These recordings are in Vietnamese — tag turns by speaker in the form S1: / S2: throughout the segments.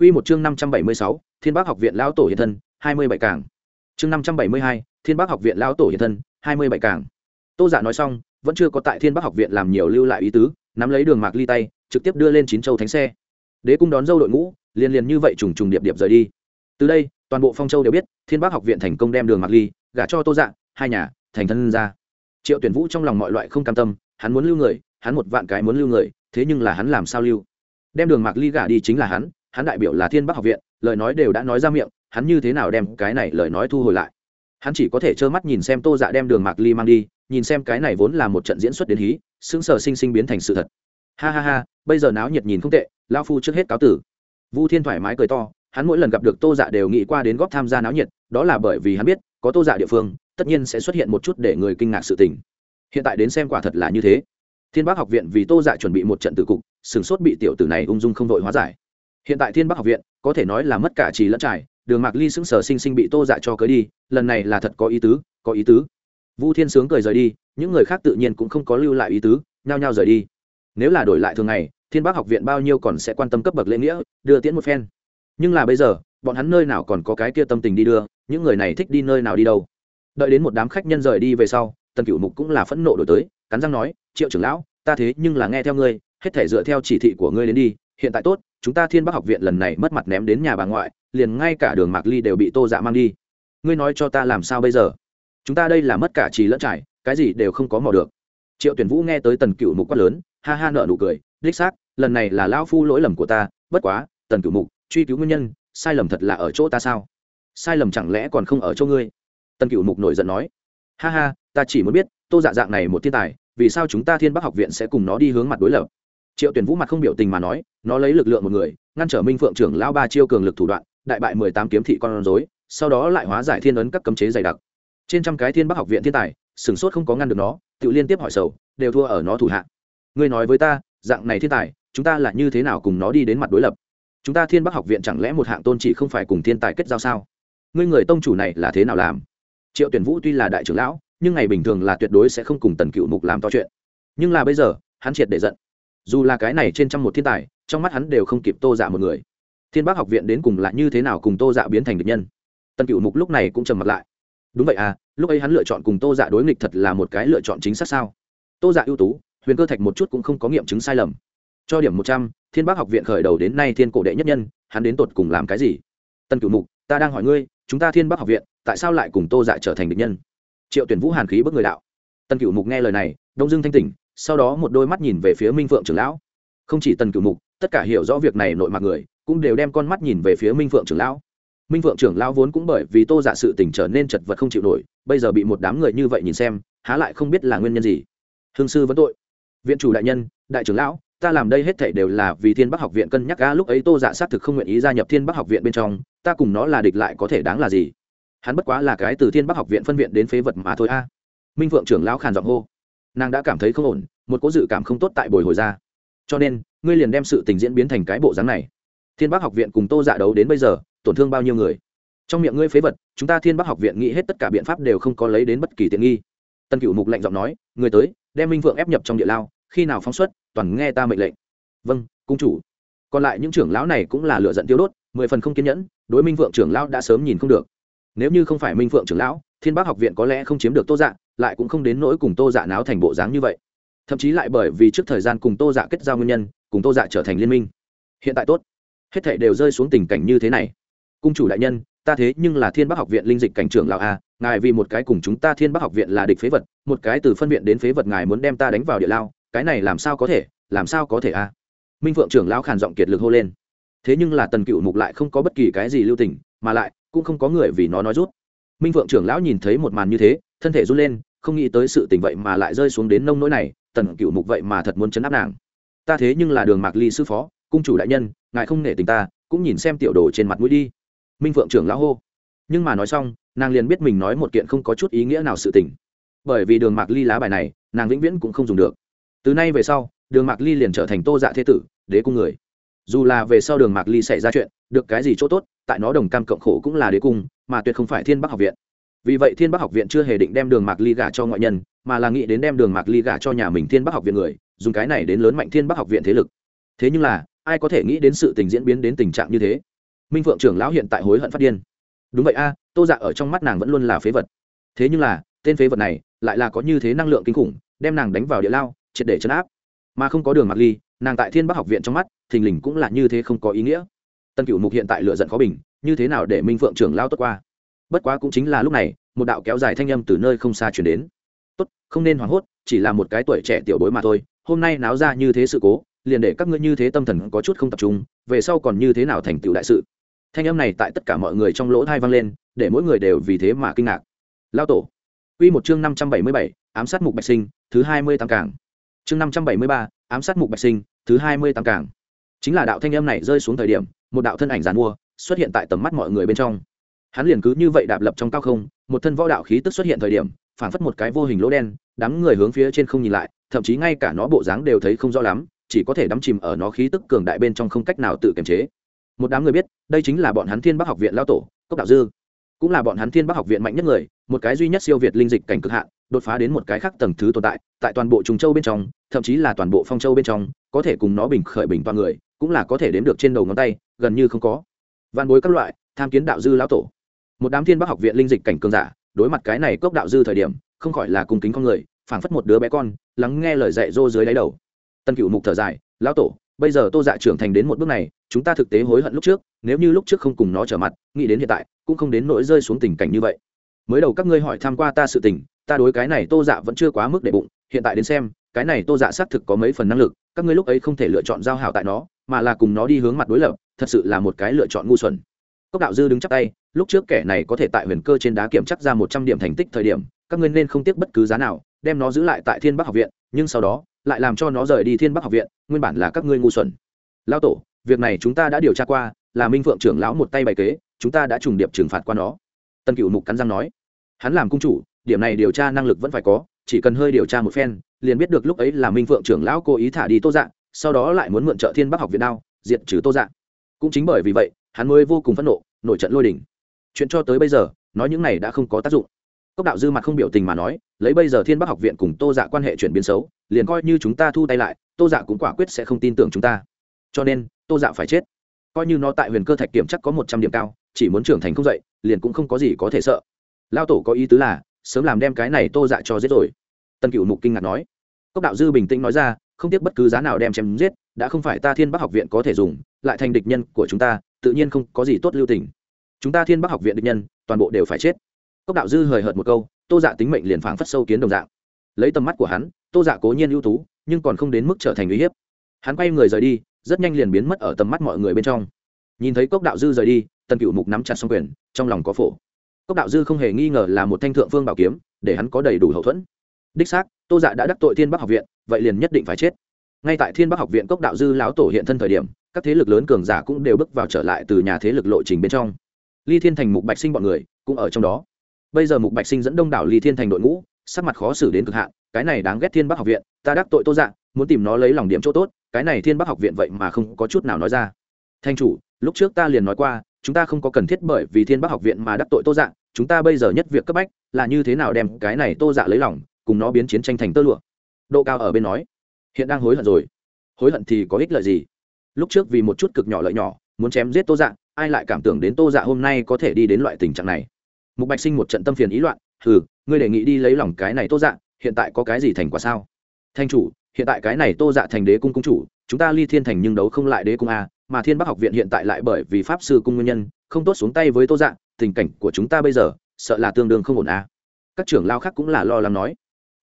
S1: Quy một chương 576, Thiên Bác học viện lão tổ hiện thân, 27 càng. Chương 572, Thiên Bác học viện lão tổ hiện thân, 27 càng. Tô Dạ nói xong, vẫn chưa có tại Thiên Bác học viện làm nhiều lưu lại ý tứ, nắm lấy Đường Mạc Ly tay, trực tiếp đưa lên chín châu thánh xe. Đế cung đón dâu đội ngũ, liên liên như vậy trùng trùng điệp điệp rời đi. Từ đây, toàn bộ Phong Châu đều biết, Thiên Bác học viện thành công đem Đường Mạc Ly gả cho Tô Dạ, hai nhà thành thân ra. Triệu Tuyển Vũ trong lòng mọi loại không cam tâm, hắn muốn lưu người, hắn một vạn cái muốn lưu người, thế nhưng là hắn làm sao lưu? Đem Đường Mạc Ly gả đi chính là hắn, hắn đại biểu là thiên bắc học viện, lời nói đều đã nói ra miệng, hắn như thế nào đem cái này lời nói thu hồi lại? Hắn chỉ có thể trơ mắt nhìn xem tô dạ đem đường mạc ly mang đi, nhìn xem cái này vốn là một trận diễn xuất đến hí, sững sờ sinh sinh biến thành sự thật. Ha ha ha, bây giờ náo nhiệt nhìn không tệ lao phu trước hết cáo tử. Vu thiên thoải mái cười to, hắn mỗi lần gặp được tô dạ đều nghĩ qua đến góp tham gia náo nhiệt, đó là bởi vì hắn biết, có tô dạ địa phương, tất nhiên sẽ xuất hiện một chút để người kinh ngạc sự tình. Hiện tại đến xem quả thật là như thế. Thiên bác học viện vì tô dạ chuẩn bị một trận tử cục sửng sốt bị tiểu tử này ung dung không đội hóa giải hiện tại thiên bắc học viện, có thể nói là mất cả trì lẫn trải, đường mạc ly sững sờ sinh sinh bị tô dạ cho cưới đi, lần này là thật có ý tứ, có ý tứ. Vu thiên sướng cười rời đi, những người khác tự nhiên cũng không có lưu lại ý tứ, nhao nhao rời đi. Nếu là đổi lại thường ngày, thiên bắc học viện bao nhiêu còn sẽ quan tâm cấp bậc lễ nghĩa, đưa tiễn một phen. Nhưng là bây giờ, bọn hắn nơi nào còn có cái kia tâm tình đi đưa, những người này thích đi nơi nào đi đâu. Đợi đến một đám khách nhân rời đi về sau, tần cửu mục cũng là phẫn nộ đổi tới, cắn răng nói, triệu trưởng lão, ta thế nhưng là nghe theo ngươi, hết thể dựa theo chỉ thị của ngươi đến đi hiện tại tốt, chúng ta thiên bắc học viện lần này mất mặt ném đến nhà bà ngoại, liền ngay cả đường mạc ly đều bị tô dạ mang đi. Ngươi nói cho ta làm sao bây giờ? Chúng ta đây là mất cả trì lẫn trải, cái gì đều không có mò được. Triệu tuyển vũ nghe tới tần cựu mục quát lớn, ha ha nợ nụ cười, đích xác, lần này là lão phu lỗi lầm của ta, bất quá, tần cựu mục, truy cứu nguyên nhân, sai lầm thật là ở chỗ ta sao? Sai lầm chẳng lẽ còn không ở chỗ ngươi? Tần cựu mục nổi giận nói, ha ha, ta chỉ muốn biết, tô dạ dạng này một thiên tài, vì sao chúng ta thiên bắc học viện sẽ cùng nó đi hướng mặt đối lập? Triệu tuyển vũ mặt không biểu tình mà nói, nó lấy lực lượng một người, ngăn trở minh phượng trưởng lão ba chiêu cường lực thủ đoạn, đại bại mười tám kiếm thị con rối, sau đó lại hóa giải thiên ấn các cấm chế dày đặc. Trên trăm cái thiên bắc học viện thiên tài sửng sốt không có ngăn được nó, tự liên tiếp hỏi sầu, đều thua ở nó thủ hạ. Ngươi nói với ta, dạng này thiên tài, chúng ta là như thế nào cùng nó đi đến mặt đối lập? Chúng ta thiên bắc học viện chẳng lẽ một hạng tôn trị không phải cùng thiên tài kết giao sao? Ngươi người tông chủ này là thế nào làm? Triệu tuyển vũ tuy là đại trưởng lão, nhưng ngày bình thường là tuyệt đối sẽ không cùng tần cựu mục làm to chuyện. Nhưng là bây giờ, hắn triệt để giận dù là cái này trên trăm một thiên tài, trong mắt hắn đều không kịp tô dạ một người. Thiên bác học viện đến cùng là như thế nào cùng tô dạ biến thành địch nhân? Tần cựu mục lúc này cũng trầm mặt lại. Đúng vậy à lúc ấy hắn lựa chọn cùng tô dạ đối nghịch thật là một cái lựa chọn chính xác sao? Tô dạ ưu tú, huyền cơ thạch một chút cũng không có nghiệm chứng sai lầm. Cho điểm một trăm, thiên bác học viện khởi đầu đến nay thiên cổ đệ nhất nhân, hắn đến tột cùng làm cái gì? Tần cựu mục, ta đang hỏi ngươi, chúng ta thiên bác học viện, tại sao lại cùng tô dạ trở thành địch nhân? Triệu tuyển vũ hàn khí bước người đạo. Tần cựu mục nghe lời này, đông dương thanh tỉnh sau đó một đôi mắt nhìn về phía minh phượng trưởng lão. Không chỉ tần cửu mục, tất cả hiểu rõ việc này nội mặt người, cũng đều đem con mắt nhìn về phía minh phượng trưởng lão. Minh phượng trưởng lão vốn cũng bởi vì tô giả sự tình trở nên chật vật không chịu nổi, bây giờ bị một đám người như vậy nhìn xem, há lại không biết là nguyên nhân gì. Hương sư vẫn tội. Viện chủ đại nhân, đại trưởng lão, ta làm đây hết thảy đều là vì thiên bắc học viện cân nhắc ga lúc ấy tô dạ xác thực không nguyện ý gia nhập thiên bắc học viện bên trong, ta cùng nó là địch lại có thể đáng là gì? Hắn bất quá là cái từ thiên bắc học viện phân viện đến phế vật mà thôi, a. Minh phượng trưởng lão khàn giọng hô nàng đã cảm thấy không ổn, một cố dự cảm không tốt tại bồi hồi ra. Cho nên, ngươi liền đem sự tình diễn biến thành cái bộ dáng này. Thiên bắc học viện cùng tô dạ đấu đến bây giờ, tổn thương bao nhiêu người? Trong miệng ngươi phế vật, chúng ta thiên bắc học viện nghĩ hết tất cả biện pháp đều không có lấy đến bất kỳ tiện nghi. Tân cựu mục lệnh giọng nói, người tới, đem minh vượng ép nhập trong địa lao, khi nào phóng xuất, toàn nghe ta mệnh lệnh. Vâng cung chủ. Còn lại những trưởng lão này cũng là lựa giận tiêu đốt, mười phần không kiên nhẫn, đối minh vượng trưởng lão đã sớm nhìn không được. Nếu như không phải minh vượng trưởng lão thiên bắc học viện có lẽ không chiếm được tô dạ lại cũng không đến nỗi cùng tô dạ náo thành bộ dáng như vậy. Thậm chí lại bởi vì trước thời gian cùng tô dạ kết giao nguyên nhân, cùng tô dạ trở thành liên minh. Hiện tại tốt. Hết thảy đều rơi xuống tình cảnh như thế này. Cung chủ đại nhân, ta thế nhưng là thiên bắc học viện linh dịch cảnh trưởng lão a, ngài vì một cái cùng chúng ta thiên bắc học viện là địch phế vật, một cái từ phân viện đến phế vật ngài muốn đem ta đánh vào địa lao, cái này làm sao có thể, làm sao có thể a? Minh phượng trưởng lão khàn giọng kiệt lực hô lên. Thế nhưng là tần cựu mục lại không có bất kỳ cái gì lưu tình, mà lại cũng không có người vì nó nói rút minh phượng trưởng lão nhìn thấy một màn như thế, thân thể run lên, không nghĩ tới sự tình vậy mà lại rơi xuống đến nông nỗi này, tần cựu mục vậy mà thật muốn chấn áp nàng. Ta thế nhưng là đường mạc ly sư phó, cung chủ đại nhân, ngài không nể tình ta, cũng nhìn xem tiểu đồ trên mặt mũi đi. Minh phượng trưởng lão hô. Nhưng mà nói xong, nàng liền biết mình nói một kiện không có chút ý nghĩa nào sự tình. Bởi vì đường mạc ly lá bài này, nàng vĩnh viễn cũng không dùng được. Từ nay về sau, đường mạc ly liền trở thành tô dạ thế tử, đế cung người. Dù là về sau đường mạc ly xảy ra chuyện, được cái gì chỗ tốt tại nó đồng cam cộng khổ cũng là đế cung, mà tuyệt không phải thiên bắc học viện. Vì vậy thiên bắc học viện chưa hề định đem đường mạc ly gả cho ngoại nhân, mà là nghĩ đến đem đường mạc ly gả cho nhà mình thiên bắc học viện người, dùng cái này đến lớn mạnh thiên bắc học viện thế lực. Thế nhưng là, ai có thể nghĩ đến sự tình diễn biến đến tình trạng như thế? Minh phượng trưởng lão hiện tại hối hận phát điên. Đúng vậy a, tô dạ ở trong mắt nàng vẫn luôn là phế vật. Thế nhưng là, tên phế vật này lại là có như thế năng lượng kinh khủng, đem nàng đánh vào địa lao, triệt để chấn áp. Mà không có đường mặc ly, nàng tại thiên bắc học viện trong mắt, thình lình cũng là như thế không có ý nghĩa tân cựu mục hiện tại lựa giận khó bình như thế nào để minh phượng trưởng lao tốt qua? Bất quá cũng chính là lúc này một đạo kéo dài thanh âm từ nơi không xa chuyển đến. Tốt không nên hoảng hốt chỉ là một cái tuổi trẻ tiểu bối mà thôi hôm nay náo ra như thế sự cố liền để các ngươi như thế tâm thần có chút không tập trung về sau còn như thế nào thành tựu đại sự? Thanh âm này tại tất cả mọi người trong lỗ thai vang lên để mỗi người đều vì thế mà kinh ngạc. Lao tổ. Quy một chương năm trăm bảy mươi bảy, ám sát mục bạch sinh, thứ hai mươi tăng cảng. Chương năm trăm bảy mươi ba, ám sát mục bạch sinh, thứ hai mươi tăng cảng. Chính là đạo thanh âm này rơi xuống thời điểm, một đạo thân ảnh giàn mua xuất hiện tại tầm mắt mọi người bên trong. Hắn liền cứ như vậy đạp lập trong cao không, một thân võ đạo khí tức xuất hiện thời điểm, phản phất một cái vô hình lỗ đen, đám người hướng phía trên không nhìn lại, thậm chí ngay cả nó bộ dáng đều thấy không rõ lắm, chỉ có thể đắm chìm ở nó khí tức cường đại bên trong không cách nào tự kiềm chế một đám người biết đây chính là bọn hắn thiên bắc học viện lao tổ cốc đạo dư cũng là bọn hắn thiên bắc học viện mạnh nhất người một cái duy nhất siêu việt linh dịch cảnh cực hạn đột phá đến một cái khác tầng thứ tồn tại tại toàn bộ trùng châu bên trong thậm chí là toàn bộ phong châu bên trong có thể cùng nó bình khởi bình toàn người cũng là có thể đếm được trên đầu ngón tay, gần như không có. Văn bối các loại, tham kiến đạo dư lão tổ. Một đám thiên bắc học viện linh dịch cảnh cường giả, đối mặt cái này cốc đạo dư thời điểm, không khỏi là cung kính con người, phảng phất một đứa bé con, lắng nghe lời dạy dô dưới đáy đầu. Tân cựu mục thở dài, lão tổ, bây giờ tô dạ trưởng thành đến một bước này, chúng ta thực tế hối hận lúc trước, nếu như lúc trước không cùng nó trở mặt, nghĩ đến hiện tại, cũng không đến nỗi rơi xuống tình cảnh như vậy. Mới đầu các ngươi hỏi tham q u a ta sự tình, ta đối cái này tô dạ vẫn chưa quá mức để bụng, hiện tại đến xem cái này tô dạ xác thực có mấy phần năng lực, các ngươi lúc ấy không thể lựa chọn giao hảo tại nó, mà là cùng nó đi hướng mặt đối lập, thật sự là một cái lựa chọn ngu xuẩn. Cốc đạo dư đứng chắc tay, lúc trước kẻ này có thể tại huyền cơ trên đá kiểm chắc ra một trăm điểm thành tích thời điểm, các ngươi nên không tiếc bất cứ giá nào, đem nó giữ lại tại thiên bắc học viện, nhưng sau đó, lại làm cho nó rời đi thiên bắc học viện, nguyên bản là các ngươi ngu xuẩn. Lao tổ, việc này chúng ta đã điều tra qua, là minh phượng trưởng lão một tay bày kế, chúng ta đã trùng điệp trừng phạt qua nó. Tân cựu mục cắn răng nói. Hắn làm cung chủ, điểm này điều tra năng lực vẫn phải có, chỉ cần hơi điều tra một phen liền biết được lúc ấy là minh phượng trưởng lão cố ý thả đi tô dạng sau đó lại muốn mượn trợ thiên bắc học viện đao, diệt trừ tô dạng cũng chính bởi vì vậy, hắn mới vô cùng phẫn nộ, nổi trận lôi đình. chuyện cho tới bây giờ, nói những này đã không có tác dụng. Cốc đạo dư mặt không biểu tình mà nói, lấy bây giờ thiên bắc học viện cùng tô dạ quan hệ chuyển biến xấu, liền coi như chúng ta thu tay lại, tô dạ cũng quả quyết sẽ không tin tưởng chúng ta. Cho nên, tô dạ phải chết. Coi như nó tại huyền cơ thạch kiểm chắc có một trăm điểm cao, chỉ muốn trưởng thành không dậy, liền cũng không có gì có thể sợ. Lao tổ có ý tứ là, sớm làm đem cái này tô dạ cho giết rồi tân cựu mục kinh ngạc nói. Cốc đạo dư bình tĩnh nói ra, không tiếc bất cứ giá nào đem chém giết, đã không phải ta thiên bắc học viện có thể dùng, lại thành địch nhân của chúng ta, tự nhiên không có gì tốt lưu tình. Chúng ta thiên bắc học viện địch nhân, toàn bộ đều phải chết. Cốc đạo dư hời hợt một câu, tô dạ tính mệnh liền phảng phất sâu kiến đồng dạng. Lấy tầm mắt của hắn, tô dạ cố nhiên ưu tú, nhưng còn không đến mức trở thành uy hiếp. Hắn quay người rời đi, rất nhanh liền biến mất ở tầm mắt mọi người bên trong. Nhìn thấy cốc đạo dư rời đi, tần cựu mục nắm chặt xong quyền, trong lòng có phổ. Cốc đạo dư không hề nghi ngờ là một thanh thượng phương bảo kiếm, để hắn có đầy đủ hậu thuẫn đích xác, tô dạ đã đắc tội thiên bắc học viện, vậy liền nhất định phải chết. Ngay tại thiên bắc học viện cốc đạo dư lão tổ hiện thân thời điểm, các thế lực lớn cường giả cũng đều bước vào trở lại từ nhà thế lực lộ trình bên trong. Ly thiên thành, mục bạch sinh bọn người, cũng ở trong đó. Bây giờ mục bạch sinh dẫn đông đảo ly thiên thành đội ngũ, sắc mặt khó xử đến cực hạn, cái này đáng ghét thiên bắc học viện, ta đắc tội tô dạ muốn tìm nó lấy lòng điểm chỗ tốt, cái này thiên bắc học viện vậy mà không có chút nào nói ra. Thanh chủ, lúc trước ta liền nói qua, chúng ta không có cần thiết bởi vì thiên bắc học viện mà đắc tội tô dạ chúng ta bây giờ nhất việc cấp bách là như thế nào đem cái này tô dạ lấy lòng cùng nó biến chiến tranh thành tơ lụa. Độ cao ở bên nói, hiện đang hối hận rồi. Hối hận thì có ích lợi gì? Lúc trước vì một chút cực nhỏ lợi nhỏ, muốn chém giết tô dạ ai lại cảm tưởng đến tô dạ hôm nay có thể đi đến loại tình trạng này? Mục bạch sinh một trận tâm phiền ý loạn, hừ, ngươi đề nghị đi lấy lòng cái này tô dạ hiện tại có cái gì thành quả sao? Thanh chủ, hiện tại cái này tô dạ thành đế cung cung chủ, chúng ta ly thiên thành nhưng đấu không lại đế cung a, mà thiên bắc học viện hiện tại lại bởi vì pháp sư cung nguyên nhân, không tốt xuống tay với tô dạ tình cảnh của chúng ta bây giờ, sợ là tương đương không ổn a. Các trưởng lao khác cũng là lo lắng nói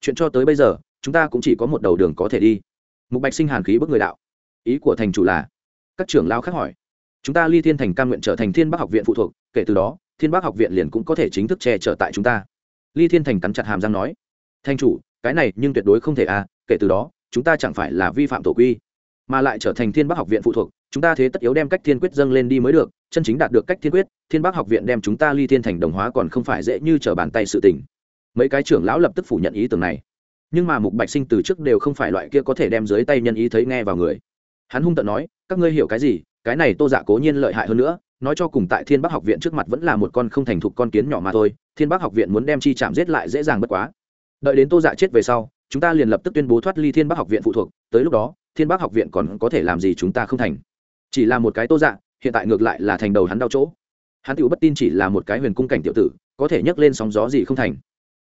S1: chuyện cho tới bây giờ, chúng ta cũng chỉ có một đầu đường có thể đi. Mục bạch sinh hàn khí bức người đạo. Ý của thành chủ là? Các trưởng lao khác hỏi. Chúng ta ly thiên thành cam nguyện trở thành thiên bắc học viện phụ thuộc, kể từ đó, thiên bắc học viện liền cũng có thể chính thức che chở tại chúng ta. Ly thiên thành cắn chặt hàm răng nói. Thanh chủ, cái này nhưng tuyệt đối không thể à kể từ đó, chúng ta chẳng phải là vi phạm tổ quy, mà lại trở thành thiên bắc học viện phụ thuộc, chúng ta thế tất yếu đem cách thiên quyết dâng lên đi mới được, chân chính đạt được cách thiên quyết, thiên bắc học viện đem chúng ta ly thiên thành đồng hóa còn không phải dễ như trở bàn tay sự tình mấy cái trưởng lão lập tức phủ nhận ý tưởng này. Nhưng mà mục bạch sinh từ trước đều không phải loại kia có thể đem dưới tay nhân ý thấy nghe vào người. Hắn hung tận nói, các ngươi hiểu cái gì? Cái này tô dạ cố nhiên lợi hại hơn nữa, nói cho cùng tại thiên bắc học viện trước mặt vẫn là một con không thành thục con kiến nhỏ mà thôi, thiên bắc học viện muốn đem chi chạm giết lại dễ dàng bất quá. Đợi đến tô dạ chết về sau, chúng ta liền lập tức tuyên bố thoát ly thiên bắc học viện phụ thuộc, tới lúc đó, thiên bắc học viện còn có thể làm gì chúng ta không thành. Chỉ là một cái tô dạ hiện tại ngược lại là thành đầu hắn đau chỗ. Hắn tự bất tin chỉ là một cái huyền cung cảnh tiểu tử, có thể nhấc lên sóng gió gì không thành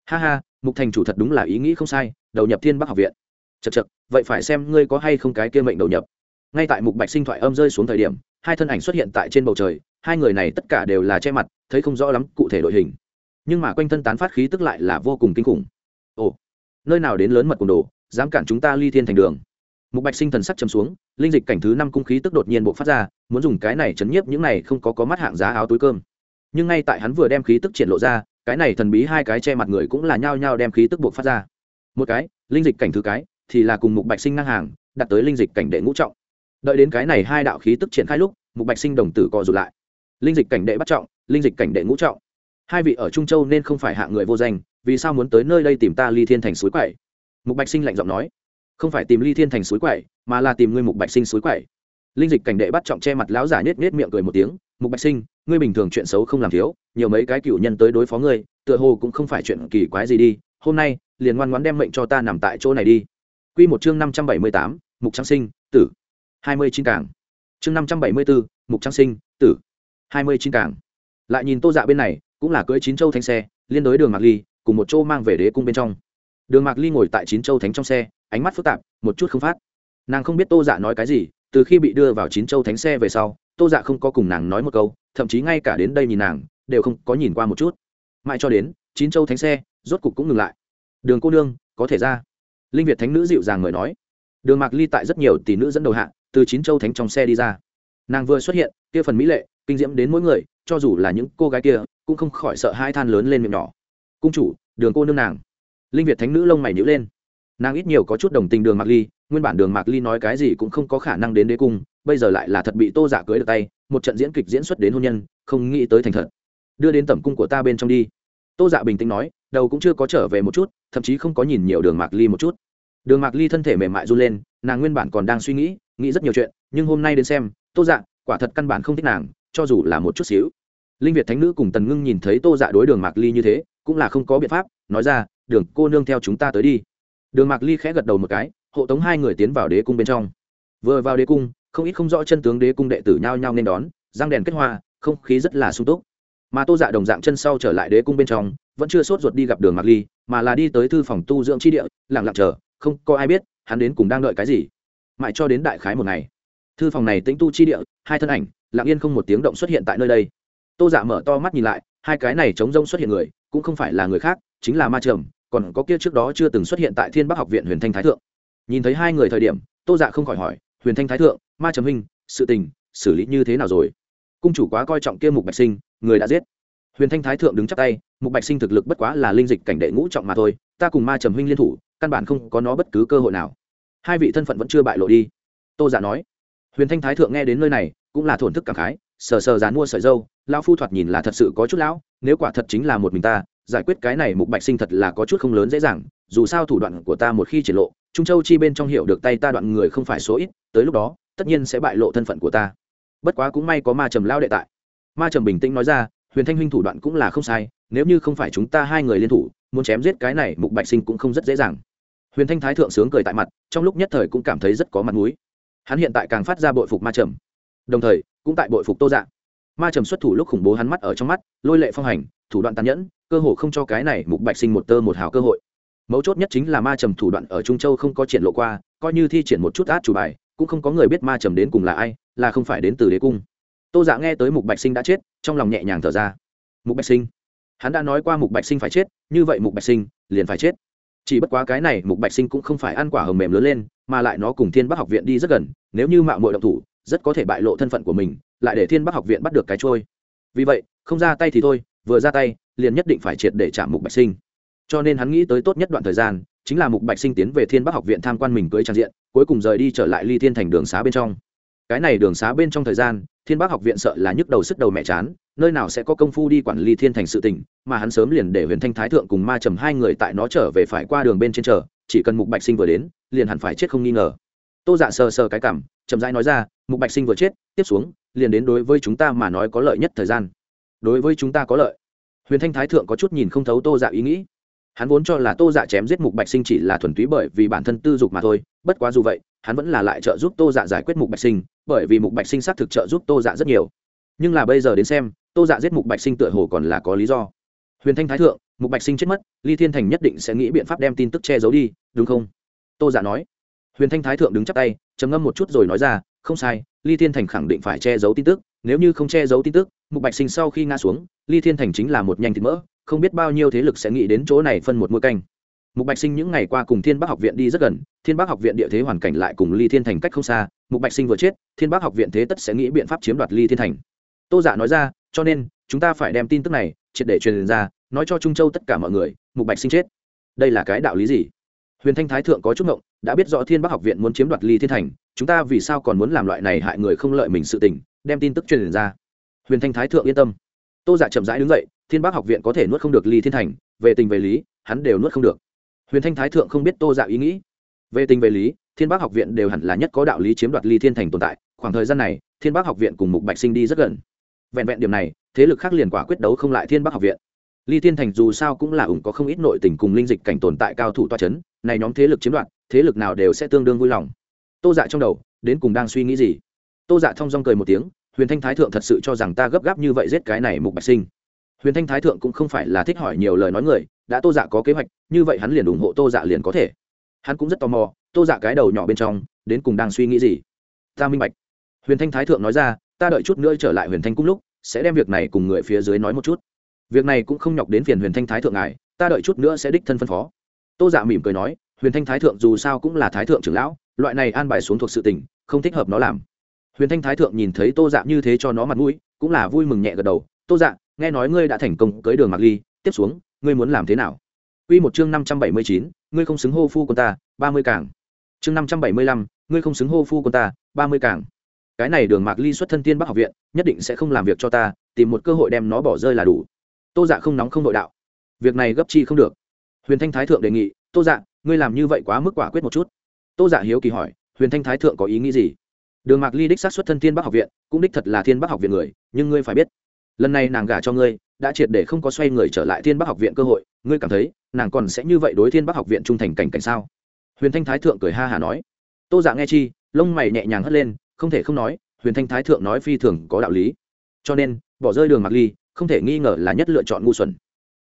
S1: ha ha, mục thành chủ thật đúng là ý nghĩ không sai, đầu nhập thiên bắc học viện. Chật chật vậy phải xem ngươi có hay không cái kia mệnh đầu nhập. Ngay tại mục bạch sinh thoại âm rơi xuống thời điểm, hai thân ảnh xuất hiện tại trên bầu trời, hai người này tất cả đều là che mặt, thấy không rõ lắm cụ thể đội hình. Nhưng mà quanh thân tán phát khí tức lại là vô cùng kinh khủng. Ồ, nơi nào đến lớn mật cùng đồ, dám cản chúng ta ly thiên thành đường. Mục bạch sinh thần sắc chấm xuống, linh dịch cảnh thứ năm cung khí tức đột nhiên bộ phát ra, muốn dùng cái này chấn nhiếp những này không có có mắt hạng giá áo túi cơm. Nhưng ngay tại hắn vừa đem khí tức triển lộ ra cái này thần bí hai cái che mặt người cũng là nhao nhao đem khí tức buộc phát ra. Một cái, linh dịch cảnh thứ cái, thì là cùng mục bạch sinh ngang hàng, đặt tới linh dịch cảnh đệ ngũ trọng. Đợi đến cái này hai đạo khí tức triển khai lúc, mục bạch sinh đồng tử co rụt lại. Linh dịch cảnh đệ bắt trọng, linh dịch cảnh đệ ngũ trọng. Hai vị ở trung châu nên không phải hạ người vô danh, vì sao muốn tới nơi đây tìm ta ly thiên thành suối quậy? Mục bạch sinh lạnh giọng nói. Không phải tìm ly thiên thành suối quậy, mà là tìm ngươi mục bạch sinh suối quậy. Linh dịch cảnh đệ bắt trọng che mặt lão giả nhét nhét miệng cười một tiếng. Mục bạch sinh ngươi bình thường chuyện xấu không làm thiếu nhiều mấy cái cựu nhân tới đối phó ngươi tựa hồ cũng không phải chuyện kỳ quái gì đi hôm nay liền ngoan ngoãn đem mệnh cho ta nằm tại chỗ này đi. Quy một chương năm trăm bảy mươi tám, mục trang sinh tử. Hai mươi chín cảng chương năm trăm bảy mươi bốn mục trang sinh tử. Hai mươi chín cảng lại nhìn tô dạ bên này cũng là cưỡi chín châu thánh xe liên đối đường mạc ly cùng một chỗ mang về đế cung bên trong. Đường mạc ly ngồi tại chín châu thánh trong xe ánh mắt phức tạp một chút không phát. Nàng không biết tô dạ nói cái gì từ khi bị đưa vào chín châu thánh xe về sau tô dạ không có cùng nàng nói một câu, thậm chí ngay cả đến đây nhìn nàng, đều không có nhìn qua một chút. Mãi cho đến, chín châu thánh xe, rốt cục cũng ngừng lại. Đường cô nương, có thể ra. Linh việt thánh nữ dịu dàng mời nói. Đường mạc ly tại rất nhiều tỷ nữ dẫn đầu hạ, từ chín châu thánh trong xe đi ra. Nàng vừa xuất hiện, kia phần mỹ lệ, kinh diễm đến mỗi người, cho dù là những cô gái kia, cũng không khỏi sợ hai than lớn lên miệng nhỏ. Cung chủ, đường cô nương nàng. Linh việt thánh nữ lông mày nhữ lên nàng ít nhiều có chút đồng tình đường mạc ly, nguyên bản đường mạc ly nói cái gì cũng không có khả năng đến đế cung, bây giờ lại là thật bị tô giả cưới được tay, một trận diễn kịch diễn xuất đến hôn nhân, không nghĩ tới thành thật. Đưa đến tẩm cung của ta bên trong đi. Tô dạ bình tĩnh nói, đầu cũng chưa có trở về một chút, thậm chí không có nhìn nhiều đường mạc ly một chút. Đường mạc ly thân thể mềm mại run lên, nàng nguyên bản còn đang suy nghĩ nghĩ rất nhiều chuyện, nhưng hôm nay đến xem, tô dạ quả thật căn bản không thích nàng, cho dù là một chút xíu. Linh việt thánh nữ cùng tần ngưng nhìn thấy tô dạ đối đường mạc ly như thế, cũng là không có biện pháp, nói ra, đường cô nương theo chúng ta tới đi đường mạc ly khẽ gật đầu một cái, hộ tống hai người tiến vào đế cung bên trong. Vừa vào đế cung, không ít không rõ chân tướng đế cung đệ tử nhao nhao nên đón, răng đèn kết hoa, không khí rất là sung túc. Mà tô dạ đồng dạng chân sau trở lại đế cung bên trong, vẫn chưa sốt ruột đi gặp đường mạc ly, mà là đi tới thư phòng tu dưỡng chi địa, lặng lặng chờ, không có ai biết, hắn đến cùng đang đợi cái gì. Mãi cho đến đại khái một ngày, thư phòng này tĩnh tu chi địa, hai thân ảnh, lặng yên không một tiếng động xuất hiện tại nơi đây. Tô dạ mở to mắt nhìn lại, hai cái này chống rông xuất hiện người, cũng không phải là người khác, chính là ma trầm còn có kia trước đó chưa từng xuất hiện tại thiên bắc học viện huyền thanh thái thượng. Nhìn thấy hai người thời điểm, tô dạ không khỏi hỏi, huyền thanh thái thượng, ma trầm hình sự tình, xử lý như thế nào rồi? Cung chủ quá coi trọng kia mục bạch sinh, người đã giết. Huyền thanh thái thượng đứng chắc tay, mục bạch sinh thực lực bất quá là linh dịch cảnh đệ ngũ trọng mà thôi, ta cùng ma trầm huynh liên thủ, căn bản không có nó bất cứ cơ hội nào. Hai vị thân phận vẫn chưa bại lộ đi. Tô giả dạ nói. Huyền thanh thái thượng nghe đến nơi này, cũng là thổn thức cảm khái, sờ sờ dán mua sợi dâu, lão phu thoạt nhìn là thật sự có chút lão, nếu quả thật chính là một mình ta giải quyết cái này mục bạch sinh thật là có chút không lớn dễ dàng, dù sao thủ đoạn của ta một khi triển lộ, trung châu chi bên trong hiểu được tay ta đoạn người không phải số ít, tới lúc đó, tất nhiên sẽ bại lộ thân phận của ta. Bất quá cũng may có ma trầm lao đệ tại. Ma trầm bình tĩnh nói ra, huyền thanh huynh thủ đoạn cũng là không sai, nếu như không phải chúng ta hai người liên thủ, muốn chém giết cái này mục bạch sinh cũng không rất dễ dàng. Huyền thanh thái thượng sướng cười tại mặt, trong lúc nhất thời cũng cảm thấy rất có mặt mũi. Hắn hiện tại càng phát ra bội phục ma trầm. Đồng thời, cũng tại bội phục tô dạng ma trầm xuất thủ lúc khủng bố hắn mắt ở trong mắt, lôi lệ phong hành, thủ đoạn tàn nhẫn cơ hồ không cho cái này mục bạch sinh một tơ một hào cơ hội. Mấu chốt nhất chính là ma trầm thủ đoạn ở trung châu không có triển lộ qua, coi như thi triển một chút át chủ bài, cũng không có người biết ma trầm đến cùng là ai, là không phải đến từ đế cung. Tô dạ nghe tới mục bạch sinh đã chết, trong lòng nhẹ nhàng thở ra. Mục bạch sinh? Hắn đã nói qua mục bạch sinh phải chết, như vậy mục bạch sinh liền phải chết. Chỉ bất quá cái này mục bạch sinh cũng không phải ăn quả hầm mềm lớn lên, mà lại nó cùng thiên bắc học viện đi rất gần, nếu như mạo mội động thủ, rất có thể bại lộ thân phận của mình, lại để thiên bắc học viện bắt được cái trôi. Vì vậy, không ra tay thì thôi, vừa ra tay liền nhất định phải triệt để trả mục bạch sinh. Cho nên hắn nghĩ tới tốt nhất đoạn thời gian, chính là mục bạch sinh tiến về thiên bắc học viện tham quan mình cưới trang diện, cuối cùng rời đi trở lại ly thiên thành đường xá bên trong. Cái này đường xá bên trong thời gian, thiên bắc học viện sợ là nhức đầu sức đầu mẹ chán, nơi nào sẽ có công phu đi quản lý thiên thành sự tình, mà hắn sớm liền để huyền thanh thái thượng cùng ma trầm hai người tại nó trở về phải qua đường bên trên chờ, chỉ cần mục bạch sinh vừa đến, liền hẳn phải chết không nghi ngờ. Tô dạ sờ sờ cái cảm, chậm rãi nói ra, mục bạch sinh vừa chết, tiếp xuống, liền đến đối với chúng ta mà nói có lợi nhất thời gian. Đối với chúng ta có lợi huyền thanh thái thượng có chút nhìn không thấu tô dạ ý nghĩ. Hắn vốn cho là tô dạ chém giết mục bạch sinh chỉ là thuần túy bởi vì bản thân tư dục mà thôi, bất quá dù vậy, hắn vẫn là lại trợ giúp tô dạ giải quyết mục bạch sinh, bởi vì mục bạch sinh xác thực trợ giúp tô dạ rất nhiều. Nhưng là bây giờ đến xem, tô dạ giết mục bạch sinh tựa hồ còn là có lý do. Huyền thanh thái thượng, mục bạch sinh chết mất, ly thiên thành nhất định sẽ nghĩ biện pháp đem tin tức che giấu đi, đúng không? Tô dạ nói. Huyền thanh thái thượng đứng chắp tay, trầm ngâm một chút rồi nói ra không sai, ly thiên thành khẳng định phải che giấu tin tức, nếu như không che giấu tin tức, mục bạch sinh sau khi ngã xuống, ly thiên thành chính là một nhanh thịt mỡ, không biết bao nhiêu thế lực sẽ nghĩ đến chỗ này phân một mũi canh. Mục bạch sinh những ngày qua cùng thiên bắc học viện đi rất gần, thiên bắc học viện địa thế hoàn cảnh lại cùng ly thiên thành cách không xa, mục bạch sinh vừa chết, thiên bắc học viện thế tất sẽ nghĩ biện pháp chiếm đoạt ly thiên thành. Tô giả nói ra, cho nên, chúng ta phải đem tin tức này, triệt để truyền ra, nói cho trung châu tất cả mọi người, mục bạch sinh chết. Đây là cái đạo lý gì? Huyền thanh thái thượng có chút ngộng đã biết rõ thiên bắc học viện muốn chiếm đoạt ly thiên thành, chúng ta vì sao còn muốn làm loại này hại người không lợi mình sự tình, đem tin tức truyền ra. Huyền thanh thái thượng yên tâm. Tô giả dạ chậm rãi đứng dậy, thiên bắc học viện có thể nuốt không được ly thiên thành, về tình về lý, hắn đều nuốt không được. Huyền thanh thái thượng không biết tô dạ ý nghĩ. Về tình về lý, thiên bắc học viện đều hẳn là nhất có đạo lý chiếm đoạt ly thiên thành tồn tại, khoảng thời gian này, thiên bắc học viện cùng mục bạch sinh đi rất gần. Vẹn vẹn điểm này, thế lực khác liền quả quyết đấu không lại thiên bắc học viện. Ly thiên thành dù sao cũng là ủng có không ít nội tình cùng linh dịch cảnh tồn tại cao thủ toa c h ấ n này nhóm thế lực chiếm đoạt thế lực nào đều sẽ tương đương vui lòng. Tô dạ trong đầu, đến cùng đang suy nghĩ gì? Tô dạ thong dong cười một tiếng, huyền thanh thái thượng thật sự cho rằng ta gấp gáp như vậy giết cái này mục bạch sinh. Huyền thanh thái thượng cũng không phải là thích hỏi nhiều lời nói người, đã tô dạ có kế hoạch, như vậy hắn liền ủng hộ tô dạ liền có thể. Hắn cũng rất tò mò, tô dạ cái đầu nhỏ bên trong, đến cùng đang suy nghĩ gì? Ta minh bạch. Huyền thanh thái thượng nói ra, ta đợi chút nữa trở lại huyền thanh cung lúc, sẽ đem việc này cùng người phía dưới nói một chút. Việc này cũng không nhọc đến phiền huyền thanh thái thượng ngài, ta đợi chút nữa sẽ đích thân phân phó. Tô dạ mỉm cười nói huyền thanh thái thượng dù sao cũng là thái thượng trưởng lão loại này an bài xuống thuộc sự tình không thích hợp nó làm huyền thanh thái thượng nhìn thấy tô dạ như thế cho nó mặt mũi cũng là vui mừng nhẹ gật đầu tô dạ nghe nói ngươi đã thành công cưới đường mạc ly tiếp xuống ngươi muốn làm thế nào Quy một chương năm trăm bảy mươi chín, ngươi không xứng hô phu của ta, ba mươi cảng. Chương năm trăm bảy mươi lăm, ngươi không xứng hô phu của ta, ba mươi cảng. Cái này Đường Mạc Ly xuất thân Tiên Bắc học viện, nhất định sẽ không làm việc cho ta, tìm một cơ hội đem nó bỏ rơi là đủ. Tô Dạ không nóng không nội đạo. Việc này gấp chi không được. Huyền Thanh Thái thượng đề nghị, Tô Dạ, ngươi làm như vậy quá mức quả quyết một chút. Tô giả hiếu kỳ hỏi, Huyền Thanh Thái thượng có ý nghĩ gì? Đường Mạc Ly đích xác xuất thân thiên Bắc học viện, cũng đích thật là Thiên Bắc học viện người, nhưng ngươi phải biết, lần này nàng gả cho ngươi đã triệt để không có xoay người trở lại thiên bắc học viện cơ hội ngươi cảm thấy nàng còn sẽ như vậy đối thiên bắc học viện trung thành cảnh cảnh sao huyền thanh thái thượng cười ha hà nói tô giả nghe chi lông mày nhẹ nhàng hất lên không thể không nói huyền thanh thái thượng nói phi thường có đạo lý cho nên bỏ rơi đường mạc ly không thể nghi ngờ là nhất lựa chọn ngu xuẩn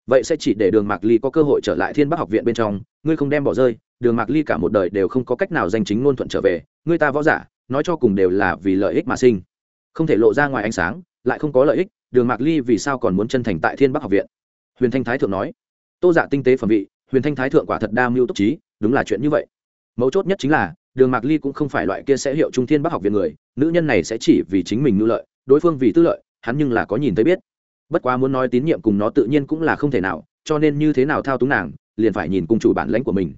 S1: vậy sẽ chỉ để đường mạc ly có cơ hội trở lại thiên bắc học viện bên trong, ngươi không đem bỏ rơi, đường mạc ly cả một đời đều không có cách nào danh chính ngôn thuận trở về, ngươi ta võ giả, nói cho cùng đều là vì lợi ích mà sinh. Không thể lộ ra ngoài ánh sáng, lại không có lợi ích, đường mạc ly vì sao còn muốn chân thành tại thiên bắc học viện? Huyền thanh thái thượng nói. Tô giả tinh tế phẩm vị, huyền thanh thái thượng quả thật đa mưu túc trí, đúng là chuyện như vậy. Mấu chốt nhất chính là, đường mạc ly cũng không phải loại kia sẽ hiệu trung thiên bắc học viện người, nữ nhân này sẽ chỉ vì chính mình ngư lợi, đối phương vì tư lợi, hắn nhưng là có nhìn thấy biết bất quá muốn nói tín nhiệm cùng nó tự nhiên cũng là không thể nào, cho nên như thế nào thao túng nàng, liền phải nhìn cung chủ bản lãnh của mình.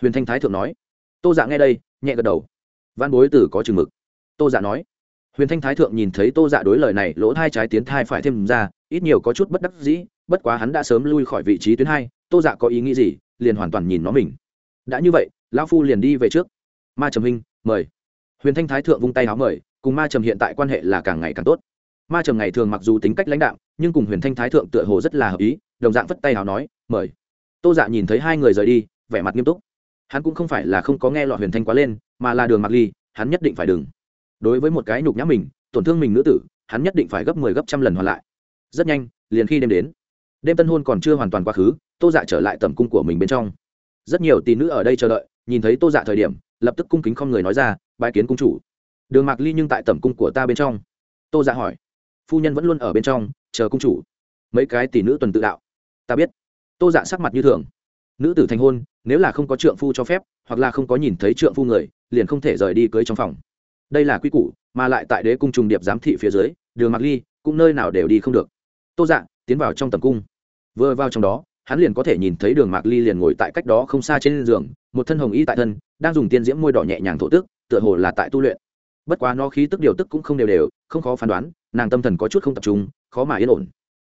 S1: Huyền thanh thái thượng nói. Tô dạ nghe đây, nhẹ gật đầu. Văn bối tử có chừng mực. Tô dạ nói. Huyền thanh thái thượng nhìn thấy tô dạ đối lời này, lỗ thai trái tiến thai phải thêm ra, ít nhiều có chút bất đắc dĩ, bất quá hắn đã sớm lui khỏi vị trí tuyến hai, tô dạ có ý nghĩ gì, liền hoàn toàn nhìn nó mình. Đã như vậy, lão phu liền đi về trước. Ma trầm hinh mời. Huyền thanh thái thượng vung tay áo mời, cùng ma trầm hiện tại quan hệ là càng ngày càng tốt ma trầm ngày thường mặc dù tính cách lãnh đạo, nhưng cùng huyền thanh thái thượng tựa hồ rất là hợp ý, đồng dạng vất tay hào nói, mời. Tô dạ nhìn thấy hai người rời đi, vẻ mặt nghiêm túc. Hắn cũng không phải là không có nghe lọt huyền thanh quá lên, mà là đường mặc ly, hắn nhất định phải đừng. Đối với một cái nhục nhã mình, tổn thương mình nữ tử, hắn nhất định phải gấp mười 10 gấp trăm lần hoàn lại. Rất nhanh, liền khi đêm đến, đêm tân hôn còn chưa hoàn toàn quá khứ, tô dạ trở lại tầm cung của mình bên trong. Rất nhiều tỷ nữ ở đây chờ đợi, nhìn thấy tô dạ thời điểm, lập tức cung kính không người nói ra bãi kiến cung chủ. Đường mạc ly nhưng tại tầm cung của ta bên trong. Tô dạ hỏi phu nhân vẫn luôn ở bên trong, chờ cung chủ. Mấy cái tỷ nữ tuần tự đạo. Ta biết. Tô dạ sắc mặt như thường. Nữ tử thành hôn, nếu là không có trượng phu cho phép, hoặc là không có nhìn thấy trượng phu người, liền không thể rời đi cưới trong phòng. Đây là quy củ, mà lại tại đế cung trùng điệp giám thị phía dưới, đường mặc ly cũng nơi nào đều đi không được. Tô dạ tiến vào trong tầm cung. Vừa vào trong đó, hắn liền có thể nhìn thấy đường mạc ly liền ngồi tại cách đó không xa trên giường, một thân hồng y tại thân, đang dùng tiên diễm môi đỏ nhẹ nhàng thổ tức, tựa hồ là tại tu luyện bất quá nó khí tức điều tức cũng không đều đều không khó phán đoán nàng tâm thần có chút không tập trung khó mà yên ổn.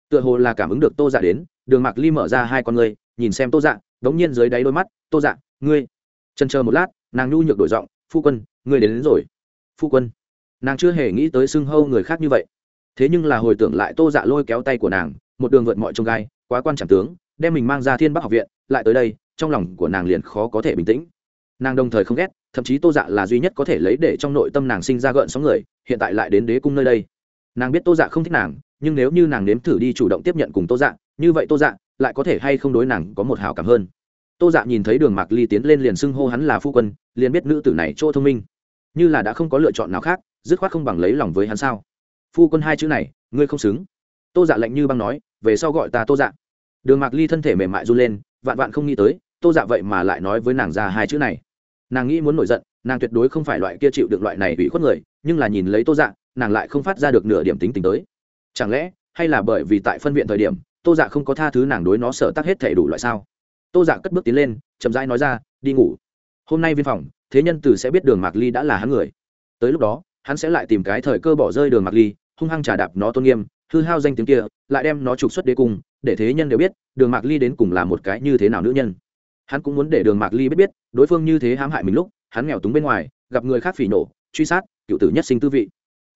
S1: Tựa hồ là cảm ứng được tô dạ đến đường mạc ly mở ra hai con ngươi nhìn xem tô dạ đống nhiên dưới đáy đôi mắt tô dạ ngươi. Chân chờ một lát nàng nhu nhược đổi giọng phu quân ngươi đến, đến rồi. Phu quân. Nàng chưa hề nghĩ tới xưng hâu người khác như vậy. Thế nhưng là hồi tưởng lại tô dạ lôi kéo tay của nàng một đường vượt mọi trông gai quá quan trọng tướng đem mình mang ra thiên bắc học viện lại tới đây trong lòng của nàng liền khó có thể bình tĩnh. Nàng đồng thời không ghét thậm chí tô dạ là duy nhất có thể lấy để trong nội tâm nàng sinh ra gợn sóng người, hiện tại lại đến đế cung nơi đây. Nàng biết tô dạ không thích nàng, nhưng nếu như nàng nếm thử đi chủ động tiếp nhận cùng tô dạ như vậy tô dạ lại có thể hay không đối nàng có một hào cảm hơn. Tô dạ nhìn thấy đường mạc ly tiến lên liền xưng hô hắn là phu quân, liền biết nữ tử này chỗ thông minh. Như là đã không có lựa chọn nào khác, dứt khoát không bằng lấy lòng với hắn sao? Phu quân hai chữ này, ngươi không xứng. Tô dạ lạnh như băng nói, về sau gọi ta tô dạ. Đường mạc ly thân thể mềm mại run lên, vạn vạn không nghĩ tới, tô dạ vậy mà lại nói với nàng ra hai chữ này nàng nghĩ muốn nổi giận, nàng tuyệt đối không phải loại kia chịu được loại này ủy khuất người, nhưng là nhìn lấy tô dạ nàng lại không phát ra được nửa điểm tính tình tới. Chẳng lẽ, hay là bởi vì tại phân viện thời điểm, tô dạ không có tha thứ nàng đối nó sợ tắc hết thể đủ loại sao? Tô dạ cất bước tiến lên, chậm rãi nói ra, đi ngủ. Hôm nay viên phòng, thế nhân từ sẽ biết đường mạc ly đã là hắn người. Tới lúc đó, hắn sẽ lại tìm cái thời cơ bỏ rơi đường mạc ly, hung hăng trả đạp nó tôn nghiêm, hư hao danh tiếng kia, lại đem nó trục xuất đế cung, để thế nhân đều biết, đường mạc ly đến cùng là một cái như thế nào nữ nhân hắn cũng muốn để đường mạc ly biết biết, đối phương như thế hãm hại mình lúc, hắn nghèo túng bên ngoài, gặp người khác phỉ nổ, truy sát, cựu tử nhất sinh tư vị.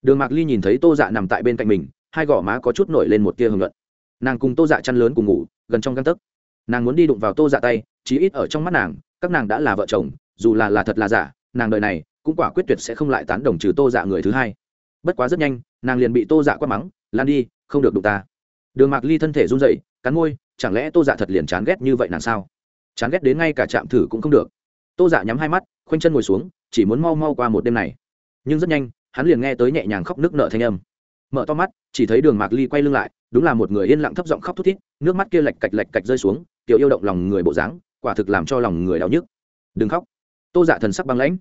S1: Đường mạc ly nhìn thấy tô dạ nằm tại bên cạnh mình, hai gò má có chút nổi lên một tia hưởng luận. Nàng cùng tô dạ chăn lớn cùng ngủ, gần trong găng tấc. Nàng muốn đi đụng vào tô dạ tay, chí ít ở trong mắt nàng, các nàng đã là vợ chồng, dù là là thật là giả, nàng đời này, cũng quả quyết tuyệt sẽ không lại tán đồng trừ tô dạ người thứ hai. Bất quá rất nhanh, nàng liền bị tô dạ quát mắng, lan đi, không được đụng ta. Đường mạc ly thân thể run dậy cắn môi, chẳng lẽ tô dạ thật liền chán ghét như vậy nàng sao? Chán ghét đến ngay cả chạm thử cũng không được. Tô dạ nhắm hai mắt, khoanh chân ngồi xuống, chỉ muốn mau mau qua một đêm này. Nhưng rất nhanh, hắn liền nghe tới nhẹ nhàng khóc nước nợ thanh âm. Mở to mắt, chỉ thấy đường mạc ly quay lưng lại, đúng là một người yên lặng thấp giọng khóc thút thít, nước mắt kia lạch cạch lạch cạch rơi xuống, kiểu yêu động lòng người bộ dáng, quả thực làm cho lòng người đau nhức. Đừng khóc. Tô dạ thần sắc băng lãnh.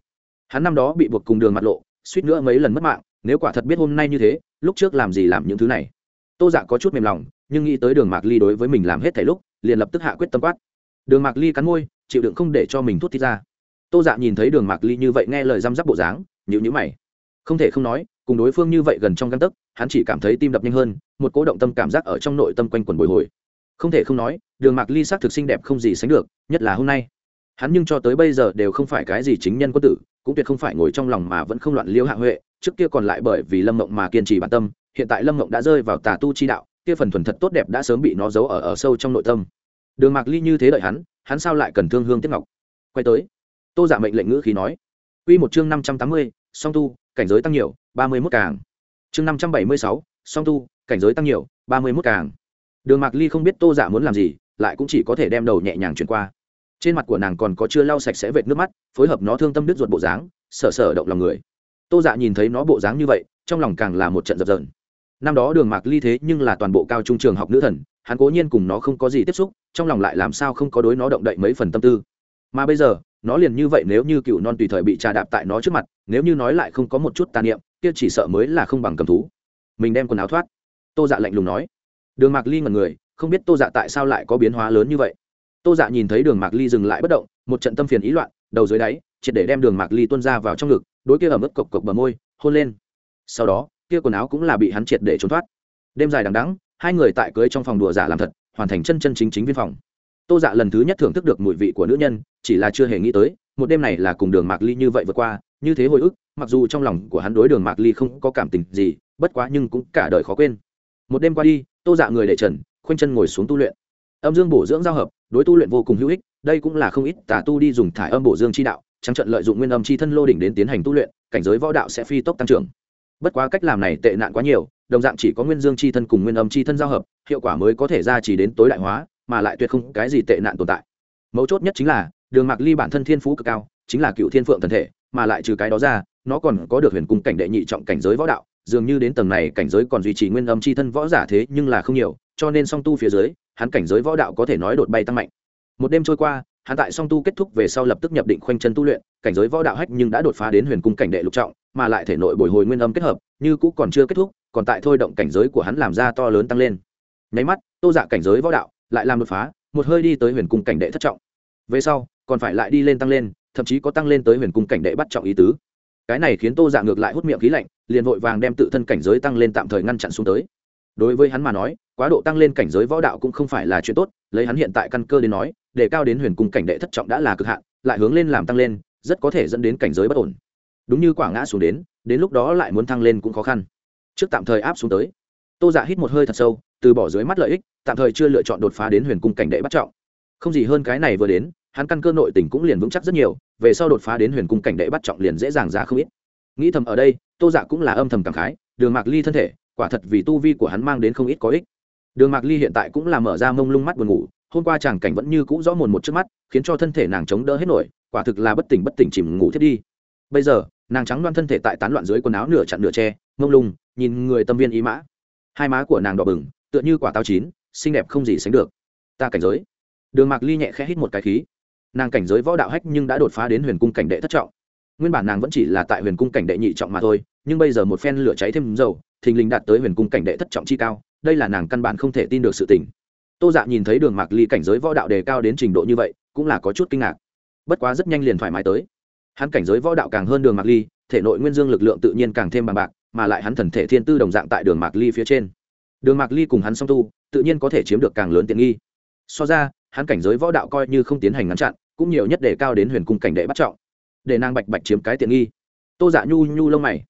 S1: Hắn năm đó bị buộc cùng đường mặt lộ, suýt nữa mấy lần mất mạng, nếu quả thật biết hôm nay như thế, lúc trước làm gì làm những thứ này. Tô dạ có chút mềm lòng, nhưng nghĩ tới đường mạc ly đối với mình làm hết thảy lúc, liền lập tức hạ quyết tâm quát đường mạc ly cắn môi, chịu đựng không để cho mình thút thít ra. Tô dạ nhìn thấy đường mạc ly như vậy nghe lời răm rắp bộ dáng nhịu nhữ mày. Không thể không nói, cùng đối phương như vậy gần trong găng tấc, hắn chỉ cảm thấy tim đập nhanh hơn, một cố động tâm cảm giác ở trong nội tâm quanh quần bồi hồi. Không thể không nói, đường mạc ly s ắ c thực xinh đẹp không gì sánh được, nhất là hôm nay. Hắn nhưng cho tới bây giờ đều không phải cái gì chính nhân quân tử, cũng tuyệt không phải ngồi trong lòng mà vẫn không loạn liêu hạ huệ, trước kia còn lại bởi vì lâm mộng mà kiên trì bản tâm, hiện tại lâm mộng đã rơi vào tà tu chi đạo, kia phần thuần thật tốt đẹp đã sớm bị nó giấu ở ở sâu trong nội tâm đường mạc ly như thế đợi hắn hắn sao lại cần thương hương tiếp ngọc? Quay tới, tô giả mệnh lệnh ngữ khí nói, Quy một chương năm trăm tám mươi, song tu, cảnh giới tăng nhiều, ba mươi mốt càng. Chương năm trăm bảy mươi sáu, song tu, cảnh giới tăng nhiều, ba mươi mốt càng. Đường mạc ly không biết tô giả muốn làm gì, lại cũng chỉ có thể đem đầu nhẹ nhàng chuyển qua. Trên mặt của nàng còn có chưa lau sạch sẽ vệt nước mắt, phối hợp nó thương tâm đứt ruột bộ dáng, sợ sợ động lòng người. Tô dạ nhìn thấy nó bộ dáng như vậy, trong lòng càng là một trận dập dờn. Năm đó đường mạc ly thế nhưng là toàn bộ cao trung trường học nữ thần hắn cố nhiên cùng nó không có gì tiếp xúc, trong lòng lại làm sao không có đối nó động đậy mấy phần tâm tư. Mà bây giờ, nó liền như vậy nếu như cựu non tùy thời bị trà đạp tại nó trước mặt, nếu như nói lại không có một chút tàn niệm, kia chỉ sợ mới là không bằng cầm thú. Mình đem quần áo thoát. Tô dạ lạnh lùng nói. Đường mạc ly ngần người, không biết tô dạ tại sao lại có biến hóa lớn như vậy. Tô dạ nhìn thấy đường mạc ly dừng lại bất động, một trận tâm phiền ý loạn, đầu dưới đáy, triệt để đem đường mạc ly tuân ra vào trong ngực, đối kia ở mức cộc cộc bờ môi, hôn lên. Sau đó, kia quần áo cũng là bị hắn triệt để trốn thoát. Đêm dài đằng đắng hai người tại cưới trong phòng đùa giả làm thật, hoàn thành chân chân chính chính viên phòng. Tô dạ lần thứ nhất thưởng thức được mùi vị của nữ nhân, chỉ là chưa hề nghĩ tới, một đêm này là cùng đường mạc ly như vậy vượt qua, như thế hồi ức, mặc dù trong lòng của hắn đối đường mạc ly không có cảm tình gì, bất quá nhưng cũng cả đời khó quên. Một đêm qua đi, tô dạ người để trần, khoanh chân ngồi xuống tu luyện. Âm dương bổ dưỡng giao hợp, đối tu luyện vô cùng hữu ích, đây cũng là không ít tà tu đi dùng thải âm bổ dương chi đạo, trắng trận lợi dụng nguyên âm chi thân lô đỉnh đến tiến hành tu luyện, cảnh giới võ đạo sẽ phi tốc tăng trưởng. Bất quá cách làm này tệ nạn quá nhiều đồng dạng chỉ có nguyên dương chi thân cùng nguyên âm chi thân giao hợp, hiệu quả mới có thể ra chỉ đến tối đại hóa, mà lại tuyệt không cái gì tệ nạn tồn tại. Mấu chốt nhất chính là, đường mạc ly bản thân thiên phú cực cao, chính là cựu thiên phượng thần thể, mà lại trừ cái đó ra, nó còn có được huyền cung cảnh đệ nhị trọng cảnh giới võ đạo, dường như đến tầng này cảnh giới còn duy trì nguyên âm chi thân võ giả thế nhưng là không nhiều, cho nên song tu phía dưới, hắn cảnh giới võ đạo có thể nói đột bay tăng mạnh. Một đêm trôi qua, hắn tại song tu kết thúc về sau lập tức nhập định khoanh chân tu luyện, cảnh giới võ đạo hách nhưng đã đột phá đến huyền cung cảnh đệ lục trọng mà lại thể nội bồi hồi nguyên âm kết hợp, như cũ còn chưa kết thúc, còn tại thôi động cảnh giới của hắn làm ra to lớn tăng lên. Nháy mắt, tô dạ cảnh giới võ đạo lại làm đột phá, một hơi đi tới huyền cung cảnh đệ thất trọng. Về sau, còn phải lại đi lên tăng lên, thậm chí có tăng lên tới huyền cung cảnh đệ bắt trọng ý tứ. Cái này khiến tô dạ ngược lại hút miệng khí lạnh, liền vội vàng đem tự thân cảnh giới tăng lên tạm thời ngăn chặn xuống tới. Đối với hắn mà nói, quá độ tăng lên cảnh giới võ đạo cũng không phải là chuyện tốt, lấy hắn hiện tại căn cơ đến nói, để cao đến huyền cung cảnh đệ thất trọng đã là cực hạn, lại hướng lên làm tăng lên, rất có thể dẫn đến cảnh giới bất ổn đúng như quả ngã xuống đến đến lúc đó lại muốn thăng lên cũng khó khăn. Trước tạm thời áp xuống tới. Tô dạ hít một hơi thật sâu, từ bỏ dưới mắt lợi ích, tạm thời chưa lựa chọn đột phá đến huyền cung cảnh đệ bắt trọng. Không gì hơn cái này vừa đến, hắn căn cơ nội tình cũng liền vững chắc rất nhiều, về sau đột phá đến huyền cung cảnh đệ bắt trọng liền dễ dàng ra không ít. Nghĩ thầm ở đây, tô dạ cũng là âm thầm cảm khái, đường mạc ly thân thể, quả thật vì tu vi của hắn mang đến không ít có ích. Đường mạc ly hiện tại cũng là mở ra mông lung mắt buồn ngủ, hôm qua chàng cảnh vẫn như cũ rõ mồn một trước mắt, khiến cho thân thể nàng chống đỡ hết nổi, quả thực là bất tỉnh bất tỉnh chìm ngủ thiết đi. Bây giờ nàng trắng loan thân thể tại tán loạn dưới quần áo nửa chặn nửa tre mông lung, nhìn người tâm viên ý mã. Hai má của nàng đỏ bừng, tựa như quả táo chín, xinh đẹp không gì sánh được. Ta cảnh giới. Đường mạc ly nhẹ khẽ hít một cái khí. Nàng cảnh giới võ đạo hách nhưng đã đột phá đến huyền cung cảnh đệ thất trọng. Nguyên bản nàng vẫn chỉ là tại huyền cung cảnh đệ nhị trọng mà thôi, nhưng bây giờ một phen lửa cháy thêm dầu, thình lình đạt tới huyền cung cảnh đệ thất trọng chi cao, đây là nàng căn bản không thể tin được sự tình. Tô dạ nhìn thấy đường mạc ly cảnh giới võ đạo đề cao đến trình độ như vậy, cũng là có chút kinh ngạc. Bất quá rất nhanh liền thoải mái tới hắn cảnh giới võ đạo càng hơn đường mạc ly, thể nội nguyên dương lực lượng tự nhiên càng thêm bằng bạc, mà lại hắn thần thể thiên tư đồng dạng tại đường mạc ly phía trên. Đường mạc ly cùng hắn song tu, tự nhiên có thể chiếm được càng lớn tiện nghi. So ra, hắn cảnh giới võ đạo coi như không tiến hành ngăn chặn, cũng nhiều nhất để cao đến huyền cung cảnh đệ bắt trọng. Để nàng bạch bạch chiếm cái tiện nghi. Tô dạ nhu nhu lông mày.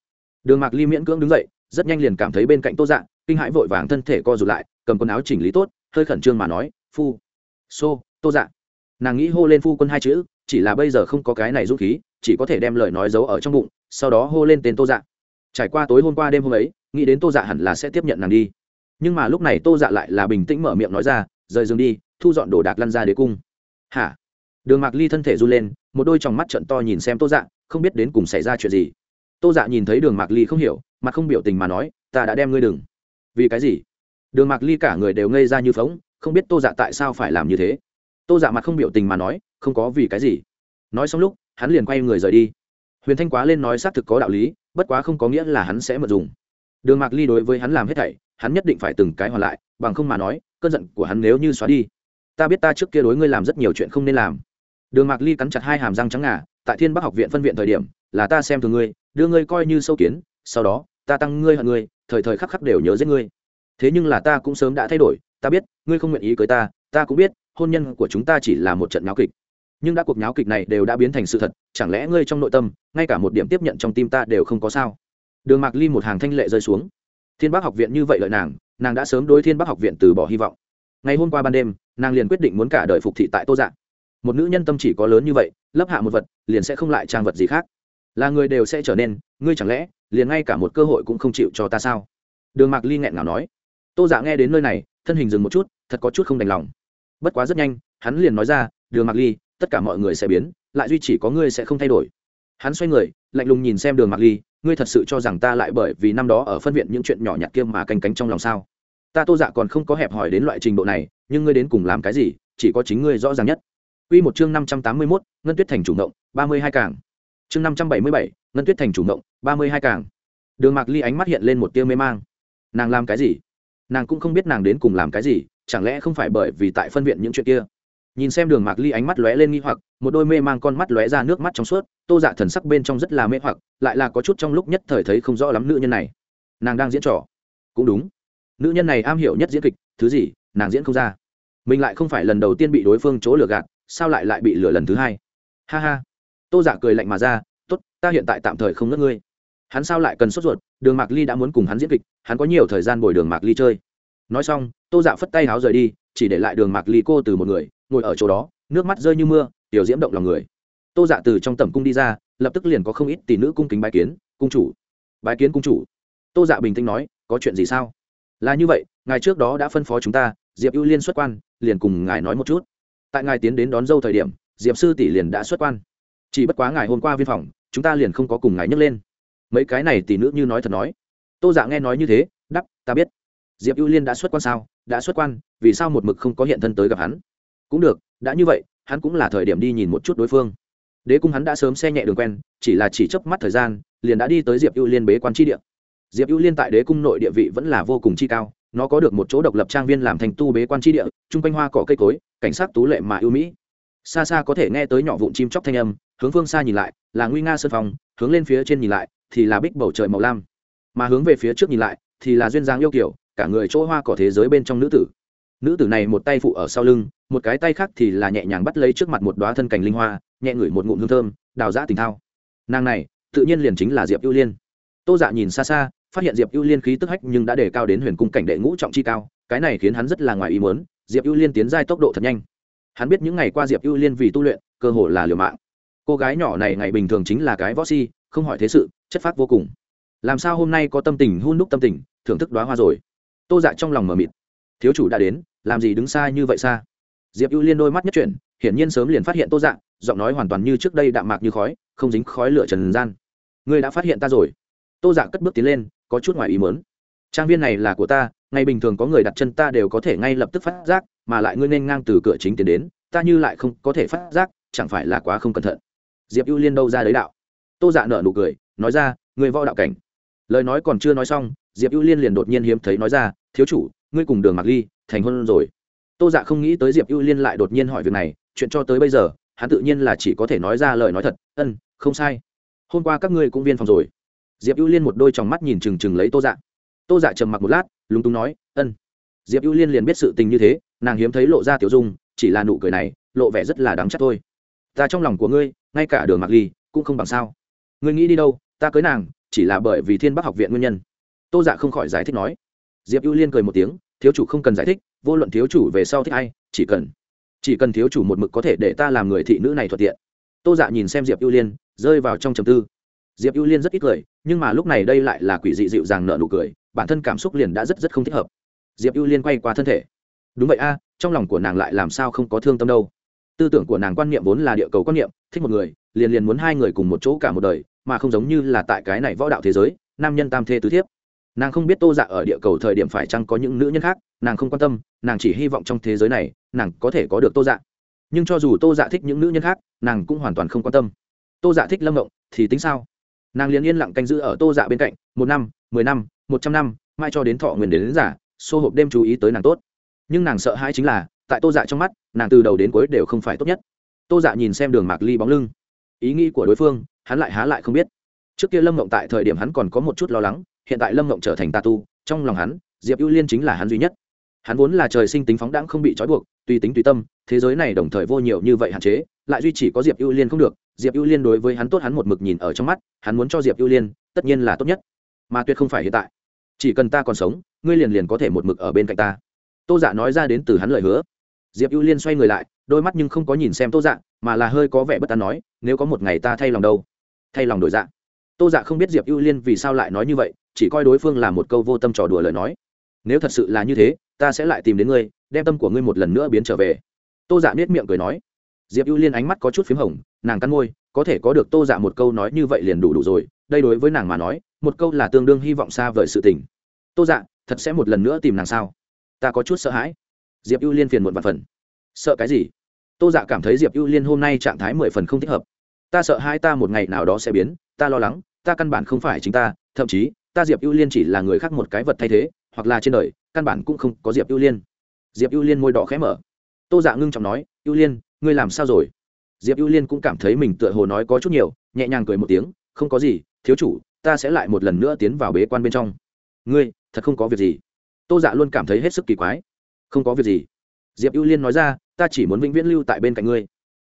S1: Đường mạc ly miễn cưỡng đứng dậy, rất nhanh liền cảm thấy bên cạnh tô dạ kinh hãi vội vàng thân thể co rụt lại, cầm quần áo chỉnh lý tốt, hơi khẩn trương mà nói, phu. Xô tô dạ. Nàng nghĩ hô lên phu quân hai chữ chỉ là bây giờ không có cái này dũng khí, chỉ có thể đem lời nói giấu ở trong bụng, sau đó hô lên tên tô dạ. Trải qua tối hôm qua đêm hôm ấy, nghĩ đến tô dạ hẳn là sẽ tiếp nhận nàng đi. Nhưng mà lúc này tô dạ lại là bình tĩnh mở miệng nói ra, rời giường đi, thu dọn đồ đạc lăn ra đế cung. Hả? Đường mạc ly thân thể run lên, một đôi tròng mắt trận to nhìn xem tô dạ không biết đến cùng xảy ra chuyện gì. Tô dạ nhìn thấy đường mạc ly không hiểu, mà không biểu tình mà nói, ta đã đem ngươi đừng. Vì cái gì? Đường mạc ly cả người đều ngây ra như phóng, không biết tô dạ tại sao phải làm như thế tô dạ mặt không biểu tình mà nói, không có vì cái gì. Nói xong lúc, hắn liền quay người rời đi. Huyền thanh quá lên nói xác thực có đạo lý, bất quá không có nghĩa là hắn sẽ mật dùng. Đường mạc ly đối với hắn làm hết thảy, hắn nhất định phải từng cái hoàn lại, bằng không mà nói, cơn giận của hắn nếu như xóa đi, ta biết ta trước kia đối ngươi làm rất nhiều chuyện không nên làm. Đường mạc ly cắn chặt hai hàm răng trắng ngà, tại thiên bắc học viện phân viện thời điểm, là ta xem thường ngươi, đưa ngươi coi như sâu kiến, sau đó, ta tăng ngươi hận ngươi, thời thời khắc khắc đều nhớ giết ngươi. Thế nhưng là ta cũng sớm đã thay đổi, ta biết, ngươi không nguyện ý cưới ta ta cũng biết hôn nhân của chúng ta chỉ là một trận nháo kịch. Nhưng đã cuộc nháo kịch này đều đã biến thành sự thật, chẳng lẽ ngươi trong nội tâm, ngay cả một điểm tiếp nhận trong tim ta đều không có sao? Đường mạc ly một hàng thanh lệ rơi xuống. Thiên bắc học viện như vậy lợi nàng nàng đã sớm đối thiên bắc học viện từ bỏ hy vọng. Ngày hôm qua ban đêm, nàng liền quyết định muốn cả đời phục thị tại tô dạng một nữ nhân tâm chỉ có lớn như vậy, lấp hạ một vật, liền sẽ không lại trang vật gì khác. Là người đều sẽ trở nên, ngươi chẳng lẽ, liền ngay cả một cơ hội cũng không chịu cho ta sao? Đường mạc ly nghẹn ngào nói. Tô dạ nghe đến nơi này, thân hình dừng một chút, thật có chút không đành lòng bất quá rất nhanh hắn liền nói ra đường mạc ly tất cả mọi người sẽ biến lại duy chỉ có ngươi sẽ không thay đổi hắn xoay người lạnh lùng nhìn xem đường mạc ly ngươi thật sự cho rằng ta lại bởi vì năm đó ở phân viện những chuyện nhỏ nhặt kia mà canh cánh trong lòng sao ta tô dạ còn không có hẹp hỏi đến loại trình độ này nhưng ngươi đến cùng làm cái gì chỉ có chính ngươi rõ ràng nhất Quy một chương năm trăm tám mươi 581, Ngân Tuyết thành chủ động, ba mươi hai càng. Chương năm trăm bảy mươi bảy, Ngân Tuyết thành chủ động, ba mươi hai càng. Đường Mạc Ly ánh mắt hiện lên một tia mê mang. Nàng làm cái gì? Nàng cũng không biết nàng đến cùng làm cái gì, chẳng lẽ không phải bởi vì tại phân viện những chuyện kia? Nhìn xem Đường Mạc Ly ánh mắt lóe lên nghi hoặc, một đôi mê mang con mắt lóe ra nước mắt trong suốt, Tô Dạ thần sắc bên trong rất là mê hoặc, lại là có chút trong lúc nhất thời thấy không rõ lắm nữ nhân này. Nàng đang diễn trò. Cũng đúng. Nữ nhân này am hiểu nhất diễn kịch, thứ gì, nàng diễn không ra. Mình lại không phải lần đầu tiên bị đối phương chỗ lừa gạt, sao lại lại bị lừa lần thứ hai ha ha tô giả dạ cười lạnh mà ra tốt ta hiện tại tạm thời không ngất ngươi hắn sao lại cần sốt ruột đường mạc ly đã muốn cùng hắn diễn kịch hắn có nhiều thời gian bồi đường mạc ly chơi nói xong, tô dạ phất tay háo rời đi, chỉ để lại đường mạc ly cô từ một người, ngồi ở chỗ đó, nước mắt rơi như mưa, tiểu diễm động lòng người. Tô dạ từ trong tầm cung đi ra, lập tức liền có không ít tỷ nữ cung kính bài kiến, cung chủ. Bài kiến cung chủ. Tô dạ bình tĩnh nói, có chuyện gì sao? Là như vậy, ngài trước đó đã phân phó chúng ta, diệp ưu liên xuất quan, liền cùng ngài nói một chút. Tại ngài tiến đến đón dâu thời điểm, diệp sư tỷ liền đã xuất quan. Chỉ bất quá ngài hôm qua viên phòng, chúng ta liền không có cùng ngài nhấc lên. Mấy cái này tỷ nữ như nói thật nói. Tô dạ nghe nói như thế đắp ta biết diệp ưu liên đã xuất quan sao? Đã xuất quan, vì sao một mực không có hiện thân tới gặp hắn? Cũng được, đã như vậy, hắn cũng là thời điểm đi nhìn một chút đối phương. Đế cung hắn đã sớm xe nhẹ đường quen, chỉ là chỉ chớp mắt thời gian, liền đã đi tới diệp ưu liên bế quan tri địa. Diệp ưu liên tại đế cung nội địa vị vẫn là vô cùng chi cao, nó có được một chỗ độc lập trang viên làm thành tu bế quan tri địa, chung quanh hoa cỏ cây cối, cảnh sát tú lệ mà ưu mỹ. Xa xa có thể nghe tới nhỏ vụn chim chóc thanh âm, hướng phương xa nhìn lại, là nguy nga sơn phòng hướng lên phía trên nhìn lại, thì là bích bầu trời màu lam. Mà hướng về phía trước nhìn lại, thì là duyên dáng yêu kiểu cả người chỗ hoa cỏ thế giới bên trong nữ tử. Nữ tử này một tay phụ ở sau lưng, một cái tay khác thì là nhẹ nhàng bắt lấy trước mặt một đoá thân cành linh hoa, nhẹ ngửi một ngụm hương thơm, đào giã tình thao. Nàng này, tự nhiên liền chính là diệp ưu liên. Tô dạ nhìn xa xa, phát hiện diệp ưu liên khí tức hách nhưng đã đề cao đến huyền cung cảnh đệ ngũ trọng chi cao, cái này khiến hắn rất là ngoài ý muốn, diệp ưu liên tiến giai tốc độ thật nhanh. Hắn biết những ngày qua diệp ưu liên vì tu luyện, cơ hồ là liều mạng. Cô gái nhỏ này ngày bình thường chính là cái võ si, không hỏi thế sự, chất phác vô cùng. Làm sao hôm nay có tâm tình hun đúc tâm tình, thưởng thức đoá hoa rồi? Tô dạ trong lòng mờ mịt. Thiếu chủ đã đến, làm gì đứng xa như vậy xa? Diệp ưu liên đôi mắt nhất chuyển, hiển nhiên sớm liền phát hiện tô dạ giọng nói hoàn toàn như trước đây đạm mạc như khói, không dính khói lửa trần gian. Ngươi đã phát hiện ta rồi. Tô dạ cất bước tiến lên, có chút ngoài ý mớn trang viên này là của ta, ngày bình thường có người đặt chân ta đều có thể ngay lập tức phát giác, mà lại ngươi nên ngang từ cửa chính tiến đến, ta như lại không có thể phát giác, chẳng phải là quá không cẩn thận. Diệp ưu liên đâu ra đấy đạo. Tô dạ nợ nụ cười, nói ra người võ đạo cảnh. Lời nói còn chưa nói xong diệp ưu liên liền đột nhiên hiếm thấy nói ra, thiếu chủ, ngươi cùng đường mạc ly thành hôn rồi. Tô dạ không nghĩ tới diệp ưu liên lại đột nhiên hỏi việc này, chuyện cho tới bây giờ, hắn tự nhiên là chỉ có thể nói ra lời nói thật, ân, không sai. Hôm qua các ngươi cũng viên phòng rồi. Diệp ưu liên một đôi t mắt nhìn trừng trừng lấy tô dạ. Tô dạ trầm mặc một lát, lúng túng nói, ân. Diệp ưu liên liền biết sự tình như thế, nàng hiếm thấy lộ ra tiểu dung, chỉ là nụ cười này, lộ vẻ rất là đáng chắc thôi. Ta trong lòng của ngươi, ngay cả đường mặc ly cũng không bằng sao. Ngươi nghĩ đi đâu, ta cưới nàng, chỉ là bởi vì thiên bắc học viện nguyên nhân tô dạ không khỏi giải thích nói. Diệp ưu liên cười một tiếng, thiếu chủ không cần giải thích, vô luận thiếu chủ về sau thích ai, chỉ cần chỉ cần thiếu chủ một mực có thể để ta làm người thị nữ này thuận tiện. Tô dạ nhìn xem diệp ưu liên, rơi vào trong trầm tư. Diệp ưu liên rất ít cười, nhưng mà lúc này đây lại là quỷ dị dịu dàng nợ nụ cười, bản thân cảm xúc liền đã rất rất không thích hợp. Diệp ưu liên quay qua thân thể. Đúng vậy a, trong lòng của nàng lại làm sao không có thương tâm đâu. Tư tưởng của nàng quan niệm vốn là địa cầu quan niệm, thích một người, liền liền muốn hai người cùng một chỗ cả một đời, mà không giống như là tại cái này võ đạo thế giới, nam nhân tam thê tứ thiếp nàng không biết tô dạ ở địa cầu thời điểm phải chăng có những nữ nhân khác nàng không quan tâm nàng chỉ hy vọng trong thế giới này nàng có thể có được tô dạ. Nhưng cho dù tô dạ thích những nữ nhân khác nàng cũng hoàn toàn không quan tâm. Tô dạ thích lâm động, thì tính sao? Nàng liền yên lặng canh giữ ở tô dạ bên cạnh một năm mười năm một trăm năm mai cho đến thọ nguyền đến, đến giả xô hộp đêm chú ý tới nàng tốt. Nhưng nàng sợ hãi chính là tại tô dạ trong mắt nàng từ đầu đến cuối đều không phải tốt nhất. Tô dạ nhìn xem đường mạc ly bóng lưng. Ý nghĩ của đối phương hắn lại há lại không biết. Trước kia lâm mộng tại thời điểm hắn còn có một chút lo lắng hiện tại lâm mộng trở thành tà tu, trong lòng hắn, diệp ưu liên chính là hắn duy nhất. Hắn vốn là trời sinh tính phóng đãng không bị trói buộc, tùy tính tùy tâm, thế giới này đồng thời vô nhiều như vậy hạn chế, lại duy chỉ có diệp ưu liên không được. Diệp ưu liên đối với hắn tốt hắn một mực nhìn ở trong mắt, hắn muốn cho diệp ưu liên, tất nhiên là tốt nhất. Mà tuyệt không phải hiện tại. Chỉ cần ta còn sống, ngươi liền liền có thể một mực ở bên cạnh ta. Tô dạ nói ra đến từ hắn lời hứa. Diệp ưu liên xoay người lại, đôi mắt nhưng không có nhìn xem tô dạ mà là hơi có vẻ bất tán nói, nếu có một ngày ta thay lòng đâu? Thay lòng đổi dạ. Tô dạ không biết diệp ưu liên vì sao lại nói như vậy chỉ coi đối phương là một câu vô tâm trò đùa lời nói. Nếu thật sự là như thế, ta sẽ lại tìm đến ngươi, đem tâm của ngươi một lần nữa biến trở về. Tô dạ nết miệng cười nói. Diệp ưu liên ánh mắt có chút p h í m hồng, nàng cắn môi, có thể có được tô dạ một câu nói như vậy liền đủ đủ rồi, đây đối với nàng mà nói, một câu là tương đương hy vọng xa vời sự tình. Tô dạ thật sẽ một lần nữa tìm nàng sao? Ta có chút sợ hãi. Diệp ưu liên phiền một vạn phần. Sợ cái gì? Tô dạ cảm thấy diệp ưu liên hôm nay trạng thái mười phần không thích hợp. Ta sợ hai ta một ngày nào đó sẽ biến, ta lo lắng, ta căn bản không phải chính ta, thậm chí ta diệp ưu liên chỉ là người khác một cái vật thay thế hoặc là trên đời căn bản cũng không có diệp ưu liên diệp ưu liên môi đỏ khẽ mở tô dạ ngưng trọng nói ưu liên ngươi làm sao rồi diệp ưu liên cũng cảm thấy mình tựa hồ nói có chút nhiều nhẹ nhàng cười một tiếng không có gì thiếu chủ ta sẽ lại một lần nữa tiến vào bế quan bên trong ngươi thật không có việc gì tô dạ luôn cảm thấy hết sức kỳ quái không có việc gì diệp ưu liên nói ra ta chỉ muốn vĩnh viễn lưu tại bên cạnh ngươi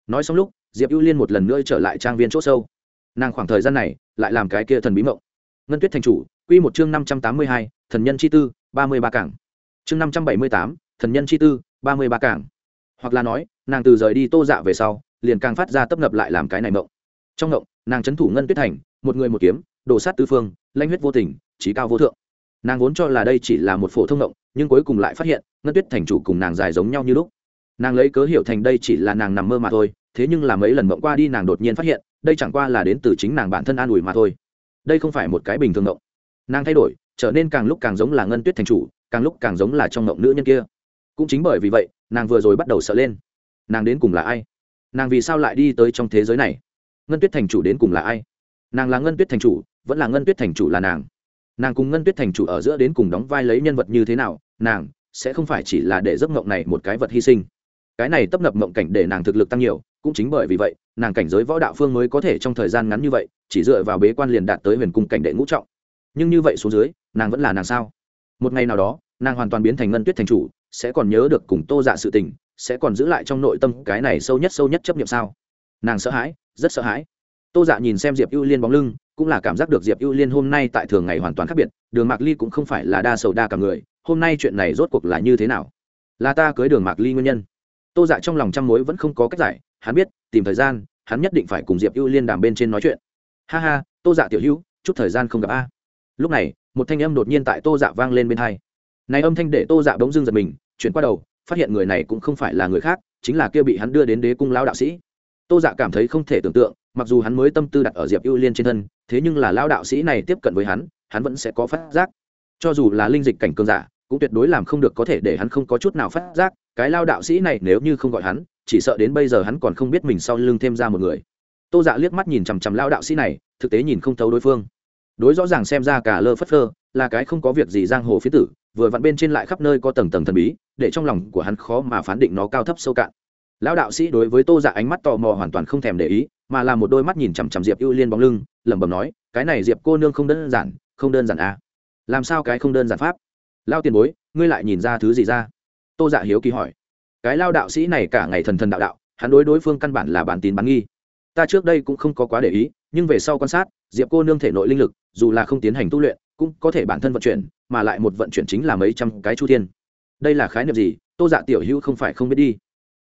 S1: nói xong lúc diệp ưu liên một lần nữa trở lại trang viên c h ỗ sâu nàng khoảng thời gian này lại làm cái kia thần bí mộng ngân tuyết thành chủ Quy một chương năm trăm tám mươi hai, thần nhân chi tư, ba mươi ba cảng. Chương năm trăm bảy mươi tám, thần nhân chi tư, ba mươi ba cảng. Hoặc là nói, nàng từ rời đi tô dạ về sau, liền càng phát ra tấp ngập lại làm cái này mộng. Trong mộng, nàng trấn thủ ngân tuyết thành, một người một kiếm, đổ sát tứ phương, lãnh huyết vô tình, chí cao vô thượng. Nàng vốn cho là đây chỉ là một phổ thông mộng, nhưng cuối cùng lại phát hiện, ngân tuyết thành chủ cùng nàng dài giống nhau như lúc. Nàng lấy cớ hiểu thành đây chỉ là nàng nằm mơ mà thôi, thế nhưng là mấy lần mộng qua đi nàng đột nhiên phát hiện, đây chẳng qua là đến từ chính nàng bản thân an ủi mà thôi. Đây không phải một cái bình thường mộng nàng thay đổi, trở nên càng lúc càng giống là ngân tuyết thành chủ, càng lúc càng giống là trong ngộng nữ nhân kia. Cũng chính bởi vì vậy, nàng vừa rồi bắt đầu sợ lên. Nàng đến cùng là ai? Nàng vì sao lại đi tới trong thế giới này? Ngân tuyết thành chủ đến cùng là ai? Nàng là ngân tuyết thành chủ, vẫn là ngân tuyết thành chủ là nàng? Nàng cùng ngân tuyết thành chủ ở giữa đến cùng đóng vai lấy nhân vật như thế nào? Nàng sẽ không phải chỉ là để giấc mộng này một cái vật hy sinh. Cái này tấp nập mộng cảnh để nàng thực lực tăng nhiều, cũng chính bởi vì vậy, nàng cảnh giới võ đạo phương mới có thể trong thời gian ngắn như vậy, chỉ dựa vào bế quan liền đạt tới huyền cung cảnh đệ ngũ trọng nhưng như vậy xuống dưới, nàng vẫn là nàng sao? Một ngày nào đó, nàng hoàn toàn biến thành ngân tuyết thành chủ, sẽ còn nhớ được cùng tô dạ sự tình, sẽ còn giữ lại trong nội tâm cái này sâu nhất sâu nhất chấp nghiệm sao? Nàng sợ hãi, rất sợ hãi. Tô dạ nhìn xem diệp ưu liên bóng lưng, cũng là cảm giác được diệp ưu liên hôm nay tại thường ngày hoàn toàn khác biệt, đường mạc ly cũng không phải là đa sầu đa cả người, hôm nay chuyện này rốt cuộc là như thế nào? Là ta cưới đường mạc ly nguyên nhân. Tô dạ trong lòng trăm mối vẫn không có cách giải, hắn biết, tìm thời gian, hắn nhất định phải cùng diệp ưu liên đàm bên trên nói chuyện. Ha ha, tô dạ tiểu hữu, chút thời gian không gặp a lúc này, một thanh âm đột nhiên tại tô dạ vang lên bên hai. Này âm thanh để tô dạ bỗng dưng giật mình, chuyển qua đầu, phát hiện người này cũng không phải là người khác, chính là kia bị hắn đưa đến đế cung lao đạo sĩ. Tô dạ cảm thấy không thể tưởng tượng, mặc dù hắn mới tâm tư đặt ở diệp ưu liên trên thân, thế nhưng là lao đạo sĩ này tiếp cận với hắn hắn vẫn sẽ có phát giác. Cho dù là linh dịch cảnh cường giả, cũng tuyệt đối làm không được có thể để hắn không có chút nào phát giác, cái lao đạo sĩ này nếu như không gọi hắn, chỉ sợ đến bây giờ hắn còn không biết mình sau lưng thêm ra một người. Tô dạ liếc mắt nhìn chằm chằm lao đạo sĩ này, thực tế nhìn không thấu đối phương đối rõ ràng xem ra cả lơ phất lơ là cái không có việc gì giang hồ phía tử, vừa vặn bên trên lại khắp nơi có tầng tầng thần bí, để trong lòng của hắn khó mà phán định nó cao thấp sâu cạn. Lão đạo sĩ đối với tô dạ ánh mắt tò mò hoàn toàn không thèm để ý, mà là một đôi mắt nhìn chằm chằm diệp ưu liên bóng lưng, lẩm bẩm nói, cái này diệp cô nương không đơn giản, không đơn giản à? Làm sao cái không đơn giản pháp? Lao tiền bối, ngươi lại nhìn ra thứ gì ra? Tô dạ hiếu kỳ hỏi. Cái lao đạo sĩ này cả ngày thần thần đạo đạo, hắn đối đối phương căn bản là bản tín bán nghi. Ta trước đây cũng không có quá để ý nhưng về sau quan sát, diệp cô nương thể nội linh lực, dù là không tiến hành tu luyện, cũng có thể bản thân vận chuyển, mà lại một vận chuyển chính là mấy trăm cái chu thiên. Đây là khái niệm gì? Tô dạ tiểu hữu không phải không biết đi.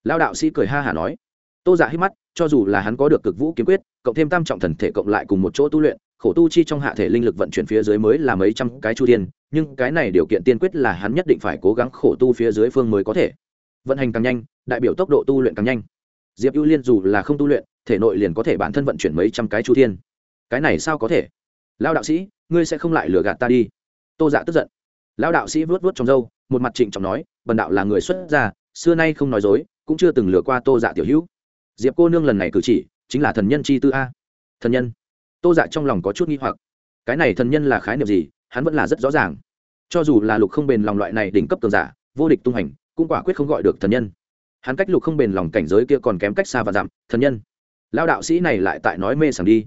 S1: Lao đạo sĩ cười ha hả nói. Tô dạ hít mắt, cho dù là hắn có được cực vũ kiếm quyết, cộng thêm tam trọng thần thể cộng lại cùng một chỗ tu luyện, khổ tu chi trong hạ thể linh lực vận chuyển phía dưới mới là mấy trăm cái chu thiên, nhưng cái này điều kiện tiên quyết là hắn nhất định phải cố gắng khổ tu phía dưới phương mới có thể. Vận hành càng nhanh, đại biểu tốc độ tu luyện càng nhanh. Diệp ưu liên dù là không tu luyện thể nội liền có thể bản thân vận chuyển mấy trăm cái chu thiên. Cái này sao có thể? Lao đạo sĩ ngươi sẽ không lại lừa gạt ta đi. Tô dạ tức giận. Lao đạo sĩ vuốt vuốt trong râu một mặt trịnh trọng nói bần đạo là người xuất gia xưa nay không nói dối cũng chưa từng lừa qua tô dạ tiểu hữu. Diệp cô nương lần này cử chỉ chính là thần nhân chi tư a. Thần nhân. Tô dạ trong lòng có chút nghi hoặc. Cái này thần nhân là khái niệm gì? Hắn vẫn là rất rõ ràng. Cho dù là lục không bền lòng loại này đỉnh cấp cường giả vô địch tung hành cũng quả quyết không gọi được thần nhân. Hắn cách lục không bền lòng cảnh giới kia còn kém cách xa và giảm, thần nhân lao đạo sĩ này lại tại nói mê sảng đi.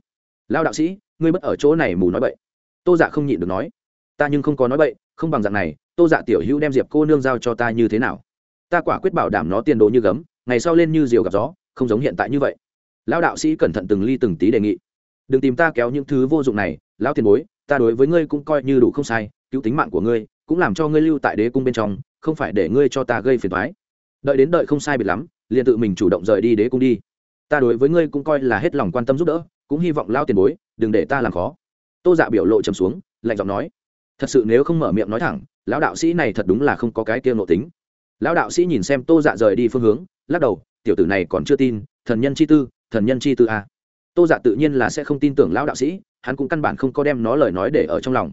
S1: Lao đạo sĩ, ngươi bất ở chỗ này mù nói bậy. Tô dạ không nhịn được nói. Ta nhưng không có nói bậy, không bằng dạng này, tô dạ tiểu hữu đem diệp cô nương giao cho ta như thế nào? Ta quả quyết bảo đảm nó tiền đồ như gấm, ngày sau lên như diều gặp gió, không giống hiện tại như vậy. Lão đạo sĩ cẩn thận từng ly từng tí đề nghị. Đừng tìm ta kéo những thứ vô dụng này, lão tiền bối, ta đối với ngươi cũng coi như đủ không sai, cứu tính mạng của ngươi, cũng làm cho ngươi lưu tại đế cung bên trong, không phải để ngươi cho ta gây phiền thoái đợi đến đợi không sai biệt lắm, liền tự mình chủ động rời đi đế cung đi ta đối với ngươi cũng coi là hết lòng quan tâm giúp đỡ, cũng hy vọng lao tiền bối, đừng để ta làm khó. Tô dạ biểu lộ trầm xuống, lạnh giọng nói, thật sự nếu không mở miệng nói thẳng, lão đạo sĩ này thật đúng là không có cái kia nộ tính. Lão đạo sĩ nhìn xem tô dạ rời đi phương hướng, lắc đầu, tiểu tử này còn chưa tin, thần nhân chi tư, thần nhân chi tư a tô dạ tự nhiên là sẽ không tin tưởng lão đạo sĩ, hắn cũng căn bản không có đem nó lời nói để ở trong lòng.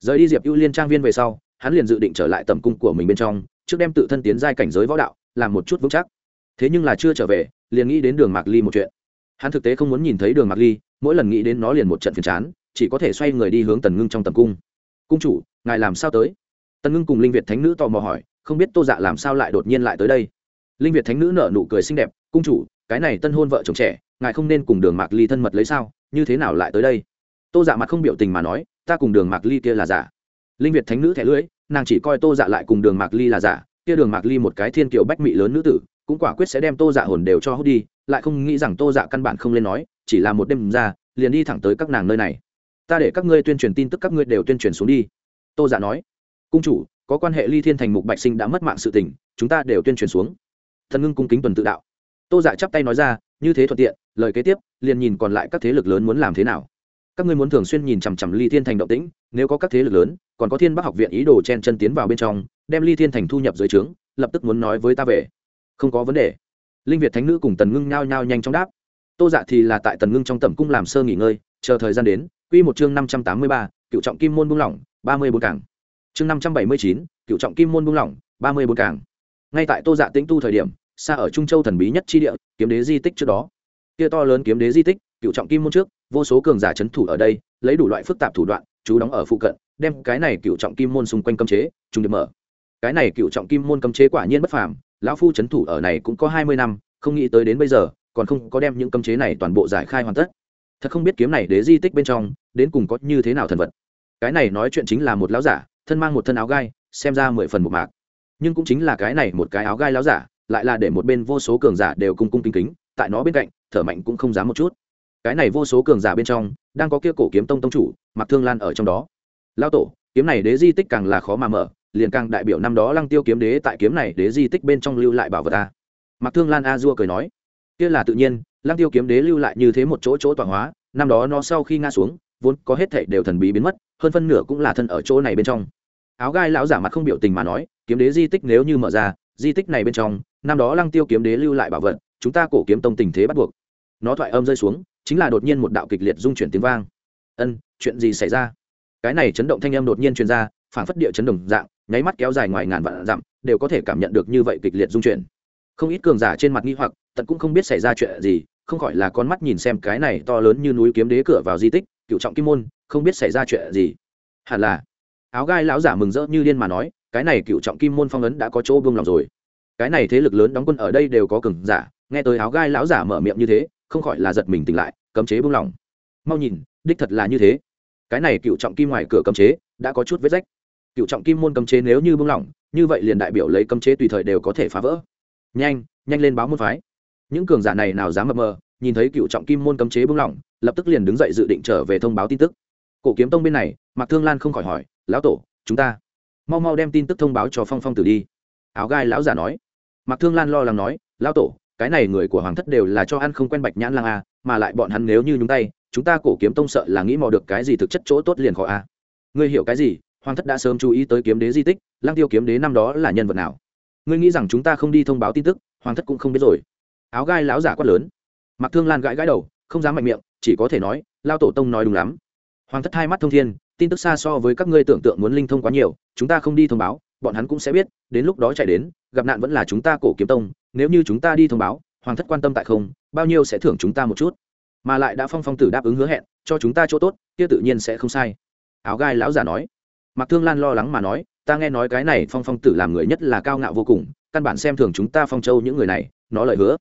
S1: Rời đi diệp ưu liên trang viên về sau, hắn liền dự định trở lại tầm cung của mình bên trong, trước đem tự thân tiến giai cảnh giới võ đạo, làm một chút vững chắc. Thế nhưng là chưa trở về liền nghĩ đến đường mạc ly một chuyện. Hắn thực tế không muốn nhìn thấy đường mạc ly, mỗi lần nghĩ đến nó liền một trận phiền chán, chỉ có thể xoay người đi hướng tần ngưng trong tầm cung. Cung chủ, ngài làm sao tới? Tần ngưng cùng linh việt thánh nữ tò mò hỏi, không biết tô dạ làm sao lại đột nhiên lại tới đây? Linh việt thánh nữ nở nụ cười xinh đẹp, cung chủ, cái này tân hôn vợ chồng trẻ, ngài không nên cùng đường mạc ly thân mật lấy sao, như thế nào lại tới đây? Tô dạ mặt không biểu tình mà nói, ta cùng đường mạc ly kia là giả. Linh việt thánh nữ thẻ lưỡi, nàng chỉ coi tô dạ lại cùng đường mạc ly là giả, kia đường mạc ly một cái thiên kiều bách mị lớn nữ tử cũng quả quyết sẽ đem tô dạ hồn đều cho hút đi, lại không nghĩ rằng tô dạ căn bản không lên nói, chỉ là một đêm ra, liền đi thẳng tới các nàng nơi này. Ta để các ngươi tuyên truyền tin tức các ngươi đều tuyên truyền xuống đi. Tô dạ nói, cung chủ, có quan hệ ly thiên thành mục bạch sinh đã mất mạng sự tình, chúng ta đều tuyên truyền xuống. Thần ngưng cung kính tuần tự đạo. Tô dạ chắp tay nói ra, như thế thuận tiện, lời kế tiếp, liền nhìn còn lại các thế lực lớn muốn làm thế nào. Các ngươi muốn thường xuyên nhìn chằm chằm ly thiên thành động tĩnh, nếu có các thế lực lớn, còn có thiên bắc học viện ý đồ chen chân tiến vào bên trong, đem ly thiên thành thu nhập dưới trướng, lập tức muốn nói với ta về không có vấn đề. Linh việt thánh nữ cùng tần ngưng nhao nhao nhanh chóng đáp. Tô dạ thì là tại tần ngưng trong tẩm cung làm sơ nghỉ ngơi, chờ thời gian đến, quy một chương năm trăm tám mươi ba, cựu trọng kim môn buông lỏng, ba mươi bốn cảng. Chương năm trăm bảy mươi chín, cựu trọng kim môn buông lỏng, ba mươi bốn cảng. Ngay tại tô dạ tĩnh tu thời điểm, xa ở trung châu thần bí nhất chi địa, kiếm đế di tích trước đó. Kia to lớn kiếm đế di tích, cựu trọng kim môn trước, vô số cường giả c h ấ n thủ ở đây, lấy đủ loại phức tạp thủ đoạn, chú đóng ở phụ cận, đem cái này cựu trọng kim môn xung quanh cấm chế chúng được mở. Cái này cựu trọng kim môn cấm chế quả nhiên bất phàm lão phu c h ấ n thủ ở này cũng có hai mươi năm, không nghĩ tới đến bây giờ, còn không có đem những cấm chế này toàn bộ giải khai hoàn tất. Thật không biết kiếm này đế di tích bên trong, đến cùng có như thế nào thần vật. Cái này nói chuyện chính là một lão giả, thân mang một thân áo gai, xem ra mười phần một mạc. Nhưng cũng chính là cái này một cái áo gai lão giả, lại là để một bên vô số cường giả đều cung cung kính kính, tại nó bên cạnh, thở mạnh cũng không dám một chút. Cái này vô số cường giả bên trong, đang có kia cổ kiếm tông tông chủ mặc thương lan ở trong đó. Lao tổ, kiếm này đế di tích càng là khó mà mở liền càng đại biểu năm đó lăng tiêu kiếm đế tại kiếm này đế di tích bên trong lưu lại bảo vật ta. Mặc thương lan a dua cười nói, kia là tự nhiên, lăng tiêu kiếm đế lưu lại như thế một chỗ chỗ tọa hóa, năm đó nó sau khi ngã xuống, vốn có hết thảy đều thần bí biến mất, hơn phân nửa cũng là thân ở chỗ này bên trong. Áo gai lão giả mặt không biểu tình mà nói, kiếm đế di tích nếu như mở ra, di tích này bên trong, năm đó lăng tiêu kiếm đế lưu lại bảo vật, chúng ta cổ kiếm tông tình thế bắt buộc. Nó thoại âm rơi xuống, chính là đột nhiên một đạo kịch liệt dung chuyển tiếng vang. Ân, chuyện gì xảy ra? Cái này chấn động thanh âm đột nhiên truyền ra phản phất địa chấn động dạng nháy mắt kéo dài ngoài ngàn vạn dặm, đều có thể cảm nhận được như vậy kịch liệt dung chuyển. Không ít cường giả trên mặt nghi hoặc, tận cũng không biết xảy ra chuyện gì, không khỏi là con mắt nhìn xem cái này to lớn như núi kiếm đế cửa vào di tích, cựu trọng kim môn, không biết xảy ra chuyện gì. Hẳn là, áo gai lão giả mừng rỡ như điên mà nói, cái này cựu trọng kim môn phong ấn đã có chỗ buông lòng rồi. Cái này thế lực lớn đóng quân ở đây đều có cường giả, nghe tới áo gai lão giả mở miệng như thế, không khỏi là giật mình tỉnh lại, cấm chế buông lỏng mau nhìn, đích thật là như thế. Cái này cựu trọng kim ngoài cửa cấm chế, đã có chút vết rách cựu trọng kim môn cấm chế nếu như buông lỏng, như vậy liền đại biểu lấy cấm chế tùy thời đều có thể phá vỡ. Nhanh nhanh lên báo môn phái. Những cường giả này nào dám mập mờ, nhìn thấy cựu trọng kim môn cấm chế buông lỏng, lập tức liền đứng dậy dự định trở về thông báo tin tức. Cổ kiếm tông bên này, mạc thương lan không khỏi hỏi, lão tổ, chúng ta mau mau đem tin tức thông báo cho phong phong tử đi. Áo gai lão giả nói. Mạc thương lan lo lắng nói, lão tổ, cái này người của hoàng thất đều là cho ăn không quen bạch nhãn lang a, mà lại bọn hắn nếu như nhúng tay, chúng ta cổ kiếm tông sợ là nghĩ mò được cái gì thực chất chỗ tốt liền khó a. Ngươi hiểu cái gì? Hoàng thất đã sớm chú ý tới kiếm đế di tích lang tiêu kiếm đế năm đó là nhân vật nào? Ngươi nghĩ rằng chúng ta không đi thông báo tin tức, hoàng thất cũng không biết rồi. Áo gai lão giả quát lớn. Mặc thương lan gãi gãi đầu, không dám mạnh miệng, chỉ có thể nói, lao tổ tông nói đúng lắm. Hoàng thất hai mắt thông thiên, tin tức xa so với các ngươi tưởng tượng muốn linh thông quá nhiều, chúng ta không đi thông báo, bọn hắn cũng sẽ biết, đến lúc đó chạy đến, gặp nạn vẫn là chúng ta cổ kiếm tông, nếu như chúng ta đi thông báo, hoàng thất quan tâm tại không, bao nhiêu sẽ thưởng chúng ta một chút. Mà lại đã phong phong tử đáp ứng hứa hẹn, cho chúng ta chỗ tốt, kia tự nhiên sẽ không sai. Áo gai lão giả nói. Mạc thương lan lo lắng mà nói, ta nghe nói cái này phong phong tử làm người nhất là cao ngạo vô cùng, căn bản xem thường chúng ta phong châu những người này, nó lời hứa.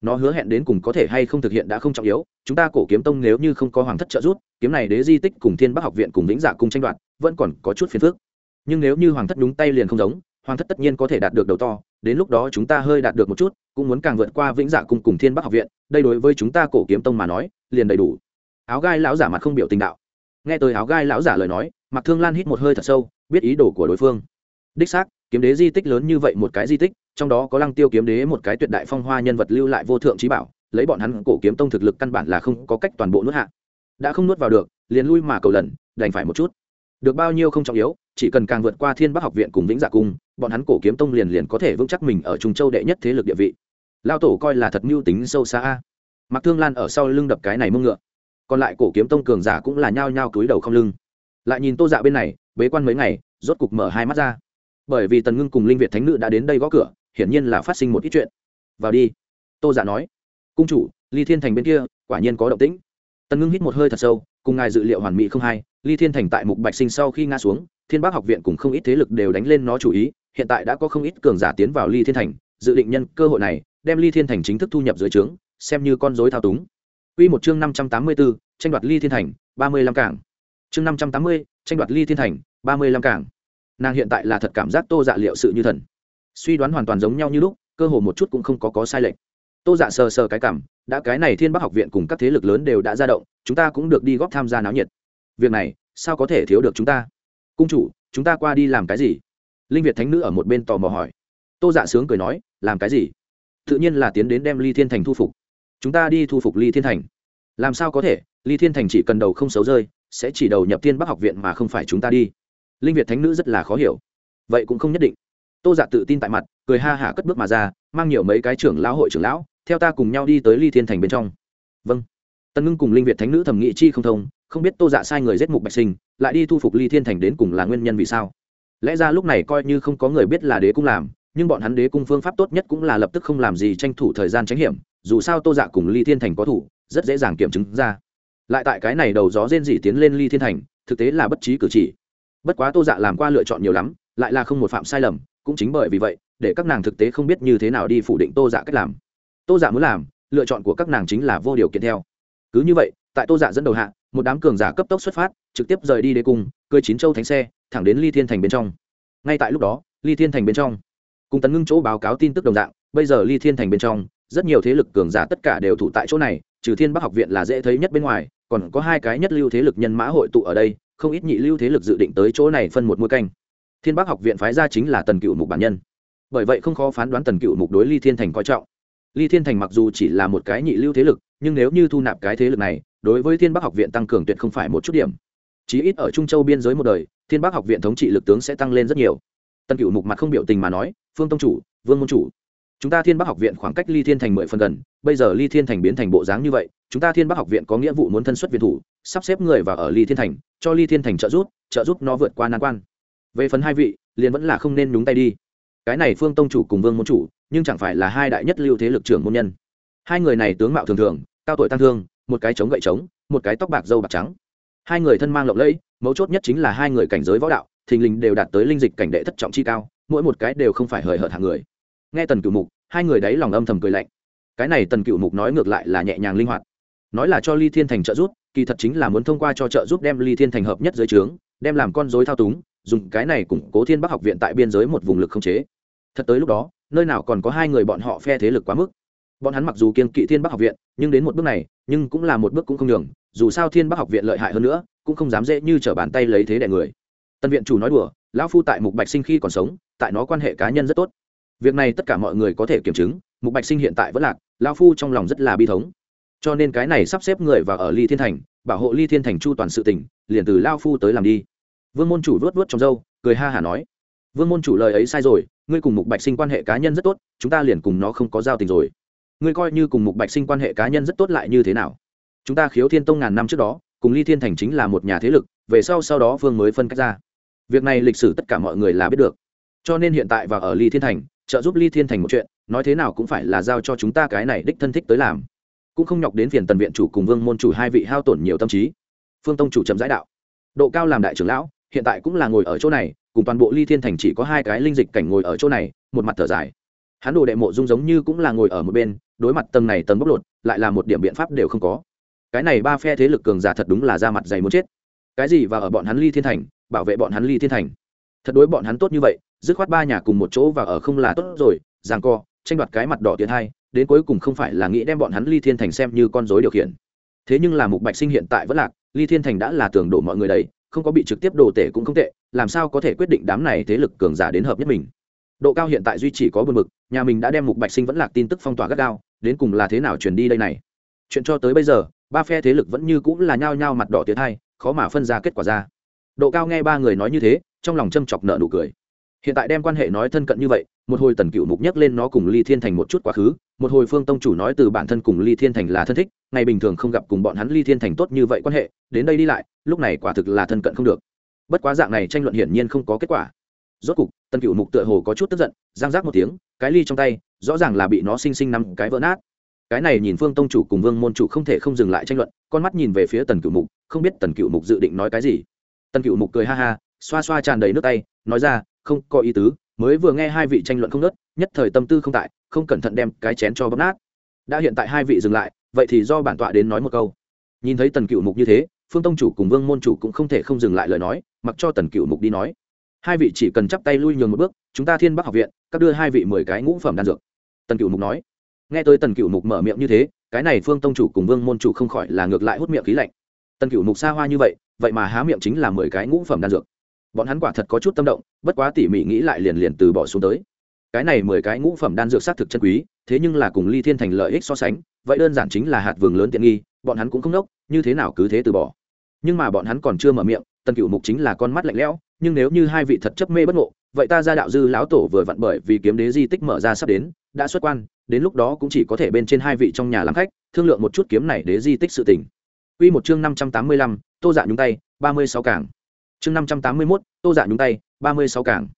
S1: Nó hứa hẹn đến cùng có thể hay không thực hiện đã không trọng yếu, chúng ta cổ kiếm tông nếu như không có hoàng thất trợ giúp, kiếm này đế di tích cùng thiên bắc học viện cùng vĩnh dạ cung tranh đoạt, vẫn còn có chút phiền phức. Nhưng nếu như hoàng thất đúng tay liền không giống, hoàng thất tất nhiên có thể đạt được đầu to, đến lúc đó chúng ta hơi đạt được một chút, cũng muốn càng vượt qua vĩnh dạ cung cùng thiên bắc học viện, đây đối với chúng ta cổ kiếm tông mà nói, liền đầy đủ. Áo gai lão giả mặt không biểu tình đạo. Nghe tới áo gai lão giả lời nói Mạc thương lan hít một hơi thật sâu, biết ý đồ của đối phương. Đích xác, kiếm đế di tích lớn như vậy một cái di tích, trong đó có lăng tiêu kiếm đế một cái tuyệt đại phong hoa nhân vật lưu lại vô thượng trí bảo, lấy bọn hắn cổ kiếm tông thực lực căn bản là không có cách toàn bộ nuốt hạ. Đã không nuốt vào được, liền lui mà cầu lần, đành phải một chút. Được bao nhiêu không trọng yếu, chỉ cần càng vượt qua thiên bắc học viện cùng vĩnh dạ cung, bọn hắn cổ kiếm tông liền liền có thể vững chắc mình ở trung châu đệ nhất thế lực địa vị. Lao tổ coi là thật mưu tính sâu xa a. Mặc thương lan ở sau lưng đập cái này mông ngựa. Còn lại cổ kiếm tông cường giả cũng là nhao nhao cúi đầu không lưng lại nhìn tô dạ bên này bế quan mấy ngày rốt cục mở hai mắt ra. Bởi vì tần ngưng cùng linh việt thánh nữ đã đến đây gõ cửa hiển nhiên là phát sinh một ít chuyện. Vào đi tô dạ nói. Cung chủ ly thiên thành bên kia quả nhiên có động tĩnh. Tần ngưng hít một hơi thật sâu cùng ngài dự liệu hoàn mỹ không hay ly thiên thành tại mục bạch sinh sau khi nga xuống thiên bác học viện cùng không ít thế lực đều đánh lên nó chủ ý hiện tại đã có không ít cường giả tiến vào ly thiên thành dự định nhân cơ hội này đem ly thiên thành chính thức thu nhập dưới trướng xem như con dối thao túng. Quy một chương năm trăm tám mươi 584, tranh đoạt ly thiên thành, ba mươi lăm cảng. Chương năm trăm tám mươi, tranh đoạt ly thiên thành, ba mươi lăm cảng. Nàng hiện tại là thật cảm giác tô dạ liệu sự như thần. Suy đoán hoàn toàn giống nhau như lúc cơ hồ một chút cũng không có có sai lệch. Tô dạ sờ sờ cái cảm đã cái này thiên bắc học viện cùng các thế lực lớn đều đã ra động chúng ta cũng được đi góp tham gia náo nhiệt. Việc này sao có thể thiếu được chúng ta? Cung chủ chúng ta qua đi làm cái gì? Linh việt thánh nữ ở một bên tò mò hỏi. Tô dạ sướng cười nói làm cái gì? Tự nhiên là tiến đến đem ly thiên thành thu phục. Chúng ta đi thu phục ly thiên thành. Làm sao có thể? Ly thiên thành chỉ cần đầu không xấu rơi sẽ chỉ đầu nhập thiên bắc học viện mà không phải chúng ta đi. Linh việt thánh nữ rất là khó hiểu. Vậy cũng không nhất định. Tô dạ tự tin tại mặt, cười ha hả cất bước mà ra, mang nhiều mấy cái trưởng lão hội trưởng lão, theo ta cùng nhau đi tới ly thiên thành bên trong. Vâng. Tân ngưng cùng linh việt thánh nữ thẩm nghị chi không thông, không biết tô dạ sai người giết mục bạch sinh, lại đi thu phục ly thiên thành đến cùng là nguyên nhân vì sao. Lẽ ra lúc này coi như không có người biết là đế cung làm, nhưng bọn hắn đế cung phương pháp tốt nhất cũng là lập tức không làm gì tranh thủ thời gian tránh hiểm, dù sao tô dạ cùng ly thiên thành có thủ, rất dễ dàng kiểm chứng ra lại tại cái này đầu gió rên rỉ tiến lên ly thiên thành, thực tế là bất trí cử chỉ. Bất quá tô dạ làm qua lựa chọn nhiều lắm, lại là không một phạm sai lầm, cũng chính bởi vì vậy, để các nàng thực tế không biết như thế nào đi phủ định tô dạ cách làm. Tô dạ muốn làm, lựa chọn của các nàng chính là vô điều kiện theo. Cứ như vậy, tại tô dạ dẫn đầu hạ, một đám cường giả cấp tốc xuất phát, trực tiếp rời đi đế cung cưới chín châu thánh xe, thẳng đến ly thiên thành bên trong. Ngay tại lúc đó, ly thiên thành bên trong, cùng tấn ngưng chỗ báo cáo tin tức đồng dạng, bây giờ ly thiên thành bên trong, rất nhiều thế lực cường giả tất cả đều thủ tại chỗ này trừ thiên bắc học viện là dễ thấy nhất bên ngoài, còn có hai cái nhất lưu thế lực nhân mã hội tụ ở đây, không ít nhị lưu thế lực dự định tới chỗ này phân một mũi canh. Thiên bắc học viện phái ra chính là tần cựu mục bản nhân. Bởi vậy không khó phán đoán tần cựu mục đối ly thiên thành coi trọng. Ly thiên thành mặc dù chỉ là một cái nhị lưu thế lực, nhưng nếu như thu nạp cái thế lực này, đối với thiên bắc học viện tăng cường tuyệt không phải một chút điểm. Chí ít ở trung châu biên giới một đời, thiên bắc học viện thống trị lực tướng sẽ tăng lên rất nhiều. Tần cựu mục mặt không biểu tình mà nói, phương tông chủ, vương môn chủ chúng ta thiên bắc học viện khoảng cách ly thiên thành mười phần gần, bây giờ ly thiên thành biến thành bộ dáng như vậy, chúng ta thiên bắc học viện có nghĩa vụ muốn thân xuất viện thủ, sắp xếp người và ở ly thiên thành, cho ly thiên thành trợ giúp trợ giúp nó vượt qua nan quan. Về phần hai vị, liền vẫn là không nên nhúng tay đi. Cái này phương tông chủ cùng vương môn chủ, nhưng chẳng phải là hai đại nhất lưu thế lực trưởng môn nhân. Hai người này tướng mạo thường thường, cao tuổi tăng thương, một cái chống gậy trống, một cái tóc bạc dâu bạc trắng. Hai người thân mang lộng lẫy, mấu chốt nhất chính là hai người cảnh giới võ đạo, thình lình đều đạt tới linh dịch cảnh đệ thất trọng chi cao, mỗi một cái đều không phải hời hợt hạng người nghe tần cựu mục, hai người đấy lòng âm thầm cười lạnh. Cái này tần cựu mục nói ngược lại là nhẹ nhàng linh hoạt. Nói là cho ly thiên thành trợ giúp, kỳ thật chính là muốn thông qua cho trợ giúp đem ly thiên thành hợp nhất dưới trướng, đem làm con dối thao túng, dùng cái này củng cố thiên bắc học viện tại biên giới một vùng lực không chế. Thật tới lúc đó, nơi nào còn có hai người bọn họ phe thế lực quá mức. Bọn hắn mặc dù kiên kỵ thiên bắc học viện, nhưng đến một bước này, nhưng cũng là một bước cũng không đường dù sao thiên bắc học viện lợi hại hơn nữa, cũng không dám dễ như t r ở bàn tay lấy thế đẻ người. Tân viện chủ nói đùa, lão phu tại mục bạch sinh khi còn sống, tại nó quan hệ cá nhân rất tốt việc này tất cả mọi người có thể kiểm chứng, mục bạch sinh hiện tại vẫn lạc, lão phu trong lòng rất là bi thống. Cho nên cái này sắp xếp người vào ở ly thiên thành, bảo hộ ly thiên thành chu toàn sự tỉnh liền từ lao phu tới làm đi. Vương môn chủ vớt vớt trong dâu cười ha hả nói, vương môn chủ lời ấy sai rồi, ngươi cùng mục bạch sinh quan hệ cá nhân rất tốt, chúng ta liền cùng nó không có giao tình rồi. Ngươi coi như cùng mục bạch sinh quan hệ cá nhân rất tốt lại như thế nào? Chúng ta khiếu thiên tông ngàn năm trước đó, cùng ly thiên thành chính là một nhà thế lực, về sau sau đó vương mới phân cách ra. Việc này lịch sử tất cả mọi người là biết được. Cho nên hiện tại và ở ly thiên thành trợ giúp ly thiên thành một chuyện, nói thế nào cũng phải là giao cho chúng ta cái này đích thân thích tới làm. Cũng không nhọc đến phiền tần viện chủ cùng vương môn chủ hai vị hao tổn nhiều tâm trí. Phương tông chủ chậm giải đạo. Độ cao làm đại trưởng lão, hiện tại cũng là ngồi ở chỗ này, cùng toàn bộ ly thiên thành chỉ có hai cái linh dịch cảnh ngồi ở chỗ này, một mặt thở dài. Hắn đồ đệ mộ dung giống như cũng là ngồi ở một bên, đối mặt tầng này tầng bóc lột, lại là một điểm biện pháp đều không có. Cái này ba phe thế lực cường giả thật đúng là ra mặt dày muốn chết. Cái gì và ở bọn hắn ly thiên thành, bảo vệ bọn hắn ly thiên thành? Thật đối bọn hắn tốt như vậy dứt khoát ba nhà cùng một chỗ và ở không là tốt rồi, ràng co, tranh đoạt cái mặt đỏ tiến hai, đến cuối cùng không phải là nghĩ đem bọn hắn ly thiên thành xem như con dối điều khiển. Thế nhưng là mục bạch sinh hiện tại vẫn lạc, ly thiên thành đã là tường đổ mọi người đấy không có bị trực tiếp đổ tể cũng không tệ, làm sao có thể quyết định đám này thế lực cường giả đến hợp nhất mình. Độ cao hiện tại duy chỉ có buồn mực nhà mình đã đem mục bạch sinh vẫn lạc tin tức phong tỏa gắt gao, đến cùng là thế nào truyền đi đây này? Chuyện cho tới bây giờ, ba phe thế lực vẫn như cũng là nhao nhao mặt đỏ tiến hai, khó mà phân ra kết quả ra. Độ cao nghe ba người nói như thế, trong lòng châm chọc nợ nụ cười hiện tại đem quan hệ nói thân cận như vậy, một hồi tần cựu mục nhắc lên nó cùng ly thiên thành một chút quá khứ, một hồi phương tông chủ nói từ bản thân cùng ly thiên thành là thân thích, ngày bình thường không gặp cùng bọn hắn ly thiên thành tốt như vậy quan hệ, đến đây đi lại, lúc này quả thực là thân cận không được. Bất quá dạng này tranh luận hiển nhiên không có kết quả. Rốt cục, tần cựu mục tựa hồ có chút tức giận, giang giác một tiếng, cái ly trong tay, rõ ràng là bị nó xinh xinh nằm cái vỡ nát. Cái này nhìn phương tông chủ cùng vương môn chủ không thể không dừng lại tranh luận, con mắt nhìn về phía tần cựu mục, không biết tần cựu mục dự định nói cái gì. Tần cựu mục cười ha ha, xoa xoa tràn đầy nước tay, nói ra không có ý tứ, mới vừa nghe hai vị tranh luận không nớt, nhất thời tâm tư không tại, không cẩn thận đem cái chén cho bấm nát. Đã hiện tại hai vị dừng lại, vậy thì do bản tọa đến nói một câu. Nhìn thấy tần cựu mục như thế, phương tông chủ cùng vương môn chủ cũng không thể không dừng lại lời nói, mặc cho tần cựu mục đi nói. Hai vị chỉ cần chắp tay lui nhường một bước, chúng ta thiên bắc học viện, các đưa hai vị mười cái ngũ phẩm đan dược. Tần cựu mục nói. Nghe tới tần cựu mục mở miệng như thế, cái này phương tông chủ cùng vương môn chủ không khỏi là ngược lại hút miệng khí lạnh. Tần cựu mục xa hoa như vậy vậy mà há miệng chính là mười cái ngũ phẩm đan dược bọn hắn quả thật có chút tâm động bất quá tỉ mỉ nghĩ lại liền liền từ bỏ xuống tới. Cái này mười cái ngũ phẩm đan dược xác thực chân quý thế nhưng là cùng ly thiên thành lợi ích so sánh vậy đơn giản chính là hạt vườn lớn tiện nghi bọn hắn cũng không nốc như thế nào cứ thế từ bỏ. Nhưng mà bọn hắn còn chưa mở miệng tần cựu mục chính là con mắt lạnh lẽo nhưng nếu như hai vị thật chấp mê bất ngộ vậy ta ra đạo dư lão tổ vừa vặn bởi vì kiếm đế di tích mở ra sắp đến đã xuất quan đến lúc đó cũng chỉ có thể bên trên hai vị trong nhà làm khách thương lượng một chút kiếm này đế di tích sự tình. Quy một chương năm trăm tám mươi lăm, Tô Dạ nhúng tay, ba mươi sáu cảng. Chương năm trăm tám mươi 581, Tô Dạ nhúng tay, ba mươi sáu cảng.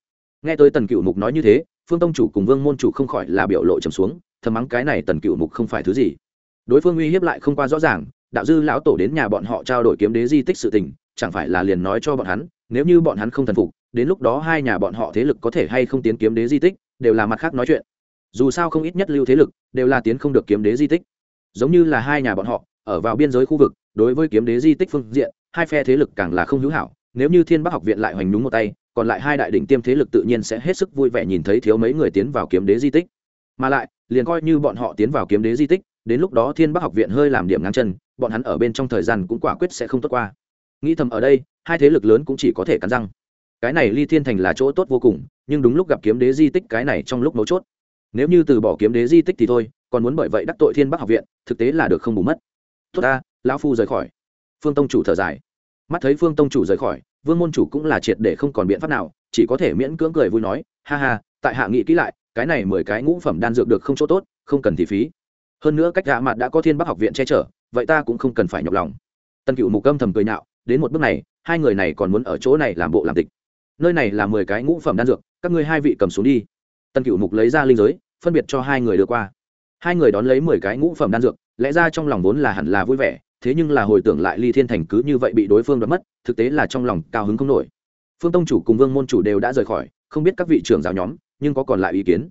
S1: Nghe tới Tần Cựu Mục nói như thế, Phương tông chủ cùng Vương môn chủ không khỏi là biểu lộ trầm xuống, thầm mắng cái này Tần Cựu Mục không phải thứ gì. Đối phương uy hiếp lại không qua rõ ràng, đạo dư lão tổ đến nhà bọn họ trao đổi kiếm đế di tích sự tình, chẳng phải là liền nói cho bọn hắn, nếu như bọn hắn không thần phục, đến lúc đó hai nhà bọn họ thế lực có thể hay không tiến kiếm đế di tích, đều là mặt khác nói chuyện. Dù sao không ít nhất lưu thế lực, đều là tiến không được kiếm đế di tích. Giống như là hai nhà bọn họ, ở vào biên giới khu vực, đối với kiếm đế di tích phương diện, hai phe thế lực càng là không hữu hảo, nếu như Thiên Bắc học viện lại hoành đúng một tay, còn lại hai đại đỉnh tiêm thế lực tự nhiên sẽ hết sức vui vẻ nhìn thấy thiếu mấy người tiến vào kiếm đế di tích. Mà lại, liền coi như bọn họ tiến vào kiếm đế di tích, đến lúc đó Thiên Bắc học viện hơi làm điểm ngang chân, bọn hắn ở bên trong thời gian cũng quả quyết sẽ không tốt qua. Nghĩ thầm ở đây, hai thế lực lớn cũng chỉ có thể cắn răng. Cái này Ly Thiên Thành là chỗ tốt vô cùng, nhưng đúng lúc gặp kiếm đế di tích cái này trong lúc mấu chốt. Nếu như từ bỏ kiếm đế di tích thì thôi, còn muốn bởi vậy đắc tội thiên bắc học viện thực tế là được không bù mất tốt ta lão phu rời khỏi phương tông chủ thở dài mắt thấy phương tông chủ rời khỏi, vương môn chủ cũng là triệt để không còn biện pháp nào, chỉ có thể miễn cưỡng cười vui nói, ha ha, tại hạ nghĩ kỹ lại, cái này mười cái ngũ phẩm đan dược được không chỗ tốt, không cần thì phí. Hơn nữa cách dạ gạ mặt đã có thiên bắc học viện che chở, vậy ta cũng không cần phải nhọc lòng. Tân cựu mục âm thầm cười nhạo, đến một bước này, hai người này còn muốn ở chỗ này làm bộ làm tịch. Nơi này là mười cái ngũ phẩm đan dược, các ngươi hai vị cầm xuống đi. Tân cựu mục lấy ra linh giới, phân biệt cho hai người đưa qua. Hai người đón lấy mười cái ngũ phẩm đan dược, lẽ ra trong lòng vốn là hẳn là vui vẻ thế nhưng là hồi tưởng lại ly thiên thành cứ như vậy bị đối phương đoạt mất, thực tế là trong lòng cao hứng không nổi. Phương tông chủ cùng vương môn chủ đều đã rời khỏi, không biết các vị trưởng giáo nhóm, nhưng có còn lại ý kiến?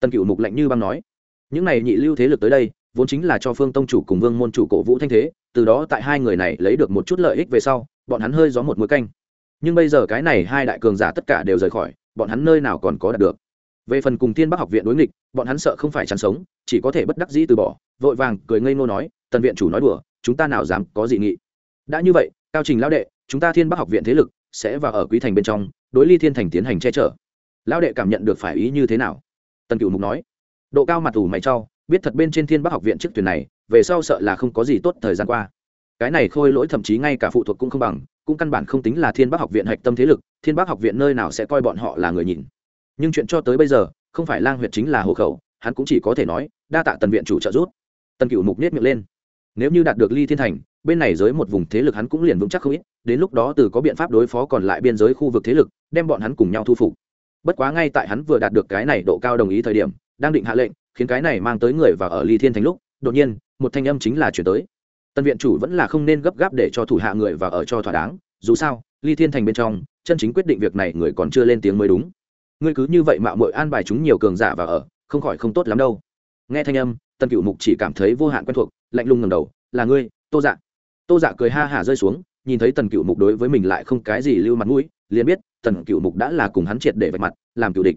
S1: Tần cựu mục lạnh như băng nói. Những này nhị lưu thế lực tới đây, vốn chính là cho phương tông chủ cùng vương môn chủ cổ vũ thanh thế, từ đó tại hai người này lấy được một chút lợi ích về sau, bọn hắn hơi gió một mũi canh. Nhưng bây giờ cái này hai đại cường giả tất cả đều rời khỏi, bọn hắn nơi nào còn có đạt được? Về phần cùng thiên bắc học viện đối nghịch, bọn hắn sợ không phải chắn sống, chỉ có thể bất đắc dĩ từ bỏ, vội vàng cười ngây ngô nói, tần viện chủ nói đùa chúng ta nào dám có dị nghị? Đã như vậy, cao trình lão đệ, chúng ta thiên bắc học viện thế lực sẽ vào ở quý thành bên trong, đối ly thiên thành tiến hành che chở. Lão đệ cảm nhận được phải ý như thế nào? Tần cựu mục nói. Độ cao mặt ủ mày cho, biết thật bên trên thiên bắc học viện trước tuyển này, về sau sợ là không có gì tốt thời gian qua. Cái này khôi lỗi thậm chí ngay cả phụ thuộc cũng không bằng, cũng căn bản không tính là thiên bắc học viện hạch tâm thế lực, thiên bắc học viện nơi nào sẽ coi bọn họ là người nhìn. Nhưng chuyện cho tới bây giờ, không phải lang huyệt chính là hộ khẩu, hắn cũng chỉ có thể nói, đa tạ tần viện chủ trợ giúp. Tần cựu mục nết miệng lên nếu như đạt được ly thiên thành, bên này giới một vùng thế lực hắn cũng liền vững chắc không ít, đến lúc đó từ có biện pháp đối phó còn lại biên giới khu vực thế lực, đem bọn hắn cùng nhau thu phục. Bất quá ngay tại hắn vừa đạt được cái này độ cao đồng ý thời điểm, đang định hạ lệnh, khiến cái này mang tới người và ở ly thiên thành lúc, đột nhiên, một thanh âm chính là chuyển tới. Tân viện chủ vẫn là không nên gấp gáp để cho thủ hạ người và ở cho thỏa đáng, dù sao, ly thiên thành bên trong, chân chính quyết định việc này người còn chưa lên tiếng mới đúng. Ngươi cứ như vậy mạo mội an bài chúng nhiều cường giả và ở, không khỏi không tốt lắm đâu. Nghe thanh âm Tần cựu mục chỉ cảm thấy vô hạn quen thuộc, lạnh lùng ngầm đầu, là ngươi, tô dạ. Tô dạ cười ha hả rơi xuống, nhìn thấy tần cựu mục đối với mình lại không cái gì lưu mặt mũi, liền biết tần cựu mục đã là cùng hắn triệt để vạch mặt, làm cựu địch.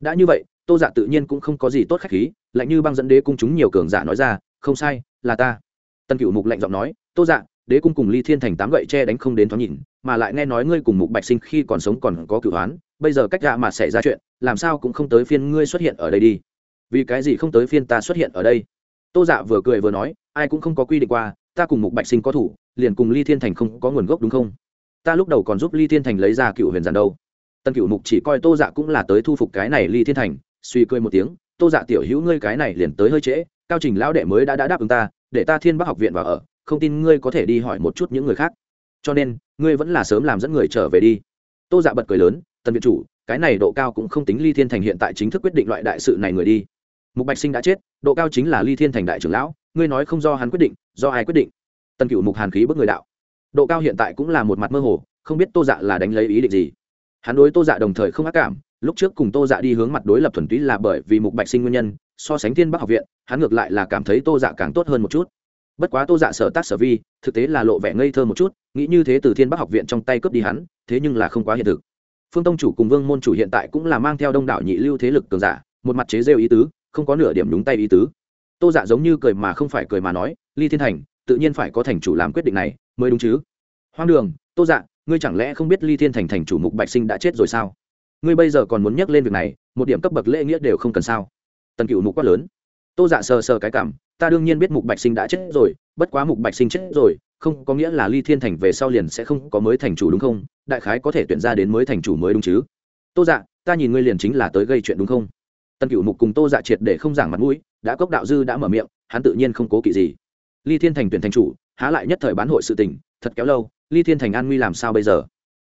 S1: Đã như vậy, tô dạ tự nhiên cũng không có gì tốt khách khí, lạnh như băng dẫn đế cung chúng nhiều cường giả nói ra, không sai, là ta. Tần cựu mục lạnh giọng nói, tô dạ đế cung cùng ly thiên thành tám gậy che đánh không đến thoáng nhìn, mà lại nghe nói ngươi cùng mục bạch sinh khi còn sống còn có cửu hoán, bây giờ cách gạ mà xảy ra chuyện, làm sao cũng không tới phiên ngươi xuất hiện ở đây đi vì cái gì không tới phiên ta xuất hiện ở đây? Tô dạ vừa cười vừa nói ai cũng không có quy định qua ta cùng mục bạch sinh có thủ liền cùng ly thiên thành không có nguồn gốc đúng không? Ta lúc đầu còn giúp ly thiên thành lấy ra cựu huyền giản đâu. Tân cựu mục chỉ coi tô dạ cũng là tới thu phục cái này ly thiên thành suy cười một tiếng tô dạ tiểu hữu ngươi cái này liền tới hơi trễ cao trình lão đệ mới đã, đã đáp ứng ta để ta thiên bắc học viện vào ở không tin ngươi có thể đi hỏi một chút những người khác. Cho nên ngươi vẫn là sớm làm dẫn người trở về đi. Tô dạ bật cười lớn tân viện chủ cái này độ cao cũng không tính ly thiên thành hiện tại chính thức quyết định loại đại sự này người đi mục bạch sinh đã chết, độ cao chính là ly thiên thành đại trưởng lão, ngươi nói không do hắn quyết định, do ai quyết định? Tân cựu mục hàn khí bước người đạo. Độ cao hiện tại cũng là một mặt mơ hồ, không biết tô dạ là đánh lấy ý định gì. Hắn đối tô dạ đồng thời không ác cảm, lúc trước cùng tô dạ đi hướng mặt đối lập thuần túy là bởi vì mục bạch sinh nguyên nhân, so sánh thiên bắc học viện, hắn ngược lại là cảm thấy tô dạ càng tốt hơn một chút. Bất quá tô dạ sở tác sở vi, thực tế là lộ vẻ ngây thơ một chút, nghĩ như thế từ thiên bắc học viện trong tay cướp đi hắn, thế nhưng là không quá hiện thực. Phương tông chủ cùng vương môn chủ hiện tại cũng là mang theo đông đảo nhị lưu thế lực cường giả, một mặt chế rêu ý tứ không có nửa điểm đúng tay ý tứ. Tô dạ giống như cười mà không phải cười mà nói, ly thiên thành, tự nhiên phải có thành chủ làm quyết định này, mới đúng chứ? Hoang đường, tô dạ ngươi chẳng lẽ không biết ly thiên thành thành chủ mục bạch sinh đã chết rồi sao? Ngươi bây giờ còn muốn nhắc lên việc này, một điểm cấp bậc lễ nghĩa đều không cần sao? Tần cựu mục quát lớn. Tô dạ sờ sờ cái cảm, ta đương nhiên biết mục bạch sinh đã chết rồi, bất quá mục bạch sinh chết rồi, không có nghĩa là ly thiên thành về sau liền sẽ không có mới thành chủ đúng không? Đại khái có thể tuyển ra đến mới thành chủ mới đúng chứ? Tô dạ ta nhìn ngươi liền chính là tới gây chuyện đúng không? Tần cựu mục cùng tô dạ triệt để không giảng mặt mũi, đã cốc đạo dư đã mở miệng, hắn tự nhiên không cố kỵ gì. Ly thiên thành tuyển thành chủ, há lại nhất thời bán hội sự tình, thật kéo lâu, ly thiên thành an nguy làm sao bây giờ?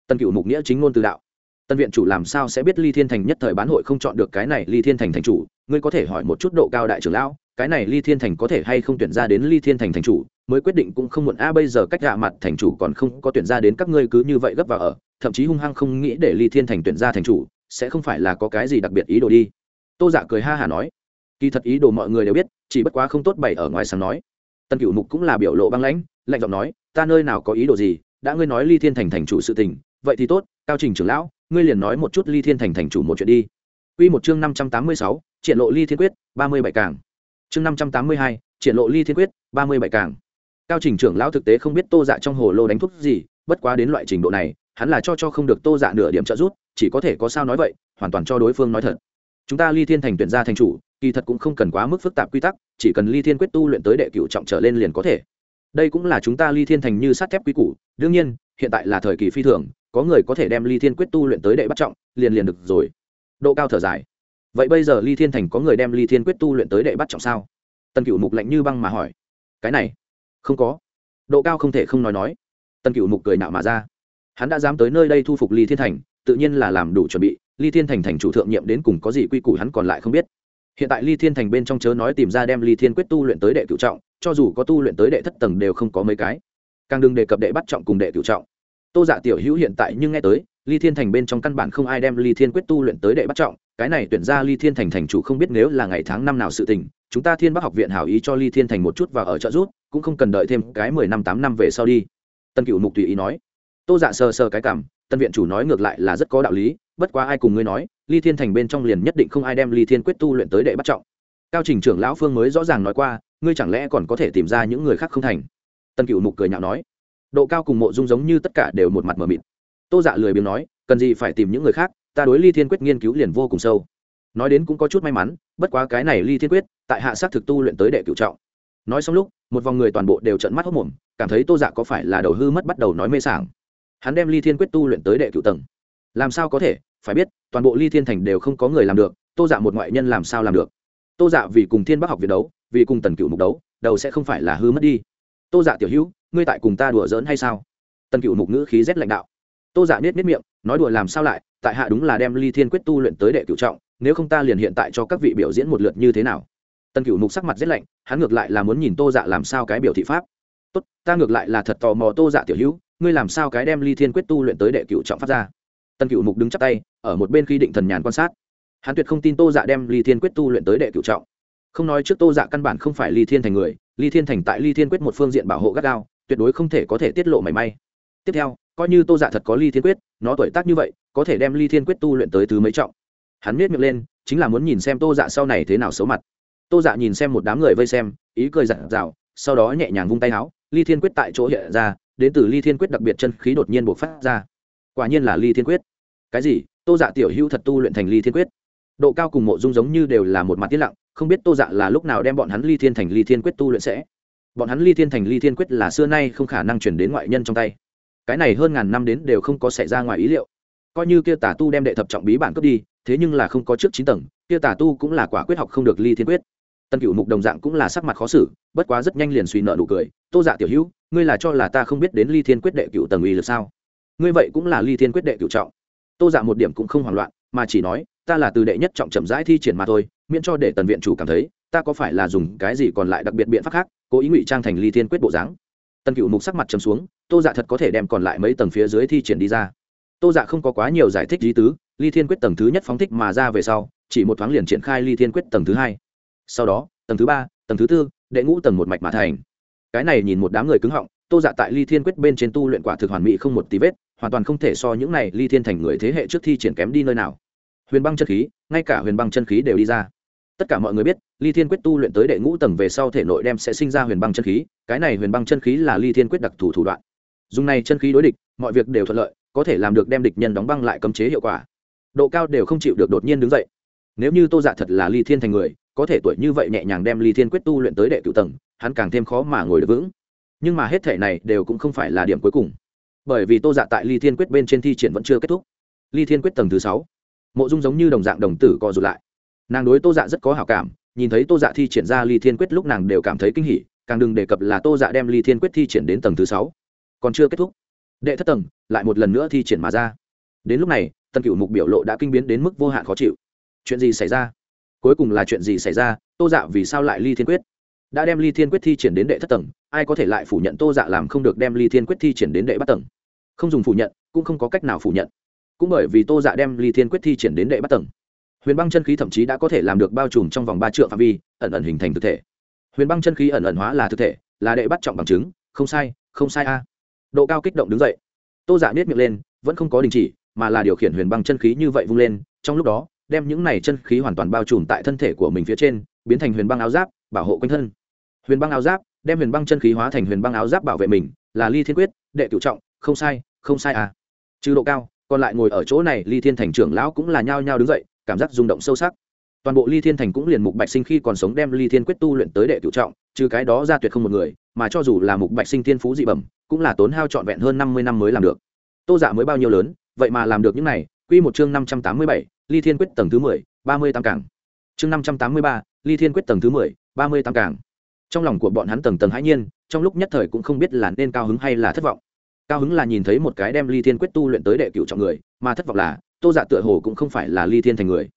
S1: Tần cựu mục nghĩa chính ngôn từ đạo. Tân viện chủ làm sao sẽ biết ly thiên thành nhất thời bán hội không chọn được cái này ly thiên thành thành chủ? Ngươi có thể hỏi một chút độ cao đại trưởng lão, cái này ly thiên thành có thể hay không tuyển ra đến ly thiên thành thành chủ? Mới quyết định cũng không muộn. A, bây giờ cách gạ mặt thành chủ còn không có tuyển ra đến các ngươi cứ như vậy gấp vào ở, thậm chí hung hăng không nghĩ để ly thiên thành tuyển ra thành chủ, sẽ không phải là có cái gì đặc biệt ý đồ đi tô dạ cười ha hả nói kỳ thật ý đồ mọi người đều biết chỉ bất quá không tốt bày ở ngoài sáng nói tân cựu mục cũng là biểu lộ băng lãnh lạnh giọng nói ta nơi nào có ý đồ gì đã ngươi nói ly thiên thành thành chủ sự tình vậy thì tốt cao trình trưởng lão ngươi liền nói một chút ly thiên thành thành chủ một chuyện đi Quy một chương năm trăm tám mươi sáu, triển lộ ly thiên quyết, ba mươi bảy càng. Chương năm trăm tám mươi hai, triển lộ ly thiên quyết, ba mươi bảy càng. Cao trình trưởng lão thực tế không biết Tô Dạ trong hồ lô đánh thuốc gì, bất quá đến loại trình độ này, hắn là cho cho không được Tô Dạ nửa điểm trợ giúp, chỉ có thể có sao nói vậy, hoàn toàn cho đối phương nói thật. Chúng ta ly thiên thành tuyển ra thành chủ, kỳ thật cũng không cần quá mức phức tạp quy tắc chỉ cần ly thiên quyết tu luyện tới đệ cựu trọng trở lên liền có thể. Đây cũng là chúng ta ly thiên thành như sắt thép quy củ đương nhiên hiện tại là thời kỳ phi thường có người có thể đem ly thiên quyết tu luyện tới đệ bắt trọng liền liền được rồi. Độ cao thở dài. Vậy bây giờ ly thiên thành có người đem ly thiên quyết tu luyện tới đệ bắt trọng sao? Tần cựu mục lạnh như băng mà hỏi. Cái này không có. Độ cao không thể không nói nói. Tần cựu mục cười nạo mà ra. Hắn đã dám tới nơi đây thu phục ly thiên thành tự nhiên là làm đủ chuẩn bị ly thiên thành thành chủ thượng nhiệm đến cùng có gì quy củ hắn còn lại không biết. Hiện tại ly thiên thành bên trong chớ nói tìm ra đem ly thiên quyết tu luyện tới đệ cựu trọng, cho dù có tu luyện tới đệ thất tầng đều không có mấy cái. Càng đừng đề cập đệ bắt trọng cùng đệ cựu trọng. Tô dạ tiểu hữu hiện tại nhưng nghe tới, ly thiên thành bên trong căn bản không ai đem ly thiên quyết tu luyện tới đệ bắt trọng, cái này tuyển ra ly thiên thành thành chủ không biết nếu là ngày tháng năm nào sự tình, chúng ta thiên bắc học viện hảo ý cho ly thiên thành một chút và ở trợ rút cũng không cần đợi thêm cái mười năm tám năm về sau đi. Tân cựu mục tùy ý nói. Tô dạ sờ sờ cái cảm, tân viện chủ nói ngược lại là rất có đạo lý bất quá ai cùng ngươi nói, ly thiên thành bên trong liền nhất định không ai đem ly thiên quyết tu luyện tới đệ bắt trọng. Cao trình trưởng lão phương mới rõ ràng nói qua, ngươi chẳng lẽ còn có thể tìm ra những người khác không thành? Tân cựu mục cười nhạo nói. Độ cao cùng mộ dung giống như tất cả đều một mặt mờ mịt. Tô dạ lười biếng nói, cần gì phải tìm những người khác, ta đối ly thiên quyết nghiên cứu liền vô cùng sâu. Nói đến cũng có chút may mắn, bất quá cái này ly thiên quyết, tại hạ sát thực tu luyện tới đệ cựu trọng. Nói xong lúc, một vòng người toàn bộ đều trận mắt hốc mồm, cảm thấy tô dạ có phải là đầu hư mất bắt đầu nói mê sảng. Hắn đem ly thiên quyết tu luyện tới đệ cựu tầng. Làm sao có thể? Phải biết, toàn bộ ly thiên thành đều không có người làm được, tô dạ một ngoại nhân làm sao làm được? Tô dạ vì cùng thiên bắc học việt đấu, vì cùng tần cựu mục đấu, đầu sẽ không phải là hư mất đi. Tô dạ tiểu hữu, ngươi tại cùng ta đùa giỡn hay sao? Tần cựu mục ngữ khí rét lãnh đạo. Tô dạ biết biết miệng, nói đùa làm sao lại, tại hạ đúng là đem ly thiên quyết tu luyện tới đệ cựu trọng, nếu không ta liền hiện tại cho các vị biểu diễn một lượt như thế nào? Tần cựu mục sắc mặt rét lạnh, hắn ngược lại là muốn nhìn tô dạ làm sao cái biểu thị pháp. Tốt, ta ngược lại là thật tò mò tô dạ tiểu hữu, ngươi làm sao cái đem ly thiên quyết tu luyện tới đệ cựu trọng pháp ra? Tân cựu mục đứng chắc tay, ở một bên khi định thần nhàn quan sát. Hắn tuyệt không tin tô dạ đem ly thiên quyết tu luyện tới đệ cựu trọng. Không nói trước tô dạ căn bản không phải ly thiên thành người, ly thiên thành tại ly thiên quyết một phương diện bảo hộ gắt gao, tuyệt đối không thể có thể tiết lộ mảy may. Tiếp theo, coi như tô dạ thật có ly thiên quyết, nó tuổi tác như vậy, có thể đem ly thiên quyết tu luyện tới thứ mấy trọng? Hắn miết miệng lên, chính là muốn nhìn xem tô dạ sau này thế nào xấu mặt. Tô dạ nhìn xem một đám người vây xem, ý cười dặn dào, sau đó nhẹ nhàng vung tay áo ly thiên quyết tại chỗ hiện ra, đến từ ly thiên quyết đặc biệt chân khí đột nhiên bộc phát ra quả nhiên là ly thiên quyết. Cái gì? Tô dạ tiểu hữu thật tu luyện thành ly thiên quyết. Độ cao cùng mộ dung giống như đều là một mặt tiết lặng, không biết tô dạ là lúc nào đem bọn hắn ly thiên thành ly thiên quyết tu luyện sẽ. Bọn hắn ly thiên thành ly thiên quyết là xưa nay không khả năng chuyển đến ngoại nhân trong tay. Cái này hơn ngàn năm đến đều không có xảy ra ngoài ý liệu. Coi như kia tà tu đem đệ thập trọng bí bản cướp đi, thế nhưng là không có trước chín tầng, kia tà tu cũng là quả quyết học không được ly thiên quyết. Tân cựu mục đồng dạng cũng là sắc mặt khó xử, bất quá rất nhanh liền suy nợ nụ cười. Tô dạ tiểu hữu, ngươi là cho là ta không biết đến ly thiên quyết đệ cựu tầng uy lực sao? Ngươi vậy cũng là ly thiên quyết đệ cựu trọng. Tô dạ một điểm cũng không hoảng loạn, mà chỉ nói, ta là từ đệ nhất trọng chậm rãi thi triển mà thôi, miễn cho để tần viện chủ cảm thấy, ta có phải là dùng cái gì còn lại đặc biệt biện pháp khác, cố ý ngụy trang thành ly thiên quyết bộ dáng. Tần cựu mục sắc mặt chấm xuống, tô dạ thật có thể đem còn lại mấy tầng phía dưới thi triển đi ra. Tô dạ không có quá nhiều giải thích lý tứ, ly thiên quyết tầng thứ nhất phóng thích mà ra về sau, chỉ một thoáng liền triển khai ly thiên quyết tầng thứ hai. Sau đó, tầng thứ ba, tầng thứ tư, đệ ngũ tầng một mạch mà thành. Cái này nhìn một đám người cứng họng tô dạ tại ly thiên quyết bên trên tu luyện quả thực hoàn mỹ không một tí vết, hoàn toàn không thể so những này ly thiên thành người thế hệ trước thi triển kém đi nơi nào. Huyền băng chân khí, ngay cả huyền băng chân khí đều đi ra. Tất cả mọi người biết, ly thiên quyết tu luyện tới đệ ngũ tầng về sau thể nội đem sẽ sinh ra huyền băng chân khí, cái này huyền băng chân khí là ly thiên quyết đặc thù thủ đoạn. Dùng này chân khí đối địch, mọi việc đều thuận lợi, có thể làm được đem địch nhân đóng băng lại cấm chế hiệu quả. Độ cao đều không chịu được đột nhiên đứng dậy. Nếu như tô dạ thật là ly thiên thành người, có thể tuổi như vậy nhẹ nhàng đem ly thiên quyết tu luyện tới đệ cựu tầng, hắn càng thêm khó mà ngồi được vững nhưng mà hết thể này đều cũng không phải là điểm cuối cùng. Bởi vì tô dạ tại ly thiên quyết bên trên thi triển vẫn chưa kết thúc. Ly thiên quyết tầng thứ sáu, mộ dung giống như đồng dạng đồng tử co rụt lại. Nàng đối tô dạ rất có hảo cảm, nhìn thấy tô dạ thi triển ra ly thiên quyết lúc nàng đều cảm thấy kinh hỉ, càng đừng đề cập là tô dạ đem ly thiên quyết thi triển đến tầng thứ sáu. Còn chưa kết thúc. Đệ thất tầng lại một lần nữa thi triển mà ra. Đến lúc này tân cựu mục biểu lộ đã kinh biến đến mức vô hạn khó chịu. Chuyện gì xảy ra? Cuối cùng là chuyện gì xảy ra? Tô dạ vì sao lại ly thiên quyết? Đã đem ly thiên quyết thi triển đến đệ thất tầng, ai có thể lại phủ nhận tô dạ làm không được đem ly thiên quyết thi triển đến đệ bắt tầng? Không dùng phủ nhận, cũng không có cách nào phủ nhận. Cũng bởi vì tô dạ đem ly thiên quyết thi triển đến đệ bắt tầng. Huyền băng chân khí thậm chí đã có thể làm được bao trùm trong vòng ba triệu phạm vi, ẩn ẩn hình thành thực thể. Huyền băng chân khí ẩn ẩn hóa là thực thể, là đệ bắt trọng bằng chứng, không sai không sai a. Độ cao kích động đứng dậy. Tô dạ biết miệng lên, vẫn không có đình chỉ, mà là điều khiển huyền băng chân khí như vậy vung lên, trong lúc đó, đem những này chân khí hoàn toàn bao trùm tại thân thể của mình phía trên, biến thành huyền băng áo giáp, bảo hộ quanh thân huyền băng áo giáp, đem huyền băng chân khí hóa thành huyền băng áo giáp bảo vệ mình, là ly thiên quyết, đệ cựu trọng, không sai không sai à. Trừ độ cao, còn lại ngồi ở chỗ này, ly thiên thành trưởng lão cũng là nhao nhao đứng dậy, cảm giác rung động sâu sắc. Toàn bộ ly thiên thành cũng liền mục bạch sinh khi còn sống đem ly thiên quyết tu luyện tới đệ cựu trọng, trừ cái đó ra tuyệt không một người, mà cho dù là mục bạch sinh thiên phú dị bẩm, cũng là tốn hao trọn vẹn hơn năm mươi năm mới làm được. Tô dạ mới bao nhiêu lớn, vậy mà làm được những này, quy một chương năm trăm tám mươi bảy, ly thiên quyết tầng thứ mười, ba mươi tám cảng chương năm trăm tám mươi ba, ly thiên quyết tầng thứ mười, ba mươi tám cảng trong lòng của bọn hắn tầng tầng hãi nhiên, trong lúc nhất thời cũng không biết là nên cao hứng hay là thất vọng. Cao hứng là nhìn thấy một cái đem ly thiên quyết tu luyện tới đệ cựu trọng người, mà thất vọng là, tô dạ tựa hồ cũng không phải là ly thiên thành người.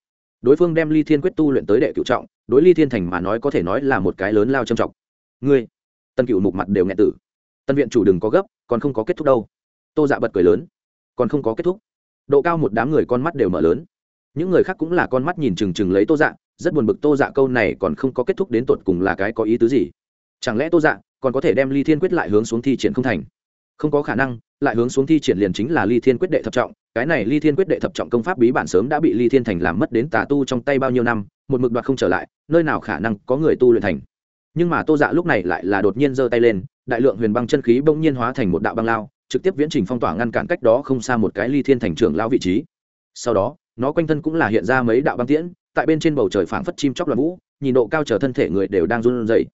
S1: Đối phương đem ly thiên quyết tu luyện tới đệ cựu trọng, đối ly thiên thành mà nói có thể nói là một cái lớn lao trầm trọng. Ngươi tân cựu mục mặt đều nghe tử. Tân viện chủ đừng có gấp, còn không có kết thúc đâu. Tô dạ bật cười lớn. Còn không có kết thúc. Độ cao một đám người con mắt đều mở lớn. Những người khác cũng là con mắt nhìn chừng chừng lấy tô dạ rất buồn bực tô dạ câu này còn không có kết thúc đến tột cùng là cái có ý tứ gì. Chẳng lẽ tô dạ còn có thể đem ly thiên quyết lại hướng xuống thi triển không thành? Không có khả năng, lại hướng xuống thi triển liền chính là ly thiên quyết đệ thập trọng, cái này ly thiên quyết đệ thập trọng công pháp bí bản sớm đã bị ly thiên thành làm mất đến tà tu trong tay bao nhiêu năm, một mực đoạt không trở lại, nơi nào khả năng có người tu luyện thành. Nhưng mà tô dạ lúc này lại là đột nhiên giơ tay lên, đại lượng huyền băng chân khí bỗng nhiên hóa thành một đạo băng lao, trực tiếp viễn trình phong tỏa ngăn cản cách đó không xa một cái ly thiên thành trưởng lao vị trí. Sau đó, nó quanh thân cũng là hiện ra mấy đạo băng tiễn tại bên trên bầu trời phảng phất chim chóc loạn vũ, nhìn độ cao trở thân thể người đều đang run rẩy.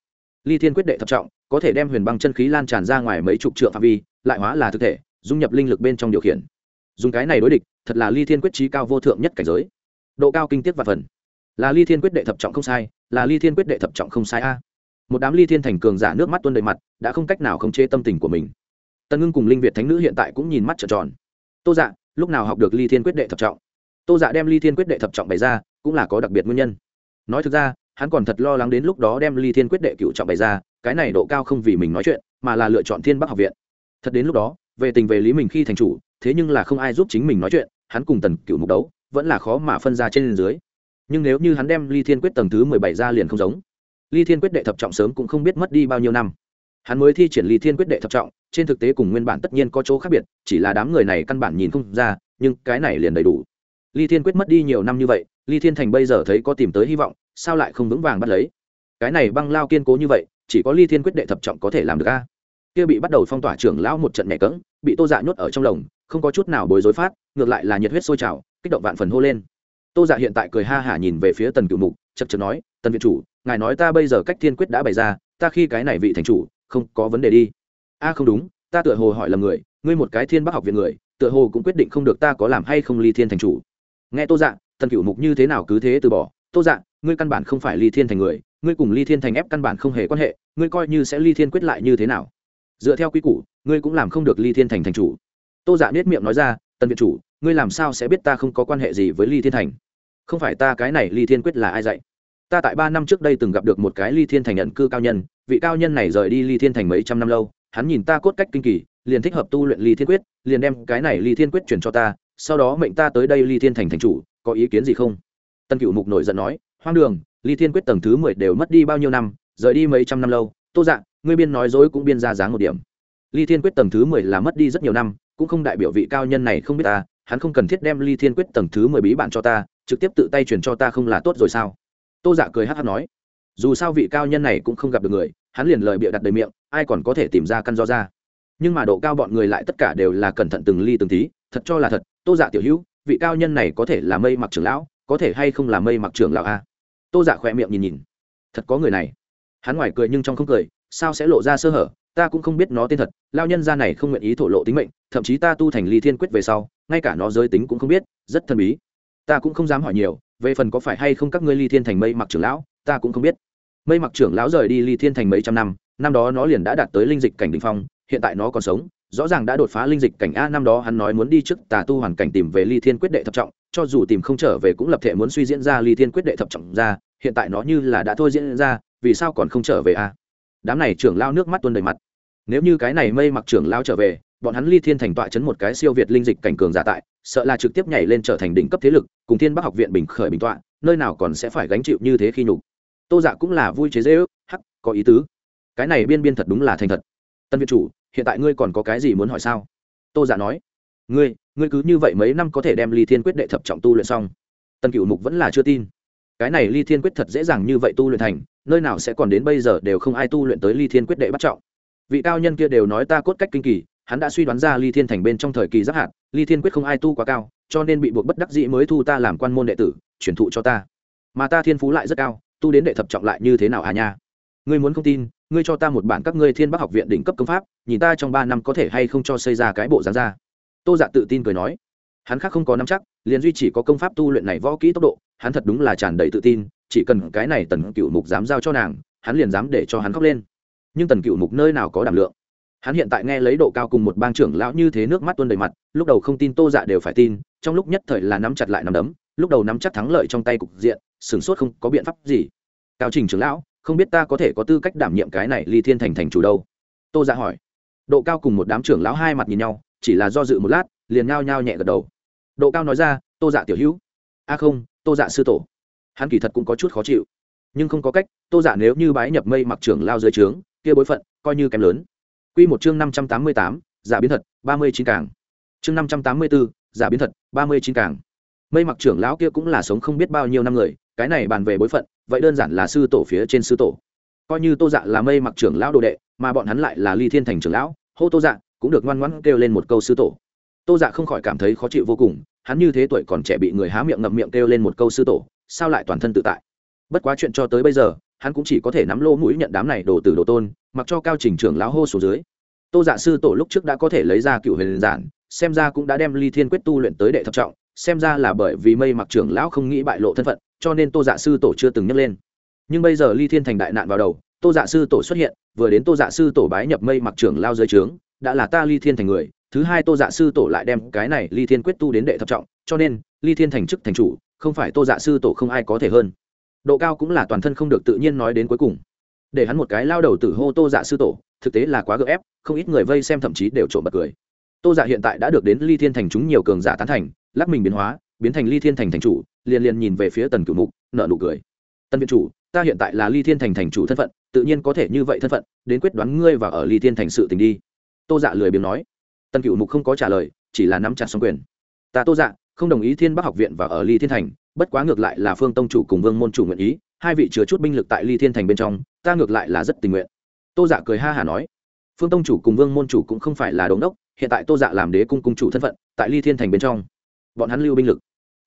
S1: Ly thiên quyết đệ thập trọng, có thể đem huyền băng chân khí lan tràn ra ngoài mấy chục trượng phạm vi, lại hóa là thực thể, dung nhập linh lực bên trong điều khiển. Dùng cái này đối địch, thật là ly thiên quyết trí cao vô thượng nhất cảnh giới. Độ cao kinh tiết và phần. Là ly thiên quyết đệ thập trọng không sai, là ly thiên quyết đệ thập trọng không sai a. Một đám ly thiên thành cường giả nước mắt tuôn đầy mặt, đã không cách nào khống chế tâm tình của mình. Tần ngưng cùng linh việt thánh nữ hiện tại cũng nhìn mắt trợn tròn. Tô dạ lúc nào học được ly thiên quyết đệ thập trọng? Tô dạ đem ly thiên quyết đệ thập trọng bày ra cũng là có đặc biệt nguyên nhân. Nói thực ra, hắn còn thật lo lắng đến lúc đó đem ly thiên quyết đệ cựu trọng bày ra, cái này độ cao không vì mình nói chuyện, mà là lựa chọn thiên bắc học viện. Thật đến lúc đó, về tình về lý mình khi thành chủ, thế nhưng là không ai giúp chính mình nói chuyện, hắn cùng tần cựu mục đấu, vẫn là khó mà phân ra trên dưới. Nhưng nếu như hắn đem ly thiên quyết tầng thứ mười bảy ra liền không giống. Ly thiên quyết đệ thập trọng sớm cũng không biết mất đi bao nhiêu năm. Hắn mới thi triển ly thiên quyết đệ thập trọng, trên thực tế cùng nguyên bản tất nhiên có chỗ khác biệt, chỉ là đám người này căn bản nhìn không ra, nhưng cái này liền đầy đủ. Ly thiên quyết mất đi nhiều năm như vậy ly thiên thành bây giờ thấy có tìm tới hy vọng, sao lại không vững vàng bắt lấy? Cái này băng lao kiên cố như vậy, chỉ có ly thiên quyết đệ thập trọng có thể làm được a? Kia bị bắt đầu phong tỏa trưởng lão một trận nhẹ cỡng bị tô dạ nhốt ở trong lồng, không có chút nào bối rối phát, ngược lại là nhiệt huyết sôi trào, kích động vạn phần hô lên. Tô dạ hiện tại cười ha hả nhìn về phía tần cựu mục chật chật nói, tần viện chủ, ngài nói ta bây giờ cách thiên quyết đã bày ra, ta khi cái này vị thành chủ, không có vấn đề đi. A, không đúng, ta tựa hồ hỏi là người, ngươi một cái thiên bắc học viện người, tựa hồ cũng quyết định không được ta có làm hay không ly thiên thành chủ. Nghe tô dạ tần cựu mục như thế nào cứ thế từ bỏ tô dạ ngươi căn bản không phải ly thiên thành người ngươi cùng ly thiên thành ép căn bản không hề quan hệ ngươi coi như sẽ ly thiên quyết lại như thế nào dựa theo quy củ ngươi cũng làm không được ly thiên thành thành chủ tô dạ biết miệng nói ra tần viện chủ ngươi làm sao sẽ biết ta không có quan hệ gì với ly thiên thành không phải ta cái này ly thiên quyết là ai dạy ta tại ba năm trước đây từng gặp được một cái ly thiên thành nhận cư cao nhân vị cao nhân này rời đi ly thiên thành mấy trăm năm lâu hắn nhìn ta cốt cách kinh kỳ liền thích hợp tu luyện ly thiên quyết liền đem cái này ly thiên quyết chuyển cho ta sau đó mệnh ta tới đây ly thiên thành thành chủ, có ý kiến gì không? Tân cựu mục nổi giận nói, hoang đường, ly thiên quyết tầng thứ mười đều mất đi bao nhiêu năm, rời đi mấy trăm năm lâu, tô dạng ngươi biên nói dối cũng biên ra dáng một điểm. Ly thiên quyết tầng thứ mười là mất đi rất nhiều năm, cũng không đại biểu vị cao nhân này không biết ta, hắn không cần thiết đem ly thiên quyết tầng thứ mười bí bạn cho ta, trực tiếp tự tay truyền cho ta không là tốt rồi sao? Tô dạ cười hát hát nói, dù sao vị cao nhân này cũng không gặp được người, hắn liền lời bịa đặt đầy miệng, ai còn có thể tìm ra căn do ra. Nhưng mà độ cao bọn người lại tất cả đều là cẩn thận từng ly từng tí, thật cho là thật tô dạ tiểu hữu, vị cao nhân này có thể là mây mặc trưởng lão, có thể hay không là mây mặc trưởng lão a? Tô dạ khỏe miệng nhìn nhìn. Thật có người này. Hắn ngoài cười nhưng trong không cười, sao sẽ lộ ra sơ hở? Ta cũng không biết nó tên thật lao nhân gia này không nguyện ý thổ lộ tính mệnh, thậm chí ta tu thành ly thiên quyết về sau, ngay cả nó giới tính cũng không biết, rất thần bí. Ta cũng không dám hỏi nhiều, về phần có phải hay không các ngươi ly thiên thành mây mặc trưởng lão, ta cũng không biết. Mây mặc trưởng lão rời đi ly thiên thành mấy trăm năm năm đó nó liền đã đạt tới linh dịch cảnh đình phong, hiện tại nó còn sống rõ ràng đã đột phá linh dịch cảnh a, năm đó hắn nói muốn đi trước tà tu hoàn cảnh tìm về ly thiên quyết đệ thập trọng, cho dù tìm không trở về cũng lập thể muốn suy diễn ra ly thiên quyết đệ thập trọng ra, hiện tại nó như là đã thôi diễn ra, vì sao còn không trở về a? Đám này trưởng lao nước mắt tuôn đầy mặt. Nếu như cái này mây mặc trưởng lao trở về, bọn hắn ly thiên thành tọa chấn một cái siêu việt linh dịch cảnh cường giả tại, sợ là trực tiếp nhảy lên trở thành đỉnh cấp thế lực, cùng thiên bắc học viện bình khởi bình tọa, nơi nào còn sẽ phải gánh chịu như thế khi nhục. Tô dạ cũng là vui chế dễ ước hắc, có ý tứ. Cái này biên biên thật đúng là thành thật. Tân viện chủ hiện tại ngươi còn có cái gì muốn hỏi sao? Tô giả nói. Ngươi ngươi cứ như vậy mấy năm có thể đem ly thiên quyết đệ thập trọng tu luyện xong. Tân cựu mục vẫn là chưa tin. Cái này ly thiên quyết thật dễ dàng như vậy tu luyện thành, nơi nào sẽ còn đến bây giờ đều không ai tu luyện tới ly thiên quyết đệ bắt trọng. Vị cao nhân kia đều nói ta cốt cách kinh kỳ, hắn đã suy đoán ra ly thiên thành bên trong thời kỳ giáp hạt, ly thiên quyết không ai tu quá cao, cho nên bị buộc bất đắc dĩ mới thu ta làm quan môn đệ tử, truyền thụ cho ta. Mà ta thiên phú lại rất cao, tu đến đệ thập trọng lại như thế nào à nha? Ngươi muốn không tin ngươi cho ta một bản các ngươi thiên bắc học viện đỉnh cấp công pháp, nhìn ta trong ba năm có thể hay không cho xây ra cái bộ dáng ra. Tô dạ tự tin cười nói. Hắn khác không có nắm chắc, liền duy chỉ có công pháp tu luyện này võ kỹ tốc độ, hắn thật đúng là tràn đầy tự tin, chỉ cần cái này tần cựu mục dám giao cho nàng, hắn liền dám để cho hắn khóc lên. Nhưng tần cựu mục nơi nào có đảm lượng? Hắn hiện tại nghe lấy độ cao cùng một bang trưởng lão như thế nước mắt tuôn đầy mặt, lúc đầu không tin tô dạ đều phải tin, trong lúc nhất thời là nắm chặt lại nắm đấm, lúc đầu nắm chắc thắng lợi trong tay cục diện, sửng sốt không có biện pháp gì. Cao trình trưởng lão không biết ta có thể có tư cách đảm nhiệm cái này ly thiên thành thành chủ đâu. Tô dạ hỏi. Độ cao cùng một đám trưởng lão hai mặt nhìn nhau, chỉ là do dự một lát, liền ngao nhao nhẹ gật đầu. Độ cao nói ra, tô dạ tiểu hữu. A không, tô dạ sư tổ. Hắn kỳ thật cũng có chút khó chịu. Nhưng không có cách, tô dạ nếu như bái nhập mây mặc trưởng lao dưới trướng, kia bối phận coi như kém lớn. Q một chương năm trăm tám mươi tám giả biến thật, ba mươi chín cảng chương năm trăm tám mươi bốn giả dạ biến thật, ba mươi chín cảng mây mặc trưởng lão kia cũng là sống không biết bao nhiêu năm người cái này bàn về bối phận, vậy đơn giản là sư tổ phía trên sư tổ. Coi như tô dạ là mây mặc trưởng lão đồ đệ, mà bọn hắn lại là ly thiên thành trưởng lão, hô tô dạ cũng được ngoan ngoãn kêu lên một câu sư tổ. Tô dạ không khỏi cảm thấy khó chịu vô cùng, hắn như thế tuổi còn trẻ bị người há miệng ngậm miệng kêu lên một câu sư tổ, sao lại toàn thân tự tại? Bất quá chuyện cho tới bây giờ, hắn cũng chỉ có thể nắm lô mũi nhận đám này đồ từ đồ tôn, mặc cho cao trình trưởng lão hô xuống dưới. Tô dạ sư tổ lúc trước đã có thể lấy ra cựu huyền giản, xem ra cũng đã đem ly thiên quyết tu luyện tới đệ thập trọng, xem ra là bởi vì mây mặc trưởng lão không nghĩ bại lộ thân phận cho nên tô dạ sư tổ chưa từng nhắc lên. Nhưng bây giờ ly thiên thành đại nạn vào đầu, tô dạ sư tổ xuất hiện, vừa đến tô dạ sư tổ bái nhập mây mặc trưởng lao dưới trướng, đã là ta ly thiên thành người, thứ hai tô dạ sư tổ lại đem cái này ly thiên quyết tu đến đệ thập trọng, cho nên, ly thiên thành chức thành chủ, không phải tô dạ sư tổ không ai có thể hơn. Độ cao cũng là toàn thân không được tự nhiên nói đến cuối cùng. Để hắn một cái lao đầu tử hô tô dạ sư tổ, thực tế là quá gợ ép, không ít người vây xem thậm chí đều trộm bật cười. Tô dạ hiện tại đã được đến ly thiên thành chúng nhiều cường giả tán thành, lắc mình biến hóa, biến thành ly thiên thành thành chủ liền liền nhìn về phía tần cửu mục nợ nụ cười. Tân viện chủ, ta hiện tại là ly thiên thành thành chủ thân phận, tự nhiên có thể như vậy thân phận, đến quyết đoán ngươi và ở ly thiên thành sự tình đi. Tô dạ lười biếng nói. Tân cửu mục không có trả lời, chỉ là nắm chặt xong quyền. Ta tô dạ không đồng ý thiên bắc học viện và ở ly thiên thành, bất quá ngược lại là phương tông chủ cùng vương môn chủ nguyện ý, hai vị chứa chút binh lực tại ly thiên thành bên trong, ta ngược lại là rất tình nguyện. Tô dạ cười ha hả nói. Phương tông chủ cùng vương môn chủ cũng không phải là đống đốc, hiện tại tô dạ làm đế cung cung chủ thân phận, tại ly thiên thành bên trong, bọn hắn lưu binh lực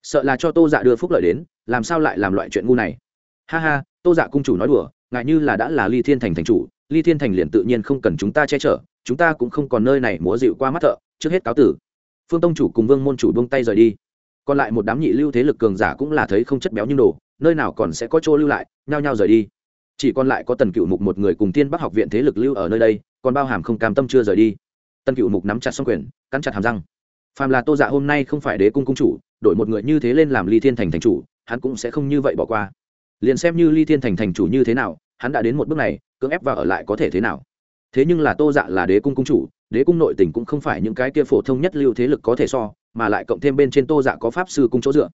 S1: sợ là cho tô dạ đưa phúc lợi đến, làm sao lại làm loại chuyện ngu này? Ha ha, tô dạ cung chủ nói đùa ngại như là đã là ly thiên thành thành chủ, ly thiên thành liền tự nhiên không cần chúng ta che chở, chúng ta cũng không còn nơi này múa dịu qua mắt thợ, trước hết cáo tử. Phương tông chủ cùng vương môn chủ buông tay rời đi. Còn lại một đám nhị lưu thế lực cường giả cũng là thấy không chất béo như đồ, nơi nào còn sẽ có chỗ lưu lại, nhao nhao rời đi. Chỉ còn lại có tần cựu mục một người cùng tiên bắc học viện thế lực lưu ở nơi đây, còn bao hàm không cam tâm chưa rời đi. Tần cựu mục nắm chặt xong quyền, cắn chặt hàm răng phàm là tô dạ hôm nay không phải đế cung cung chủ, đổi một người như thế lên làm ly thiên thành thành chủ, hắn cũng sẽ không như vậy bỏ qua. Liền xem như ly thiên thành thành chủ như thế nào, hắn đã đến một bước này, cưỡng ép và ở lại có thể thế nào? Thế nhưng là tô dạ là đế cung cung chủ, đế cung nội tình cũng không phải những cái kia phổ thông nhất lưu thế lực có thể so, mà lại cộng thêm bên trên tô dạ có pháp sư cung chỗ dựa.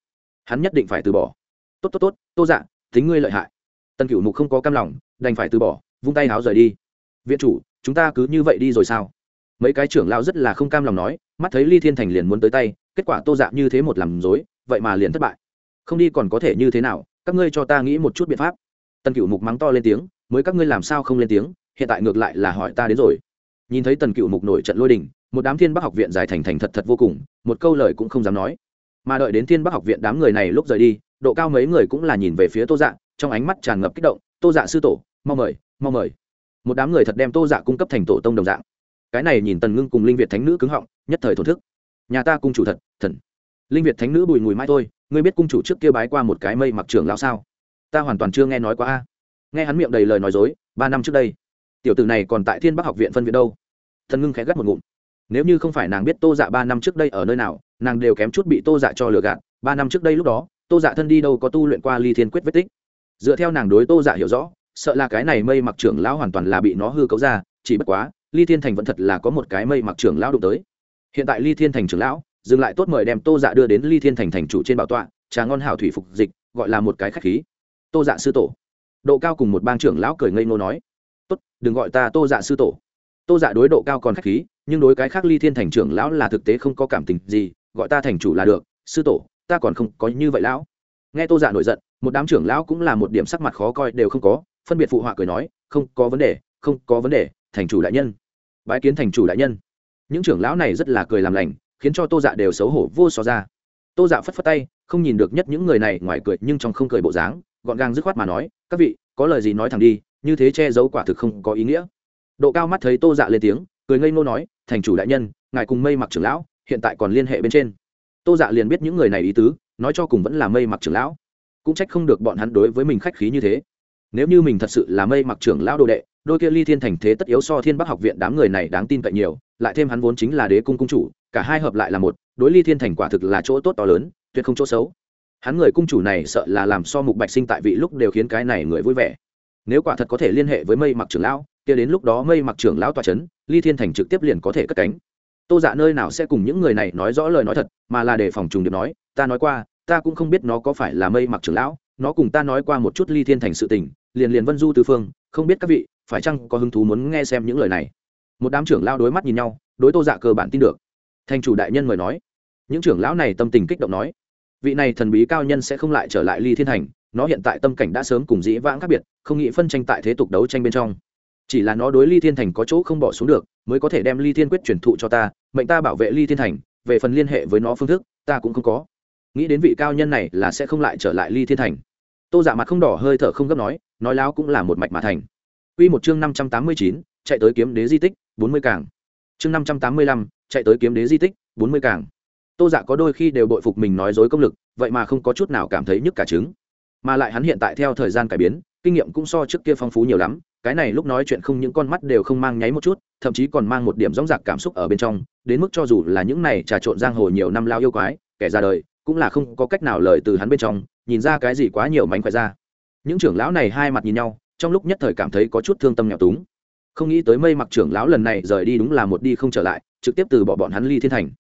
S1: Hắn nhất định phải từ bỏ. Tốt tốt tốt, tô dạ tính ngươi lợi hại. Tân cửu mục không có cam lòng, đành phải từ bỏ, vung tay háo rời đi. Viện chủ, chúng ta cứ như vậy đi rồi sao? Mấy cái trưởng lao rất là không cam lòng nói, mắt thấy ly thiên thành liền muốn tới tay, kết quả tô dạ như thế một làm dối vậy mà liền thất bại. Không đi còn có thể như thế nào, các ngươi cho ta nghĩ một chút biện pháp. Tần cựu mục mắng to lên tiếng, mới các ngươi làm sao không lên tiếng, hiện tại ngược lại là hỏi ta đến rồi. Nhìn thấy tần cựu mục nổi trận lôi đình, một đám thiên bắc học viện dài thành thành thật thật vô cùng, một câu lời cũng không dám nói. Mà đợi đến thiên bắc học viện đám người này lúc rời đi, độ cao mấy người cũng là nhìn về phía tô dạ trong ánh mắt tràn ngập kích động, tô dạ sư tổ, mau mời mau mời. Một đám người thật đem tô dạ cung cấp thành tổ tông đồng dạng cái này nhìn tần ngưng cùng linh việt thánh nữ cứng họng, nhất thời thổn thức. Nhà ta cung chủ thật, thần. Linh việt thánh nữ bùi ngùi mai thôi, ngươi biết cung chủ trước kia bái qua một cái mây mặc trưởng lão sao? Ta hoàn toàn chưa nghe nói qua a. Nghe hắn miệng đầy lời nói dối, ba năm trước đây. Tiểu tử này còn tại thiên bắc học viện phân viện đâu. Thần ngưng khẽ gắt một ngụm. Nếu như không phải nàng biết tô dạ ba năm trước đây ở nơi nào, nàng đều kém chút bị tô dạ cho lừa gạt. Ba năm trước đây lúc đó, tô dạ thân đi đâu có tu luyện qua ly thiên quyết vết tích. Dựa theo nàng đối tô dạ hiểu rõ, sợ là cái này mây mặc trưởng lão hoàn toàn là bị nó hư cấu ra, chỉ bất quá ly thiên thành vẫn thật là có một cái mây mặc trưởng lão đụng tới. Hiện tại ly thiên thành trưởng lão, dừng lại tốt mời đem tô dạ đưa đến ly thiên thành thành chủ trên bảo tọa, trà ngon hảo thủy phục dịch, gọi là một cái khách khí. Tô dạ sư tổ. Độ cao cùng một bang trưởng lão cười ngây ngô nói. Tốt, đừng gọi ta tô dạ sư tổ. Tô dạ đối độ cao còn khách khí, nhưng đối cái khác ly thiên thành trưởng lão là thực tế không có cảm tình gì, gọi ta thành chủ là được. Sư tổ, ta còn không có như vậy lão. Nghe tô dạ nổi giận, một đám trưởng lão cũng là một điểm sắc mặt khó coi đều không có, phân biệt phụ họa cười nói, không có vấn đề, không có vấn đề thành chủ đại nhân. Bái kiến thành chủ đại nhân. Những trưởng lão này rất là cười làm lành, khiến cho tô dạ đều xấu hổ vô so ra. Tô dạ phất phất tay, không nhìn được nhất những người này ngoài cười nhưng trong không cười bộ dáng, gọn gàng dứt khoát mà nói, các vị, có lời gì nói thẳng đi, như thế che giấu quả thực không có ý nghĩa. Độ cao mắt thấy tô dạ lên tiếng, cười ngây ngô nói, thành chủ đại nhân, ngài cùng mây mặc trưởng lão, hiện tại còn liên hệ bên trên. Tô dạ liền biết những người này ý tứ, nói cho cùng vẫn là mây mặc trưởng lão. Cũng trách không được bọn hắn đối với mình khách khí như thế. Nếu như mình thật sự là mây mặc trưởng lão đồ đệ đôi kia ly thiên thành thế tất yếu so thiên bắc học viện đám người này đáng tin cậy nhiều, lại thêm hắn vốn chính là đế cung cung chủ, cả hai hợp lại là một, đối ly thiên thành quả thực là chỗ tốt to lớn, tuyệt không chỗ xấu. Hắn người cung chủ này sợ là làm so mục bạch sinh tại vị lúc đều khiến cái này người vui vẻ. Nếu quả thật có thể liên hệ với mây mặc trưởng lão, kia đến lúc đó mây mặc trưởng lão tòa c h ấ n ly thiên thành trực tiếp liền có thể cất cánh. Tô dạ nơi nào sẽ cùng những người này nói rõ lời nói thật, mà là để phòng trùng được nói, ta nói qua, ta cũng không biết nó có phải là mây mặc trưởng lão, nó cùng ta nói qua một chút ly thiên thành sự tình, liền liền vân du tư phương, không biết các vị phải chăng có hứng thú muốn nghe xem những lời này? Một đám trưởng lao đối mắt nhìn nhau, đối tô dạ cơ bản tin được. Thành chủ đại nhân mời nói. Những trưởng lão này tâm tình kích động nói. Vị này thần bí cao nhân sẽ không lại trở lại ly thiên thành, nó hiện tại tâm cảnh đã sớm cùng dĩ vãng khác biệt, không nghĩ phân tranh tại thế tục đấu tranh bên trong. Chỉ là nó đối ly thiên thành có chỗ không bỏ xuống được, mới có thể đem ly thiên quyết truyền thụ cho ta, mệnh ta bảo vệ ly thiên thành, về phần liên hệ với nó phương thức, ta cũng không có. Nghĩ đến vị cao nhân này là sẽ không lại trở lại ly thiên thành. Tô giả mặt không đỏ, hơi thở không gấp nói nói láo cũng là một mạch mà thành. Quy một chương năm trăm tám mươi chín, chạy tới kiếm đế di tích, bốn mươi cảng. Chương năm trăm tám mươi lăm, chạy tới kiếm đế di tích, bốn mươi cảng tô dạ có đôi khi đều bội phục mình nói dối công lực vậy mà không có chút nào cảm thấy nhức cả trứng. Mà lại hắn hiện tại theo thời gian cải biến kinh nghiệm cũng so trước kia phong phú nhiều lắm cái này lúc nói chuyện không những con mắt đều không mang nháy một chút thậm chí còn mang một điểm rõng rạc cảm xúc ở bên trong đến mức cho dù là những này trà trộn giang hồ nhiều năm lao yêu quái kẻ ra đời cũng là không có cách nào lời từ hắn bên trong nhìn ra cái gì quá nhiều mánh khỏe ra. Những trưởng lão này hai mặt nhìn nhau trong lúc nhất thời cảm thấy có chút thương tâm nghèo túng. Không nghĩ tới mây mặc trưởng lão lần này rời đi đúng là một đi không trở lại, trực tiếp từ bỏ bọn hắn ly thiên thành.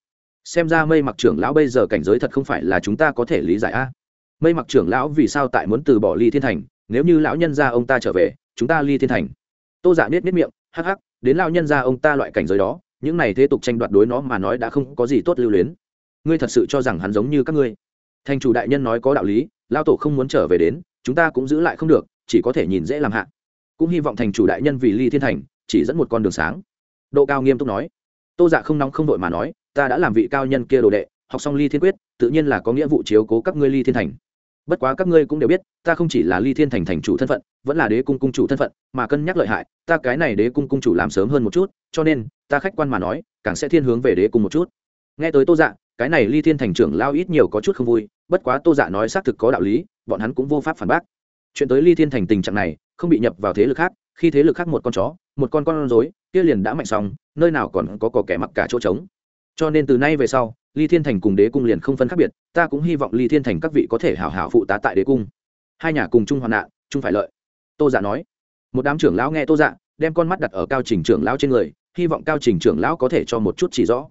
S1: Xem ra mây mặc trưởng lão bây giờ cảnh giới thật không phải là chúng ta có thể lý giải a. Mây mặc trưởng lão vì sao tại muốn từ bỏ ly thiên thành, nếu như lão nhân gia ông ta trở về, chúng ta ly thiên thành. Tô dạ giả biết biết miệng, hắc hắc, đến lão nhân gia ông ta loại cảnh giới đó, những này thế tục tranh đoạt đối nó mà nói đã không có gì tốt lưu luyến. Ngươi thật sự cho rằng hắn giống như các ngươi. Thành chủ đại nhân nói có đạo lý lao tổ không muốn trở về đến, chúng ta cũng giữ lại không được chỉ có thể nhìn dễ làm hạ. Cũng hy vọng thành chủ đại nhân vì ly thiên thành, chỉ dẫn một con đường sáng. Độ cao nghiêm túc nói. Tô dạ không nóng không đội mà nói, ta đã làm vị cao nhân kia đồ đệ, học xong ly thiên quyết, tự nhiên là có nghĩa vụ chiếu cố các ngươi ly thiên thành. Bất quá các ngươi cũng đều biết, ta không chỉ là ly thiên thành thành chủ thân phận, vẫn là đế cung cung chủ thân phận, mà cân nhắc lợi hại, ta cái này đế cung cung chủ làm sớm hơn một chút, cho nên, ta khách quan mà nói, càng sẽ thiên hướng về đế cung một chút. Nghe tới tô dạ cái này ly thiên thành trưởng lao ít nhiều có chút không vui, bất quá tô dạ nói xác thực có đạo lý, bọn hắn cũng vô pháp phản bác chuyện tới ly thiên thành tình trạng này, không bị nhập vào thế lực khác, khi thế lực khác một con chó, một con con rối, kia liền đã mạnh xong, nơi nào còn có cỏ kẻ mặc cả chỗ trống. Cho nên từ nay về sau, ly thiên thành cùng đế cung liền không phân khác biệt, ta cũng hy vọng ly thiên thành các vị có thể hảo hảo phụ tá tại đế cung. Hai nhà cùng chung hoạn nạn, chung phải lợi. Tô dạ nói. Một đám trưởng lão nghe tô dạ đem con mắt đặt ở cao trình trưởng lão trên người, hy vọng cao trình trưởng lão có thể cho một chút chỉ rõ.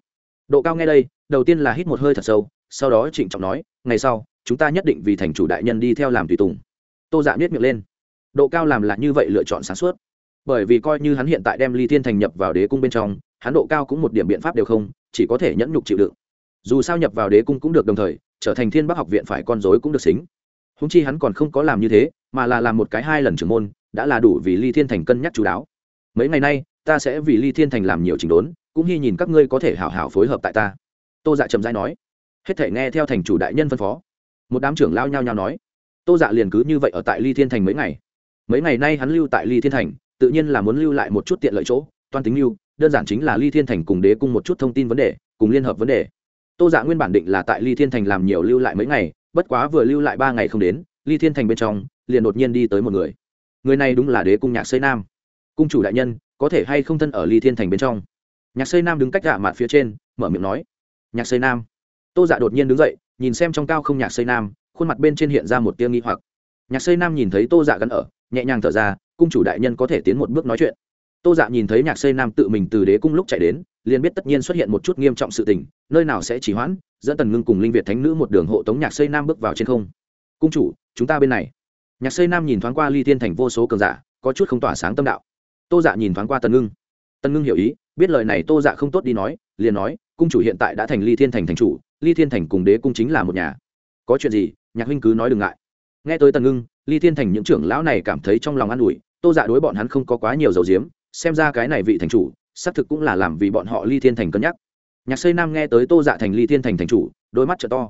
S1: Độ cao nghe đây, đầu tiên là hít một hơi thật sâu, sau đó trịnh trọng nói, ngày sau, chúng ta nhất định vì thành chủ đại nhân đi theo làm tùy tùng tô dạ biết miệng lên. Độ cao làm là như vậy lựa chọn sáng suốt. Bởi vì coi như hắn hiện tại đem ly thiên thành nhập vào đế cung bên trong, hắn độ cao cũng một điểm biện pháp đều không, chỉ có thể nhẫn nhục chịu đựng. Dù sao nhập vào đế cung cũng được đồng thời, trở thành thiên bắc học viện phải con dối cũng được xính. Húng chi hắn còn không có làm như thế, mà là làm một cái hai lần trưởng môn, đã là đủ vì ly thiên thành cân nhắc chú đáo. Mấy ngày nay, ta sẽ vì ly thiên thành làm nhiều trình đốn, cũng hy nhìn các ngươi có thể hảo hảo phối hợp tại ta. Tô dạ trầm dai nói. Hết thể nghe theo thành chủ đại nhân phân phó. Một đám trưởng lao nhao nhao nói tô dạ liền cứ như vậy ở tại ly thiên thành mấy ngày. Mấy ngày nay hắn lưu tại ly thiên thành, tự nhiên là muốn lưu lại một chút tiện lợi chỗ, toan tính lưu, đơn giản chính là ly thiên thành cùng đế cung một chút thông tin vấn đề, cùng liên hợp vấn đề. Tô dạ nguyên bản định là tại ly thiên thành làm nhiều lưu lại mấy ngày, bất quá vừa lưu lại ba ngày không đến, ly thiên thành bên trong, liền đột nhiên đi tới một người. Người này đúng là đế cung nhạc xây nam. Cung chủ đại nhân, có thể hay không thân ở ly thiên thành bên trong? Nhạc xây nam đứng cách gạ mặt phía trên, mở miệng nói. Nhạc xây nam. Tô dạ đột nhiên đứng dậy, nhìn xem trong cao không nhạc xây nam khuôn mặt bên trên hiện ra một tia nghi hoặc. Nhạc xây nam nhìn thấy tô dạ gắn ở, nhẹ nhàng thở ra, cung chủ đại nhân có thể tiến một bước nói chuyện. Tô dạ nhìn thấy nhạc xây nam tự mình từ đế cung lúc chạy đến, liền biết tất nhiên xuất hiện một chút nghiêm trọng sự tình, nơi nào sẽ chỉ hoãn, dẫn tần ngưng cùng linh việt thánh nữ một đường hộ tống nhạc xây nam bước vào trên không. Cung chủ, chúng ta bên này. Nhạc xây nam nhìn thoáng qua ly thiên thành vô số cường giả, có chút không tỏa sáng tâm đạo. Tô dạ nhìn thoáng qua tần ngưng. Tần ngưng hiểu ý, biết lời này tô dạ không tốt đi nói, liền nói, cung chủ hiện tại đã thành ly thiên thành thành chủ, ly thiên thành cùng đế cung chính là một nhà. Có chuyện gì nhạc huynh cứ nói đừng ngại. Nghe tới tần ngưng, ly thiên thành những trưởng lão này cảm thấy trong lòng an ủi, tô dạ đối bọn hắn không có quá nhiều dầu diếm xem ra cái này vị thành chủ, xác thực cũng là làm vì bọn họ ly thiên thành cân nhắc. Nhạc xây nam nghe tới tô dạ thành ly thiên thành thành chủ, đôi mắt t to.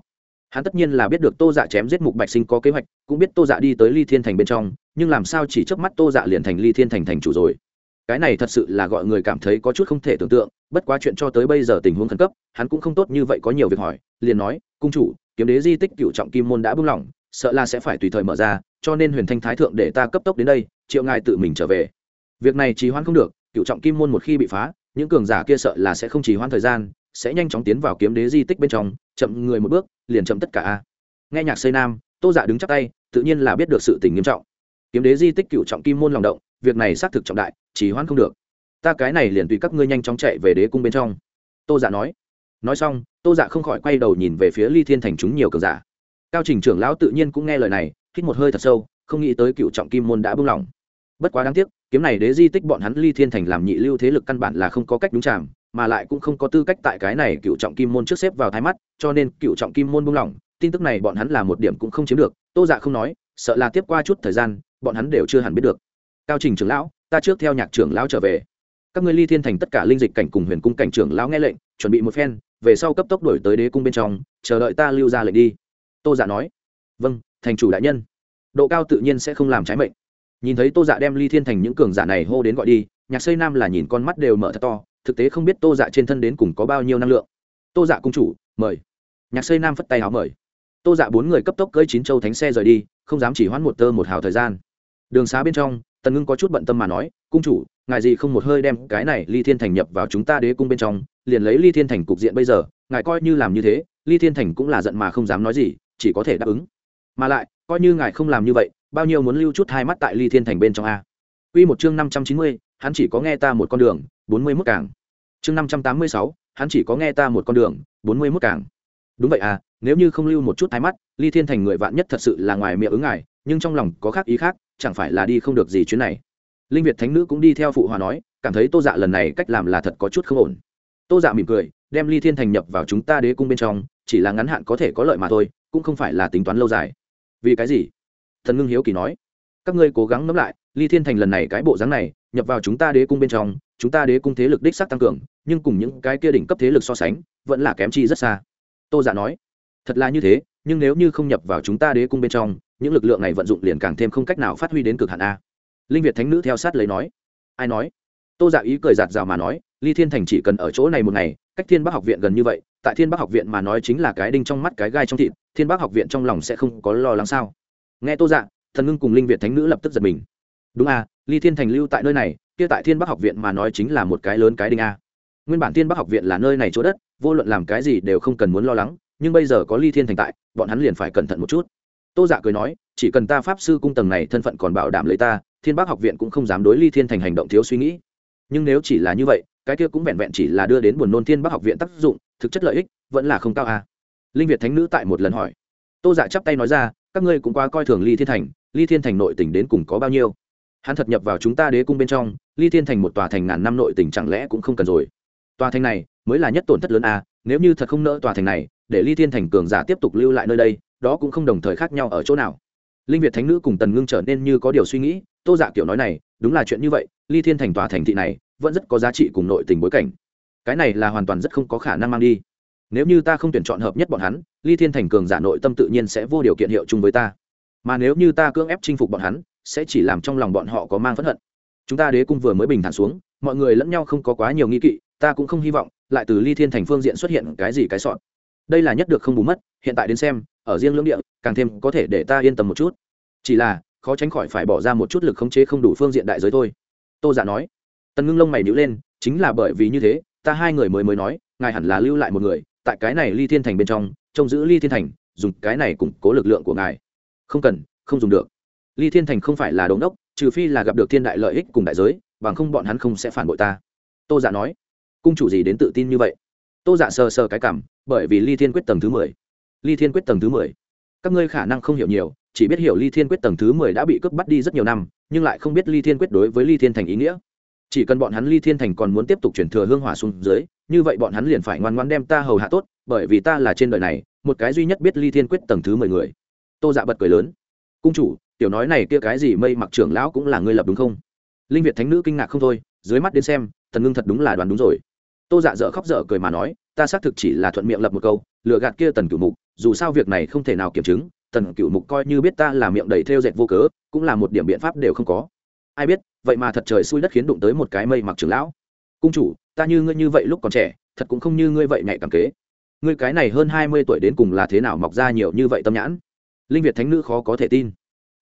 S1: Hắn tất nhiên là biết được tô dạ chém giết mục bạch sinh có kế hoạch, cũng biết tô dạ đi tới ly thiên thành bên trong, nhưng làm sao chỉ chớp mắt tô dạ liền thành ly thiên thành thành chủ rồi? Cái này thật sự là gọi người cảm thấy có chút không thể tưởng tượng, bất quá chuyện cho tới bây giờ tình huống khẩn cấp, hắn cũng không tốt như vậy có nhiều việc hỏi, liền nói, cung chủ kiếm đế di tích cựu trọng kim môn đã bung lỏng, sợ là sẽ phải tùy thời mở ra, cho nên huyền thanh thái thượng để ta cấp tốc đến đây, triệu ngài tự mình trở về. Việc này trì hoãn không được, cựu trọng kim môn một khi bị phá, những cường giả kia sợ là sẽ không trì hoãn thời gian, sẽ nhanh chóng tiến vào kiếm đế di tích bên trong, chậm người một bước, liền chậm tất cả a. Nghe nhạc xây nam, tô dạ đứng chắc tay, tự nhiên là biết được sự tình nghiêm trọng. Kiếm đế di tích cựu trọng kim môn lòng động, việc này xác thực trọng đại, trì hoãn không được. Ta cái này liền tùy các ngươi nhanh chóng chạy về đế cung bên trong. Tô dạ nói nói xong, tô dạ không khỏi quay đầu nhìn về phía ly thiên thành chúng nhiều cường giả. Cao trình trưởng lão tự nhiên cũng nghe lời này, hít một hơi thật sâu, không nghĩ tới cựu trọng kim môn đã buông lỏng. Bất quá đáng tiếc, kiếm này đế di tích bọn hắn ly thiên thành làm nhị lưu thế lực căn bản là không có cách đúng chạm, mà lại cũng không có tư cách tại cái này cựu trọng kim môn trước xếp vào thái mắt, cho nên cựu trọng kim môn buông lỏng, tin tức này bọn hắn là một điểm cũng không chiếm được. Tô dạ không nói, sợ là tiếp qua chút thời gian, bọn hắn đều chưa hẳn biết được. Cao trình trưởng lão, ta trước theo nhạc trưởng lão trở về các ngươi ly thiên thành tất cả linh dịch cảnh cùng huyền cung cảnh trưởng lão nghe lệnh, chuẩn bị một phen, về sau cấp tốc đổi tới đế cung bên trong, chờ đợi ta lưu ra lệnh đi. Tô dạ nói. Vâng thành chủ đại nhân. Độ cao tự nhiên sẽ không làm trái mệnh. Nhìn thấy tô dạ đem ly thiên thành những cường giả này hô đến gọi đi, nhạc xây nam là nhìn con mắt đều mở thật to, thực tế không biết tô dạ trên thân đến cùng có bao nhiêu năng lượng. Tô dạ cung chủ, mời. Nhạc xây nam phất tay áo mời. Tô dạ bốn người cấp tốc cưỡi chín châu thánh xe rời đi, không dám chỉ hoãn một tơ một hào thời gian. Đường xá bên trong, tần ngưng có chút bận tâm mà nói, cung chủ ngài gì không một hơi đem cái này ly thiên thành nhập vào chúng ta đế cung bên trong, liền lấy ly thiên thành cục diện bây giờ, ngài coi như làm như thế, ly thiên thành cũng là giận mà không dám nói gì, chỉ có thể đáp ứng. Mà lại, coi như ngài không làm như vậy, bao nhiêu muốn lưu chút hai mắt tại ly thiên thành bên trong a? Quy một chương năm trăm chín mươi, hắn chỉ có nghe ta một con đường, bốn mươi 41 cảng chương năm trăm tám mươi sáu, hắn chỉ có nghe ta một con đường, bốn mươi 41 cảng đúng vậy à nếu như không lưu một chút hai mắt, ly thiên thành người vạn nhất thật sự là ngoài miệng ứng ngài, nhưng trong lòng có khác ý khác, chẳng phải là đi không được gì chuyến này linh việt thánh nữ cũng đi theo phụ hòa nói, cảm thấy tô dạ lần này cách làm là thật có chút không ổn. Tô dạ mỉm cười, đem ly thiên thành nhập vào chúng ta đế cung bên trong, chỉ là ngắn hạn có thể có lợi mà thôi, cũng không phải là tính toán lâu dài. Vì cái gì? Thần ngưng hiếu kỳ nói. Các ngươi cố gắng ngẫm lại, ly thiên thành lần này cái bộ dáng này, nhập vào chúng ta đế cung bên trong, chúng ta đế cung thế lực đích sắc tăng cường, nhưng cùng những cái kia đỉnh cấp thế lực so sánh, vẫn là kém chi rất xa. Tô giả dạ nói. Thật là như thế, nhưng nếu như không nhập vào chúng ta đế cung bên trong, những lực lượng này vận dụng liền càng thêm không cách nào phát huy đến cực hạn a linh việt thánh nữ theo sát lấy nói. Ai nói? Tô dạ ý cười giạt rào mà nói, ly thiên thành chỉ cần ở chỗ này một ngày, cách thiên bắc học viện gần như vậy, tại thiên bắc học viện mà nói chính là cái đinh trong mắt cái gai trong thịt, thiên bắc học viện trong lòng sẽ không có lo lắng sao? Nghe tô dạ thần ngưng cùng linh việt thánh nữ lập tức giật mình. Đúng à ly thiên thành lưu tại nơi này, kia tại thiên bắc học viện mà nói chính là một cái lớn cái đinh a nguyên bản thiên bắc học viện là nơi này chỗ đất, vô luận làm cái gì đều không cần muốn lo lắng, nhưng bây giờ có ly thiên thành tại, bọn hắn liền phải cẩn thận một chút. Tô dạ cười nói, chỉ cần ta pháp sư cung tầng này thân phận còn bảo đảm lấy ta thiên bắc học viện cũng không dám đối ly thiên thành hành động thiếu suy nghĩ. Nhưng nếu chỉ là như vậy cái kia cũng vẹn vẹn chỉ là đưa đến buồn nôn thiên bắc học viện tác dụng thực chất lợi ích vẫn là không cao à. linh việt thánh nữ tại một lần hỏi. Tô dạ chắp tay nói ra các ngươi cũng quá coi thường ly thiên thành ly thiên thành nội tỉnh đến cùng có bao nhiêu? Hắn thật nhập vào chúng ta đế cung bên trong ly thiên thành một tòa thành ngàn năm nội tỉnh chẳng lẽ cũng không cần rồi? Tòa thành này mới là nhất tổn thất lớn à, nếu như thật không nỡ tòa thành này để ly thiên thành cường giả tiếp tục lưu lại nơi đây đó cũng không đồng thời khác nhau ở chỗ nào. Linh việt thánh nữ cùng tần ngưng trở nên như có điều suy nghĩ tô dạ kiểu nói này, đúng là chuyện như vậy, ly thiên thành tòa thành thị này, vẫn rất có giá trị cùng nội tình bối cảnh. Cái này là hoàn toàn rất không có khả năng mang đi. Nếu như ta không tuyển chọn hợp nhất bọn hắn, ly thiên thành cường giả nội tâm tự nhiên sẽ vô điều kiện hiệu chung với ta. Mà nếu như ta cưỡng ép chinh phục bọn hắn, sẽ chỉ làm trong lòng bọn họ có mang phẫn hận. Chúng ta đế cung vừa mới bình thản xuống, mọi người lẫn nhau không có quá nhiều nghi kỵ, ta cũng không hy vọng lại từ ly thiên thành phương diện xuất hiện cái gì cái sọn đây là nhất được không bù mất, hiện tại đến xem, ở riêng lưỡng địa, càng thêm có thể để ta yên tâm một chút. Chỉ là khó tránh khỏi phải bỏ ra một chút lực khống chế không đủ phương diện đại giới thôi. Tô giả nói. Tần ngưng lông mày nhữ lên, chính là bởi vì như thế, ta hai người mới mới nói, ngài hẳn là lưu lại một người, tại cái này ly thiên thành bên trong, trông giữ ly thiên thành, dùng cái này củng cố lực lượng của ngài. Không cần, không dùng được. Ly thiên thành không phải là đống đốc, trừ phi là gặp được thiên đại lợi ích cùng đại giới, bằng không bọn hắn không sẽ phản bội ta. Tô giả nói. Cung chủ gì đến tự tin như vậy? Tô giả sờ sờ cái cảm, bởi vì ly thiên quyết tầng thứ mười. Ly thiên quyết tầng thứ mười. Các ngươi khả năng không hiểu nhiều chỉ biết hiểu ly thiên quyết tầng thứ mười đã bị cướp bắt đi rất nhiều năm, nhưng lại không biết ly thiên quyết đối với ly thiên thành ý nghĩa. Chỉ cần bọn hắn ly thiên thành còn muốn tiếp tục chuyển thừa hương hỏa xuống dưới, như vậy bọn hắn liền phải ngoan ngoan đem ta hầu hạ tốt, bởi vì ta là trên đời này, một cái duy nhất biết ly thiên quyết tầng thứ mười người. Tô dạ bật cười lớn. Cung chủ, tiểu nói này kia cái gì mây mặc trưởng lão cũng là ngươi lập đúng không? Linh việt thánh nữ kinh ngạc không thôi, dưới mắt đến xem, thần ngưng thật đúng là đoán đúng rồi. Tô dạ dở khóc dở cười mà nói, ta xác thực chỉ là thuận miệng lập một câu lựa gạt kia tần cửu mục, dù sao việc này không thể nào kiểm chứng tần Cựu mục coi như biết ta là miệng đầy theo dệt vô cớ, cũng là một điểm biện pháp đều không có. Ai biết, vậy mà thật trời xui đất khiến đụng tới một cái mây mặc trưởng lão. Cung chủ, ta như ngươi như vậy lúc còn trẻ, thật cũng không như ngươi vậy nhạy cảm kế. Ngươi cái này hơn hai mươi tuổi đến cùng là thế nào mọc ra nhiều như vậy tâm nhãn? Linh việt thánh nữ khó có thể tin.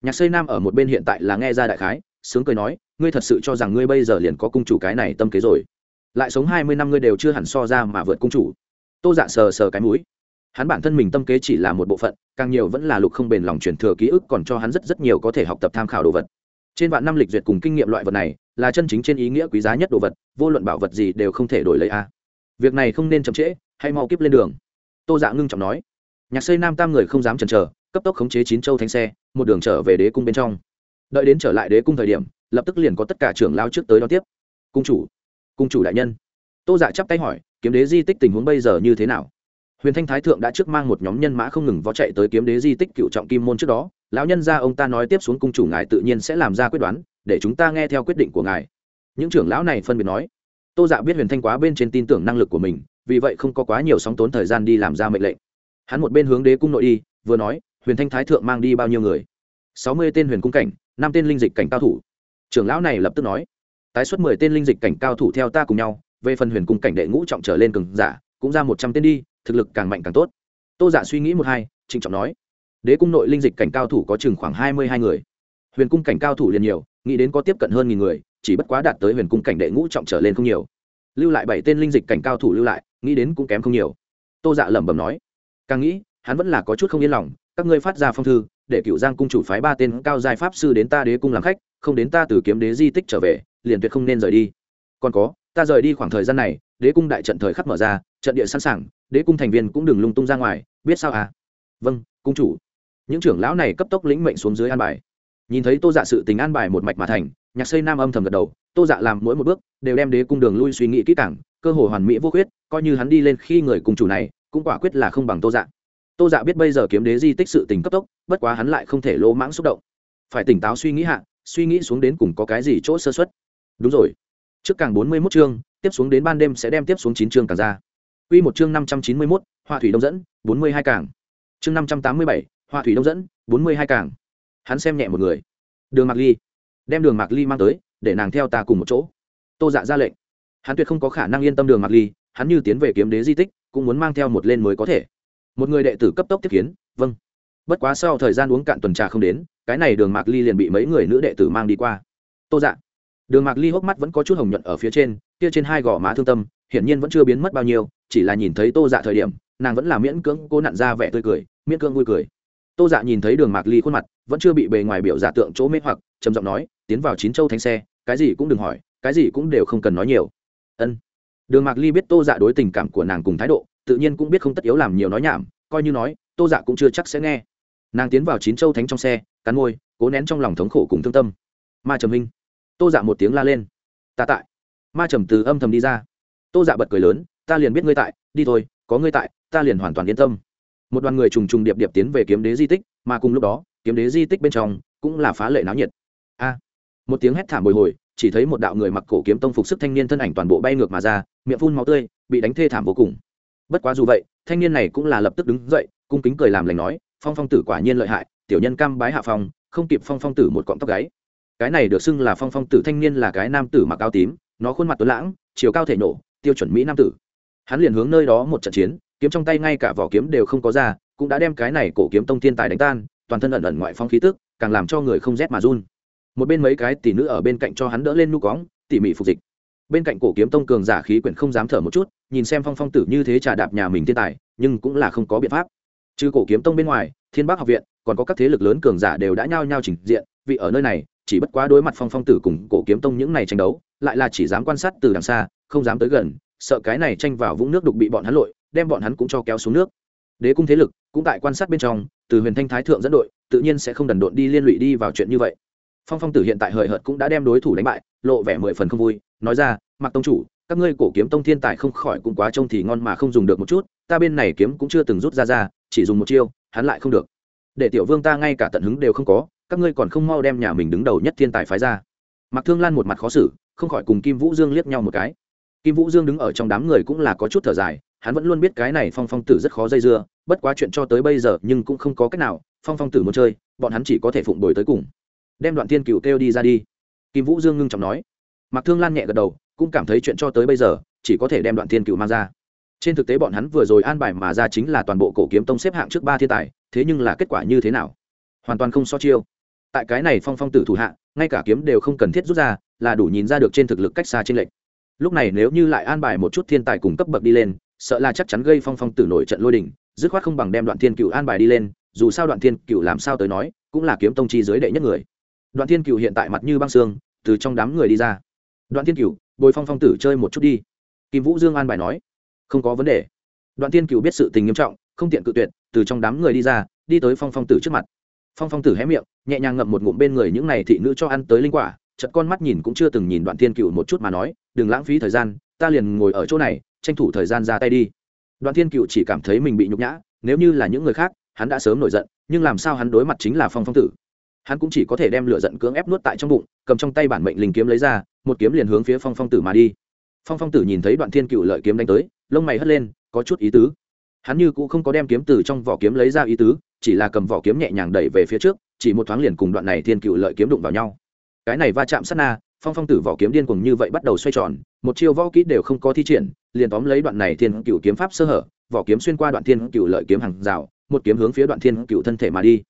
S1: Nhạc xây nam ở một bên hiện tại là nghe ra đại khái, sướng cười nói, ngươi thật sự cho rằng ngươi bây giờ liền có cung chủ cái này tâm kế rồi. Lại sống hai mươi năm ngươi đều chưa hẳn so ra mà vượt cung chủ. Tô dạ sờ sờ cái mũi hắn bản thân mình tâm kế chỉ là một bộ phận, càng nhiều vẫn là lục không bền lòng truyền thừa ký ức còn cho hắn rất rất nhiều có thể học tập tham khảo đồ vật. Trên vạn năm lịch duyệt cùng kinh nghiệm loại vật này, là chân chính trên ý nghĩa quý giá nhất đồ vật, vô luận bảo vật gì đều không thể đổi lấy a. Việc này không nên chậm trễ hay mau kíp lên đường. Tô dạ ngưng trọng nói. Nhạc xây nam tam người không dám chần chờ, cấp tốc khống chế chín châu thánh xe, một đường trở về đế cung bên trong. Đợi đến trở lại đế cung thời điểm, lập tức liền có tất cả trưởng lao trước tới đón tiếp. Cung chủ cung chủ đại nhân. Tô dạ chắp tay hỏi, kiếm đế di tích tình huống bây giờ như thế nào? Huyền thanh thái thượng đã trước mang một nhóm nhân mã không ngừng vó chạy tới kiếm đế di tích cựu trọng kim môn trước đó. Lão nhân ra ông ta nói tiếp xuống cung chủ ngài tự nhiên sẽ làm ra quyết đoán, để chúng ta nghe theo quyết định của ngài. Những trưởng lão này phân biệt nói, tô dạ biết huyền thanh quá bên trên tin tưởng năng lực của mình, vì vậy không có quá nhiều sóng tốn thời gian đi làm ra mệnh lệnh. Hắn một bên hướng đế cung nội đi, vừa nói, huyền thanh thái thượng mang đi bao nhiêu người? Sáu mươi tên huyền cung cảnh, năm tên linh dịch cảnh cao thủ. Trưởng lão này lập tức nói, tái xuất mười tên linh dịch cảnh cao thủ theo ta cùng nhau, về phần huyền cung cảnh đệ ngũ trọng trở lên cường giả, cũng ra một trăm tên đi thực lực càng mạnh càng tốt. Tô giả dạ suy nghĩ một hai, trịnh trọng nói, đế cung nội linh dịch cảnh cao thủ có chừng khoảng hai mươi hai người. Huyền cung cảnh cao thủ liền nhiều, nghĩ đến có tiếp cận hơn nghìn người, chỉ bất quá đạt tới huyền cung cảnh đệ ngũ trọng trở lên không nhiều. Lưu lại bảy tên linh dịch cảnh cao thủ lưu lại, nghĩ đến cũng kém không nhiều. Tô dạ lẩm bẩm nói, càng nghĩ, hắn vẫn là có chút không yên lòng, các ngươi phát ra phong thư, để cựu giang cung chủ phái ba tên cao giai pháp sư đến ta đế cung làm khách, không đến ta từ kiếm đế di tích trở về, liền tuyệt không nên rời đi. Còn có, ta rời đi khoảng thời gian này, đế cung đại trận thời khắc mở ra, trận địa sẵn sàng đế cung thành viên cũng đừng lung tung ra ngoài, biết sao à? Vâng cung chủ. Những trưởng lão này cấp tốc lĩnh mệnh xuống dưới an bài. Nhìn thấy tô dạ sự tình an bài một mạch mà thành, nhạc xây nam âm thầm gật đầu, tô dạ làm mỗi một bước đều đem đế cung đường lui suy nghĩ kỹ càng, cơ hồ hoàn mỹ vô khuyết, coi như hắn đi lên khi người cùng chủ này cũng quả quyết là không bằng tô dạ. Tô dạ biết bây giờ kiếm đế di tích sự tình cấp tốc, bất quá hắn lại không thể lỗ mãng xúc động. Phải tỉnh táo suy nghĩ hạ, suy nghĩ xuống đến cùng có cái gì chỗ sơ xuất đúng rồi. Trước càng bốn mươi mốt chương, tiếp xuống đến ban đêm sẽ đem tiếp xuống chín chương càng ra. Quy một chương năm trăm chín mươi mốt hoa thủy đông dẫn, bốn mươi hai chương năm trăm tám mươi bảy hoa thủy đông dẫn, bốn mươi hai hắn xem nhẹ một người. Đường mạc ly. Đem đường mạc ly mang tới, để nàng theo ta cùng một chỗ. Tô dạ ra lệnh. Hắn tuyệt không có khả năng yên tâm đường mạc ly, hắn như tiến về kiếm đế di tích, cũng muốn mang theo một lên mới có thể. Một người đệ tử cấp tốc tiếp kiến vâng. Bất quá sau thời gian uống cạn tuần trà không đến, cái này đường mạc ly liền bị mấy người nữ đệ tử mang đi qua. Tô dạ. Đường mạc ly hốc mắt vẫn có chút hồng nhuận ở phía trên, kia trên hai gò má thương tâm hiển nhiên vẫn chưa biến mất bao nhiêu, chỉ là nhìn thấy tô dạ thời điểm, nàng vẫn là miễn cưỡng cô nặn ra vẻ tươi cười, miễn cưỡng vui cười. Tô dạ nhìn thấy đường mạc ly khuôn mặt, vẫn chưa bị bề ngoài biểu giả tượng chỗ mê hoặc, trầm giọng nói, tiến vào chín châu thánh xe, cái gì cũng đừng hỏi, cái gì cũng đều không cần nói nhiều. Ân. Đường mạc ly biết tô dạ đối tình cảm của nàng cùng thái độ, tự nhiên cũng biết không tất yếu làm nhiều nói nhảm, coi như nói, tô dạ cũng chưa chắc sẽ nghe. Nàng tiến vào chín châu thánh trong xe, cắn môi, cố nén trong lòng thống khổ cùng thương tâm. Ma trầm minh. Tô dạ một tiếng la lên. Ta tại. Ma trầm từ âm thầm đi ra tô dạ bật cười lớn, ta liền biết ngươi tại, đi thôi, có ngươi tại, ta liền hoàn toàn yên tâm. Một đoàn người trùng trùng điệp điệp tiến về kiếm đế di tích, mà cùng lúc đó, kiếm đế di tích bên trong cũng là phá lệ náo nhiệt. A! Một tiếng hét thảm bồi hồi, chỉ thấy một đạo người mặc cổ kiếm tông phục sức thanh niên thân ảnh toàn bộ bay ngược mà ra, miệng phun máu tươi, bị đánh thê thảm vô cùng. Bất quá dù vậy, thanh niên này cũng là lập tức đứng dậy, cung kính cười làm lành nói, phong phong tử quả nhiên lợi hại, tiểu nhân cam bái hạ phong, không kịp phong phong tử một cọng tóc gáy. Cái này được xưng là phong phong tử thanh niên là cái nam tử mặc áo tím, nó khuôn mặt tuấn lãng, chiều cao thể nổ tiêu chuẩn mỹ nam tử. Hắn liền hướng nơi đó một trận chiến, kiếm trong tay ngay cả vỏ kiếm đều không có ra, cũng đã đem cái này cổ kiếm tông thiên tài đánh tan, toàn thân ẩn ẩn ngoại phong khí tức, càng làm cho người không rét mà run. Một bên mấy cái tỷ nữ ở bên cạnh cho hắn đỡ lên nu cóng, tỉ mỉ phục dịch. Bên cạnh cổ kiếm tông cường giả khí quyển không dám thở một chút, nhìn xem phong phong tử như thế trà đạp nhà mình thiên tài, nhưng cũng là không có biện pháp. Trừ cổ kiếm tông bên ngoài, thiên bắc học viện, còn có các thế lực lớn cường giả đều đã nhao nhao trình diện, vì ở nơi này, chỉ bất quá đối mặt phong phong tử cùng cổ kiếm tông những này tranh đấu, lại là chỉ dám quan sát từ đằng xa không dám tới gần, sợ cái này tranh vào vũng nước đục bị bọn hắn lội, đem bọn hắn cũng cho kéo xuống nước. Đế cung thế lực cũng tại quan sát bên trong, từ huyền thanh thái thượng dẫn đội, tự nhiên sẽ không đần độn đi liên lụy đi vào chuyện như vậy. Phong phong tử hiện tại hời hợt cũng đã đem đối thủ đánh bại, lộ vẻ mười phần không vui, nói ra mặc tông chủ, các ngươi cổ kiếm tông thiên tài không khỏi cũng quá trông thì ngon mà không dùng được một chút, ta bên này kiếm cũng chưa từng rút ra ra, chỉ dùng một chiêu, hắn lại không được. Để tiểu vương ta ngay cả tận hứng đều không có, các ngươi còn không mau đem nhà mình đứng đầu nhất thiên tài phái ra. Mặc thương lan một mặt khó xử, không khỏi cùng kim vũ dương liếc nhau một cái kim vũ dương đứng ở trong đám người cũng là có chút thở dài, hắn vẫn luôn biết cái này phong phong tử rất khó dây dưa, bất quá chuyện cho tới bây giờ nhưng cũng không có cách nào, phong phong tử muốn chơi, bọn hắn chỉ có thể phụng đổi tới cùng. Đem đoạn tiên cựu kêu đi ra đi. Kim vũ dương ngưng trọng nói. Mặc thương lan nhẹ gật đầu, cũng cảm thấy chuyện cho tới bây giờ, chỉ có thể đem đoạn tiên cựu mang ra. Trên thực tế bọn hắn vừa rồi an bài mà ra chính là toàn bộ cổ kiếm tông xếp hạng trước ba thiên tài, thế nhưng là kết quả như thế nào? Hoàn toàn không so chiêu. Tại cái này phong phong tử thủ hạ, ngay cả kiếm đều không cần thiết rút ra, là đủ nhìn ra được trên thực lực cách xa trên lệnh lúc này nếu như lại an bài một chút thiên tài cùng cấp bậc đi lên, sợ là chắc chắn gây phong phong tử nổi trận lôi đình, dứt khoát không bằng đem đoạn thiên cựu an bài đi lên, dù sao đoạn thiên cựu làm sao tới nói, cũng là kiếm tông chi giới đệ nhất người. Đoạn thiên cựu hiện tại mặt như băng xương, từ trong đám người đi ra. Đoạn thiên cựu bồi phong phong tử chơi một chút đi. Kim vũ dương an bài nói. Không có vấn đề. Đoạn thiên cựu biết sự tình nghiêm trọng, không tiện cự tuyệt, từ trong đám người đi ra, đi tới phong phong tử trước mặt. Phong phong tử hé miệng, nhẹ nhàng ngậm một ngụm bên người những này thị nữ cho ăn tới linh quả chật con mắt nhìn cũng chưa từng nhìn đoạn thiên cựu một chút mà nói đừng lãng phí thời gian, ta liền ngồi ở chỗ này, tranh thủ thời gian ra tay đi. Đoạn thiên cựu chỉ cảm thấy mình bị nhục nhã, nếu như là những người khác, hắn đã sớm nổi giận, nhưng làm sao hắn đối mặt chính là phong phong tử? Hắn cũng chỉ có thể đem lửa giận cưỡng ép nuốt tại trong bụng, cầm trong tay bản mệnh linh kiếm lấy ra, một kiếm liền hướng phía phong phong tử mà đi. Phong phong tử nhìn thấy đoạn thiên cựu lợi kiếm đánh tới, lông mày hất lên, có chút ý tứ. Hắn như cũng không có đem kiếm từ trong vỏ kiếm lấy ra ý tứ, chỉ là cầm vỏ kiếm nhẹ nhàng đẩy về phía trước, chỉ một thoáng liền cùng đoạn này thiên cựu lợi kiếm đụng vào nhau. Cái này va chạm sát na phong phong tử vỏ kiếm điên cuồng như vậy bắt đầu xoay tròn, một chiêu võ kỹ đều không có thi triển, liền tóm lấy đoạn này thiên cựu kiếm pháp sơ hở vỏ kiếm xuyên qua đoạn thiên cựu lợi kiếm hàng rào, một kiếm hướng phía đoạn thiên cựu thân thể mà đi.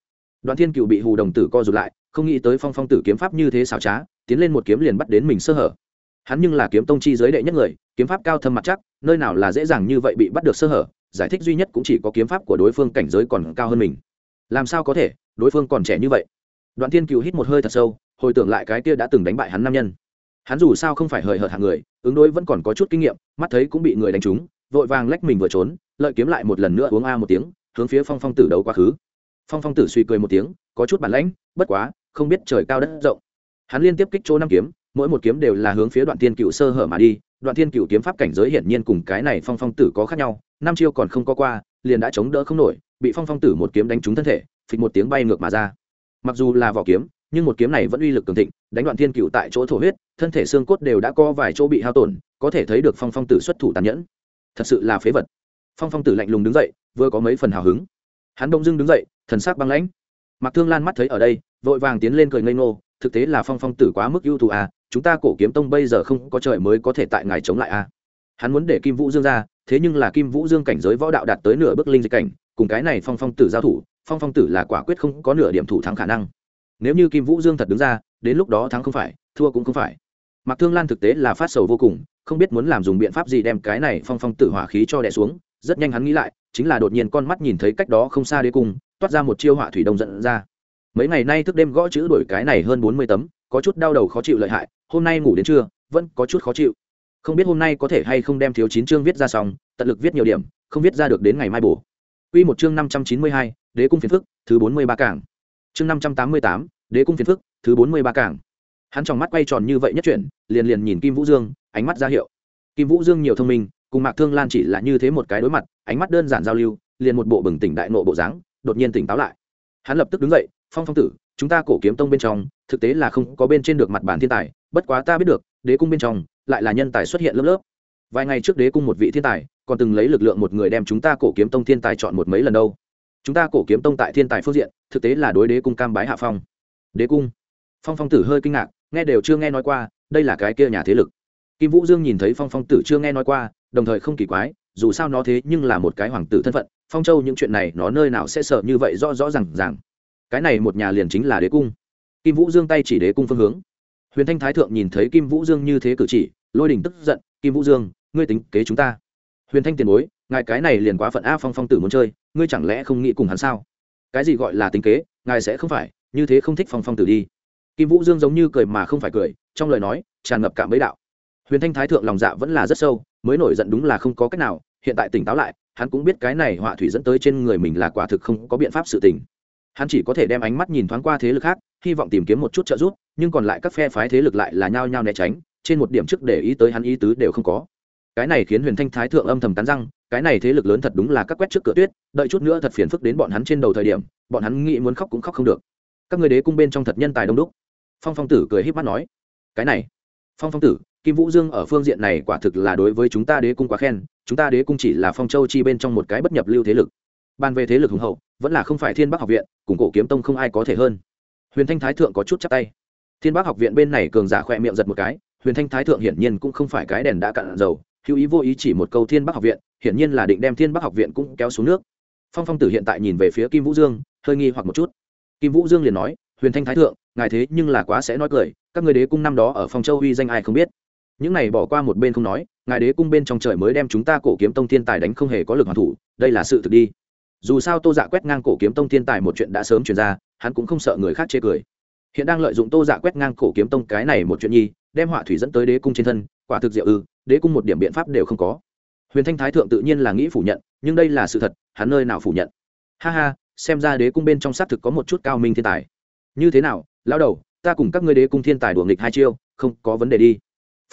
S1: Đoạn thiên cựu bị hù đồng tử co rụt lại, không nghĩ tới phong phong tử kiếm pháp như thế xảo trá, tiến lên một kiếm liền bắt đến mình sơ hở. Hắn nhưng là kiếm tông chi giới đệ nhất người, kiếm pháp cao thâm mặt chắc, nơi nào là dễ dàng như vậy bị bắt được sơ hở, giải thích duy nhất cũng chỉ có kiếm pháp của đối phương cảnh giới còn cao hơn mình. Làm sao có thể? Đối phương còn trẻ như vậy. Đoạn thiên cựu hít một hơi thật sâu hồi tưởng lại cái kia đã từng đánh bại hắn nam nhân. Hắn dù sao không phải hời hợt hạng người, ứng đối vẫn còn có chút kinh nghiệm, mắt thấy cũng bị người đánh trúng, vội vàng lách mình vừa trốn, lợi kiếm lại một lần nữa uống a một tiếng, hướng phía phong phong tử đấu quá khứ. Phong phong tử suy cười một tiếng, có chút bản lãnh, bất quá, không biết trời cao đất rộng. Hắn liên tiếp kích chỗ năm kiếm, mỗi một kiếm đều là hướng phía đoạn thiên cựu sơ hở mà đi, đoạn thiên cựu kiếm pháp cảnh giới hiển nhiên cùng cái này phong phong tử có khác nhau, năm chiêu còn không có qua, liền đã chống đỡ không nổi, bị phong phong tử một kiếm đánh trúng thân thể, phịch một tiếng bay ngược mà ra. Mặc dù là vỏ kiếm nhưng một kiếm này vẫn uy lực cường thịnh, đánh đoạn thiên cựu tại chỗ thổ huyết, thân thể xương cốt đều đã có vài chỗ bị hao tổn, có thể thấy được phong phong tử xuất thủ tàn nhẫn. Thật sự là phế vật. Phong phong tử lạnh lùng đứng dậy, vừa có mấy phần hào hứng. Hắn đông dưng đứng dậy, thần sắc băng lãnh. Mặc thương lan mắt thấy ở đây, vội vàng tiến lên cười ngây ngô, thực tế là phong phong tử quá mức ưu tú à chúng ta cổ kiếm tông bây giờ không có trời mới có thể tại ngài chống lại à. Hắn muốn để kim vũ dương ra, thế nhưng là kim vũ dương cảnh giới võ đạo đạt tới nửa bước linh dịch cảnh, cùng cái này phong phong tử giao thủ, phong phong tử là quả quyết không có nửa điểm thủ thắng khả năng nếu như kim vũ dương thật đứng ra đến lúc đó thắng không phải thua cũng không phải. Mặc thương lan thực tế là phát sầu vô cùng không biết muốn làm dùng biện pháp gì đem cái này phong phong tử hỏa khí cho đẻ xuống rất nhanh hắn nghĩ lại chính là đột nhiên con mắt nhìn thấy cách đó không xa đế cung toát ra một chiêu họa thủy đông dẫn ra. Mấy ngày nay thức đêm gõ chữ đổi cái này hơn bốn mươi tấm có chút đau đầu khó chịu lợi hại hôm nay ngủ đến trưa vẫn có chút khó chịu. Không biết hôm nay có thể hay không đem thiếu chín chương viết ra xong tận lực viết nhiều điểm không viết ra được đến ngày mai bổ. Quy một chương năm trăm chín mươi hai, Đế cung phiền phức, thứ bốn mươi ba cảng. Chương năm trăm tám mươi tám, Đế cung phiền phức, thứ bốn mươi ba cảng. Hắn trong mắt quay tròn như vậy nhất chuyển, liền liền nhìn Kim Vũ Dương, ánh mắt ra hiệu. Kim Vũ Dương nhiều thông minh, cùng Mạc Thương Lan chỉ là như thế một cái đối mặt, ánh mắt đơn giản giao lưu, liền một bộ bừng tỉnh đại nộ bộ dáng, đột nhiên tỉnh táo lại. Hắn lập tức đứng dậy, "Phong Phong tử, chúng ta cổ kiếm tông bên trong, thực tế là không có bên trên được mặt bản thiên tài, bất quá ta biết được, đế cung bên trong lại là nhân tài xuất hiện lớp lớp. Vài ngày trước đế cung một vị thiên tài, còn từng lấy lực lượng một người đem chúng ta cổ kiếm tông thiên tài chọn một mấy lần đâu. Chúng ta cổ kiếm tông tại thiên tài phương diện, thực tế là đối đế cung cam bái hạ phong. Đế cung? Phong Phong tử hơi kinh ngạc, nghe đều chưa nghe nói qua, đây là cái kia nhà thế lực. Kim Vũ Dương nhìn thấy Phong Phong tử chưa nghe nói qua, đồng thời không kỳ quái, dù sao nó thế nhưng là một cái hoàng tử thân phận, Phong Châu những chuyện này nó nơi nào sẽ sợ như vậy rõ rõ ràng ràng. Cái này một nhà liền chính là đế cung. Kim Vũ Dương tay chỉ đế cung phương hướng. Huyền Thanh Thái thượng nhìn thấy Kim Vũ Dương như thế cử chỉ, lôi đình tức giận, "Kim Vũ Dương, ngươi tính kế chúng ta?" Huyền Thanh tiền bối, ngài cái này liền quá phận a Phong Phong tử muốn chơi, ngươi chẳng lẽ không nghĩ cùng hắn sao? Cái gì gọi là tính kế, ngài sẽ không phải, như thế không thích Phong Phong tử đi. Kim Vũ Dương giống như cười mà không phải cười, trong lời nói tràn ngập cảm bấy đạo. Huyền thanh thái thượng lòng dạ vẫn là rất sâu mới nổi giận đúng là không có cách nào hiện tại tỉnh táo lại hắn cũng biết cái này họa thủy dẫn tới trên người mình là quả thực không có biện pháp sự tình. Hắn chỉ có thể đem ánh mắt nhìn thoáng qua thế lực khác hy vọng tìm kiếm một chút trợ giúp nhưng còn lại các phe phái thế lực lại là nhao nhao né tránh trên một điểm trước để ý tới hắn ý tứ đều không có. Cái này khiến huyền thanh thái thượng âm thầm cắn răng cái này thế lực lớn thật đúng là các quét trước cửa tuyết, đợi chút nữa thật phiền phức đến bọn hắn trên đầu thời điểm, bọn hắn nghĩ muốn khóc cũng khóc không được. Các người đế cung bên trong thật nhân tài đông đúc. Phong phong tử cười h í p mắt nói, cái này, phong phong tử, kim vũ dương ở phương diện này quả thực là đối với chúng ta đế cung quá khen, chúng ta đế cung chỉ là phong châu chi bên trong một cái bất nhập lưu thế lực. Ban về thế lực hùng hậu, vẫn là không phải thiên bắc học viện, cùng cổ kiếm tông không ai có thể hơn. Huyền thanh thái thượng có chút chắc tay. Thiên bắc học viện bên này cường giả khỏe miệng giật một cái, huyền thanh thái thượng hiển nhiên cũng không phải cái đèn đã cạn dầu hữu ý vô ý chỉ một câu thiên bắc học viện, hiển nhiên là định đem thiên bắc học viện cũng kéo xuống nước. Phong phong tử hiện tại nhìn về phía kim vũ dương, hơi nghi hoặc một chút. Kim vũ dương liền nói, huyền thanh thái thượng, ngài thế nhưng là quá sẽ nói cười, các người đế cung năm đó ở phong châu uy danh ai không biết? Những này bỏ qua một bên không nói, ngài đế cung bên trong trời mới đem chúng ta cổ kiếm tông thiên tài đánh không hề có lực hoàn thủ, đây là sự thực đi. Dù sao tô dạ quét ngang cổ kiếm tông thiên tài một chuyện đã sớm truyền ra, hắn cũng không sợ người khác chê cười. Hiện đang lợi dụng tô dạ quét ngang cổ kiếm tông cái này một chuyện nhi, đem họa thủy dẫn tới đế cung trên thân, quả thực diệu ư đế cung một điểm biện pháp đều không có. Huyền thanh thái thượng tự nhiên là nghĩ phủ nhận, nhưng đây là sự thật, hắn nơi nào phủ nhận? Ha ha, xem ra đế cung bên trong xác thực có một chút cao minh thiên tài. Như thế nào lao đầu, ta cùng các ngươi đế cung thiên tài đùa nghịch hai chiêu, không có vấn đề đi.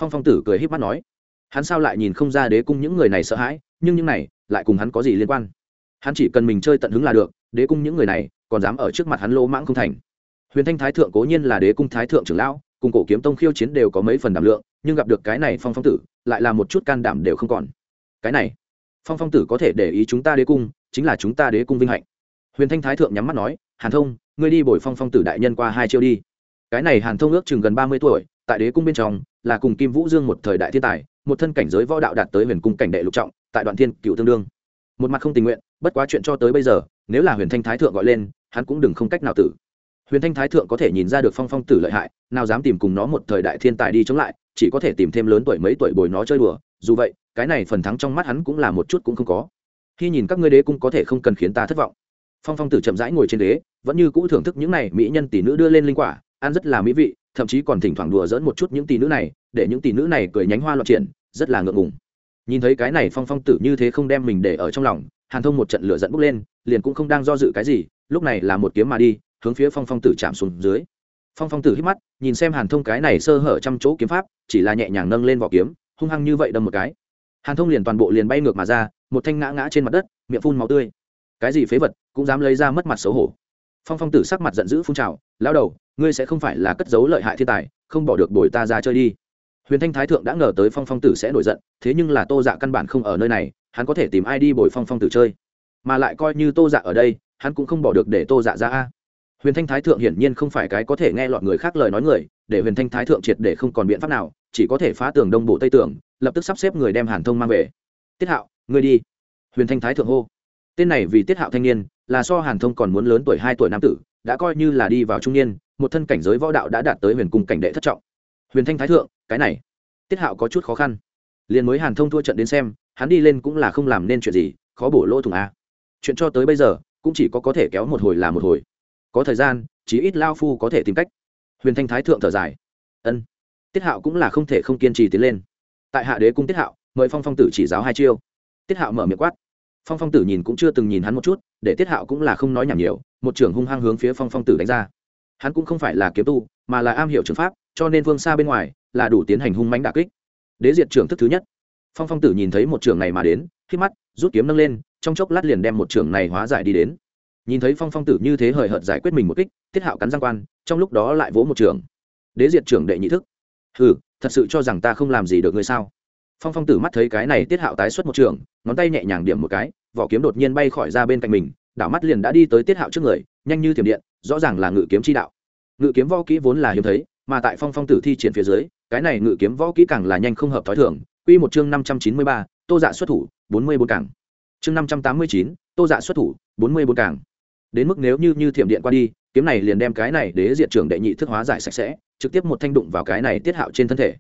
S1: Phong phong tử cười h í p mắt nói. Hắn sao lại nhìn không ra đế cung những người này sợ hãi, nhưng những này, lại cùng hắn có gì liên quan? Hắn chỉ cần mình chơi tận hứng là được, đế cung những người này, còn dám ở trước mặt hắn lỗ mãng không thành. Huyền thanh thái thượng cố nhiên là đế cung thái thượng trưởng lão cùng cổ kiếm tông khiêu chiến đều có mấy phần đảm lượng, nhưng gặp được cái này phong phong tử, lại là một chút can đảm đều không còn. Cái này, phong phong tử có thể để ý chúng ta đế cung, chính là chúng ta đế cung vinh hạnh. Huyền thanh thái thượng nhắm mắt nói, hàn thông, ngươi đi bồi phong phong tử đại nhân qua hai chiêu đi. Cái này hàn thông ước chừng gần ba mươi tuổi, tại đế cung bên trong, là cùng kim vũ dương một thời đại thiên tài, một thân cảnh giới võ đạo đạt tới huyền cung cảnh đệ lục trọng, tại đoạn thiên cựu tương đương. Một mặt không tình nguyện, bất quá chuyện cho tới bây giờ, nếu là huyền thanh thái thượng gọi lên, hắn cũng đừng không cách nào tử huyền thanh thái thượng có thể nhìn ra được phong phong tử lợi hại, nào dám tìm cùng nó một thời đại thiên tài đi chống lại, chỉ có thể tìm thêm lớn tuổi mấy tuổi bồi nó chơi đùa. Dù vậy, cái này phần thắng trong mắt hắn cũng là một chút cũng không có. Khi nhìn các ngươi đế cũng có thể không cần khiến ta thất vọng. Phong phong tử chậm rãi ngồi trên đế, vẫn như cũ thưởng thức những này mỹ nhân tỷ nữ đưa lên linh quả, ăn rất là mỹ vị, thậm chí còn thỉnh thoảng đùa dỡn một chút những tỷ nữ này, để những tỷ nữ này cười nhánh hoa loạn triển, rất là ngượng ngùng. Nhìn thấy cái này phong phong tử như thế không đem mình để ở trong lòng, hàn thông một trận lửa dẫn bốc lên, liền cũng không đang do dự cái gì, lúc này là một kiếm mà đi hướng phía phong phong tử chạm xuống dưới. Phong phong tử hít mắt, nhìn xem hàn thông cái này sơ hở trăm chỗ kiếm pháp, chỉ là nhẹ nhàng nâng lên vỏ kiếm, hung hăng như vậy đâm một cái. Hàn thông liền toàn bộ liền bay ngược mà ra, một thanh ngã ngã trên mặt đất, miệng phun máu tươi. Cái gì phế vật, cũng dám lấy ra mất mặt xấu hổ. Phong phong tử sắc mặt giận dữ phun trào lao đầu, ngươi sẽ không phải là cất giấu lợi hại thiên tài, không bỏ được bồi ta ra chơi đi. Huyền thanh thái thượng đã ngờ tới phong phong tử sẽ nổi giận, thế nhưng là tô dạ căn bản không ở nơi này, hắn có thể tìm ai đi bồi phong phong tử chơi? Mà lại coi như tô dạ ở đây, hắn cũng không bỏ được để tô dạ ra a huyền thanh thái thượng hiển nhiên không phải cái có thể nghe lọt người khác lời nói người, để huyền thanh thái thượng triệt để không còn biện pháp nào, chỉ có thể phá tường đông bộ tây tường, lập tức sắp xếp người đem hàn thông mang về. Tiết hạo, ngươi đi. Huyền thanh thái thượng hô. Tên này vì tiết hạo thanh niên, là so hàn thông còn muốn lớn tuổi hai tuổi nam tử, đã coi như là đi vào trung niên, một thân cảnh giới võ đạo đã đạt tới huyền cung cảnh đệ thất trọng. Huyền thanh thái thượng, cái này. Tiết hạo có chút khó khăn. Liền mới hàn thông thua trận đến xem, hắn đi lên cũng là không làm nên chuyện gì, khó bổ lỗ thủng a. Chuyện cho tới bây giờ, cũng chỉ có có thể kéo một hồi là một hồi có thời gian, chí ít lao phu có thể tìm cách. Huyền thanh thái thượng thở dài. Ân, tiết hạo cũng là không thể không kiên trì tiến lên. Tại hạ đế cung tiết hạo, mời phong phong tử chỉ giáo hai chiêu. Tiết hạo mở miệng quát. Phong phong tử nhìn cũng chưa từng nhìn hắn một chút, để tiết hạo cũng là không nói nhảm nhiều, một trưởng hung hăng hướng phía phong phong tử đánh ra. Hắn cũng không phải là kiếm tu, mà là am hiểu trường pháp, cho nên vương xa bên ngoài là đủ tiến hành hung mánh đà kích. Đế diệt trưởng thức thứ nhất. Phong phong tử nhìn thấy một trưởng này mà đến khi mắt, rút kiếm nâng lên, trong chốc lát liền đem một trưởng này hóa giải đi đến nhìn thấy phong phong tử như thế hời hợt giải quyết mình một kích tiết hạo cắn giang quan, trong lúc đó lại vỗ một trường. Đế diệt trưởng đệ nhị thức. Hừ, thật sự cho rằng ta không làm gì được ngươi sao? Phong phong tử mắt thấy cái này tiết hạo tái xuất một trường, ngón tay nhẹ nhàng điểm một cái, vỏ kiếm đột nhiên bay khỏi ra bên cạnh mình, đảo mắt liền đã đi tới tiết hạo trước người, nhanh như thiểm điện, rõ ràng là ngự kiếm chi đạo. Ngự kiếm võ kỹ vốn là hiếm thấy, mà tại phong phong tử thi triển phía dưới, cái này ngự kiếm võ kỹ càng là nhanh không hợp t h ó i thưởng Quy một chương năm trăm chín mươi ba, tô dạ xuất thủ, bốn mươi bốn càng. Chương năm trăm tám mươi chín, tô dạ xuất thủ, bốn mươi bốn càng đến mức nếu như như thiểm điện qua đi, kiếm này liền đem cái này để diện trưởng đệ nhị thức hóa giải sạch sẽ, trực tiếp một thanh đụng vào cái này tiết hạo trên thân thể.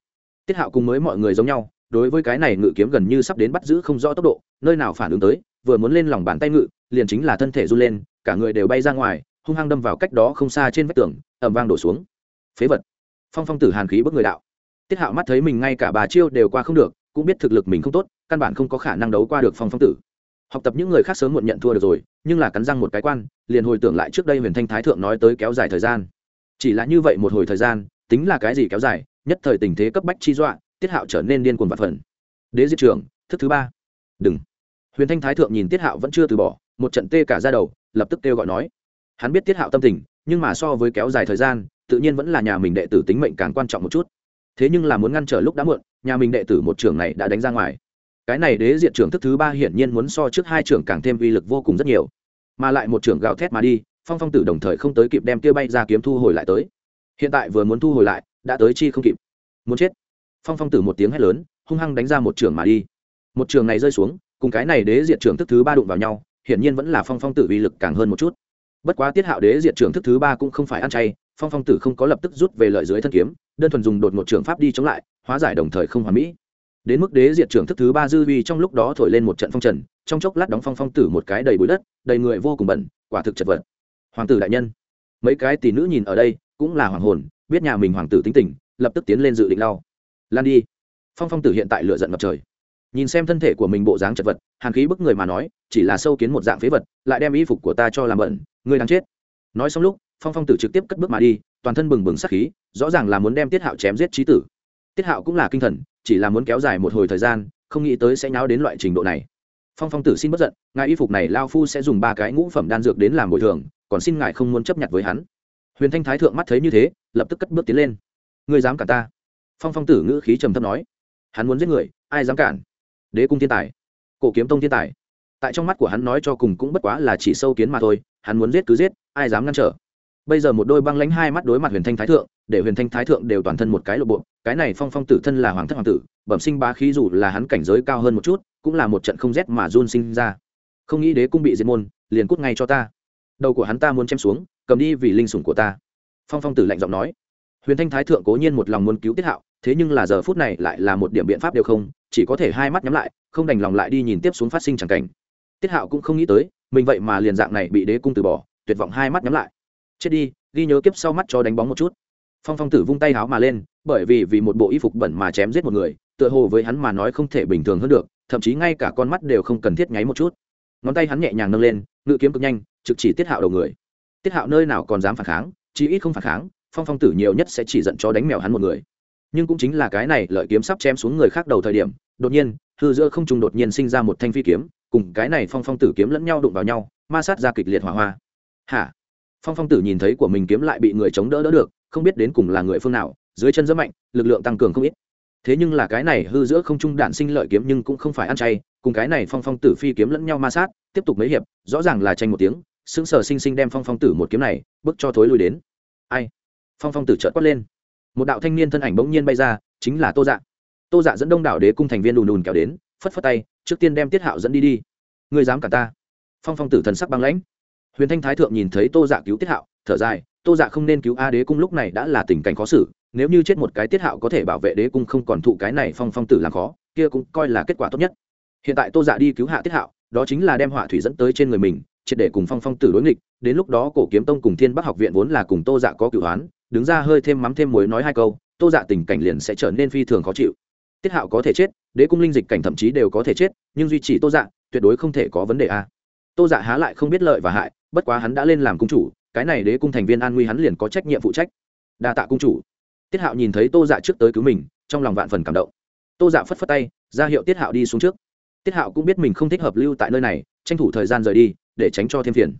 S1: Tiết hạo cùng mới mọi người giống nhau, đối với cái này ngự kiếm gần như sắp đến bắt giữ không rõ tốc độ, nơi nào phản ứng tới, vừa muốn lên lòng bàn tay ngự, liền chính là thân thể run lên, cả người đều bay ra ngoài, hung hăng đâm vào cách đó không xa trên vách tường ẩm vang đổ xuống. Phế vật. Phong phong tử hàn khí bước người đạo. Tiết hạo mắt thấy mình ngay cả bà chiêu đều qua không được, cũng biết thực lực mình không tốt, căn bản không có khả năng đấu qua được phong phong tử. Học tập những người khác sớm muộn nhận thua được rồi nhưng là cắn răng một cái quan, liền hồi tưởng lại trước đây huyền thanh thái thượng nói tới kéo dài thời gian. Chỉ là như vậy một hồi thời gian, tính là cái gì kéo dài, nhất thời tình thế cấp bách chi dọa, tiết hạo trở nên điên cuồng và phần đế diệt trường thức thứ ba. Đừng. Huyền thanh thái thượng nhìn tiết hạo vẫn chưa từ bỏ, một trận tê cả ra đầu, lập tức kêu gọi nói. Hắn biết tiết hạo tâm tình, nhưng mà so với kéo dài thời gian, tự nhiên vẫn là nhà mình đệ tử tính mệnh càng quan trọng một chút. Thế nhưng là muốn ngăn trở lúc đã muộn, nhà mình đệ tử một trưởng này đã đánh ra ngoài cái này đế diện trưởng thức thứ ba hiển nhiên muốn so trước hai trưởng càng thêm uy lực vô cùng rất nhiều. Mà lại một trưởng gạo thét mà đi, phong phong tử đồng thời không tới kịp đem kia bay ra kiếm thu hồi lại tới. Hiện tại vừa muốn thu hồi lại, đã tới chi không kịp. Muốn chết. Phong phong tử một tiếng hét lớn, hung hăng đánh ra một trường mà đi. Một trường này rơi xuống, cùng cái này đế diệt trường thức thứ ba đụng vào nhau, hiển nhiên vẫn là phong phong tử uy lực càng hơn một chút. Bất quá tiết hạo đế diệt trường thức thứ ba cũng không phải ăn chay, phong phong tử không có lập tức rút về lợi dưới thân kiếm, đơn thuần dùng đột một trường pháp đi chống lại, hóa giải đồng thời không hoàn mỹ đến mức đế diệt trưởng thức thứ ba dư vi trong lúc đó thổi lên một trận phong trần, trong chốc lát đóng phong phong tử một cái đầy bụi đất, đầy người vô cùng bẩn, quả thực chật vật. Hoàng tử đại nhân, mấy cái tỷ nữ nhìn ở đây, cũng là hoàng hồn, biết nhà mình hoàng tử tính tình, lập tức tiến lên dự định lau lan đi. Phong phong tử hiện tại lựa giận ngập trời. Nhìn xem thân thể của mình bộ dáng chật vật, hàn khí bức người mà nói, chỉ là sâu kiến một dạng phế vật, lại đem y phục của ta cho làm bẩn, người đang chết. Nói xong lúc, phong phong tử trực tiếp cất bước mà đi, toàn thân bừng bừng sắc khí, rõ ràng là muốn đem tiết hạo chém giết trí tử. Tiết hạo cũng là kinh thần chỉ là muốn kéo dài một hồi thời gian, không nghĩ tới sẽ nháo đến loại trình độ này. Phong phong tử xin bất giận, ngài y phục này lao phu sẽ dùng ba cái ngũ phẩm đan dược đến làm bồi thường, còn xin ngài không muốn chấp nhận với hắn. Huyền thanh thái thượng mắt thấy như thế, lập tức cất bước tiến lên. Ngươi dám cả ta? Phong phong tử ngữ khí trầm thấp nói. Hắn muốn giết người, ai dám cản? Đế cung thiên tài, cổ kiếm tông thiên tài. Tại trong mắt của hắn nói cho cùng cũng bất quá là chỉ sâu kiến mà thôi, hắn muốn giết cứ giết, ai dám ngăn trở? Bây giờ một đôi băng lánh hai mắt đối mặt huyền thanh thái thượng, để huyền thanh thái thượng đều toàn thân một cái lộ bộ, cái này phong phong tử thân là hoàng thất hoàng tử, bẩm sinh bá khí dù là hắn cảnh giới cao hơn một chút, cũng là một trận không rét mà run sinh ra. Không nghĩ đế cung bị diệt môn, liền cút ngay cho ta. Đầu của hắn ta muốn chém xuống, cầm đi vì linh sủng của ta. Phong phong tử lạnh giọng nói. Huyền thanh thái thượng cố nhiên một lòng muốn cứu tiết hạo, thế nhưng là giờ phút này lại là một điểm biện pháp đều không, chỉ có thể hai mắt nhắm lại, không đành lòng lại đi nhìn tiếp xuống phát sinh c h ẳ n g cảnh. Tiết hạo cũng không nghĩ tới, mình vậy mà liền dạng này bị đế cung từ bỏ, tuyệt vọng hai mắt nhắm lại chết đi, ghi nhớ kiếp sau mắt cho đánh bóng một chút. Phong phong tử vung tay háo mà lên, bởi vì vì một bộ y phục bẩn mà chém giết một người, tựa hồ với hắn mà nói không thể bình thường hơn được, thậm chí ngay cả con mắt đều không cần thiết nháy một chút. Ngón tay hắn nhẹ nhàng nâng lên, ngự kiếm cực nhanh, trực chỉ tiết hạo đầu người. Tiết hạo nơi nào còn dám phản kháng, chí ít không phản kháng, phong phong tử nhiều nhất sẽ chỉ giận cho đánh mèo hắn một người. Nhưng cũng chính là cái này, lợi kiếm sắp chém xuống người khác đầu thời điểm, đột nhiên, hư giữa không trung đột nhiên sinh ra một thanh phi kiếm, cùng cái này phong phong tử kiếm lẫn nhau đụng vào nhau, ma sát ra kịch liệt hỏa hoa. Hả? Phong phong tử nhìn thấy của mình kiếm lại bị người chống đỡ đỡ được, không biết đến cùng là người phương nào, dưới chân rất mạnh, lực lượng tăng cường không ít. Thế nhưng là cái này hư giữa không trung đạn sinh lợi kiếm nhưng cũng không phải ăn chay, cùng cái này phong phong tử phi kiếm lẫn nhau ma sát, tiếp tục mấy hiệp, rõ ràng là tranh một tiếng, sững sờ sinh sinh đem phong phong tử một kiếm này, bước cho thối lui đến. Ai? Phong phong tử trợt quát lên. Một đạo thanh niên thân ảnh bỗng nhiên bay ra, chính là tô dạ. Tô dạ dẫn đông đảo đế cung thành viên đùn đùn kéo đến, phất phất tay, trước tiên đem tiết hạo dẫn đi đi. Người dám cả ta? Phong phong tử thần sắc băng lãnh huyền thanh thái thượng nhìn thấy tô dạ cứu tiết hạo, thở dài, tô dạ không nên cứu a đế cung lúc này đã là tình cảnh khó xử, nếu như chết một cái tiết hạo có thể bảo vệ đế cung không còn thụ cái này phong phong tử làm khó, kia cũng coi là kết quả tốt nhất. Hiện tại tô dạ đi cứu hạ tiết hạo, đó chính là đem họa thủy dẫn tới trên người mình, triệt để cùng phong phong tử đối nghịch, đến lúc đó cổ kiếm tông cùng thiên bắc học viện vốn là cùng tô dạ có cửu hoán đứng ra hơi thêm mắm thêm muối nói hai câu, tô dạ tình cảnh liền sẽ trở nên phi thường khó chịu. Tiết hạo có thể chết, đế cung linh dịch cảnh thậm chí đều có thể chết, nhưng duy trì tô dạ tuyệt đối không thể có vấn đề a. Tô dạ há lại không biết lợi và hại bất quá hắn đã lên làm cung chủ, cái này đế cung thành viên an nguy hắn liền có trách nhiệm phụ trách. Đa tạ cung chủ. Tiết hạo nhìn thấy tô dạ trước tới cứu mình, trong lòng vạn phần cảm động. Tô dạ phất phất tay, ra hiệu tiết hạo đi xuống trước. Tiết hạo cũng biết mình không thích hợp lưu tại nơi này, tranh thủ thời gian rời đi, để tránh cho thêm phiền.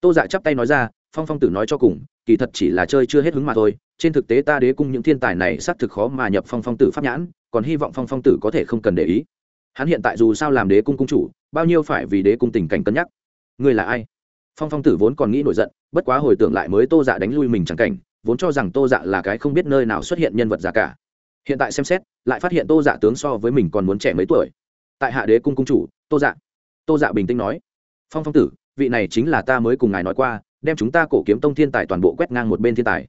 S1: Tô dạ chắp tay nói ra, phong phong tử nói cho cùng, kỳ thật chỉ là chơi chưa hết hứng mà thôi, trên thực tế ta đế cung những thiên tài này xác thực khó mà nhập phong phong tử pháp nhãn, còn hy vọng phong phong tử có thể không cần để ý. Hắn hiện tại dù sao làm đế cung cung chủ, bao nhiêu phải vì đế cung tình cảnh cân nhắc. Người là ai? Phong phong tử vốn còn nghĩ nổi giận, bất quá hồi tưởng lại mới tô dạ đánh lui mình chẳng cảnh, vốn cho rằng tô dạ là cái không biết nơi nào xuất hiện nhân vật giả cả. Hiện tại xem xét, lại phát hiện tô dạ tướng so với mình còn muốn trẻ mấy tuổi. Tại hạ đế cung cung chủ, tô dạ. Tô dạ bình tĩnh nói, phong phong tử, vị này chính là ta mới cùng ngài nói qua, đem chúng ta cổ kiếm tông thiên tài toàn bộ quét ngang một bên thiên tài.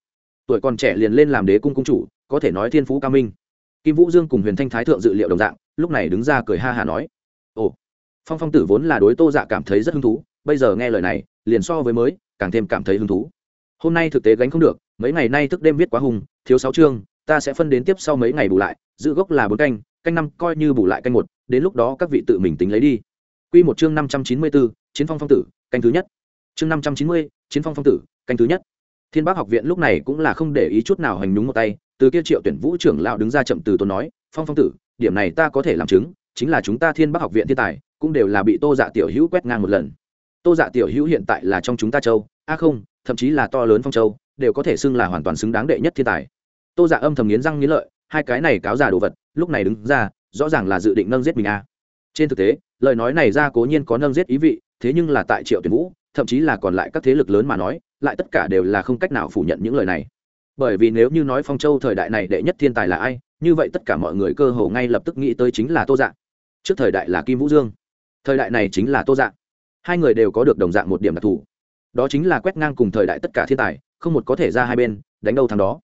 S1: Tuổi còn trẻ liền lên làm đế cung cung chủ, có thể nói thiên phú cao minh. Kim vũ dương cùng huyền thanh thái thượng dự liệu đồng dạng, lúc này đứng ra cười ha hà nói, ồ. Phong phong tử vốn là đối tô dạ cảm thấy rất hứng thú bây giờ nghe lời này, liền so với mới, càng thêm cảm thấy hứng thú. Hôm nay thực tế gánh không được, mấy ngày nay thức đêm viết quá hùng thiếu sáu chương, ta sẽ phân đến tiếp sau mấy ngày bù lại, giữ gốc là bốn canh canh năm coi như bù lại canh một, đến lúc đó các vị tự mình tính lấy đi. Quy một chương năm trăm chín mươi bốn chiến phong phong tử, canh thứ nhất. Chương năm trăm chín mươi, chiến phong phong tử, canh thứ nhất. Thiên bác học viện lúc này cũng là không để ý chút nào hành đúng một tay, từ kia triệu tuyển vũ trưởng lão đứng ra chậm từ tôi nói, phong phong tử, điểm này ta có thể làm chứng, chính là chúng ta thiên bác học viện thiên tài, cũng đều là bị tô dạ tiểu hữu quét ngang một lần tô dạ tiểu hữu hiện tại là trong chúng ta châu. A không, thậm chí là to lớn phong châu, đều có thể xưng là hoàn toàn xứng đáng đệ nhất thiên tài. Tô dạ âm thầm nghiến răng nghiến lợi, hai cái này cáo già đồ vật, lúc này đứng ra, rõ ràng là dự định nâng giết mình a trên thực tế, lời nói này ra cố nhiên có nâng giết ý vị, thế nhưng là tại triệu tuyển vũ, thậm chí là còn lại các thế lực lớn mà nói, lại tất cả đều là không cách nào phủ nhận những lời này. Bởi vì nếu như nói phong châu thời đại này đệ nhất thiên tài là ai, như vậy tất cả mọi người cơ hồ ngay lập tức nghĩ tới chính là tô Dạ. trước thời đại là kim vũ dương. Thời đại này chính là tô dạng hai người đều có được đồng dạng một điểm đặc thù. Đó chính là quét ngang cùng thời đại tất cả thiên tài, không một có thể ra hai bên, đánh đâu thằng đó.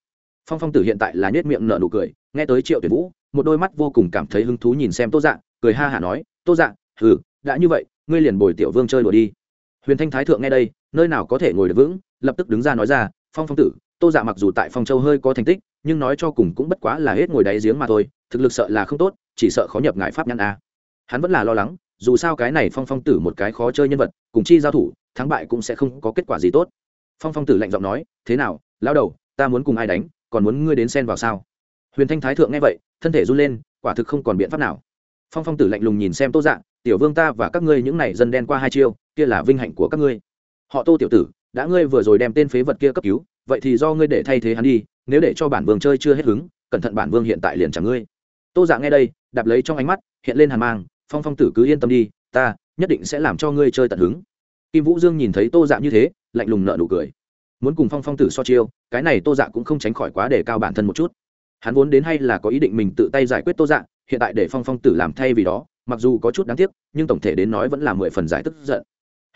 S1: Phong phong tử hiện tại là nhét miệng nở nụ cười, nghe tới triệu tuyển vũ, một đôi mắt vô cùng cảm thấy hứng thú nhìn xem tô dạng cười ha hả nói, tô dạng ừ đã như vậy, ngươi liền bồi tiểu vương chơi đùa đi. Huyền thanh thái thượng nghe đây, nơi nào có thể ngồi được vững, lập tức đứng ra nói ra, phong phong tử, tô dạ mặc dù tại phong châu hơi có thành tích, nhưng nói cho cùng cũng bất quá là hết ngồi đáy giếng mà thôi, thực lực sợ là không tốt, chỉ sợ khó nhập ngại pháp nhãn a. Hắn vẫn là lo lắng dù sao cái này phong phong tử một cái khó chơi nhân vật, cùng chi giao thủ, thắng bại cũng sẽ không có kết quả gì tốt. Phong phong tử lạnh giọng nói, thế nào lao đầu, ta muốn cùng ai đánh, còn muốn ngươi đến xen vào sao? Huyền thanh thái thượng nghe vậy, thân thể run lên, quả thực không còn biện pháp nào. Phong phong tử lạnh lùng nhìn xem tô dạng tiểu vương ta và các ngươi những này dân đen qua hai chiêu, kia là vinh hạnh của các ngươi. Họ tô tiểu tử, đã ngươi vừa rồi đem tên phế vật kia cấp cứu, vậy thì do ngươi để thay thế hắn đi, nếu để cho bản vương chơi chưa hết hứng, cẩn thận bản vương hiện tại liền chẳng ngươi. Tô dạ nghe đây, đạp lấy trong ánh mắt, hiện lên hàn mang phong phong tử cứ yên tâm đi, ta nhất định sẽ làm cho ngươi chơi tận hứng. Kim vũ dương nhìn thấy tô dạ như thế, lạnh lùng nợ nụ cười. Muốn cùng phong phong tử so chiêu, cái này tô dạ cũng không tránh khỏi quá để cao bản thân một chút. Hắn vốn đến hay là có ý định mình tự tay giải quyết tô dạ hiện tại để phong phong tử làm thay vì đó, mặc dù có chút đáng tiếc, nhưng tổng thể đến nói vẫn là mười phần giải tức giận.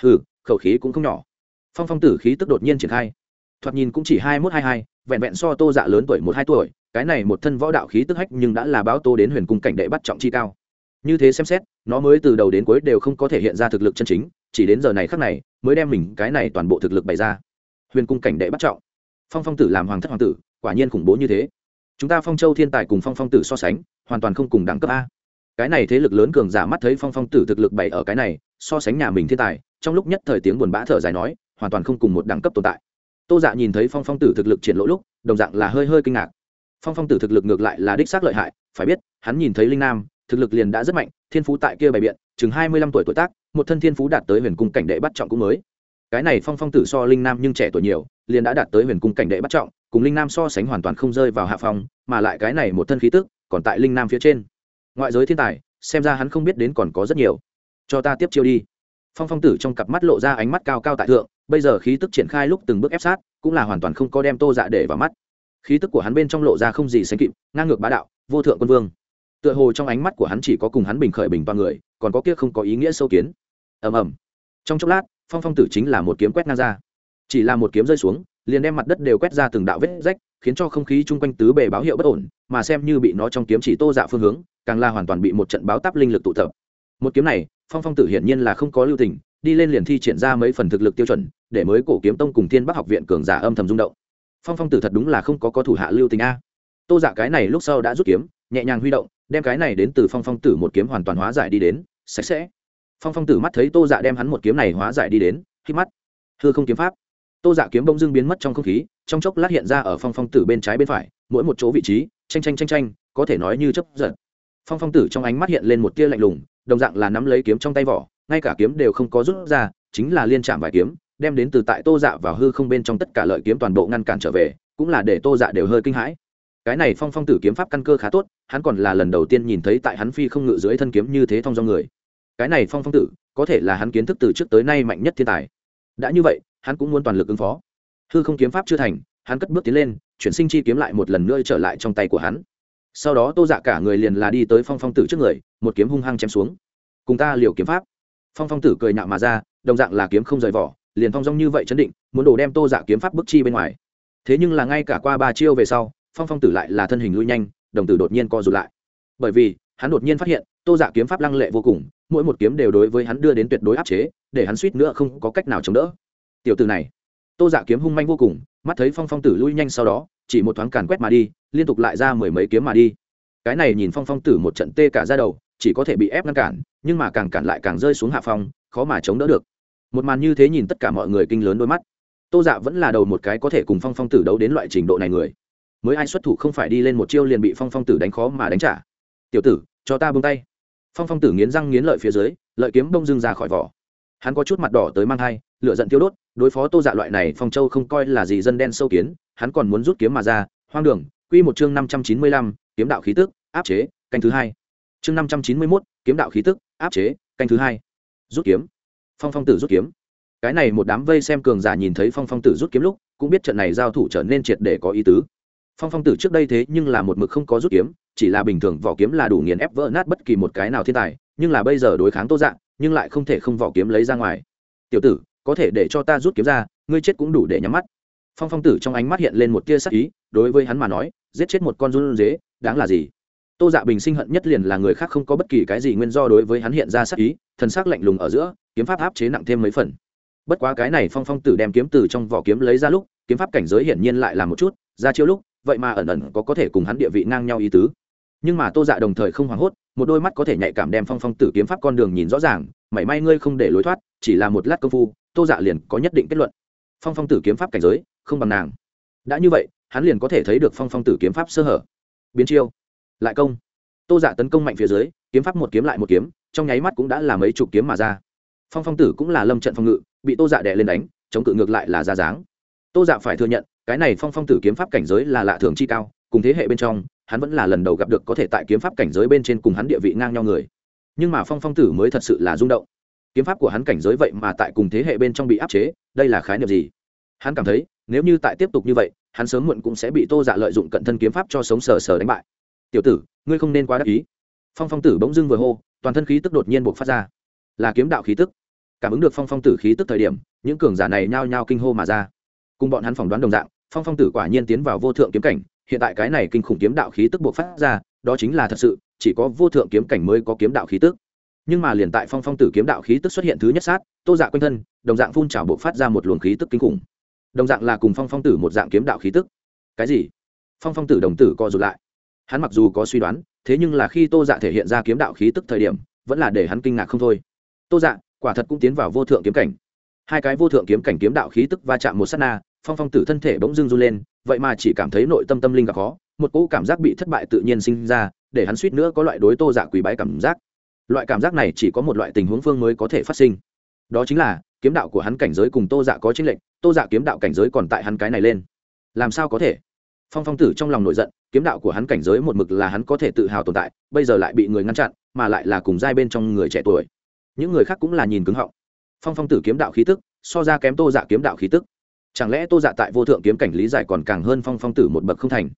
S1: Hừ, khẩu khí cũng không nhỏ. Phong phong tử khí tức đột nhiên triển khai. Thoạt nhìn cũng chỉ hai mốt hai hai, vẹn vẹn so tô dạ lớn tuổi một hai tuổi, cái này một thân võ đạo khí tức hách nhưng đã là báo tô đến huyền cung cảnh đệ bắt trọng chi cao như thế xem xét, nó mới từ đầu đến cuối đều không có thể hiện ra thực lực chân chính, chỉ đến giờ này khắc này, mới đem mình cái này toàn bộ thực lực bày ra. Huyền cung cảnh đệ bắt trọng. Phong phong tử làm hoàng thất hoàng tử, quả nhiên khủng bố như thế. Chúng ta phong châu thiên tài cùng phong phong tử so sánh, hoàn toàn không cùng đẳng cấp a. Cái này thế lực lớn cường giả mắt thấy phong phong tử thực lực bày ở cái này, so sánh nhà mình thiên tài, trong lúc nhất thời tiếng buồn bã thở dài nói, hoàn toàn không cùng một đẳng cấp tồn tại. Tô dạ nhìn thấy phong phong tử thực lực triển lỗ lúc, đồng dạng là hơi hơi kinh ngạc. Phong phong tử thực lực ngược lại là đích xác lợi hại, phải biết, hắn nhìn thấy linh nam thực lực liền đã rất mạnh, thiên phú tại kia bày biện, chừng hai mươi lăm tuổi tuổi tác, một thân thiên phú đạt tới huyền cung cảnh đệ bắt trọng cũng mới. Cái này phong phong tử so linh nam nhưng trẻ tuổi nhiều, liền đã đạt tới huyền cung cảnh đệ bắt trọng, cùng linh nam so sánh hoàn toàn không rơi vào hạ phong, mà lại cái này một thân khí tức, còn tại linh nam phía trên. Ngoại giới thiên tài, xem ra hắn không biết đến còn có rất nhiều. Cho ta tiếp chiêu đi. Phong phong tử trong cặp mắt lộ ra ánh mắt cao cao tại thượng, bây giờ khí tức triển khai lúc từng bước ép sát, cũng là hoàn toàn không có đem tô dạ để vào mắt. Khí tức của hắn bên trong lộ ra không gì sánh kịp, ngang ngược bá đạo, vô thượng quân vương tựa hồ trong ánh mắt của hắn chỉ có cùng hắn bình khởi bình toàn người, còn có kia không có ý nghĩa sâu kiến. Ầm ầm. Trong chốc lát, phong phong tử chính là một kiếm quét ngang ra. Chỉ là một kiếm rơi xuống, liền đem mặt đất đều quét ra từng đạo vết rách, khiến cho không khí chung quanh tứ bề báo hiệu bất ổn, mà xem như bị nó trong kiếm chỉ tô dạ phương hướng, càng là hoàn toàn bị một trận báo táp linh lực tụ tập. Một kiếm này, phong phong tử hiển nhiên là không có lưu tình, đi lên liền thi triển ra mấy phần thực lực tiêu chuẩn, để mới cổ kiếm tông cùng thiên bắc học viện cường giả âm thầm rung động. Phong phong tử thật đúng là không có có thủ hạ lưu tình a. Tô dạ cái này lúc sau đã rút kiếm, nhẹ nhàng huy động đem cái này đến từ phong phong tử một kiếm hoàn toàn hóa giải đi đến, sạch sẽ. Phong phong tử mắt thấy tô dạ đem hắn một kiếm này hóa giải đi đến khi mắt. Thưa không kiếm pháp. Tô dạ kiếm bông dưng biến mất trong không khí, trong chốc lát hiện ra ở phong phong tử bên trái bên phải, mỗi một chỗ vị trí tranh tranh tranh tranh có thể nói như chấp giật. Phong phong tử trong ánh mắt hiện lên một tia lạnh lùng, đồng dạng là nắm lấy kiếm trong tay vỏ, ngay cả kiếm đều không có rút ra, chính là liên chạm vài kiếm, đem đến từ tại tô dạ và hư không bên trong tất cả lợi kiếm toàn bộ ngăn cản trở về, cũng là để tô dạ đều hơi kinh hãi cái này phong phong tử kiếm pháp căn cơ khá tốt, hắn còn là lần đầu tiên nhìn thấy tại hắn phi không ngự dưới thân kiếm như thế thông do người. Cái này phong phong tử, có thể là hắn kiến thức từ trước tới nay mạnh nhất thiên tài. Đã như vậy, hắn cũng muốn toàn lực ứng phó. Hư không kiếm pháp chưa thành, hắn cất bước tiến lên, chuyển sinh chi kiếm lại một lần nữa trở lại trong tay của hắn. Sau đó tô dạ cả người liền là đi tới phong phong tử trước người, một kiếm hung hăng chém xuống. Cùng ta liều kiếm pháp. Phong phong tử cười nhạo mà ra, đồng dạng là kiếm không rời vỏ, liền phong rong như vậy chấn định, muốn đổ đem tô dạ kiếm pháp bức chi bên ngoài. Thế nhưng là ngay cả qua ba chiêu về sau phong phong tử lại là thân hình lui nhanh, đồng tử đột nhiên co rụt lại. Bởi vì, hắn đột nhiên phát hiện, tô dạ kiếm pháp lăng lệ vô cùng, mỗi một kiếm đều đối với hắn đưa đến tuyệt đối áp chế, để hắn suýt nữa không có cách nào chống đỡ. Tiểu từ này, tô dạ kiếm hung manh vô cùng, mắt thấy phong phong tử lui nhanh sau đó, chỉ một thoáng càn quét mà đi, liên tục lại ra mười mấy kiếm mà đi. Cái này nhìn phong phong tử một trận tê cả ra đầu, chỉ có thể bị ép ngăn cản, nhưng mà càng cản lại càng rơi xuống hạ phong, khó mà chống đỡ được. Một màn như thế nhìn tất cả mọi người kinh lớn đôi mắt. Tô dạ vẫn là đầu một cái có thể cùng phong phong tử đấu đến loại trình độ này người mới ai xuất thủ không phải đi lên một chiêu liền bị phong phong tử đánh khó mà đánh trả tiểu tử cho ta bông tay phong phong tử nghiến răng nghiến lợi phía dưới lợi kiếm bông dưng ra khỏi vỏ hắn có chút mặt đỏ tới mang hai lựa giận tiêu đốt đối phó tô dạ loại này phong châu không coi là gì dân đen sâu kiến hắn còn muốn rút kiếm mà ra hoang đường Quy một chương 595, kiếm đạo khí tức, áp chế, canh thứ hai. Chương 591, kiếm đạo khí tức, áp chế, canh thứ hai. Rút kiếm. Phong Phong Tử rút kiếm. Cái này một đám vây xem cường giả nhìn thấy Phong Phong Tử rút kiếm lúc, cũng biết trận này giao thủ trở nên triệt để có ý tứ. Phong Phong Tử trước đây thế nhưng là một mực không có rút kiếm, chỉ là bình thường vỏ kiếm là đủ nghiền ép vỡ nát bất kỳ một cái nào thiên tài, nhưng là bây giờ đối kháng Tô dạng, nhưng lại không thể không vỏ kiếm lấy ra ngoài. "Tiểu tử, có thể để cho ta rút kiếm ra, ngươi chết cũng đủ để nhắm mắt." Phong Phong Tử trong ánh mắt hiện lên một tia sắc ý, đối với hắn mà nói, giết chết một con run dế, đáng là gì? Tô Dạ bình sinh hận nhất liền là người khác không có bất kỳ cái gì nguyên do đối với hắn hiện ra sắc ý, thần sắc lạnh lùng ở giữa, kiếm pháp áp chế nặng thêm mấy phần. Bất quá cái này Phong Phong Tử đem kiếm từ trong vỏ kiếm lấy ra lúc, kiếm pháp cảnh giới hiển nhiên lại là một chút, ra chiêu lúc, vậy mà ẩn ẩn có có thể cùng hắn địa vị ngang nhau ý tứ. Nhưng mà tô dạ đồng thời không hoảng hốt, một đôi mắt có thể nhạy cảm đem phong phong tử kiếm pháp con đường nhìn rõ ràng, mảy may ngươi không để lối thoát, chỉ là một lát công phu, tô dạ liền có nhất định kết luận. Phong phong tử kiếm pháp cảnh giới, không bằng nàng. Đã như vậy, hắn liền có thể thấy được phong phong tử kiếm pháp sơ hở. Biến chiêu. Lại công. Tô dạ tấn công mạnh phía dưới, kiếm pháp một kiếm lại một kiếm, trong nháy mắt cũng đã là mấy chục kiếm mà ra. Phong phong tử cũng là lâm trận phong ngự, bị tô dạ đè lên đánh, chống cự ngược lại là ra dáng. Tô dạ phải thừa nhận cái này phong phong tử kiếm pháp cảnh giới là lạ thường chi cao, cùng thế hệ bên trong, hắn vẫn là lần đầu gặp được có thể tại kiếm pháp cảnh giới bên trên cùng hắn địa vị ngang nhau người. Nhưng mà phong phong tử mới thật sự là rung động. Kiếm pháp của hắn cảnh giới vậy mà tại cùng thế hệ bên trong bị áp chế, đây là khái niệm gì? Hắn cảm thấy, nếu như tại tiếp tục như vậy, hắn sớm muộn cũng sẽ bị tô dạ lợi dụng cận thân kiếm pháp cho sống sờ sờ đánh bại. Tiểu tử, ngươi không nên quá đắc ý. Phong phong tử bỗng dưng vừa hô, toàn thân khí tức đột nhiên buộc phát ra. Là kiếm đạo khí tức. Cảm ứng được phong phong tử khí tức thời điểm, những cường giả này nhao nhao kinh hô mà ra. Cùng bọn hắn phỏng đoán đồng dạng phong phong tử quả nhiên tiến vào vô thượng kiếm cảnh, hiện tại cái này kinh khủng kiếm đạo khí tức buộc phát ra, đó chính là thật sự, chỉ có vô thượng kiếm cảnh mới có kiếm đạo khí tức. Nhưng mà liền tại phong phong tử kiếm đạo khí tức xuất hiện thứ nhất sát, tô dạ quanh thân, đồng dạng phun trào buộc phát ra một luồng khí tức kinh khủng. Đồng dạng là cùng phong phong tử một dạng kiếm đạo khí tức. Cái gì? Phong phong tử đồng tử co rụt lại. Hắn mặc dù có suy đoán, thế nhưng là khi tô dạ thể hiện ra kiếm đạo khí tức thời điểm, vẫn là để hắn kinh ngạc không thôi. Tô dạ quả thật cũng tiến vào vô thượng kiếm cảnh. Hai cái vô thượng kiếm cảnh kiếm đạo khí tức va chạm một s á t na phong phong tử thân thể bỗng dưng run lên, vậy mà chỉ cảm thấy nội tâm tâm linh gặp khó, một cỗ cảm giác bị thất bại tự nhiên sinh ra, để hắn suýt nữa có loại đối tô dạ quỳ bái cảm giác. Loại cảm giác này chỉ có một loại tình huống phương mới có thể phát sinh. Đó chính là, kiếm đạo của hắn cảnh giới cùng tô dạ có chính lệnh tô dạ kiếm đạo cảnh giới còn tại hắn cái này lên. Làm sao có thể? Phong phong tử trong lòng nổi giận, kiếm đạo của hắn cảnh giới một mực là hắn có thể tự hào tồn tại, bây giờ lại bị người ngăn chặn, mà lại là cùng giai bên trong người trẻ tuổi. Những người khác cũng là nhìn cứng họng. Phong phong tử kiếm đạo khí tức, so ra kém tô dạ kiếm đạo khí tức chẳng lẽ tô dạ tại vô thượng kiếm cảnh lý giải còn càng hơn phong phong tử một bậc không thành?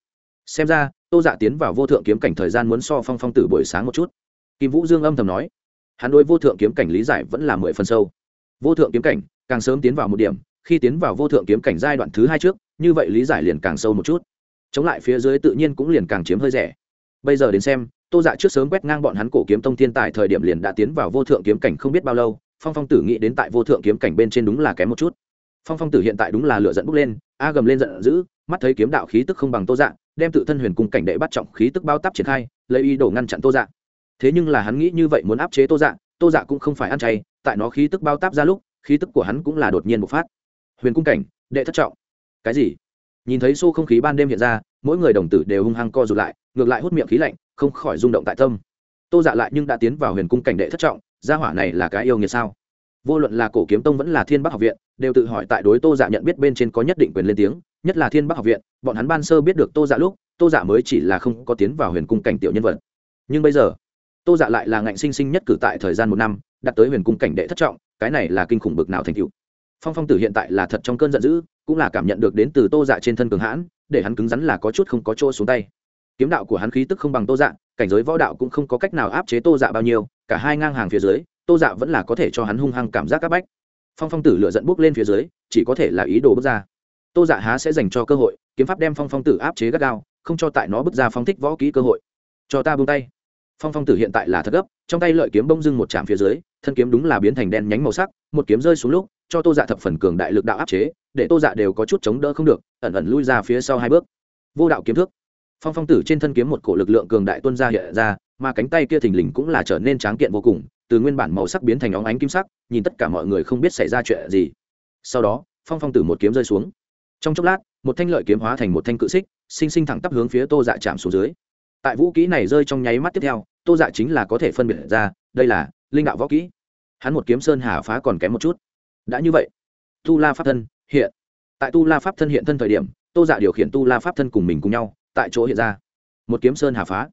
S1: Xem ra, tô dạ tiến vào vô thượng kiếm cảnh thời gian muốn so phong phong tử buổi sáng một chút. Kim vũ dương âm thầm nói, hắn đối vô thượng kiếm cảnh lý giải vẫn là mười phần sâu. Vô thượng kiếm cảnh, càng sớm tiến vào một điểm, khi tiến vào vô thượng kiếm cảnh giai đoạn thứ hai trước, như vậy lý giải liền càng sâu một chút. Chống lại phía dưới tự nhiên cũng liền càng chiếm hơi rẻ. Bây giờ đến xem, tô dạ trước sớm quét ngang bọn hắn cổ kiếm tông thiên tài thời điểm liền đã tiến vào vô thượng kiếm cảnh không biết bao lâu, phong phong tử nghĩ đến tại vô thượng kiếm cảnh bên trên đúng là kém một chút phong phong tử hiện tại đúng là lửa dẫn bốc lên a gầm lên giận dữ mắt thấy kiếm đạo khí tức không bằng tô Dạng, đem tự thân huyền cung cảnh đệ bắt trọng khí tức bao tắp triển khai lấy ý đồ ngăn chặn tô Dạng. thế nhưng là hắn nghĩ như vậy muốn áp chế tô Dạng, tô dạ cũng không phải ăn chay tại nó khí tức bao táp ra lúc khí tức của hắn cũng là đột nhiên bộc phát. Huyền cung cảnh đệ thất trọng. Cái gì? Nhìn thấy xô không khí ban đêm hiện ra mỗi người đồng tử đều hung hăng co rụt lại ngược lại hút miệng khí lạnh không khỏi rung động tại tâm. Tô dạ lại nhưng đã tiến vào huyền cung cảnh đệ thất trọng gia hỏa này là cái yêu nghiệt sao? Vô luận là cổ kiếm tông vẫn là thiên bắc học viện, đều tự hỏi tại đối tô dạ nhận biết bên trên có nhất định quyền lên tiếng, nhất là thiên bắc học viện, bọn hắn ban sơ biết được tô dạ lúc, tô dạ mới chỉ là không có tiến vào huyền cung cảnh tiểu nhân vật. Nhưng bây giờ, tô dạ lại là ngạnh sinh sinh nhất cử tại thời gian một năm đặt tới huyền cung cảnh đệ thất trọng, cái này là kinh khủng bực nào thành cựu phong phong tử hiện tại là thật trong cơn giận dữ, cũng là cảm nhận được đến từ tô dạ trên thân cường hãn, để hắn cứng rắn là có chút không có chỗ xuống tay. Kiếm đạo của hắn khí tức không bằng tô dạ cảnh giới võ đạo cũng không có cách nào áp chế tô dạ bao nhiêu, cả hai ngang hàng phía dưới tô dạ vẫn là có thể cho hắn hung hăng cảm giác áp bách. Phong phong tử lựa dẫn bước lên phía dưới, chỉ có thể là ý đồ bước ra. Tô dạ há sẽ dành cho cơ hội, kiếm pháp đem phong phong tử áp chế gắt gao, không cho tại nó bước ra phong thích võ kỹ cơ hội. Cho ta buông tay. Phong phong tử hiện tại là thất gấp, trong tay lợi kiếm bông dưng một chạm phía dưới, thân kiếm đúng là biến thành đen nhánh màu sắc, một kiếm rơi xuống lúc, cho tô dạ thập phần cường đại lực đạo áp chế, để tô dạ đều có chút chống đỡ không được, ẩn ẩn lui ra phía sau hai bước. Vô đạo kiếm thước. Phong phong tử trên thân kiếm một cổ lực lượng cường đại tuân ra hiện ra, mà cánh tay kia thình lình cũng là trở nên tráng kiện vô cùng từ nguyên bản màu sắc biến thành óng ánh kim sắc, nhìn tất cả mọi người không biết xảy ra chuyện gì. Sau đó, phong phong tử một kiếm rơi xuống. Trong chốc lát, một thanh lợi kiếm hóa thành một thanh cự xích, sinh sinh thẳng tắp hướng phía tô dạ chạm xuống dưới. Tại vũ kỹ này rơi trong nháy mắt tiếp theo, tô dạ chính là có thể phân biệt ra, đây là linh đạo võ kỹ. Hắn một kiếm sơn hà phá còn kém một chút. Đã như vậy, tu la pháp thân hiện, tại tu la pháp thân hiện thân thời điểm, tô dạ điều khiển tu la pháp thân cùng mình cùng nhau, tại chỗ hiện ra. Một kiếm sơn hà phá.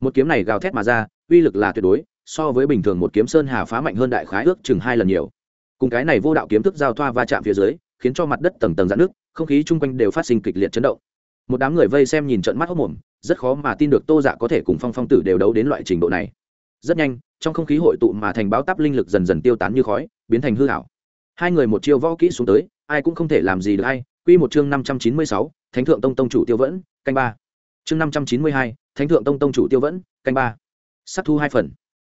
S1: Một kiếm này gào thét mà ra, uy lực là tuyệt đối so với bình thường một kiếm sơn hà phá mạnh hơn đại khái ước chừng hai lần nhiều. Cùng cái này vô đạo kiếm thức giao thoa va chạm phía dưới, khiến cho mặt đất tầng tầng dạn nước không khí chung quanh đều phát sinh kịch liệt chấn động. Một đám người vây xem nhìn trận mắt hốc mồm, rất khó mà tin được tô dạ có thể cùng phong phong tử đều đấu đến loại trình độ này. Rất nhanh, trong không khí hội tụ mà thành báo táp linh lực dần dần tiêu tán như khói, biến thành hư hảo hai người một chiêu võ kỹ xuống tới, ai cũng không thể làm gì được hay quy một chương năm trăm chín mươi sáu, thánh thượng tông tông chủ tiêu vẫn, canh ba. Chương năm trăm chín mươi hai, thánh thượng tông tông chủ tiêu vẫn, canh ba. Sắc thu hai phần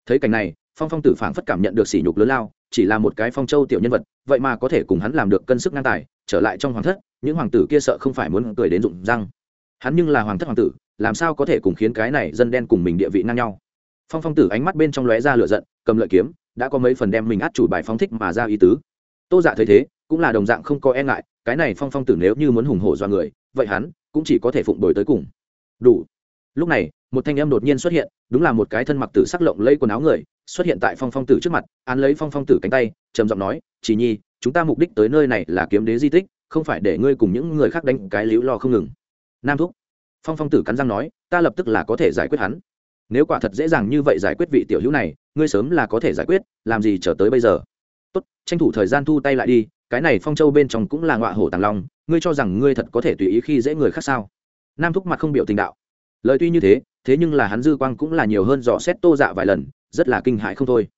S1: thấy cảnh này, phong phong tử phảng phất cảm nhận được sỉ nhục lớn lao, chỉ là một cái phong châu tiểu nhân vật, vậy mà có thể cùng hắn làm được cân sức ngang tài, trở lại trong hoàng thất, những hoàng tử kia sợ không phải muốn cười đến rụng răng. Hắn nhưng là hoàng thất hoàng tử, làm sao có thể cùng khiến cái này dân đen cùng mình địa vị ngang nhau? Phong phong tử ánh mắt bên trong lóe ra lửa giận, cầm lợi kiếm, đã có mấy phần đem mình át chủ bài phong thích mà ra ý tứ. Tô dạ thấy thế, cũng là đồng dạng không có e ngại, cái này phong phong tử nếu như muốn hùng hổ do người, vậy hắn cũng chỉ có thể phụng đổi tới cùng. Đủ lúc này, một thanh âm đột nhiên xuất hiện, đúng là một cái thân mặc tử sắc lộng lây quần áo người, xuất hiện tại phong phong tử trước mặt, án lấy phong phong tử cánh tay, trầm giọng nói, chỉ nhi, chúng ta mục đích tới nơi này là kiếm đế di tích, không phải để ngươi cùng những người khác đánh cái liễu lo không ngừng. Nam thúc. Phong phong tử cắn răng nói, ta lập tức là có thể giải quyết hắn. Nếu quả thật dễ dàng như vậy giải quyết vị tiểu hữu này, ngươi sớm là có thể giải quyết, làm gì trở tới bây giờ? Tốt, tranh thủ thời gian thu tay lại đi, cái này phong châu bên trong cũng là ngọa hổ tàng long, ngươi cho rằng ngươi thật có thể tùy ý khi dễ người khác sao? Nam thúc mặt không biểu tình đạo lời tuy như thế thế nhưng là hắn dư quang cũng là nhiều hơn dò xét tô dạ vài lần, rất là kinh hãi không thôi.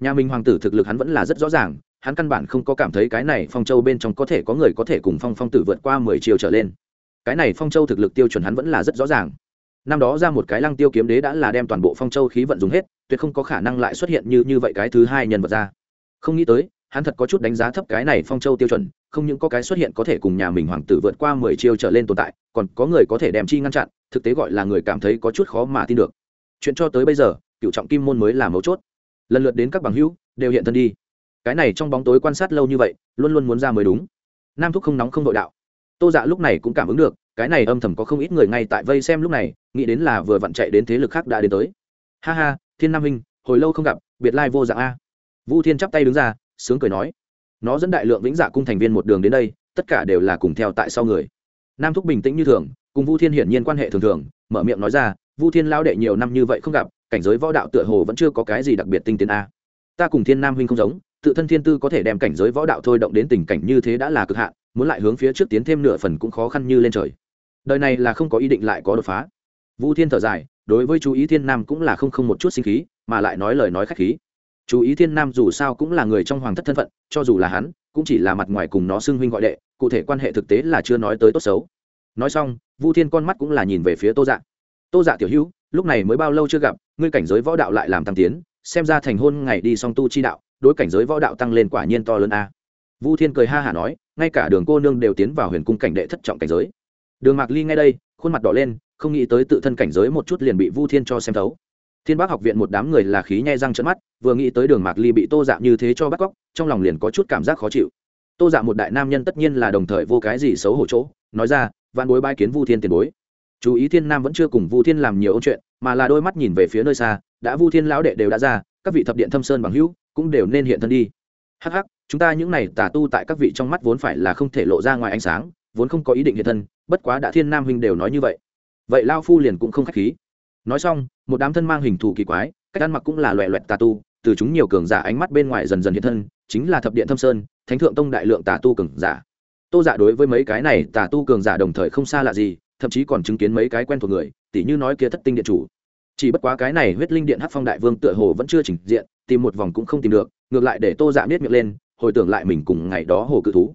S1: Nhà minh hoàng tử thực lực hắn vẫn là rất rõ ràng, hắn căn bản không có cảm thấy cái này phong châu bên trong có thể có người có thể cùng phong phong tử vượt qua mười chiều trở lên. Cái này phong châu thực lực tiêu chuẩn hắn vẫn là rất rõ ràng. Năm đó ra một cái lăng tiêu kiếm đế đã là đem toàn bộ phong châu khí vận dùng hết, tuyệt không có khả năng lại xuất hiện như như vậy cái thứ hai nhân vật ra. Không nghĩ tới hắn thật có chút đánh giá thấp cái này phong châu tiêu chuẩn, không những có cái xuất hiện có thể cùng nhà mình hoàng tử vượt qua mười chiêu trở lên tồn tại, còn có người có thể đem chi ngăn chặn, thực tế gọi là người cảm thấy có chút khó mà tin được. Chuyện cho tới bây giờ, cựu trọng kim môn mới là mấu chốt. Lần lượt đến các bằng hữu, đều hiện thân đi. Cái này trong bóng tối quan sát lâu như vậy, luôn luôn muốn ra mới đúng. Nam thúc không nóng không đội đạo. Tô dạ lúc này cũng cảm ứng được, cái này âm thầm có không ít người ngay tại vây xem lúc này, nghĩ đến là vừa vặn chạy đến thế lực khác đã đến tới. Ha ha, thiên nam huynh, hồi lâu không gặp, biệt lai vô dạng a. Vu thiên chắp tay đứng ra sướng cười nói, nó dẫn đại lượng vĩnh dạ cung thành viên một đường đến đây, tất cả đều là cùng theo tại sau người. Nam thúc bình tĩnh như thường, cùng vu thiên hiển nhiên quan hệ thường thường, mở miệng nói ra, vu thiên lao đệ nhiều năm như vậy không gặp, cảnh giới võ đạo tựa hồ vẫn chưa có cái gì đặc biệt tinh tiến a. Ta cùng thiên nam huynh không giống, tự thân thiên tư có thể đem cảnh giới võ đạo thôi động đến tình cảnh như thế đã là cực hạn, muốn lại hướng phía trước tiến thêm nửa phần cũng khó khăn như lên trời. Đời này là không có ý định lại có đột phá. Vu thiên thở dài, đối với chú ý thiên nam cũng là không không một chút sinh khí, mà lại nói lời nói khách khí chú ý thiên nam dù sao cũng là người trong hoàng thất thân phận, cho dù là hắn, cũng chỉ là mặt ngoài cùng nó xưng huynh gọi đệ, cụ thể quan hệ thực tế là chưa nói tới tốt xấu. Nói xong, vu thiên con mắt cũng là nhìn về phía tô dạ. Tô dạ tiểu hữu, lúc này mới bao lâu chưa gặp, ngươi cảnh giới võ đạo lại làm tăng tiến, xem ra thành hôn ngày đi song tu chi đạo, đối cảnh giới võ đạo tăng lên quả nhiên to lớn a. Vu thiên cười ha hả nói, ngay cả đường cô nương đều tiến vào huyền cung cảnh đệ thất trọng cảnh giới. Đường mạc ly ngay đây, khuôn mặt đỏ lên, không nghĩ tới tự thân cảnh giới một chút liền bị vu thiên cho xem thấu thiên bác học viện một đám người là khí nhai răng trận mắt, vừa nghĩ tới đường mạc ly bị tô dạ như thế cho bắt cóc, trong lòng liền có chút cảm giác khó chịu. Tô dạ một đại nam nhân tất nhiên là đồng thời vô cái gì xấu hổ chỗ, nói ra, vạn bối bãi kiến vu thiên tiền bối. Chú ý thiên nam vẫn chưa cùng vu thiên làm nhiều câu chuyện, mà là đôi mắt nhìn về phía nơi xa, đã vu thiên lão đệ đều đã ra, các vị thập điện thâm sơn bằng hữu cũng đều nên hiện thân đi. Hắc hắc, chúng ta những này tả tu tại các vị trong mắt vốn phải là không thể lộ ra ngoài ánh sáng, vốn không có ý định hiện thân, bất quá đã thiên nam huynh đều nói như vậy. Vậy lao phu liền cũng không khách khí nói xong, một đám thân mang hình thù kỳ quái, cách ăn mặc cũng là loẹ loẹt tà tu, từ chúng nhiều cường giả ánh mắt bên ngoài dần dần hiện thân, chính là thập điện thâm sơn, thánh thượng tông đại lượng tà tu cường giả. Tô giả dạ đối với mấy cái này tà tu cường giả đồng thời không xa lạ gì, thậm chí còn chứng kiến mấy cái quen thuộc người, tỉ như nói kia thất tinh điện chủ. Chỉ bất quá cái này huyết linh điện hát phong đại vương tựa hồ vẫn chưa chỉnh diện, tìm một vòng cũng không tìm được, ngược lại để tô dạ biết miệng lên, hồi tưởng lại mình cùng ngày đó hồ cự thú.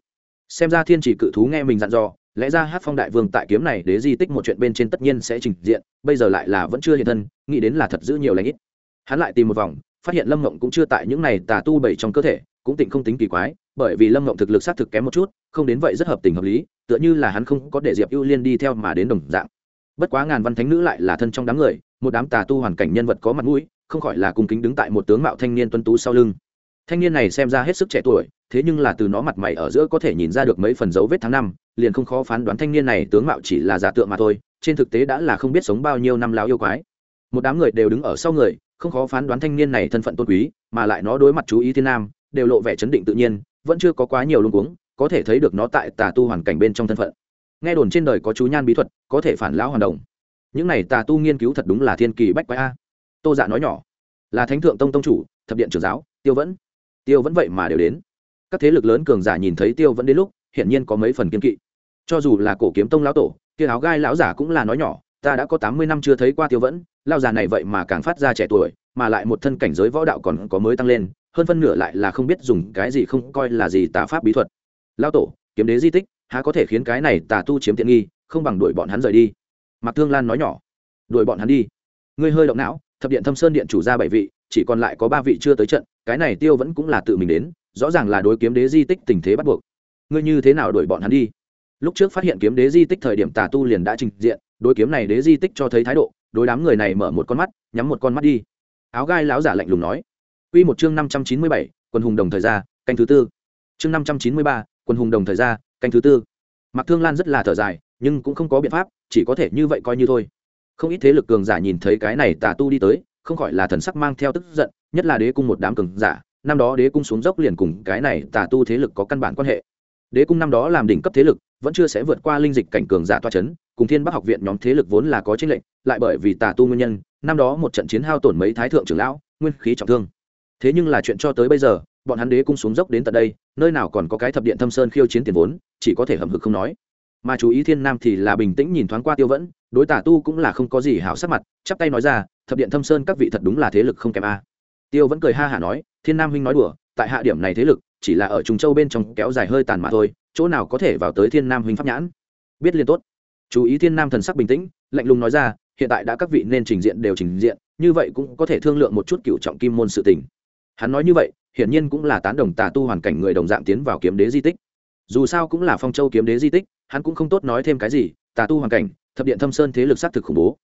S1: Xem ra thiên chỉ cự thú nghe mình dặn dò lẽ ra hát phong đại vương tại kiếm này để di tích một chuyện bên trên tất nhiên sẽ trình diện, bây giờ lại là vẫn chưa hiện thân, nghĩ đến là thật giữ nhiều lãnh ít. Hắn lại tìm một vòng, phát hiện lâm mộng cũng chưa tại những này tà tu bảy trong cơ thể, cũng tỉnh không tính kỳ quái, bởi vì lâm mộng thực lực xác thực kém một chút, không đến vậy rất hợp tình hợp lý, tựa như là hắn không có để diệp ưu liên đi theo mà đến đồng dạng. Bất quá ngàn văn thánh nữ lại là thân trong đám người, một đám tà tu hoàn cảnh nhân vật có mặt mũi, không khỏi là cung kính đứng tại một tướng mạo thanh niên tuân tú sau lưng thanh niên này xem ra hết sức trẻ tuổi, thế nhưng là từ nó mặt mày ở giữa có thể nhìn ra được mấy phần dấu vết tháng năm, liền không khó phán đoán thanh niên này tướng mạo chỉ là giả tượng mà thôi, trên thực tế đã là không biết sống bao nhiêu năm láo yêu quái. Một đám người đều đứng ở sau người, không khó phán đoán thanh niên này thân phận tôn quý, mà lại nó đối mặt chú ý thiên nam, đều lộ vẻ chấn định tự nhiên, vẫn chưa có quá nhiều luống cuống, có thể thấy được nó tại tà tu hoàn cảnh bên trong thân phận. Nghe đồn trên đời có chú nhan bí thuật, có thể phản lão hoàn đồng. Những này tà tu nghiên cứu thật đúng là thiên kỳ bách quái a. Tô dạ nói nhỏ, là thánh thượng tông tông chủ, thập điện trưởng giáo, tiêu vẫn tiêu vẫn vậy mà đều đến. Các thế lực lớn cường giả nhìn thấy tiêu vẫn đến lúc, hiển nhiên có mấy phần kiên kỵ. Cho dù là cổ kiếm tông lão tổ, kia áo gai lão giả cũng là nói nhỏ, ta đã có tám mươi năm chưa thấy qua tiêu vẫn lao già này vậy mà càng phát ra trẻ tuổi, mà lại một thân cảnh giới võ đạo còn có mới tăng lên, hơn phân nửa lại là không biết dùng cái gì không coi là gì tà pháp bí thuật. Lao tổ, kiếm đế di tích, há có thể khiến cái này tà tu chiếm tiện nghi, không bằng đuổi bọn hắn rời đi. Mạc thương lan nói nhỏ. Đuổi bọn hắn đi. Ngươi hơi động não, thập điện thâm sơn điện chủ ra bảy vị, chỉ còn lại có ba vị chưa tới trận cái này tiêu vẫn cũng là tự mình đến rõ ràng là đối kiếm đế di tích tình thế bắt buộc ngươi như thế nào đuổi bọn hắn đi lúc trước phát hiện kiếm đế di tích thời điểm tà tu liền đã trình diện đối kiếm này đế di tích cho thấy thái độ đối đám người này mở một con mắt nhắm một con mắt đi áo gai láo giả lạnh lùng nói Quy một chương năm trăm chín mươi bảy, quân hùng đồng thời ra, canh thứ tư. Chương năm trăm chín mươi ba, quân hùng đồng thời ra, canh thứ tư. mặc Thương Lan rất là thở dài, nhưng cũng không có biện pháp, chỉ có thể như vậy coi như thôi. Không ít thế lực cường giả nhìn thấy cái này tà tu đi tới, không khỏi là thần sắc mang theo tức giận, nhất là đế cung một đám cường giả, năm đó đế cung xuống dốc liền cùng cái này tà tu thế lực có căn bản quan hệ. Đế cung năm đó làm đỉnh cấp thế lực, vẫn chưa sẽ vượt qua linh dịch cảnh cường giả toa chấn, cùng Thiên Bắc học viện nhóm thế lực vốn là có chênh lệnh, lại bởi vì tà tu nguyên nhân, năm đó một trận chiến hao tổn mấy thái thượng trưởng lão, nguyên khí trọng thương. Thế nhưng là chuyện cho tới bây giờ, bọn hắn đế cung xuống dốc đến tận đây, nơi nào còn có cái thập điện thâm sơn khiêu chiến tiền vốn, chỉ có thể hậm hực không nói. Mà chú ý Thiên Nam thì là bình tĩnh nhìn thoáng qua Tiêu Vẫn, đối tà tu cũng là không có gì hảo sắc mặt, chắp tay nói ra, thập điện thâm sơn các vị thật đúng là thế lực không kém a. Tiêu vẫn cười ha hả nói, Thiên Nam huynh nói đùa, tại hạ điểm này thế lực, chỉ là ở Trung Châu bên trong kéo dài hơi tàn mà thôi, chỗ nào có thể vào tới Thiên Nam huynh pháp nhãn. Biết liên tốt chú ý thiên nam thần sắc bình tĩnh lạnh lùng nói ra hiện tại đã các vị nên trình diện đều trình diện như vậy cũng có thể thương lượng một chút cựu trọng kim môn sự tình hắn nói như vậy hiển nhiên cũng là tán đồng tà tu hoàn cảnh người đồng dạng tiến vào kiếm đế di tích dù sao cũng là phong châu kiếm đế di tích hắn cũng không tốt nói thêm cái gì tà tu hoàn cảnh thập điện thâm sơn thế lực xác thực khủng bố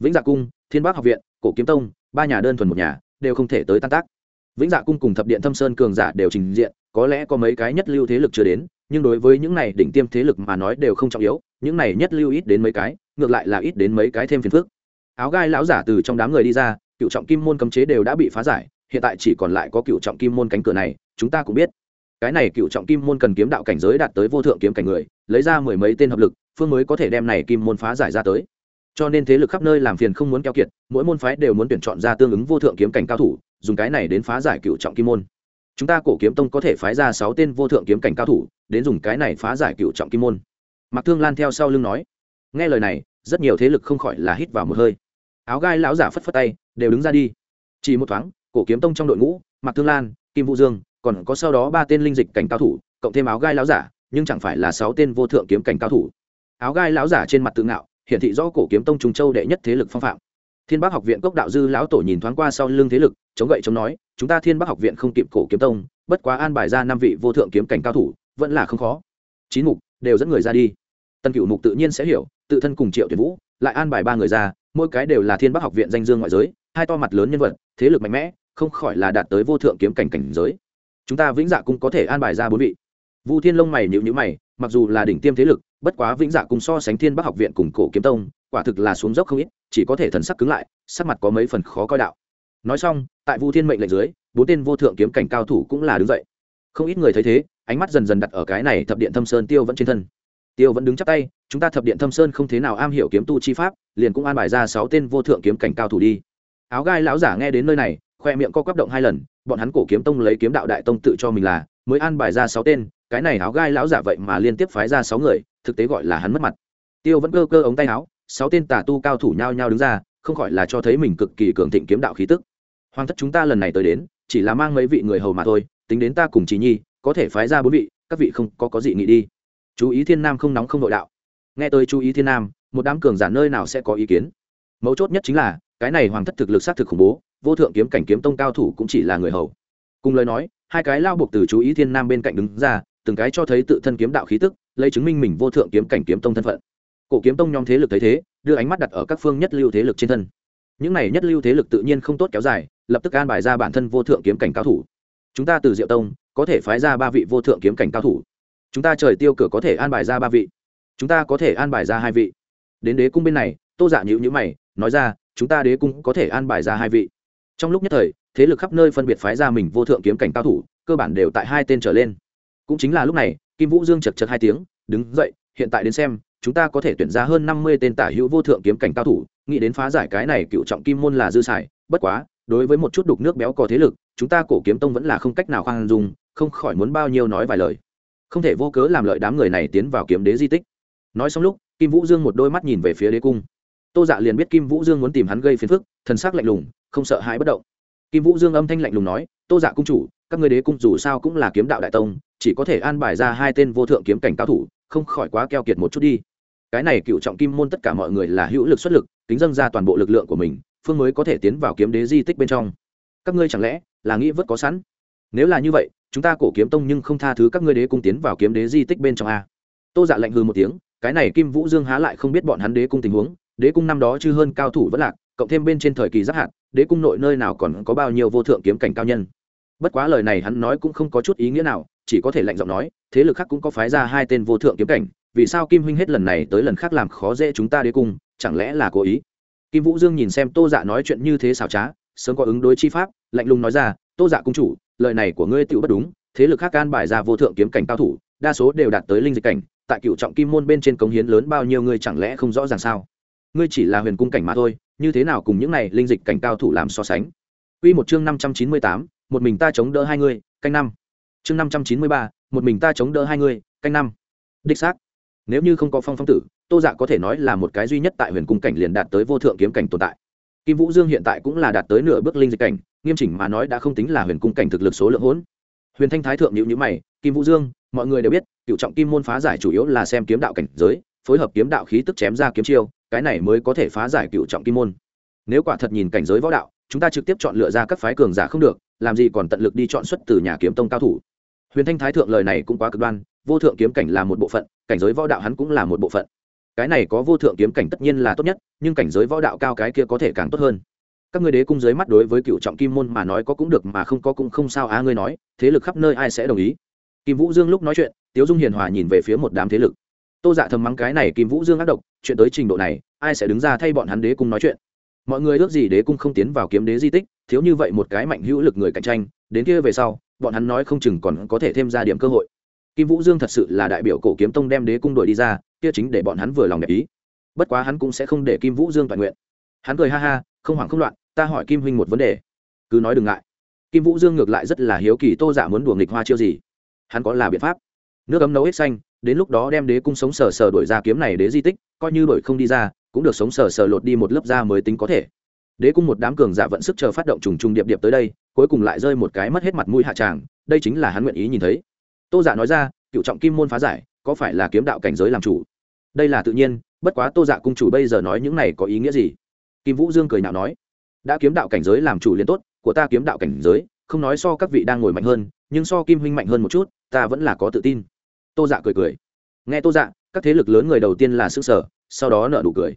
S1: vĩnh dạ cung, thiên bắc học viện, cổ kiếm tông, ba nhà đơn thuần một nhà, đều không thể tới tan tác. Vĩnh dạ cung cùng thập điện thâm sơn cường giả đều trình diện, có lẽ có mấy cái nhất lưu thế lực chưa đến, nhưng đối với những này đỉnh tiêm thế lực mà nói đều không trọng yếu, những này nhất lưu ít đến mấy cái, ngược lại là ít đến mấy cái thêm phiền phức. Áo gai lão giả từ trong đám người đi ra, cựu trọng kim môn cấm chế đều đã bị phá giải, hiện tại chỉ còn lại có cựu trọng kim môn cánh cửa này, chúng ta cũng biết. Cái này cựu trọng kim môn cần kiếm đạo cảnh giới đạt tới vô thượng kiếm cảnh người, lấy ra mười mấy tên hợp lực, phương mới có thể đem này kim môn phá giải ra tới cho nên thế lực khắp nơi làm phiền không muốn keo kiệt, mỗi môn phái đều muốn tuyển chọn ra tương ứng vô thượng kiếm cảnh cao thủ, dùng cái này đến phá giải cựu trọng kim môn. Chúng ta cổ kiếm tông có thể phái ra sáu tên vô thượng kiếm cảnh cao thủ, đến dùng cái này phá giải cựu trọng kim môn. Mặc thương lan theo sau lưng nói, nghe lời này, rất nhiều thế lực không khỏi là hít vào một hơi. Áo gai lão giả phất phất tay, đều đứng ra đi. Chỉ một thoáng, cổ kiếm tông trong đội ngũ mặc thương lan, kim vũ dương, còn có sau đó ba tên linh dịch cảnh cao thủ, cộng thêm áo gai lão giả, nhưng chẳng phải là sáu tên vô thượng kiếm cảnh cao thủ. Áo gai lão giả trên mặt tự ngạo hiển thị rõ cổ kiếm tông trung châu đệ nhất thế lực phong phạm. Thiên bắc học viện cốc đạo dư lão tổ nhìn thoáng qua sau lưng thế lực, chống gậy chống nói, chúng ta thiên bắc học viện không kịp cổ kiếm tông, bất quá an bài ra năm vị vô thượng kiếm cảnh cao thủ, vẫn là không khó. Chín mục, đều dẫn người ra đi. Tân cựu mục tự nhiên sẽ hiểu, tự thân cùng triệu tuyển vũ, lại an bài ba người ra, mỗi cái đều là thiên bắc học viện danh dương ngoại giới, hai to mặt lớn nhân vật, thế lực mạnh mẽ, không khỏi là đạt tới vô thượng kiếm cảnh cảnh giới. Chúng ta vĩnh dạ cũng có thể an bài ra bốn vị. Vu thiên lông mày nhịu nhữ mày mặc dù là đỉnh tiêm thế lực, bất quá vĩnh dạ cùng so sánh thiên bắc học viện cùng cổ kiếm tông, quả thực là xuống dốc không ít, chỉ có thể thần sắc cứng lại, sắc mặt có mấy phần khó coi đạo. Nói xong, tại vu thiên mệnh lệnh dưới, bốn tên vô thượng kiếm cảnh cao thủ cũng là đứng dậy. Không ít người thấy thế, ánh mắt dần dần đặt ở cái này thập điện thâm sơn tiêu vẫn trên thân. Tiêu vẫn đứng chắp tay, chúng ta thập điện thâm sơn không thế nào am hiểu kiếm tu chi pháp, liền cũng an bài ra sáu tên vô thượng kiếm cảnh cao thủ đi. Áo gai lão giả nghe đến nơi này, khoe miệng co quắp động hai lần, bọn hắn cổ kiếm tông lấy kiếm đạo đại tông tự cho mình là, mới an bài ra sáu tên cái này áo gai lão giả vậy mà liên tiếp phái ra sáu người, thực tế gọi là hắn mất mặt. Tiêu vẫn cơ cơ ống tay áo, sáu tên tà tu cao thủ nhao nhao đứng ra, không khỏi là cho thấy mình cực kỳ cường thịnh kiếm đạo khí tức. Hoàng thất chúng ta lần này tới đến, chỉ là mang mấy vị người hầu mà thôi, tính đến ta cùng trí nhi, có thể phái ra bốn vị, các vị không có có gì nghĩ đi. Chú ý thiên nam không nóng không nội đạo. Nghe tôi chú ý thiên nam, một đám cường giả nơi nào sẽ có ý kiến? Mấu chốt nhất chính là, cái này hoàng thất thực lực xác thực khủng bố, vô thượng kiếm cảnh kiếm tông cao thủ cũng chỉ là người hầu. Cùng lời nói, hai cái lao buộc từ chú ý thiên nam bên cạnh đứng ra từng cái cho thấy tự thân kiếm đạo khí tức, lấy chứng minh mình vô thượng kiếm cảnh kiếm tông thân phận. Cổ kiếm tông nhóm thế lực thấy thế, đưa ánh mắt đặt ở các phương nhất lưu thế lực trên thân. Những này nhất lưu thế lực tự nhiên không tốt kéo dài, lập tức an bài ra bản thân vô thượng kiếm cảnh cao thủ. Chúng ta từ diệu tông, có thể phái ra ba vị vô thượng kiếm cảnh cao thủ. Chúng ta trời tiêu cửa có thể an bài ra ba vị. Chúng ta có thể an bài ra hai vị. Đến đế cung bên này, tô dạ nhữ nhữ mày, nói ra, chúng ta đế cung có thể an bài ra hai vị. Trong lúc nhất thời, thế lực khắp nơi phân biệt phái ra mình vô thượng kiếm cảnh cao thủ, cơ bản đều tại hai tên trở lên cũng chính là lúc này, kim vũ dương chật chật hai tiếng, đứng dậy, hiện tại đến xem, chúng ta có thể tuyển ra hơn năm mươi tên tả hữu vô thượng kiếm cảnh cao thủ, nghĩ đến phá giải cái này cựu trọng kim môn là dư xài, bất quá, đối với một chút đục nước béo có thế lực, chúng ta cổ kiếm tông vẫn là không cách nào khoan dung, không khỏi muốn bao nhiêu nói vài lời. Không thể vô cớ làm lợi đám người này tiến vào kiếm đế di tích. Nói xong lúc, kim vũ dương một đôi mắt nhìn về phía đế cung. Tô dạ liền biết kim vũ dương muốn tìm hắn gây phiền phức, thần sắc lạnh lùng, không sợ hãi bất động. Kim vũ dương âm thanh lạnh lùng nói, tô dạ cung chủ, các người đế cung dù sao cũng là kiếm đạo đại tông chỉ có thể an bài ra hai tên vô thượng kiếm cảnh cao thủ, không khỏi quá keo kiệt một chút đi. Cái này cựu trọng kim môn tất cả mọi người là hữu lực xuất lực tính dâng ra toàn bộ lực lượng của mình, phương mới có thể tiến vào kiếm đế di tích bên trong. Các ngươi chẳng lẽ là nghĩ vớt có sẵn? Nếu là như vậy, chúng ta cổ kiếm tông nhưng không tha thứ các ngươi đế cung tiến vào kiếm đế di tích bên trong a. Tô dạ lạnh hư một tiếng, cái này kim vũ dương há lại không biết bọn hắn đế cung tình huống, đế cung năm đó chứ hơn cao thủ vẫn lạc, cộng thêm bên trên thời kỳ giáp hạn đế cung nội nơi nào còn có bao nhiêu vô thượng kiếm cảnh cao nhân? Bất quá lời này hắn nói cũng không có chút ý nghĩa nào chỉ có thể lạnh giọng nói thế lực khác cũng có phái ra hai tên vô thượng kiếm cảnh vì sao kim huynh hết lần này tới lần khác làm khó dễ chúng ta đế cung chẳng lẽ là cố ý? Kim vũ dương nhìn xem tô dạ nói chuyện như thế xảo trá sớm có ứng đối chi pháp lạnh lùng nói ra tô dạ cung chủ lời này của ngươi tự bất đúng thế lực khác can bài ra vô thượng kiếm cảnh cao thủ đa số đều đạt tới linh dịch cảnh tại cựu trọng kim môn bên trên cống hiến lớn bao nhiêu ngươi chẳng lẽ không rõ ràng sao? Ngươi chỉ là huyền cung cảnh mà thôi như thế nào cùng những này linh dịch cảnh cao thủ làm so sánh? Quy một chương năm trăm chín mươi tám, một mình ta chống đỡ hai người, canh năm. Chương năm trăm chín mươi ba, một mình ta chống đỡ hai người, canh năm. Đích xác. Nếu như không có Phong Phong tử, Tô Dạ có thể nói là một cái duy nhất tại huyền cung cảnh liền đạt tới vô thượng kiếm cảnh tồn tại. Kim Vũ Dương hiện tại cũng là đạt tới nửa bước linh dịch cảnh, nghiêm chỉnh mà nói đã không tính là huyền cung cảnh thực lực số lượng hỗn. Huyền Thanh Thái thượng nhữ nhữ mày, Kim Vũ Dương, mọi người đều biết, cựu trọng kim môn phá giải chủ yếu là xem kiếm đạo cảnh giới, phối hợp kiếm đạo khí tức chém ra kiếm chiêu, cái này mới có thể phá giải cựu trọng kim môn. Nếu quả thật nhìn cảnh giới võ đạo, chúng ta trực tiếp chọn lựa ra các phái cường giả không được, làm gì còn tận lực đi chọn xuất từ nhà kiếm tông cao thủ. Huyền Thanh Thái thượng lời này cũng quá cực đoan, vô thượng kiếm cảnh là một bộ phận, cảnh giới võ đạo hắn cũng là một bộ phận. Cái này có vô thượng kiếm cảnh tất nhiên là tốt nhất, nhưng cảnh giới võ đạo cao cái kia có thể càng tốt hơn. Các ngươi đế cung dưới mắt đối với cựu trọng kim môn mà nói có cũng được mà không có cũng không sao á ngươi nói thế lực khắp nơi ai sẽ đồng ý? Kim vũ dương lúc nói chuyện tiếu dung hiền hòa nhìn về phía một đám thế lực. Tô dạ thầm mắng cái này kim vũ dương ác độc chuyện tới trình độ này ai sẽ đứng ra thay bọn hắn đế cung nói chuyện? Mọi người ước gì đế cung không tiến vào kiếm đế di tích thiếu như vậy một cái mạnh hữu lực người cạnh tranh đến kia về sau bọn hắn nói không chừng còn có thể thêm ra điểm cơ hội. Kim vũ dương thật sự là đại biểu cổ kiếm tông đem đế cung đội đi ra, kia chính để bọn hắn vừa lòng đẹp ý. Bất quá hắn cũng sẽ không để kim vũ dương toàn nguyện. Hắn cười ha ha, không hoảng không loạn, ta hỏi kim huynh một vấn đề. Cứ nói đừng ngại. Kim vũ dương ngược lại rất là hiếu kỳ tô giả muốn đùa nghịch hoa chiêu gì. Hắn có là biện pháp. Nước ấm nấu hết xanh, đến lúc đó đem đế cung sống sờ sờ đổi ra kiếm này đế di tích, coi như đổi không đi ra, cũng được sống sờ sờ lột đi một lớp da mới tính có thể. Đế cung một đám cường giả vận sức chờ phát động trùng trùng điệp điệp tới đây cuối cùng lại rơi một cái mất hết mặt mũi hạ tràng, đây chính là hắn nguyện ý nhìn thấy. Tô giả nói ra, cựu trọng kim môn phá giải, có phải là kiếm đạo cảnh giới làm chủ? Đây là tự nhiên, bất quá tô dạ cung chủ bây giờ nói những này có ý nghĩa gì? Kim vũ dương cười nhạo nói, đã kiếm đạo cảnh giới làm chủ liền tốt, của ta kiếm đạo cảnh giới, không nói so các vị đang ngồi mạnh hơn, nhưng so kim huynh mạnh hơn một chút, ta vẫn là có tự tin. Tô dạ cười cười. Nghe tô dạ các thế lực lớn người đầu tiên là s ư ơ n g sở sau đó nợ đủ cười.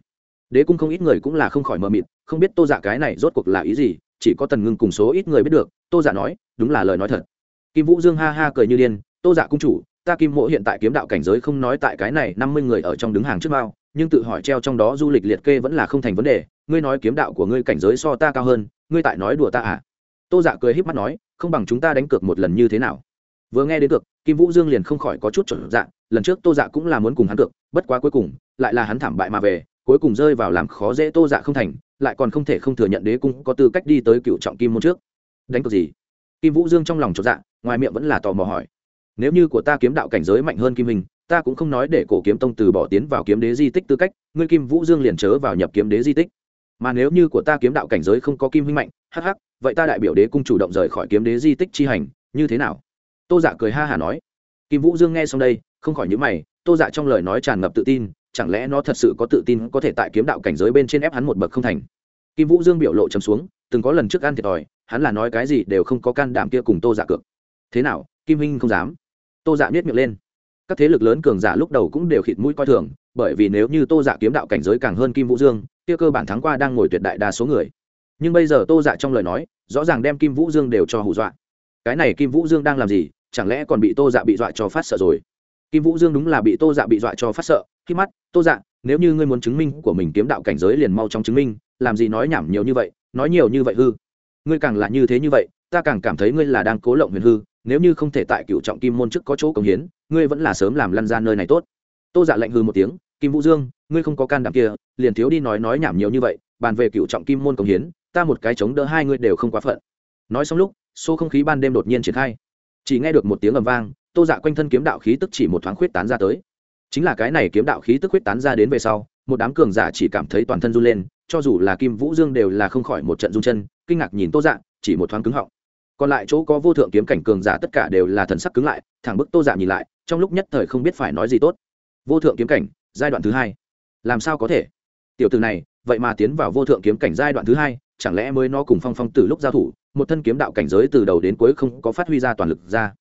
S1: Đế cung không ít người cũng là không khỏi mờ mịt, không biết tô dạ cái này rốt cuộc là ý gì chỉ có tần ngưng cùng số ít người biết được, tô dạ nói, đúng là lời nói thật. Kim vũ dương ha ha cười như điên, tô dạ cung chủ, ta kim mộ hiện tại kiếm đạo cảnh giới không nói tại cái này năm mươi người ở trong đứng hàng trước bao, nhưng tự hỏi treo trong đó du lịch liệt kê vẫn là không thành vấn đề, ngươi nói kiếm đạo của ngươi cảnh giới so ta cao hơn, ngươi tại nói đùa ta à? Tô dạ cười h í p mắt nói, không bằng chúng ta đánh cược một lần như thế nào? Vừa nghe đến cược, kim vũ dương liền không khỏi có chút chuẩn dạ lần trước tô dạ cũng là muốn cùng hắn cược, bất quá cuối cùng, lại là hắn thảm bại mà về cuối cùng rơi vào làm khó dễ tô dạ không thành, lại còn không thể không thừa nhận đế cung có tư cách đi tới cựu trọng kim môn trước. Đánh cược gì? Kim vũ dương trong lòng chột dạ ngoài miệng vẫn là tò mò hỏi. Nếu như của ta kiếm đạo cảnh giới mạnh hơn kim hình, ta cũng không nói để cổ kiếm tông từ bỏ tiến vào kiếm đế di tích tư cách, ngươi kim vũ dương liền chớ vào nhập kiếm đế di tích. Mà nếu như của ta kiếm đạo cảnh giới không có kim hình mạnh, hắc hắc, vậy ta đại biểu đế cung chủ động rời khỏi kiếm đế di tích chi hành, như thế nào? Tô dạ cười ha hả nói. Kim vũ dương nghe xong đây, không khỏi nhữ mày, tô dạ trong lời nói tràn ngập tự tin chẳng lẽ nó thật sự có tự tin có thể tại kiếm đạo cảnh giới bên trên ép hắn một bậc không thành? Kim vũ dương biểu lộ chấm xuống, từng có lần trước ăn thiệt thòi, hắn là nói cái gì đều không có can đảm kia cùng tô dạ cược. Thế nào, kim Hinh không dám? Tô dạ biết miệng lên. Các thế lực lớn cường giả lúc đầu cũng đều khịt mũi coi thường, bởi vì nếu như tô dạ kiếm đạo cảnh giới càng hơn kim vũ dương, kia cơ bản thắng qua đang ngồi tuyệt đại đa số người. Nhưng bây giờ tô dạ trong lời nói, rõ ràng đem kim vũ dương đều cho hù dọa. Cái này kim vũ dương đang làm gì, chẳng lẽ còn bị tô dạ bị dọa cho phát sợ rồi? Kim vũ dương đúng là bị tô dạ bị dọa cho phát sợ, khi mắt, tô dạ nếu như ngươi muốn chứng minh của mình kiếm đạo cảnh giới liền mau trong chứng minh, làm gì nói nhảm nhiều như vậy, nói nhiều như vậy hư. Ngươi càng là như thế như vậy, ta càng cảm thấy ngươi là đang cố lộng huyền hư, nếu như không thể tại cựu trọng kim môn trước có chỗ cống hiến, ngươi vẫn là sớm làm lăn ra nơi này tốt. Tô dạ lạnh hư một tiếng, kim vũ dương, ngươi không có can đảm kia, liền thiếu đi nói nói nhảm nhiều như vậy, bàn về cựu trọng kim môn công hiến, ta một cái chống đỡ hai ngươi đều không quá phận. Nói xong lúc xô không khí ban đêm đột nhiên triển khai. Chỉ nghe được một tiếng ầm vang tô dạ quanh thân kiếm đạo khí tức chỉ một thoáng khuyết tán ra tới. Chính là cái này kiếm đạo khí tức khuyết tán ra đến về sau, một đám cường giả chỉ cảm thấy toàn thân run lên, cho dù là kim vũ dương đều là không khỏi một trận run chân, kinh ngạc nhìn tô dạ chỉ một thoáng cứng họng. Còn lại chỗ có vô thượng kiếm cảnh cường giả tất cả đều là thần sắc cứng lại, thẳng bức tô dạ nhìn lại, trong lúc nhất thời không biết phải nói gì tốt. Vô thượng kiếm cảnh, giai đoạn thứ hai. Làm sao có thể? Tiểu từ này, vậy mà tiến vào vô thượng kiếm cảnh giai đoạn thứ hai, chẳng lẽ mới nó cùng phong phong từ lúc giao thủ, một thân kiếm đạo cảnh giới từ đầu đến cuối không có phát huy ra toàn lực ra?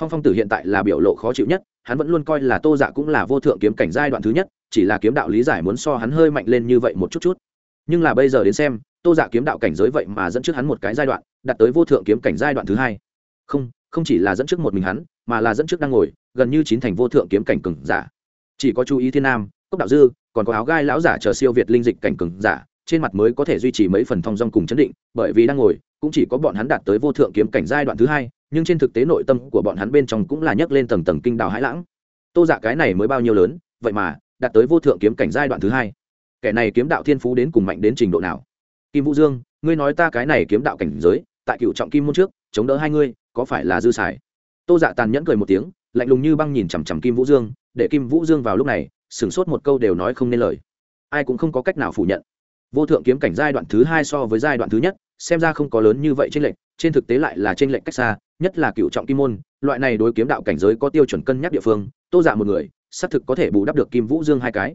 S1: Phong phong tử hiện tại là biểu lộ khó chịu nhất, hắn vẫn luôn coi là tô dạ cũng là vô thượng kiếm cảnh giai đoạn thứ nhất, chỉ là kiếm đạo lý giải muốn so hắn hơi mạnh lên như vậy một chút chút. Nhưng là bây giờ đến xem, tô dạ kiếm đạo cảnh giới vậy mà dẫn trước hắn một cái giai đoạn, đạt tới vô thượng kiếm cảnh giai đoạn thứ hai. Không không chỉ là dẫn trước một mình hắn, mà là dẫn trước đang ngồi, gần như chín thành vô thượng kiếm cảnh cừng giả. Chỉ có chú ý thiên nam, cốc đạo dư, còn có áo gai lão giả chờ siêu việt linh dịch cảnh cừng giả, trên mặt mới có thể duy trì mấy phần thong dong cùng chấn định, bởi vì đang ngồi, cũng chỉ có bọn hắn đạt tới vô thượng kiếm cảnh giai đoạn thứ hai nhưng trên thực tế nội tâm của bọn hắn bên trong cũng là nhấc lên tầng tầng kinh đào hãi lãng. Tô dạ cái này mới bao nhiêu lớn, vậy mà, đạt tới vô thượng kiếm cảnh giai đoạn thứ hai. Kẻ này kiếm đạo thiên phú đến cùng mạnh đến trình độ nào? Kim vũ dương, ngươi nói ta cái này kiếm đạo cảnh giới, tại cựu trọng kim môn trước, chống đỡ hai ngươi, có phải là dư xài? Tô dạ tàn nhẫn cười một tiếng, lạnh lùng như băng nhìn chằm chằm kim vũ dương, để kim vũ dương vào lúc này, sửng sốt một câu đều nói không nên lời. Ai cũng không có cách nào phủ nhận. Vô thượng kiếm cảnh giai đoạn thứ hai so với giai đoạn thứ nhất, xem ra không có lớn như vậy trên lệnh trên thực tế lại là trên lệnh cách xa, nhất là cựu trọng kim môn, loại này đối kiếm đạo cảnh giới có tiêu chuẩn cân nhắc địa phương, tô dạ một người, xác thực có thể bù đắp được kim vũ dương hai cái.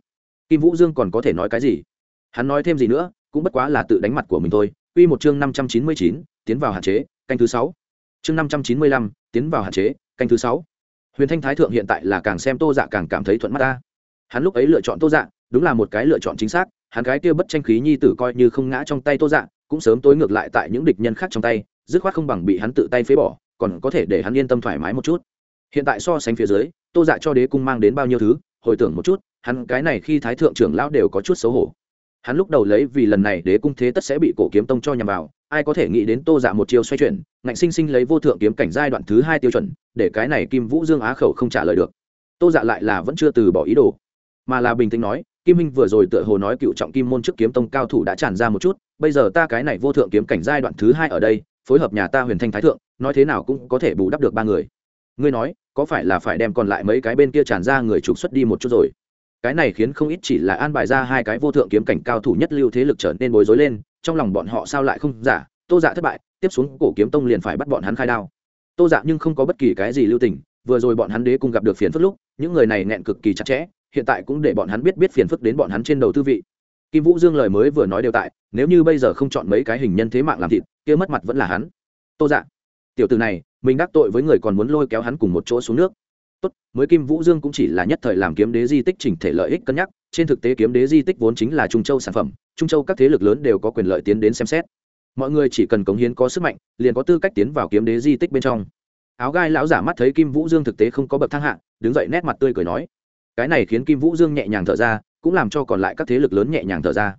S1: Kim vũ dương còn có thể nói cái gì? Hắn nói thêm gì nữa, cũng bất quá là tự đánh mặt của mình thôi. Quy một chương năm trăm chín mươi chín, tiến vào hạn chế, canh thứ sáu. Chương năm trăm chín mươi lăm, tiến vào hạn chế, canh thứ sáu. Huyền thanh thái thượng hiện tại là càng xem tô dạ càng cảm thấy thuận mắt ta. Hắn lúc ấy lựa chọn tô dạ đúng là một cái lựa chọn chính xác. Hắn cái kia bất tranh khí nhi tử coi như không ngã trong tay tô dạ cũng sớm tối ngược lại tại những địch nhân khác trong tay dứt khoát không bằng bị hắn tự tay phế bỏ, còn có thể để hắn yên tâm thoải mái một chút. Hiện tại so sánh phía dưới, tô dạ cho đế cung mang đến bao nhiêu thứ, hồi tưởng một chút, hắn cái này khi thái thượng trưởng lão đều có chút xấu hổ. Hắn lúc đầu lấy vì lần này đế cung thế tất sẽ bị cổ kiếm tông cho nhằm vào, ai có thể nghĩ đến tô dạ một chiều xoay chuyển, ngạnh sinh sinh lấy vô thượng kiếm cảnh giai đoạn thứ hai tiêu chuẩn, để cái này kim vũ dương á khẩu không trả lời được. Tô dạ lại là vẫn chưa từ bỏ ý đồ. Mà là bình tĩnh nói, kim minh vừa rồi tựa hồ nói cựu trọng kim môn trước kiếm tông cao thủ đã tràn ra một chút, bây giờ ta cái này vô thượng kiếm cảnh giai đoạn thứ hai ở đây phối hợp nhà ta huyền thanh thái thượng, nói thế nào cũng có thể bù đắp được ba người. Ngươi nói, có phải là phải đem còn lại mấy cái bên kia tràn ra người trục xuất đi một chút rồi? Cái này khiến không ít chỉ là an bài ra hai cái vô thượng kiếm cảnh cao thủ nhất lưu thế lực trở nên bối rối lên, trong lòng bọn họ sao lại không giả? Tô giả thất bại, tiếp xuống cổ kiếm tông liền phải bắt bọn hắn khai đao. Tô giả nhưng không có bất kỳ cái gì lưu tình, vừa rồi bọn hắn đế cùng gặp được phiền phức lúc, những người này nghẹn cực kỳ chặt chẽ, hiện tại cũng để bọn hắn biết biết phiền phức đến bọn hắn trên đầu tư vị kim vũ dương lời mới vừa nói đều tại, nếu như bây giờ không chọn mấy cái hình nhân thế mạng làm thịt, kia mất mặt vẫn là hắn. Tô dạ tiểu từ này, mình đắc tội với người còn muốn lôi kéo hắn cùng một chỗ xuống nước. Tốt, mới kim vũ dương cũng chỉ là nhất thời làm kiếm đế di tích chỉnh thể lợi ích cân nhắc, trên thực tế kiếm đế di tích vốn chính là trung châu sản phẩm, trung châu các thế lực lớn đều có quyền lợi tiến đến xem xét. Mọi người chỉ cần cống hiến có sức mạnh, liền có tư cách tiến vào kiếm đế di tích bên trong. Áo gai lão giả mắt thấy kim vũ dương thực tế không có bậc thang hạng đứng dậy nét mặt tươi cười nói. Cái này khiến kim vũ dương nhẹ nhàng thở ra cũng làm cho còn lại các thế lực lớn nhẹ nhàng thở ra.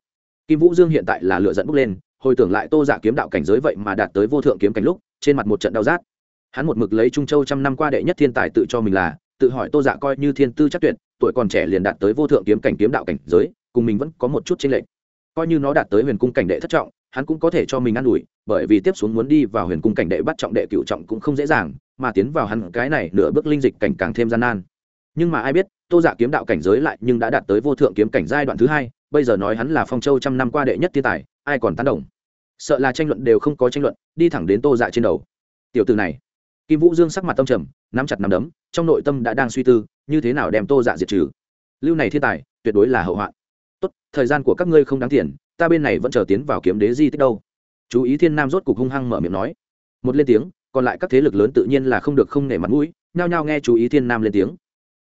S1: Kim vũ dương hiện tại là lựa dẫn bước lên, hồi tưởng lại tô giả dạ kiếm đạo cảnh giới vậy mà đạt tới vô thượng kiếm cảnh lúc, trên mặt một trận đau rát. Hắn một mực lấy trung châu trăm năm qua đệ nhất thiên tài tự cho mình là, tự hỏi tô dạ coi như thiên tư chắc tuyệt, tuổi còn trẻ liền đạt tới vô thượng kiếm cảnh kiếm đạo cảnh giới, cùng mình vẫn có một chút chênh lệch. Coi như nó đạt tới huyền cung cảnh đệ thất trọng, hắn cũng có thể cho mình ă n ủi, bởi vì tiếp xuống muốn đi vào huyền cung cảnh đệ bắt trọng đệ cựu trọng cũng không dễ dàng, mà tiến vào hắn cái này nửa bước linh dịch cảnh càng thêm gian nan. Nhưng mà ai biết tô dạ kiếm đạo cảnh giới lại nhưng đã đạt tới vô thượng kiếm cảnh giai đoạn thứ hai, bây giờ nói hắn là phong châu trăm năm qua đệ nhất thiên tài, ai còn tán đồng? Sợ là tranh luận đều không có tranh luận, đi thẳng đến tô dạ trên đầu. Tiểu từ này. Kim vũ dương sắc mặt tâm trầm, nắm chặt nắm đấm, trong nội tâm đã đang suy tư, như thế nào đem tô dạ diệt trừ? Lưu này thiên tài, tuyệt đối là hậu hoạn. Tốt, thời gian của các ngươi không đáng tiền, ta bên này vẫn chờ tiến vào kiếm đế di tích đâu. Chú ý thiên nam rốt cục hung hăng mở miệng nói. Một lên tiếng, còn lại các thế lực lớn tự nhiên là không được không nể mặt mũi, nhao nhao nghe chú ý thiên nam lên tiếng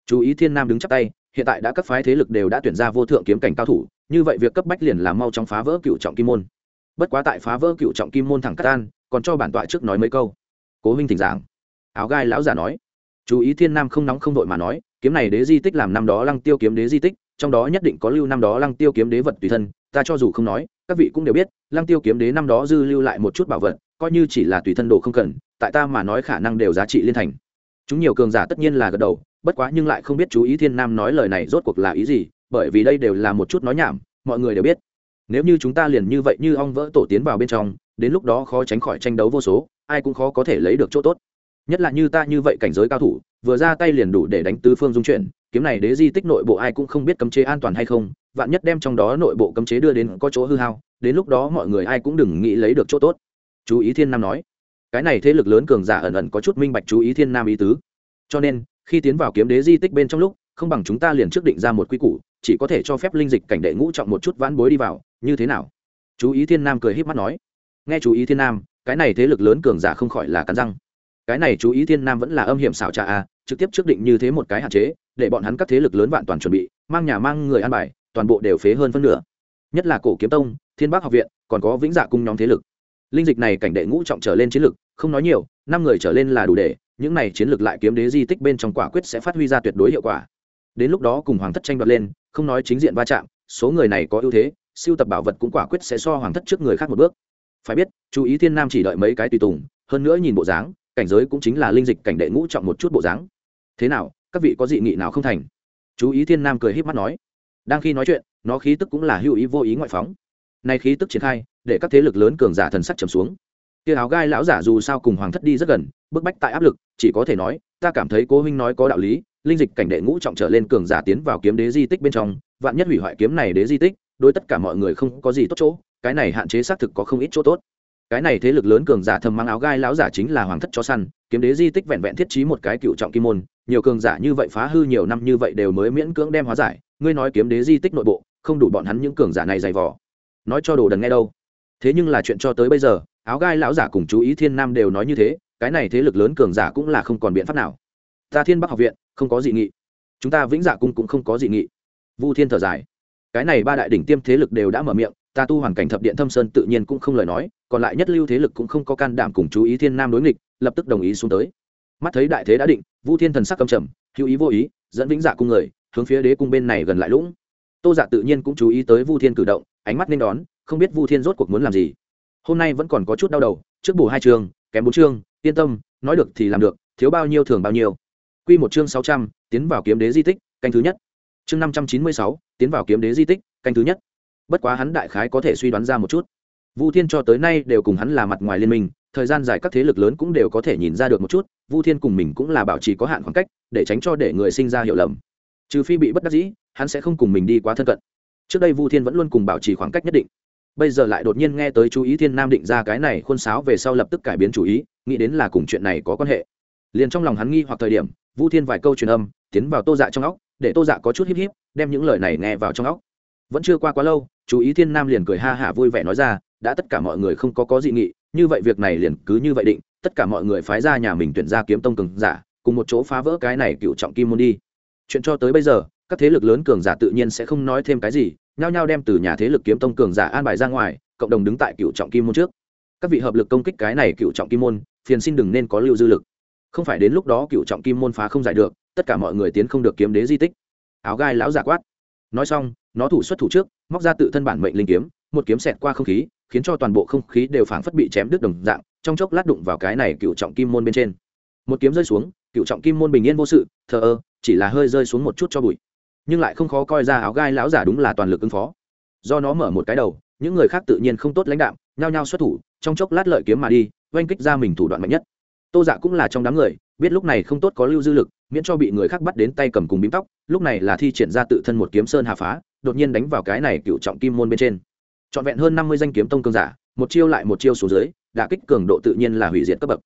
S1: chú ý thiên nam đứng chắp tay, hiện tại đã các phái thế lực đều đã tuyển ra vô thượng kiếm cảnh cao thủ, như vậy việc cấp bách liền là mau chóng phá vỡ cựu trọng kim môn. Bất quá tại phá vỡ cựu trọng kim môn thẳng cắt an còn cho bản tọa trước nói mấy câu. Cố huynh thỉnh giảng. Áo gai lão giả nói. Chú ý thiên nam không nóng không vội mà nói, kiếm này đế di tích làm năm đó lăng tiêu kiếm đế di tích, trong đó nhất định có lưu năm đó lăng tiêu kiếm đế vật tùy thân, ta cho dù không nói, các vị cũng đều biết, lăng tiêu kiếm đế năm đó dư lưu lại một chút bảo vật, coi như chỉ là tùy thân đồ không cần, tại ta mà nói khả năng đều giá trị liên thành. Chúng nhiều cường giả tất nhiên là gật đầu bất quá nhưng lại không biết chú ý thiên nam nói lời này rốt cuộc là ý gì, bởi vì đây đều là một chút nói nhảm, mọi người đều biết. Nếu như chúng ta liền như vậy như ong vỡ tổ tiến vào bên trong, đến lúc đó khó tránh khỏi tranh đấu vô số, ai cũng khó có thể lấy được chỗ tốt. Nhất là như ta như vậy cảnh giới cao thủ, vừa ra tay liền đủ để đánh tứ phương dung chuyển, kiếm này đế di tích nội bộ ai cũng không biết cấm chế an toàn hay không, vạn nhất đem trong đó nội bộ cấm chế đưa đến có chỗ hư hao, đến lúc đó mọi người ai cũng đừng nghĩ lấy được chỗ tốt. Chú ý thiên nam nói. Cái này thế lực lớn cường giả ẩn ẩn có chút minh bạch chú ý thiên nam ý tứ. Cho nên khi tiến vào kiếm đế di tích bên trong lúc, không bằng chúng ta liền trước định ra một quy củ, chỉ có thể cho phép linh dịch cảnh đệ ngũ trọng một chút vãn bối đi vào, như thế nào? Chú ý thiên nam cười h í p mắt nói. Nghe chú ý thiên nam, cái này thế lực lớn cường giả không khỏi là cắn răng. Cái này chú ý thiên nam vẫn là âm hiểm xảo trà a trực tiếp trước định như thế một cái hạn chế, để bọn hắn các thế lực lớn vạn toàn chuẩn bị, mang nhà mang người ăn bài, toàn bộ đều phế hơn phân nửa. Nhất là cổ kiếm tông, thiên bắc học viện, còn có vĩnh dạ cung nhóm thế lực. Linh dịch này cảnh đệ ngũ trọng trở lên chiến lực không nói nhiều, năm người trở lên là đủ để, những này chiến lược lại kiếm đế di tích bên trong quả quyết sẽ phát huy ra tuyệt đối hiệu quả. Đến lúc đó cùng hoàng thất tranh đoạt lên, không nói chính diện va chạm, số người này có ưu thế, siêu tập bảo vật cũng quả quyết sẽ so hoàng thất trước người khác một bước. Phải biết, chú ý thiên nam chỉ đợi mấy cái tùy tùng, hơn nữa nhìn bộ dáng, cảnh giới cũng chính là linh dịch cảnh đệ ngũ trọng một chút bộ dáng. Thế nào, các vị có dị nghị nào không thành? Chú ý thiên nam cười h í p mắt nói. Đang khi nói chuyện, nó khí tức cũng là hữu ý vô ý ngoại phóng. Nay khí tức triển khai, để các thế lực lớn cường giả thần sắc trầm xuống kia áo gai lão giả dù sao cùng hoàng thất đi rất gần, bức bách tại áp lực, chỉ có thể nói, ta cảm thấy cố huynh nói có đạo lý, linh dịch cảnh đệ ngũ trọng trở lên cường giả tiến vào kiếm đế di tích bên trong, vạn nhất hủy hoại kiếm này đế di tích, đối tất cả mọi người không có gì tốt chỗ, cái này hạn chế xác thực có không ít chỗ tốt. Cái này thế lực lớn cường giả thầm mang áo gai lão giả chính là hoàng thất cho săn, kiếm đế di tích vẹn vẹn thiết trí một cái cựu trọng kim môn, nhiều cường giả như vậy phá hư nhiều năm như vậy đều mới miễn cưỡng đem hóa giải, ngươi nói kiếm đế di tích nội bộ, không đủ bọn hắn những cường giả này dày vò. Nói cho đồ đần nghe đâu. Thế nhưng là chuyện cho tới bây giờ áo gai lão giả cùng chú ý thiên nam đều nói như thế, cái này thế lực lớn cường giả cũng là không còn biện pháp nào. Ta thiên bắc học viện, không có dị nghị. Chúng ta vĩnh dạ cung cũng không có dị nghị. Vu thiên thở dài. Cái này ba đại đỉnh tiêm thế lực đều đã mở miệng, ta tu hoàn cảnh thập điện thâm sơn tự nhiên cũng không lời nói, còn lại nhất lưu thế lực cũng không có can đảm cùng chú ý thiên nam đối nghịch, lập tức đồng ý xuống tới. Mắt thấy đại thế đã định, vu thiên thần sắc cầm trầm, hữu ý vô ý, dẫn vĩnh dạ cung người, hướng phía đế cung bên này gần lại lũng. Tô dạ tự nhiên cũng chú ý tới vu thiên cử động, ánh mắt nên đón, không biết vu thiên rốt cuộc muốn làm gì hôm nay vẫn còn có chút đau đầu, trước bù hai chương, kém bốn chương, yên tâm, nói được thì làm được, thiếu bao nhiêu thường bao nhiêu. Q một chương sáu trăm, tiến vào kiếm đế di tích, canh thứ nhất. Chương năm trăm chín mươi sáu, tiến vào kiếm đế di tích, canh thứ nhất. Bất quá hắn đại khái có thể suy đoán ra một chút. Vu thiên cho tới nay đều cùng hắn là mặt ngoài liên minh, thời gian dài các thế lực lớn cũng đều có thể nhìn ra được một chút, vu thiên cùng mình cũng là bảo trì có hạn khoảng cách, để tránh cho để người sinh ra hiểu lầm. Trừ phi bị bất đắc dĩ, hắn sẽ không cùng mình đi quá thân cận. Trước đây vu thiên vẫn luôn cùng bảo trì khoảng cách nhất định bây giờ lại đột nhiên nghe tới chú ý thiên nam định ra cái này khuôn sáo về sau lập tức cải biến chủ ý, nghĩ đến là cùng chuyện này có quan hệ. Liền trong lòng hắn nghi hoặc thời điểm, vu thiên vài câu truyền âm, tiến vào tô dạ trong óc, để tô dạ có chút híp híp, đem những lời này nghe vào trong óc. Vẫn chưa qua quá lâu, chú ý thiên nam liền cười ha hả vui vẻ nói ra, đã tất cả mọi người không có có dị nghị, như vậy việc này liền cứ như vậy định, tất cả mọi người phái ra nhà mình tuyển ra kiếm tông cường giả, cùng một chỗ phá vỡ cái này cựu trọng kim môn đi. Chuyện cho tới bây giờ, các thế lực lớn cường giả tự nhiên sẽ không nói thêm cái gì nhao nhao đem từ nhà thế lực kiếm tông cường giả an bài ra ngoài, cộng đồng đứng tại cựu trọng kim môn trước. Các vị hợp lực công kích cái này cựu trọng kim môn, phiền xin đừng nên có lưu dư lực. Không phải đến lúc đó cựu trọng kim môn phá không giải được, tất cả mọi người tiến không được kiếm đế di tích. Áo gai lão giả quát. Nói xong, nó thủ xuất thủ trước, móc ra tự thân bản mệnh linh kiếm, một kiếm xẹt qua không khí, khiến cho toàn bộ không khí đều phảng phất bị chém đứt đồng dạng, trong chốc lát đụng vào cái này cựu trọng kim môn bên trên. Một kiếm rơi xuống, cựu trọng kim môn bình yên vô sự, thờ ơ, chỉ là hơi rơi xuống một chút cho bụi nhưng lại không khó coi ra áo gai lão giả đúng là toàn lực ứng phó. Do nó mở một cái đầu, những người khác tự nhiên không tốt lãnh đạm, nhao nhao xuất thủ, trong chốc lát lợi kiếm mà đi, oanh kích ra mình thủ đoạn mạnh nhất. Tô dạ cũng là trong đám người, biết lúc này không tốt có lưu dư lực, miễn cho bị người khác bắt đến tay cầm cùng bím tóc, lúc này là thi triển ra tự thân một kiếm sơn hà phá, đột nhiên đánh vào cái này cựu trọng kim môn bên trên. Trọn vẹn hơn năm mươi danh kiếm tông cương giả, một chiêu lại một chiêu xuống dưới, đả kích cường độ tự nhiên là hủy diệt cấp bậc.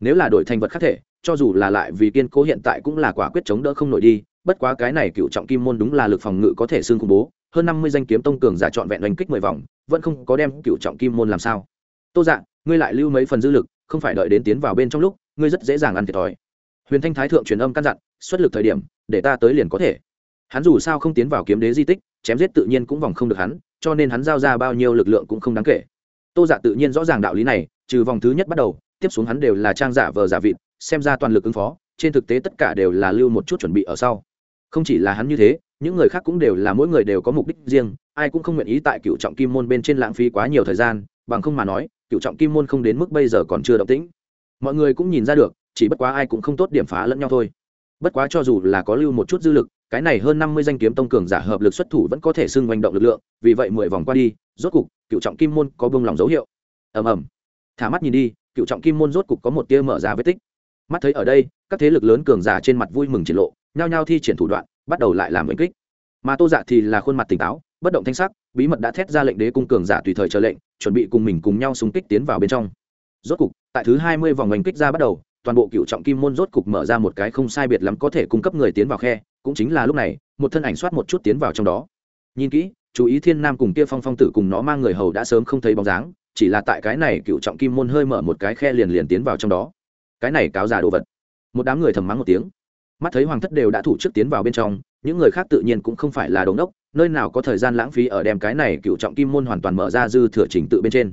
S1: Nếu là đổi thành vật khác thể, cho dù là lại vì kiên cố hiện tại cũng là quả quyết chống đỡ không nổi đi bất quá cái này cựu trọng kim môn đúng là lực phòng ngự có thể xương khủng bố, hơn năm mươi danh kiếm tông cường giả trọn vẹn đánh kích mười vòng, vẫn không có đem cựu trọng kim môn làm sao. Tô dạ ngươi lại lưu mấy phần dư lực, không phải đợi đến tiến vào bên trong lúc, ngươi rất dễ dàng ăn thiệt thòi. Huyền thanh thái thượng truyền âm căn dặn, xuất lực thời điểm, để ta tới liền có thể. Hắn dù sao không tiến vào kiếm đế di tích, chém giết tự nhiên cũng vòng không được hắn, cho nên hắn giao ra bao nhiêu lực lượng cũng không đáng kể. Tô dạ tự nhiên rõ ràng đạo lý này, trừ vòng thứ nhất bắt đầu, tiếp xuống hắn đều là trang giả vờ giả vịt, xem ra toàn lực ứng phó, trên thực tế tất cả đều là lưu một chút chuẩn bị ở sau không chỉ là hắn như thế, những người khác cũng đều là mỗi người đều có mục đích riêng, ai cũng không nguyện ý tại cựu trọng kim môn bên trên lãng phí quá nhiều thời gian, bằng không mà nói, cựu trọng kim môn không đến mức bây giờ còn chưa động tĩnh. Mọi người cũng nhìn ra được, chỉ bất quá ai cũng không tốt điểm phá lẫn nhau thôi. Bất quá cho dù là có lưu một chút dư lực, cái này hơn năm mươi danh kiếm tông cường giả hợp lực xuất thủ vẫn có thể xưng hành động lực lượng, vì vậy mười vòng qua đi, rốt cục, cựu trọng kim môn có bông lòng dấu hiệu. Ầm ầm. Thả mắt nhìn đi, cựu trọng kim môn rốt cục có một tia mở ra vết tích. Mắt thấy ở đây, các thế lực lớn cường giả trên mặt vui mừng triển lộ nhao nhao thi triển thủ đoạn, bắt đầu lại làm đánh kích. Mà tô dạ thì là khuôn mặt tỉnh táo, bất động thanh sắc, bí mật đã thét ra lệnh đế cung cường giả tùy thời chờ lệnh, chuẩn bị cùng mình cùng nhau xung kích tiến vào bên trong. Rốt cục, tại thứ hai mươi vòng đánh kích ra bắt đầu, toàn bộ cựu trọng kim môn rốt cục mở ra một cái không sai biệt lắm có thể cung cấp người tiến vào khe, cũng chính là lúc này, một thân ảnh soát một chút tiến vào trong đó. Nhìn kỹ, chú ý thiên nam cùng kia phong phong tử cùng nó mang người hầu đã sớm không thấy bóng dáng, chỉ là tại cái này cựu trọng kim môn hơi mở một cái khe liền liền tiến vào trong đó. Cái này cáo già đồ vật. Một đám người thầm mắng một tiếng mắt thấy hoàng thất đều đã thủ trước tiến vào bên trong, những người khác tự nhiên cũng không phải là đống đốc, nơi nào có thời gian lãng phí ở đem cái này cựu trọng kim môn hoàn toàn mở ra dư thừa trình tự bên trên.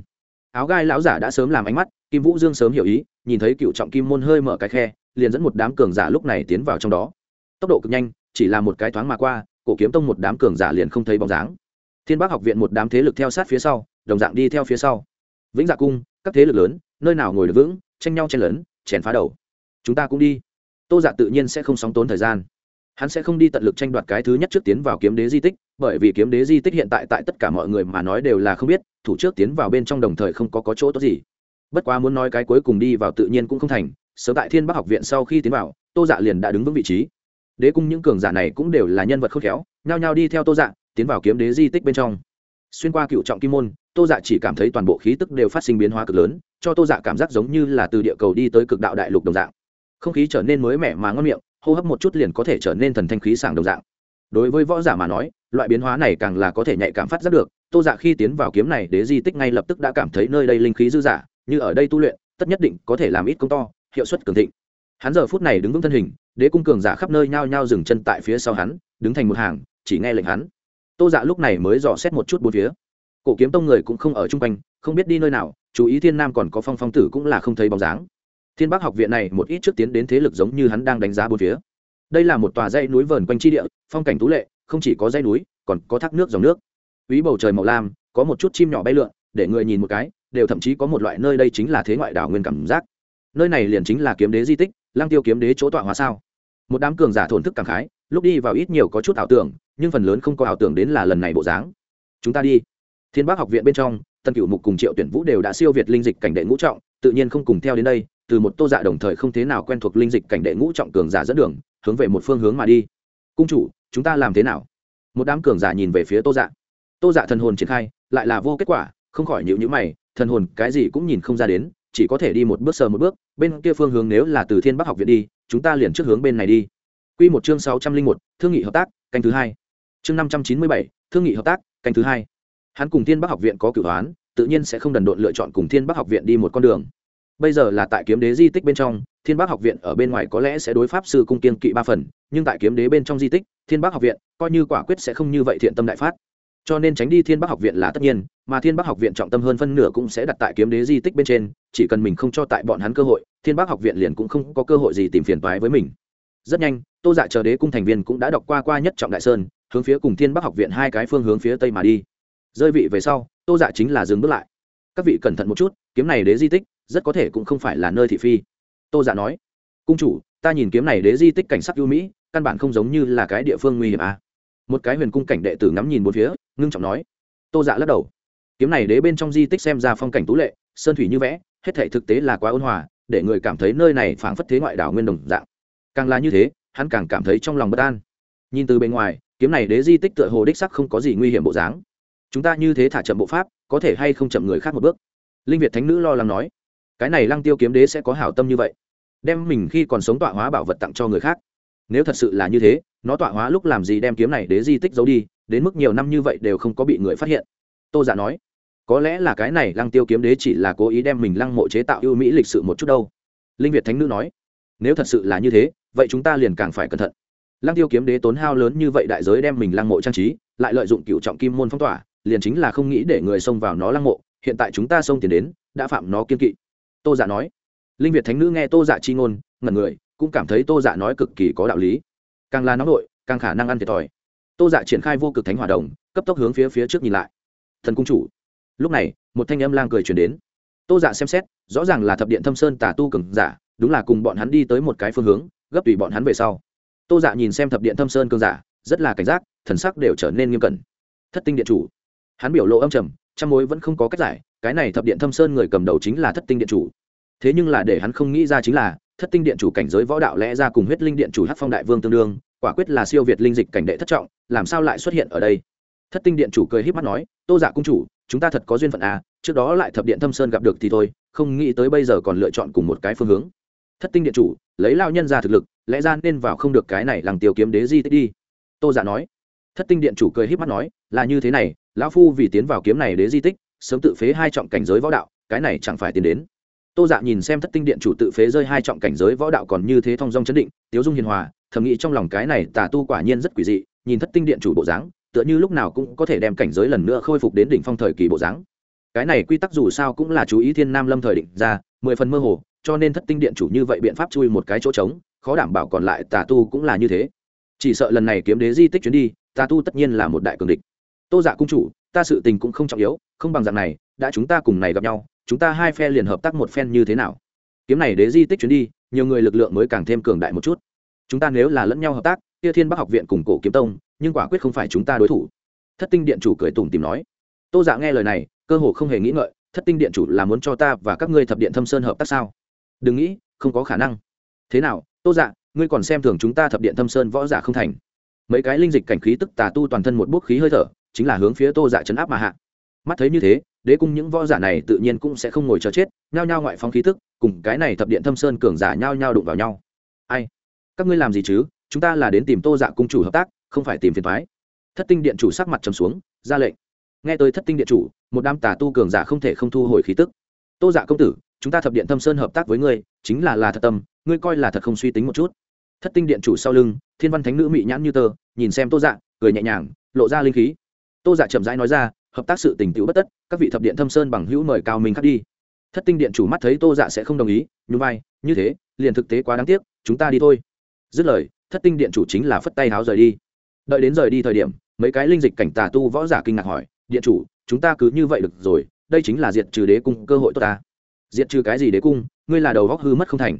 S1: Áo gai lão giả đã sớm làm ánh mắt, kim vũ dương sớm hiểu ý, nhìn thấy cựu trọng kim môn hơi mở cái khe, liền dẫn một đám cường giả lúc này tiến vào trong đó. Tốc độ cực nhanh, chỉ là một cái thoáng mà qua, cổ kiếm tông một đám cường giả liền không thấy bóng dáng. Thiên bác học viện một đám thế lực theo sát phía sau, đồng dạng đi theo phía sau. Vĩnh dạ cung, các thế lực lớn, nơi nào ngồi được vững, tranh nhau chen lớn chèn phá đầu. Chúng ta cũng đi tô dạ tự nhiên sẽ không sóng tốn thời gian. Hắn sẽ không đi tận lực tranh đoạt cái thứ nhất trước tiến vào kiếm đế di tích bởi vì kiếm đế di tích hiện tại tại tất cả mọi người mà nói đều là không biết thủ trước tiến vào bên trong đồng thời không có, có chỗ tốt gì. Bất quá muốn nói cái cuối cùng đi vào tự nhiên cũng không thành sớm tại thiên bắc học viện sau khi tiến vào tô dạ liền đã đứng vững vị trí. Đế cung những cường giả này cũng đều là nhân vật khôn khéo nhao nhao đi theo tô dạ tiến vào kiếm đế di tích bên trong. Xuyên qua cựu trọng kim môn tô dạ chỉ cảm thấy toàn bộ khí tức đều phát sinh biến hóa cực lớn cho tô dạ cảm giác giống như là từ địa cầu đi tới cực đạo đại lục đồng dạng không khí trở nên mới mẻ mà ngon miệng, hô hấp một chút liền có thể trở nên thần thanh khí sảng đồng dạng. Đối với võ giả mà nói, loại biến hóa này càng là có thể nhạy cảm phát giác được, tô dạ khi tiến vào kiếm này, đế di tích ngay lập tức đã cảm thấy nơi đây linh khí dư giả như ở đây tu luyện, tất nhất định có thể làm ít công to, hiệu suất cường thịnh. Hắn giờ phút này đứng vững thân hình, đế cung cường giả khắp nơi nhao nhao dừng chân tại phía sau hắn, đứng thành một hàng, chỉ nghe lệnh hắn. Tô dạ lúc này mới dò xét một chút bốn phía. Cổ kiếm tông người cũng không ở chung quanh, không biết đi nơi nào, chú ý thiên nam còn có phong phong tử cũng là không thấy bóng dáng thiên bắc học viện này một ít trước tiến đến thế lực giống như hắn đang đánh giá bốn phía. Đây là một tòa dãy núi vờn quanh tri địa, phong cảnh tú lệ, không chỉ có dãy núi, còn có thác nước dòng nước. Ví bầu trời màu lam, có một chút chim nhỏ bay lượn, để người nhìn một cái, đều thậm chí có một loại nơi đây chính là thế ngoại đảo nguyên cảm giác. Nơi này liền chính là kiếm đế di tích lang tiêu kiếm đế chỗ tọa hóa sao. Một đám cường giả thổn thức cảm khái, lúc đi vào ít nhiều có chút ảo tưởng, nhưng phần lớn không có ảo tưởng đến là lần này bộ dáng. Chúng ta đi. Thiên bắc học viện bên trong tân cửu mục cùng triệu tuyển vũ đều đã siêu việt linh dịch cảnh đệ ngũ trọng, tự nhiên không cùng theo đến đây từ một tô dạ đồng thời không thế nào quen thuộc linh dịch cảnh đệ ngũ trọng cường giả dẫn đường, hướng về một phương hướng mà đi. Cung chủ, chúng ta làm thế nào? Một đám cường giả nhìn về phía tô dạ. Tô dạ thần hồn triển khai, lại là vô kết quả, không khỏi nhịu nhữ mày, thần hồn cái gì cũng nhìn không ra đến, chỉ có thể đi một bước sờ một bước, bên kia phương hướng nếu là từ thiên bắc học viện đi, chúng ta liền trước hướng bên này đi. Q một chương sáu trăm linh một, thương nghị hợp tác, canh thứ hai. Chương năm trăm chín mươi bảy, thương nghị hợp tác, canh thứ hai. Hắn cùng thiên bắc học viện có cửu hoán tự nhiên sẽ không đần độn lựa chọn cùng thiên bắc học viện đi một con đường bây giờ là tại kiếm đế di tích bên trong, thiên bắc học viện ở bên ngoài có lẽ sẽ đối pháp sư cung kiên kỵ ba phần, nhưng tại kiếm đế bên trong di tích, thiên bắc học viện coi như quả quyết sẽ không như vậy thiện tâm đại phát. Cho nên tránh đi thiên bắc học viện là tất nhiên, mà thiên bắc học viện trọng tâm hơn phân nửa cũng sẽ đặt tại kiếm đế di tích bên trên, chỉ cần mình không cho tại bọn hắn cơ hội, thiên bắc học viện liền cũng không có cơ hội gì tìm phiền toái với mình. Rất nhanh, tô dạ chờ đế cung thành viên cũng đã đọc qua qua nhất trọng đại sơn, hướng phía cùng thiên bắc học viện hai cái phương hướng phía tây mà đi. Rơi vị về sau, tô dạ chính là dừng bước lại. Các vị cẩn thận một chút, kiếm này đế di tích rất có thể cũng không phải là nơi thị phi. Tô giả nói, cung chủ, ta nhìn kiếm này đế di tích cảnh sắc ưu mỹ, căn bản không giống như là cái địa phương nguy hiểm à. một cái huyền cung cảnh đệ tử ngắm nhìn một phía, ngưng trọng nói. Tô dạ lắc đầu, kiếm này đế bên trong di tích xem ra phong cảnh tú lệ, sơn thủy như vẽ, hết thể thực tế là quá ôn hòa, để người cảm thấy nơi này phảng phất thế ngoại đảo nguyên đồng dạng. Càng là như thế, hắn càng cảm thấy trong lòng bất an. Nhìn từ bên ngoài, kiếm này đế di tích tựa hồ đích sắc không có gì nguy hiểm bộ dáng. Chúng ta như thế thả chậm bộ pháp, có thể hay không chậm người khác một bước? Linh việt thánh nữ lo lắng nói cái này lăng tiêu kiếm đế sẽ có hảo tâm như vậy, đem mình khi còn sống tọa hóa bảo vật tặng cho người khác. Nếu thật sự là như thế, nó tọa hóa lúc làm gì đem kiếm này đế di tích giấu đi, đến mức nhiều năm như vậy đều không có bị người phát hiện. Tô giả dạ nói, có lẽ là cái này lăng tiêu kiếm đế chỉ là cố ý đem mình lăng mộ chế tạo ưu mỹ lịch sự một chút đâu. Linh việt thánh nữ nói, nếu thật sự là như thế, vậy chúng ta liền càng phải cẩn thận. Lăng tiêu kiếm đế tốn hao lớn như vậy đại giới đem mình lăng mộ trang trí, lại lợi dụng cựu trọng kim môn phong tỏa, liền chính là không nghĩ để người xông vào nó lăng mộ, hiện tại chúng ta xông tiền đến, đã phạm nó kiên kỵ tô giả dạ nói. Linh việt thánh nữ nghe tô giả dạ chi ngôn, ngẩn người, cũng cảm thấy tô giả dạ nói cực kỳ có đạo lý. Càng là nóng nội, càng khả năng ăn thiệt thòi. Tô giả triển khai vô cực thánh hỏa đồng, cấp tốc hướng phía phía trước nhìn lại. Thần cung chủ. Lúc này, một thanh âm lang cười chuyển đến. Tô giả xem xét, rõ ràng là thập điện thâm sơn tà tu cường giả, đúng là cùng bọn hắn đi tới một cái phương hướng, gấp tùy bọn hắn về sau. Tô dạ nhìn xem thập điện thâm sơn cương giả, rất là cảnh giác, thần sắc đều trở nên nghiêm cẩn. Thất tinh điện chủ. Hắn biểu lộ âm trầm, trăm mối vẫn không có cách giải cái này thập điện thâm sơn người cầm đầu chính là thất tinh điện chủ. Thế nhưng là để hắn không nghĩ ra chính là, thất tinh điện chủ cảnh giới võ đạo lẽ ra cùng huyết linh điện chủ hát phong đại vương tương đương, quả quyết là siêu việt linh dịch cảnh đệ thất trọng, làm sao lại xuất hiện ở đây? Thất tinh điện chủ cười h í p mắt nói, tô giả dạ cung chủ, chúng ta thật có duyên phận à trước đó lại thập điện thâm sơn gặp được thì thôi, không nghĩ tới bây giờ còn lựa chọn cùng một cái phương hướng. Thất tinh điện chủ, lấy lao nhân ra thực lực, lẽ ra nên vào không được cái này làng tiêu kiếm đế di tích đi. Tô giả dạ nói. Thất tinh điện chủ cười h í p mắt nói, là như thế này, lão phu vì tiến vào kiếm này đế di tích sớm tự phế hai trọng cảnh giới võ đạo, cái này chẳng phải tiến đến. Tô dạ nhìn xem thất tinh điện chủ tự phế rơi hai trọng cảnh giới võ đạo còn như thế thong dong chấn định, tiếu dung hiền hòa, thầm nghĩ trong lòng cái này tà tu quả nhiên rất quỷ dị, nhìn thất tinh điện chủ bộ dáng, tựa như lúc nào cũng có thể đem cảnh giới lần nữa khôi phục đến đỉnh phong thời kỳ bộ dáng. Cái này quy tắc dù sao cũng là chú ý thiên nam lâm thời định ra, mười phần mơ hồ, cho nên thất tinh điện chủ như vậy biện pháp chui một cái chỗ trống, khó đảm bảo còn lại tà tu cũng là như thế. Chỉ sợ lần này kiếm đế di tích chuyến đi, tà tu tất nhiên là một đại cường địch. Tô dạ cung chủ ta sự tình cũng không trọng yếu, không bằng dạng này, đã chúng ta cùng này gặp nhau, chúng ta hai phe liền hợp tác một phen như thế nào? Kiếm này đế di tích chuyến đi, nhiều người lực lượng mới càng thêm cường đại một chút. Chúng ta nếu là lẫn nhau hợp tác, kia thiên bắc học viện cùng cổ kiếm tông, nhưng quả quyết không phải chúng ta đối thủ. Thất tinh điện chủ cười tủm tìm nói. Tô dạ nghe lời này, cơ hồ không hề nghĩ ngợi, thất tinh điện chủ là muốn cho ta và các ngươi thập điện thâm sơn hợp tác sao? Đừng nghĩ, không có khả năng. Thế nào, tô dạ ngươi còn xem thường chúng ta thập điện thâm sơn võ giả không thành? Mấy cái linh dịch cảnh khí tức tà tu toàn thân một bút khí hơi thở chính là hướng phía tô dạ chấn áp mà hạ. Mắt thấy như thế, đế cung những võ giả này tự nhiên cũng sẽ không ngồi chờ chết, nhao nhao ngoại phóng khí tức, cùng cái này thập điện thâm sơn cường giả nhao nhao đụng vào nhau. Ai? Các ngươi làm gì chứ? Chúng ta là đến tìm tô dạ cung chủ hợp tác, không phải tìm phiền thoái thất tinh điện chủ sắc mặt trầm xuống, ra lệnh. Nghe tới thất tinh điện chủ, một đám tà tu cường giả không thể không thu hồi khí tức. Tô dạ công tử, chúng ta thập điện thâm sơn hợp tác với ngươi, chính là là thật tâm, ngươi coi là thật không suy tính một chút. Thất tinh điện chủ sau lưng, thiên văn thánh nữ mị nhãn như tờ nhìn xem tô dạ cười nhẹ nhàng, lộ ra linh khí tô dạ chậm rãi nói ra, hợp tác sự tình tiểu bất tất, các vị thập điện thâm sơn bằng hữu mời cao minh khắc đi. Thất tinh điện chủ mắt thấy tô dạ sẽ không đồng ý, nhún vai, như thế, liền thực tế quá đáng tiếc, chúng ta đi thôi. Dứt lời, thất tinh điện chủ chính là phất tay háo rời đi. Đợi đến rời đi thời điểm, mấy cái linh dịch cảnh tà tu võ giả kinh ngạc hỏi, điện chủ, chúng ta cứ như vậy được rồi, đây chính là diệt trừ đế cung cơ hội tốt ta. Diệt trừ cái gì đế cung? Ngươi là đầu góc hư mất không thành.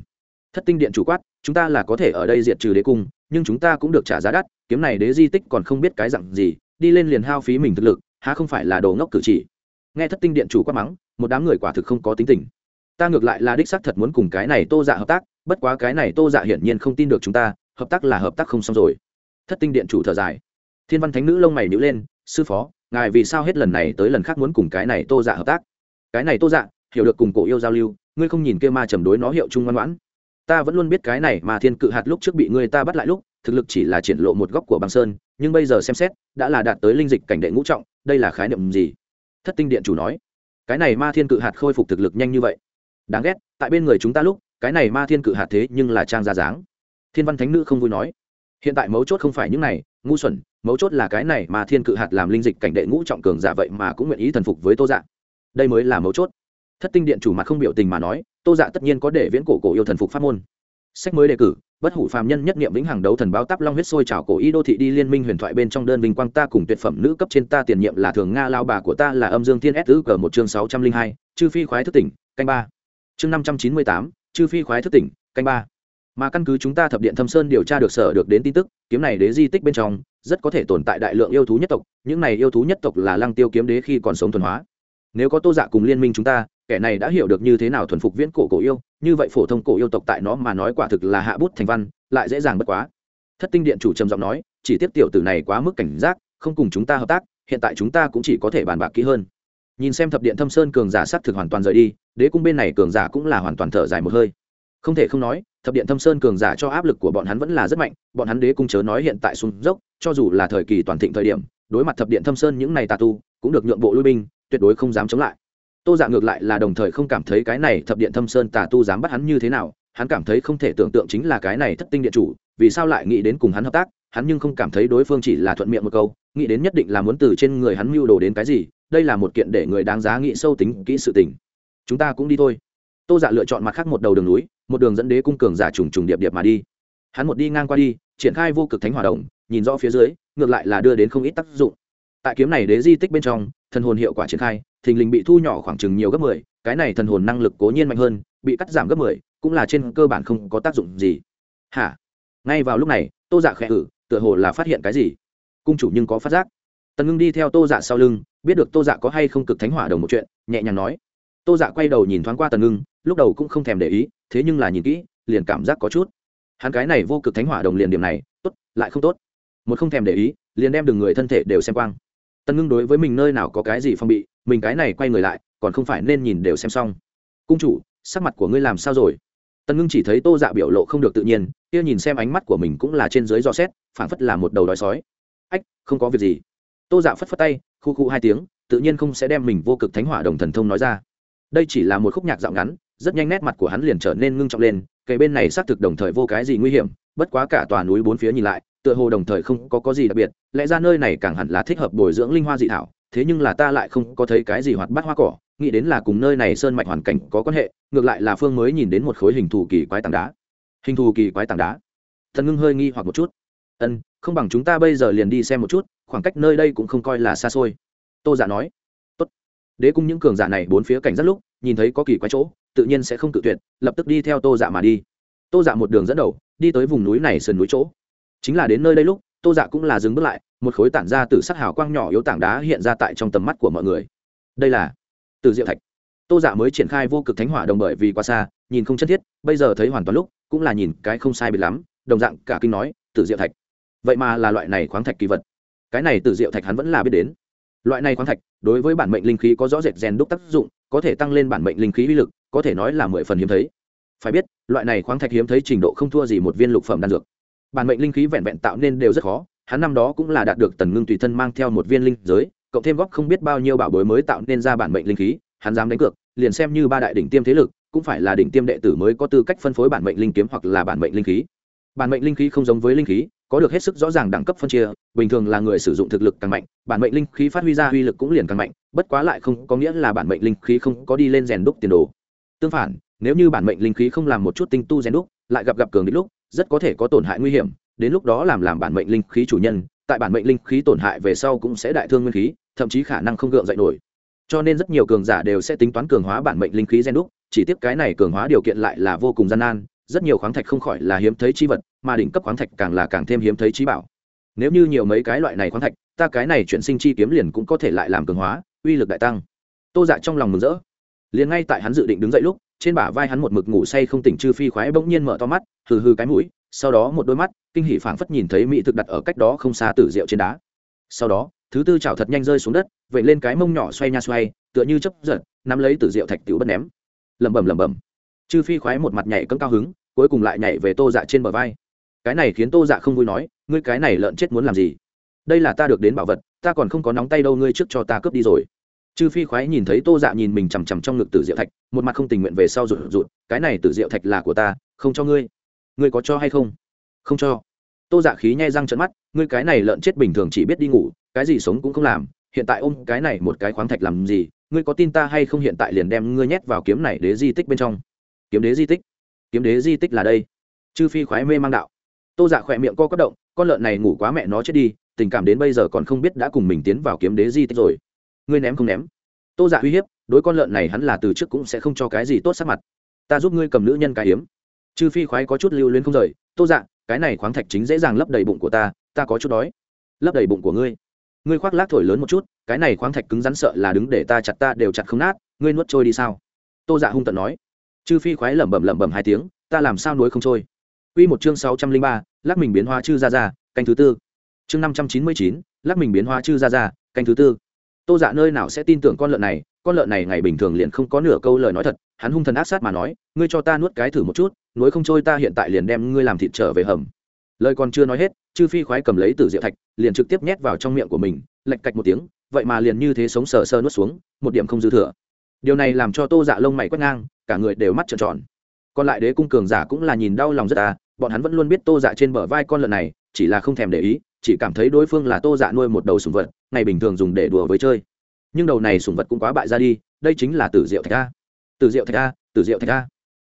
S1: Thất tinh điện chủ quát, chúng ta là có thể ở đây diệt trừ đế cung, nhưng chúng ta cũng được trả giá đắt, kiếm này đế di tích còn không biết cái dặn gì đi lên liền hao phí mình thực lực, há không phải là đồ ngốc cử chỉ. Nghe thất tinh điện chủ quát mắng, một đám người quả thực không có tính tình. Ta ngược lại là đích xác thật muốn cùng cái này tô dạ hợp tác, bất quá cái này tô dạ hiển nhiên không tin được chúng ta, hợp tác là hợp tác không xong rồi. Thất tinh điện chủ thở dài. Thiên văn thánh nữ lông mày nhữ lên, sư phó, ngài vì sao hết lần này tới lần khác muốn cùng cái này tô dạ hợp tác? Cái này tô dạ hiểu được cùng cổ yêu giao lưu, ngươi không nhìn kia ma trầm đối nó hiệu chung ngoan ngoãn. Ta vẫn luôn biết cái này mà thiên cự hạt lúc trước bị ngươi ta bắt lại lúc thực lực chỉ là triển lộ một góc của băng sơn, nhưng bây giờ xem xét, đã là đạt tới linh dịch cảnh đệ ngũ trọng, đây là khái niệm gì? Thất tinh điện chủ nói. Cái này ma thiên cự hạt khôi phục thực lực nhanh như vậy. Đáng ghét, tại bên người chúng ta lúc, cái này ma thiên cự hạt thế nhưng là trang ra dáng. Thiên văn thánh nữ không vui nói. Hiện tại mấu chốt không phải những này, ngu xuẩn, mấu chốt là cái này mà thiên cự hạt làm linh dịch cảnh đệ ngũ trọng cường giả vậy mà cũng nguyện ý thần phục với tô dạ. Đây mới là mấu chốt. Thất tinh điện chủ mặt không biểu tình mà nói, tô dạ tất nhiên có để viễn cổ cổ yêu thần phục pháp môn sách mới đề cử, bất hủ phàm nhân nhất nghiệm vĩnh hằng đấu thần báo táp long huyết sôi trào cổ y đô thị đi liên minh huyền thoại bên trong đơn vinh quang ta cùng tuyệt phẩm nữ cấp trên ta tiền nhiệm là thường nga lao bà của ta là âm dương thiên s tứ cờ một chương sáu trăm linh hai, chư phi khoái thức tỉnh, canh ba. Chương năm trăm chín mươi tám, chư phi khoái thức tỉnh, canh ba. Mà căn cứ chúng ta thập điện thâm sơn điều tra được sở được đến tin tức, kiếm này đế di tích bên trong, rất có thể tồn tại đại lượng yêu thú nhất tộc, những này yêu thú nhất tộc là lăng tiêu kiếm đế khi còn sống thuần hóa. Nếu có tô dạ cùng liên minh chúng ta kẻ này đã hiểu được như thế nào thuần phục viễn cổ cổ yêu, như vậy phổ thông cổ yêu tộc tại nó mà nói quả thực là hạ bút thành văn, lại dễ dàng bất quá. Thất tinh điện chủ trầm giọng nói, chỉ tiếp tiểu tử này quá mức cảnh giác, không cùng chúng ta hợp tác, hiện tại chúng ta cũng chỉ có thể bàn bạc kỹ hơn. Nhìn xem thập điện thâm sơn cường giả s á t thực hoàn toàn rời đi, đế cung bên này cường giả cũng là hoàn toàn thở dài một hơi. Không thể không nói, thập điện thâm sơn cường giả cho áp lực của bọn hắn vẫn là rất mạnh, bọn hắn đế cung chớ nói hiện tại sung dốc, cho dù là thời kỳ toàn thịnh thời điểm, đối mặt thập điện thâm sơn những này tà tu, cũng được nhượng bộ lui binh, tuyệt đối không dám chống lại tô dạ ngược lại là đồng thời không cảm thấy cái này thập điện thâm sơn tà tu dám bắt hắn như thế nào, hắn cảm thấy không thể tưởng tượng chính là cái này thất tinh điện chủ, vì sao lại nghĩ đến cùng hắn hợp tác, hắn nhưng không cảm thấy đối phương chỉ là thuận miệng một câu, nghĩ đến nhất định là muốn từ trên người hắn mưu đồ đến cái gì, đây là một kiện để người đáng giá nghĩ sâu tính kỹ sự tình. Chúng ta cũng đi thôi. Tô dạ lựa chọn mặt khác một đầu đường núi, một đường dẫn đế cung cường giả trùng trùng điệp điệp mà đi. Hắn một đi ngang qua đi, triển khai vô cực thánh hỏa đồng nhìn rõ phía dưới, ngược lại là đưa đến không ít tác dụng. Tại kiếm này đế di tích bên trong, thần hồn hiệu quả triển khai thình lình bị thu nhỏ khoảng chừng nhiều gấp mười, cái này thần hồn năng lực cố nhiên mạnh hơn, bị cắt giảm gấp mười, cũng là trên cơ bản không có tác dụng gì. Hả? Ngay vào lúc này, tô dạ khẽ ử tựa hồ là phát hiện cái gì? Cung chủ nhưng có phát giác. Tần ngưng đi theo tô dạ sau lưng, biết được tô dạ có hay không cực thánh hỏa đồng một chuyện, nhẹ nhàng nói. Tô dạ quay đầu nhìn thoáng qua tần ngưng, lúc đầu cũng không thèm để ý, thế nhưng là nhìn kỹ, liền cảm giác có chút. Hắn cái này vô cực thánh hỏa đồng liền điểm này, tốt, lại không tốt. Một không thèm để ý, liền đem đường người thân thể đều xem quang tần ngưng đối với mình nơi nào có cái gì phong bị, mình cái này quay người lại, còn không phải nên nhìn đều xem xong. Cung chủ, sắc mặt của ngươi làm sao rồi? Tần ngưng chỉ thấy tô dạ biểu lộ không được tự nhiên, kia nhìn xem ánh mắt của mình cũng là trên dưới dò xét, phảng phất là một đầu đói sói. Ách, không có việc gì. Tô dạ phất phất tay, khu khu hai tiếng, tự nhiên không sẽ đem mình vô cực thánh hỏa đồng thần thông nói ra. Đây chỉ là một khúc nhạc dạo ngắn, rất nhanh nét mặt của hắn liền trở nên ngưng trọng lên cây bên này xác thực đồng thời vô cái gì nguy hiểm, bất quá cả tòa núi bốn phía nhìn lại tựa hồ đồng thời không có có gì đặc biệt, lẽ ra nơi này càng hẳn là thích hợp bồi dưỡng linh hoa dị thảo, thế nhưng là ta lại không có thấy cái gì hoạt bát hoa cỏ, nghĩ đến là cùng nơi này sơn mạch hoàn cảnh có quan hệ, ngược lại là phương mới nhìn đến một khối hình thù kỳ quái tảng đá. Hình thù kỳ quái tảng đá? Thần ngưng hơi nghi hoặc một chút. Ân, không bằng chúng ta bây giờ liền đi xem một chút, khoảng cách nơi đây cũng không coi là xa xôi. Tô giả dạ nói. Tốt. Đế cung những cường giả này bốn phía cảnh rất lúc, nhìn thấy có kỳ quái chỗ, tự nhiên sẽ không tự tuyệt, lập tức đi theo tô dạ mà đi. Tô dạ một đường dẫn đầu, đi tới vùng núi này sườn núi chỗ chính là đến nơi đây lúc, tô dạ cũng là dừng bước lại, một khối tản ra từ sắc hào quang nhỏ yếu tảng đá hiện ra tại trong tầm mắt của mọi người. Đây là từ diệu thạch. Tô dạ mới triển khai vô cực thánh hỏa đồng bởi vì quá xa, nhìn không chân thiết, bây giờ thấy hoàn toàn lúc, cũng là nhìn cái không sai biệt lắm, đồng dạng cả kinh nói, từ diệu thạch. Vậy mà là loại này khoáng thạch kỳ vật. Cái này từ diệu thạch hắn vẫn là biết đến. Loại này khoáng thạch, đối với bản mệnh linh khí có rõ rệt rèn đúc tác dụng, có thể tăng lên bản mệnh linh khí uy lực, có thể nói là mười phần hiếm thấy. Phải biết, loại này khoáng thạch hiếm thấy trình độ không thua gì một viên lục phẩm đan dược bản mệnh linh khí vẹn vẹn tạo nên đều rất khó, hắn năm đó cũng là đạt được tần ngưng tùy thân mang theo một viên linh giới, cộng thêm góp không biết bao nhiêu bảo bối mới tạo nên ra bản mệnh linh khí, hắn dám đánh cược, liền xem như ba đại đỉnh tiêm thế lực, cũng phải là đỉnh tiêm đệ tử mới có tư cách phân phối bản mệnh linh kiếm hoặc là bản mệnh linh khí. Bản mệnh linh khí không giống với linh khí, có được hết sức rõ ràng đẳng cấp phân chia, bình thường là người sử dụng thực lực càng mạnh, bản mệnh linh khí phát huy ra uy lực cũng liền càng mạnh, bất quá lại không có nghĩa là bản mệnh linh khí không có đi lên rèn đúc tiền đồ. Tương phản, nếu như bản mệnh linh khí không làm một chút tinh tu rèn đúc, lại gặp gặp cường địch lúc rất có thể có tổn hại nguy hiểm, đến lúc đó làm làm bản mệnh linh khí chủ nhân, tại bản mệnh linh khí tổn hại về sau cũng sẽ đại thương nguyên khí, thậm chí khả năng không gượng dậy nổi. Cho nên rất nhiều cường giả đều sẽ tính toán cường hóa bản mệnh linh khí gen đúc, chỉ tiếp cái này cường hóa điều kiện lại là vô cùng gian nan, rất nhiều khoáng thạch không khỏi là hiếm thấy chi vật, mà đỉnh cấp khoáng thạch càng là càng thêm hiếm thấy chi bảo. Nếu như nhiều mấy cái loại này khoáng thạch, ta cái này chuyển sinh chi kiếm liền cũng có thể lại làm cường hóa, uy lực đại tăng. Tô dạ trong lòng mừng rỡ. Liền ngay tại hắn dự định đứng dậy lúc trên bả vai hắn một mực ngủ say không tỉnh chư phi khoái bỗng nhiên mở to mắt, hừ hừ cái mũi, sau đó một đôi mắt, kinh hỉ phảng phất nhìn thấy mỹ thực đặt ở cách đó không xa tử rượu trên đá. Sau đó, thứ tư chảo thật nhanh rơi xuống đất vậy lên cái mông nhỏ xoay nha xoay, tựa như chấp giật, nắm lấy tử rượu thạch tiểu bất ném. Lẩm bẩm lẩm bẩm. Chư phi khoái một mặt nhảy cấm cao hứng, cuối cùng lại nhảy về tô dạ trên bờ vai. Cái này khiến tô dạ không vui nói, ngươi cái này lợn chết muốn làm gì? Đây là ta được đến bảo vật, ta còn không có nóng tay đâu, ngươi trước cho ta cướp đi rồi chư phi khoái nhìn thấy tô dạ nhìn mình chằm chằm trong ngực tử diệu thạch, một mặt không tình nguyện về sau rụt rụt, cái này tử diệu thạch là của ta, không cho ngươi. Ngươi có cho hay không? Không cho. Tô dạ khí nhai răng trận mắt, ngươi cái này lợn chết bình thường chỉ biết đi ngủ, cái gì sống cũng không làm, hiện tại ôm cái này một cái khoáng thạch làm gì, ngươi có tin ta hay không hiện tại liền đem ngươi nhét vào kiếm này đế di tích bên trong? Kiếm đế di tích? Kiếm đế di tích là đây. Chư phi khoái mê mang đạo. Tô dạ khỏe miệng co quất động, con lợn này ngủ quá mẹ nó chết đi, tình cảm đến bây giờ còn không biết đã cùng mình tiến vào kiếm đế di tích rồi ngươi ném không ném. Tô dạ uy hiếp đối con lợn này hắn là từ trước cũng sẽ không cho cái gì tốt sắc mặt. Ta giúp ngươi cầm nữ nhân cái hiếm. Chư phi khoái có chút lưu luyến không rời. Tô dạ cái này khoáng thạch chính dễ dàng lấp đầy bụng của ta ta có chút đói. Lấp đầy bụng của ngươi. Ngươi khoác lác thổi lớn một chút cái này khoáng thạch cứng rắn sợ là đứng để ta chặt ta đều chặt không nát ngươi nuốt trôi đi sao? Tô dạ hung tận nói. Chư phi khoái lẩm bẩm lẩm bẩm hai tiếng ta làm sao nuối không trôi. Quy một chương sáu trăm linh ba, lắc mình biến hóa chư ra ra, canh thứ tư. Chương năm trăm chín mươi chín, lắc mình biến hóa chư ra ra, canh thứ tư. Tô Dạ nơi nào sẽ tin tưởng con lợn này, con lợn này ngày bình thường liền không có nửa câu lời nói thật, hắn hung thần ác sát mà nói, ngươi cho ta nuốt cái thử một chút, nuối không trôi ta hiện tại liền đem ngươi làm thịt trở về hầm. Lời còn chưa nói hết, Chư Phi khoái cầm lấy tử diệu thạch, liền trực tiếp nhét vào trong miệng của mình, lệch cạch một tiếng, vậy mà liền như thế sống sờ sờ nuốt xuống, một điểm không dư thừa. Điều này làm cho Tô Dạ lông mày quét ngang, cả người đều mắt trợn tròn. Còn lại đế cung cường giả cũng là nhìn đau lòng rất à, bọn hắn vẫn luôn biết Tô Dạ trên bờ vai con lợn này, chỉ là không thèm để ý, chỉ cảm thấy đối phương là Tô Dạ nuôi một đầu sùng vật, ngày bình thường dùng để đùa với chơi. Nhưng đầu này sùng vật cũng quá bại ra đi đây chính là tử diệu thạch a. Tử diệu thạch a tử diệu thạch a.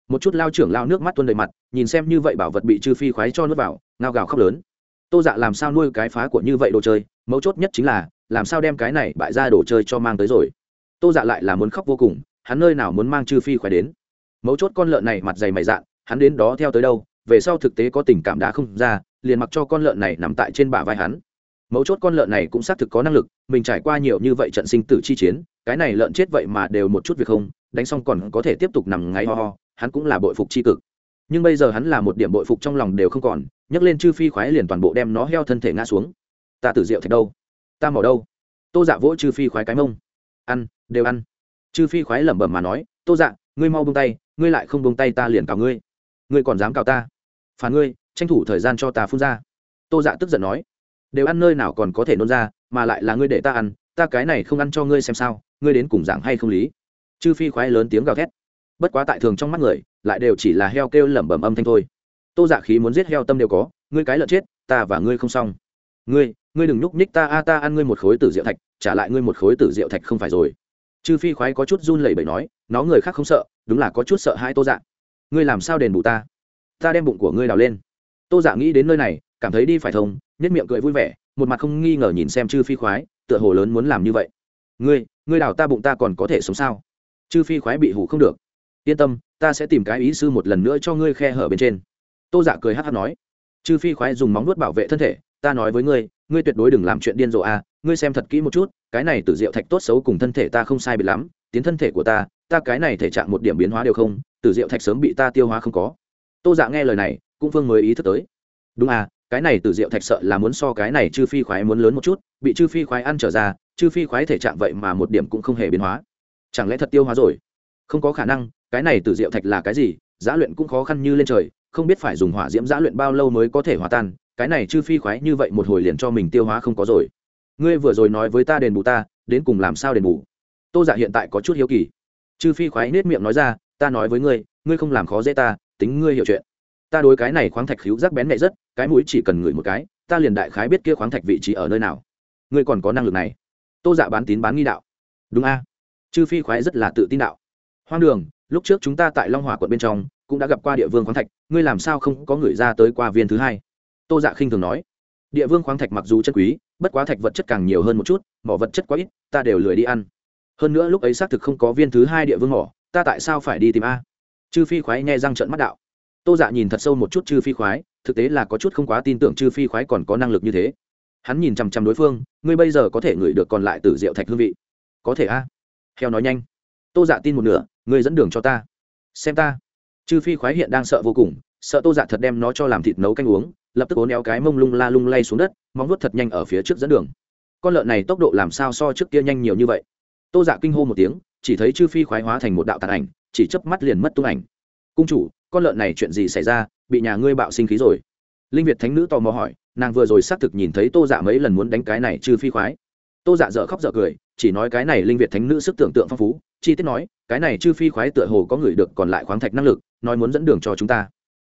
S1: Một chút lao trưởng lao nước mắt tuôn đầy mặt nhìn xem như vậy bảo vật bị chư phi khoái cho nước vào ngao gào khóc lớn. Tô dạ làm sao nuôi cái phá của như vậy đồ chơi? Mấu chốt nhất chính là làm sao đem cái này bại ra đồ chơi cho mang tới rồi? Tô dạ lại là muốn khóc vô cùng hắn nơi nào muốn mang chư phi khoái đến? Mấu chốt con lợn này mặt dày mày dạn hắn đến đó theo tới đâu? Về sau thực tế có tình cảm đã không ra liền mặc cho con lợn này nằm tại trên bả vai hắn. Mấu chốt con lợn này cũng xác thực có năng lực, mình trải qua nhiều như vậy trận sinh tử chi chiến, cái này lợn chết vậy mà đều một chút việc không, đánh xong còn có thể tiếp tục nằm ngáy ho ho, hắn cũng là bội phục c h i cực. Nhưng bây giờ hắn là một điểm bội phục trong lòng đều không còn, nhấc lên chư phi khoái liền toàn bộ đem nó heo thân thể ngã xuống. Ta tử rượu thạch đâu? Ta mỏ đâu? Tô dạ vỗ chư phi khoái cái mông. Ăn, đều ăn. Chư phi khoái lẩm bẩm mà nói, tô dạ ngươi mau bông tay, ngươi lại không bông tay ta liền cào ngươi. Ngươi còn dám cào ta? Phản ngươi tranh thủ thời gian cho ta phun ra. Tô dạ tức giận nói, đều ăn nơi nào còn có thể nôn ra, mà lại là ngươi để ta ăn, ta cái này không ăn cho ngươi xem sao, ngươi đến cùng giảng hay không lý. Chư phi khoái lớn tiếng gào thét. Bất quá tại thường trong mắt người, lại đều chỉ là heo kêu lẩm bẩm âm thanh thôi. Tô dạ khí muốn giết heo tâm đều có, ngươi cái lợn chết, ta và ngươi không xong. Ngươi ngươi đừng nhúc nhích ta, a, ta ăn ngươi một khối tử rượu thạch, trả lại ngươi một khối tử rượu thạch không phải rồi. Chư phi khoái có chút run lẩy bẩy nói, nó người khác không sợ, đúng là có chút sợ hai tô dạ. Ngươi làm sao đền bù ta? Ta đem bụng của ngươi đào lên tô dạ nghĩ đến nơi này, cảm thấy đi phải thông, nhất miệng cười vui vẻ, một mặt không nghi ngờ nhìn xem chư phi khoái, tựa hồ lớn muốn làm như vậy. Ngươi ngươi đào ta bụng ta còn có thể sống sao? Chư phi khoái bị hủ không được. Yên tâm, ta sẽ tìm cái ý sư một lần nữa cho ngươi khe hở bên trên. Tô dạ cười hát hát nói. Chư phi khoái dùng móng nuốt bảo vệ thân thể, ta nói với ngươi ngươi tuyệt đối đừng làm chuyện điên rồ à. ngươi xem thật kỹ một chút, cái này tử diệu thạch tốt xấu cùng thân thể ta không sai biệt lắm, tiến thân thể của ta ta cái này thể trạng một điểm biến hóa đều không tử diệu thạch sớm bị ta tiêu hóa không có. Tô dạ nghe lời này cũng phương mới ý thức tới. Đúng à cái này tử diệu thạch sợ là muốn so cái này chư phi khoái muốn lớn một chút, bị chư phi khoái ăn trở ra, chư phi khoái thể trạng vậy mà một điểm cũng không hề biến hóa. Chẳng lẽ thật tiêu hóa rồi? Không có khả năng, cái này tử diệu thạch là cái gì? Giã luyện cũng khó khăn như lên trời, không biết phải dùng hỏa diễm giã luyện bao lâu mới có thể hòa tan, cái này chư phi khoái như vậy một hồi liền cho mình tiêu hóa không có rồi. Ngươi vừa rồi nói với ta đền bù ta, đến cùng làm sao đền bù? Tô giả hiện tại có chút hiếu kỳ. Chư phi khoái nết miệng nói ra, ta nói với ngươi ngươi không làm khó dễ ta, tính ngươi hiểu chuyện ta đối cái này khoáng thạch khíu rác bén mẹ rất, cái mũi chỉ cần ngửi một cái, ta liền đại khái biết kia khoáng thạch vị trí ở nơi nào. Ngươi còn có năng lực này. Tô dạ bán tín bán nghi đạo. Đúng a. Chư phi khoái rất là tự tin đạo. Hoang đường, lúc trước chúng ta tại long hòa quận bên trong, cũng đã gặp qua địa vương khoáng thạch, ngươi làm sao không có người ra tới qua viên thứ hai? Tô dạ khinh thường nói. Địa vương khoáng thạch mặc dù chất quý, bất quá thạch vật chất càng nhiều hơn một chút, mỏ vật chất quá ít, ta đều lười đi ăn. Hơn nữa lúc ấy xác thực không có viên thứ hai địa vương mỏ, ta tại sao phải đi tìm a? Chư phi khoái nghe răng trận mắt đạo tô dạ nhìn thật sâu một chút chư phi khoái, thực tế là có chút không quá tin tưởng chư phi khoái còn có năng lực như thế. Hắn nhìn chằm chằm đối phương, ngươi bây giờ có thể ngửi được còn lại từ rượu thạch hương vị. Có thể a. Heo nói nhanh. Tô dạ tin một nửa, ngươi dẫn đường cho ta. Xem ta. Chư phi khoái hiện đang sợ vô cùng, sợ tô dạ thật đem nó cho làm thịt nấu canh uống, lập tức ố néo cái mông lung la lung lay xuống đất, móng vuốt thật nhanh ở phía trước dẫn đường. Con lợn này tốc độ làm sao so trước kia nhanh nhiều như vậy? Tô dạ kinh hô một tiếng, chỉ thấy chư phi khoái hóa thành một đạo tàn ảnh, chỉ chớp mắt liền mất tung ảnh. Cung chủ con lợn này chuyện gì xảy ra, bị nhà ngươi bạo sinh khí rồi? Linh việt thánh nữ tò mò hỏi, nàng vừa rồi xác thực nhìn thấy tô dạ mấy lần muốn đánh cái này chư phi khoái. Tô dạ dở khóc dở cười, chỉ nói cái này linh việt thánh nữ sức tưởng tượng phong phú, chi tiết nói, cái này chư phi khoái tựa hồ có người được còn lại khoáng thạch năng lực, nói muốn dẫn đường cho chúng ta.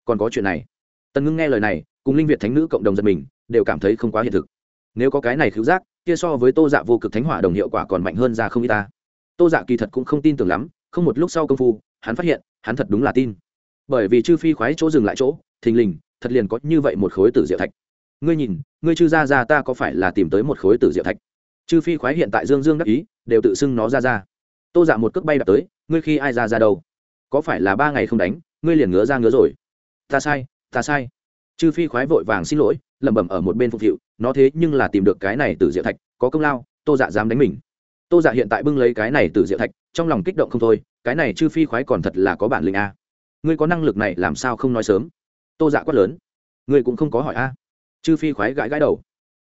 S1: Còn có chuyện này. Tần ngưng nghe lời này, cùng linh việt thánh nữ cộng đồng dân mình, đều cảm thấy không quá hiện thực. Nếu có cái này cứu giác, kia so với tô dạ vô cực thánh hỏa đồng hiệu quả còn mạnh hơn ra không y ta. Tô dạ kỳ thật cũng không tin tưởng lắm, không một lúc sau công phu, hắn phát hiện, hắn thật đúng là tin bởi vì chư phi khoái chỗ dừng lại chỗ, thình lình, thật liền có như vậy một khối tử diệu thạch. Ngươi nhìn, ngươi chư ra ra ta có phải là tìm tới một khối tử diệu thạch? Chư phi khoái hiện tại dương dương đắc ý, đều tự xưng nó ra ra tô dạ một cước bay đặt tới, ngươi khi ai ra ra đâu? Có phải là ba ngày không đánh, ngươi liền ngứa ra ngứa rồi? Ta sai ta sai. Chư phi khoái vội vàng xin lỗi, lẩm bẩm ở một bên phục vụ nó thế nhưng là tìm được cái này từ diệu thạch, có công lao, tô dạ dám đánh mình. Tô dạ hiện tại bưng lấy cái này từ diệu thạch, trong lòng kích động không thôi, cái này chư phi khoái còn thật là có bản lĩnh a ngươi có năng lực này làm sao không nói sớm? Tô dạ quát lớn. Ngươi cũng không có hỏi a. Chư phi khoái gãi gãi đầu.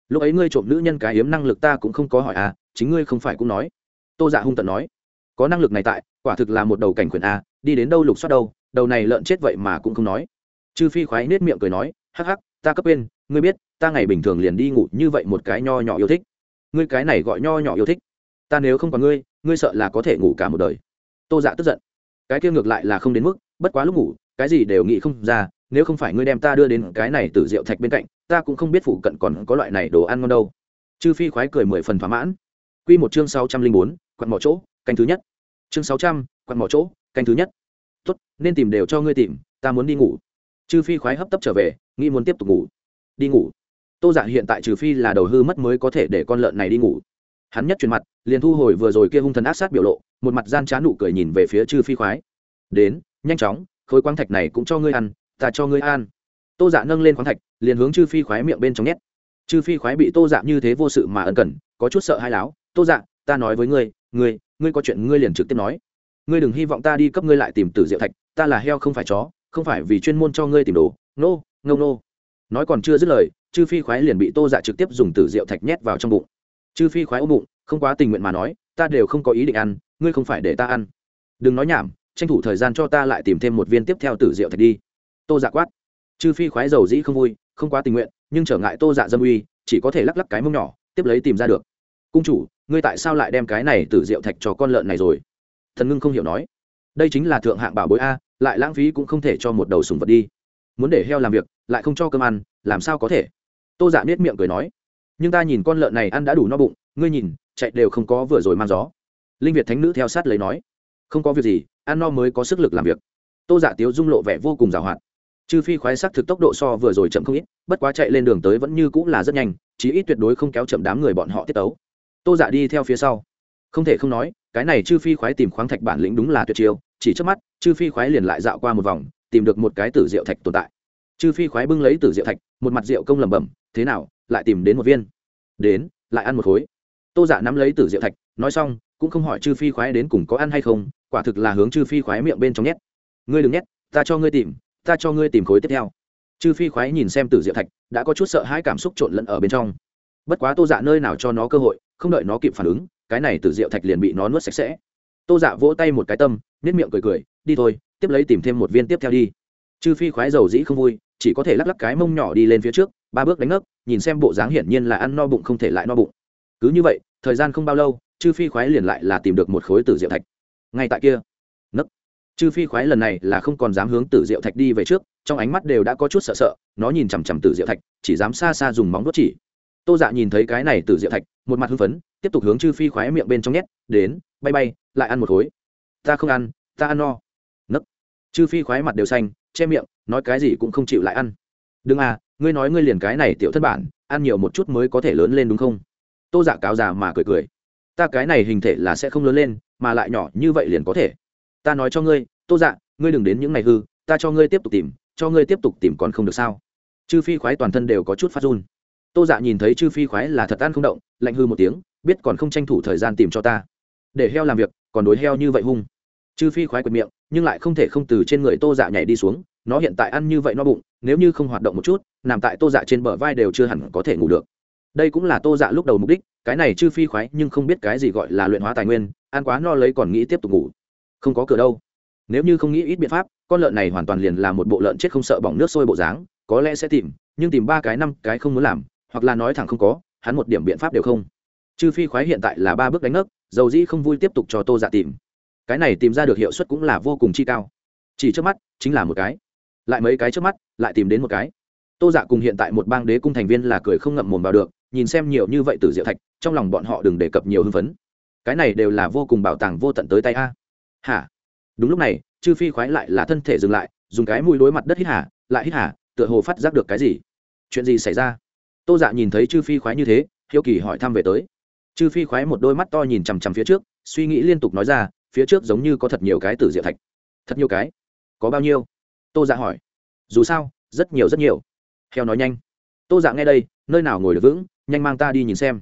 S1: Lúc ấy ngươi trộm nữ nhân cái hiếm năng lực ta cũng không có hỏi a, chính ngươi không phải cũng nói. Tô dạ hung tận nói. Có năng lực này tại, quả thực là một đầu cảnh quyền a, đi đến đâu lục soát đâu, đầu này lợn chết vậy mà cũng không nói. Chư phi khoái nết miệng cười nói, hắc hắc, ta cấp bên ngươi biết, ta ngày bình thường liền đi ngủ như vậy một cái nho nhỏ yêu thích. Ngươi cái này gọi nho nhỏ yêu thích. Ta nếu không có ngươi ngươi sợ là có thể ngủ cả một đời. Tô dạ tức giận. Cái kia ngược lại là không đến mức bất quá lúc ngủ, cái gì đều nghĩ không ra, nếu không phải ngươi đem ta đưa đến cái này từ rượu thạch bên cạnh, ta cũng không biết phụ cận còn có loại này đồ ăn ngon đâu. Chư phi khoái cười mười phần thỏa mãn. Q một chương sáu trăm linh bốn, quặn mỏ chỗ, canh thứ nhất. Chương sáu trăm, quặn mỏ chỗ, canh thứ nhất. Tốt, nên tìm đều cho ngươi tìm, ta muốn đi ngủ. Chư phi khoái hấp tấp trở về, nghĩ muốn tiếp tục ngủ. Đi ngủ. Tô dạ hiện tại trừ phi là đầu hư mất mới có thể để con lợn này đi ngủ. Hắn nhất truyền mặt, liền thu hồi vừa rồi kia hung thần ác sát biểu lộ, một mặt gian trá nụ cười nhìn về phía chư phi khoái. Đến nhanh chóng, khối quang thạch này cũng cho ngươi ăn, ta cho ngươi ăn. Tô dạ nâng lên khoáng thạch, liền hướng chư phi khoái miệng bên trong nhét. Chư phi khoái bị tô dạ như thế vô sự mà ân cần, có chút sợ hai láo, tô dạ ta nói với ngươi ngươi ngươi có chuyện ngươi liền trực tiếp nói. Ngươi đừng hy vọng ta đi cấp ngươi lại tìm tử diệu thạch, ta là heo không phải chó, không phải vì chuyên môn cho ngươi tìm đồ. Nô ngâu nô nói còn chưa dứt lời, chư phi khoái liền bị tô dạ trực tiếp dùng tử diệu thạch nhét vào trong bụng. Chư phi khoái ôm bụng, không quá tình nguyện mà nói, ta đều không có ý định ăn, ngươi không phải để ta ăn. Đừng nói nhảm tranh thủ thời gian cho ta lại tìm thêm một viên tiếp theo tử diệu thạch đi. Tô dạ quát. Chư phi khoái dầu dĩ không vui, không quá tình nguyện, nhưng trở ngại tô dạ dâm uy, chỉ có thể lắc lắc cái mông nhỏ, tiếp lấy tìm ra được. Cung chủ, ngươi tại sao lại đem cái này tử diệu thạch cho con lợn này rồi? Thần ngưng không hiểu nói. Đây chính là thượng hạng bảo bối a, lại lãng phí cũng không thể cho một đầu sùng vật đi. Muốn để heo làm việc, lại không cho cơm ăn, làm sao có thể? Tô dạ giả nết miệng cười nói. Nhưng ta nhìn con lợn này ăn đã đủ no bụng, ngươi nhìn, chạy đều không có vừa rồi mang gió. Linh việt thánh nữ theo sát lấy nói không có việc gì, ăn no mới có sức lực làm việc. Tô giả dạ tiếu dung lộ vẻ vô cùng giàu hạn. Chư phi khoái sắc thực tốc độ so vừa rồi chậm không ít, bất quá chạy lên đường tới vẫn như cũng là rất nhanh, chí ít tuyệt đối không kéo chậm đám người bọn họ tiết tấu. Tô giả dạ đi theo phía sau. Không thể không nói, cái này chư phi khoái tìm khoáng thạch bản lĩnh đúng là tuyệt chiêu, chỉ trước mắt chư phi khoái liền lại dạo qua một vòng, tìm được một cái tử diệu thạch tồn tại. Chư phi khoái bưng lấy tử diệu thạch, một mặt rượu công lẩm bẩm, thế nào, lại tìm đến một viên? Đến, lại ăn một khối. Tô giả dạ nắm lấy tử diệu thạch, nói xong, cũng không hỏi chư phi khoái đến cùng có ăn hay không quả thực là hướng chư phi khoái miệng bên trong nhét. Ngươi đừng nhét, ta cho ngươi tìm, ta cho ngươi tìm khối tiếp theo. Chư phi khoái nhìn xem tử diệu thạch, đã có chút sợ hãi cảm xúc trộn lẫn ở bên trong. Bất quá tô dạ nơi nào cho nó cơ hội, không đợi nó kịp phản ứng, cái này tử diệu thạch liền bị nó nuốt sạch sẽ. Tô dạ vỗ tay một cái tâm nếp miệng cười cười, đi thôi, tiếp lấy tìm thêm một viên tiếp theo đi. Chư phi khoái dầu dĩ không vui, chỉ có thể lắc lắc cái mông nhỏ đi lên phía trước, ba bước đánh ngấc nhìn xem bộ dáng hiển nhiên là ăn no bụng không thể lại no bụng. Cứ như vậy, thời gian không bao lâu, chư phi khoái liền lại là tìm được một khối tử diệu thạch ngay tại kia. Nấc. Chư phi khoái lần này là không còn dám hướng tử diệu thạch đi về trước, trong ánh mắt đều đã có chút sợ sợ, nó nhìn chằm chằm tử diệu thạch, chỉ dám xa xa dùng móng đốt chỉ. Tô dạ nhìn thấy cái này tử diệu thạch, một mặt hưng phấn, tiếp tục hướng chư phi khoái miệng bên trong nhét, đến, bay bay, lại ăn một khối. Ta không ăn, ta ăn no. Nấc. Chư phi khoái mặt đều xanh, che miệng, nói cái gì cũng không chịu lại ăn. Đừng à ngươi nói ngươi liền cái này tiểu thất bản, ăn nhiều một chút mới có thể lớn lên đúng không? Tô dạ cáo già mà cười cười ta cái này hình thể là sẽ không lớn lên, mà lại nhỏ như vậy liền có thể. Ta nói cho ngươi, tô dạ ngươi đừng đến những ngày hư, ta cho ngươi tiếp tục tìm, cho ngươi tiếp tục tìm còn không được sao? Chư phi khoái toàn thân đều có chút phát run. Tô dạ nhìn thấy chư phi khoái là thật ăn không động, lạnh hư một tiếng, biết còn không tranh thủ thời gian tìm cho ta. Để heo làm việc, còn đối heo như vậy hung. Chư phi khoái quệt miệng, nhưng lại không thể không từ trên người tô dạ nhảy đi xuống, nó hiện tại ăn như vậy no bụng, nếu như không hoạt động một chút, nằm tại tô dạ trên bờ vai đều chưa hẳn có thể ngủ được đây cũng là tô dạ lúc đầu mục đích, cái này chư phi khoái nhưng không biết cái gì gọi là luyện hóa tài nguyên, ăn quá no lấy còn nghĩ tiếp tục ngủ. Không có cửa đâu. Nếu như không nghĩ ít biện pháp, con lợn này hoàn toàn liền là một bộ lợn chết không sợ bỏng nước sôi bộ dáng, có lẽ sẽ tìm, nhưng tìm ba cái năm cái không muốn làm, hoặc là nói thẳng không có, hắn một điểm biện pháp đều không. Chư phi khoái hiện tại là ba bước đánh ngấc dầu dĩ không vui tiếp tục cho tô dạ tìm. Cái này tìm ra được hiệu suất cũng là vô cùng chi cao. Chỉ trước mắt, chính là một cái. Lại mấy cái trước mắt, lại tìm đến một cái. Tô dạ cùng hiện tại một bang đế cung thành viên là cười không ngậm mồm vào được nhìn xem nhiều như vậy từ diệu thạch, trong lòng bọn họ đừng đề cập nhiều hưng phấn. Cái này đều là vô cùng bảo tàng vô tận tới tay a. Hả? Đúng lúc này, chư phi khoái lại là thân thể dừng lại, dùng cái mũi đối mặt đất hít hả lại hít hả tựa hồ phát giác được cái gì? Chuyện gì xảy ra? Tô dạ nhìn thấy chư phi khoái như thế, hiếu kỳ hỏi thăm về tới. Chư phi khoái một đôi mắt to nhìn chằm chằm phía trước, suy nghĩ liên tục nói ra, phía trước giống như có thật nhiều cái từ diệu thạch. Thật nhiều cái? Có bao nhiêu? Tô dạ hỏi. Dù sao, rất nhiều rất nhiều. Heo nói nhanh. Tô dạ nghe đây, nơi nào ngồi được vững nhanh mang ta đi nhìn xem.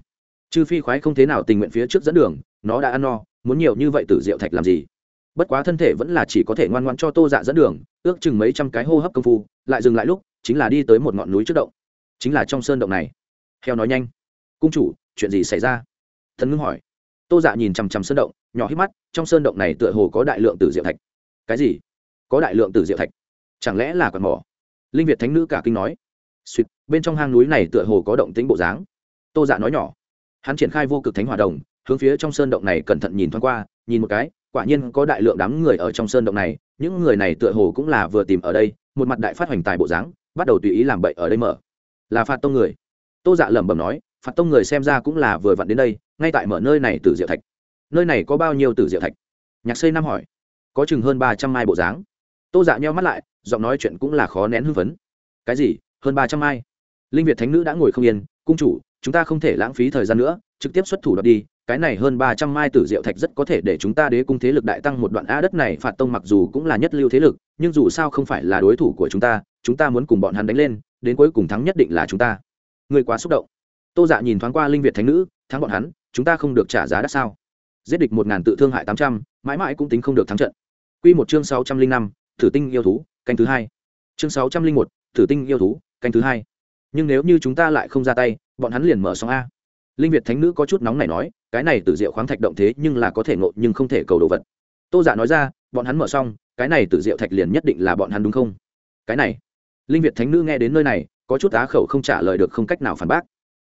S1: Chư phi khoái không thế nào tình nguyện phía trước dẫn đường, nó đã ăn no, muốn nhiều như vậy tử diệu thạch làm gì? Bất quá thân thể vẫn là chỉ có thể ngoan ngoan cho tô dạ dẫn đường, ước chừng mấy trăm cái hô hấp công phu, lại dừng lại lúc, chính là đi tới một ngọn núi trước động. Chính là trong sơn động này. Heo nói nhanh. Cung chủ, chuyện gì xảy ra? Thần ngưng hỏi. Tô dạ nhìn chằm chằm sơn động, nhỏ hít mắt, trong sơn động này tựa hồ có đại lượng tử diệu thạch. Cái gì? Có đại lượng tử diệu thạch? Chẳng lẽ là còn mỏ? Linh việt thánh nữ cả kinh nói. Suýt bên trong hang núi này tựa hồ có động tính bộ dáng tô dạ nói nhỏ. Hắn triển khai vô cực thánh hòa đồng, hướng phía trong sơn động này cẩn thận nhìn thoáng qua, nhìn một cái, quả nhiên có đại lượng đám người ở trong sơn động này, những người này tựa hồ cũng là vừa tìm ở đây, một mặt đại phát hoành tài bộ dáng, bắt đầu tùy ý làm bậy ở đây mở. Là phạt tông người. Tô dạ lẩm bẩm nói, phạt tông người xem ra cũng là vừa vặn đến đây, ngay tại mở nơi này từ diệu thạch. Nơi này có bao nhiêu từ diệu thạch? Nhạc xây Nam hỏi. Có chừng hơn ba trăm mai bộ dáng. Tô dạ nheo mắt lại, giọng nói chuyện cũng là khó nén hưng phấn. Cái gì? Hơn ba trăm mai? Linh việt thánh nữ đã ngồi không yên, cung chủ chúng ta không thể lãng phí thời gian nữa, trực tiếp xuất thủ đoạt đi, cái này hơn ba trăm mai tử diệu thạch rất có thể để chúng ta đế cung thế lực đại tăng một đoạn a đất này phạt tông mặc dù cũng là nhất lưu thế lực, nhưng dù sao không phải là đối thủ của chúng ta chúng ta muốn cùng bọn hắn đánh lên, đến cuối cùng thắng nhất định là chúng ta. Người quá xúc động. Tô dạ nhìn thoáng qua linh việt thánh nữ, thắng bọn hắn, chúng ta không được trả giá đắt sao? Giết địch một ngàn tự thương hại tám trăm, mãi mãi cũng tính không được thắng trận. Q một chương sáu trăm linh năm, thử tinh yêu thú, canh thứ hai. Chương sáu trăm linh một, thử tinh yêu thú, canh thứ hai. Nhưng nếu như chúng ta lại không ra tay bọn hắn liền mở xong a. Linh việt thánh nữ có chút nóng này nói, cái này từ diệu khoáng thạch động thế nhưng là có thể ngộ nhưng không thể cầu đồ vật. Tô giả dạ nói ra, bọn hắn mở xong, cái này từ diệu thạch liền nhất định là bọn hắn đúng không? Cái này. Linh việt thánh nữ nghe đến nơi này, có chút á khẩu không trả lời được không cách nào phản bác.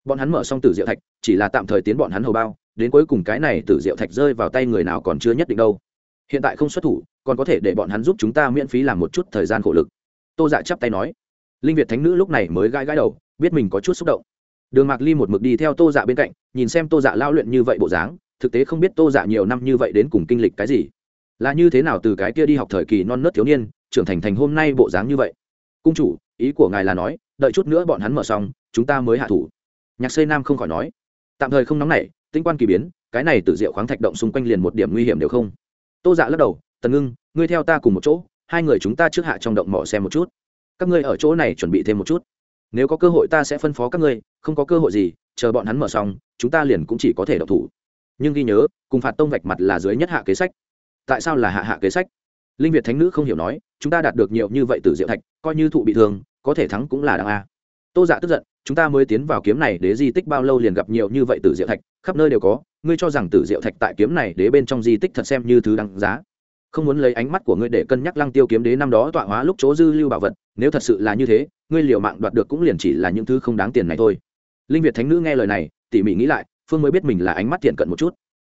S1: Bọn hắn mở xong tử diệu thạch, chỉ là tạm thời tiến bọn hắn hầu bao, đến cuối cùng cái này tử diệu thạch rơi vào tay người nào còn chưa nhất định đâu. Hiện tại không xuất thủ, còn có thể để bọn hắn giúp chúng ta miễn phí làm một chút thời gian khổ lực. Tô dạ chắp tay nói. Linh việt thánh nữ lúc này mới gãi gãi đầu, biết mình có chút xúc động đường mạc ly một mực đi theo tô dạ bên cạnh, nhìn xem tô dạ lao luyện như vậy bộ dáng, thực tế không biết tô dạ nhiều năm như vậy đến cùng kinh lịch cái gì. Là như thế nào từ cái kia đi học thời kỳ non nớt thiếu niên, trưởng thành thành hôm nay bộ dáng như vậy? Cung chủ, ý của ngài là nói, đợi chút nữa bọn hắn mở xong, chúng ta mới hạ thủ. Nhạc xây nam không khỏi nói. Tạm thời không nóng nảy, tinh quan kỳ biến, cái này tự diệu khoáng thạch động xung quanh liền một điểm nguy hiểm đều không. Tô dạ lắc đầu, tần ngưng, ngươi theo ta cùng một chỗ, hai người chúng ta trước hạ trong động mỏ xem một chút. Các ngươi ở chỗ này chuẩn bị thêm một chút. Nếu có cơ hội ta sẽ phân phó các ngươi không có cơ hội gì, chờ bọn hắn mở xong, chúng ta liền cũng chỉ có thể độc thủ. Nhưng ghi nhớ, cùng phạt tông vạch mặt là dưới nhất hạ kế sách. Tại sao là hạ hạ kế sách? Linh việt thánh nữ không hiểu nói, chúng ta đạt được nhiều như vậy từ diệu thạch, coi như thụ bị thương, có thể thắng cũng là đằng a. Tô dạ tức giận, chúng ta mới tiến vào kiếm này đế di tích bao lâu liền gặp nhiều như vậy từ diệu thạch, khắp nơi đều có, ngươi cho rằng tử diệu thạch tại kiếm này đế bên trong di tích thật xem như thứ đáng giá. Không muốn lấy ánh mắt của ngươi để cân nhắc lăng tiêu kiếm đế năm đó tọa hóa lúc chỗ dư lưu bảo vật, nếu thật sự là như thế, ngươi liều mạng đoạt được cũng liền chỉ là những thứ không đáng tiền này thôi linh việt thánh nữ nghe lời này, tỉ mỉ nghĩ lại, phương mới biết mình là ánh mắt thiện cận một chút.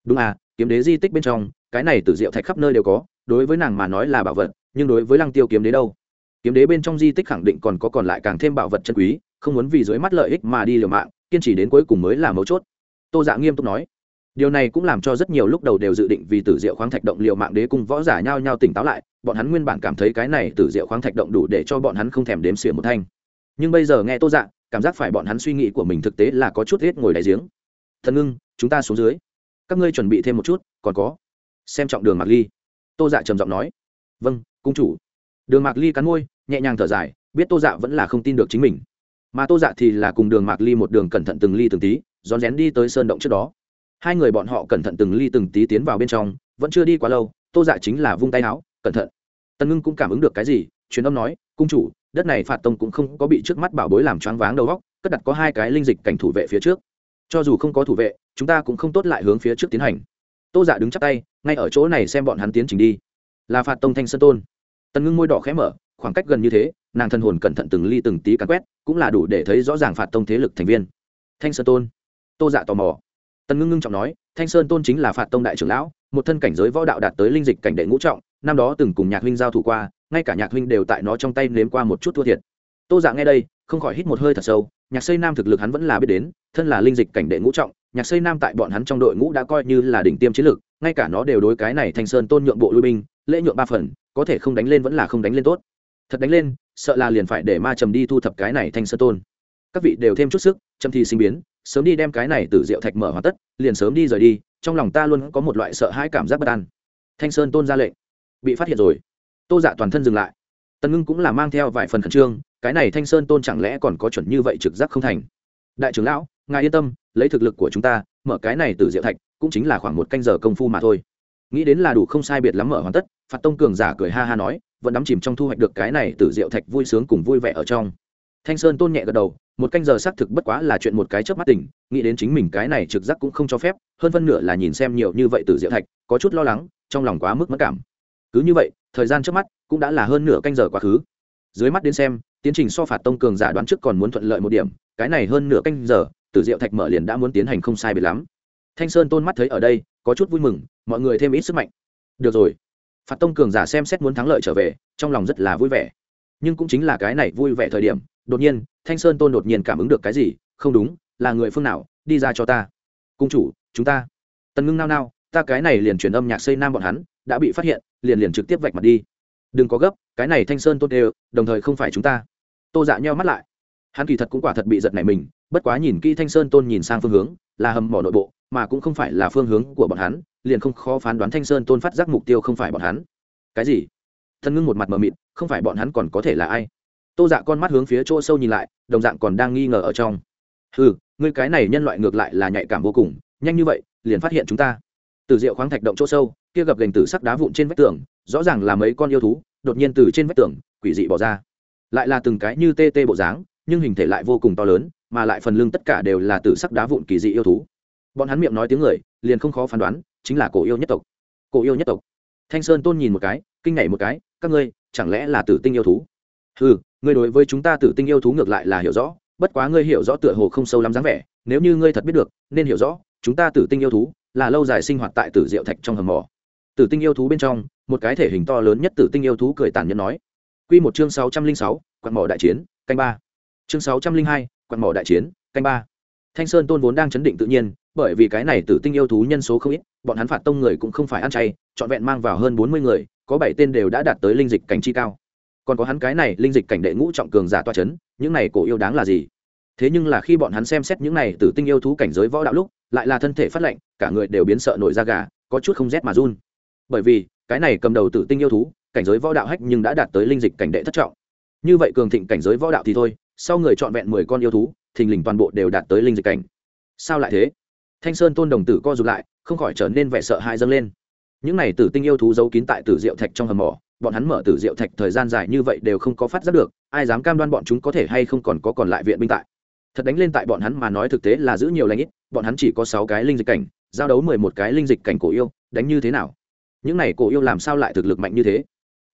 S1: Đúng à kiếm đế di tích bên trong, cái này tử diệu thạch khắp nơi đều có, đối với nàng mà nói là bảo vật, nhưng đối với lăng tiêu kiếm đế đâu? Kiếm đế bên trong di tích khẳng định còn có còn lại càng thêm bảo vật chân quý, không muốn vì dưới mắt lợi ích mà đi liều mạng, kiên trì đến cuối cùng mới là mấu chốt. Tô dạ nghiêm túc nói, điều này cũng làm cho rất nhiều lúc đầu đều dự định vì tử diệu khoáng thạch động liều mạng đế cùng võ giả nhau nhau tỉnh táo lại, bọn hắn nguyên bản cảm thấy cái này tử diệu khoáng thạch động đủ để cho bọn hắn không thèm đếm xỉa một thanh. Nhưng bây giờ nghe tô dạ cảm giác phải bọn hắn suy nghĩ của mình thực tế là có chút hết ngồi đại giếng. Thần ngưng, chúng ta xuống dưới. Các ngươi chuẩn bị thêm một chút, còn có. Xem trọng đường mạc ly. Tô dạ trầm giọng nói. Vâng cung chủ. Đường mạc ly cắn môi, nhẹ nhàng thở dài, biết tô dạ vẫn là không tin được chính mình. Mà tô dạ thì là cùng đường mạc ly một đường cẩn thận từng ly từng tí, rón rén đi tới sơn động trước đó. Hai người bọn họ cẩn thận từng ly từng tí tiến vào bên trong, vẫn chưa đi quá lâu, tô dạ chính là vung tay áo, cẩn thận. Tần ngưng cũng cảm ứng được cái gì truyền âm nói, cung chủ, đất này phạt tông cũng không có bị trước mắt bảo bối làm choáng váng đầu góc cất đặt có hai cái linh dịch cảnh thủ vệ phía trước. Cho dù không có thủ vệ, chúng ta cũng không tốt lại hướng phía trước tiến hành. Tô dạ đứng chắp tay, ngay ở chỗ này xem bọn hắn tiến trình đi. Là phạt tông thanh sơn tôn. Tần ngưng môi đỏ khẽ mở, khoảng cách gần như thế, nàng thân hồn cẩn thận từng ly từng tí cắn quét, cũng là đủ để thấy rõ ràng phạt tông thế lực thành viên. Thanh sơn tôn. Tô dạ tò mò. Tần ngưng ngưng trọng nói, thanh sơn tôn chính là phạt tông đại trưởng lão, một thân cảnh giới võ đạo đạt tới linh dịch cảnh đệ ngũ trọng, năm đó từng cùng nhạc huynh giao thủ qua ngay cả nhạc huynh đều tại nó trong tay nếm qua một chút thua thiệt. Tô dạ nghe đây, không khỏi hít một hơi thật sâu, nhạc xây nam thực lực hắn vẫn là biết đến, thân là linh dịch cảnh đệ ngũ trọng, nhạc xây nam tại bọn hắn trong đội ngũ đã coi như là đỉnh tiêm chiến lược, ngay cả nó đều đối cái này thanh sơn tôn nhượng bộ lui binh, lễ nhượng ba phần, có thể không đánh lên vẫn là không đánh lên tốt. Thật đánh lên, sợ là liền phải để ma trầm đi thu thập cái này thanh sơn tôn. Các vị đều thêm chút sức trầm thi sinh biến, sớm đi đem cái này từ rượu thạch mở hoàn tất, liền sớm đi rời đi, trong lòng ta luôn có một loại sợ hãi cảm giác bất an. Thanh sơn tôn ra lệnh. Bị phát hiện rồi tô dạ toàn thân dừng lại. Tần ngưng cũng là mang theo vài phần khẩn trương, cái này thanh sơn tôn chẳng lẽ còn có chuẩn như vậy trực giác không thành? Đại trưởng lão, ngài yên tâm, lấy thực lực của chúng ta, mở cái này từ diệu thạch, cũng chính là khoảng một canh giờ công phu mà thôi. Nghĩ đến là đủ không sai biệt lắm mở hoàn tất, phạt tông cường giả cười ha ha nói, vẫn đắm chìm trong thu hoạch được cái này từ diệu thạch vui sướng cùng vui vẻ ở trong. Thanh sơn tôn nhẹ gật đầu, một canh giờ xác thực bất quá là chuyện một cái chớp mắt tỉnh, nghĩ đến chính mình cái này trực giác cũng không cho phép, hơn phân nửa là nhìn xem nhiều như vậy từ diệu thạch, có chút lo lắng, trong lòng quá mức mất cảm. Cứ như vậy thời gian trước mắt cũng đã là hơn nửa canh giờ quá khứ. Dưới mắt đến xem, tiến trình so phạt tông cường giả đoán trước còn muốn thuận lợi một điểm, cái này hơn nửa canh giờ, tử diệu thạch mở liền đã muốn tiến hành không sai biệt lắm. Thanh sơn tôn mắt thấy ở đây, có chút vui mừng, mọi người thêm ít sức mạnh. Được rồi. Phạt tông cường giả xem xét muốn thắng lợi trở về, trong lòng rất là vui vẻ. Nhưng cũng chính là cái này vui vẻ thời điểm, đột nhiên, thanh sơn tôn đột nhiên cảm ứng được cái gì, không đúng, là người phương nào, đi ra cho ta. Cung chủ, chúng ta. Tần ngưng nao nao, ta cái này liền truyền âm nhạc xây nam bọn hắn, đã bị phát hiện liền liền trực tiếp vạch mặt đi. Đừng có gấp, cái này thanh sơn tốt đều, đồng thời không phải chúng ta. Tô dạ nheo mắt lại. Hắn kỳ thật cũng quả thật bị giật này mình, bất quá nhìn kỹ thanh sơn tôn nhìn sang phương hướng, là hầm mỏ nội bộ, mà cũng không phải là phương hướng của bọn hắn, liền không khó phán đoán thanh sơn tôn phát giác mục tiêu không phải bọn hắn. Cái gì? Thân ngưng một mặt mờ mịt, không phải bọn hắn còn có thể là ai? Tô dạ con mắt hướng phía chỗ sâu nhìn lại, đồng dạng còn đang nghi ngờ ở trong. Ừ ngươi cái này nhân loại ngược lại là nhạy cảm vô cùng, nhanh như vậy, liền phát hiện chúng ta từ rượu khoáng thạch động chỗ sâu, kia gập gành từ sắc đá vụn trên vách tường, rõ ràng là mấy con yêu thú, đột nhiên từ trên vách tường, quỷ dị bỏ ra. Lại là từng cái như tê tê bộ dáng, nhưng hình thể lại vô cùng to lớn, mà lại phần lưng tất cả đều là từ sắc đá vụn kỳ dị yêu thú. Bọn hắn miệng nói tiếng người, liền không khó phán đoán, chính là cổ yêu nhất tộc. Cổ yêu nhất tộc. Thanh sơn tôn nhìn một cái, kinh nhảy một cái, các ngươi, chẳng lẽ là tử tinh yêu thú? Ừ ngươi đối với chúng ta tử tinh yêu thú ngược lại là hiểu rõ, bất quá ngươi hiểu rõ tựa hồ không sâu lắm dáng vẻ, nếu như ngươi thật biết được, nên hiểu rõ, chúng ta tử tinh yêu thú là lâu dài sinh hoạt tại tử diệu thạch trong hầm mỏ tử tinh yêu thú bên trong một cái thể hình to lớn nhất tử tinh yêu thú cười tàn nhẫn nói Quy một chương sáu trăm linh sáu, quạt mỏ đại chiến, canh ba. Chương sáu trăm linh hai, quạt mỏ đại chiến, canh ba. Thanh Sơn Tôn vốn đang chấn định tự nhiên, bởi vì cái này tử tinh yêu thú nhân số không ít, bọn hắn phạt tông người cũng không phải ăn chay, trọn vẹn mang vào hơn bốn mươi người, có bảy tên đều đã đạt tới linh dịch cảnh chi cao. Còn có hắn cái này linh dịch cảnh đệ ngũ trọng cường giả toa chấn, những này cổ yêu đáng là gì? Thế nhưng là khi bọn hắn xem xét những này tử tinh yêu thú cảnh giới võ đạo lúc, lại là thân thể phát lạnh, cả người đều biến sợ nổi da gà, có chút không rét mà run. Bởi vì, cái này cầm đầu tử tinh yêu thú, cảnh giới võ đạo hách nhưng đã đạt tới linh dịch cảnh đệ thất trọng. Như vậy cường thịnh cảnh giới võ đạo thì thôi sau người chọn vẹn mười con yêu thú thình lình toàn bộ đều đạt tới linh dịch cảnh. Sao lại thế? Thanh sơn tôn đồng tử co rụt lại không khỏi trở nên vẻ sợ hãi dâng lên. Những này tử tinh yêu thú giấu kín tại tử diệu thạch trong hầm mỏ bọn hắn mở tử diệu thạch thời gian dài như vậy đều không có phát giác được ai dám cam đoan bọn chúng có thể hay không còn có còn lại viện binh tại thật đánh lên tại bọn hắn mà nói thực tế là giữ nhiều lãnh ít, bọn hắn chỉ có sáu cái linh dịch cảnh, giao đấu mười một cái linh dịch cảnh cổ yêu, đánh như thế nào? Những này cổ yêu làm sao lại thực lực mạnh như thế?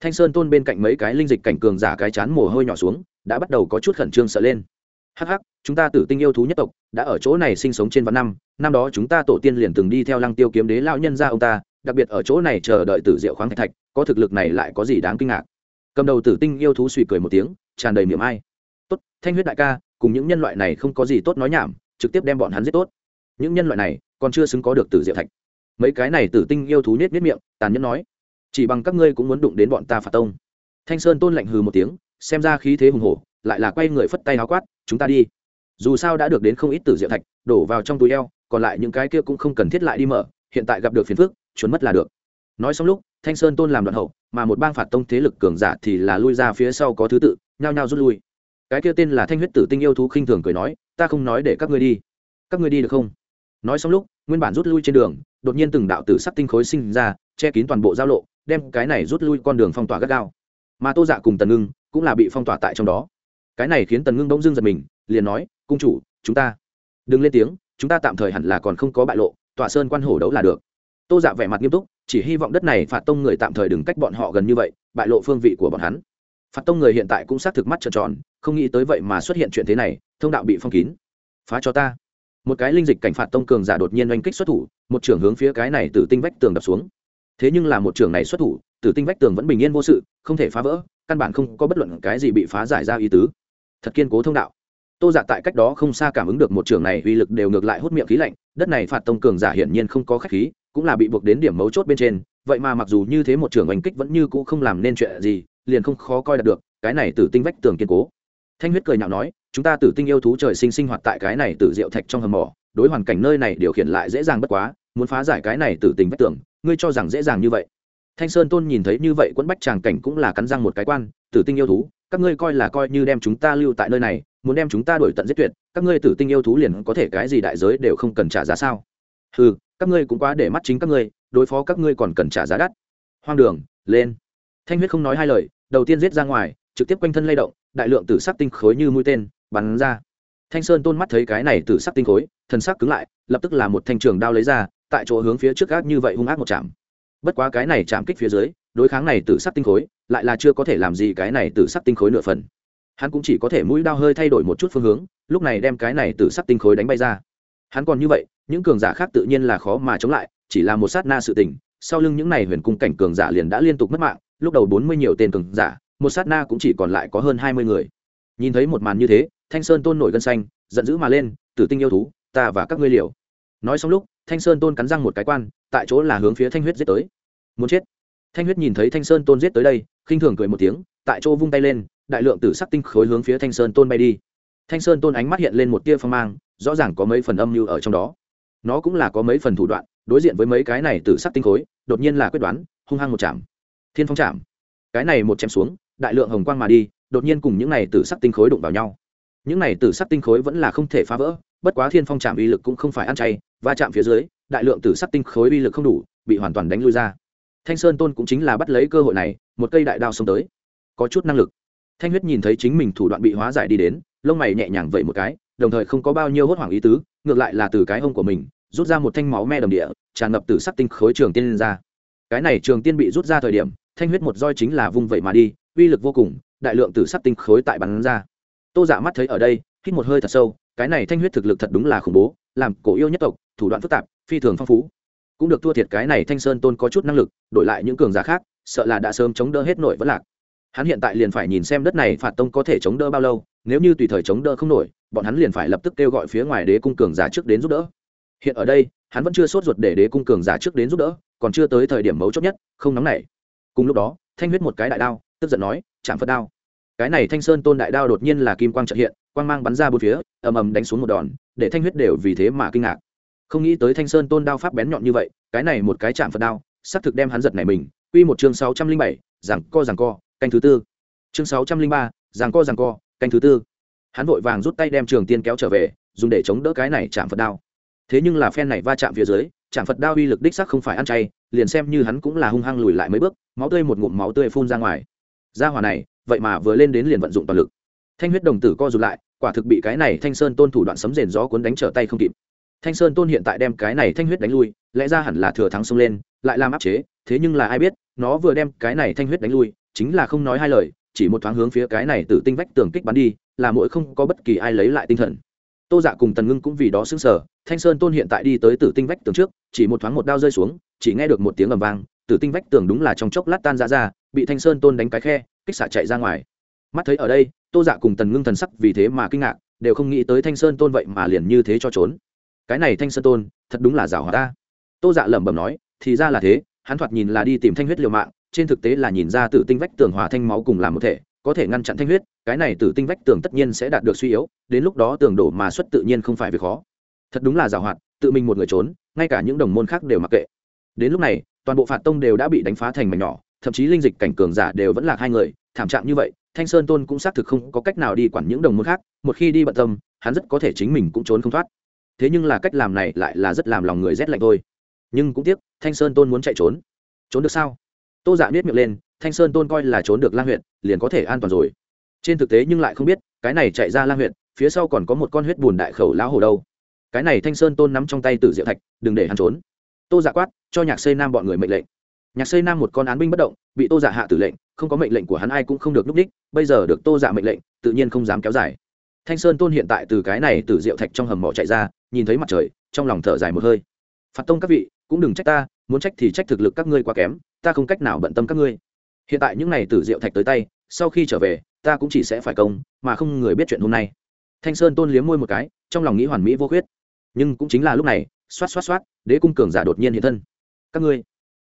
S1: Thanh sơn tôn bên cạnh mấy cái linh dịch cảnh cường giả cái chán mồ hôi nhỏ xuống, đã bắt đầu có chút khẩn trương sợ lên. Hắc hắc, chúng ta tử tinh yêu thú nhất tộc, đã ở chỗ này sinh sống trên vạn năm năm đó chúng ta tổ tiên liền từng đi theo lăng tiêu kiếm đế lao nhân ra ông ta, đặc biệt ở chỗ này chờ đợi tử diệu khoáng thạch thạch, có thực lực này lại có gì đáng kinh ngạc? Cầm đầu tử tinh yêu thú suy cười một tiếng, tràn đầy miệng ai. Tốt, thanh huyết đại ca cùng những nhân loại này không có gì tốt nói nhảm, trực tiếp đem bọn hắn giết tốt. Những nhân loại này còn chưa xứng có được tử diệu thạch. Mấy cái này tử tinh yêu thú nết nết miệng, tàn nhẫn nói, chỉ bằng các ngươi cũng muốn đụng đến bọn ta phạt tông. Thanh sơn tôn lạnh hừ một tiếng, xem ra khí thế hùng hổ, lại là quay người phất tay áo quát, chúng ta đi. Dù sao đã được đến không ít tử diệu thạch, đổ vào trong túi eo, còn lại những cái kia cũng không cần thiết lại đi mở, hiện tại gặp được phiền phức trốn mất là được. Nói xong lúc, thanh sơn tôn làm đoạn hậu, mà một bang phạt tông thế lực cường giả thì là lui ra phía sau có thứ tự, nhao nhao rút lui cái kia tên là thanh huyết tử tinh yêu thú khinh thường cười nói, ta không nói để các ngươi đi. Các ngươi đi được không? Nói xong lúc, nguyên bản rút lui trên đường, đột nhiên từng đạo tử sắc tinh khối sinh ra, che kín toàn bộ giao lộ, đem cái này rút lui con đường phong tỏa gắt gao. Mà tô dạ cùng tần ngưng cũng là bị phong tỏa tại trong đó. Cái này khiến tần ngưng bỗng dưng giật mình, liền nói, cung chủ, chúng ta đừng lên tiếng, chúng ta tạm thời hẳn là còn không có bại lộ, tọa sơn quan hổ đấu là được. Tô dạ vẻ mặt nghiêm túc, chỉ hy vọng đất này phạt tông người tạm thời đừng cách bọn họ gần như vậy, bại lộ phương vị của bọn hắn phạt tông người hiện tại cũng xác thực mắt trợn tròn, không nghĩ tới vậy mà xuất hiện chuyện thế này, thông đạo bị phong kín. Phá cho ta. Một cái linh dịch cảnh phạt tông cường giả đột nhiên oanh kích xuất thủ, một trưởng hướng phía cái này từ tinh vách tường đập xuống. Thế nhưng là một trưởng này xuất thủ từ tinh vách tường vẫn bình yên vô sự, không thể phá vỡ, căn bản không có bất luận cái gì bị phá giải ra ý tứ. Thật kiên cố thông đạo. Tô giả tại cách đó không xa cảm ứng được một trưởng này uy lực đều ngược lại hút miệng khí lạnh, đất này phạt tông cường giả hiển nhiên không có khách khí, cũng là bị buộc đến điểm mấu chốt bên trên, vậy mà mặc dù như thế một trưởng oanh kích vẫn như cũ không làm nên chuyện gì liền không khó coi đạt được, cái này tử tinh vách tường kiên cố. Thanh huyết cười nhạo nói, chúng ta tử tinh yêu thú trời sinh sinh hoạt tại cái này tử diệu thạch trong hầm mỏ, đối hoàn cảnh nơi này điều khiển lại dễ dàng bất quá, muốn phá giải cái này tử tình vách tường, ngươi cho rằng dễ dàng như vậy? Thanh sơn tôn nhìn thấy như vậy quẫn bách tràng cảnh cũng là cắn răng một cái quan, tử tinh yêu thú, các ngươi coi là coi như đem chúng ta lưu tại nơi này, muốn đem chúng ta đổi tận giết tuyệt, các ngươi tử tinh yêu thú liền có thể cái gì đại giới đều không cần trả giá sao? Ừ các ngươi cũng quá để mắt chính các ngươi, đối phó các ngươi còn cần trả giá đắt. Hoang đường, lên thanh huyết không nói hai lời, đầu tiên giết ra ngoài, trực tiếp quanh thân lay động, đại lượng tử sắc tinh khối như mũi tên, bắn ra. Thanh sơn tôn mắt thấy cái này tử sắc tinh khối, thần sắc cứng lại, lập tức là một thanh trường đao lấy ra, tại chỗ hướng phía trước gác như vậy hung ác một chạm. Bất quá cái này chạm kích phía dưới, đối kháng này tử sắc tinh khối, lại là chưa có thể làm gì cái này tử sắc tinh khối nửa phần. Hắn cũng chỉ có thể mũi đao hơi thay đổi một chút phương hướng, lúc này đem cái này tử sắc tinh khối đánh bay ra. Hắn còn như vậy, những cường giả khác tự nhiên là khó mà chống lại, chỉ là một sát na sự tình, sau lưng những này huyền cung cảnh cường giả liền đã liên tục mất mạng lúc đầu bốn mươi nhiều tên cường giả, một sát na cũng chỉ còn lại có hơn hai mươi người. Nhìn thấy một màn như thế, thanh sơn tôn nổi gân xanh, giận dữ mà lên, tử tinh yêu thú, ta và các ngươi liều. Nói xong lúc, thanh sơn tôn cắn răng một cái quan, tại chỗ là hướng phía thanh huyết giết tới. Muốn chết. Thanh huyết nhìn thấy thanh sơn tôn giết tới đây, khinh thường cười một tiếng, tại chỗ vung tay lên, đại lượng tử sắc tinh khối hướng phía thanh sơn tôn bay đi. Thanh sơn tôn ánh mắt hiện lên một tia phong mang, rõ ràng có mấy phần âm mưu ở trong đó. Nó cũng là có mấy phần thủ đoạn, đối diện với mấy cái này tử sắc tinh khối, đột nhiên là quyết đoán, hung hăng một chạm thiên phong chạm. Cái này một chém xuống, đại lượng hồng quang mà đi, đột nhiên cùng những này tử sắc tinh khối đụng vào nhau. Những này tử sắc tinh khối vẫn là không thể phá vỡ, bất quá thiên phong chạm uy lực cũng không phải ăn chay, va chạm phía dưới, đại lượng tử sắc tinh khối uy lực không đủ, bị hoàn toàn đánh lui ra. Thanh sơn tôn cũng chính là bắt lấy cơ hội này, một cây đại đao xông tới. Có chút năng lực. Thanh huyết nhìn thấy chính mình thủ đoạn bị hóa giải đi đến, lông mày nhẹ nhàng vậy một cái, đồng thời không có bao nhiêu hốt hoảng ý tứ, ngược lại là từ cái hông của mình, rút ra một thanh máu me đầm địa, tràn ngập từ sắc tinh khối trường tiên lên ra. Cái này trường tiên bị rút ra thời điểm thanh huyết một roi chính là vung vậy mà đi, uy lực vô cùng, đại lượng tử sắc tinh khối tại bắn ra. Tô giả dạ mắt thấy ở đây, hít một hơi thật sâu, cái này thanh huyết thực lực thật đúng là khủng bố, làm cổ yêu nhất tộc, thủ đoạn phức tạp, phi thường phong phú. Cũng được thua thiệt cái này thanh sơn tôn có chút năng lực, đổi lại những cường giả khác, sợ là đã sớm chống đỡ hết nội vẫn lạc. Hắn hiện tại liền phải nhìn xem đất này phạt tông có thể chống đỡ bao lâu, nếu như tùy thời chống đỡ không nổi, bọn hắn liền phải lập tức kêu gọi phía ngoài đế cung cường giả trước đến giúp đỡ. Hiện ở đây, hắn vẫn chưa sốt ruột để đế cung cường giả trước đến giúp đỡ, còn chưa tới thời điểm mấu chốt nhất, không nóng nảy cùng lúc đó, thanh huyết một cái đại đao, tức giận nói, chạm phật đao. Cái này thanh sơn tôn đại đao đột nhiên là kim quang trợ hiện, quang mang bắn ra bốn phía, ầm ầm đánh xuống một đòn, để thanh huyết đều vì thế mà kinh ngạc. Không nghĩ tới thanh sơn tôn đao pháp bén nhọn như vậy, cái này một cái chạm phật đao, xác thực đem hắn giật này mình. Quy một chương sáu trăm linh bảy giảng co giảng co, canh thứ tư. Chương sáu trăm linh ba giảng co giảng co, canh thứ tư. Hắn vội vàng rút tay đem trường tiên kéo trở về, dùng để chống đỡ cái này chạm phật đao. Thế nhưng là phen này va chạm phía dưới, chạm phật đao uy lực đích sắc không phải ăn chay liền xem như hắn cũng là hung hăng lùi lại mấy bước, máu tươi một ngụm máu tươi phun ra ngoài. Ra hỏa này, vậy mà vừa lên đến liền vận dụng toàn lực. Thanh huyết đồng tử co rụt lại, quả thực bị cái này thanh sơn tôn thủ đoạn sấm rền gió cuốn đánh trở tay không kịp. Thanh sơn tôn hiện tại đem cái này thanh huyết đánh lui, lẽ ra hẳn là thừa thắng xông lên, lại làm áp chế, thế nhưng là ai biết, nó vừa đem cái này thanh huyết đánh lui, chính là không nói hai lời, chỉ một thoáng hướng phía cái này từ tinh vách tường kích bắn đi, là mỗi không có bất kỳ ai lấy lại tinh thần. Tô dạ cùng tần ngưng cũng vì đó xứng sở thanh sơn tôn hiện tại đi tới tử tinh vách tường trước chỉ một thoáng một đao rơi xuống, chỉ nghe được một tiếng ầm vang, tử tinh vách tường đúng là trong chốc lát tan ra ra, bị thanh sơn tôn đánh cái khe, kích xạ chạy ra ngoài. Mắt thấy ở đây, tô dạ cùng tần ngưng thần sắc vì thế mà kinh ngạc, đều không nghĩ tới thanh sơn tôn vậy mà liền như thế cho trốn. Cái này thanh sơn tôn, thật đúng là rào hòa ta. Tô dạ lẩm bẩm nói, thì ra là thế, hắn thoạt nhìn là đi tìm thanh huyết liều mạng, trên thực tế là nhìn ra tử tinh vách tường hòa thanh máu cùng làm một thể, có thể ngăn chặn thanh huyết, cái này tử tinh vách tường tất nhiên sẽ đạt được suy yếu, đến lúc đó tường đổ mà xuất tự nhiên không phải việc khó. Thật đúng là giàu hoạt tự mình một người trốn, ngay cả những đồng môn khác đều mặc kệ. Đến lúc này, toàn bộ phạt tông đều đã bị đánh phá thành mảnh nhỏ, thậm chí linh dịch cảnh cường giả đều vẫn là hai người, thảm trạng như vậy, thanh sơn tôn cũng xác thực không có cách nào đi quản những đồng môn khác, một khi đi bận tâm, hắn rất có thể chính mình cũng trốn không thoát. Thế nhưng là cách làm này lại là rất làm lòng người rét lạnh thôi. Nhưng cũng tiếc, thanh sơn tôn muốn chạy trốn. Trốn được sao? Tô dạ biết miệng lên, thanh sơn tôn coi là trốn được lang huyện liền có thể an toàn rồi. Trên thực tế nhưng lại không biết, cái này chạy ra lang huyện phía sau còn có một con huyết bùn đại khẩu lão hồ đâu cái này thanh sơn tôn nắm trong tay tử diệu thạch, đừng để hắn trốn. Tô dạ quát, cho nhạc xây nam bọn người mệnh lệnh. Nhạc xây nam một con án binh bất động, bị tô dạ hạ tử lệnh, không có mệnh lệnh của hắn ai cũng không được núp đích, bây giờ được tô dạ mệnh lệnh, tự nhiên không dám kéo dài. Thanh sơn tôn hiện tại từ cái này từ diệu thạch trong hầm mỏ chạy ra, nhìn thấy mặt trời, trong lòng thở dài một hơi. Phạt tông các vị, cũng đừng trách ta, muốn trách thì trách thực lực các ngươi quá kém, ta không cách nào bận tâm các ngươi. Hiện tại những n à y từ diệu thạch tới tay, sau khi trở về, ta cũng chỉ sẽ phải công, mà không người biết chuyện hôm nay. Thanh sơn tôn liếm môi một cái, trong lòng nghĩ hoàn mỹ vô khuyết nhưng cũng chính là lúc này, xoát xoát xoát, đế cung cường giả đột nhiên hiện thân. Các ngươi,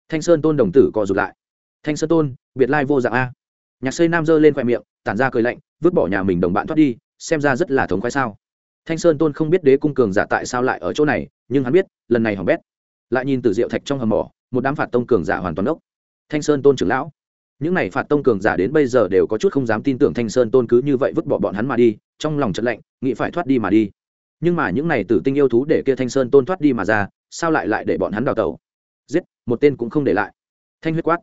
S1: thanh sơn tôn đồng tử co rụt lại. Thanh sơn tôn, biệt lai vô dạng a. Nhạc xây nam giơ lên khoe miệng, tản ra cười lạnh, vứt bỏ nhà mình đồng bạn thoát đi, xem ra rất là thống khoái sao. Thanh sơn tôn không biết đế cung cường giả tại sao lại ở chỗ này, nhưng hắn biết, lần này hỏng bét. Lại nhìn từ diệu thạch trong hầm mỏ, một đám phạt tông cường giả hoàn toàn ốc thanh sơn tôn trưởng lão, những này phạt tông cường giả đến bây giờ đều có chút không dám tin tưởng thanh sơn tôn cứ như vậy vứt bỏ bọn hắn mà đi, trong lòng trận lạnh, nghĩ phải thoát đi mà đi nhưng mà những này tử tinh yêu thú để kia thanh sơn tôn thoát đi mà ra, sao lại lại để bọn hắn đào tẩu? Giết, một tên cũng không để lại. Thanh huyết quát.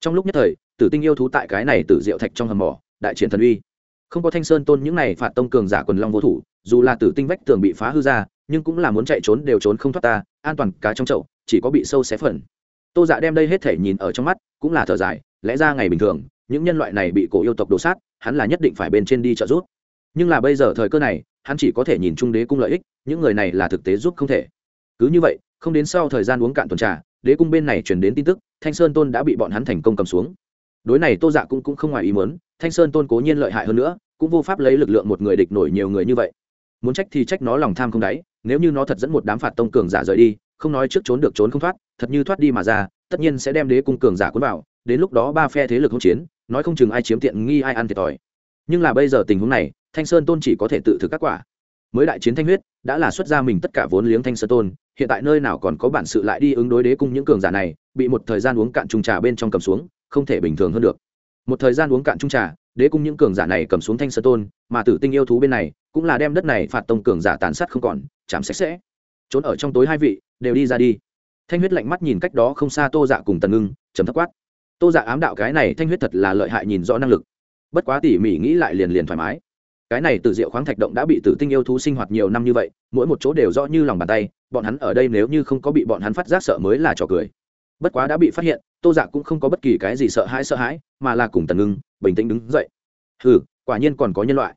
S1: Trong lúc nhất thời, tử tinh yêu thú tại cái này tử diệu thạch trong hầm mỏ, đại triển thần uy. Không có thanh sơn tôn những này phạt tông cường giả quần long vô thủ, dù là tử tinh vách tường bị phá hư ra, nhưng cũng là muốn chạy trốn đều trốn không thoát ta, an toàn cá trong chậu, chỉ có bị sâu xé phần. Tô dạ đem đây hết thể nhìn ở trong mắt, cũng là thở dài, lẽ ra ngày bình thường, những nhân loại này bị cổ yêu tộc đổ sát, hắn là nhất định phải bên trên đi trợ giúp. Nhưng là bây giờ thời cơ này hắn chỉ có thể nhìn trung đế cung lợi ích những người này là thực tế giúp không thể. Cứ như vậy không đến sau thời gian uống cạn tuần trà đế cung bên này chuyển đến tin tức thanh sơn tôn đã bị bọn hắn thành công cầm xuống. Đối này tô dạ cũng, cũng không ngoài ý muốn thanh sơn tôn cố nhiên lợi hại hơn nữa cũng vô pháp lấy lực lượng một người địch nổi nhiều người như vậy. Muốn trách thì trách nó lòng tham không đáy nếu như nó thật dẫn một đám phạt tông cường giả rời đi không nói trước trốn được trốn không thoát thật như thoát đi mà ra tất nhiên sẽ đem đế cung cường giả cuốn vào đến lúc đó ba phe thế lực hỗn chiến nói không chừng ai chiếm tiện nghi ai ăn thiệt thòi. Nhưng là bây giờ tình huống này thanh sơn tôn chỉ có thể tự thực các quả. Mới đại chiến thanh huyết, đã là xuất ra mình tất cả vốn liếng thanh sơn tôn, hiện tại nơi nào còn có bản sự lại đi ứng đối đế cung những cường giả này, bị một thời gian uống cạn trung trà bên trong cầm xuống, không thể bình thường hơn được. Một thời gian uống cạn trung trà, đế cung những cường giả này cầm xuống thanh sơn tôn, mà tử tinh yêu thú bên này, cũng là đem đất này phạt tông cường giả tàn sát không còn, chạm sạch sẽ. Trốn ở trong tối hai vị, đều đi ra đi. Thanh huyết lạnh mắt nhìn cách đó không xa tô dạ cùng tần ngưng chấm thấp quát. Tô dạ ám đạo cái này thanh huyết thật là lợi hại nhìn rõ năng lực. Bất quá tỉ mỉ nghĩ lại liền liền thoải mái cái này từ diệu khoáng thạch động đã bị tử tinh yêu thú sinh hoạt nhiều năm như vậy, mỗi một chỗ đều rõ như lòng bàn tay, bọn hắn ở đây nếu như không có bị bọn hắn phát giác sợ mới là trò cười. Bất quá đã bị phát hiện, tô dạ cũng không có bất kỳ cái gì sợ hãi sợ hãi, mà là cùng tần ngưng, bình tĩnh đứng dậy. Hừ, quả nhiên còn có nhân loại.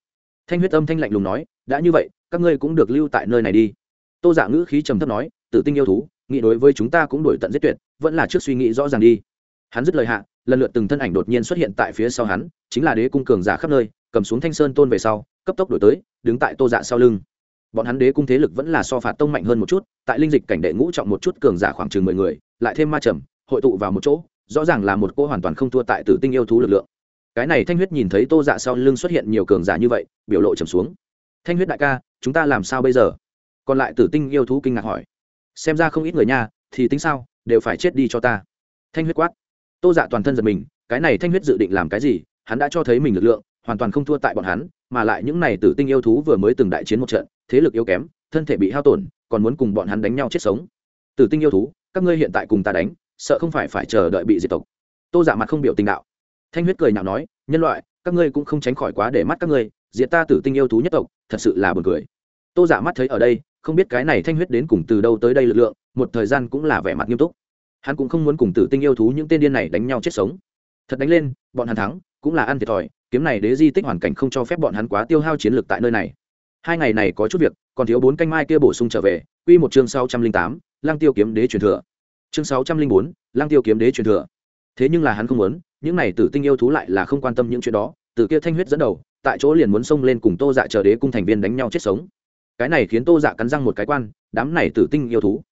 S1: Thanh huyết âm thanh lạnh lùng nói, đã như vậy, các ngươi cũng được lưu tại nơi này đi. Tô dạ ngữ khí trầm thấp nói, tử tinh yêu thú, nghĩ đối với chúng ta cũng đổi tận giết tuyệt, vẫn là trước suy nghĩ rõ ràng đi. Hắn dứt lời hạ, lần lượt từng thân ảnh đột nhiên xuất hiện tại phía sau hắn, chính là đế cung cường giả khắp nơi cầm xuống thanh sơn tôn về sau, cấp tốc đổi tới, đứng tại tô dạ sau lưng. Bọn hắn đế cung thế lực vẫn là so phạt tông mạnh hơn một chút, tại linh dịch cảnh đệ ngũ trọng một chút cường giả khoảng chừng mười người, lại thêm ma trầm, hội tụ vào một chỗ, rõ ràng là một cô hoàn toàn không thua tại tử tinh yêu thú lực lượng. Cái này thanh huyết nhìn thấy tô dạ sau lưng xuất hiện nhiều cường giả như vậy, biểu lộ trầm xuống. Thanh huyết đại ca, chúng ta làm sao bây giờ? Còn lại tử tinh yêu thú kinh ngạc hỏi. Xem ra không ít người nha, thì tính sao, đều phải chết đi cho ta. Thanh huyết quát. Tô dạ toàn thân giật mình, cái này thanh huyết dự định làm cái gì, hắn đã cho thấy mình lực lượng hoàn toàn không thua tại bọn hắn, mà lại những này tử tinh yêu thú vừa mới từng đại chiến một trận, thế lực yếu kém, thân thể bị hao tổn, còn muốn cùng bọn hắn đánh nhau chết sống. Tử tinh yêu thú, các ngươi hiện tại cùng ta đánh, sợ không phải phải chờ đợi bị diệt tộc. Tô giả dạ mặt không biểu tình đạo. Thanh huyết cười nhạo nói, nhân loại, các ngươi cũng không tránh khỏi quá để mắt các ngươi, diệt ta tử tinh yêu thú nhất tộc, thật sự là buồn cười. Tô giả dạ mắt thấy ở đây, không biết cái này thanh huyết đến cùng từ đâu tới đây lực lượng, một thời gian cũng là vẻ mặt nghiêm túc. Hắn cũng không muốn cùng tử tinh yêu thú những tên điên này đánh nhau chết sống. Thật đánh lên, bọn hắn thắng, cũng là ăn thiệt thòi kiếm này đế di tích hoàn cảnh không cho phép bọn hắn quá tiêu hao chiến lược tại nơi này. Hai ngày này có chút việc, còn thiếu bốn canh mai kia bổ sung trở về, quy một chương sáu trăm linh tám, lang tiêu kiếm đế truyền thừa. Chương sáu trăm linh bốn, lang tiêu kiếm đế truyền thừa. Thế nhưng là hắn không muốn, những này tử tinh yêu thú lại là không quan tâm những chuyện đó, từ kia thanh huyết dẫn đầu, tại chỗ liền muốn xông lên cùng tô dạ chờ đế cung thành viên đánh nhau chết sống. Cái này khiến tô dạ cắn răng một cái quan, đám này tử tinh yêu thú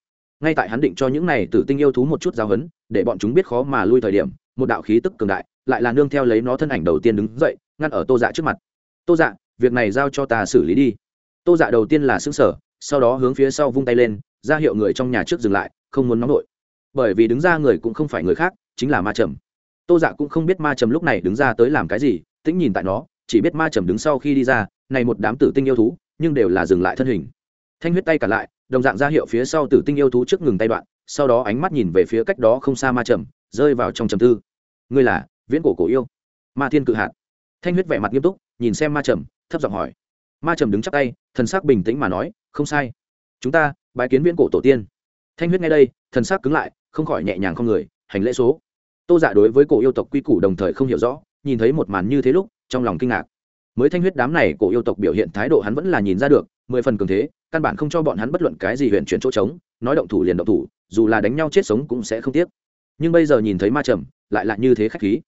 S1: ngay tại hắn định cho những này tử tinh yêu thú một chút giáo hấn để bọn chúng biết khó mà lui thời điểm, một đạo khí tức cường đại lại là nương theo lấy nó thân ảnh đầu tiên đứng dậy, ngăn ở tô dạ trước mặt. Tô dạ việc này giao cho ta xử lý đi. Tô dạ đầu tiên là xứng sở sau đó hướng phía sau vung tay lên, ra hiệu người trong nhà trước dừng lại, không muốn nóng nổi. Bởi vì đứng ra người cũng không phải người khác, chính là ma trầm. Tô dạ cũng không biết ma trầm lúc này đứng ra tới làm cái gì, tĩnh nhìn tại nó, chỉ biết ma trầm đứng sau khi đi ra, này một đám tử tinh yêu thú, nhưng đều là dừng lại thân hình thanh huyết tay cả lại, đồng dạng ra hiệu phía sau tử tinh yêu thú trước ngừng tay đoạn, sau đó ánh mắt nhìn về phía cách đó không xa ma trầm, rơi vào trong trầm tư. Ngươi là viễn cổ cổ yêu? Ma thiên cự hạt. Thanh huyết vẻ mặt nghiêm túc, nhìn xem ma trầm, thấp giọng hỏi. Ma trầm đứng chắc tay, thần sắc bình tĩnh mà nói, không sai. Chúng ta, bái kiến viễn cổ tổ tiên. Thanh huyết ngay đây, thần sắc cứng lại, không khỏi nhẹ nhàng không người, hành lễ số. Tô giả đối với cổ yêu tộc quy củ đồng thời không hiểu rõ, nhìn thấy một màn như thế lúc, trong lòng kinh ngạc. Mới thanh huyết đám này cổ yêu tộc biểu hiện thái độ hắn vẫn là nhìn ra được, mười phần cường thế căn bản không cho bọn hắn bất luận cái gì huyện chuyển chỗ trống, nói động thủ liền động thủ, dù là đánh nhau chết sống cũng sẽ không tiếc. Nhưng bây giờ nhìn thấy ma trầm, lại là như thế khách khí.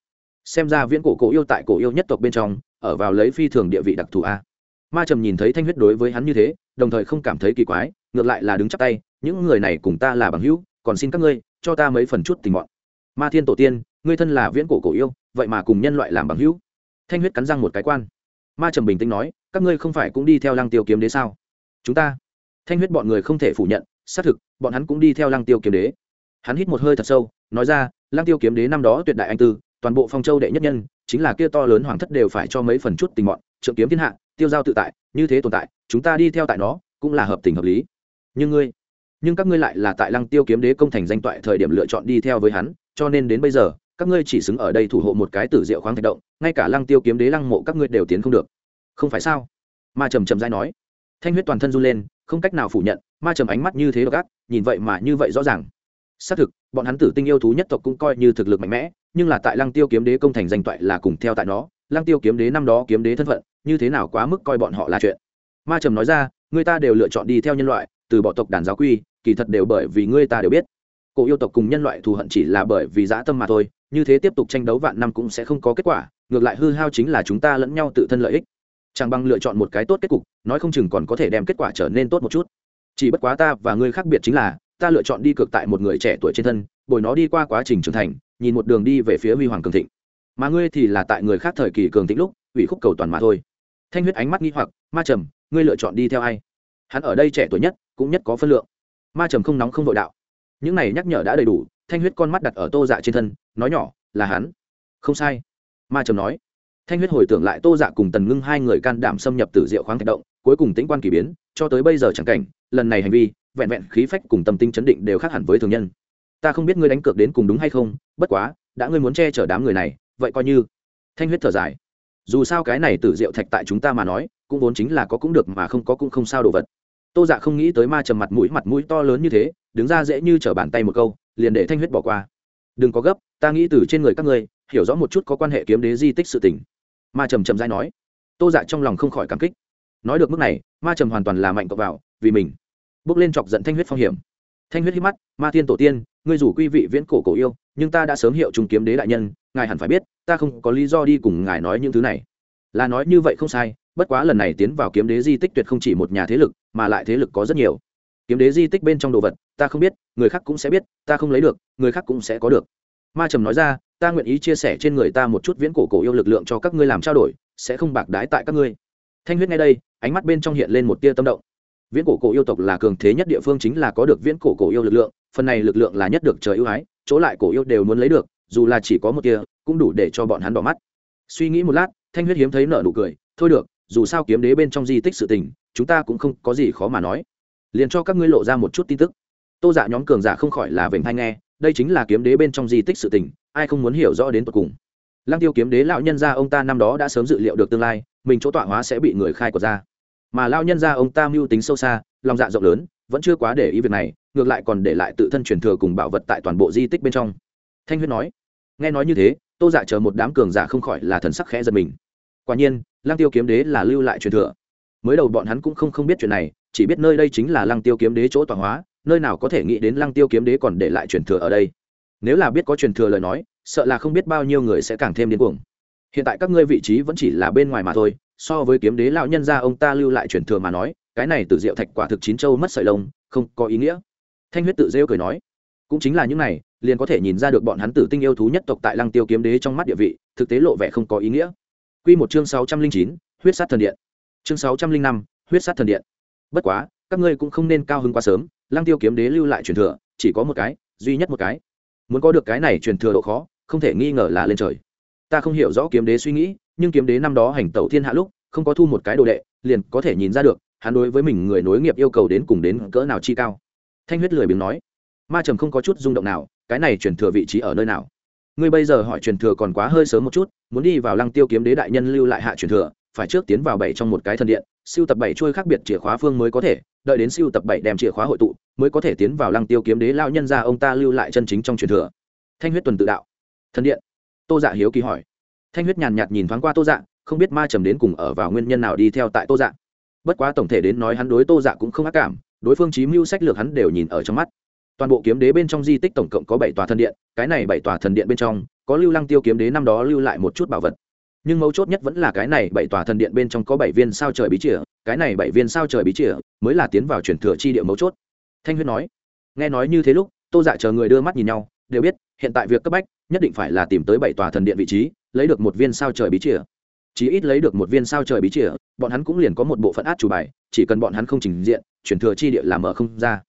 S1: Xem ra viễn cổ cổ yêu tại cổ yêu nhất tộc bên trong, ở vào lấy phi thường địa vị đặc thù a. Ma trầm nhìn thấy thanh huyết đối với hắn như thế, đồng thời không cảm thấy kỳ quái, ngược lại là đứng chắp tay, những người này cùng ta là bằng hữu, còn xin các ngươi cho ta mấy phần chút tình mọn. Ma thiên tổ tiên, ngươi thân là viễn cổ cổ yêu, vậy mà cùng nhân loại làm bằng hữu. Thanh huyết cắn răng một cái quan. Ma trầm bình tĩnh nói, các ngươi không phải cũng đi theo lăng tiêu kiếm đế sao? Chúng ta. Thanh huyết bọn người không thể phủ nhận, xác thực, bọn hắn cũng đi theo lăng tiêu kiếm đế. Hắn hít một hơi thật sâu, nói ra, lăng tiêu kiếm đế năm đó tuyệt đại anh tư, toàn bộ phong châu đệ nhất nhân, chính là kia to lớn hoàng thất đều phải cho mấy phần chút tình mọn, trượng kiếm thiên hạ, tiêu giao tự tại, như thế tồn tại, chúng ta đi theo tại nó, cũng là hợp tình hợp lý. Nhưng ngươi, nhưng các ngươi lại là tại lăng tiêu kiếm đế công thành danh toại thời điểm lựa chọn đi theo với hắn, cho nên đến bây giờ, các ngươi chỉ xứng ở đây thủ hộ một cái tử diệu khoáng thạch động, ngay cả lăng tiêu kiếm đế lăng mộ các ngươi đều tiến không được. Không phải sao? Ma trầm trầm dai nói thanh huyết toàn thân run lên, không cách nào phủ nhận, ma trầm ánh mắt như thế độc ác, nhìn vậy mà như vậy rõ ràng. Xác thực, bọn hắn tử tinh yêu thú nhất tộc cũng coi như thực lực mạnh mẽ, nhưng là tại lăng tiêu kiếm đế công thành danh toại là cùng theo tại nó, lăng tiêu kiếm đế năm đó kiếm đế thân phận, như thế nào quá mức coi bọn họ là chuyện. Ma trầm nói ra, người ta đều lựa chọn đi theo nhân loại, từ bỏ tộc đàn giáo quy, kỳ thật đều bởi vì người ta đều biết. Cổ yêu tộc cùng nhân loại thù hận chỉ là bởi vì dã tâm mà thôi, như thế tiếp tục tranh đấu vạn năm cũng sẽ không có kết quả, ngược lại hư hao chính là chúng ta lẫn nhau tự thân lợi ích chẳng bằng lựa chọn một cái tốt kết cục, nói không chừng còn có thể đem kết quả trở nên tốt một chút. Chỉ bất quá ta và ngươi khác biệt chính là, ta lựa chọn đi cược tại một người trẻ tuổi trên thân, bồi nó đi qua quá trình trưởng thành, nhìn một đường đi về phía huy hoàng cường thịnh. Mà ngươi thì là tại người khác thời kỳ cường thịnh lúc, ủy khúc cầu toàn mà thôi. Thanh huyết ánh mắt nghi hoặc, ma trầm, ngươi lựa chọn đi theo ai? Hắn ở đây trẻ tuổi nhất, cũng nhất có phân lượng. Ma trầm không nóng không vội đạo. Những này nhắc nhở đã đầy đủ, thanh huyết con mắt đặt ở tô dạ trên thân, nói nhỏ, là hắn. Không sai. Ma trầm nói thanh huyết hồi tưởng lại tô dạ cùng tần ngưng hai người can đảm xâm nhập tử diệu khoáng thạch động, cuối cùng tĩnh quan k ỳ biến, cho tới bây giờ chẳng cảnh, lần này hành vi, vẹn vẹn khí phách cùng tâm tinh chấn định đều khác hẳn với thường nhân. Ta không biết ngươi đánh cược đến cùng đúng hay không, bất quá, đã ngươi muốn che chở đám người này, vậy coi như. Thanh huyết thở dài. Dù sao cái này tử diệu thạch tại chúng ta mà nói, cũng vốn chính là có cũng được mà không có cũng không sao đồ vật. Tô dạ không nghĩ tới ma trầm mặt mũi mặt mũi to lớn như thế, đứng ra dễ như t r ở bàn tay một câu, liền để thanh huyết bỏ qua. Đừng có gấp, ta nghĩ từ trên người các ngươi, hiểu rõ một chút có quan hệ kiếm đế di tích sự tình ma trầm trầm dai nói. Tô dạ trong lòng không khỏi cảm kích. Nói được mức này, ma trầm hoàn toàn là mạnh cọc vào, vì mình. Bước lên chọc giận thanh huyết phong hiểm. Thanh huyết hít mắt, ma tiên tổ tiên, ngươi rủ quy vị viễn cổ cổ yêu, nhưng ta đã sớm hiệu trùng kiếm đế đại nhân, ngài hẳn phải biết, ta không có lý do đi cùng ngài nói những thứ này. Là nói như vậy không sai, bất quá lần này tiến vào kiếm đế di tích tuyệt không chỉ một nhà thế lực, mà lại thế lực có rất nhiều. Kiếm đế di tích bên trong đồ vật, ta không biết, người khác cũng sẽ biết, ta không lấy được, người khác cũng sẽ có được ma trầm nói ra, ta nguyện ý chia sẻ trên người ta một chút viễn cổ cổ yêu lực lượng cho các ngươi làm trao đổi, sẽ không bạc đái tại các ngươi. Thanh huyết ngay đây, ánh mắt bên trong hiện lên một tia tâm động. Viễn cổ cổ yêu tộc là cường thế nhất địa phương chính là có được viễn cổ cổ yêu lực lượng, phần này lực lượng là nhất được trời ưu ái, chỗ lại cổ yêu đều muốn lấy được, dù là chỉ có một tia, cũng đủ để cho bọn hắn đỏ mắt. Suy nghĩ một lát, thanh huyết hiếm thấy nợ nụ cười, thôi được, dù sao kiếm đế bên trong di tích sự tình, chúng ta cũng không có gì khó mà nói. Liền cho các ngươi lộ ra một chút tin tức. Tô dạ nhóm cường giả không khỏi là vểnh thanh nghe đây chính là kiếm đế bên trong di tích sự tình, ai không muốn hiểu rõ đến tột cùng. Lăng tiêu kiếm đế lão nhân gia ông ta năm đó đã sớm dự liệu được tương lai, mình chỗ tọa hóa sẽ bị người khai của ra. Mà lão nhân gia ông ta mưu tính sâu xa, lòng dạ rộng lớn, vẫn chưa quá để ý việc này, ngược lại còn để lại tự thân truyền thừa cùng bảo vật tại toàn bộ di tích bên trong. Thanh huyết nói, nghe nói như thế, tô dạ chờ một đám cường giả không khỏi là thần sắc khẽ giật mình. Quả nhiên, lăng tiêu kiếm đế là lưu lại truyền thừa. Mới đầu bọn hắn cũng không không biết chuyện này, chỉ biết nơi đây chính là lăng tiêu kiếm đế chỗ tọa hóa nơi nào có thể nghĩ đến lăng tiêu kiếm đế còn để lại truyền thừa ở đây? Nếu là biết có truyền thừa lời nói, sợ là không biết bao nhiêu người sẽ càng thêm điên cuồng. Hiện tại các ngươi vị trí vẫn chỉ là bên ngoài mà thôi, so với kiếm đế lão nhân gia ông ta lưu lại truyền thừa mà nói, cái này từ diệu thạch quả thực chín châu mất sợi lông, không có ý nghĩa. Thanh huyết tự rêu cười nói, cũng chính là những này, liền có thể nhìn ra được bọn hắn tử tinh yêu thú nhất tộc tại lăng tiêu kiếm đế trong mắt địa vị, thực tế lộ vẻ không có ý nghĩa. Quy một chương sáu trăm linh chín, huyết sát thần điện. Chương sáu trăm linh năm, huyết sát thần điện. Bất quá, các ngươi cũng không nên cao hứng quá sớm lăng tiêu kiếm đế lưu lại truyền thừa, chỉ có một cái, duy nhất một cái. Muốn có được cái này truyền thừa độ khó, không thể nghi ngờ là lên trời. Ta không hiểu rõ kiếm đế suy nghĩ, nhưng kiếm đế năm đó hành tẩu thiên hạ lúc, không có thu một cái đồ đệ, liền có thể nhìn ra được, hắn đối với mình người nối nghiệp yêu cầu đến cùng đến cỡ nào chi cao. Thanh huyết lười biếng nói, ma trầm không có chút rung động nào, cái này truyền thừa vị trí ở nơi nào? Ngươi bây giờ hỏi truyền thừa còn quá hơi sớm một chút, muốn đi vào lăng tiêu kiếm đế đại nhân lưu lại hạ truyền thừa, phải trước tiến vào bảy trong một cái thần điện siêu tập bảy trôi khác biệt chìa khóa phương mới có thể đợi đến siêu tập bảy đem chìa khóa hội tụ, mới có thể tiến vào lăng tiêu kiếm đế lao nhân ra ông ta lưu lại chân chính trong truyền thừa. Thanh huyết tuần tự đạo. Thần điện. Tô dạ hiếu kỳ hỏi. Thanh huyết nhàn nhạt nhìn thoáng qua tô dạ không biết ma trầm đến cùng ở vào nguyên nhân nào đi theo tại tô dạ. Bất quá tổng thể đến nói hắn đối tô dạ cũng không ác cảm, đối phương chí mưu sách lược hắn đều nhìn ở trong mắt. Toàn bộ kiếm đế bên trong di tích tổng cộng có bảy tòa thần điện, cái này bảy tòa thần điện bên trong, có lưu lăng tiêu kiếm đế năm đó lưu lại một chút bảo vật nhưng mấu chốt nhất vẫn là cái này bảy tòa thần điện bên trong có bảy viên sao trời bí chìa, cái này bảy viên sao trời bí chìa mới là tiến vào chuyển thừa chi địa mấu chốt. Thanh huyết nói, nghe nói như thế lúc, tô dạ chờ người đưa mắt nhìn nhau, đều biết, hiện tại việc cấp bách, nhất định phải là tìm tới bảy tòa thần điện vị trí, lấy được một viên sao trời bí chìa. Chí ít lấy được một viên sao trời bí chìa, bọn hắn cũng liền có một bộ phận át chủ bài, chỉ cần bọn hắn không trình diện chuyển thừa chi địa làm mở không ra.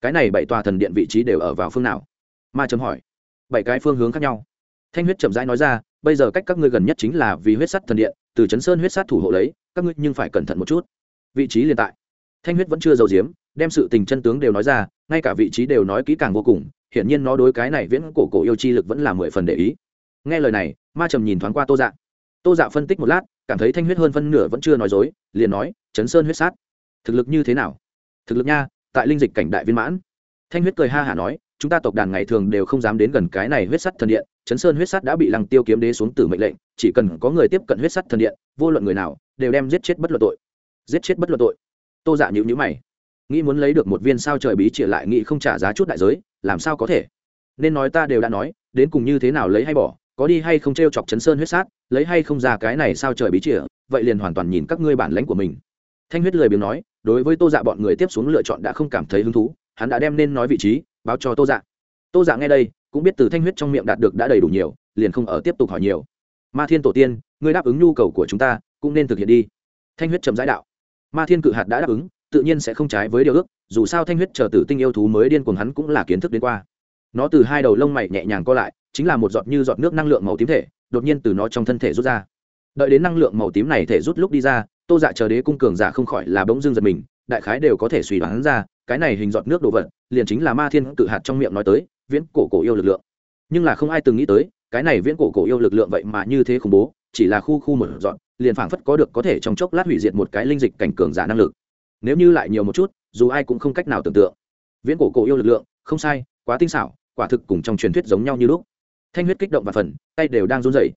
S1: Cái này bảy tòa thần điện vị trí đều ở vào phương nào? Ma chấm hỏi. Bảy cái phương hướng khác nhau. Thanh huyết chậm rãi nói ra bây giờ cách các ngươi gần nhất chính là vì huyết sắt thần điện, từ chấn sơn huyết sát thủ hộ lấy, các ngươi nhưng phải cẩn thận một chút. Vị trí liền tại. Thanh huyết vẫn chưa giấu giếm, đem sự tình chân tướng đều nói ra, ngay cả vị trí đều nói kỹ càng vô cùng, hiển nhiên nó đối cái này viễn cổ cổ yêu chi lực vẫn là mười phần để ý. Nghe lời này, ma trầm nhìn thoáng qua tô dạ. Tô dạ phân tích một lát, cảm thấy thanh huyết hơn phân nửa vẫn chưa nói dối, liền nói, chấn sơn huyết sát thực lực như thế nào? Thực lực nha, tại linh dịch cảnh đại viên mãn. Thanh huyết cười ha hả nói chúng ta tộc đàn ngày thường đều không dám đến gần cái này huyết sắt thần điện chấn sơn huyết sắt đã bị lăng tiêu kiếm đế xuống tử mệnh lệnh, chỉ cần có người tiếp cận huyết sắt thần điện, vô luận người nào, đều đem giết chết bất luận tội. Giết chết bất luận tội. Tô dạ nhữ nhữ mày. Nghĩ muốn lấy được một viên sao trời bí trịa lại, nghĩ không trả giá chút đại giới, làm sao có thể? Nên nói ta đều đã nói, đến cùng như thế nào lấy hay bỏ, có đi hay không t r e o chọc chấn sơn huyết sát lấy hay không ra cái này sao trời bí trịa vậy liền hoàn toàn nhìn các ngươi bản lãnh của mình. Thanh huyết lười biếng nói, đối với tô dạ bọn người tiếp xuống lựa chọn đã không cảm thấy hứng thú, hắn đã đem nên nói vị trí báo cho tô dạ. Tô dạ nghe đây, cũng biết từ thanh huyết trong miệng đạt được đã đầy đủ nhiều, liền không ở tiếp tục hỏi nhiều. Ma thiên tổ tiên, ngươi đáp ứng nhu cầu của chúng ta, cũng nên thực hiện đi. Thanh huyết trầm giải đạo. Ma thiên cự hạt đã đáp ứng, tự nhiên sẽ không trái với điều ước, dù sao thanh huyết chờ tử tinh yêu thú mới điên cuồng hắn cũng là kiến thức đến qua. Nó từ hai đầu lông mày nhẹ nhàng co lại, chính là một giọt như giọt nước năng lượng màu tím thể, đột nhiên từ nó trong thân thể rút ra. Đợi đến năng lượng màu tím này thể rút lúc đi ra, tô dạ chờ đế cung cường giả không khỏi là bỗng dưng giật mình, đại khái đều có thể suy đoán ra cái này hình giọt nước đồ vật, liền chính là ma thiên tự hạt trong miệng nói tới, viễn cổ cổ yêu lực lượng. Nhưng là không ai từng nghĩ tới, cái này viễn cổ cổ yêu lực lượng vậy mà như thế khủng bố, chỉ là khu khu một dọn liền phảng phất có được có thể trong chốc lát hủy diệt một cái linh dịch cảnh cường giả năng lực. Nếu như lại nhiều một chút, dù ai cũng không cách nào tưởng tượng. Viễn cổ cổ yêu lực lượng, không sai, quá tinh xảo, quả thực cùng trong truyền thuyết giống nhau như lúc. Thanh huyết kích động và phần, tay đều đang run rẩy.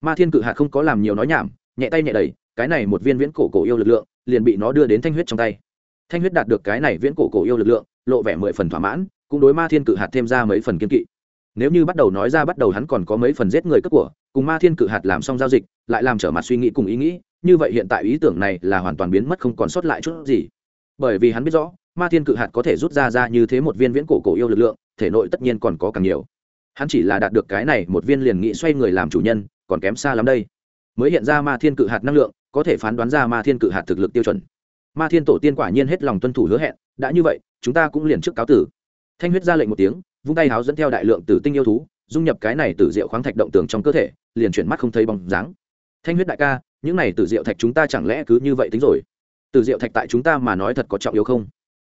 S1: Ma thiên cự hạt không có làm nhiều nói nhảm, nhẹ tay nhẹ đẩy, cái này một viên viễn cổ cổ yêu lực lượng, liền bị nó đưa đến thanh huyết trong tay thanh huyết đạt được cái này viễn cổ cổ yêu lực lượng, lộ vẻ mười phần thỏa mãn, cũng đối ma thiên cự hạt thêm ra mấy phần kiên kỵ. Nếu như bắt đầu nói ra bắt đầu hắn còn có mấy phần giết người cướp của, cùng ma thiên cự hạt làm xong giao dịch, lại làm trở mặt suy nghĩ cùng ý nghĩ, như vậy hiện tại ý tưởng này là hoàn toàn biến mất không còn sót lại chút gì. Bởi vì hắn biết rõ, ma thiên cự hạt có thể rút ra ra như thế một viên viễn cổ cổ yêu lực lượng, thể nội tất nhiên còn có càng nhiều. Hắn chỉ là đạt được cái này một viên liền nghĩ xoay người làm chủ nhân, còn kém xa lắm đây. Mới hiện ra ma thiên cự hạt năng lượng, có thể phán đoán ra ma thiên cự hạt thực lực tiêu chuẩn ma thiên tổ tiên quả nhiên hết lòng tuân thủ hứa hẹn, đã như vậy, chúng ta cũng liền trước cáo tử. Thanh huyết ra lệnh một tiếng, vung tay háo dẫn theo đại lượng tử tinh yêu thú, dung nhập cái này tử diệu khoáng thạch động tường trong cơ thể, liền chuyển mắt không thấy bóng dáng. Thanh huyết đại ca, những này tử diệu thạch chúng ta chẳng lẽ cứ như vậy tính rồi? Tử diệu thạch tại chúng ta mà nói thật có trọng yếu không?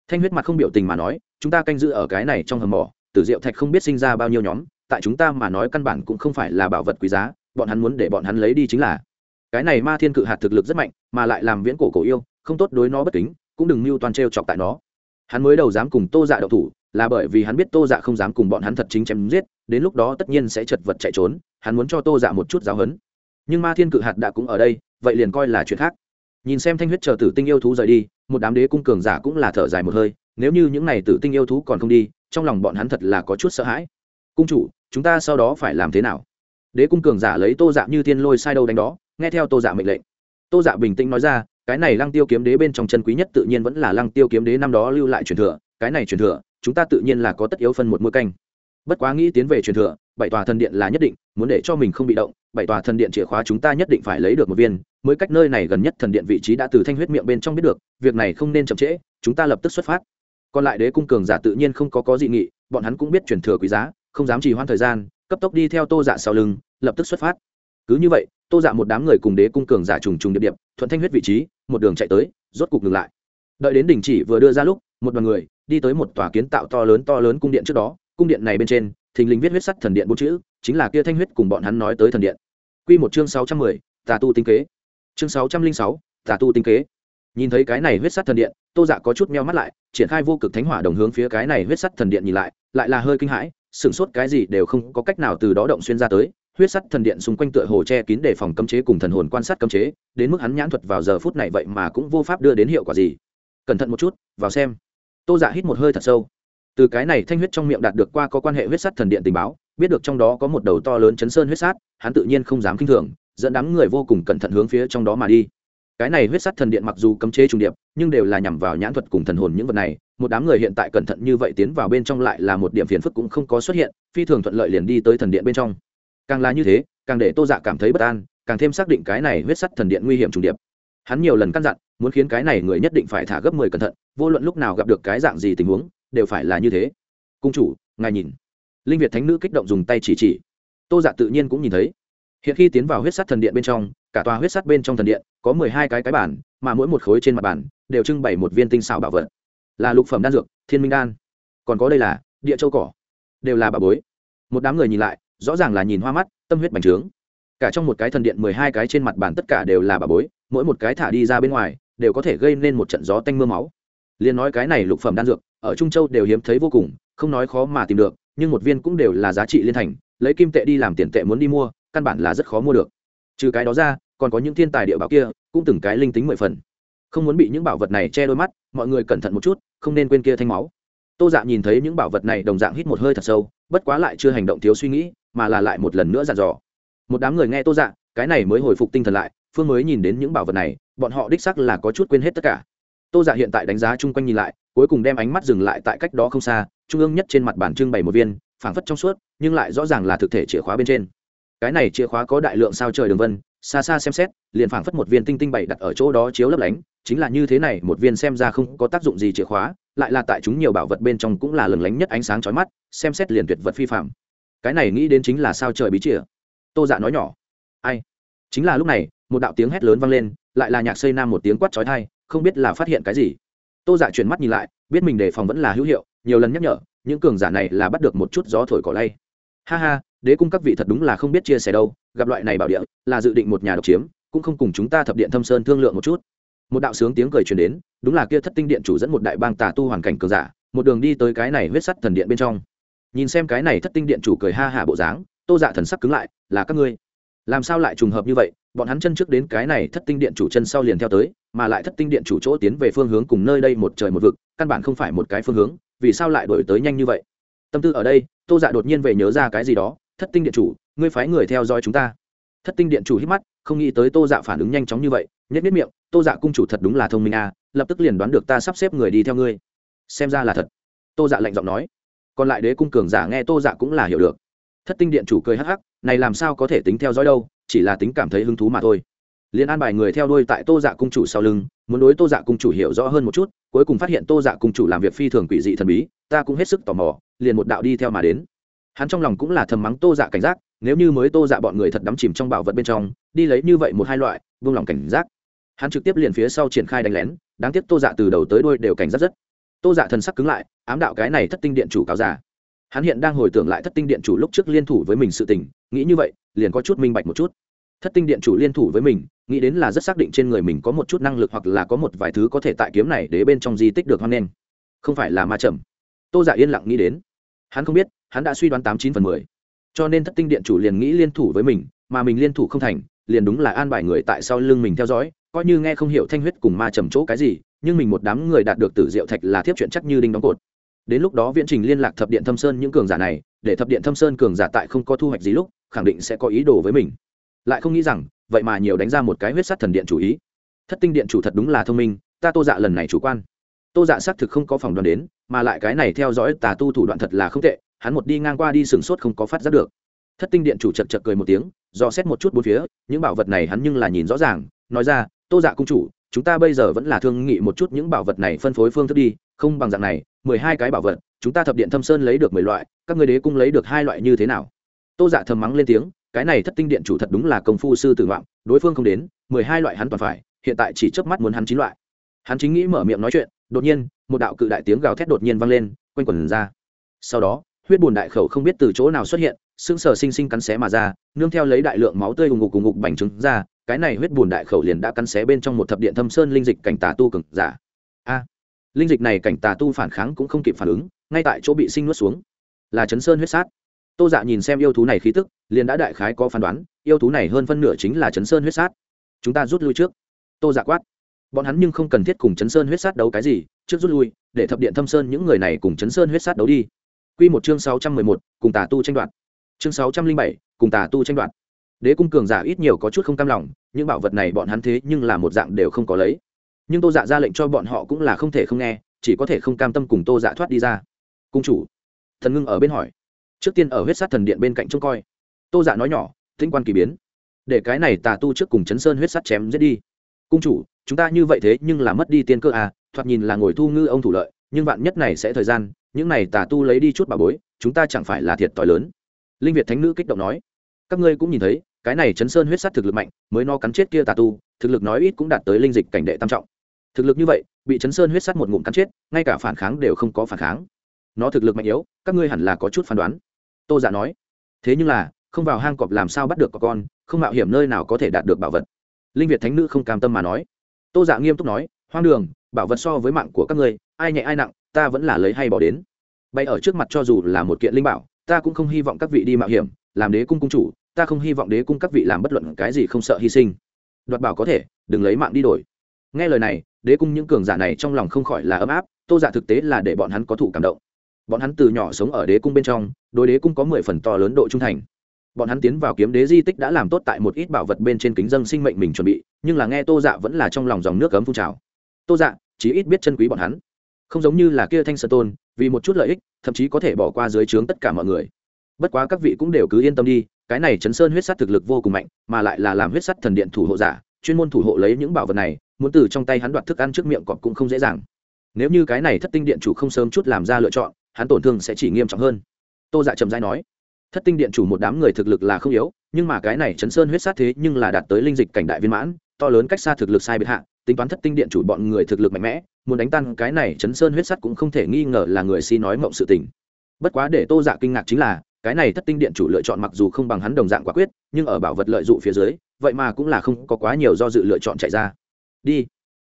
S1: Thanh huyết mặt không biểu tình mà nói, chúng ta canh giữ ở cái này trong hầm mỏ, tử diệu thạch không biết sinh ra bao nhiêu nhóm, tại chúng ta mà nói căn bản cũng không phải là bảo vật quý giá, bọn hắn muốn để bọn hắn lấy đi chính là. Cái này ma thiên cự hạt thực lực rất mạnh, mà lại làm viễn cổ cổ yêu không tốt đối nó bất kính, cũng đừng mưu toàn t chọc tại nó. Hắn mới đầu dám cùng tô dạ đậu thủ, là bởi vì hắn biết tô dạ không dám cùng bọn hắn thật chính chém giết, đến lúc đó tất nhiên sẽ chật vật chạy trốn, hắn muốn cho tô dạ một chút giáo hấn nhưng ma thiên cự hạt đã cũng ở đây, vậy liền coi là chuyện khác. Nhìn xem thanh huyết chờ tử tinh yêu thú rời đi, một đám đế cung cường giả cũng là thở dài một hơi, nếu như những n à y tử tinh yêu thú còn không đi, trong lòng bọn hắn thật là có chút sợ hãi. Cung chủ, chúng ta sau đó phải làm thế nào? Đế cung cường giả lấy tô dạ như thiên lôi sai đâu đánh đó, nghe theo tô dạ mệnh lệnh. Tô dạ bình tĩnh nói ra cái này lăng tiêu kiếm đế bên trong chân quý nhất tự nhiên vẫn là lăng tiêu kiếm đế năm đó lưu lại truyền thừa, cái này truyền thừa, chúng ta tự nhiên là có tất yếu phân một mũi canh. Bất quá nghĩ tiến về truyền thừa, bảy tòa thần điện là nhất định, muốn để cho mình không bị động, bảy tòa thần điện chìa khóa chúng ta nhất định phải lấy được một viên, mới cách nơi này gần nhất thần điện vị trí đã từ thanh huyết miệng bên trong biết được, việc này không nên chậm trễ, chúng ta lập tức xuất phát. Còn lại đế cung cường giả tự nhiên không có có dị nghị, bọn hắn cũng biết truyền thừa quý giá, không dám trì hoãn thời gian, cấp tốc đi theo tô dạ sau lưng, lập tức xuất phát. Cứ như vậy tô dạ một đám người cùng đế cung cường giả trùng trùng điệp điệp, thuận thanh huyết vị trí, một đường chạy tới, rốt cục ngừng lại. Đợi đến đình chỉ vừa đưa ra lúc, một đoàn người đi tới một tòa kiến tạo to lớn to lớn cung điện trước đó, cung điện này bên trên, thình lình viết huyết sắt thần điện bốn chữ, chính là kia thanh huyết cùng bọn hắn nói tới thần điện. Q một chương sáu trăm mười, tà tu tinh kế. Chương sáu trăm linh sáu, tà tu tinh kế. Nhìn thấy cái này huyết sắt thần điện, tô dạ có chút meo mắt lại, triển khai vô cực thánh hỏa đồng hướng phía cái này huyết sắt thần điện nhìn lại lại là hơi kinh hãi, sửng sốt cái gì đều không có cách nào từ đó động xuyên ra tới huyết sắt thần điện xung quanh tựa hồ che kín để phòng cấm chế cùng thần hồn quan sát cấm chế, đến mức hắn nhãn thuật vào giờ phút này vậy mà cũng vô pháp đưa đến hiệu quả gì. Cẩn thận một chút, vào xem. Tô dạ hít một hơi thật sâu. Từ cái này thanh huyết trong miệng đạt được qua có quan hệ huyết sắt thần điện tình báo, biết được trong đó có một đầu to lớn chấn sơn huyết sát hắn tự nhiên không dám k i n h thường, dẫn đám người vô cùng cẩn thận hướng phía trong đó mà đi. Cái này huyết sắt thần điện mặc dù cấm chế trùng điệp, nhưng đều là nhằm vào nhãn thuật cùng thần hồn những vật này, một đám người hiện tại cẩn thận như vậy tiến vào bên trong lại là một điểm phiền phức cũng không có xuất hiện, phi thường thuận lợi liền đi tới thần điện bên trong càng là như thế, càng để tô dạ cảm thấy bất an, càng thêm xác định cái này huyết sắt thần điện nguy hiểm trùng điệp. Hắn nhiều lần căn dặn, muốn khiến cái này người nhất định phải thả gấp mười cẩn thận, vô luận lúc nào gặp được cái dạng gì tình huống, đều phải là như thế. Cung chủ, ngài nhìn. Linh việt thánh nữ kích động dùng tay chỉ chỉ. Tô dạ tự nhiên cũng nhìn thấy. Hiện khi tiến vào huyết sắt thần điện bên trong, cả tòa huyết sắt bên trong thần điện, có mười hai cái cái bản mà mỗi một khối trên mặt bản đều trưng bày một viên tinh xảo bảo vật. Là lục phẩm đan dược, thiên minh đan. Còn có đây là, địa châu cỏ. Đều là bà bối. Một đám người nhìn lại rõ ràng là nhìn hoa mắt, tâm huyết bành trướng. Cả trong một cái thần điện mười hai cái trên mặt bàn tất cả đều là bà bối, mỗi một cái thả đi ra bên ngoài, đều có thể gây nên một trận gió tanh mưa máu. Liền nói cái này lục phẩm đan dược, ở trung châu đều hiếm thấy vô cùng, không nói khó mà tìm được, nhưng một viên cũng đều là giá trị liên thành, lấy kim tệ đi làm tiền tệ muốn đi mua, căn bản là rất khó mua được. Trừ cái đó ra, còn có những thiên tài địa bảo kia, cũng từng cái linh tính mười phần. Không muốn bị những bảo vật này che đôi mắt, mọi người cẩn thận một chút, không nên quên kia thanh máu tô dạ nhìn thấy những bảo vật này đồng dạng hít một hơi thật sâu, bất quá lại chưa hành động thiếu suy nghĩ, mà là lại một lần nữa dặn dò. Một đám người nghe tô dạ cái này mới hồi phục tinh thần lại, phương mới nhìn đến những bảo vật này, bọn họ đích sắc là có chút quên hết tất cả. Tô dạ hiện tại đánh giá chung quanh nhìn lại, cuối cùng đem ánh mắt dừng lại tại cách đó không xa, trung ương nhất trên mặt bản trưng bày một viên, phảng phất trong suốt, nhưng lại rõ ràng là thực thể chìa khóa bên trên. Cái này chìa khóa có đại lượng sao trời đường vân, xa xa xem xét, liền phảng phất một viên tinh tinh bày đặt ở chỗ đó chiếu lấp lánh, chính là như thế này, một viên xem ra không có tác dụng gì chìa khóa lại là tại chúng nhiều bảo vật bên trong cũng là lừng lánh nhất ánh sáng chói mắt, xem xét liền tuyệt vật phi phạm. Cái này nghĩ đến chính là sao trời bí chìa. Tô dạ nói nhỏ. Ai? Chính là lúc này, một đạo tiếng hét lớn vang lên, lại là nhạc xây nam một tiếng quát trói thai không biết là phát hiện cái gì. Tô dạ chuyển mắt nhìn lại, biết mình đề phòng vẫn là hữu hiệu, nhiều lần nhắc nhở, những cường giả này là bắt được một chút gió thổi cỏ lay. Ha ha, đế cung các vị thật đúng là không biết chia sẻ đâu, gặp loại này bảo địa, là dự định một nhà độc chiếm, cũng không cùng chúng ta thập điện thâm sơn thương lượng một chút một đạo sướng tiếng cười truyền đến, đúng là kia thất tinh điện chủ dẫn một đại bang tà tu hoàn cảnh cường giả, một đường đi tới cái này huyết sắt thần điện bên trong. Nhìn xem cái này thất tinh điện chủ cười ha hả bộ dáng, tô dạ thần sắc cứng lại, là các ngươi. Làm sao lại trùng hợp như vậy? Bọn hắn chân trước đến cái này thất tinh điện chủ chân sau liền theo tới, mà lại thất tinh điện chủ chỗ tiến về phương hướng cùng nơi đây một trời một vực, căn bản không phải một cái phương hướng, vì sao lại đổi tới nhanh như vậy? Tâm tư ở đây, tô dạ đột nhiên về nhớ ra cái gì đó, thất tinh điện chủ, ngươi phái người theo dõi chúng ta. Thất tinh điện chủ hít mắt không nghĩ tới tô dạ phản ứng nhanh chóng như vậy nhất biết miệng, tô dạ cung chủ thật đúng là thông minh à lập tức liền đoán được ta sắp xếp người đi theo ngươi. Xem ra là thật. Tô dạ lạnh giọng nói. Còn lại đế cung cường giả nghe tô dạ cũng là hiểu được. Thất tinh điện chủ cười hắc hắc, này làm sao có thể tính theo dõi đâu, chỉ là tính cảm thấy hứng thú mà thôi. Liền an bài người theo đuôi tại tô dạ cung chủ sau lưng, muốn đối tô dạ cung chủ hiểu rõ hơn một chút, cuối cùng phát hiện tô dạ cung chủ làm việc phi thường quỷ dị thần bí, ta cũng hết sức tò mò, liền một đạo đi theo mà đến. Hắn trong lòng cũng là thầm mắng tô dạ cảnh giác nếu như mới tô dạ bọn người thật đắm chìm trong bảo vật bên trong, đi lấy như vậy một hai loại vung lòng cảnh giác. Hắn trực tiếp liền phía sau triển khai đánh lén, đáng tiếc tô dạ từ đầu tới đuôi đều cảnh giác rất. Tô dạ thần sắc cứng lại, ám đạo cái này thất tinh điện chủ cáo giả. Hắn hiện đang hồi tưởng lại thất tinh điện chủ lúc trước liên thủ với mình sự tình, nghĩ như vậy, liền có chút minh bạch một chút. Thất tinh điện chủ liên thủ với mình, nghĩ đến là rất xác định trên người mình có một chút năng lực hoặc là có một vài thứ có thể tại kiếm này để bên trong di tích được hoan nghênh. Không phải là ma trầm tô giả dạ yên lặng nghĩ đến. Hắn không biết, hắn đã suy đoán tám chín phần mười cho nên thất tinh điện chủ liền nghĩ liên thủ với mình, mà mình liên thủ không thành, liền đúng là an bài người tại sau lưng mình theo dõi, coi như nghe không hiểu thanh huyết cùng ma trầm chỗ cái gì, nhưng mình một đám người đạt được tử diệu thạch là thiếp chuyện chắc như đinh đóng cột. Đến lúc đó viễn trình liên lạc thập điện thâm sơn những cường giả này, để thập điện thâm sơn cường giả tại không có thu hoạch gì lúc, khẳng định sẽ có ý đồ với mình. Lại không nghĩ rằng, vậy mà nhiều đánh ra một cái huyết sát thần điện chủ ý. Thất tinh điện chủ thật đúng là thông minh, ta tô dạ lần này chủ quan. Tô dạ xác thực không có phòng đoàn đến, mà lại cái này theo dõi tà tu thủ đoạn thật là không tệ hắn một đi ngang qua đi sửng sốt không có phát giác được. Thất tinh điện chủ chật chật cười một tiếng, do xét một chút bốn phía, những bảo vật này hắn nhưng là nhìn rõ ràng, nói ra, tô dạ cung chủ, chúng ta bây giờ vẫn là thương nghị một chút những bảo vật này phân phối phương thức đi, không bằng dạng này, mười hai cái bảo vật, chúng ta thập điện thâm sơn lấy được mười loại, các người đế cung lấy được hai loại như thế nào? Tô dạ thầm mắng lên tiếng, cái này thất tinh điện chủ thật đúng là công phu sư tử ngoạn, đối phương không đến, mười hai loại hắn toàn phải, hiện tại chỉ chớp mắt muốn hắn chín loại. Hắn chính nghĩ mở miệng nói chuyện, đột nhiên, một đạo cự đại tiếng gào thét đột nhiên vang lên, quanh quần ra. Sau đó huyết bùn đại khẩu không biết từ chỗ nào xuất hiện xương sờ sinh sinh cắn xé mà ra, nương theo lấy đại lượng máu tươi ùng ngục ùng ngục bành trứng ra, cái này huyết bùn đại khẩu liền đã cắn xé bên trong một thập điện thâm sơn linh dịch cảnh tà tu cực giả. A, linh dịch này cảnh tà tu phản kháng cũng không kịp phản ứng, ngay tại chỗ bị sinh nuốt xuống. Là chấn sơn huyết sát. Tô dạ nhìn xem yêu thú này khí tức, liền đã đại khái có phán đoán, yêu thú này hơn phân nửa chính là chấn sơn huyết sát. Chúng ta rút lui trước. Tô dạ quát. Bọn hắn nhưng không cần thiết cùng chấn sơn huyết sát đấu cái gì, trước rút lui, để thập điện thâm sơn những người này cùng chấn sơn huyết sát đấu đi. Quy một chương sáu trăm mười một, cùng tà tu tranh đoạt. Chương sáu trăm linh bảy, cùng tà tu tranh đoạt. Đế cung cường giả ít nhiều có chút không cam lòng, những bảo vật này bọn hắn thế nhưng là một dạng đều không có lấy. Nhưng tô dạ ra lệnh cho bọn họ cũng là không thể không nghe, chỉ có thể không cam tâm cùng tô dạ thoát đi ra. Cung chủ, thần ngưng ở bên hỏi. Trước tiên ở huyết sát thần điện bên cạnh trông coi. Tô dạ nói nhỏ tính quan kỳ biến. Để cái này tà tu trước cùng chấn sơn huyết sát chém giết đi. Cung chủ, chúng ta như vậy thế nhưng là mất đi tiên cơ à thoạt nhìn là ngồi thu ngư ông thủ lợi, nhưng vạn nhất này sẽ thời gian những này tà tu lấy đi chút bà bối, chúng ta chẳng phải là thiệt t lớn. Linh việt thánh nữ kích động nói. Các ngươi cũng nhìn thấy, cái này chấn sơn huyết sát thực lực mạnh, mới no cắn chết kia tà tu, thực lực nói ít cũng đạt tới linh dịch cảnh đệ tam trọng. Thực lực như vậy, bị chấn sơn huyết sát một ngụm cắn chết, ngay cả phản kháng đều không có phản kháng. Nó thực lực mạnh yếu, các ngươi hẳn là có chút phán đoán. Tô giả dạ nói. Thế nhưng là, không vào hang cọp làm sao bắt được có con, không mạo hiểm nơi nào có thể đạt được bảo vật. Linh việt thánh nữ không cam tâm mà nói. Tô giả dạ nghiêm túc nói. Hoang đường, bảo vật so với mạng của các ngươi, ai nhẹ ai nặng ta vẫn là lấy hay bỏ đến. Bay ở trước mặt cho dù là một kiện linh bảo, ta cũng không hy vọng các vị đi mạo hiểm, làm đế cung cung chủ, ta không hy vọng đế cung các vị làm bất luận cái gì không sợ hy sinh. Đoạt bảo có thể, đừng lấy mạng đi đổi. Nghe lời này, đế cung những cường giả này trong lòng không khỏi là ấm áp, tô giả thực tế là để bọn hắn có thủ cảm động. Bọn hắn từ nhỏ sống ở đế cung bên trong, đối đế cung có mười phần to lớn độ trung thành. Bọn hắn tiến vào kiếm đế di tích đã làm tốt tại một ít bảo vật bên trên kính dân sinh mệnh mình chuẩn bị, nhưng là nghe tô dạ vẫn là trong lòng dòng nước cấm phun trào. Tô dạ chỉ ít biết chân quý bọn hắn không giống như là kia thanh sơn tôn, vì một chút lợi ích, thậm chí có thể bỏ qua dưới trướng tất cả mọi người. Bất quá các vị cũng đều cứ yên tâm đi, cái này chấn sơn huyết sắt thực lực vô cùng mạnh, mà lại là làm huyết sắt thần điện thủ hộ giả, chuyên môn thủ hộ lấy những bảo vật này, muốn từ trong tay hắn đoạt thức ăn trước miệng cọp cũng không dễ dàng. Nếu như cái này thất tinh điện chủ không sớm chút làm ra lựa chọn, hắn tổn thương sẽ chỉ nghiêm trọng hơn. Tô dạ trầm dai nói, thất tinh điện chủ một đám người thực lực là không yếu, nhưng mà cái này chấn sơn huyết sát thế nhưng là đạt tới linh dịch cảnh đại viên mãn, to lớn cách xa thực lực sai biệt hạ tính toán thất tinh điện chủ bọn người thực lực mạnh mẽ, muốn đánh tan cái này chấn sơn huyết sắt cũng không thể nghi ngờ là người si nói mộng sự tình. Bất quá để tô dạ kinh ngạc chính là, cái này thất tinh điện chủ lựa chọn mặc dù không bằng hắn đồng dạng quả quyết, nhưng ở bảo vật lợi dụng phía dưới, vậy mà cũng là không có quá nhiều do dự lựa chọn chạy ra. Đi.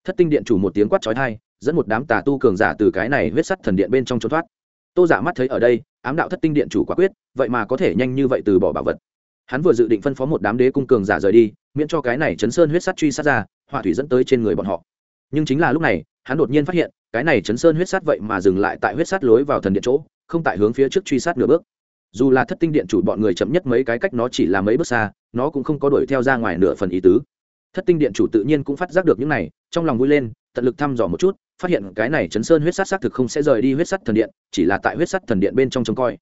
S1: Thất tinh điện chủ một tiếng quát trói thai dẫn một đám tà tu cường giả từ cái này huyết sắt thần điện bên trong trốn thoát. Tô giả mắt thấy ở đây, ám đạo thất tinh điện chủ quả quyết, vậy mà có thể nhanh như vậy từ bỏ bảo vật. Hắn vừa dự định phân phó một đám đế cung cường giả rời đi, miễn cho cái này chấn sơn huyết sắt truy sát ra hỏa thủy dẫn tới trên người bọn họ. Nhưng chính là lúc này, hắn đột nhiên phát hiện, cái này chấn sơn huyết sát vậy mà dừng lại tại huyết sát lối vào thần điện chỗ, không tại hướng phía trước truy sát nửa bước. Dù là thất tinh điện chủ bọn người chậm nhất mấy cái cách nó chỉ là mấy bước xa, nó cũng không có đuổi theo ra ngoài nửa phần ý tứ. Thất tinh điện chủ tự nhiên cũng phát giác được những này, trong lòng vui lên, tận lực thăm dò một chút, phát hiện cái này chấn sơn huyết sát xác thực không sẽ rời đi huyết sắt thần điện, chỉ là tại huyết sắt thần điện bên trong trông coi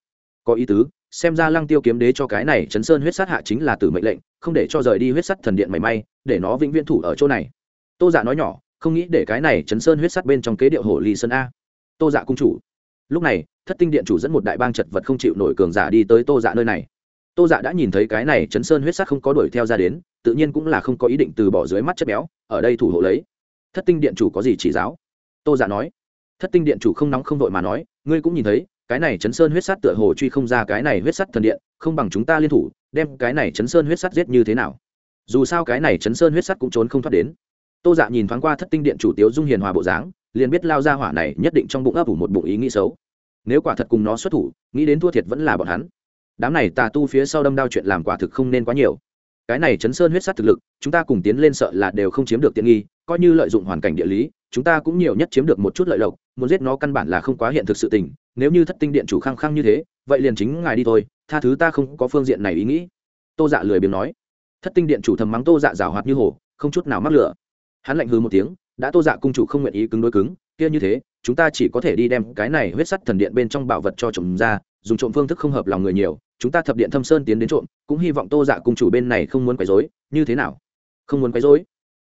S1: có ý tứ, xem ra lăng tiêu kiếm đế cho cái này chấn sơn huyết sát hạ chính là từ mệnh lệnh, không để cho rời đi huyết sắt thần điện mảy may, để nó vĩnh viễn thủ ở chỗ này. Tô giả dạ nói nhỏ, không nghĩ để cái này chấn sơn huyết sắt bên trong kế điệu hồ ly sơn a. Tô dạ cung chủ. Lúc này, thất tinh điện chủ dẫn một đại bang chật vật không chịu nổi cường giả đi tới tô dạ nơi này. Tô dạ đã nhìn thấy cái này chấn sơn huyết sắt không có đuổi theo ra đến, tự nhiên cũng là không có ý định từ bỏ dưới mắt chất béo, ở đây thủ hộ lấy. Thất tinh điện chủ có gì chỉ giáo? Tô dạ nói. Thất tinh điện chủ không nóng không vội mà nói, ngươi cũng nhìn thấy cái này chấn sơn huyết sắt tựa hồ truy không ra cái này huyết sắt thần điện, không bằng chúng ta liên thủ, đem cái này chấn sơn huyết sắt giết như thế nào. Dù sao cái này chấn sơn huyết sắt cũng trốn không thoát đến. Tô dạ nhìn thoáng qua thất tinh điện chủ tiếu dung hiền hòa bộ dáng, liền biết lao ra hỏa này nhất định trong bụng ấp ủ một bụng ý nghĩ xấu. Nếu quả thật cùng nó xuất thủ, nghĩ đến thua thiệt vẫn là bọn hắn. Đám này tà tu phía sau đâm đao chuyện làm quả thực không nên quá nhiều cái này chấn sơn huyết sát thực lực, chúng ta cùng tiến lên sợ là đều không chiếm được tiện nghi, coi như lợi dụng hoàn cảnh địa lý, chúng ta cũng nhiều nhất chiếm được một chút lợi lộc, muốn giết nó căn bản là không quá hiện thực sự tình, nếu như thất tinh điện chủ khăng khăng như thế, vậy liền chính ngài đi thôi, tha thứ ta không có phương diện này ý nghĩ. Tô dạ lười biếng nói. Thất tinh điện chủ thầm mắng tô dạ rào hoạt như hồ không chút nào mắc lửa. Hắn lạnh hư một tiếng, đã tô dạ cung chủ không nguyện ý cứng đối cứng, kia như thế, chúng ta chỉ có thể đi đem cái này huyết sắt thần điện bên trong bảo vật cho trộm ra, dùng trộm phương thức không hợp lòng người nhiều chúng ta thập điện thâm sơn tiến đến trộm, cũng hy vọng tô dạ cung chủ bên này không muốn quấy dối như thế nào? Không muốn quấy dối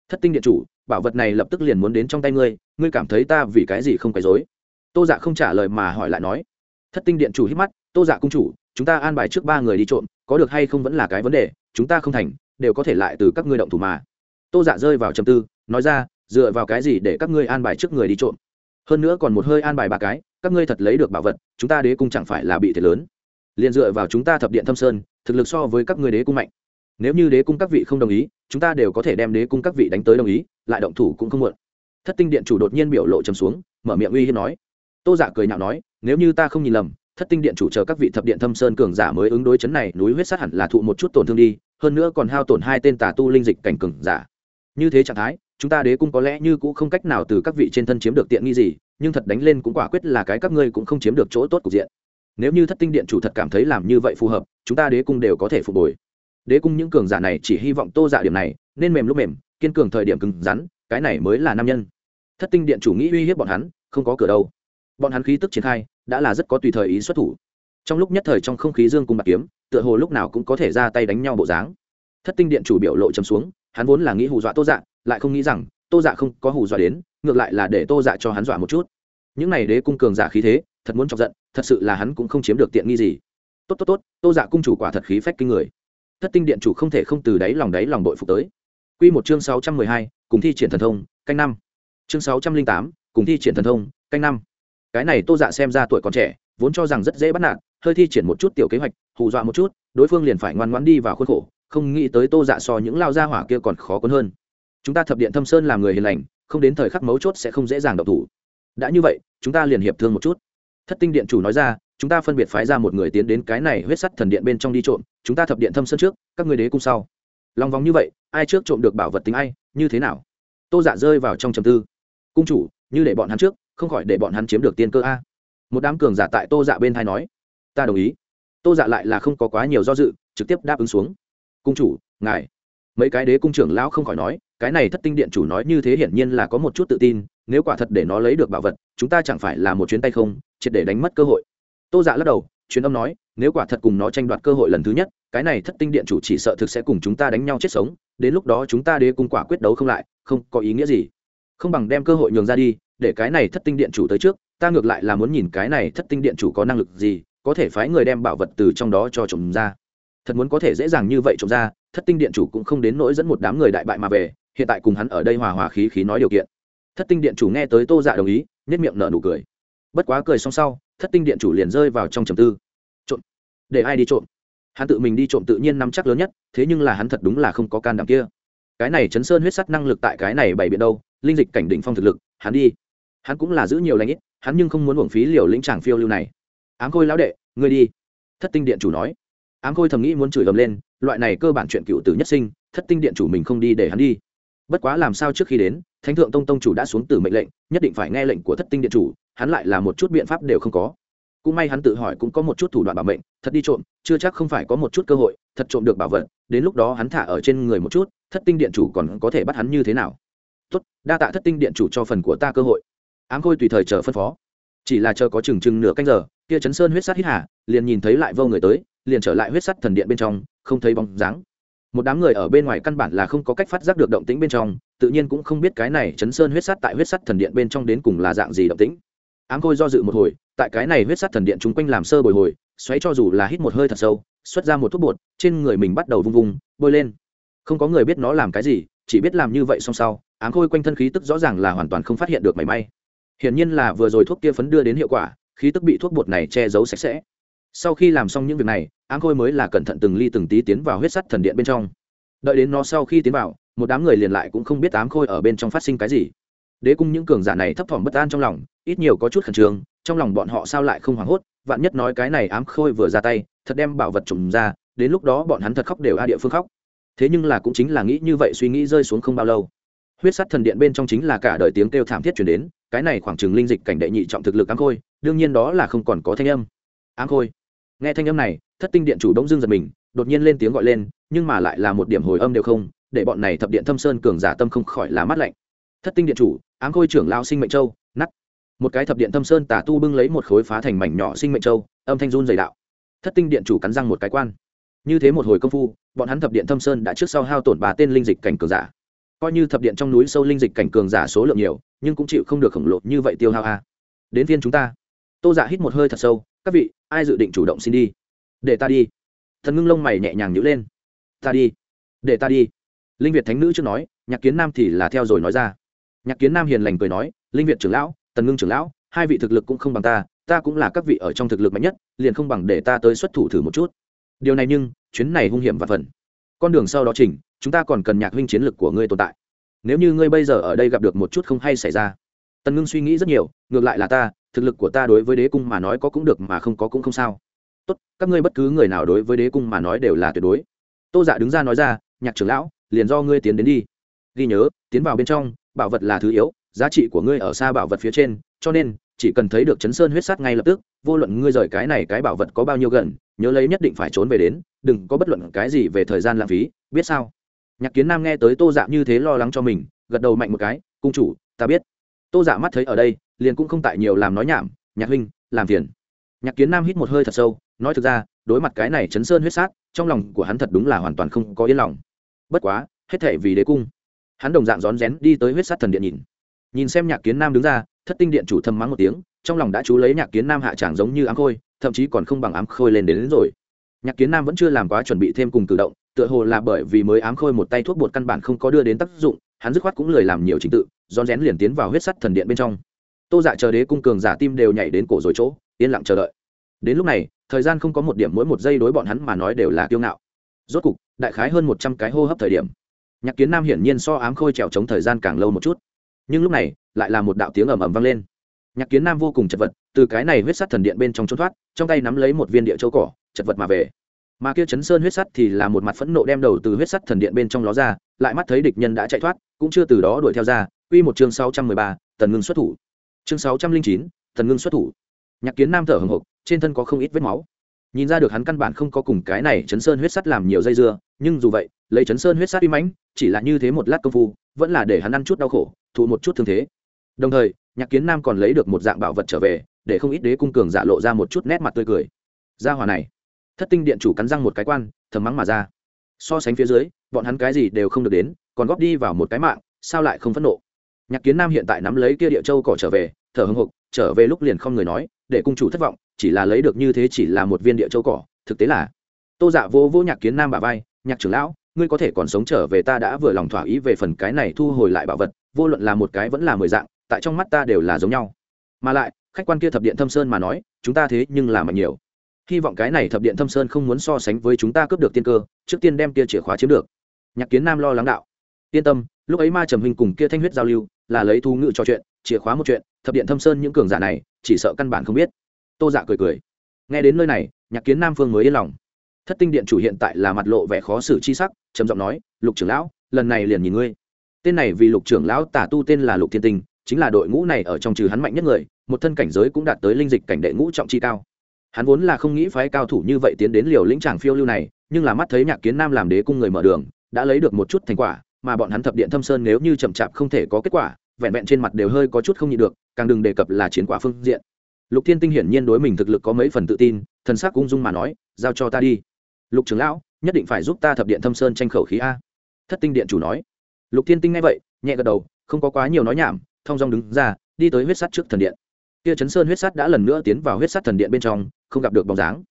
S1: thất tinh điện chủ, bảo vật này lập tức liền muốn đến trong tay ngươi ngươi cảm thấy ta vì cái gì không quấy dối tô dạ không trả lời mà hỏi lại nói. Thất tinh điện chủ hít mắt, tô dạ cung chủ, chúng ta an bài trước ba người đi trộm, có được hay không vẫn là cái vấn đề, chúng ta không thành, đều có thể lại từ các ngươi động thủ mà. Tô dạ rơi vào trầm tư, nói ra, dựa vào cái gì để các ngươi an bài trước người đi trộm? Hơn nữa còn một hơi an bài ba cái, các ngươi thật lấy được bảo vật, chúng ta đế cung chẳng phải là bị thiệt lớn liền dựa vào chúng ta thập điện thâm sơn, thực lực so với các người đế cung mạnh. Nếu như đế cung các vị không đồng ý, chúng ta đều có thể đem đế cung các vị đánh tới đồng ý, lại động thủ cũng không muộn. Thất tinh điện chủ đột nhiên biểu lộ trầm xuống, mở miệng uy hiếp nói. Tô giả cười nhạo nói, nếu như ta không nhìn lầm, thất tinh điện chủ chờ các vị thập điện thâm sơn cường giả mới ứng đối chấn này, núi huyết sát hẳn là thụ một chút tổn thương đi, hơn nữa còn hao tổn hai tên tà tu linh dịch cảnh cường giả. Như thế trạng thái, chúng ta đế cung có lẽ như cũng không cách nào từ các vị trên thân chiếm được tiện nghi gì, nhưng thật đánh lên cũng quả quyết là cái các ngươi cũng không chiếm được chỗ tốt cục diện nếu như thất tinh điện chủ thật cảm thấy làm như vậy phù hợp, chúng ta đế cung đều có thể phục hồi. Đế cung những cường giả này chỉ hy vọng tô dạ điểm này, nên mềm lúc mềm, kiên cường thời điểm cứng rắn, cái này mới là nam nhân. Thất tinh điện chủ nghĩ uy hiếp bọn hắn, không có cửa đâu. Bọn hắn khí tức triển khai, đã là rất có tùy thời ý xuất thủ. Trong lúc nhất thời trong không khí dương cung bạc kiếm, tựa hồ lúc nào cũng có thể ra tay đánh nhau bộ dáng. Thất tinh điện chủ biểu lộ chấm xuống, hắn vốn là nghĩ hù dọa tô dạ lại không nghĩ rằng, tô dạ không có hù dọa đến, ngược lại là để tô dạ cho hắn dọa một chút những n à y đế cung cường giả khí thế, thật muốn chọc giận, thật sự là hắn cũng không chiếm được tiện nghi gì. Tốt tốt tốt, tô dạ cung chủ quả thật khí phách kinh người. Thất tinh điện chủ không thể không từ đáy lòng đáy lòng đội phục tới. Q một chương sáu trăm mười hai, cùng thi triển thần thông, canh năm. Chương sáu trăm linh tám, cùng thi triển thần thông, canh năm. Cái này tô dạ xem ra tuổi còn trẻ, vốn cho rằng rất dễ bắt nạt, hơi thi triển một chút tiểu kế hoạch, hù dọa một chút, đối phương liền phải ngoan ngoãn đi vào khuôn khổ, không nghĩ tới tô dạ so những lao gia hỏa kia còn khó cuốn hơn. Chúng ta thập điện thâm sơn làm người hiền lành, không đến thời khắc mấu chốt sẽ không dễ dàng độc thủ đã như vậy, chúng ta liền hiệp thương một chút. Thất tinh điện chủ nói ra, chúng ta phân biệt phái ra một người tiến đến cái này huyết sắt thần điện bên trong đi trộm, chúng ta thập điện thâm sơn trước, các người đế cung sau. Lòng vòng như vậy, ai trước trộm được bảo vật tính ai, như thế nào? Tô dạ rơi vào trong trầm tư. Cung chủ, như để bọn hắn trước, không khỏi để bọn hắn chiếm được tiên cơ a. Một đám cường giả tại tô dạ bên thai nói, ta đồng ý. Tô dạ lại là không có quá nhiều do dự, trực tiếp đáp ứng xuống. Cung chủ, ngài. Mấy cái đế cung trưởng lão không khỏi nói, cái này thất tinh điện chủ nói như thế hiển nhiên là có một chút tự tin nếu quả thật để nó lấy được bảo vật, chúng ta chẳng phải là một chuyến tay không, triệt để đánh mất cơ hội. Tô dạ lắc đầu chuyến âm nói, nếu quả thật cùng nó tranh đoạt cơ hội lần thứ nhất, cái này thất tinh điện chủ chỉ sợ thực sẽ cùng chúng ta đánh nhau chết sống, đến lúc đó chúng ta đế cung quả quyết đấu không lại, không có ý nghĩa gì. Không bằng đem cơ hội nhường ra đi, để cái này thất tinh điện chủ tới trước, ta ngược lại là muốn nhìn cái này thất tinh điện chủ có năng lực gì, có thể phái người đem bảo vật từ trong đó cho trộm ra. Thật muốn có thể dễ dàng như vậy trộm ra, thất tinh điện chủ cũng không đến nỗi dẫn một đám người đại bại mà về, hiện tại cùng hắn ở đây hòa hòa khí khí nói điều kiện thất tinh điện chủ nghe tới tô dạ đồng ý nhất miệng nở nụ cười. Bất quá cười xong sau, thất tinh điện chủ liền rơi vào trong trầm tư. Trộm. Để ai đi trộm? Hắn tự mình đi trộm tự nhiên nắm chắc lớn nhất, thế nhưng là hắn thật đúng là không có can đảm kia. Cái này chấn sơn huyết sắt năng lực tại cái này bày biện đâu, linh dịch cảnh đỉnh phong thực lực, hắn đi. Hắn cũng là giữ nhiều lãnh ít, hắn nhưng không muốn uổng phí liều lĩnh tràng phiêu lưu này. Ám khôi lão đệ, ngươi đi. Thất tinh điện chủ nói. Ám khôi thầm nghĩ muốn chửi ầm lên, loại này cơ bản chuyện cựu tử nhất sinh, thất tinh điện chủ mình không đi để hắn đi. Bất quá làm sao trước khi đến thánh thượng tông tông chủ đã xuống từ mệnh lệnh, nhất định phải nghe lệnh của thất tinh điện chủ, hắn lại là một chút biện pháp đều không có. Cũng may hắn tự hỏi cũng có một chút thủ đoạn bảo mệnh, thật đi trộm, chưa chắc không phải có một chút cơ hội, thật trộm được bảo vật, đến lúc đó hắn thả ở trên người một chút, thất tinh điện chủ còn có thể bắt hắn như thế nào? Tốt, đa tạ thất tinh điện chủ cho phần của ta cơ hội. Ám khôi tùy thời chờ phân phó. Chỉ là chờ có chừng chừng nửa canh giờ, kia chấn sơn huyết sắt hít hà, liền nhìn thấy lại vô người tới, liền trở lại huyết sắt thần điện bên trong, không thấy bóng dáng. Một đám người ở bên ngoài căn bản là không có cách phát giác được động tĩnh bên trong tự nhiên cũng không biết cái này chấn sơn huyết sắt tại huyết sắt thần điện bên trong đến cùng là dạng gì động tĩnh. Ám khôi do dự một hồi, tại cái này huyết sắt thần điện chúng quanh làm sơ bồi hồi, xoáy cho dù là hít một hơi thật sâu, xuất ra một thuốc bột, trên người mình bắt đầu vung vung, bôi lên. Không có người biết nó làm cái gì, chỉ biết làm như vậy xong sau, ám khôi quanh thân khí tức rõ ràng là hoàn toàn không phát hiện được mảy may. Hiển nhiên là vừa rồi thuốc kia phấn đưa đến hiệu quả, khí tức bị thuốc bột này che giấu sạch sẽ. Sau khi làm xong những việc này, ám khôi mới là cẩn thận từng ly từng tí tiến vào huyết sắt thần điện bên trong. Đợi đến nó sau khi tiến vào một đám người liền lại cũng không biết ám khôi ở bên trong phát sinh cái gì. Đế cung những cường giả này thấp thỏm bất an trong lòng, ít nhiều có chút khẩn trương, trong lòng bọn họ sao lại không hoảng hốt, vạn nhất nói cái này ám khôi vừa ra tay, thật đem bảo vật trùng ra, đến lúc đó bọn hắn thật khóc đều a địa phương khóc. Thế nhưng là cũng chính là nghĩ như vậy suy nghĩ rơi xuống không bao lâu. Huyết sắt thần điện bên trong chính là cả đời tiếng kêu thảm thiết chuyển đến, cái này khoảng chừng linh dịch cảnh đệ nhị trọng thực lực ám khôi, đương nhiên đó là không còn có thanh âm. Ám khôi. Nghe thanh âm này, thất tinh điện chủ đông dương giật mình, đột nhiên lên tiếng gọi lên, nhưng mà lại là một điểm hồi âm đều không để bọn này thập điện thâm sơn cường giả tâm không khỏi là mắt lạnh. Thất tinh điện chủ, ám khôi trưởng lao sinh mệnh châu nắt một cái thập điện thâm sơn tà tu bưng lấy một khối phá thành mảnh nhỏ sinh mệnh châu, âm thanh run dày đạo. Thất tinh điện chủ cắn răng một cái quan. Như thế một hồi công phu, bọn hắn thập điện thâm sơn đã trước sau hao tổn bà tên linh dịch cảnh cường giả. Coi như thập điện trong núi sâu linh dịch cảnh cường giả số lượng nhiều, nhưng cũng chịu không được khổng lồ như vậy tiêu hao a. Đến phiên chúng ta. Tô giả dạ hít một hơi thật sâu, các vị, ai dự định chủ động xin đi? Để ta đi. Thần ngưng lông mày nhẹ nhàng nhữ lên. Ta đi, để ta đi linh việt thánh nữ chưa nói, nhạc kiến nam thì là theo rồi nói ra. Nhạc kiến nam hiền lành cười nói, linh việt trưởng lão, tần ngưng trưởng lão, hai vị thực lực cũng không bằng ta ta cũng là các vị ở trong thực lực mạnh nhất, liền không bằng để ta tới xuất thủ thử một chút. Điều này nhưng, chuyến này hung hiểm và phần. Con đường sau đó chỉnh, chúng ta còn cần nhạc huynh chiến lực của ngươi tồn tại. Nếu như ngươi bây giờ ở đây gặp được một chút không hay xảy ra. Tần ngưng suy nghĩ rất nhiều, ngược lại là ta, thực lực của ta đối với đế cung mà nói có cũng được mà không có cũng không sao. Tốt, các ngươi bất cứ người nào đối với đế cung mà nói đều là tuyệt đối. Tô dạ đứng ra nói ra, nhạc trưởng lão liền do ngươi tiến đến đi. Ghi nhớ, tiến vào bên trong, bảo vật là thứ yếu, giá trị của ngươi ở xa bảo vật phía trên, cho nên, chỉ cần thấy được chấn sơn huyết sắt ngay lập tức, vô luận ngươi rời cái này cái bảo vật có bao nhiêu gần, nhớ lấy nhất định phải trốn về đến, đừng có bất luận cái gì về thời gian lãng phí, biết sao? Nhạc kiến nam nghe tới tô dạ như thế lo lắng cho mình, gật đầu mạnh một cái, cung chủ, ta biết. Tô dạ mắt thấy ở đây, liền cũng không tại nhiều làm nói nhảm, nhạc huynh, làm phiền. Nhạc kiến nam hít một hơi thật sâu, nói thực ra, đối mặt cái này chấn sơn huyết sát, trong lòng của hắn thật đúng là hoàn toàn không có yên lòng bất quá hết thể vì đế cung. Hắn đồng dạng rón rén đi tới huyết sát thần điện nhìn. Nhìn xem nhạc kiến nam đứng ra thất tinh điện chủ thầm mắng một tiếng trong lòng đã chú lấy nhạc kiến nam hạ tràng giống như ám khôi thậm chí còn không bằng ám khôi lên đến, đến rồi. Nhạc kiến nam vẫn chưa làm quá chuẩn bị thêm cùng cử động tựa hồ là bởi vì mới ám khôi một tay thuốc bột căn bản không có đưa đến tác dụng hắn dứt khoát cũng lười làm nhiều trình tự rón rén liền tiến vào huyết sắt thần điện bên trong. Tô dạ chờ đế cung cường giả tim đều nhảy đến cổ rồi chỗ yên lặng chờ đợi. Đến lúc này thời gian không có một điểm mỗi một giây đối bọn hắn mà nói đều là kiêu ngạo rốt cục đại khái hơn một trăm cái hô hấp thời điểm nhạc kiến nam hiển nhiên so ám khôi trèo chống thời gian càng lâu một chút. Nhưng lúc này lại là một đạo tiếng ầm ầm vang lên. Nhạc kiến nam vô cùng chật vật từ cái này huyết sắt thần điện bên trong trốn thoát trong tay nắm lấy một viên địa châu cỏ chật vật mà về. Mà kia chấn sơn huyết sắt thì là một mặt phẫn nộ đem đầu từ huyết sắt thần điện bên trong ló ra lại mắt thấy địch nhân đã chạy thoát cũng chưa từ đó đuổi theo ra Quy một chương sáu trăm mười ba, tần ngưng xuất thủ. Chương sáu trăm linh chín, tần ngưng xuất thủ. Nhạc kiến nam thở hồng hộc trên thân có không ít vết máu nhìn ra được hắn căn bản không có cùng cái này chấn sơn huyết sắt làm nhiều dây dưa, nhưng dù vậy, lấy chấn sơn huyết sắt uy mãnh, chỉ là như thế một lát công phu, vẫn là để hắn ăn chút đau khổ, thụ một chút thương thế. Đồng thời, nhạc kiến nam còn lấy được một dạng bảo vật trở về, để không ít đế cung cường giả lộ ra một chút nét mặt tươi cười. Ra hòa này, thất tinh điện chủ cắn răng một cái quan, thầm mắng mà ra. So sánh phía dưới, bọn hắn cái gì đều không được đến, còn góp đi vào một cái mạng, sao lại không phẫn nộ? Nhạc kiến nam hiện tại nắm lấy kia địa châu cỏ trở về, thở hưng hục trở về lúc liền không người nói, để cung chủ thất vọng chỉ là lấy được như thế chỉ là một viên địa châu cỏ, thực tế là, tô dạ vô vô nhạc kiến nam bà vai, nhạc trưởng lão, ngươi có thể còn sống trở về ta đã vừa lòng thỏa ý về phần cái này thu hồi lại bảo vật, vô luận là một cái vẫn là mười dạng, tại trong mắt ta đều là giống nhau. Mà lại, khách quan kia thập điện thâm sơn mà nói, chúng ta thế nhưng là mạnh nhiều. Hy vọng cái này thập điện thâm sơn không muốn so sánh với chúng ta cướp được tiên cơ, trước tiên đem kia chìa khóa chiếm được. Nhạc kiến nam lo lắng đạo, yên tâm, lúc ấy ma trầm huynh cùng kia thanh huyết giao lưu là lấy thu ngự trò chuyện, chìa khóa một chuyện, thập điện thâm sơn những cường giả này chỉ sợ căn bản không biết tô dạ cười cười. Nghe đến nơi này, nhạc kiến nam phương mới yên lòng. Thất tinh điện chủ hiện tại là mặt lộ vẻ khó xử chi sắc, trầm giọng nói, lục trưởng lão, lần này liền nhìn ngươi. Tên này vì lục trưởng lão tả tu tên là lục thiên tinh, chính là đội ngũ này ở trong trừ hắn mạnh nhất người, một thân cảnh giới cũng đạt tới linh dịch cảnh đệ ngũ trọng chi cao. Hắn vốn là không nghĩ phái cao thủ như vậy tiến đến liều lĩnh tràng phiêu lưu này, nhưng là mắt thấy nhạc kiến nam làm đế cung người mở đường, đã lấy được một chút thành quả, mà bọn hắn thập điện thâm sơn nếu như chậm chạp không thể có kết quả, vẹn vẹn trên mặt đều hơi có chút không nhịn được, càng đừng đề cập là chiến quả phương diện lục thiên tinh hiển nhiên đối mình thực lực có mấy phần tự tin, thần sắc ung dung mà nói, giao cho ta đi. Lục trưởng lão, nhất định phải giúp ta thập điện thâm sơn tranh khẩu khí a. Thất tinh điện chủ nói. Lục thiên tinh nghe vậy, nhẹ gật đầu, không có quá nhiều nói nhảm, thong dong đứng ra, đi tới huyết sắt trước thần điện. Kia chấn sơn huyết sắt đã lần nữa tiến vào huyết sắt thần điện bên trong, không gặp được bóng dáng.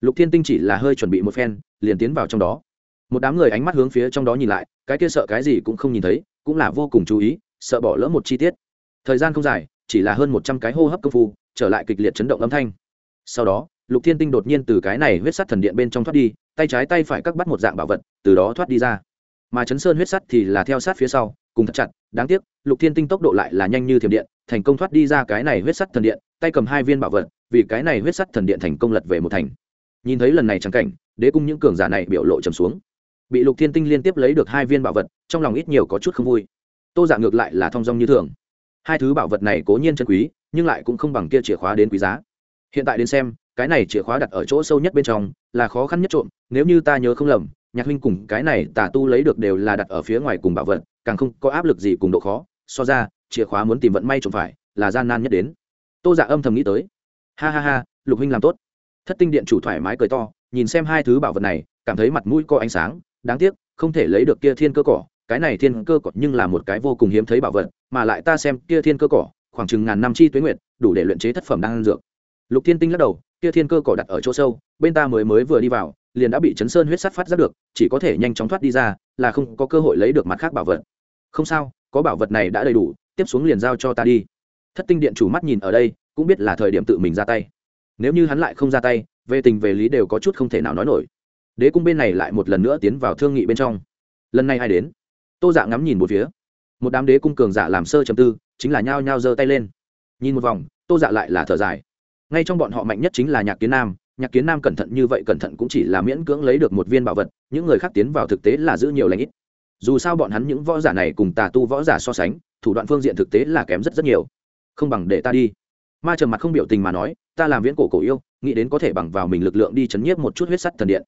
S1: Lục thiên tinh chỉ là hơi chuẩn bị một phen, liền tiến vào trong đó. Một đám người ánh mắt hướng phía trong đó nhìn lại, cái kia sợ cái gì cũng không nhìn thấy, cũng là vô cùng chú ý, sợ bỏ lỡ một chi tiết. Thời gian không dài, chỉ là hơn một trăm cái hô hấp công phu trở lại kịch liệt chấn động âm thanh. Sau đó, lục thiên tinh đột nhiên từ cái này huyết sắt thần điện bên trong thoát đi, tay trái tay phải các bắt một dạng bảo vật, từ đó thoát đi ra. Mà chấn sơn huyết sắt thì là theo sát phía sau, cùng thật chặt, đáng tiếc, lục thiên tinh tốc độ lại là nhanh như thiểm điện, thành công thoát đi ra cái này huyết sắt thần điện, tay cầm hai viên bảo vật, vì cái này huyết sắt thần điện thành công lật về một thành. Nhìn thấy lần này trắng cảnh, đế cung những cường giả này biểu lộ trầm xuống. Bị lục thiên tinh liên tiếp lấy được hai viên bảo vật, trong lòng ít nhiều có chút không vui. Tô giả ngược lại là thong dong như thường. Hai thứ bảo vật này cố nhiên chân quý nhưng lại cũng không bằng kia chìa khóa đến quý giá. Hiện tại đến xem, cái này chìa khóa đặt ở chỗ sâu nhất bên trong, là khó khăn nhất trộm, nếu như ta nhớ không lầm, nhạc huynh cùng cái này tà tu lấy được đều là đặt ở phía ngoài cùng bảo vật, càng không có áp lực gì cùng độ khó, so ra, chìa khóa muốn tìm vận may trộm phải, là gian nan nhất đến. Tô giả âm thầm nghĩ tới. Ha ha ha, lục huynh làm tốt. Thất tinh điện chủ thoải mái cười to, nhìn xem hai thứ bảo vật này, cảm thấy mặt mũi có ánh sáng, đáng tiếc, không thể lấy được kia thiên cơ cỏ, cái này thiên cơ cỏ nhưng là một cái vô cùng hiếm thấy bảo vật, mà lại ta xem kia thiên cơ cỏ khoảng chừng ngàn năm chi tuế nguyệt, đủ để luyện chế thất phẩm đan dược. Lục thiên tinh lắc đầu, kia thiên cơ cỏ đặt ở chỗ sâu, bên ta mới mới vừa đi vào, liền đã bị chấn sơn huyết sắt phát ra được, chỉ có thể nhanh chóng thoát đi ra, là không có cơ hội lấy được mặt khác bảo vật. Không sao, có bảo vật này đã đầy đủ, tiếp xuống liền giao cho ta đi. Thất tinh điện chủ mắt nhìn ở đây, cũng biết là thời điểm tự mình ra tay. Nếu như hắn lại không ra tay, về tình về lý đều có chút không thể nào nói nổi. Đế cung bên này lại một lần nữa tiến vào thương nghị bên trong. Lần này ai đến? Tô dạ ngắm nhìn một phía một đám đế cung cường giả làm sơ chầm tư, chính là nhao nhao giơ tay lên. Nhìn một vòng, tô dạ lại là thở dài. Ngay trong bọn họ mạnh nhất chính là nhạc kiến nam. Nhạc kiến nam cẩn thận như vậy, cẩn thận cũng chỉ là miễn cưỡng lấy được một viên bảo vật, những người khác tiến vào thực tế là giữ nhiều lãnh ít. Dù sao bọn hắn những võ giả này cùng tà tu võ giả so sánh, thủ đoạn phương diện thực tế là kém rất rất nhiều. Không bằng để ta đi. Ma trầm mặt không biểu tình mà nói, ta làm viễn cổ cổ yêu, nghĩ đến có thể bằng vào mình lực lượng đi chấn nhiếp một chút huyết sắt thần điện.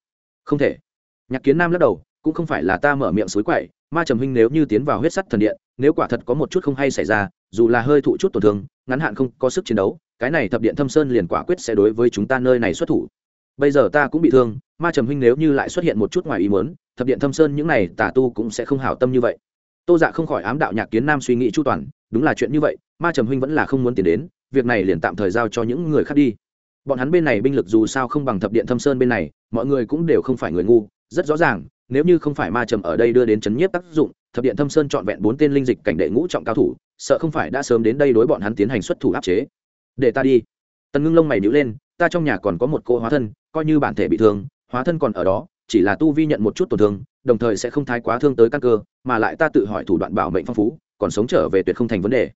S1: Không thể. Nhạc kiến nam lắc đầu, cũng không phải là ta mở miệng suối quậy, ma trầm huynh nếu như tiến vào huyết sắt thần điện nếu quả thật có một chút không hay xảy ra, dù là hơi thụ chút tổn thương, ngắn hạn không có sức chiến đấu, cái này thập điện thâm sơn liền quả quyết sẽ đối với chúng ta nơi này xuất thủ. Bây giờ ta cũng bị thương, ma trầm huynh nếu như lại xuất hiện một chút ngoài ý muốn, thập điện thâm sơn những này tà tu cũng sẽ không hảo tâm như vậy. Tô dạ không khỏi ám đạo nhạc kiến nam suy nghĩ chu toàn, đúng là chuyện như vậy, ma trầm huynh vẫn là không muốn tiền đến, việc này liền tạm thời giao cho những người khác đi. Bọn hắn bên này binh lực dù sao không bằng thập điện thâm sơn bên này, mọi người cũng đều không phải người ngu, rất rõ ràng nếu như không phải ma trầm ở đây đưa đến chấn nhiếp tác dụng, thập điện thâm sơn trọn vẹn bốn tên linh dịch cảnh đệ ngũ trọng cao thủ, sợ không phải đã sớm đến đây đối bọn hắn tiến hành xuất thủ áp chế. Để ta đi. Tần ngưng lông mày nhữ lên, ta trong nhà còn có một cô hóa thân, coi như bản thể bị thương, hóa thân còn ở đó, chỉ là tu vi nhận một chút tổn thương, đồng thời sẽ không thái quá thương tới căn cơ, mà lại ta tự hỏi thủ đoạn bảo mệnh phong phú, còn sống trở về tuyệt không thành vấn đề.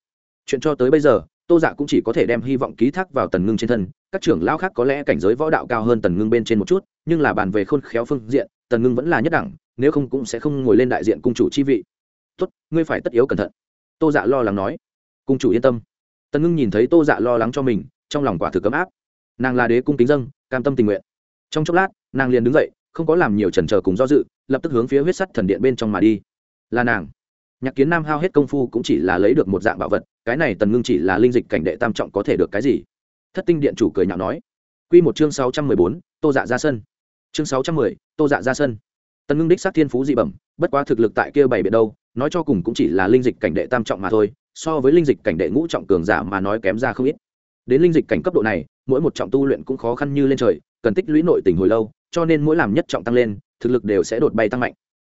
S1: Chuyện cho tới bây giờ, tô dạ cũng chỉ có thể đem hy vọng ký thác vào tần ngưng trên thân, các trưởng lão khác có lẽ cảnh giới võ đạo cao hơn tần ngưng bên trên một chút, nhưng là bàn về khôn khéo phương diện tần ngưng vẫn là nhất đẳng, nếu không cũng sẽ không ngồi lên đại diện cung chủ chi vị. Tốt, ngươi phải tất yếu cẩn thận. Tô dạ lo lắng nói. Cung chủ yên tâm. Tần ngưng nhìn thấy tô dạ lo lắng cho mình, trong lòng quả thực cấm áp. Nàng là đế cung kính dân, cam tâm tình nguyện. Trong chốc lát, nàng liền đứng dậy, không có làm nhiều trần trờ cùng do dự, lập tức hướng phía huyết sắt thần điện bên trong mà đi. Là nàng. Nhạc kiến nam hao hết công phu cũng chỉ là lấy được một dạng bảo vật, cái này tần ngưng chỉ là linh dịch cảnh đệ tam trọng có thể được cái gì? Thất tinh điện chủ cười nhạo nói. Q một chương sáu trăm mười bốn, tô dạ ra sân chương sáu trăm mười, tô dạ ra sân. Tần ngưng đích sát thiên phú dị bẩm, bất quá thực lực tại kia bảy biệt đâu, nói cho cùng cũng chỉ là linh dịch cảnh đệ tam trọng mà thôi, so với linh dịch cảnh đệ ngũ trọng cường giả mà nói kém ra không ít. Đến linh dịch cảnh cấp độ này, mỗi một trọng tu luyện cũng khó khăn như lên trời, cần tích lũy nội tình hồi lâu, cho nên mỗi làm nhất trọng tăng lên, thực lực đều sẽ đột bay tăng mạnh.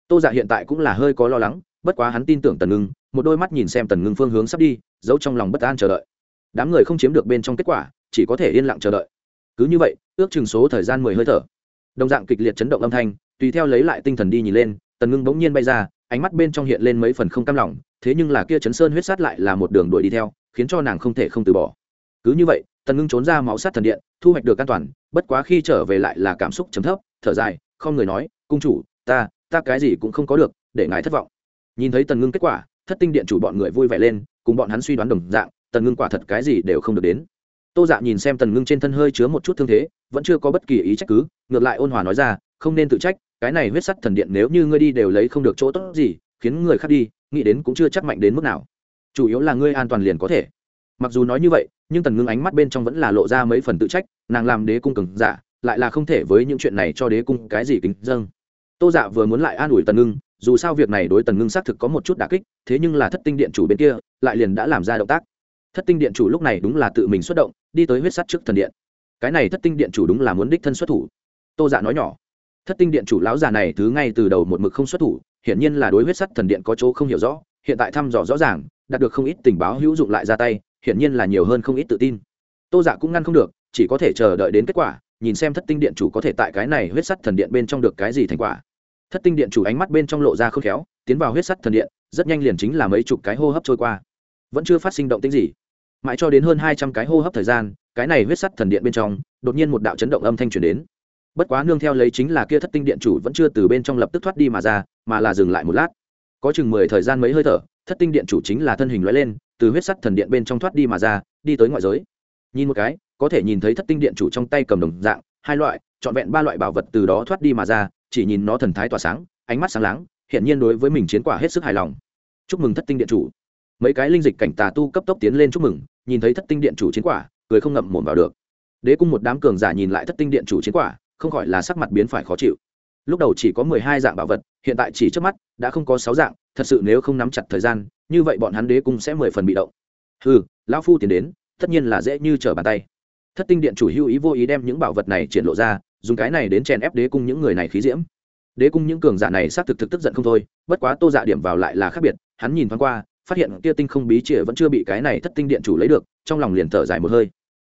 S1: Tô dạ hiện tại cũng là hơi có lo lắng, bất quá hắn tin tưởng tần ngưng, một đôi mắt nhìn xem tần ngưng phương hướng sắp đi, giấu trong lòng bất an chờ đợi. Đám người không chiếm được bên trong kết quả, chỉ có thể yên lặng chờ đợi. Cứ như vậy, ước chừng số thời gian mười hơi thở đồng dạng kịch liệt chấn động âm thanh, tùy theo lấy lại tinh thần đi nhìn lên, tần ngưng bỗng nhiên bay ra, ánh mắt bên trong hiện lên mấy phần không cam lòng, thế nhưng là kia chấn sơn huyết sát lại là một đường đuổi đi theo, khiến cho nàng không thể không từ bỏ. Cứ như vậy, tần ngưng trốn ra máu sát thần điện, thu hoạch được an toàn, bất quá khi trở về lại là cảm xúc chấm thấp, thở dài, không người nói, cung chủ, ta ta cái gì cũng không có được, để ngài thất vọng. Nhìn thấy tần ngưng kết quả, thất tinh điện chủ bọn người vui vẻ lên, cùng bọn hắn suy đoán đồng dạng, tần ngưng quả thật cái gì đều không được đến tô dạ nhìn xem tần ngưng trên thân hơi chứa một chút thương thế, vẫn chưa có bất kỳ ý trách cứ, ngược lại ôn hòa nói ra, không nên tự trách, cái này huyết sắt thần điện nếu như ngươi đi đều lấy không được chỗ tốt gì, khiến người khác đi, nghĩ đến cũng chưa chắc mạnh đến mức nào. Chủ yếu là ngươi an toàn liền có thể. Mặc dù nói như vậy, nhưng tần ngưng ánh mắt bên trong vẫn là lộ ra mấy phần tự trách, nàng làm đế cung cường giả, lại là không thể với những chuyện này cho đế cung cái gì kính dâng. Tô dạ vừa muốn lại an ủi tần ngưng, dù sao việc này đối tần ngưng xác thực có một chút đà kích, thế nhưng là thất tinh điện chủ bên kia, lại liền đã làm ra động tác thất tinh điện chủ lúc này đúng là tự mình xuất động, đi tới huyết sắt trước thần điện. Cái này thất tinh điện chủ đúng là muốn đích thân xuất thủ. Tô dạ nói nhỏ. Thất tinh điện chủ lão già này thứ ngay từ đầu một mực không xuất thủ, hiển nhiên là đối huyết sắt thần điện có chỗ không hiểu rõ, hiện tại thăm dò rõ ràng, đạt được không ít tình báo hữu dụng lại ra tay, hiển nhiên là nhiều hơn không ít tự tin. Tô dạ cũng ngăn không được, chỉ có thể chờ đợi đến kết quả, nhìn xem thất tinh điện chủ có thể tại cái này huyết sắt thần điện bên trong được cái gì thành quả. Thất tinh điện chủ ánh mắt bên trong lộ ra khôn khéo, tiến vào huyết sắt thần điện, rất nhanh liền chính là mấy chục cái hô hấp trôi qua. Vẫn chưa phát sinh động tĩnh gì mãi cho đến hơn hai trăm cái hô hấp thời gian, cái này huyết sắt thần điện bên trong, đột nhiên một đạo chấn động âm thanh truyền đến. Bất quá nương theo lấy chính là kia thất tinh điện chủ vẫn chưa từ bên trong lập tức thoát đi mà ra, mà là dừng lại một lát. Có chừng mười thời gian mấy hơi thở, thất tinh điện chủ chính là thân hình lóe lên, từ huyết sắt thần điện bên trong thoát đi mà ra, đi tới ngoại giới. Nhìn một cái, có thể nhìn thấy thất tinh điện chủ trong tay cầm đồng dạng, hai loại, trọn vẹn ba loại bảo vật từ đó thoát đi mà ra, chỉ nhìn nó thần thái tỏa sáng, ánh mắt sáng láng hiện nhiên đối với mình chiến quả hết sức hài lòng. Chúc mừng thất tinh điện chủ. Mấy cái linh dịch cảnh tà tu cấp tốc tiến lên chúc mừng nhìn thấy thất tinh điện chủ chiến quả, cười không ngậm mồm vào được. Đế cung một đám cường giả nhìn lại thất tinh điện chủ chiến quả, không khỏi là sắc mặt biến phải khó chịu. Lúc đầu chỉ có mười hai dạng bảo vật, hiện tại chỉ trước mắt, đã không có sáu dạng, thật sự nếu không nắm chặt thời gian, như vậy bọn hắn đế cung sẽ mười phần bị động. Ừ lão phu tiến đến, tất nhiên là dễ như trở bàn tay. Thất tinh điện chủ hưu ý vô ý đem những bảo vật này triển lộ ra, dùng cái này đến chèn ép đế cung những người này khí diễm. Đế cung những cường giả này xác thực thực tức giận không thôi, bất quá tô dạ điểm vào lại là khác biệt, hắn nhìn thoáng qua phát hiện kia tinh không bí chìa vẫn chưa bị cái này thất tinh điện chủ lấy được, trong lòng liền thở dài một hơi.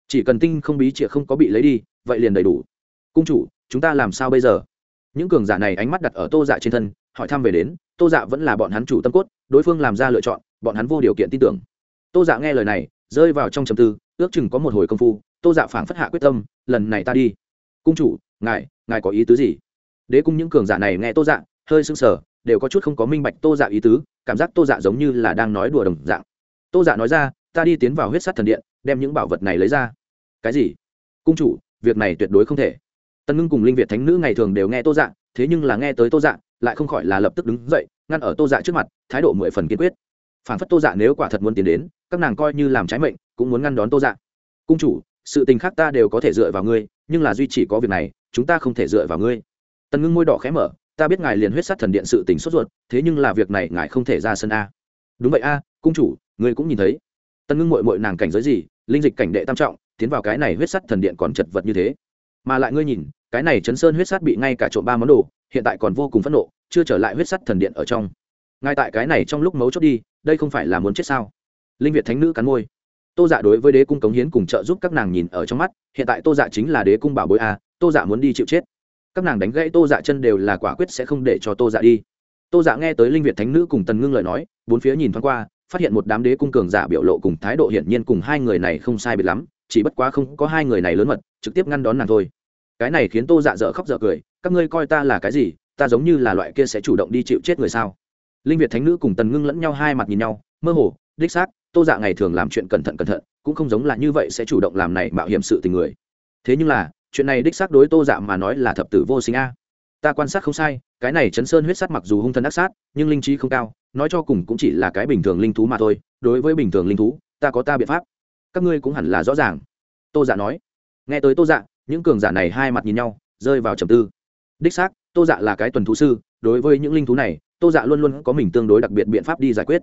S1: Chỉ cần tinh không bí chìa không có bị lấy đi, vậy liền đầy đủ. Cung chủ, chúng ta làm sao bây giờ? Những cường giả này ánh mắt đặt ở tô dạ trên thân, hỏi thăm về đến, tô dạ vẫn là bọn hắn chủ tâm cốt, đối phương làm ra lựa chọn, bọn hắn vô điều kiện tin tưởng. Tô dạ nghe lời này, rơi vào trong trầm tư, ước chừng có một hồi công phu, tô dạ phảng phất hạ quyết tâm, lần này ta đi. Cung chủ, ngài ngài có ý tứ gì? Đế cung những cường giả này nghe tô dạ hơi sưng sờ đều có chút không có minh bạch tô dạ ý tứ, cảm giác tô dạ giống như là đang nói đùa đồng dạng. Tô dạ nói ra, ta đi tiến vào huyết sát thần điện, đem những bảo vật này lấy ra. Cái gì? Cung chủ, việc này tuyệt đối không thể. Tân ngưng cùng linh việt thánh nữ ngày thường đều nghe tô dạ thế nhưng là nghe tới tô dạ lại không khỏi là lập tức đứng dậy, ngăn ở tô dạ trước mặt, thái độ mười phần kiên quyết. Phản phất tô dạ nếu quả thật muốn tiến đến, các nàng coi như làm trái mệnh, cũng muốn ngăn đón tô dạ. Cung chủ, sự tình khác ta đều có thể dựa vào ngươi, nhưng là duy chỉ có việc này, chúng ta không thể dựa vào ngươi. Tần ngưng môi đỏ khẽ mở ta biết ngài liền huyết sát thần điện sự tình sốt ruột, thế nhưng là việc này ngài không thể ra sân a. Đúng vậy a, cung chủ, ngươi cũng nhìn thấy. Tân ngưng mội mội nàng cảnh giới gì, linh dịch cảnh đệ tam trọng, tiến vào cái này huyết sắt thần điện còn chật vật như thế. Mà lại ngươi nhìn, cái này chấn sơn huyết sắt bị ngay cả trộm ba món đồ, hiện tại còn vô cùng phẫn nộ, chưa trở lại huyết sắt thần điện ở trong. Ngay tại cái này trong lúc mấu chốt đi, đây không phải là muốn chết sao? Linh việt thánh nữ cắn môi. Tô dạ đối với đế cung cống hiến cùng trợ giúp các nàng nhìn ở trong mắt, hiện tại tô dạ chính là đế cung bảo bối a, tô dạ muốn đi chịu chết các nàng đánh gãy tô dạ chân đều là quả quyết sẽ không để cho tô dạ đi. Tô dạ nghe tới linh việt thánh nữ cùng tần ngưng lời nói, bốn phía nhìn thoáng qua, phát hiện một đám đế cung cường giả biểu lộ cùng thái độ hiển nhiên cùng hai người này không sai biệt lắm, chỉ bất quá không có hai người này lớn mật, trực tiếp ngăn đón nàng thôi. Cái này khiến tô dạ dở khóc dở cười, các ngươi coi ta là cái gì, ta giống như là loại kia sẽ chủ động đi chịu chết người sao? Linh việt thánh nữ cùng tần ngưng lẫn nhau hai mặt nhìn nhau, mơ hồ, đích xác, tô dạ ngày thường làm chuyện cẩn thận cẩn thận, cũng không giống là như vậy sẽ chủ động làm này mạo hiểm sự tình người. Thế nhưng là chuyện này đích xác đối tô dạ mà nói là thập tử vô sinh a. Ta quan sát không sai, cái này chấn sơn huyết sắt mặc dù hung thân ác sát, nhưng linh trí không cao, nói cho cùng cũng chỉ là cái bình thường linh thú mà thôi, đối với bình thường linh thú, ta có ta biện pháp. Các ngươi cũng hẳn là rõ ràng. Tô dạ nói. Nghe tới tô dạ những cường giả này hai mặt nhìn nhau, rơi vào trầm tư. Đích xác, tô dạ là cái tuần thú sư, đối với những linh thú này, tô dạ luôn luôn có mình tương đối đặc biệt biện pháp đi giải quyết.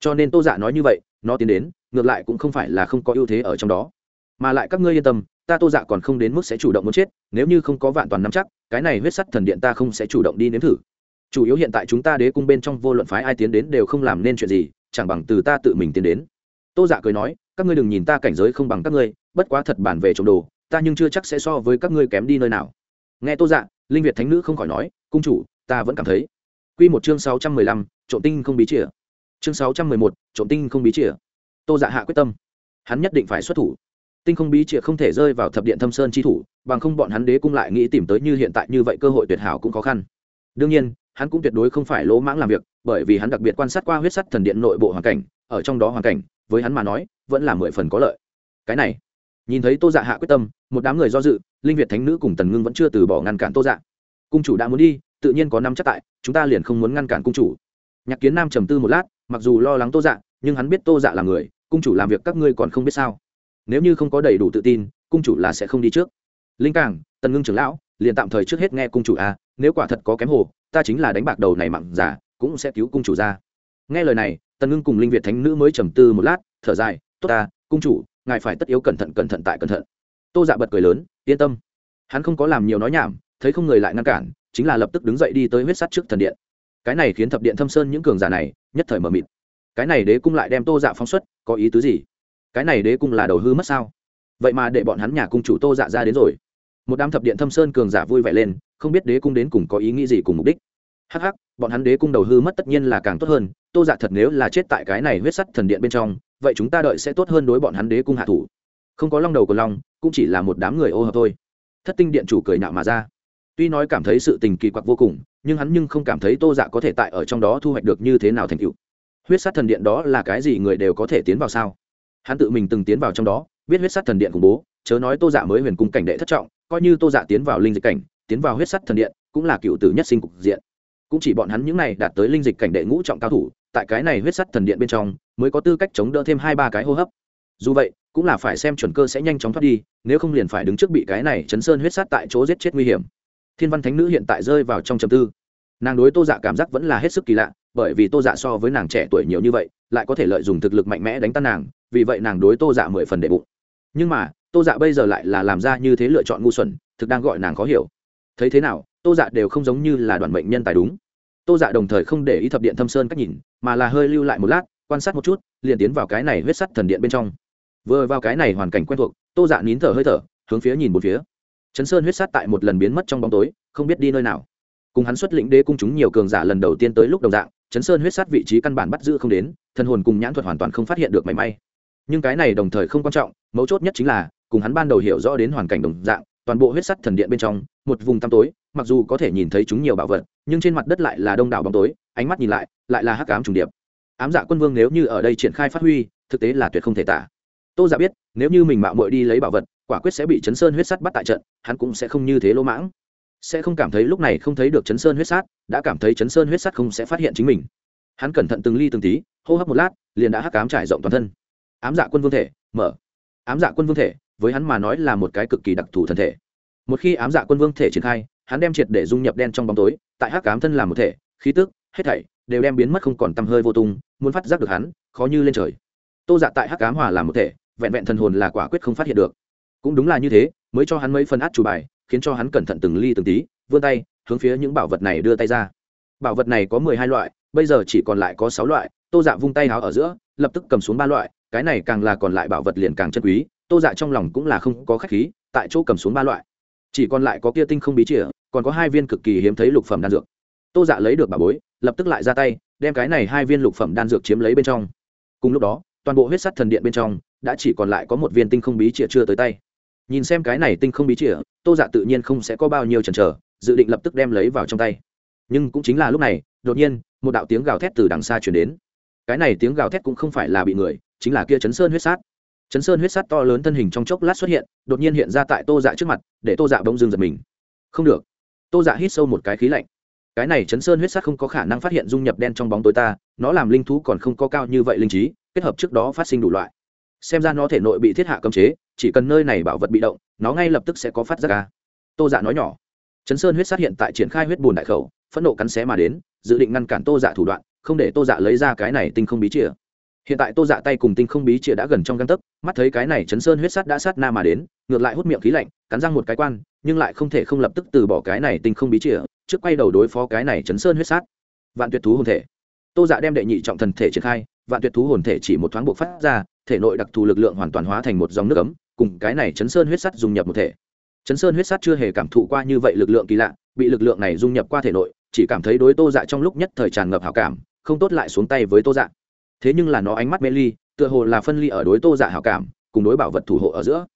S1: Cho nên tô dạ nói như vậy, nó tiến đến, ngược lại cũng không phải là không có ưu thế ở trong đó. Mà lại các ngươi yên tâm ta tô dạ còn không đến mức sẽ chủ động muốn chết, nếu như không có vạn toàn nắm chắc, cái này huyết sắt thần điện ta không sẽ chủ động đi nếm thử. Chủ yếu hiện tại chúng ta đế cung bên trong vô luận phái ai tiến đến đều không làm nên chuyện gì, chẳng bằng từ ta tự mình tiến đến. Tô dạ cười nói, các ngươi đừng nhìn ta cảnh giới không bằng các ngươi, bất quá thật bản về trồng đồ, ta nhưng chưa chắc sẽ so với các ngươi kém đi nơi nào. Nghe tô dạ linh việt thánh nữ không khỏi nói, cung chủ, ta vẫn cảm thấy. Q một chương sáu trăm mười lăm, trộm tinh không bí chìa. Chương sáu trăm mười một, trộm tinh không bí chìa. Tô dạ hạ quyết tâm. Hắn nhất định phải xuất thủ tinh không bí chìa không thể rơi vào thập điện thâm sơn chi thủ, bằng không bọn hắn đế cung lại nghĩ tìm tới như hiện tại như vậy cơ hội tuyệt hảo cũng khó khăn. Đương nhiên, hắn cũng tuyệt đối không phải lỗ mãng làm việc, bởi vì hắn đặc biệt quan sát qua huyết sắt thần điện nội bộ hoàn cảnh, ở trong đó hoàn cảnh, với hắn mà nói, vẫn là mười phần có lợi. Cái này, nhìn thấy tô dạ hạ quyết tâm, một đám người do dự, linh việt thánh nữ cùng tần ngưng vẫn chưa từ bỏ ngăn cản tô dạ. Cung chủ đã muốn đi, tự nhiên có năm chắc tại, chúng ta liền không muốn ngăn cản cung chủ. Nhạc kiến nam trầm tư một lát, mặc dù lo lắng tô dạ nhưng hắn biết tô dạ là người, cung chủ làm việc các ngươi còn không biết sao nếu như không có đầy đủ tự tin cung chủ là sẽ không đi trước. Linh cảng tần ngưng trưởng lão liền tạm thời trước hết nghe cung chủ a à, nếu quả thật có kém hồ ta chính là đánh bạc đầu này mặn giả cũng sẽ cứu cung chủ ra. Nghe lời này tần ngưng cùng linh việt thánh nữ mới trầm tư một lát thở dài tốt ta cung chủ ngài phải tất yếu cẩn thận cẩn thận tại cẩn thận. Tô dạ bật cười lớn yên tâm. Hắn không có làm nhiều nói nhảm thấy không người lại ngăn cản chính là lập tức đứng dậy đi tới huyết sắt trước thần điện. Cái này khiến thập điện thâm sơn những cường giả này nhất thời mờ mịt. Cái này đế cung lại đem tô dạ phóng xuất có ý tứ gì? Cái này đế cung là đầu hư mất sao? Vậy mà để bọn hắn nhà cung chủ tô dạ ra đến rồi. Một đám thập điện thâm sơn cường giả vui vẻ lên, không biết đế cung đến cùng có ý nghĩ gì cùng mục đích. Hắc hắc, bọn hắn đế cung đầu hư mất tất nhiên là càng tốt hơn, tô dạ thật nếu là chết tại cái này huyết sắt thần điện bên trong, vậy chúng ta đợi sẽ tốt hơn đối bọn hắn đế cung hạ thủ. Không có long đầu của long, cũng chỉ là một đám người ô hợp thôi. Thất tinh điện chủ cười nạo mà ra. Tuy nói cảm thấy sự tình kỳ quặc vô cùng, nhưng hắn nhưng không cảm thấy tô dạ có thể tại ở trong đó thu hoạch được như thế nào thành tựu. Huyết sát thần điện đó là cái gì người đều có thể tiến vào sao? Hắn tự mình từng tiến vào trong đó, biết huyết sát thần điện khủng bố, chớ nói tô dạ mới huyền cung cảnh đệ thất trọng, coi như tô dạ tiến vào linh dịch cảnh, tiến vào huyết sát thần điện cũng là cựu tử nhất sinh cục diện. Cũng chỉ bọn hắn những này đạt tới linh dịch cảnh đệ ngũ trọng cao thủ, tại cái này huyết sắt thần điện bên trong, mới có tư cách chống đỡ thêm hai ba cái hô hấp. Dù vậy, cũng là phải xem chuẩn cơ sẽ nhanh chóng thoát đi, nếu không liền phải đứng trước bị cái này chấn sơn huyết sát tại chỗ giết chết nguy hiểm. Thiên văn thánh nữ hiện tại rơi vào trong trầm tư. Nàng đối tô dạ cảm giác vẫn là hết sức kỳ lạ bởi vì tô dạ so với nàng trẻ tuổi nhiều như vậy, lại có thể lợi dụng thực lực mạnh mẽ đánh tan nàng, vì vậy nàng đối tô dạ mười phần đệ bụng. Nhưng mà, tô dạ bây giờ lại là làm ra như thế lựa chọn ngu xuẩn, thực đang gọi nàng khó hiểu. Thấy thế nào, tô dạ đều không giống như là đoàn mệnh nhân tài đúng. Tô dạ đồng thời không để ý thập điện thâm sơn cách nhìn, mà là hơi lưu lại một lát, quan sát một chút, liền tiến vào cái này huyết sắt thần điện bên trong. Vừa vào cái này hoàn cảnh quen thuộc, tô dạ nín thở hơi thở, hướng phía nhìn một phía. Chấn sơn huyết sắt tại một lần biến mất trong bóng tối, không biết đi nơi nào. Cùng hắn xuất lĩnh đế cung chúng nhiều cường giả lần đầu tiên tới lúc đồng dạng chấn sơn huyết sắt vị trí căn bản bắt giữ không đến, thần hồn cùng nhãn thuật hoàn toàn không phát hiện được mảy may. Nhưng cái này đồng thời không quan trọng, mấu chốt nhất chính là, cùng hắn ban đầu hiểu rõ đến hoàn cảnh đồng dạng, toàn bộ huyết sắt thần điện bên trong, một vùng tăm tối, mặc dù có thể nhìn thấy chúng nhiều bảo vật, nhưng trên mặt đất lại là đông đảo bóng tối, ánh mắt nhìn lại lại là hắc ám trùng điệp. Ám dạ quân vương nếu như ở đây triển khai phát huy, thực tế là tuyệt không thể tả. Tô giả biết, nếu như mình mạo muội đi lấy bảo vật, quả quyết sẽ bị chấn sơn huyết sắt bắt tại trận, hắn cũng sẽ không như thế lỗ mãng sẽ không cảm thấy lúc này không thấy được chấn sơn huyết sát, đã cảm thấy chấn sơn huyết sát không sẽ phát hiện chính mình. Hắn cẩn thận từng ly từng tí, hô hấp một lát, liền đã hắc ám trải rộng toàn thân. Ám dạ quân vương thể, mở. Ám dạ quân vương thể, với hắn mà nói là một cái cực kỳ đặc thù thân thể. Một khi ám dạ quân vương thể triển khai, hắn đem triệt để dung nhập đen trong bóng tối, tại hắc ám thân làm một thể, khí tức, hết thảy đều đem biến mất không còn tăm hơi vô tung, muốn phát giác được hắn, khó như lên trời. Tô dạ tại hắc ám hòa làm một thể, vẹn vẹn thần hồn là quả quyết không phát hiện được. Cũng đúng là như thế, mới cho hắn mấy phần át chủ bài khiến cho hắn cẩn thận từng ly từng tí, vươn tay, hướng phía những bảo vật này đưa tay ra. Bảo vật này có mười hai loại, bây giờ chỉ còn lại có sáu loại, tô dạ vung tay háo ở giữa, lập tức cầm xuống ba loại, cái này càng là còn lại bảo vật liền càng chân quý, tô dạ trong lòng cũng là không có khách khí, tại chỗ cầm xuống ba loại. Chỉ còn lại có kia tinh không bí chìa, còn có hai viên cực kỳ hiếm thấy lục phẩm đan dược. Tô dạ lấy được bà bối, lập tức lại ra tay, đem cái này hai viên lục phẩm đan dược chiếm lấy bên trong. Cùng lúc đó, toàn bộ huyết sắt thần điện bên trong, đã chỉ còn lại có một viên tinh không bí chìa chưa tới tay nhìn xem cái này tinh không bí chìa, tô dạ tự nhiên không sẽ có bao nhiêu chần chờ, dự định lập tức đem lấy vào trong tay. Nhưng cũng chính là lúc này, đột nhiên, một đạo tiếng gào thét từ đằng xa chuyển đến. Cái này tiếng gào thét cũng không phải là bị người, chính là kia chấn sơn huyết sát. Chấn sơn huyết sát to lớn thân hình trong chốc lát xuất hiện, đột nhiên hiện ra tại tô dạ trước mặt, để tô dạ bỗng dưng giật mình. Không được. Tô dạ hít sâu một cái khí lạnh. Cái này chấn sơn huyết sát không có khả năng phát hiện dung nhập đen trong bóng tối ta, nó làm linh thú còn không có cao như vậy linh trí, kết hợp trước đó phát sinh đủ loại xem ra nó thể nội bị thiết hạ cấm chế, chỉ cần nơi này bảo vật bị động, nó ngay lập tức sẽ có phát ra. Ca tô dạ nói nhỏ. Chấn sơn huyết sát hiện tại triển khai huyết bùn đại khẩu, phẫn nộ cắn xé mà đến, dự định ngăn cản tô dạ thủ đoạn, không để tô dạ lấy ra cái này tinh không bí chìa. Hiện tại tô dạ tay cùng tinh không bí chìa đã gần trong găng tấc, mắt thấy cái này chấn sơn huyết sát đã sát na mà đến, ngược lại hút miệng khí lạnh, cắn răng một cái quan, nhưng lại không thể không lập tức từ bỏ cái này tinh không bí chìa, trước quay đầu đối phó cái này chấn sơn huyết sát. Vạn tuyệt thú hồn thể. Tô dạ đem đệ nhị trọng thần thể triển khai, vạn tuyệt thú hồn thể chỉ một thoáng buộc phát ra thể nội đặc thù lực lượng hoàn toàn hóa thành một dòng nước ấm, cùng cái này chấn sơn huyết sắt dung nhập một thể. Chấn sơn huyết sắt chưa hề cảm thụ qua như vậy lực lượng kỳ lạ, bị lực lượng này dung nhập qua thể nội, chỉ cảm thấy đối tô dạ trong lúc nhất thời tràn ngập hảo cảm, không tốt lại xuống tay với tô dạ. Thế nhưng là nó ánh mắt mê ly, tựa hồ là phân ly ở đối tô dạ hảo cảm, cùng đối bảo vật thủ hộ ở giữa.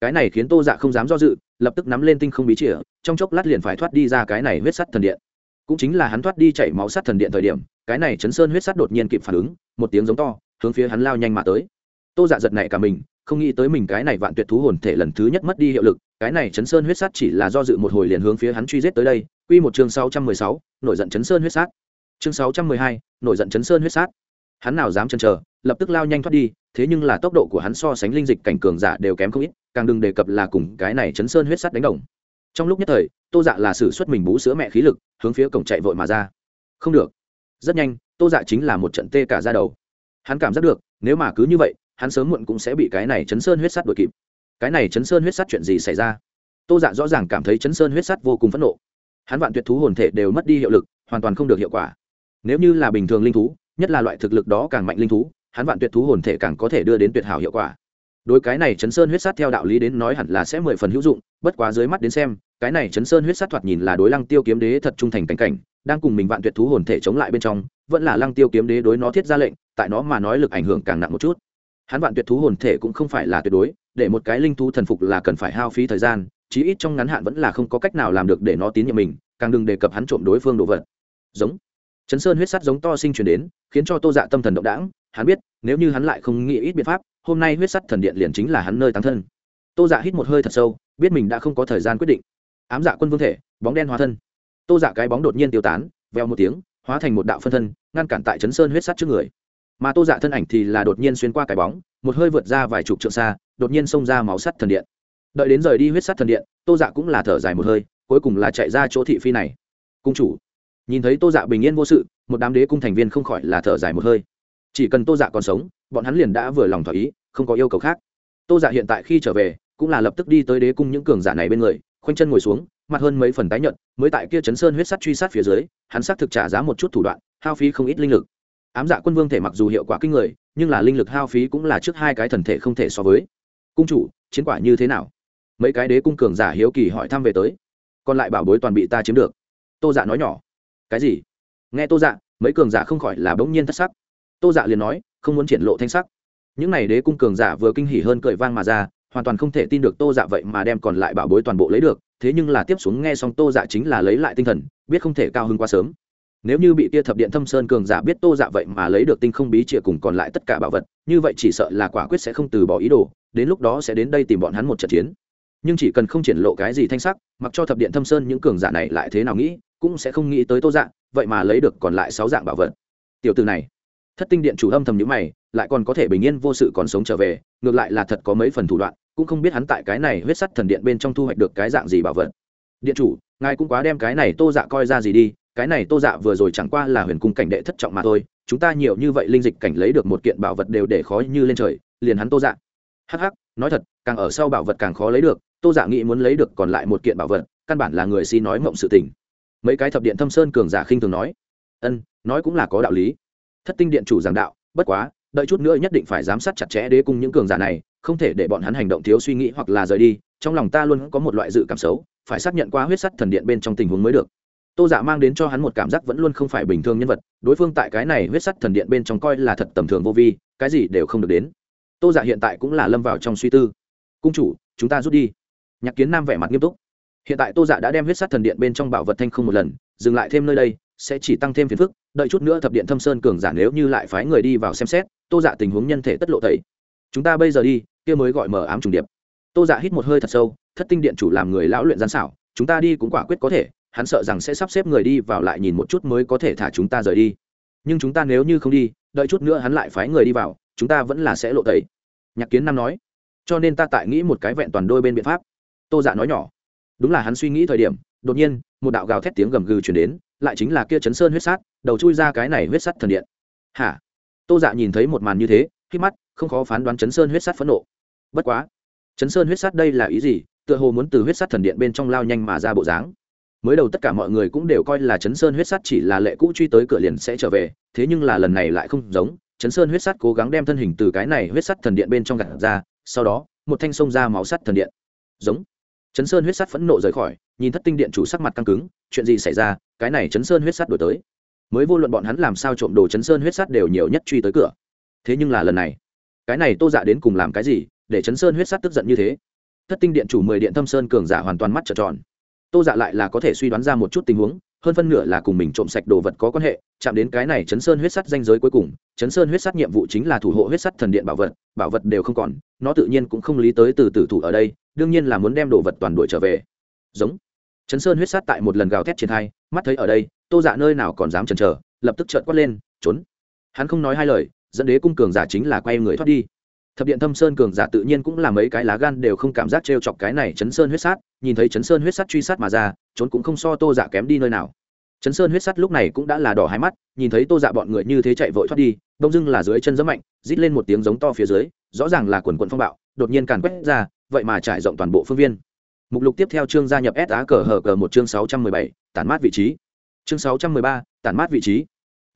S1: Cái này khiến tô dạ không dám do dự, lập tức nắm lên tinh không bí chìa, trong chốc lát liền phải thoát đi ra cái này huyết sắt thần điện. Cũng chính là hắn thoát đi chảy máu sắt thần điện thời điểm, cái này chấn sơn huyết sắt đột nhiên kịp phản ứng, một tiếng giống to, hướng phía hắn lao nhanh mà tới tô dạ giật này cả mình, không nghĩ tới mình cái này vạn tuyệt thú hồn thể lần thứ nhất mất đi hiệu lực, cái này chấn sơn huyết sát chỉ là do dự một hồi liền hướng phía hắn truy giết tới đây. Quy một chương sáu trăm mười sáu, nổi giận chấn sơn huyết sát. Chương sáu trăm mười hai, nổi giận chấn sơn huyết sát. Hắn nào dám chần chờ, lập tức lao nhanh thoát đi, thế nhưng là tốc độ của hắn so sánh linh dịch cảnh cường giả đều kém không ít, càng đừng đề cập là cùng cái này chấn sơn huyết sắt đánh đồng. Trong lúc nhất thời, tô dạ là xử suất mình bú sữa mẹ khí lực, hướng phía cổng chạy vội mà ra. Không được. Rất nhanh, tô dạ chính là một trận tê cả ra đầu. Hắn cảm giác được, nếu mà cứ như vậy hắn sớm muộn cũng sẽ bị cái này chấn sơn huyết sắt đuổi kịp. Cái này chấn sơn huyết sắt chuyện gì xảy ra? Tô dạ rõ ràng cảm thấy chấn sơn huyết sắt vô cùng phẫn nộ. Hắn vạn tuyệt thú hồn thể đều mất đi hiệu lực, hoàn toàn không được hiệu quả. Nếu như là bình thường linh thú, nhất là loại thực lực đó càng mạnh linh thú, hắn vạn tuyệt thú hồn thể càng có thể đưa đến tuyệt hảo hiệu quả. Đối cái này chấn sơn huyết sát theo đạo lý đến nói hẳn là sẽ mười phần hữu dụng, bất quá dưới mắt đến xem, cái này chấn sơn huyết sát thoạt nhìn là đối lăng tiêu kiếm đế thật trung thành cảnh cảnh, đang cùng mình vạn tuyệt thú hồn thể chống lại bên trong, vẫn là lăng tiêu kiếm đế đối nó thiết ra lệnh, tại nó mà nói lực ảnh hưởng càng nặng một chút hắn vạn tuyệt thú hồn thể cũng không phải là tuyệt đối, để một cái linh thú thần phục là cần phải hao phí thời gian, chí ít trong ngắn hạn vẫn là không có cách nào làm được để nó tín nhiệm mình, càng đừng đề cập hắn trộm đối phương đồ vật. Giống. Chấn sơn huyết sắt giống to sinh truyền đến, khiến cho tô dạ tâm thần động đãng, hắn biết, nếu như hắn lại không nghĩ ít biện pháp, hôm nay huyết sắt thần điện liền chính là hắn nơi tăng thân. Tô dạ hít một hơi thật sâu, biết mình đã không có thời gian quyết định. Ám dạ quân vương thể, bóng đen hóa thân. Tô dạ cái bóng đột nhiên tiêu tán veo một tiếng, hóa thành một đạo phân thân, ngăn cản tại chấn sơn huyết sắt trước người mà tô dạ thân ảnh thì là đột nhiên xuyên qua cái bóng, một hơi vượt ra vài chục trượng xa, đột nhiên xông ra máu sắt thần điện. Đợi đến rời đi huyết sắt thần điện, tô dạ cũng là thở dài một hơi, cuối cùng là chạy ra chỗ thị phi này. Cung chủ, nhìn thấy tô dạ bình yên vô sự, một đám đế cung thành viên không khỏi là thở dài một hơi. Chỉ cần tô dạ còn sống, bọn hắn liền đã vừa lòng thỏa ý, không có yêu cầu khác. Tô dạ hiện tại khi trở về, cũng là lập tức đi tới đế cung những cường giả này bên người, khoanh chân ngồi xuống, mặt hơn mấy phần tái nhận mới tại kia chấn sơn huyết sắt truy sát phía dưới, hắn xác thực trả giá một chút thủ đoạn, hao phí không ít linh lực ám dạ quân vương thể mặc dù hiệu quả kinh người, nhưng là linh lực hao phí cũng là trước hai cái thần thể không thể so với. Cung chủ, chiến quả như thế nào? Mấy cái đế cung cường giả hiếu kỳ hỏi thăm về tới. Còn lại bảo bối toàn bị ta chiếm được. Tô dạ nói nhỏ. Cái gì? Nghe tô dạ mấy cường giả không khỏi là bỗng nhiên thất sắc. Tô dạ liền nói, không muốn triển lộ thanh sắc. Những n à y đế cung cường giả vừa kinh hỉ hơn cười vang mà ra, hoàn toàn không thể tin được tô dạ vậy mà đem còn lại bảo bối toàn bộ lấy được. Thế nhưng là tiếp xuống nghe xong tô dạ chính là lấy lại tinh thần, biết không thể cao hơn quá sớm nếu như bị tia thập điện thâm sơn cường giả biết tô dạ vậy mà lấy được tinh không bí chìa cùng còn lại tất cả bảo vật, như vậy chỉ sợ là quả quyết sẽ không từ bỏ ý đồ, đến lúc đó sẽ đến đây tìm bọn hắn một trận chiến. Nhưng chỉ cần không triển lộ cái gì thanh sắc, mặc cho thập điện thâm sơn những cường giả này lại thế nào nghĩ, cũng sẽ không nghĩ tới tô dạ vậy mà lấy được còn lại sáu dạng bảo vật. Tiểu từ này, thất tinh điện chủ âm thầm nhữ mày, lại còn có thể bình yên vô sự còn sống trở về, ngược lại là thật có mấy phần thủ đoạn, cũng không biết hắn tại cái này huyết sắt thần điện bên trong thu hoạch được cái dạng gì bảo vật. Điện chủ, ngài cũng quá đem cái này tô dạ coi ra gì đi cái này tô dạ vừa rồi chẳng qua là huyền cung cảnh đệ thất trọng mà thôi, chúng ta nhiều như vậy linh dịch cảnh lấy được một kiện bảo vật đều để khó như lên trời, liền hắn tô dạ. Hắc hắc, nói thật, càng ở sau bảo vật càng khó lấy được, tô dạ nghĩ muốn lấy được còn lại một kiện bảo vật, căn bản là người si nói mộng sự tình. Mấy cái thập điện thâm sơn cường giả khinh thường nói. Ân, nói cũng là có đạo lý. Thất tinh điện chủ giảng đạo, bất quá, đợi chút nữa nhất định phải giám sát chặt chẽ đế cung những cường giả này, không thể để bọn hắn hành động thiếu suy nghĩ hoặc là rời đi, trong lòng ta luôn có một loại dự cảm xấu, phải xác nhận qua huyết sắt thần điện bên trong tình huống mới được tô giả dạ mang đến cho hắn một cảm giác vẫn luôn không phải bình thường nhân vật, đối phương tại cái này huyết sắt thần điện bên trong coi là thật tầm thường vô vi, cái gì đều không được đến. Tô giả dạ hiện tại cũng là lâm vào trong suy tư. Cung chủ, chúng ta rút đi. Nhạc kiến nam vẻ mặt nghiêm túc. Hiện tại tô dạ đã đem huyết sắt thần điện bên trong bảo vật thanh không một lần, dừng lại thêm nơi đây, sẽ chỉ tăng thêm phiền phức, đợi chút nữa thập điện thâm sơn cường giả nếu như lại phái người đi vào xem xét, tô dạ tình huống nhân thể tất lộ thầy chúng ta bây giờ đi, kia mới gọi mở ám trùng điệp. Tô dạ hít một hơi thật sâu, thất tinh điện chủ làm người lão luyện gian xảo, chúng ta đi cũng quả quyết có thể hắn sợ rằng sẽ sắp xếp người đi vào lại nhìn một chút mới có thể thả chúng ta rời đi. Nhưng chúng ta nếu như không đi, đợi chút nữa hắn lại phái người đi vào, chúng ta vẫn là sẽ lộ tẩy. Nhạc kiến nam nói. Cho nên ta tại nghĩ một cái vẹn toàn đôi bên biện pháp. Tô dạ nói nhỏ. Đúng là hắn suy nghĩ thời điểm, đột nhiên, một đạo gào thét tiếng gầm gừ chuyển đến, lại chính là kia chấn sơn huyết sát, đầu chui ra cái này huyết sắt thần điện. Hả? Tô dạ nhìn thấy một màn như thế, khi mắt không khó phán đoán chấn sơn huyết sát phẫn nộ. Bất quá, chấn sơn huyết sát đây là ý gì? Tựa hồ muốn từ huyết sát thần điện bên trong lao nhanh mà ra bộ dáng mới đầu tất cả mọi người cũng đều coi là chấn sơn huyết sát chỉ là lệ cũ truy tới cửa liền sẽ trở về, thế nhưng là lần này lại không giống chấn sơn huyết sát cố gắng đem thân hình từ cái này huyết sắt thần điện bên trong gạt ra, sau đó, một thanh sông ra máu sắt thần điện. Giống. Chấn sơn huyết sắt phẫn nộ rời khỏi, nhìn thất tinh điện chủ sắc mặt căng cứng, chuyện gì xảy ra, cái này chấn sơn huyết sắt đổi tới. Mới vô luận bọn hắn làm sao trộm đồ chấn sơn huyết sắt đều nhiều nhất truy tới cửa. Thế nhưng là lần này, cái này tô dạ đến cùng làm cái gì, để chấn sơn huyết sắt tức giận như thế? Thất tinh điện chủ mười điện thâm sơn cường giả hoàn toàn mắt trợn tròn tô dạ lại là có thể suy đoán ra một chút tình huống, hơn phân nửa là cùng mình trộm sạch đồ vật có quan hệ, chạm đến cái này chấn sơn huyết sắt danh giới cuối cùng, chấn sơn huyết sắt nhiệm vụ chính là thủ hộ huyết sắt thần điện bảo vật bảo vật đều không còn, nó tự nhiên cũng không lý tới từ tử thủ ở đây, đương nhiên là muốn đem đồ vật toàn đội trở về. Giống. Chấn sơn huyết sắt tại một lần gào thét triển khai, mắt thấy ở đây, tô dạ nơi nào còn dám chần chờ, lập tức trợn quát lên, trốn. Hắn không nói hai lời, dẫn đế cung cường giả chính là quay người thoát đi thập điện thâm sơn cường giả tự nhiên cũng là mấy cái lá gan đều không cảm giác t r e o chọc cái này chấn sơn huyết sát, nhìn thấy chấn sơn huyết sắt truy sát mà ra, trốn cũng không so tô dạ kém đi nơi nào. Chấn sơn huyết sắt lúc này cũng đã là đỏ hai mắt, nhìn thấy tô dạ bọn người như thế chạy vội thoát đi, đông dưng là dưới chân giấm mạnh, rít lên một tiếng giống to phía dưới, rõ ràng là quần quận phong bạo, đột nhiên càn quét ra, vậy mà trải rộng toàn bộ phương viên. Mục lục tiếp theo chương gia nhập s á cờ hờ cờ một chương sáu trăm mười bảy, tản mát vị trí. Chương sáu trăm mười ba, tản mát vị trí.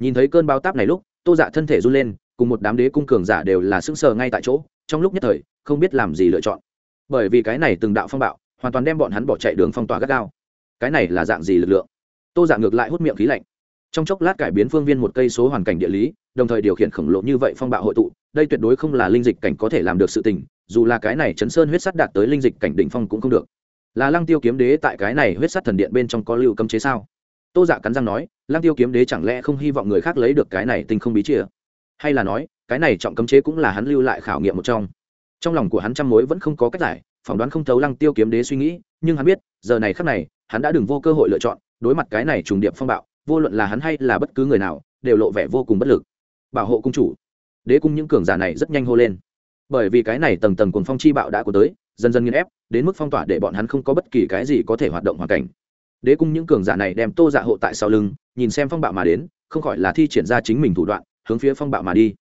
S1: Nhìn thấy cơn bao táp này lúc, tô dạ thân thể run lên cùng một đám đế cung cường giả đều là sững sờ ngay tại chỗ, trong lúc nhất thời, không biết làm gì lựa chọn. Bởi vì cái này từng đạo phong bạo, hoàn toàn đem bọn hắn bỏ chạy đường phong tỏa gắt gao. Cái này là dạng gì lực lượng? Tô giả ngược lại hút miệng khí lạnh. Trong chốc lát cải biến phương viên một cây số hoàn cảnh địa lý, đồng thời điều khiển khổng lồ như vậy phong bạo hội tụ, đây tuyệt đối không là linh dịch cảnh có thể làm được sự tình, dù là cái này chấn sơn huyết sắt đạt tới linh dịch cảnh đỉnh phong cũng không được. Là lăng tiêu kiếm đế tại cái này huyết sắt thần điện bên trong có lưu cấm chế sao? Tô Dạ cắn răng nói, lăng tiêu kiếm đế chẳng lẽ không hy vọng người khác lấy được cái này tinh không bí chìa? Hay là nói, cái này trọng cấm chế cũng là hắn lưu lại khảo nghiệm một trong. Trong lòng của hắn trăm mối vẫn không có cách giải, phỏng đoán không thấu lăng tiêu kiếm đế suy nghĩ, nhưng hắn biết, giờ này khắc này, hắn đã đừng vô cơ hội lựa chọn, đối mặt cái này trùng điệp phong bạo, vô luận là hắn hay là bất cứ người nào, đều lộ vẻ vô cùng bất lực. Bảo hộ cung chủ. Đế cung những cường giả này rất nhanh hô lên. Bởi vì cái này tầng tầng cuồng phong chi bạo đã có tới, dần dần nghiên ép, đến mức phong tỏa để bọn hắn không có bất kỳ cái gì có thể hoạt động hoàn cảnh. Đế cung những cường giả này đem tô dạ hộ tại sau lưng, nhìn xem phong bạo mà đến, không khỏi là thi triển ra chính mình thủ đoạn hướng phía phong bạo mà đi.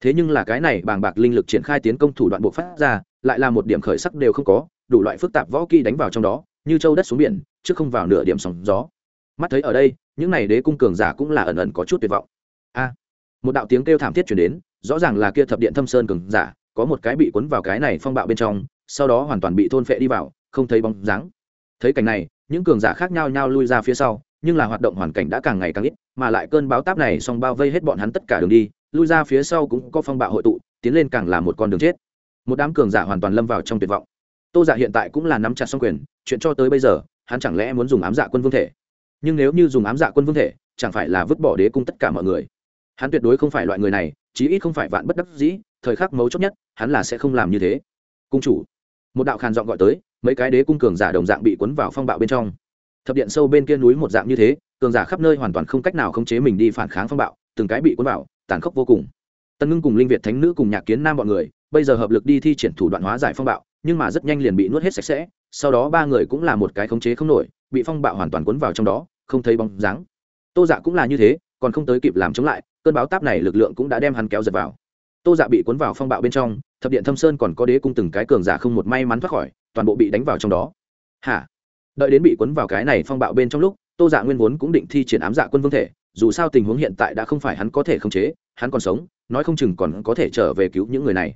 S1: Thế nhưng là cái này bàng bạc linh lực triển khai tiến công thủ đoạn buộc phát ra, lại là một điểm khởi sắc đều không có, đủ loại phức tạp võ kỹ đánh vào trong đó, như châu đất xuống biển, chứ không vào nửa điểm sóng gió. Mắt thấy ở đây, những này đế cung cường giả cũng là ẩn ẩn có chút tuyệt vọng. A, một đạo tiếng kêu thảm thiết chuyển đến, rõ ràng là kia thập điện thâm sơn cường giả, có một cái bị cuốn vào cái này phong bạo bên trong, sau đó hoàn toàn bị thôn phệ đi vào, không thấy bóng dáng. Thấy cảnh này, những cường giả khác nhau nhau lui ra phía sau nhưng là hoạt động hoàn cảnh đã càng ngày càng ít, mà lại cơn báo táp này xong bao vây hết bọn hắn tất cả đường đi, lui ra phía sau cũng có phong bạo hội tụ, tiến lên càng là một con đường chết. Một đám cường giả hoàn toàn lâm vào trong tuyệt vọng. Tô giả hiện tại cũng là nắm chặt xong quyền, chuyện cho tới bây giờ, hắn chẳng lẽ muốn dùng ám dạ quân vương thể? Nhưng nếu như dùng ám dạ quân vương thể, chẳng phải là vứt bỏ đế cung tất cả mọi người? Hắn tuyệt đối không phải loại người này, chí ít không phải vạn bất đắc dĩ, thời khắc mấu chốt nhất, hắn là sẽ không làm như thế. Cung chủ. Một đạo khàn giọng gọi tới, mấy cái đế cung cường giả đồng dạng bị cuốn vào phong bạo bên trong thập điện sâu bên kia núi một dạng như thế, cường giả khắp nơi hoàn toàn không cách nào khống chế mình đi phản kháng phong bạo, từng cái bị cuốn vào, tàn khốc vô cùng. Tân ngưng cùng linh việt thánh nữ cùng nhạc kiến nam bọn người, bây giờ hợp lực đi thi triển thủ đoạn hóa giải phong bạo, nhưng mà rất nhanh liền bị nuốt hết sạch sẽ, sau đó ba người cũng là một cái khống chế không nổi, bị phong bạo hoàn toàn cuốn vào trong đó, không thấy bóng dáng. Tô dạ cũng là như thế, còn không tới kịp làm chống lại, cơn báo táp này lực lượng cũng đã đem hắn kéo giật vào. Tô dạ bị cuốn vào phong bạo bên trong, thập điện thâm sơn còn có đế cung từng cái cường giả không một may mắn thoát khỏi, toàn bộ bị đánh vào trong đó. Hả? Đợi đến bị cuốn vào cái này phong bạo bên trong lúc, tô dạ nguyên vốn cũng định thi triển ám dạ quân vương thể, dù sao tình huống hiện tại đã không phải hắn có thể khống chế, hắn còn sống, nói không chừng còn có thể trở về cứu những người này.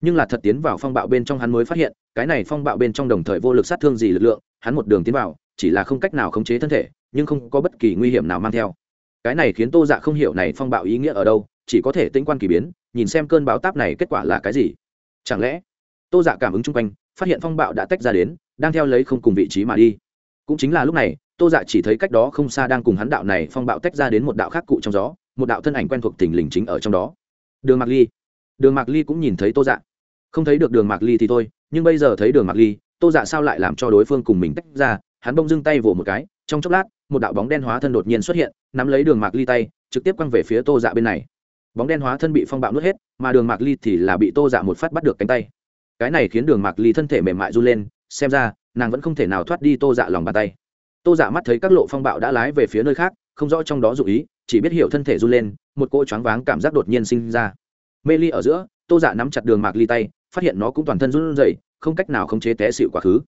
S1: Nhưng là thật tiến vào phong bạo bên trong hắn mới phát hiện, cái này phong bạo bên trong đồng thời vô lực sát thương gì lực lượng, hắn một đường tiến vào, chỉ là không cách nào khống chế thân thể, nhưng không có bất kỳ nguy hiểm nào mang theo. Cái này khiến tô dạ không hiểu này phong bạo ý nghĩa ở đâu, chỉ có thể tinh quan kỳ biến, nhìn xem cơn báo táp này kết quả là cái gì. Chẳng lẽ, tô dạ cảm ứng chung quanh phát hiện phong bạo đã tách ra đến, đang theo lấy không cùng vị trí mà đi. Cũng chính là lúc này, tô dạ chỉ thấy cách đó không xa đang cùng hắn đạo này phong bạo tách ra đến một đạo khác cụ trong gió, một đạo thân ảnh quen thuộc thình lình chính ở trong đó. Đường mạc ly. Đường mạc ly cũng nhìn thấy tô dạ. Không thấy được đường mạc ly thì thôi, nhưng bây giờ thấy đường mạc ly, tô dạ sao lại làm cho đối phương cùng mình tách ra? Hắn bông dưng tay vỗ một cái, trong chốc lát, một đạo bóng đen hóa thân đột nhiên xuất hiện, nắm lấy đường mạc ly tay, trực tiếp quăng về phía tô dạ bên này. Bóng đen hóa thân bị phong bạo nuốt hết, mà đường mạc ly thì là bị tô dạ một phát bắt được cánh tay cái này khiến đường mạc ly thân thể mềm mại run lên, xem ra, nàng vẫn không thể nào thoát đi tô dạ lòng bàn tay. Tô dạ mắt thấy các lộ phong bạo đã lái về phía nơi khác, không rõ trong đó dụ ý, chỉ biết hiểu thân thể run lên, một cỗ choáng váng cảm giác đột nhiên sinh ra. Mê ly ở giữa, tô dạ nắm chặt đường mạc ly tay, phát hiện nó cũng toàn thân run rẩy, không cách nào khống chế té xịu quá khứ.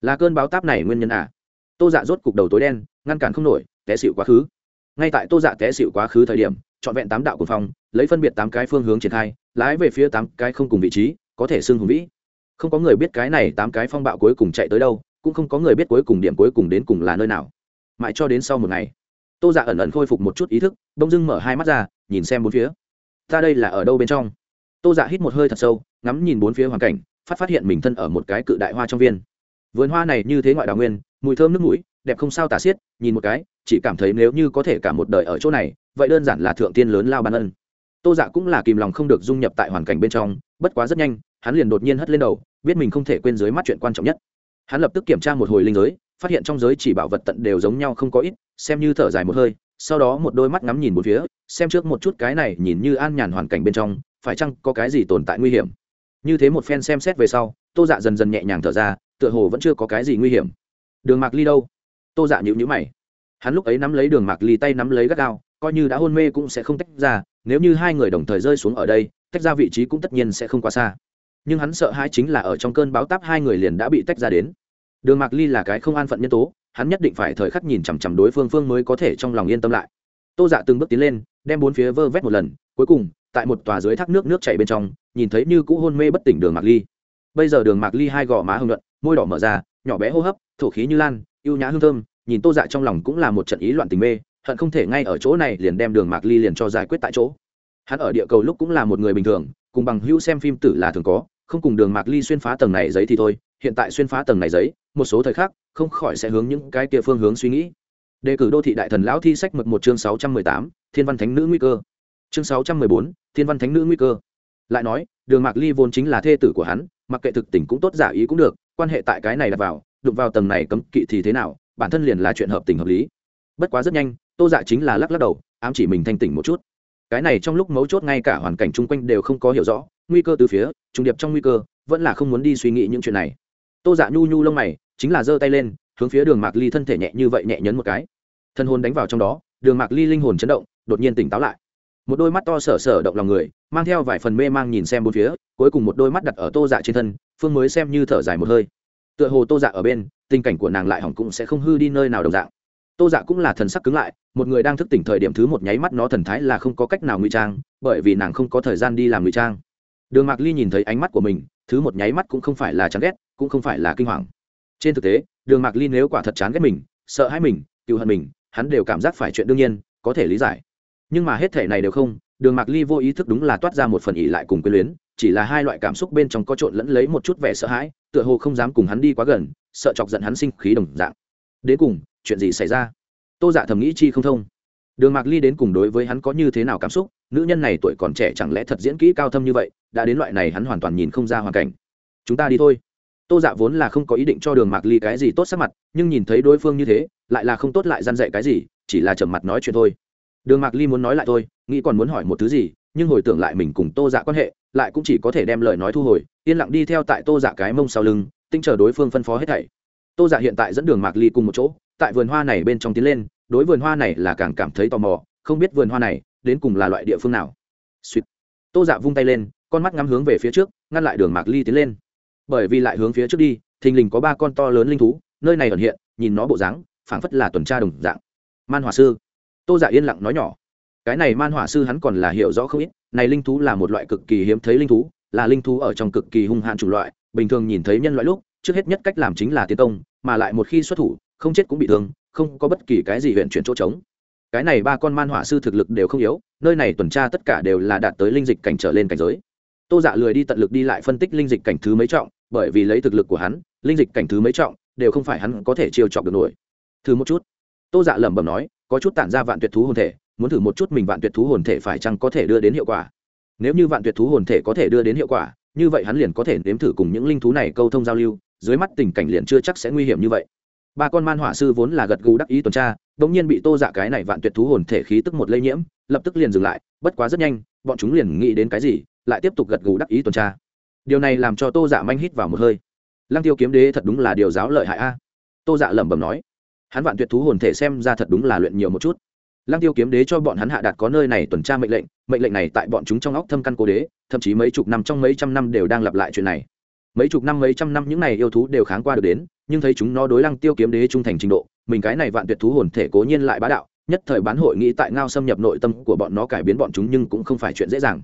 S1: Là cơn báo táp này nguyên nhân à? Tô dạ rốt cục đầu tối đen, ngăn cản không nổi, té xịu quá khứ. Ngay tại tô dạ té xịu quá khứ thời điểm, trọn vẹn tám đạo của phòng lấy phân biệt tám cái phương hướng triển khai, lái về phía tám cái không cùng vị trí, có thể xưng hùng vĩ không có người biết cái này tám cái phong bạo cuối cùng chạy tới đâu, cũng không có người biết cuối cùng điểm cuối cùng đến cùng là nơi nào. Mãi cho đến sau một ngày, tô dạ ẩn ẩn khôi phục một chút ý thức đông dưng mở hai mắt ra, nhìn xem bốn phía. Ta đây là ở đâu bên trong? Tô dạ hít một hơi thật sâu, ngắm nhìn bốn phía hoàn cảnh, phát phát hiện mình thân ở một cái cự đại hoa trong viên. Vườn hoa này như thế ngoại đào nguyên, mùi thơm nước mũi, đẹp không sao tả xiết, nhìn một cái, chỉ cảm thấy nếu như có thể cả một đời ở chỗ này, vậy đơn giản là thượng tiên lớn lao ban ân. Tô dạ cũng là kìm lòng không được dung nhập tại hoàn cảnh bên trong bất quá rất nhanh, hắn liền đột nhiên hất lên đầu, biết mình không thể quên dưới mắt chuyện quan trọng nhất. Hắn lập tức kiểm tra một hồi linh giới, phát hiện trong giới chỉ bảo vật tận đều giống nhau không có ít, xem như thở dài một hơi, sau đó một đôi mắt ngắm nhìn một phía, xem trước một chút cái này nhìn như an nhàn hoàn cảnh bên trong, phải chăng có cái gì tồn tại nguy hiểm. Như thế một phen xem xét về sau, tô dạ dần dần nhẹ nhàng thở ra, tựa hồ vẫn chưa có cái gì nguy hiểm. Đường mạc ly đâu? Tô dạ nhịu nhữ mày. Hắn lúc ấy nắm lấy đường mạc ly tay nắm lấy gắt gao, coi như đã hôn mê cũng sẽ không tách ra, nếu như hai người đồng thời rơi xuống ở đây tách ra vị trí cũng tất nhiên sẽ không quá xa. Nhưng hắn sợ hai chính là ở trong cơn báo táp hai người liền đã bị tách ra đến. Đường mạc ly là cái không an phận nhân tố, hắn nhất định phải thời khắc nhìn chằm chằm đối phương phương mới có thể trong lòng yên tâm lại. Tô dạ từng bước tiến lên, đem bốn phía vơ vét một lần, cuối cùng, tại một tòa dưới thác nước nước chảy bên trong, nhìn thấy như cũ hôn mê bất tỉnh đường mạc ly. Bây giờ đường mạc ly hai gò má hưng luận môi đỏ mở ra, nhỏ bé hô hấp, thổ khí như lan, ưu nhã hương thơm, nhìn tô dạ trong lòng cũng là một trận ý loạn tình mê, hận không thể ngay ở chỗ này liền đem đường mạc ly liền cho giải quyết tại chỗ hắn ở địa cầu lúc cũng là một người bình thường, cùng bằng hữu xem phim tử là thường có, không cùng đường mạc ly xuyên phá tầng này giấy thì thôi, hiện tại xuyên phá tầng này giấy, một số thời khắc, không khỏi sẽ hướng những cái kia phương hướng suy nghĩ. Đề cử đô thị đại thần lão thi sách mực một chương sáu trăm mười tám, thiên văn thánh nữ nguy cơ. Chương sáu trăm mười bốn, thiên văn thánh nữ nguy cơ. Lại nói, đường mạc ly vốn chính là thê tử của hắn, mặc kệ thực tình cũng tốt giả ý cũng được, quan hệ tại cái này đặt vào, đụng vào tầng này cấm kỵ thì thế nào, bản thân liền là chuyện hợp tình hợp lý. Bất quá rất nhanh, tô dạ chính là lắc lắc đầu, ám chỉ mình thanh tỉnh một chút cái này trong lúc mấu chốt ngay cả hoàn cảnh chung quanh đều không có hiểu rõ, nguy cơ từ phía, trùng điệp trong nguy cơ, vẫn là không muốn đi suy nghĩ những chuyện này. Tô dạ nhu nhu lông mày, chính là giơ tay lên, hướng phía đường mạc ly thân thể nhẹ như vậy nhẹ nhấn một cái. Thân hồn đánh vào trong đó, đường mạc ly linh hồn chấn động, đột nhiên tỉnh táo lại. Một đôi mắt to sở sở động lòng người, mang theo vài phần mê mang nhìn xem bốn phía, cuối cùng một đôi mắt đặt ở tô dạ trên thân, phương mới xem như thở dài một hơi. Tựa hồ tô dạ ở bên, tình cảnh của nàng lại hỏng cũng sẽ không hư đi nơi nào đồng dạng tô dạ cũng là thần sắc cứng lại, một người đang thức tỉnh thời điểm thứ một nháy mắt nó thần thái là không có cách nào ngụy trang, bởi vì nàng không có thời gian đi làm ngụy trang. Đường mạc ly nhìn thấy ánh mắt của mình, thứ một nháy mắt cũng không phải là chán ghét, cũng không phải là kinh hoàng. Trên thực tế, đường mạc ly nếu quả thật chán ghét mình, sợ hãi mình cựu hận mình, hắn đều cảm giác phải chuyện đương nhiên, có thể lý giải. Nhưng mà hết thể này đều không, đường mạc ly vô ý thức đúng là toát ra một phần ỉ lại cùng quyền luyến, chỉ là hai loại cảm xúc bên trong có trộn lẫn lấy một chút vẻ sợ hãi, tựa hồ không dám cùng hắn đi quá gần, sợ chọc giận hắn sinh khí đồng dạng. Đến cùng chuyện gì xảy ra? Tô dạ thầm nghĩ chi không thông. Đường mạc ly đến cùng đối với hắn có như thế nào cảm xúc, nữ nhân này tuổi còn trẻ chẳng lẽ thật diễn kỹ cao thâm như vậy, đã đến loại này hắn hoàn toàn nhìn không ra hoàn cảnh. Chúng ta đi thôi. Tô dạ vốn là không có ý định cho đường mạc ly cái gì tốt sắc mặt, nhưng nhìn thấy đối phương như thế, lại là không tốt lại g i dạy cái gì, chỉ là trầm mặt nói chuyện thôi. Đường mạc ly muốn nói lại thôi, nghĩ còn muốn hỏi một thứ gì, nhưng hồi tưởng lại mình cùng tô dạ quan hệ, lại cũng chỉ có thể đem lời nói thu hồi, yên lặng đi theo tại tô dạ cái mông sau lưng, tinh chờ đối phương phân phó hết thảy tô dạ hiện tại dẫn đường mạc ly cùng một chỗ, tại vườn hoa này bên trong tiến lên, đối vườn hoa này là càng cảm thấy tò mò, không biết vườn hoa này đến cùng là loại địa phương nào. Suýt tô dạ vung tay lên, con mắt ngắm hướng về phía trước, ngăn lại đường mạc ly tiến lên. Bởi vì lại hướng phía trước đi, thình lình có ba con to lớn linh thú, nơi này ẩn hiện, nhìn nó bộ dáng, phảng phất là tuần tra đồng dạng. Man hòa sư. Tô giả dạ yên lặng nói nhỏ. Cái này man hỏa sư hắn còn là hiểu rõ không ít, này linh thú là một loại cực kỳ hiếm thấy linh thú, là linh thú ở trong cực kỳ hung hạn chủng loại, bình thường nhìn thấy nhân loại lúc trước hết nhất cách làm chính là tiến công, mà lại một khi xuất thủ, không chết cũng bị thương, không có bất kỳ cái gì huyện chuyển chỗ trống. Cái này ba con man hỏa sư thực lực đều không yếu, nơi này tuần tra tất cả đều là đạt tới linh dịch cảnh trở lên cảnh giới. Tô dạ lười đi tận lực đi lại phân tích linh dịch cảnh thứ mấy trọng, bởi vì lấy thực lực của hắn, linh dịch cảnh thứ mấy trọng đều không phải hắn có thể chiêu chọc được nổi. Thử một chút. Tô dạ lẩm bẩm nói, có chút tản ra vạn tuyệt thú hồn thể, muốn thử một chút mình vạn tuyệt thú hồn thể phải chăng có thể đưa đến hiệu quả. Nếu như vạn tuyệt thú hồn thể có thể đưa đến hiệu quả, như vậy hắn liền có thể nếm thử cùng những linh thú này câu thông giao lưu dưới mắt tình cảnh liền chưa chắc sẽ nguy hiểm như vậy. Ba con man hỏa sư vốn là gật gù đắc ý tuần tra đ ỗ n g nhiên bị tô dạ cái này vạn tuyệt thú hồn thể khí tức một lây nhiễm, lập tức liền dừng lại, bất quá rất nhanh, bọn chúng liền nghĩ đến cái gì, lại tiếp tục gật gù đắc ý tuần tra. Điều này làm cho tô dạ manh hít vào một hơi. Lăng tiêu kiếm đế thật đúng là điều giáo lợi hại a. Tô dạ lẩm bẩm nói, hắn vạn tuyệt thú hồn thể xem ra thật đúng là luyện nhiều một chút. Lăng tiêu kiếm đế cho bọn hắn hạ đạt có nơi này tuần tra mệnh lệnh mệnh lệnh này tại bọn chúng trong óc thâm căn cố đế, thậm chí mấy chục năm trong mấy trăm năm đều đang lặp lại chuyện này mấy chục năm, mấy trăm năm những này yêu thú đều kháng qua được đến, nhưng thấy chúng nó đối lăng tiêu kiếm đế trung thành trình độ, mình cái này vạn tuyệt thú hồn thể cố nhiên lại bá đạo, nhất thời bán hội nghĩ tại ngao xâm nhập nội tâm của bọn nó cải biến bọn chúng nhưng cũng không phải chuyện dễ dàng.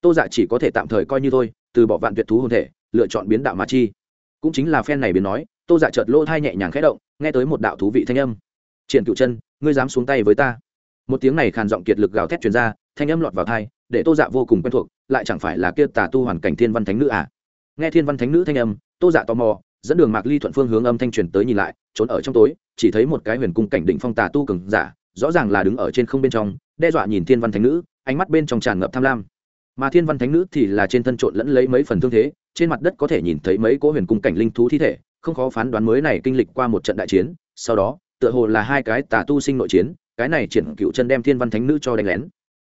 S1: Tô dạ chỉ có thể tạm thời coi như thôi, từ bỏ vạn tuyệt thú hồn thể, lựa chọn biến đạo mà chi. Cũng chính là phen này biến nói, tô dạ chợt lỗ thai nhẹ nhàng khẽ động, nghe tới một đạo thú vị thanh âm. Triển cựu chân, ngươi dám xuống tay với ta? Một tiếng này khàn giọng kiệt lực gào thét truyền ra, thanh âm lọt vào thai để tô dạ vô cùng quen thuộc, lại chẳng phải là kia tà tu hoàn cảnh thiên văn thánh nữ à? Nghe thiên văn thánh nữ thanh âm, tô dạ tò mò, dẫn đường mạc ly thuận phương hướng âm thanh truyền tới nhìn lại, trốn ở trong tối, chỉ thấy một cái huyền cung cảnh định phong tà tu cường giả, rõ ràng là đứng ở trên không bên trong, đe dọa nhìn thiên văn thánh nữ, ánh mắt bên trong tràn ngập tham lam. Mà thiên văn thánh nữ thì là trên thân trộn lẫn lấy mấy phần thương thế, trên mặt đất có thể nhìn thấy mấy cỗ huyền cung cảnh linh thú thi thể, không khó phán đoán mới này kinh lịch qua một trận đại chiến, sau đó, tựa hồ là hai cái tà tu sinh nội chiến, cái này triển cựu chân đem thiên văn thánh nữ cho đánh lén.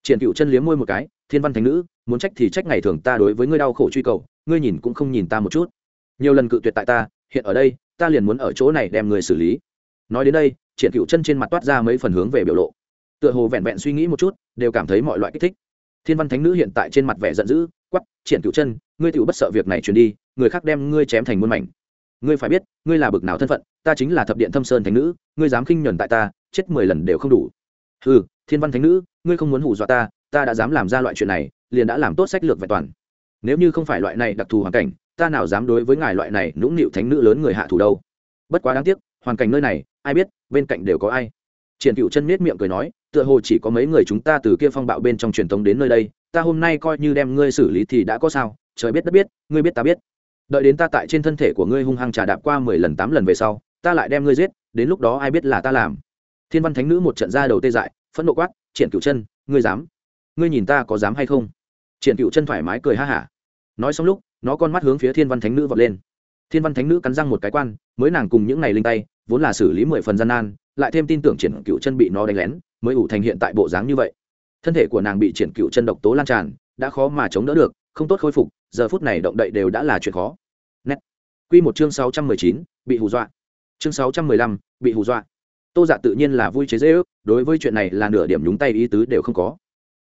S1: Triển cựu chân liếm môi một cái, thiên văn thánh nữ, muốn trách thì trách ngày thường ta đối với ngươi đau khổ truy cầu ngươi nhìn cũng không nhìn ta một chút. Nhiều lần cự tuyệt tại ta, hiện ở đây, ta liền muốn ở chỗ này đem người xử lý. Nói đến đây, triển cựu chân trên mặt toát ra mấy phần hướng về biểu lộ. Tựa hồ vẹn vẹn suy nghĩ một chút, đều cảm thấy mọi loại kích thích. Thiên văn thánh nữ hiện tại trên mặt vẻ giận dữ quắp triển cựu chân, ngươi tựu bất sợ việc này truyền đi, người khác đem ngươi chém thành muôn mảnh. Ngươi phải biết, ngươi là bực nào thân phận, ta chính là thập điện thâm sơn thánh nữ, ngươi dám khinh nhuần tại ta, chết mười lần đều không đủ. Ừ thiên văn thánh nữ, ngươi không muốn hù dọa ta ta đã dám làm ra loại chuyện này, liền đã làm tốt sách lược vẹn toàn nếu như không phải loại này đặc thù hoàn cảnh, ta nào dám đối với ngài loại này nũng nịu thánh nữ lớn người hạ thủ đâu. Bất quá đáng tiếc, hoàn cảnh nơi này, ai biết, bên cạnh đều có ai. Triển cựu chân miết miệng cười nói, tựa hồ chỉ có mấy người chúng ta từ kia phong bạo bên trong truyền thống đến nơi đây, ta hôm nay coi như đem ngươi xử lý thì đã có sao, trời biết đất biết, ngươi biết ta biết. Đợi đến ta tại trên thân thể của ngươi hung hăng trà đạp qua mười lần tám lần về sau, ta lại đem ngươi giết, đến lúc đó ai biết là ta làm. Thiên văn thánh nữ một trận ra đầu tê dại, phẫn nộ quát, triển cựu chân, ngươi dám? Ngươi nhìn ta có dám hay không? Triển cựu chân thoải mái cười ha hả. Nói xong lúc, nó con mắt hướng phía thiên văn thánh nữ vọt lên. Thiên văn thánh nữ cắn răng một cái quan, mới nàng cùng những ngày linh tay, vốn là xử lý mười phần gian nan, lại thêm tin tưởng triển cựu chân bị nó đánh lén, mới ủ thành hiện tại bộ dáng như vậy. Thân thể của nàng bị triển cựu chân độc tố lan tràn, đã khó mà chống đỡ được, không tốt khôi phục, giờ phút này động đậy đều đã là chuyện khó. Nét. Q một chương sáu trăm mười chín, bị hù dọa. Chương sáu trăm mười lăm, bị hù dọa. Tô dạ tự nhiên là vui chế dễ ước đối với chuyện này là nửa điểm nhúng tay ý tứ đều không có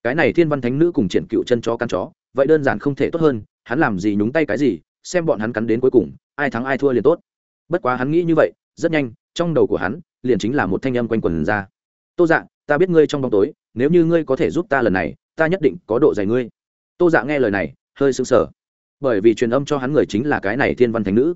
S1: cái này thiên văn thánh nữ cùng triển cựu chân chó căn chó, vậy đơn giản không thể tốt hơn, hắn làm gì nhúng tay cái gì, xem bọn hắn cắn đến cuối cùng, ai thắng ai thua liền tốt. Bất quá hắn nghĩ như vậy, rất nhanh, trong đầu của hắn, liền chính là một thanh âm quanh quần ra. Tô dạ ta biết ngươi trong bóng tối, nếu như ngươi có thể giúp ta lần này, ta nhất định có độ dày ngươi. Tô dạ nghe lời này, hơi sững sờ. Bởi vì truyền âm cho hắn người chính là cái này thiên văn thánh nữ.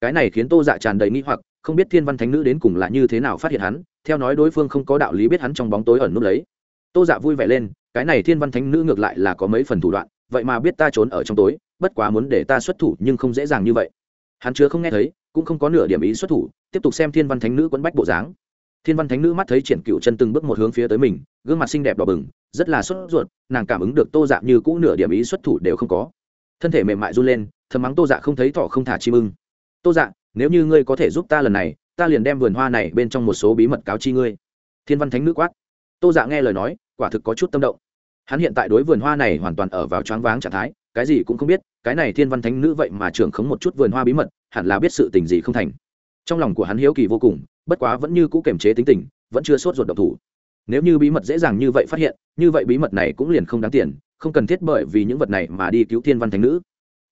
S1: Cái này khiến tô dạ tràn đầy nghi hoặc, không biết thiên văn thánh nữ đến cùng là như thế nào phát hiện hắn, theo nói đối phương không có đạo lý biết hắn trong bóng tối ẩn núp lấy. Tô dạ vui vẻ lên cái này thiên văn thánh nữ ngược lại là có mấy phần thủ đoạn, vậy mà biết ta trốn ở trong tối, bất quá muốn để ta xuất thủ nhưng không dễ dàng như vậy. Hắn chưa không nghe thấy, cũng không có nửa điểm ý xuất thủ, tiếp tục xem thiên văn thánh nữ quấn bách bộ dáng. Thiên văn thánh nữ mắt thấy triển cựu chân từng bước một hướng phía tới mình, gương mặt xinh đẹp đỏ bừng, rất là sốt ruột, nàng cảm ứng được tô dạ như cũ nửa điểm ý xuất thủ đều không có. Thân thể mềm mại run lên, thầm mắng tô dạ không thấy thỏ không thả chim ưng. Tô dạ nếu như ngươi có thể giúp ta lần này, ta liền đem vườn hoa này bên trong một số bí mật cáo chi ngươi. Thiên văn thánh nữ quát. Tô dạ nghe lời nói quả thực có chút tâm động. Hắn hiện tại đối vườn hoa này hoàn toàn ở vào choáng váng trạng thái, cái gì cũng không biết, cái này thiên văn thánh nữ vậy mà trưởng khống một chút vườn hoa bí mật, hẳn là biết sự tình gì không thành. Trong lòng của hắn hiếu kỳ vô cùng, bất quá vẫn như cũ kiềm chế tính tình, vẫn chưa sốt ruột độc thủ. Nếu như bí mật dễ dàng như vậy phát hiện, như vậy bí mật này cũng liền không đáng tiền, không cần thiết bởi vì những vật này mà đi cứu thiên văn thánh nữ.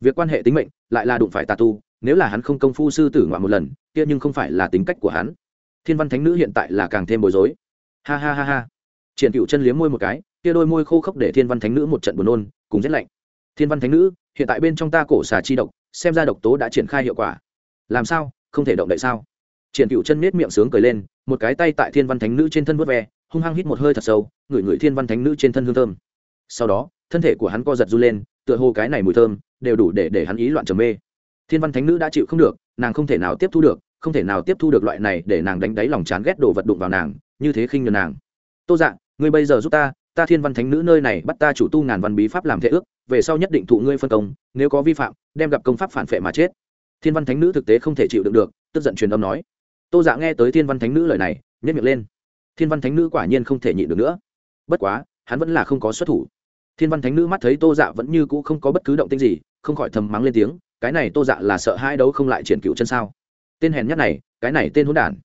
S1: Việc quan hệ tính mệnh, lại là đụng phải tà tu, nếu là hắn không công phu sư tử ngoại một lần, kia nhưng không phải là tính cách của hắn. Thiên văn thánh nữ hiện tại là càng thêm bối rối. Ha ha ha ha triển cựu chân liếm môi một cái, kia đôi môi khô khốc để thiên văn thánh nữ một trận buồn nôn, cùng rét lạnh. Thiên văn thánh nữ, hiện tại bên trong ta cổ xà chi độc, xem ra độc tố đã triển khai hiệu quả. Làm sao? Không thể động đậy sao? Triển cựu chân miết miệng sướng cười lên, một cái tay tại thiên văn thánh nữ trên thân vớt ve, hung hăng hít một hơi thật sâu, ngửi ngửi thiên văn thánh nữ trên thân hương thơm. Sau đó, thân thể của hắn co giật r u lên, tựa hồ cái này mùi thơm, đều đủ để để hắn ý loạn trầm mê. Thiên văn thánh nữ đã chịu không được, nàng không thể nào tiếp thu được, không thể nào tiếp thu được loại này để nàng đánh đáy lòng chán ghét đồ vật đụng vào nàng, như thế khinh nhờ nàng. Tô dạng ngươi bây giờ giúp ta ta thiên văn thánh nữ nơi này bắt ta chủ tu ngàn văn bí pháp làm thế ước, về sau nhất định thụ ngươi phân công, nếu có vi phạm, đem gặp công pháp phản phệ mà chết. Thiên văn thánh nữ thực tế không thể chịu đựng được, tức giận truyền âm nói. Tô dạ nghe tới thiên văn thánh nữ lời này nhất miệng lên. Thiên văn thánh nữ quả nhiên không thể nhịn được nữa. Bất quá, hắn vẫn là không có xuất thủ. Thiên văn thánh nữ mắt thấy tô dạ vẫn như cũ không có bất cứ động tinh gì, không khỏi thầm mắng lên tiếng, cái này tô dạ là sợ hai đấu không lại triển cựu chân sao? Tên hèn nhất này, cái này tên hôn đản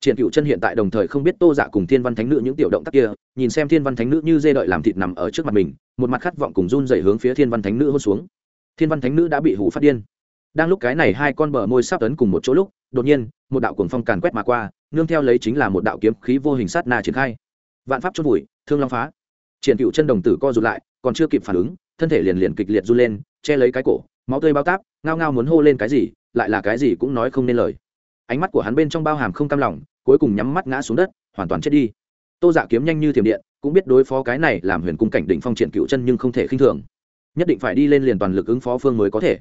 S1: triển cựu chân hiện tại đồng thời không biết tô dạ cùng thiên văn thánh nữ những tiểu động tác kia, nhìn xem thiên văn thánh nữ như dê đợi làm thịt nằm ở trước mặt mình, một mặt khát vọng cùng run dày hướng phía thiên văn thánh nữ hôn xuống. Thiên văn thánh nữ đã bị hủ phát điên. Đang lúc cái này hai con bờ môi sắp tấn cùng một chỗ lúc, đột nhiên, một đạo cuồng phong càn quét mà qua, nương theo lấy chính là một đạo kiếm khí vô hình sát na triển khai. Vạn pháp chốt vùi, thương long phá. Triển cựu chân đồng tử co rụt lại, còn chưa kịp phản ứng, thân thể liền liền kịch liệt run lên, che lấy cái cổ, máu tươi bao táp, ngao ngao muốn hô lên cái gì, lại là cái gì cũng nói không nên lời ánh mắt của hắn bên trong bao hàm không cam lòng, cuối cùng nhắm mắt ngã xuống đất, hoàn toàn chết đi. Tô dạ kiếm nhanh như thiểm điện, cũng biết đối phó cái này làm huyền cung cảnh đỉnh phong triển cựu chân nhưng không thể khinh thường. Nhất định phải đi lên liền toàn lực ứng phó phương mới có thể.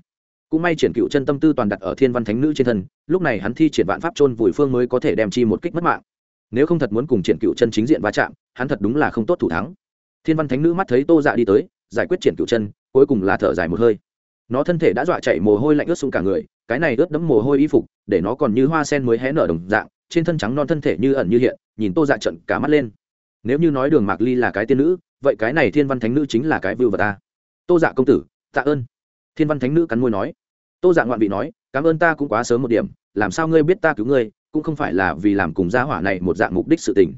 S1: Cũng may triển cựu chân tâm tư toàn đặt ở thiên văn thánh nữ trên thân, lúc này hắn thi triển vạn pháp trôn vùi phương mới có thể đem chi một kích mất mạng. Nếu không thật muốn cùng triển cựu chân chính diện va chạm, hắn thật đúng là không tốt thủ thắng. Thiên văn thánh nữ mắt thấy tô dạ đi tới, giải quyết triển cựu chân, cuối cùng là thở dài một hơi. Nó thân thể đã dọa chạy mồ hôi lạnh ướt xuống cả người cái này ướt đẫm mồ hôi y phục, để nó còn như hoa sen mới hé nở đồng dạng, trên thân trắng non thân thể như ẩn như hiện, nhìn tô dạ trận cả mắt lên. Nếu như nói đường mạc ly là cái tiên nữ, vậy cái này thiên văn thánh nữ chính là cái vưu vật ta. Tô dạ công tử, tạ ơn. Thiên văn thánh nữ cắn môi nói. Tô dạ ngoạn vị nói, cảm ơn ta cũng quá sớm một điểm, làm sao ngươi biết ta cứu ngươi, cũng không phải là vì làm cùng gia hỏa này một dạng mục đích sự tình.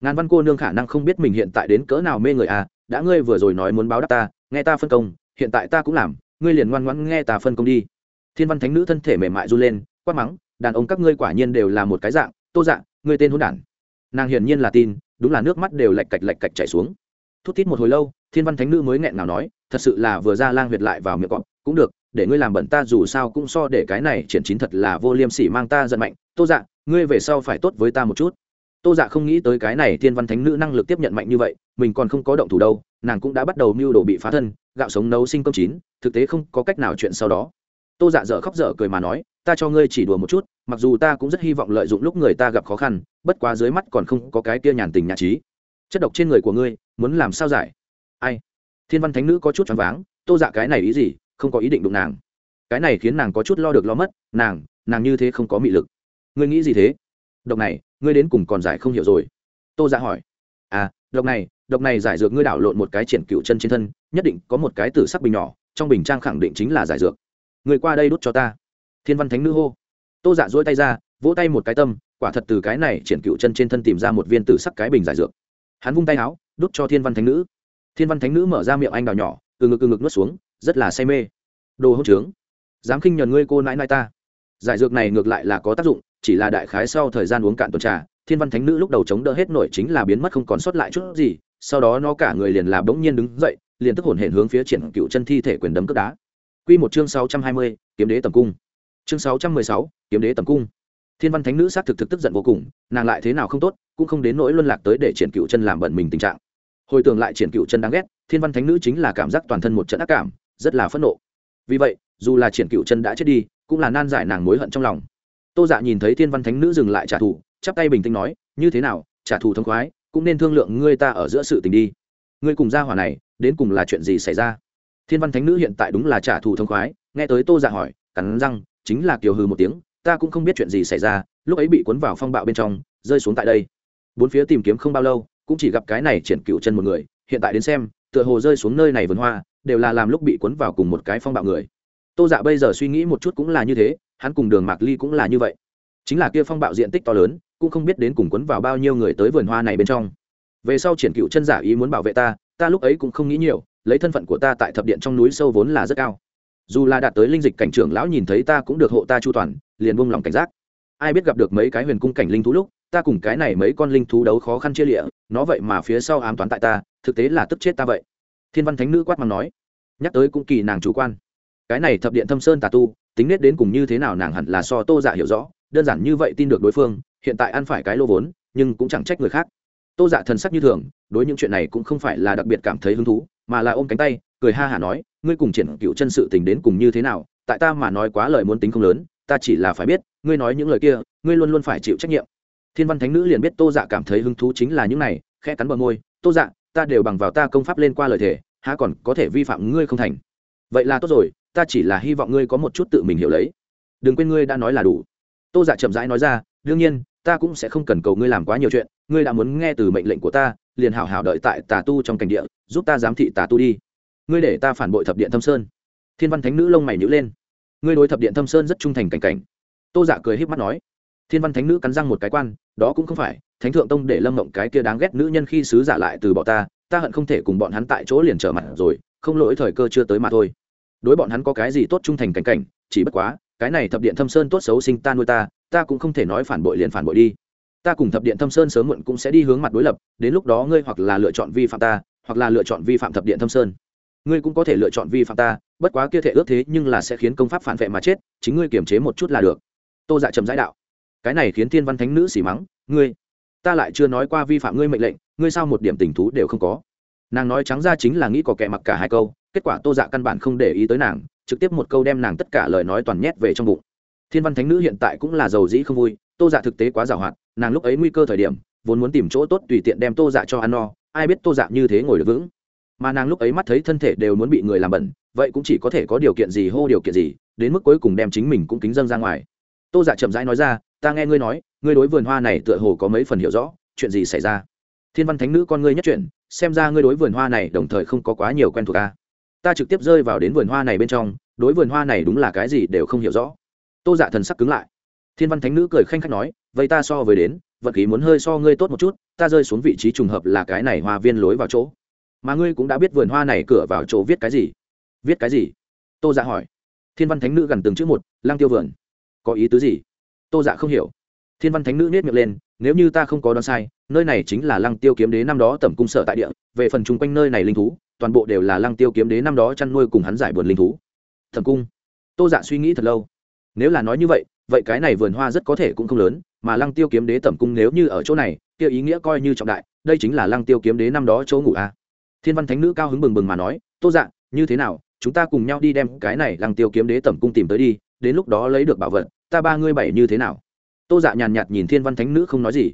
S1: Ngàn văn cô nương khả năng không biết mình hiện tại đến cỡ nào mê người à đã ngươi vừa rồi nói muốn báo đáp ta, nghe ta phân công, hiện tại ta cũng làm, ngươi liền ngoan ngoãn nghe ta phân công đi thiên văn thánh nữ thân thể mềm mại run lên, quát mắng, đàn ông các ngươi quả nhiên đều là một cái dạng, tô dạng ngươi tên hôn đản. Nàng hiển nhiên là tin, đúng là nước mắt đều lạch cạch lạch cạch chảy xuống. Thút thít một hồi lâu, thiên văn thánh nữ mới nghẹn nào nói, thật sự là vừa ra lang huyệt lại vào miệng cọp, cũng được, để ngươi làm bẩn ta dù sao cũng so để cái này triển chín thật là vô liêm sỉ mang ta giận mạnh. Tô dạ ngươi về sau phải tốt với ta một chút. Tô dạ không nghĩ tới cái này thiên văn thánh nữ năng lực tiếp nhận mạnh như vậy, mình còn không có động thủ đâu, nàng cũng đã bắt đầu mưu đồ bị phá thân, gạo sống nấu sinh cơm chín, thực tế không có cách nào chuyện sau đó tô dạ dở khóc dở cười mà nói, ta cho ngươi chỉ đùa một chút, mặc dù ta cũng rất hy vọng lợi dụng lúc người ta gặp khó khăn, bất quá dưới mắt còn không có cái kia nhàn tình nhạc trí. Chất độc trên người của ngươi, muốn làm sao giải? Ai? Thiên văn thánh nữ có chút choáng váng, tô dạ cái này ý gì? Không có ý định đụng nàng. Cái này khiến nàng có chút lo được lo mất, nàng nàng như thế không có mị lực. Ngươi nghĩ gì thế? Độc này, ngươi đến cùng còn giải không hiểu rồi. Tô dạ hỏi. À độc này độc này giải dược ngươi đảo lộn một cái triển cựu chân trên thân, nhất định có một cái tử sắc bình nhỏ, trong bình trang khẳng định chính là giải dược người qua đây đút cho ta. Thiên văn thánh nữ hô. Tô dạ dỗi tay ra, vỗ tay một cái tâm, quả thật từ cái này triển cựu chân trên thân tìm ra một viên tử sắc cái bình giải dược. Hắn vung tay áo, đút cho thiên văn thánh nữ. Thiên văn thánh nữ mở ra miệng anh đào nhỏ, từ ngực từ ngực nuốt xuống, rất là say mê. Đồ hỗn trướng. Dám khinh nhờn ngươi cô nãi nãi ta. Giải dược này ngược lại là có tác dụng, chỉ là đại khái sau thời gian uống cạn tuần trà, thiên văn thánh nữ lúc đầu chống đỡ hết nổi chính là biến mất không còn sót lại chút gì, sau đó nó cả người liền là bỗng nhiên đứng dậy, liền tức hồn hển hướng phía triển cựu chân thi thể quyền đấm cướp đá. Quy một chương sáu trăm hai mươi, kiếm đế tầm cung. Chương sáu trăm mười sáu, kiếm đế tầm cung. Thiên văn thánh nữ sát thực thực tức giận vô cùng, nàng lại thế nào không tốt, cũng không đến nỗi luân lạc tới để triển cựu chân làm bận mình tình trạng. Hồi tưởng lại triển cựu chân đáng ghét, thiên văn thánh nữ chính là cảm giác toàn thân một trận ác cảm, rất là phẫn nộ. Vì vậy, dù là triển cựu chân đã chết đi, cũng là nan giải nàng mối hận trong lòng. Tô Dạ nhìn thấy thiên văn thánh nữ dừng lại trả thù, chắp tay bình tĩnh nói, như thế nào, trả thù thông khoái, cũng nên thương lượng ngươi ta ở giữa sự tình đi. Ngươi cùng gia hỏa này, đến cùng là chuyện gì xảy ra? Thiên văn thánh nữ hiện tại đúng là trả thù thông khoái, nghe tới tô dạ hỏi, cắn răng, chính là kiều hư một tiếng, ta cũng không biết chuyện gì xảy ra, lúc ấy bị cuốn vào phong bạo bên trong, rơi xuống tại đây. Bốn phía tìm kiếm không bao lâu, cũng chỉ gặp cái này triển cựu chân một người, hiện tại đến xem, tựa hồ rơi xuống nơi này vườn hoa, đều là làm lúc bị cuốn vào cùng một cái phong bạo người. Tô dạ bây giờ suy nghĩ một chút cũng là như thế, hắn cùng đường mạc ly cũng là như vậy. Chính là kia phong bạo diện tích to lớn, cũng không biết đến cùng cuốn vào bao nhiêu người tới vườn hoa này bên trong. Về sau triển cựu chân giả ý muốn bảo vệ ta ta lúc ấy cũng không nghĩ nhiều lấy thân phận của ta tại thập điện trong núi sâu vốn là rất cao. Dù là đạt tới linh dịch cảnh trưởng lão nhìn thấy ta cũng được hộ ta chu toàn, liền buông lòng cảnh giác. Ai biết gặp được mấy cái huyền cung cảnh linh thú lúc, ta cùng cái này mấy con linh thú đấu khó khăn chia lịa, nó vậy mà phía sau ám toán tại ta, thực tế là tức chết ta vậy. Thiên văn thánh nữ quát mắng nói, nhắc tới cũng kỳ nàng chủ quan. Cái này thập điện thâm sơn tà tu, tính nết đến cùng như thế nào nàng hẳn là so tô giả hiểu rõ, đơn giản như vậy tin được đối phương, hiện tại ăn phải cái lô vốn, nhưng cũng chẳng trách người khác tô dạ thần sắc như thường, đối những chuyện này cũng không phải là đặc biệt cảm thấy hứng thú, mà là ôm cánh tay, cười ha hả nói, ngươi cùng triển cựu chân sự tình đến cùng như thế nào? Tại ta mà nói quá lời muốn tính không lớn, ta chỉ là phải biết, ngươi nói những lời kia, ngươi luôn luôn phải chịu trách nhiệm. Thiên văn thánh nữ liền biết tô dạ cảm thấy hứng thú chính là những này khe cắn bờ môi, tô dạ ta đều bằng vào ta công pháp lên qua lời thề, há còn có thể vi phạm ngươi không thành? Vậy là tốt rồi, ta chỉ là hy vọng ngươi có một chút tự mình hiểu lấy. Đừng quên ngươi đã nói là đủ. Tô dạ chậm rãi nói ra, đương nhiên, ta cũng sẽ không cần cầu ngươi làm quá nhiều chuyện ngươi đã muốn nghe từ mệnh lệnh của ta, liền hảo hảo đợi tại tà tu trong cảnh địa, giúp ta giám thị tà tu đi. Ngươi để ta phản bội thập điện thâm sơn. Thiên văn thánh nữ lông mày nhữ lên. Ngươi đối thập điện thâm sơn rất trung thành cảnh cảnh. Tô giả cười h í p mắt nói. Thiên văn thánh nữ cắn răng một cái quan, đó cũng không phải, thánh thượng tông để lâm mộng cái kia đáng ghét nữ nhân khi sứ giả lại từ bỏ ta ta hận không thể cùng bọn hắn tại chỗ liền trở mặt rồi, không lỗi thời cơ chưa tới mà thôi. Đối bọn hắn có cái gì tốt trung thành cảnh cảnh, chỉ bất quá, cái này thập điện thâm sơn tốt xấu sinh ta nuôi ta ta cũng không thể nói phản bội liền phản bội đi ta cùng thập điện thâm sơn sớm muộn cũng sẽ đi hướng mặt đối lập, đến lúc đó ngươi hoặc là lựa chọn vi phạm ta, hoặc là lựa chọn vi phạm thập điện thâm sơn. Ngươi cũng có thể lựa chọn vi phạm ta, bất quá kia thể ước thế nhưng là sẽ khiến công pháp phản vệ mà chết, chính ngươi kiềm chế một chút là được. Tô dạ trầm giải đạo. Cái này khiến thiên văn thánh nữ xỉ mắng, ngươi, ta lại chưa nói qua vi phạm ngươi mệnh lệnh, ngươi sao một điểm tình thú đều không có? Nàng nói trắng ra chính là nghĩ có kẻ mặc cả hai câu, kết quả tô dạ căn bản không để ý tới nàng, trực tiếp một câu đem nàng tất cả lời nói toàn nhét về trong bụng. Thiên văn thánh nữ hiện tại cũng là giàu dĩ không vui, tô dạ thực tế quá giàu hoạt nàng lúc ấy nguy cơ thời điểm, vốn muốn tìm chỗ tốt tùy tiện đem tô dạ cho ăn no, ai biết tô dạ như thế ngồi được vững. Mà nàng lúc ấy mắt thấy thân thể đều muốn bị người làm bẩn, vậy cũng chỉ có thể có điều kiện gì hô điều kiện gì, đến mức cuối cùng đem chính mình cũng kính dâng ra ngoài. Tô dạ chậm rãi nói ra, ta nghe ngươi nói, ngươi đối vườn hoa này tựa hồ có mấy phần hiểu rõ, chuyện gì xảy ra? Thiên văn thánh nữ con ngươi nhất chuyện xem ra ngươi đối vườn hoa này đồng thời không có quá nhiều quen thuộc ta ta trực tiếp rơi vào đến vườn hoa này bên trong, đối vườn hoa này đúng là cái gì đều không hiểu rõ. Tô dạ thần sắc cứng lại. Thiên văn thánh nữ cười khanh khách nói vậy ta so với đến, vật khí muốn hơi so ngươi tốt một chút, ta rơi xuống vị trí trùng hợp là cái này hoa viên lối vào chỗ. Mà ngươi cũng đã biết vườn hoa này cửa vào chỗ viết cái gì. Viết cái gì? Tô dạ hỏi. Thiên văn thánh nữ gần từng chữ một lang tiêu vườn. Có ý tứ gì? Tô dạ không hiểu. Thiên văn thánh nữ nết miệng lên, nếu như ta không có đoán sai, nơi này chính là lăng tiêu kiếm đế năm đó tẩm cung sở tại địa, về phần chung quanh nơi này linh thú, toàn bộ đều là lăng tiêu kiếm đế năm đó chăn nuôi cùng hắn giải vườn linh thú. Thẩm cung. Tô dạ suy nghĩ thật lâu. Nếu là nói như vậy vậy cái này vườn hoa rất có thể cũng không lớn mà lăng tiêu kiếm đế tẩm cung nếu như ở chỗ này, kia ý nghĩa coi như trọng đại, đây chính là lăng tiêu kiếm đế năm đó chỗ ngủ a. À. thiên văn thánh nữ cao hứng bừng bừng mà nói, tô dạ như thế nào, chúng ta cùng nhau đi đem cái này lăng tiêu kiếm đế tẩm cung tìm tới đi, đến lúc đó lấy được bảo vật, ta ba ngươi bảy như thế nào? Tô dạ nhàn nhạt nhìn thiên văn thánh nữ không nói gì.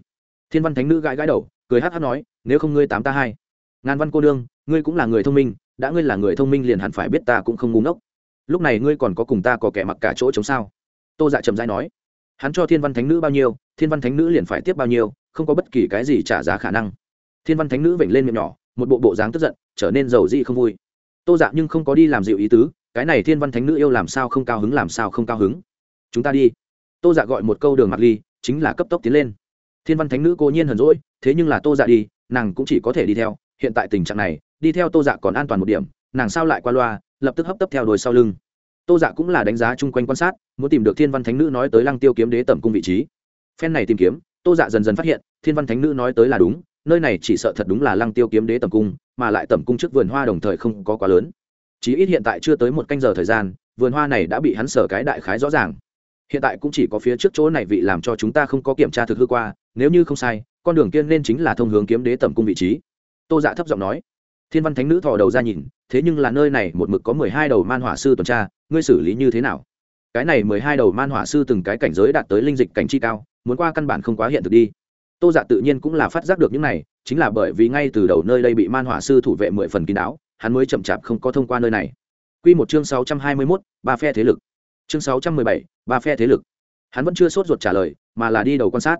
S1: Thiên văn thánh nữ gãi gãi đầu, cười hát hát nói, nếu không ngươi tám ta hai, ngàn văn cô đương ngươi cũng là người thông minh, đã ngươi là người thông minh liền hẳn phải biết ta cũng không ngu ngốc. Lúc này ngươi còn có cùng ta có kẻ mặc cả chỗ chống sao? Tô dạ trầm dai nói hắn cho thiên văn thánh nữ bao nhiêu, thiên văn thánh nữ liền phải tiếp bao nhiêu, không có bất kỳ cái gì trả giá khả năng. Thiên văn thánh nữ vểnh lên miệng nhỏ, một bộ bộ dáng tức giận, trở nên giàu dị không vui. Tô dạ nhưng không có đi làm dịu ý tứ, cái này thiên văn thánh nữ yêu làm sao không cao hứng làm sao không cao hứng. Chúng ta đi. Tô dạ gọi một câu đường mặt ly, chính là cấp tốc tiến lên. Thiên văn thánh nữ cố nhiên hờn rỗi thế nhưng là tô dạ đi, nàng cũng chỉ có thể đi theo, hiện tại tình trạng này, đi theo tô dạ còn an toàn một điểm, nàng sao lại qua loa, lập tức hấp tấp theo đuổi sau lưng tô dạ cũng là đánh giá chung quanh quan sát, muốn tìm được thiên văn thánh nữ nói tới lăng tiêu kiếm đế tẩm cung vị trí. Phen này tìm kiếm, tô dạ dần dần phát hiện, thiên văn thánh nữ nói tới là đúng, nơi này chỉ sợ thật đúng là lăng tiêu kiếm đế tẩm cung, mà lại tẩm cung trước vườn hoa đồng thời không có quá lớn. Chí ít hiện tại chưa tới một canh giờ thời gian, vườn hoa này đã bị hắn sở cái đại khái rõ ràng. Hiện tại cũng chỉ có phía trước chỗ này vị làm cho chúng ta không có kiểm tra thực hư qua, nếu như không sai, con đường kia nên chính là thông hướng kiếm đế tẩm cung vị trí. Tô dạ thấp giọng nói thiên văn thánh nữ thò đầu ra nhìn thế nhưng là nơi này một mực có mười hai đầu man hỏa sư tuần tra ngươi xử lý như thế nào cái này mười hai đầu man hỏa sư từng cái cảnh giới đạt tới linh dịch cảnh chi cao muốn qua căn bản không quá hiện thực đi tô dạ tự nhiên cũng là phát giác được những này chính là bởi vì ngay từ đầu nơi đây bị man hỏa sư thủ vệ mười phần kín đáo hắn mới chậm chạp không có thông qua nơi này Quy một chương sáu trăm hai mươi 621, ba phe thế lực. Chương sáu trăm mười bảy, ba phe thế lực. Hắn vẫn chưa sốt ruột trả lời, mà là đi đầu quan sát.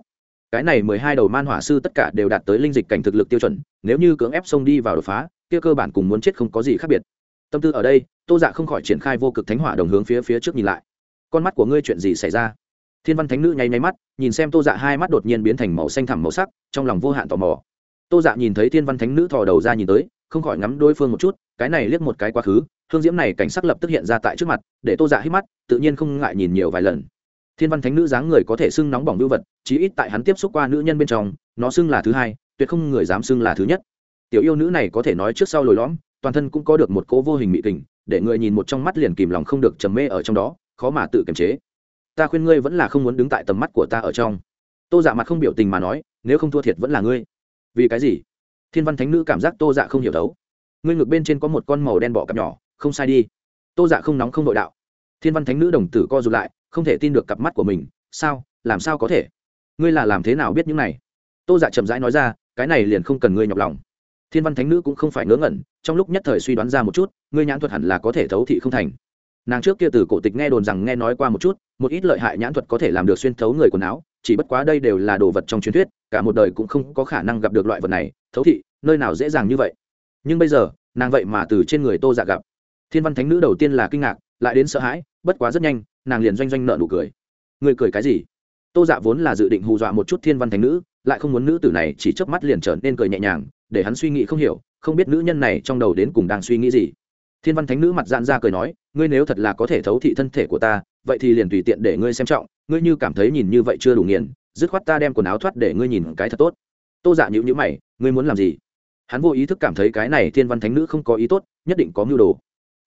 S1: Cái này mười hai đầu man hỏa sư tất cả đều đạt tới linh dịch cảnh thực lực tiêu chuẩn, nếu như cưỡng ép xông đi vào đột phá, kia cơ bản cùng muốn chết không có gì khác biệt. Tâm tư ở đây, Tô Dạ không khỏi triển khai vô cực thánh hỏa đồng hướng phía phía trước nhìn lại. Con mắt của ngươi chuyện gì xảy ra? Thiên Văn Thánh nữ nháy nháy mắt, nhìn xem Tô Dạ hai mắt đột nhiên biến thành màu xanh thẳm màu sắc, trong lòng vô hạn tò mò. Tô Dạ nhìn thấy Thiên Văn Thánh nữ thò đầu ra nhìn tới, không khỏi ngắm đối phương một chút, cái này liếc một cái quá khứ, hương diễm này cảnh sắc lập tức hiện ra tại trước mặt để tô dạ hít mắt tự nhiên không ngại nhìn nhiều vài lần thiên văn thánh nữ dáng người có thể xưng nóng bỏng lưu vật chí ít tại hắn tiếp xúc qua nữ nhân bên trong nó xưng là thứ hai tuyệt không người dám xưng là thứ nhất tiểu yêu nữ này có thể nói trước sau lồi lõm, toàn thân cũng có được một cố vô hình mị tình, để người nhìn một trong mắt liền kìm lòng không được trầm mê ở trong đó, khó mà tự kiềm chế. Ta khuyên ngươi vẫn là không muốn đứng tại tầm mắt của ta ở trong. Tô dạ mặt không biểu tình mà nói, nếu không thua thiệt vẫn là ngươi. Vì cái gì? Thiên văn thánh nữ cảm giác tô dạ không hiểu đấu. Ngươi ngược bên trên có một con màu đen bọ cặp nhỏ, không sai đi. Tô dạ không nóng không nội đạo. Thiên văn thánh nữ đồng tử co r ụ t lại, không thể tin được cặp mắt của mình. Sao? Làm sao có thể? Ngươi là làm thế nào biết những này? Tô dạ chậm rãi nói ra, cái này liền không cần ngươi nhọc lòng thiên văn thánh nữ cũng không phải ngớ ngẩn, trong lúc nhất thời suy đoán ra một chút, ngươi nhãn thuật hẳn là có thể thấu thị không thành. Nàng trước kia từ cổ tịch nghe đồn rằng nghe nói qua một chút, một ít lợi hại nhãn thuật có thể làm được xuyên thấu người quần áo, chỉ bất quá đây đều là đồ vật trong truyền thuyết, cả một đời cũng không có khả năng gặp được loại vật này, thấu thị, nơi nào dễ dàng như vậy. Nhưng bây giờ, nàng vậy mà từ trên người tô dạ gặp. Thiên văn thánh nữ đầu tiên là kinh ngạc, lại đến sợ hãi, bất quá rất nhanh, nàng liền doanh doanh nợ nụ cười. Người cười cái gì? Tô dạ vốn là dự định hù dọa một chút thiên văn thánh nữ, lại không muốn nữ tử này chỉ chớp mắt liền trở nên cười nhẹ nhàng để hắn suy nghĩ không hiểu, không biết nữ nhân này trong đầu đến cùng đang suy nghĩ gì. Thiên văn thánh nữ mặt dạn ra cười nói, ngươi nếu thật là có thể thấu thị thân thể của ta, vậy thì liền tùy tiện để ngươi xem trọng. Ngươi như cảm thấy nhìn như vậy chưa đủ nghiền, dứt khoát ta đem quần áo thoát để ngươi nhìn cái thật tốt. Tô dạ nhữ nhữ mày, ngươi muốn làm gì? Hắn vô ý thức cảm thấy cái này thiên văn thánh nữ không có ý tốt, nhất định có mưu đồ.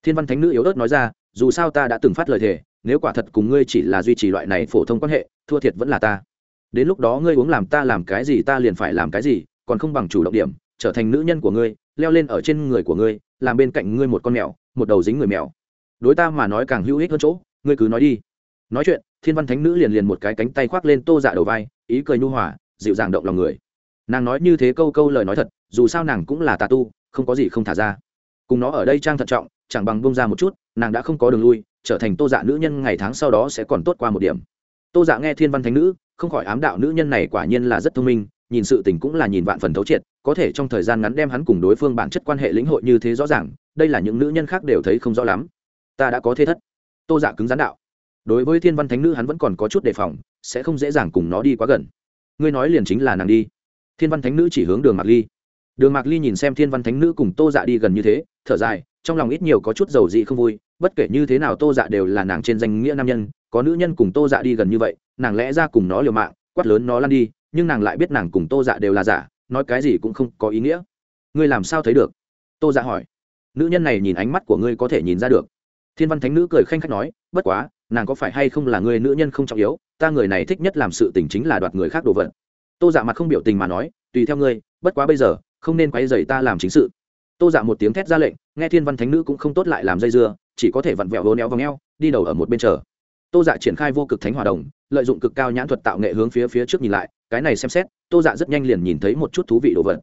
S1: Thiên văn thánh nữ yếu ớt nói ra, dù sao ta đã từng phát lời thề, nếu quả thật cùng ngươi chỉ là duy trì loại này phổ thông quan hệ, thua thiệt vẫn là ta. Đến lúc đó ngươi uống làm ta làm cái gì ta liền phải làm cái gì, còn không bằng chủ động điểm trở thành nữ nhân của ngươi, leo lên ở trên người của ngươi, làm bên cạnh ngươi một con mèo, một đầu dính người mèo. Đối ta mà nói càng hữu ích hơn chỗ, ngươi cứ nói đi. Nói chuyện, thiên văn thánh nữ liền liền một cái cánh tay khoác lên tô dạ đầu vai, ý cười nhu hòa, dịu dàng động lòng người. Nàng nói như thế câu câu lời nói thật, dù sao nàng cũng là tà tu, không có gì không thả ra. Cùng nó ở đây trang thận trọng, chẳng bằng bông ra một chút, nàng đã không có đường lui, trở thành tô dạ nữ nhân ngày tháng sau đó sẽ còn tốt qua một điểm. Tô dạ nghe thiên văn thánh nữ, không khỏi ám đạo nữ nhân này quả nhiên là rất thông minh nhìn sự tình cũng là nhìn vạn phần thấu triệt, có thể trong thời gian ngắn đem hắn cùng đối phương bản chất quan hệ lĩnh hội như thế rõ ràng, đây là những nữ nhân khác đều thấy không rõ lắm. Ta đã có thế thất. Tô dạ cứng gián đạo. Đối với thiên văn thánh nữ hắn vẫn còn có chút đề phòng, sẽ không dễ dàng cùng nó đi quá gần. Ngươi nói liền chính là nàng đi. Thiên văn thánh nữ chỉ hướng đường mạc ly. Đường mạc ly nhìn xem thiên văn thánh nữ cùng tô dạ đi gần như thế, thở dài, trong lòng ít nhiều có chút dầu dị không vui, bất kể như thế nào tô dạ đều là nàng trên danh nghĩa nam nhân, có nữ nhân cùng tô dạ đi gần như vậy, nàng lẽ ra cùng nó liều mạng, quát lớn nó lăn đi nhưng nàng lại biết nàng cùng tô dạ đều là giả, nói cái gì cũng không có ý nghĩa. Ngươi làm sao thấy được? Tô dạ hỏi. Nữ nhân này nhìn ánh mắt của ngươi có thể nhìn ra được. Thiên văn thánh nữ cười khanh khách nói, bất quá, nàng có phải hay không là người nữ nhân không trọng yếu, ta người này thích nhất làm sự tình chính là đoạt người khác đồ vật. Tô dạ mặt không biểu tình mà nói, tùy theo ngươi, bất quá bây giờ, không nên quay dày ta làm chính sự. Tô dạ một tiếng thét ra lệnh, nghe thiên văn thánh nữ cũng không tốt lại làm dây dưa, chỉ có thể vặn vẹo hố néo vào ngheo đi đầu ở một bên chờ tô dạ triển khai vô cực thánh hòa đồng, lợi dụng cực cao nhãn thuật tạo nghệ hướng phía phía trước nhìn lại, cái này xem xét, tô dạ rất nhanh liền nhìn thấy một chút thú vị đồ vật.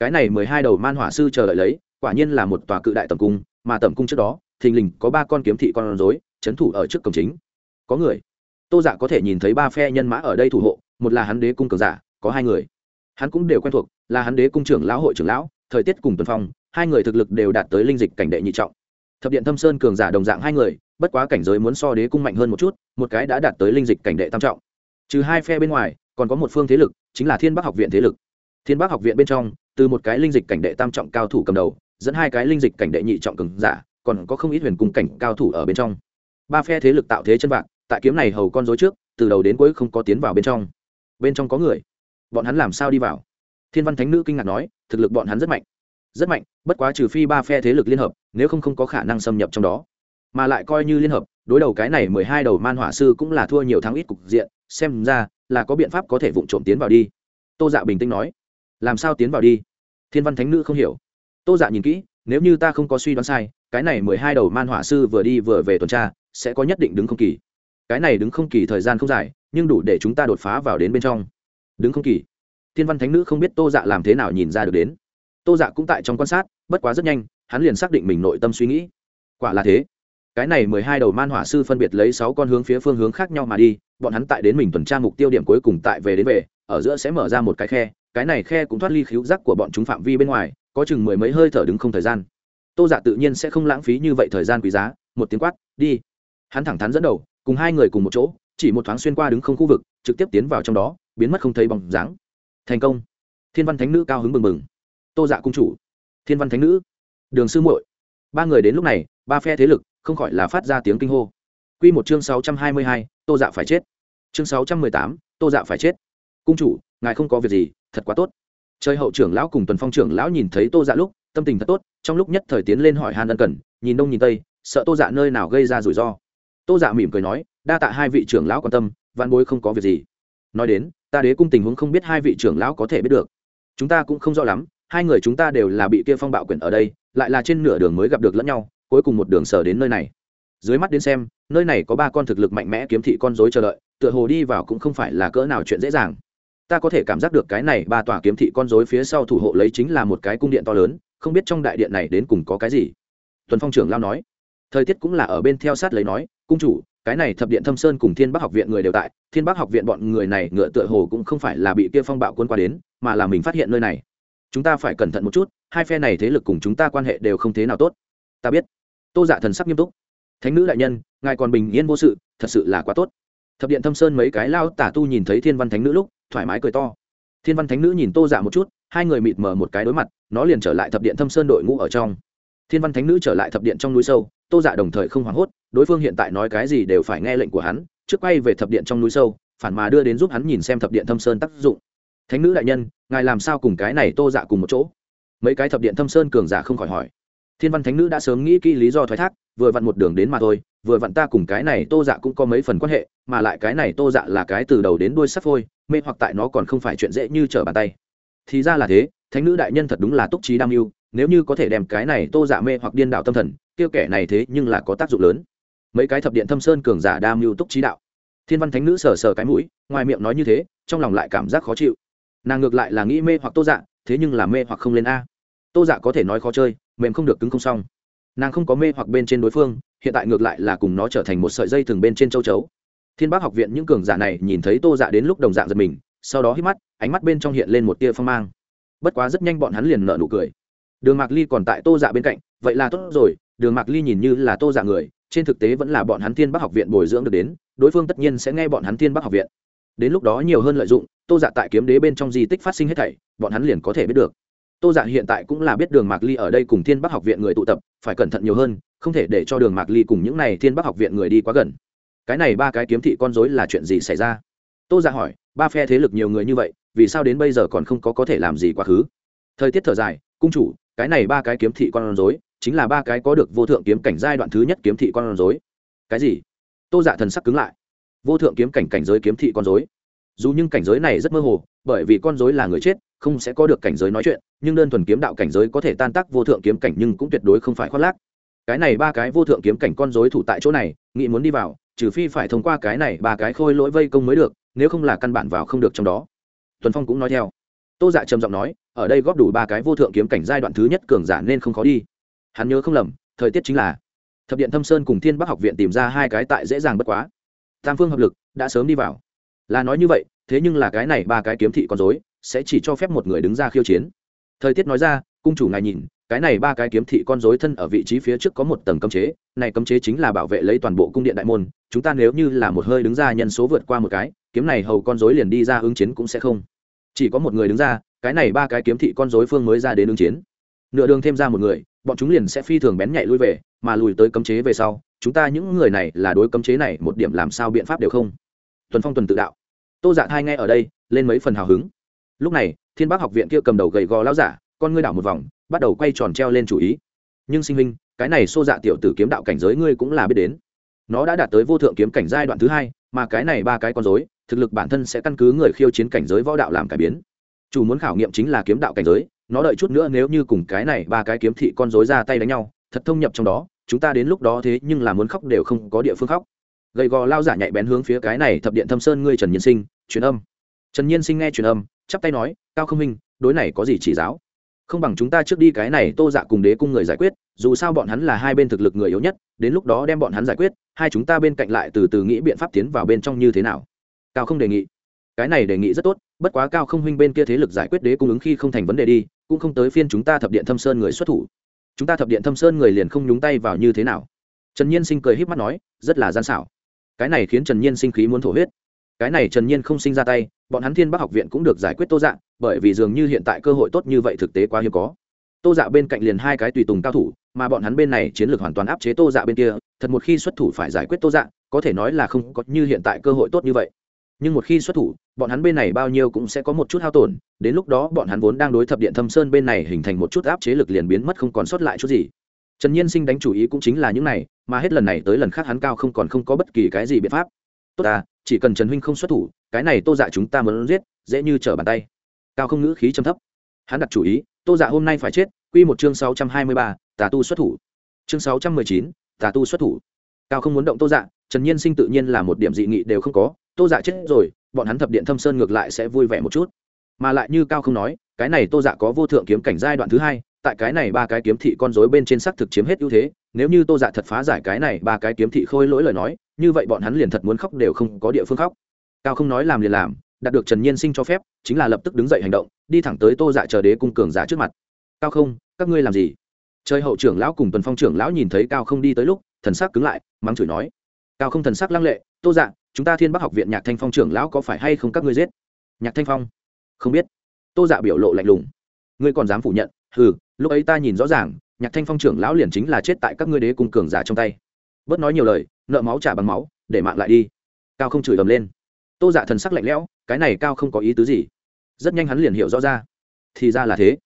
S1: Cái này mười hai đầu man hỏa sư chờ đợi lấy, quả nhiên là một tòa cự đại tầm cung, mà tầm cung trước đó, thình lình có ba con kiếm thị con rối trấn thủ ở trước cổng chính. Có người. Tô dạ có thể nhìn thấy ba phe nhân mã ở đây thủ hộ, một là hắn đế cung cường giả, có hai người. Hắn cũng đều quen thuộc, là hắn đế cung trưởng lão hội trưởng lão, thời tiết cùng tuần phong, hai người thực lực đều đạt tới linh dịch cảnh đệ nhị trọng thập điện thâm sơn cường giả đồng dạng hai người, bất quá cảnh giới muốn so đế cung mạnh hơn một chút, một cái đã đạt tới linh dịch cảnh đệ tam trọng. Trừ hai phe bên ngoài, còn có một phương thế lực, chính là thiên bắc học viện thế lực. Thiên bắc học viện bên trong, từ một cái linh dịch cảnh đệ tam trọng cao thủ cầm đầu, dẫn hai cái linh dịch cảnh đệ nhị trọng cường giả, còn có không ít huyền cung cảnh cao thủ ở bên trong. Ba phe thế lực tạo thế chân vạc, tại kiếm này hầu con dối trước, từ đầu đến cuối không có tiến vào bên trong. Bên trong có người. Bọn hắn làm sao đi vào? Thiên văn thánh nữ kinh ngạc nói, thực lực bọn hắn rất mạnh rất mạnh, bất quá trừ phi ba phe thế lực liên hợp, nếu không không có khả năng xâm nhập trong đó. Mà lại coi như liên hợp, đối đầu cái này mười hai đầu man hỏa sư cũng là thua nhiều tháng ít cục diện, xem ra là có biện pháp có thể vụng trộm tiến vào đi. Tô dạ bình tĩnh nói. Làm sao tiến vào đi? Thiên văn thánh nữ không hiểu. Tô dạ nhìn kỹ, nếu như ta không có suy đoán sai, cái này mười hai đầu man hỏa sư vừa đi vừa về tuần tra, sẽ có nhất định đứng không kỳ. Cái này đứng không kỳ thời gian không dài, nhưng đủ để chúng ta đột phá vào đến bên trong. Đứng không kỳ. Thiên văn thánh nữ không biết tô dạ làm thế nào nhìn ra được đến tô dạ cũng tại trong quan sát, bất quá rất nhanh, hắn liền xác định mình nội tâm suy nghĩ. Quả là thế. Cái này mười hai đầu man hỏa sư phân biệt lấy sáu con hướng phía phương hướng khác nhau mà đi, bọn hắn tại đến mình tuần tra mục tiêu điểm cuối cùng tại về đến về, ở giữa sẽ mở ra một cái khe, cái này khe cũng thoát ly khíu giác của bọn chúng phạm vi bên ngoài, có chừng mười mấy hơi thở đứng không thời gian. Tô dạ tự nhiên sẽ không lãng phí như vậy thời gian quý giá, một tiếng quát, đi. Hắn thẳng thắn dẫn đầu, cùng hai người cùng một chỗ, chỉ một thoáng xuyên qua đứng không khu vực, trực tiếp tiến vào trong đó, biến mất không thấy bóng dáng. Thành công. Thiên văn thánh nữ cao hứng mừng mừng tô dạ cung chủ. Thiên văn thánh nữ. Đường sư muội. Ba người đến lúc này, ba phe thế lực, không khỏi là phát ra tiếng kinh hô. Q một chương sáu trăm hai mươi hai, tô dạ phải chết. Chương sáu trăm mười tám, tô dạ phải chết. Cung chủ, ngài không có việc gì, thật quá tốt. Trời hậu trưởng lão cùng tuần phong trưởng lão nhìn thấy tô dạ lúc, tâm tình thật tốt, trong lúc nhất thời tiến lên hỏi Hàn ân cần, nhìn đông nhìn tây, sợ tô dạ nơi nào gây ra rủi ro. Tô dạ mỉm cười nói, đa tạ hai vị trưởng lão quan tâm văn bối không có việc gì. Nói đến, ta đế cung tình huống không biết hai vị trưởng lão có thể biết được. Chúng ta cũng không rõ lắm hai người chúng ta đều là bị kia phong bạo quyển ở đây, lại là trên nửa đường mới gặp được lẫn nhau, cuối cùng một đường sở đến nơi này. Dưới mắt đến xem, nơi này có ba con thực lực mạnh mẽ kiếm thị con dối chờ đợi, tựa hồ đi vào cũng không phải là cỡ nào chuyện dễ dàng. Ta có thể cảm giác được cái này ba tòa kiếm thị con dối phía sau thủ hộ lấy chính là một cái cung điện to lớn, không biết trong đại điện này đến cùng có cái gì. Tuần phong trưởng lao nói. Thời tiết cũng là ở bên theo sát lấy nói, cung chủ, cái này thập điện thâm sơn cùng thiên bắc học viện người đều tại, thiên bắc học viện bọn người này ngựa tựa hồ cũng không phải là bị kia phong bạo quân qua đến, mà là mình phát hiện nơi này chúng ta phải cẩn thận một chút, hai phe này thế lực cùng chúng ta quan hệ đều không thế nào tốt. Ta biết. Tô dạ thần sắc nghiêm túc. Thánh nữ đại nhân, ngài còn bình yên vô sự, thật sự là quá tốt. Thập điện thâm sơn mấy cái lao tả tu nhìn thấy thiên văn thánh nữ lúc, thoải mái cười to. Thiên văn thánh nữ nhìn tô dạ một chút, hai người mịt mờ một cái đối mặt, nó liền trở lại thập điện thâm sơn đội ngũ ở trong. Thiên văn thánh nữ trở lại thập điện trong núi sâu, tô dạ đồng thời không hoảng hốt, đối phương hiện tại nói cái gì đều phải nghe lệnh của hắn, trước quay về thập điện trong núi sâu, phản mà đưa đến giúp hắn nhìn xem thập điện thâm sơn tác dụng. Thánh nữ đại nhân ngài làm sao cùng cái này tô dạ cùng một chỗ? Mấy cái thập điện thâm sơn cường giả không khỏi hỏi. Thiên văn thánh nữ đã sớm nghĩ kỹ lý do thoái thác, vừa vặn một đường đến mà thôi, vừa vặn ta cùng cái này tô dạ cũng có mấy phần quan hệ, mà lại cái này tô dạ là cái từ đầu đến đuôi sắp phôi, mê hoặc tại nó còn không phải chuyện dễ như trở bàn tay. Thì ra là thế, thánh nữ đại nhân thật đúng là túc trí đam mưu, nếu như có thể đem cái này tô dạ mê hoặc điên đạo tâm thần kêu kẻ này thế nhưng là có tác dụng lớn. Mấy cái thập điện thâm sơn cường giả đam mưu túc trí đạo. Thiên văn thánh nữ sờ sờ cái mũi, ngoài miệng nói như thế, trong lòng lại cảm giác khó chịu nàng ngược lại là nghĩ mê hoặc tô dạ thế nhưng là mê hoặc không lên a. Tô dạ có thể nói khó chơi, mềm không được cứng không xong. Nàng không có mê hoặc bên trên đối phương, hiện tại ngược lại là cùng nó trở thành một sợi dây thừng bên trên châu chấu. Thiên bác học viện những cường giả này nhìn thấy tô dạ đến lúc đồng dạng giật mình, sau đó hít mắt, ánh mắt bên trong hiện lên một tia phong mang. Bất quá rất nhanh bọn hắn liền nợ nụ cười. Đường mạc ly còn tại tô dạ bên cạnh, vậy là tốt rồi, đường mạc ly nhìn như là tô dạ người, trên thực tế vẫn là bọn hắn thiên Bác học viện bồi dưỡng được đến, đối phương tất nhiên sẽ nghe bọn hắn thiên Bác học viện. Đến lúc đó nhiều hơn lợi dụng tô dạ tại kiếm đế bên trong di tích phát sinh hết thảy, bọn hắn liền có thể biết được. Tô dạ hiện tại cũng là biết đường mạc ly ở đây cùng thiên bắc học viện người tụ tập, phải cẩn thận nhiều hơn, không thể để cho đường mạc ly cùng những n à y thiên bắc học viện người đi quá gần. Cái này ba cái kiếm thị con dối là chuyện gì xảy ra? Tô dạ hỏi, ba phe thế lực nhiều người như vậy, vì sao đến bây giờ còn không có có thể làm gì quá khứ? Thời tiết thở dài, cung chủ, cái này ba cái kiếm thị con dối chính là ba cái có được vô thượng kiếm cảnh giai đoạn thứ nhất kiếm thị con dối cái gì? Tô dạ thần sắc cứng lại. Vô thượng kiếm cảnh cảnh giới kiếm thị con dối dù nhưng cảnh giới này rất mơ hồ, bởi vì con dối là người chết, không sẽ có được cảnh giới nói chuyện, nhưng đơn thuần kiếm đạo cảnh giới có thể tan tác vô thượng kiếm cảnh nhưng cũng tuyệt đối không phải khoác lác. Cái này ba cái vô thượng kiếm cảnh con dối thủ tại chỗ này, nghĩ muốn đi vào, trừ phi phải thông qua cái này ba cái khôi lỗi vây công mới được, nếu không là căn bản vào không được trong đó. Tuần phong cũng nói theo. Tô dạ trầm giọng nói, ở đây góp đủ ba cái vô thượng kiếm cảnh giai đoạn thứ nhất cường giả nên không khó đi. Hắn nhớ không lầm, thời tiết chính là thập điện thâm sơn cùng thiên bắc học viện tìm ra hai cái tại dễ dàng bất quá. Tam phương hợp lực đã sớm đi vào là nói như vậy, thế nhưng là cái này ba cái kiếm thị con dối sẽ chỉ cho phép một người đứng ra khiêu chiến. Thời tiết nói ra, cung chủ ngài nhìn, cái này ba cái kiếm thị con dối thân ở vị trí phía trước có một tầng cấm chế, này cấm chế chính là bảo vệ lấy toàn bộ cung điện đại môn, chúng ta nếu như là một hơi đứng ra nhân số vượt qua một cái, kiếm này hầu con dối liền đi ra ứng chiến cũng sẽ không. Chỉ có một người đứng ra, cái này ba cái kiếm thị con dối phương mới ra đến ứng chiến. Nửa đường thêm ra một người, bọn chúng liền sẽ phi thường bén nhạy lui về, mà lùi tới cấm chế về sau, chúng ta những người này là đối cấm chế này một điểm làm sao biện pháp đều không. Tuần phong tuần tự đạo tô dạ thai nghe ở đây, lên mấy phần hào hứng. Lúc này, thiên bác học viện kia cầm đầu gầy gò lao giả, con ngươi đảo một vòng, bắt đầu quay tròn treo lên chủ ý. Nhưng sinh linh cái này xô dạ tiểu tử kiếm đạo cảnh giới ngươi cũng là biết đến. Nó đã đạt tới vô thượng kiếm cảnh giai đoạn thứ hai, mà cái này ba cái con dối thực lực bản thân sẽ căn cứ người khiêu chiến cảnh giới võ đạo làm cải biến. Chủ muốn khảo nghiệm chính là kiếm đạo cảnh giới, nó đợi chút nữa nếu như cùng cái này ba cái kiếm thị con dối ra tay đánh nhau, thật thông nhập trong đó, chúng ta đến lúc đó thế nhưng là muốn khóc đều không có địa phương khóc gầy gò lao giả nhạy bén hướng phía cái này thập điện thâm sơn ngươi trần nhiên sinh, truyền âm. Trần nhiên sinh nghe truyền âm, chắp tay nói, cao không minh, đối này có gì chỉ giáo? Không bằng chúng ta trước đi cái này tô dạ cùng đế cung người giải quyết, dù sao bọn hắn là hai bên thực lực người yếu nhất, đến lúc đó đem bọn hắn giải quyết, hai chúng ta bên cạnh lại từ từ nghĩ biện pháp tiến vào bên trong như thế nào? Cao không đề nghị. Cái này đề nghị rất tốt, bất quá cao không huynh bên kia thế lực giải quyết đế cung ứng khi không thành vấn đề đi, cũng không tới phiên chúng ta thập điện thâm sơn người xuất thủ. Chúng ta thập điện thâm sơn người liền không nhúng tay vào như thế nào? Trần nhiên sinh cười h í p mắt nói, rất là gian xảo cái này khiến trần nhiên sinh khí muốn thổ huyết. Cái này trần nhiên không sinh ra tay, bọn hắn thiên bắc học viện cũng được giải quyết tô dạ bởi vì dường như hiện tại cơ hội tốt như vậy thực tế quá hiếm có. Tô dạ bên cạnh liền hai cái tùy tùng cao thủ, mà bọn hắn bên này chiến lược hoàn toàn áp chế tô dạ bên kia, thật một khi xuất thủ phải giải quyết tô dạ có thể nói là không có như hiện tại cơ hội tốt như vậy. Nhưng một khi xuất thủ, bọn hắn bên này bao nhiêu cũng sẽ có một chút hao tổn, đến lúc đó bọn hắn vốn đang đối thập điện thâm sơn bên này hình thành một chút áp chế lực liền biến mất không còn sót lại chút gì trần nhiên sinh đánh chủ ý cũng chính là những này, mà hết lần này tới lần khác hắn cao không còn không có bất kỳ cái gì biện pháp. Tốt à chỉ cần trần huynh không xuất thủ, cái này tô dạ chúng ta muốn giết, dễ như trở bàn tay. Cao không ngữ khí châm thấp. Hắn đặt chủ ý, tô dạ hôm nay phải chết q một chương sáu trăm hai mươi ba, tà tu xuất thủ. Chương sáu trăm mười chín, tà tu xuất thủ. Cao không muốn động tô dạ trần nhiên sinh tự nhiên là một điểm dị nghị đều không có. Tô dạ chết rồi, bọn hắn thập điện thâm sơn ngược lại sẽ vui vẻ một chút. Mà lại như cao không nói, cái này tô dạ có vô thượng kiếm cảnh giai đoạn thứ hai tại cái này ba cái kiếm thị con rối bên trên xác thực chiếm hết ưu thế, nếu như tô dạ thật phá giải cái này ba cái kiếm thị khôi lỗi lời nói, như vậy bọn hắn liền thật muốn khóc đều không có địa phương khóc. Cao không nói làm liền làm, đạt được trần nhiên sinh cho phép, chính là lập tức đứng dậy hành động, đi thẳng tới tô dạ chờ đế cung cường giả trước mặt. Cao không, các ngươi làm gì? Chơi hậu trưởng lão cùng tuần phong trưởng lão nhìn thấy cao không đi tới lúc, thần sắc cứng lại, mắng chửi nói. Cao không thần sắc lăng lệ, tô dạ chúng ta thiên bắc học viện nhạc thanh phong trưởng lão có phải hay không các ngươi giết? Nhạc thanh phong? Không biết. Tô dạ biểu lộ lạnh lùng. Ngươi còn dám phủ nhận? Ừ lúc ấy ta nhìn rõ ràng, nhạc thanh phong trưởng lão liền chính là chết tại các ngươi đế cung cường giả trong tay. Bớt nói nhiều lời, nợ máu trả bằng máu, để mạng lại đi. Cao không chửi ầm lên. Tô dạ thần sắc lạnh lẽo, cái này cao không có ý tứ gì? Rất nhanh hắn liền hiểu rõ ra. Thì ra là thế.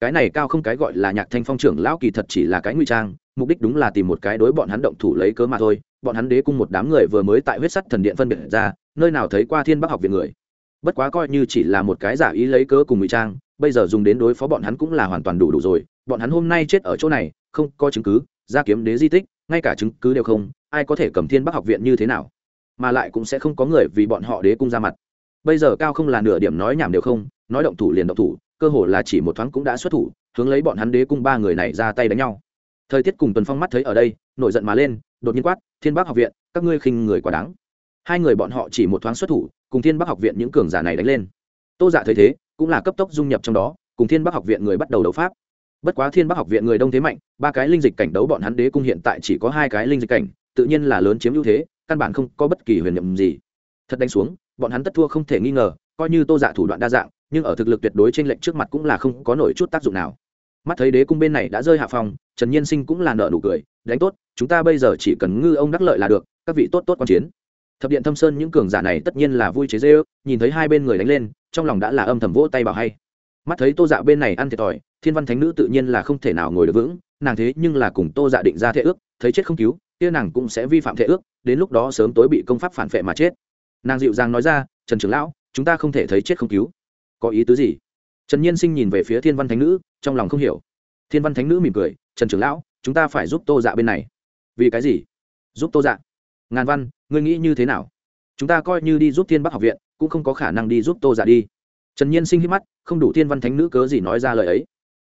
S1: Cái này cao không cái gọi là nhạc thanh phong trưởng lão kỳ thật chỉ là cái nguy trang, mục đích đúng là tìm một cái đối bọn hắn động thủ lấy cớ mà thôi. Bọn hắn đế cung một đám người vừa mới tại huyết sắt thần điện phân biệt ra, nơi nào thấy qua thiên bắc học viện người. Bất quá coi như chỉ là một cái giả ý lấy cớ cùng ngụy trang bây giờ dùng đến đối phó bọn hắn cũng là hoàn toàn đủ đủ rồi, bọn hắn hôm nay chết ở chỗ này, không có chứng cứ, ra kiếm đế di tích, ngay cả chứng cứ đều không, ai có thể cầm thiên bắc học viện như thế nào? Mà lại cũng sẽ không có người vì bọn họ đế cung ra mặt. Bây giờ cao không là nửa điểm nói nhảm đều không, nói động thủ liền động thủ, cơ hồ là chỉ một thoáng cũng đã xuất thủ, hướng lấy bọn hắn đế cung ba người này ra tay đánh nhau. Thời tiết cùng tuần phong mắt thấy ở đây, nổi giận mà lên, đột nhiên quát, thiên bắc học viện, các ngươi khinh người quá đáng. Hai người bọn họ chỉ một thoáng xuất thủ, cùng thiên bắc học viện những cường giả này đánh lên. Tô dạ thấy thế cũng là cấp tốc dung nhập trong đó, cùng thiên bắc học viện người bắt đầu đấu pháp. Bất quá thiên bắc học viện người đông thế mạnh, ba cái linh dịch cảnh đấu bọn hắn đế cung hiện tại chỉ có hai cái linh dịch cảnh, tự nhiên là lớn chiếm ưu thế, căn bản không có bất kỳ huyền nhiệm gì. Thật đánh xuống, bọn hắn tất thua không thể nghi ngờ, coi như tô dạ thủ đoạn đa dạng, nhưng ở thực lực tuyệt đối trên lệnh trước mặt cũng là không có nổi chút tác dụng nào. Mắt thấy đế cung bên này đã rơi hạ phòng, trần nhiên sinh cũng là nợ nụ cười, đánh tốt, chúng ta bây giờ chỉ cần ngư ông đắc lợi là được, các vị tốt tốt quan chiến thập điện thâm sơn những cường giả này tất nhiên là vui chế dê ước nhìn thấy hai bên người đánh lên, trong lòng đã là âm thầm vỗ tay bảo hay. Mắt thấy tô dạ bên này ăn thiệt thòi, thiên văn thánh nữ tự nhiên là không thể nào ngồi được vững, nàng thế nhưng là cùng tô dạ định ra thệ ước, thấy chết không cứu, kia nàng cũng sẽ vi phạm thệ ước, đến lúc đó sớm tối bị công pháp phản vệ mà chết. Nàng dịu dàng nói ra, trần trưởng lão, chúng ta không thể thấy chết không cứu. Có ý tứ gì? Trần nhiên sinh nhìn về phía thiên văn thánh nữ, trong lòng không hiểu. Thiên văn thánh nữ mỉm cười, trần trưởng lão, chúng ta phải giúp tô dạ bên này. Vì cái gì? Giúp tô dạ ngàn văn, ngươi nghĩ như thế nào? Chúng ta coi như đi giúp thiên bắc học viện, cũng không có khả năng đi giúp tô dạ đi. Trần nhiên sinh hít mắt, không đủ thiên văn thánh nữ cớ gì nói ra lời ấy.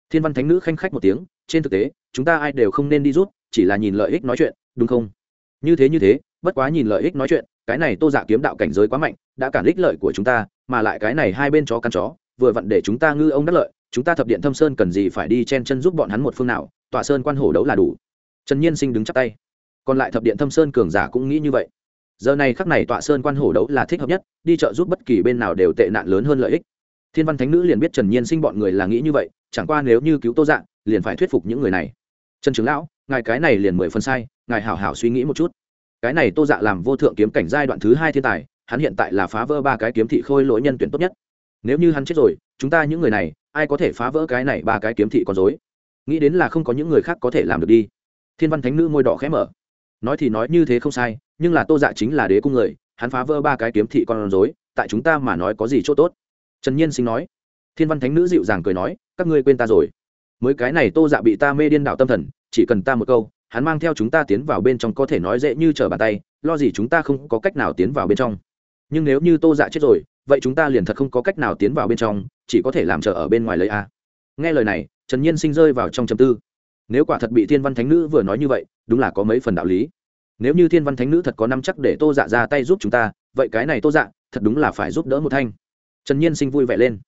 S1: Thiên văn thánh nữ khanh khách một tiếng, trên thực tế, chúng ta ai đều không nên đi giúp, chỉ là nhìn lợi ích nói chuyện, đúng không? Như thế như thế, bất quá nhìn lợi ích nói chuyện, cái này tô dạ kiếm đạo cảnh giới quá mạnh, đã cản ích lợi của chúng ta, mà lại cái này hai bên chó căn chó, vừa vặn để chúng ta ngư ông đắc lợi, chúng ta thập điện thâm sơn cần gì phải đi chen chân giúp bọn hắn một phương nào, tọa sơn quan hổ đấu là đủ. Trần nhiên sinh đứng chắp tay còn lại thập điện thâm sơn cường giả cũng nghĩ như vậy. Giờ này khắc này tọa sơn quan hổ đấu là thích hợp nhất, đi chợ giúp bất kỳ bên nào đều tệ nạn lớn hơn lợi ích. Thiên văn thánh nữ liền biết trần nhiên sinh bọn người là nghĩ như vậy, chẳng qua nếu như cứu tô dạng liền phải thuyết phục những người này. Trần trưởng lão, ngài cái này liền mười phần sai, ngài hảo hảo suy nghĩ một chút. Cái này tô dạ làm vô thượng kiếm cảnh giai đoạn thứ hai thiên tài, hắn hiện tại là phá vỡ ba cái kiếm thị khôi lỗi nhân tuyển tốt nhất. Nếu như hắn chết rồi, chúng ta những người này, ai có thể phá vỡ cái này ba cái kiếm thị con dối nghĩ đến là không có những người khác có thể làm được đi. Thiên văn thánh nữ môi đỏ khẽ mở nói thì nói như thế không sai, nhưng là tô dạ chính là đế cung người, hắn phá vỡ ba cái kiếm thị con dối tại chúng ta mà nói có gì c h ỗ t ố t trần nhiên sinh nói. Thiên văn thánh nữ dịu dàng cười nói, các ngươi quên ta rồi. Mới cái này tô dạ bị ta mê điên đạo tâm thần, chỉ cần ta một câu, hắn mang theo chúng ta tiến vào bên trong có thể nói dễ như trở bàn tay, lo gì chúng ta không có cách nào tiến vào bên trong. Nhưng nếu như tô dạ chết rồi, vậy chúng ta liền thật không có cách nào tiến vào bên trong, chỉ có thể làm chờ ở bên ngoài lấy a. Nghe lời này, trần nhiên sinh rơi vào trong chầm tư. Nếu quả thật bị thiên văn thánh nữ vừa nói như vậy đúng là có mấy phần đạo lý. Nếu như thiên văn thánh nữ thật có năm chắc để tô dạ ra tay giúp chúng ta, vậy cái này tô dạ thật đúng là phải giúp đỡ một thanh. Trần nhiên sinh vui vẻ lên.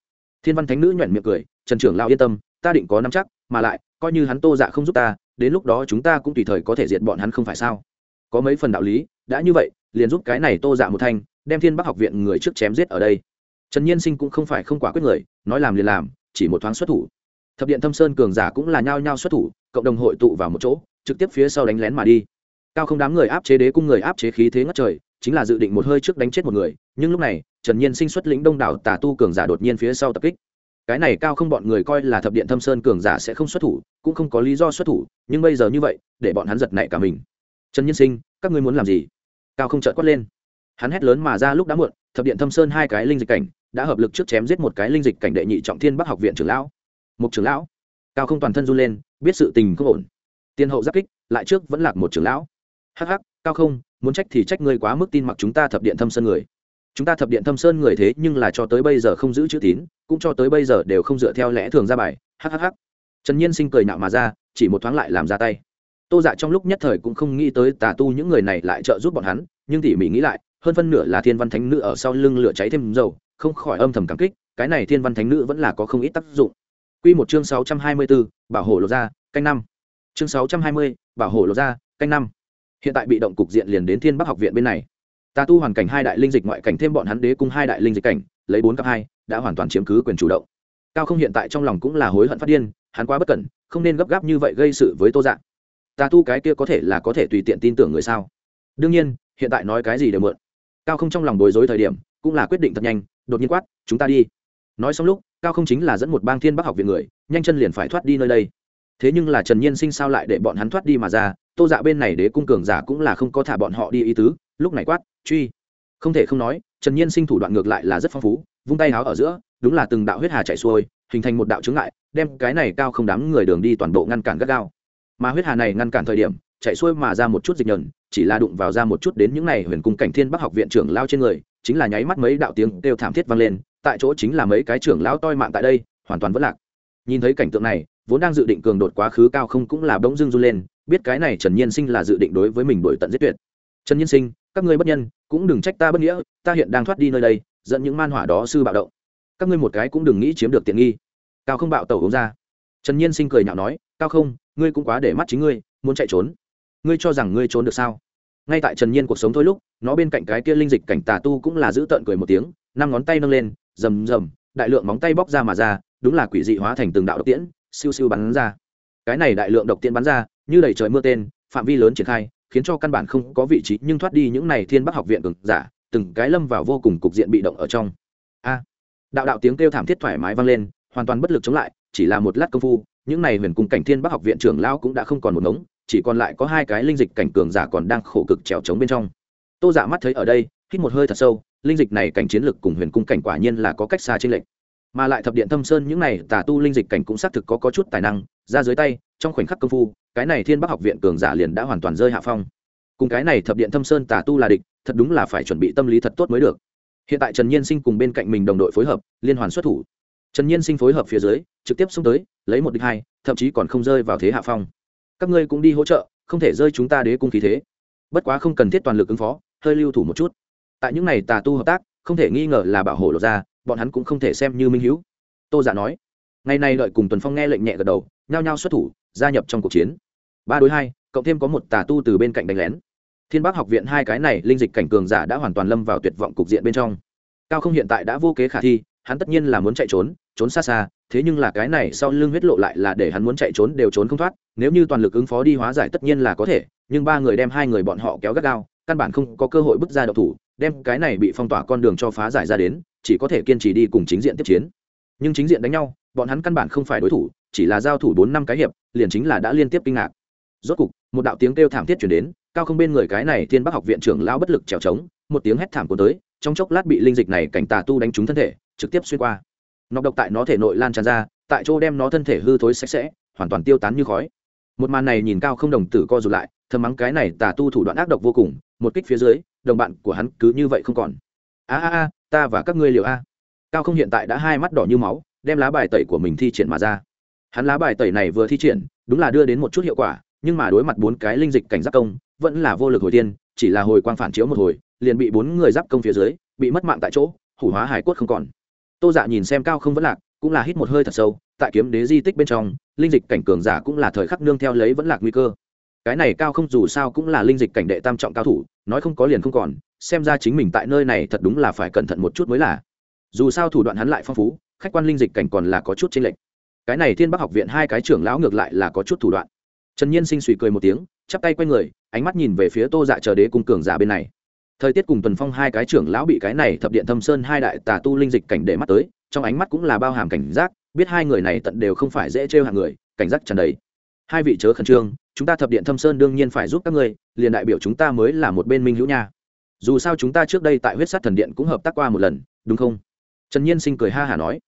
S1: Thiên văn thánh nữ nhoẻn miệng cười, trần trưởng lao yên tâm, ta định có năm chắc, mà lại, coi như hắn tô dạ không giúp ta, đến lúc đó chúng ta cũng tùy thời có thể diệt bọn hắn không phải sao? Có mấy phần đạo lý, đã như vậy, liền giúp cái này tô dạ một thanh, đem thiên bắc học viện người trước chém giết ở đây. Trần nhiên sinh cũng không phải không quả quyết người, nói làm liền làm, chỉ một thoáng xuất thủ. Thập điện thâm sơn cường giả cũng là nhao nhao xuất thủ, cộng đồng hội tụ vào một chỗ trực tiếp phía sau đánh lén mà đi. Cao không đám người áp chế đế cung người áp chế khí thế ngất trời, chính là dự định một hơi trước đánh chết một người, nhưng lúc này, trần nhiên sinh xuất lĩnh đông đảo tà tu cường giả đột nhiên phía sau tập kích. Cái này cao không bọn người coi là thập điện thâm sơn cường giả sẽ không xuất thủ, cũng không có lý do xuất thủ, nhưng bây giờ như vậy, để bọn hắn giật nảy cả mình. Trần nhiên sinh, các ngươi muốn làm gì? Cao không trợt quát lên. Hắn hét lớn mà ra lúc đã muộn, thập điện thâm sơn hai cái linh dịch cảnh, đã hợp lực trước chém giết một cái linh dịch cảnh đệ nhị trọng thiên bắc học viện trưởng lão. Mục trưởng lão. Cao không toàn thân run lên, biết sự tình không ổn tiên hậu giáp kích lại trước vẫn lạc một trưởng lão. Hắc hắc cao không muốn trách thì trách ngươi quá mức tin mặc chúng ta thập điện thâm sơn người. Chúng ta thập điện thâm sơn người thế nhưng là cho tới bây giờ không giữ chữ tín cũng cho tới bây giờ đều không dựa theo lẽ thường ra bài. Hhh trần nhiên sinh cười nạo mà ra chỉ một thoáng lại làm ra tay. Tô dạ trong lúc nhất thời cũng không nghĩ tới tà tu những người này lại trợ giúp bọn hắn nhưng tỉ mỉ nghĩ lại hơn phân nửa là thiên văn thánh nữ ở sau lưng lửa cháy thêm dầu không khỏi âm thầm cảm kích cái này thiên văn thánh nữ vẫn là có không ít tác dụng. Quy một chương 624, bảo hộ lột ra, canh năm. Chương 620, bảo hộ lột ra, canh năm. Hiện tại bị động cục diện liền đến Thiên Bắc học viện bên này. ta tu hoàn cảnh hai đại linh dịch ngoại cảnh thêm bọn hắn đế cung hai đại linh dịch cảnh lấy bốn cấp hai đã hoàn toàn chiếm cứ quyền chủ động. Cao không hiện tại trong lòng cũng là hối hận phát điên hắn quá bất cẩn không nên gấp gáp như vậy gây sự với tô dạng ta tu cái kia có thể là có thể tùy tiện tin tưởng người sao? Đương nhiên hiện tại nói cái gì đều mượn. Cao không trong lòng bối rối thời điểm cũng là quyết định thật nhanh đột nhiên quát chúng ta đi. Nói xong lúc cao không chính là dẫn một bang thiên bắc học viện người nhanh chân liền phải thoát đi nơi đây thế nhưng là trần nhiên sinh sao lại để bọn hắn thoát đi mà ra? Tô dạ bên này đế cung cường giả cũng là không có thả bọn họ đi ý tứ. Lúc này quát, truy. Không thể không nói, trần nhiên sinh thủ đoạn ngược lại là rất phong phú, vung tay háo ở giữa, đúng là từng đạo huyết hà chạy xuôi, hình thành một đạo chướng ngại, đem cái này cao không đám người đường đi toàn bộ ngăn cản gắt gao. Mà huyết hà này ngăn cản thời điểm chạy xuôi mà ra một chút dịch nhờn chỉ là đụng vào ra một chút đến những này huyền cung cảnh thiên bắc học viện trưởng lao trên người, chính là nháy mắt mấy đạo tiếng đều thảm thiết vang lên, tại chỗ chính là mấy cái trưởng lão toi mạng tại đây, hoàn toàn vất lạc. Nhìn thấy cảnh tượng này vốn đang dự định cường đột quá khứ cao không cũng là bỗng dưng run lên, biết cái này trần nhiên sinh là dự định đối với mình đổi tận giết tuyệt. Trần nhiên sinh, các ngươi bất nhân, cũng đừng trách ta bất nghĩa, ta hiện đang thoát đi nơi đây, dẫn những man hỏa đó sư bạo động. Các ngươi một cái cũng đừng nghĩ chiếm được tiện nghi. Cao không bạo tẩu hướng ra. Trần nhiên sinh cười nhạo nói, cao không, ngươi cũng quá để mắt chính ngươi, muốn chạy trốn. Ngươi cho rằng ngươi trốn được sao? Ngay tại trần nhiên cuộc sống thôi lúc, nó bên cạnh cái kia linh dịch cảnh tà tu cũng là giữ tợn cười một tiếng, năm ngón tay nâng lên, rầm rầm, đại lượng móng tay bóc ra mà ra, đúng là quỷ dị hóa thành từng đạo độc tiễn siêu siêu bắn ra. Cái này đại lượng độc tiễn bắn ra, như đầy trời mưa tên, phạm vi lớn triển khai, khiến cho căn bản không có vị trí, nhưng thoát đi những này thiên bắc học viện cường giả, từng cái lâm vào vô cùng cục diện bị động ở trong. A! Đạo đạo tiếng kêu thảm thiết thoải mái vang lên, hoàn toàn bất lực chống lại, chỉ là một lát công phu, những này huyền cung cảnh thiên bắc học viện trưởng lão cũng đã không còn một ngống, chỉ còn lại có hai cái linh dịch cảnh cường giả còn đang khổ cực trèo trống bên trong. Tô dạ mắt thấy ở đây, hít một hơi thật sâu, linh dịch này cảnh chiến lực cùng huyền cung cảnh quả nhiên là có cách xa trên lệnh mà lại thập điện thâm sơn những này tà tu linh dịch cảnh cũng xác thực có, có chút tài năng ra dưới tay trong khoảnh khắc công phu cái này thiên bắc học viện cường giả liền đã hoàn toàn rơi hạ phong. Cùng cái này thập điện thâm sơn tà tu là địch thật đúng là phải chuẩn bị tâm lý thật tốt mới được. Hiện tại trần nhiên sinh cùng bên cạnh mình đồng đội phối hợp liên hoàn xuất thủ. Trần nhiên sinh phối hợp phía dưới trực tiếp xông tới lấy một địch hai thậm chí còn không rơi vào thế hạ phong. Các ngươi cũng đi hỗ trợ không thể rơi chúng ta đế cung khí thế. Bất quá không cần thiết toàn lực ứng phó hơi lưu thủ một chút. Tại những này tà tu hợp tác không thể nghi ngờ là bảo hộ lột ra bọn hắn cũng không thể xem như minh hữu. Tô giả nói, ngày nay đợi cùng tuần phong nghe lệnh nhẹ gật đầu, nhao nhao xuất thủ, gia nhập trong cuộc chiến. Ba đối hai, cộng thêm có một tà tu từ bên cạnh đánh lén. Thiên bắc học viện hai cái này linh dịch cảnh cường giả đã hoàn toàn lâm vào tuyệt vọng cục diện bên trong. Cao không hiện tại đã vô kế khả thi, hắn tất nhiên là muốn chạy trốn trốn xa xa, thế nhưng là cái này sau lưng huyết lộ lại là để hắn muốn chạy trốn đều trốn không thoát, nếu như toàn lực ứng phó đi hóa giải tất nhiên là có thể, nhưng ba người đem hai người bọn họ kéo gắt gao, căn bản không có cơ hội bước ra đậu thủ, đem cái này bị phong tỏa con đường cho phá giải ra đến chỉ có thể kiên trì đi cùng chính diện tiếp chiến. Nhưng chính diện đánh nhau, bọn hắn căn bản không phải đối thủ, chỉ là giao thủ bốn năm cái hiệp, liền chính là đã liên tiếp kinh ngạc. Rốt cục, một đạo tiếng kêu thảm thiết chuyển đến, cao không bên người cái này thiên bắc học viện trưởng lão bất lực trèo trống, một tiếng hét thảm của tới, trong chốc lát bị linh dịch này cảnh tà tu đánh trúng thân thể, trực tiếp xuyên qua. Nọc độc tại nó thể nội lan tràn ra, tại chỗ đem nó thân thể hư thối sạch sẽ, hoàn toàn tiêu tán như khói. Một màn này nhìn cao không đồng tử co rụt lại, thầm mắng cái này tà tu thủ đoạn ác độc vô cùng, một kích phía dưới, đồng bạn của hắn cứ như vậy không còn a a a, ta và các ngươi liệu a. Cao không hiện tại đã hai mắt đỏ như máu, đem lá bài tẩy của mình thi triển mà ra. Hắn lá bài tẩy này vừa thi triển, đúng là đưa đến một chút hiệu quả, nhưng mà đối mặt bốn cái linh dịch cảnh giáp công, vẫn là vô lực hồi tiên, chỉ là hồi quang phản chiếu một hồi, liền bị bốn người giáp công phía dưới, bị mất mạng tại chỗ, hủ hóa hải quất không còn. Tô dạ nhìn xem cao không vẫn lạc, cũng là hít một hơi thật sâu, tại kiếm đế di tích bên trong, linh dịch cảnh cường giả cũng là thời khắc nương theo lấy vẫn lạc nguy cơ cái này cao không dù sao cũng là linh dịch cảnh đệ tam trọng cao thủ, nói không có liền không còn, xem ra chính mình tại nơi này thật đúng là phải cẩn thận một chút mới là. Dù sao thủ đoạn hắn lại phong phú, khách quan linh dịch cảnh còn là có chút chênh lệch. Cái này thiên bắc học viện hai cái trưởng lão ngược lại là có chút thủ đoạn. Trần nhiên sinh suy cười một tiếng, chắp tay q u a y người, ánh mắt nhìn về phía tô dạ chờ đế cung cường giả bên này. Thời tiết cùng tuần phong hai cái trưởng lão bị cái này thập điện thâm sơn hai đại tà tu linh dịch cảnh để mắt tới, trong ánh mắt cũng là bao hàm cảnh giác, biết hai người này tận đều không phải dễ trêu hàng người, cảnh giác trần đấy hai vị chớ khẩn trương, chúng ta thập điện thâm sơn đương nhiên phải giúp các ngươi, liền đại biểu chúng ta mới là một bên minh hữu nha. Dù sao chúng ta trước đây tại huyết sát thần điện cũng hợp tác qua một lần, đúng không? Trần nhiên sinh cười ha hả nói.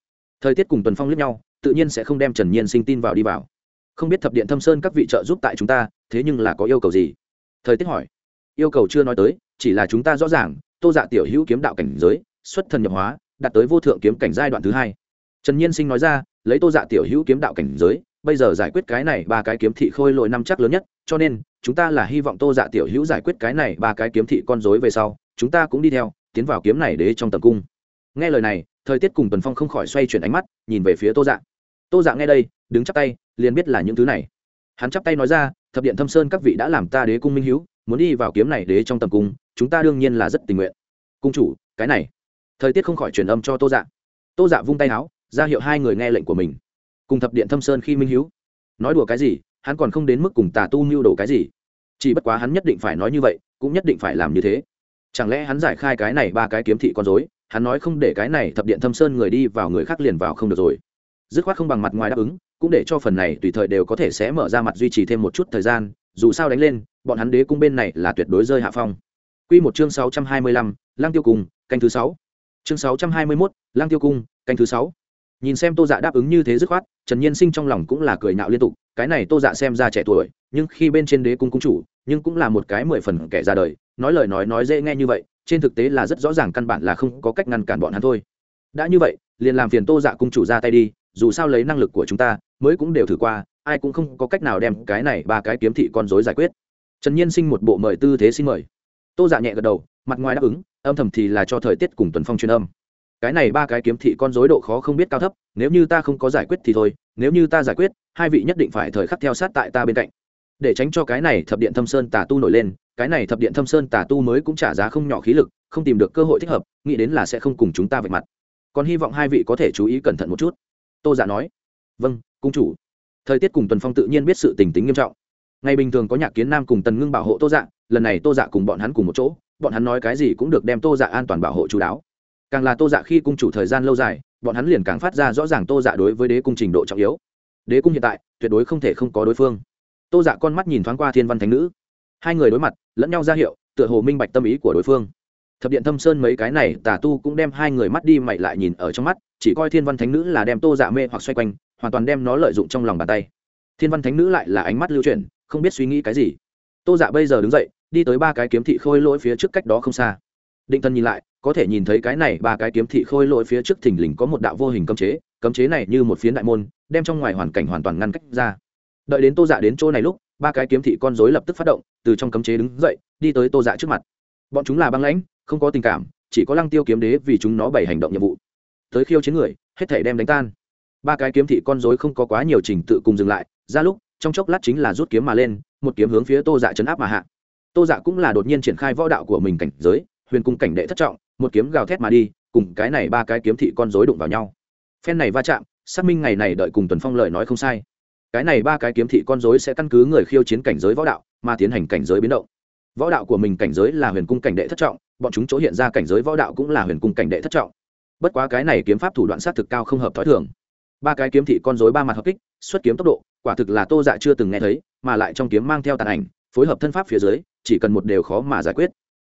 S1: Thời tiết cùng tuần phong lướt nhau, tự nhiên sẽ không đem trần nhiên sinh tin vào đi vào. Không biết thập điện thâm sơn các vị trợ giúp tại chúng ta, thế nhưng là có yêu cầu gì? Thời tiết hỏi. Yêu cầu chưa nói tới, chỉ là chúng ta rõ ràng, tô dạ tiểu hữu kiếm đạo cảnh giới, xuất thần nhập hóa, đạt tới vô thượng kiếm cảnh giai đoạn thứ hai. Trần nhiên sinh nói ra, lấy tô dạ tiểu hữu kiếm đạo cảnh giới bây giờ giải quyết cái này ba cái kiếm thị khôi lội năm chắc lớn nhất, cho nên, chúng ta là hy vọng tô dạ tiểu hữu giải quyết cái này ba cái kiếm thị con dối về sau, chúng ta cũng đi theo, tiến vào kiếm này đế trong tầm cung. Nghe lời này, thời tiết cùng tuần phong không khỏi xoay chuyển ánh mắt, nhìn về phía tô dạ. Tô dạ nghe đây, đứng chắp tay, liền biết là những thứ này. Hắn chắp tay nói ra, thập điện thâm sơn các vị đã làm ta đế cung minh hữu, muốn đi vào kiếm này đế trong tầm cung, chúng ta đương nhiên là rất tình nguyện. Cung chủ, cái này. Thời tiết không khỏi truyền âm cho tô dạ. Tô dạ vung tay áo ra hiệu hai người nghe lệnh của mình cùng thập điện thâm sơn khi minh hiếu. Nói đùa cái gì hắn còn không đến mức cùng tà tu mưu đồ cái gì. Chỉ bất quá hắn nhất định phải nói như vậy cũng nhất định phải làm như thế. Chẳng lẽ hắn giải khai cái này ba cái kiếm thị con dối hắn nói không để cái này thập điện thâm sơn người đi vào người khác liền vào không được rồi. Dứt khoát không bằng mặt ngoài đáp ứng cũng để cho phần này tùy thời đều có thể sẽ mở ra mặt duy trì thêm một chút thời gian dù sao đánh lên bọn hắn đế cung bên này là tuyệt đối rơi hạ phong. Quy một chương 625, Lang Tiêu Cung, canh thứ 6. Chương 621, Lang Tiêu Cung, canh thứ 6. Nhìn xem Tô Dạ đáp ứng như thế dứt khoát, Trần Nhiên Sinh trong lòng cũng là cười nhạo liên tục, cái này Tô Dạ xem ra trẻ tuổi, nhưng khi bên trên đế cung cung chủ, nhưng cũng là một cái mười phần kẻ ra đời, nói lời nói nói dễ nghe như vậy, trên thực tế là rất rõ ràng căn bản là không có cách ngăn cản bọn hắn thôi. Đã như vậy, liền làm phiền Tô Dạ cung chủ ra tay đi, dù sao lấy năng lực của chúng ta, mới cũng đều thử qua, ai cũng không có cách nào đem cái này ba cái kiếm thị con dối giải quyết. Trần Nhiên Sinh một bộ mời tư thế xin mời tô dạ nhẹ gật đầu mặt ngoài đáp ứng âm thầm thì là cho thời tiết cùng tuần phong truyền âm cái này ba cái kiếm thị con dối độ khó không biết cao thấp, nếu như ta không có giải quyết thì thôi, nếu như ta giải quyết, hai vị nhất định phải thời khắc theo sát tại ta bên cạnh. Để tránh cho cái này thập điện thâm sơn tà tu nổi lên, cái này thập điện thâm sơn tà tu mới cũng trả giá không nhỏ khí lực, không tìm được cơ hội thích hợp, nghĩ đến là sẽ không cùng chúng ta vạch mặt. Còn hy vọng hai vị có thể chú ý cẩn thận một chút. Tô giả nói. Vâng cung chủ. Thời tiết cùng tuần phong tự nhiên biết sự tình tính nghiêm trọng. Ngày bình thường có nhạc kiến nam cùng tần ngưng bảo hộ tô dạ lần này tô dạ cùng bọn hắn cùng một chỗ, bọn hắn nói cái gì cũng được đem tô dạ an toàn bảo hộ chú đáo càng là tô dạ khi cung chủ thời gian lâu dài, bọn hắn liền càng phát ra rõ ràng tô dạ đối với đế cung trình độ trọng yếu. Đế cung hiện tại, tuyệt đối không thể không có đối phương. Tô dạ con mắt nhìn thoáng qua thiên văn thánh nữ. Hai người đối mặt, lẫn nhau ra hiệu, tựa hồ minh bạch tâm ý của đối phương. Thập điện thâm sơn mấy cái này, tà tu cũng đem hai người mắt đi mày lại nhìn ở trong mắt, chỉ coi thiên văn thánh nữ là đem tô dạ mê hoặc xoay quanh, hoàn toàn đem nó lợi dụng trong lòng bàn tay. Thiên văn thánh nữ lại là ánh mắt lưu chuyển, không biết suy nghĩ cái gì. Tô dạ bây giờ đứng dậy, đi tới ba cái kiếm thị khôi lỗi phía trước cách đó không xa định thân nhìn lại, có thể nhìn thấy cái này ba cái kiếm thị khôi lỗi phía trước thình lình có một đạo vô hình cấm chế cấm chế này như một phiến đại môn, đem trong ngoài hoàn cảnh hoàn toàn ngăn cách ra. Đợi đến tô dạ đến chỗ này lúc, ba cái kiếm thị con dối lập tức phát động, từ trong cấm chế đứng dậy, đi tới tô dạ trước mặt. Bọn chúng là băng lãnh, không có tình cảm, chỉ có lăng tiêu kiếm đế vì chúng nó bày hành động nhiệm vụ. Tới khiêu chiến người, hết thể đem đánh tan. Ba cái kiếm thị con dối không có quá nhiều trình tự cùng dừng lại, ra lúc, trong chốc lát chính là rút kiếm mà lên, một kiếm hướng phía tô dạ chấn áp mà hạ. Tô dạ cũng là đột nhiên triển khai võ đạo của mình cảnh giới huyền cung cảnh đệ thất trọng, một kiếm gào thét mà đi, cùng cái này ba cái kiếm thị con dối đụng vào nhau. Phen này va chạm, xác minh ngày này đợi cùng tuần phong lời nói không sai. Cái này ba cái kiếm thị con dối sẽ căn cứ người khiêu chiến cảnh giới võ đạo, mà tiến hành cảnh giới biến động. Võ đạo của mình cảnh giới là huyền cung cảnh đệ thất trọng, bọn chúng chỗ hiện ra cảnh giới võ đạo cũng là huyền cung cảnh đệ thất trọng. Bất quá cái này kiếm pháp thủ đoạn sát thực cao không hợp t h ó i thường. Ba cái kiếm thị con dối ba mặt hợp kích, xuất kiếm tốc độ, quả thực là tô dạ chưa từng nghe thấy, mà lại trong kiếm mang theo tàn ảnh, phối hợp thân pháp phía dưới, chỉ cần một đều khó mà giải quyết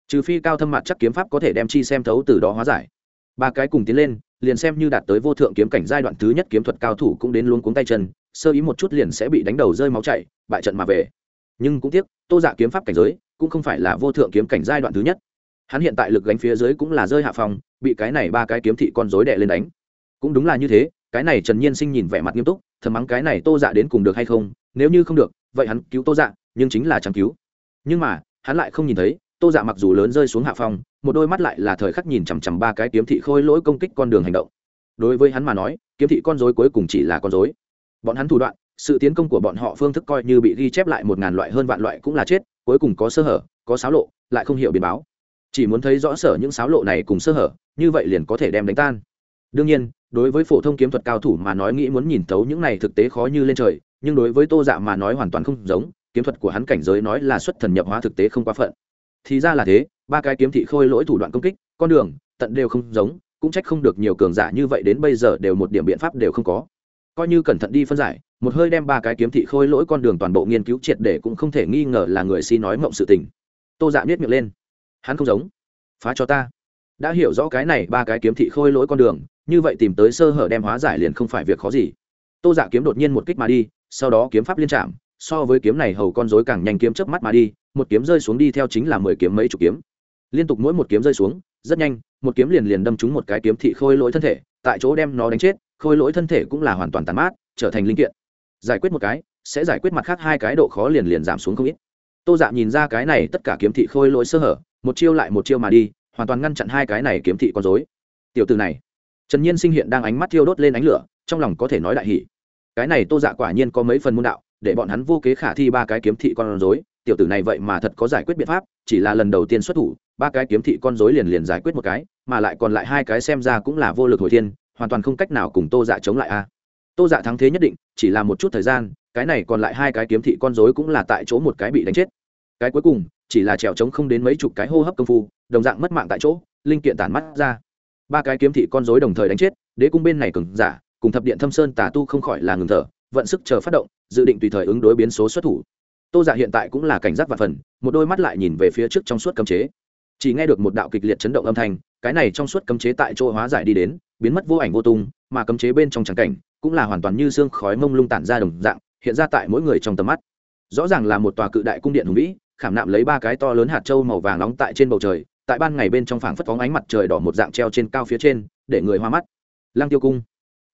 S1: trừ phi cao thâm mặt chắc kiếm pháp có thể đem chi xem thấu từ đó hóa giải. Ba cái cùng tiến lên, liền xem như đạt tới vô thượng kiếm cảnh giai đoạn thứ nhất kiếm thuật cao thủ cũng đến luôn cuống tay chân, sơ ý một chút liền sẽ bị đánh đầu rơi máu chảy, bại trận mà về. Nhưng cũng tiếc, tô dạ kiếm pháp cảnh giới cũng không phải là vô thượng kiếm cảnh giai đoạn thứ nhất. Hắn hiện tại lực gánh phía dưới cũng là rơi hạ phòng bị cái này ba cái kiếm thị con dối đè lên đánh. Cũng đúng là như thế, cái này trần nhiên sinh nhìn vẻ mặt nghiêm túc, thầm mắng cái này tô dạ đến cùng được hay không, nếu như không được, vậy hắn cứu tô dạ nhưng chính là chẳng cứu. Nhưng mà, hắn lại không nhìn thấy tô dạ mặc dù lớn rơi xuống hạ phong, một đôi mắt lại là thời khắc nhìn chằm chằm ba cái kiếm thị khôi lỗi công kích con đường hành động. Đối với hắn mà nói, kiếm thị con dối cuối cùng chỉ là con dối bọn hắn thủ đoạn, sự tiến công của bọn họ phương thức coi như bị ghi chép lại một ngàn loại hơn vạn loại cũng là chết, cuối cùng có sơ hở, có xáo lộ, lại không hiểu biến báo. Chỉ muốn thấy rõ sở những xáo lộ này cùng sơ hở, như vậy liền có thể đem đánh tan. Đương nhiên, đối với phổ thông kiếm thuật cao thủ mà nói nghĩ muốn nhìn thấu những này thực tế khó như lên trời, nhưng đối với tô dạ mà nói hoàn toàn không giống, kiếm thuật của hắn cảnh giới nói là xuất thần nhập hóa thực tế không quá phận thì ra là thế, ba cái kiếm thị khôi lỗi thủ đoạn công kích, con đường, tận đều không giống, cũng trách không được nhiều cường giả như vậy đến bây giờ đều một điểm biện pháp đều không có. Coi như cẩn thận đi phân giải, một hơi đem ba cái kiếm thị khôi lỗi con đường toàn bộ nghiên cứu triệt để cũng không thể nghi ngờ là người si nói mộng sự tình. Tô dạ biết miệng lên. Hắn không giống. Phá cho ta. Đã hiểu rõ cái này ba cái kiếm thị khôi lỗi con đường, như vậy tìm tới sơ hở đem hóa giải liền không phải việc khó gì. Tô dạ kiếm đột nhiên một kích mà đi, sau đó kiếm pháp liên trạm so với kiếm này hầu con rối càng nhanh kiếm chớp mắt mà đi, một kiếm rơi xuống đi theo chính là mười kiếm mấy chục kiếm. Liên tục mỗi một kiếm rơi xuống, rất nhanh, một kiếm liền liền đâm trúng một cái kiếm thị khôi lỗi thân thể, tại chỗ đem nó đánh chết, khôi lỗi thân thể cũng là hoàn toàn tàn mát, trở thành linh kiện. Giải quyết một cái, sẽ giải quyết mặt khác hai cái độ khó liền liền giảm xuống không ít. Tô dạ nhìn ra cái này tất cả kiếm thị khôi lỗi sơ hở, một chiêu lại một chiêu mà đi, hoàn toàn ngăn chặn hai cái này kiếm thị con dối tiểu từ này, trần nhiên sinh hiện đang ánh mắt thiêu đốt lên ánh lửa, trong lòng có thể nói đại hỷ cái này tô dạ quả nhiên có mấy phần môn đạo để bọn hắn vô kế khả thi ba cái kiếm thị con rối. Tiểu tử này vậy mà thật có giải quyết biện pháp, chỉ là lần đầu tiên xuất thủ, ba cái kiếm thị con rối liền liền giải quyết một cái, mà lại còn lại hai cái xem ra cũng là vô lực hồi thiên, hoàn toàn không cách nào cùng tô dạ chống lại a. Tô dạ thắng thế nhất định, chỉ là một chút thời gian, cái này còn lại hai cái kiếm thị con rối cũng là tại chỗ một cái bị đánh chết. Cái cuối cùng, chỉ là trèo trống không đến mấy chục cái hô hấp công phu, đồng dạng mất mạng tại chỗ, linh kiện tản mắt ra. Ba cái kiếm thị con rối đồng thời đánh chết, đế cung bên này cứng giả, cùng thập điện thâm sơn tà tu không khỏi là ngừng thở, vận sức chờ phát động dự định tùy thời ứng đối biến số xuất thủ. Tô giả dạ hiện tại cũng là cảnh giác và phần, một đôi mắt lại nhìn về phía trước trong suốt cấm chế. Chỉ nghe được một đạo kịch liệt chấn động âm thanh, cái này trong suốt cấm chế tại chỗ hóa giải đi đến, biến mất vô ảnh vô tung, mà cấm chế bên trong trắng cảnh, cũng là hoàn toàn như xương khói mông lung tản ra đồng dạng, hiện ra tại mỗi người trong tầm mắt. Rõ ràng là một tòa cự đại cung điện hùng vĩ, khảm nạm lấy ba cái to lớn hạt trâu màu vàng nóng tại trên bầu trời, tại ban ngày bên trong phảng phất phóng ánh mặt trời đỏ một dạng treo trên cao phía trên, để người hoa mắt. Lăng tiêu cung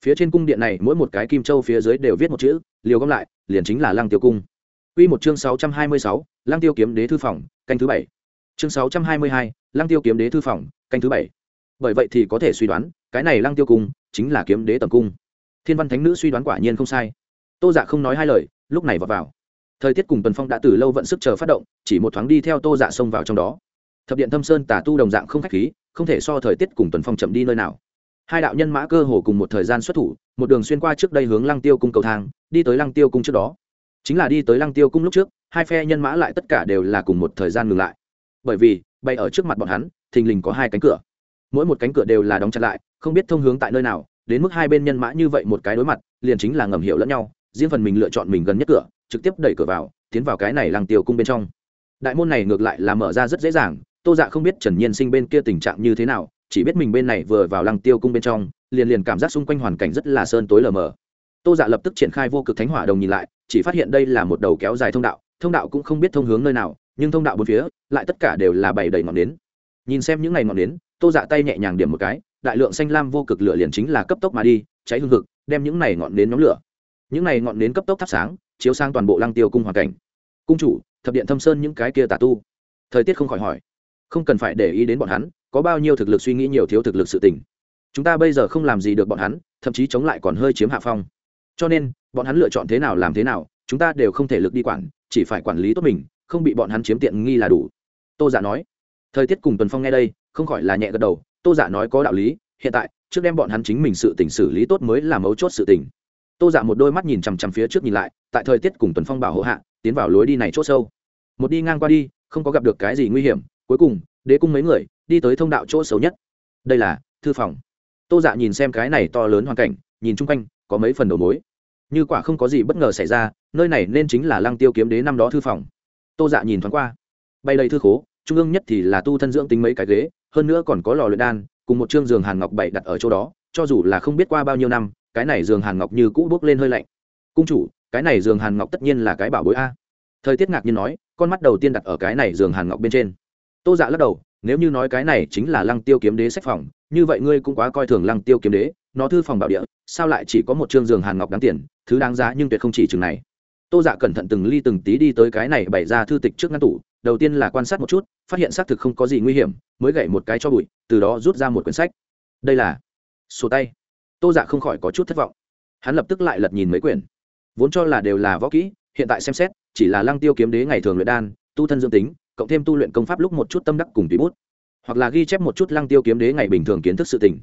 S1: phía trên cung điện này mỗi một cái kim châu phía dưới đều viết một chữ liều gom lại liền chính là lăng tiêu cung Quy một chương 626, Lăng Tiêu kiếm đế thư phòng, canh thứ 7. Chương 622, Lăng Tiêu kiếm đế thư phòng, canh thứ 7. Bởi vậy thì có thể suy đoán, cái này Lăng Tiêu cung chính là kiếm đế tầm cung. Thiên Văn Thánh Nữ suy đoán quả nhiên không sai. Tô Dạ không nói hai lời, lúc này vào vào. Thời tiết cùng Tuần Phong đã từ lâu vận sức chờ phát động, chỉ một thoáng đi theo Tô Dạ xông vào trong đó. Thập điện Thâm Sơn tà tu đồng dạng không khách khí, không thể so thời tiết cùng Tuần Phong chậm đi nơi nào. Hai đạo nhân mã cơ hồ cùng một thời gian xuất thủ, một đường xuyên qua trước đây hướng Lăng Tiêu cung cầu thang, đi tới Lăng Tiêu cung trước đó. Chính là đi tới lăng tiêu cung lúc trước hai phe nhân mã lại tất cả đều là cùng một thời gian ngừng lại. Bởi vì bay ở trước mặt bọn hắn thình lình có hai cánh cửa. Mỗi một cánh cửa đều là đóng chặt lại không biết thông hướng tại nơi nào đến mức hai bên nhân mã như vậy một cái đối mặt liền chính là ngầm hiểu lẫn nhau riêng phần mình lựa chọn mình gần nhất cửa trực tiếp đẩy cửa vào tiến vào cái này lăng tiêu cung bên trong. Đại môn này ngược lại là mở ra rất dễ dàng tô dạ không biết trần nhiên sinh bên kia tình trạng như thế nào chỉ biết mình bên này vừa vào lăng tiêu cung bên trong, liền liền cảm giác xung quanh hoàn cảnh rất là sơn tối lờ mờ. Tô dạ lập tức triển khai vô cực thánh hỏa đồng nhìn lại, chỉ phát hiện đây là một đầu kéo dài thông đạo thông đạo cũng không biết thông hướng nơi nào, nhưng thông đạo bốn phía, lại tất cả đều là bày đầy ngọn nến. Nhìn xem những ngày ngọn nến, tô dạ tay nhẹ nhàng điểm một cái, đại lượng xanh lam vô cực lửa liền chính là cấp tốc mà đi, cháy hương thực đem những này ngọn nến nhóm lửa. Những này ngọn nến cấp tốc thắp sáng, chiếu sang toàn bộ lăng tiêu cung hoàn cảnh. Cung chủ, thập điện thâm sơn những cái kia tà tu. Thời tiết không khỏi hỏi. Không cần phải để ý đến bọn hắn có bao nhiêu thực lực suy nghĩ nhiều thiếu thực lực sự tình. Chúng ta bây giờ không làm gì được bọn hắn, thậm chí chống lại còn hơi chiếm hạ phong. Cho nên, bọn hắn lựa chọn thế nào làm thế nào, chúng ta đều không thể lực đi quản, chỉ phải quản lý tốt mình, không bị bọn hắn chiếm tiện nghi là đủ. Tô giả nói. Thời tiết cùng tuần phong nghe đây, không khỏi là nhẹ gật đầu. Tô giả nói có đạo lý, hiện tại, trước đem bọn hắn chính mình sự tỉnh xử lý tốt mới là mấu chốt sự tỉnh tô giả một đôi mắt nhìn chằm chằm phía trước nhìn lại, tại thời tiết cùng tuần phong bảo hộ hạ, tiến vào lối đi này c h sâu. Một đi ngang qua đi, không có gặp được cái gì nguy hiểm cuối cùng, đế cung mấy người đi tới thông đạo chỗ xấu nhất. Đây là thư phòng. Tô dạ nhìn xem cái này to lớn hoàn cảnh, nhìn chung quanh, có mấy phần đầu mối. Như quả không có gì bất ngờ xảy ra, nơi này nên chính là lăng tiêu kiếm đế năm đó thư phòng. Tô dạ nhìn thoáng qua. Bay đầy thư khố, trung ương nhất thì là tu thân dưỡng tính mấy cái ghế, hơn nữa còn có lò luyện đan, cùng một chương giường hàn ngọc bảy đặt ở chỗ đó, cho dù là không biết qua bao nhiêu năm, cái này giường hàn ngọc như cũ bước lên hơi lạnh. Cung chủ, cái này giường hàn ngọc tất nhiên là cái bảo bối a. Thời tiết ngạc nhiên nói, con mắt đầu tiên đặt ở cái này giường hàn ngọc bên trên tô dạ lắc đầu, nếu như nói cái này chính là lăng tiêu kiếm đế sách phòng, như vậy ngươi cũng quá coi thường lăng tiêu kiếm đế. Nó thư phòng bảo địa, sao lại chỉ có một chương giường hàn ngọc đáng tiền? Thứ đáng giá nhưng tuyệt không chỉ chừng này. Tô dạ cẩn thận từng ly từng tí đi tới cái này bày ra thư tịch trước ngăn tủ, đầu tiên là quan sát một chút, phát hiện xác thực không có gì nguy hiểm, mới gậy một cái cho bụi, từ đó rút ra một quyển sách. Đây là sổ tay. Tô dạ không khỏi có chút thất vọng. Hắn lập tức lại lật nhìn mấy quyển. Vốn cho là đều là võ kỹ, hiện tại xem xét, chỉ là lăng tiêu kiếm đế ngày thường luyện đan, tu thân dương tính cộng thêm tu luyện công pháp lúc một chút tâm đắc cùng tí bút, hoặc là ghi chép một chút lăng tiêu kiếm đế ngày bình thường kiến thức sự tình.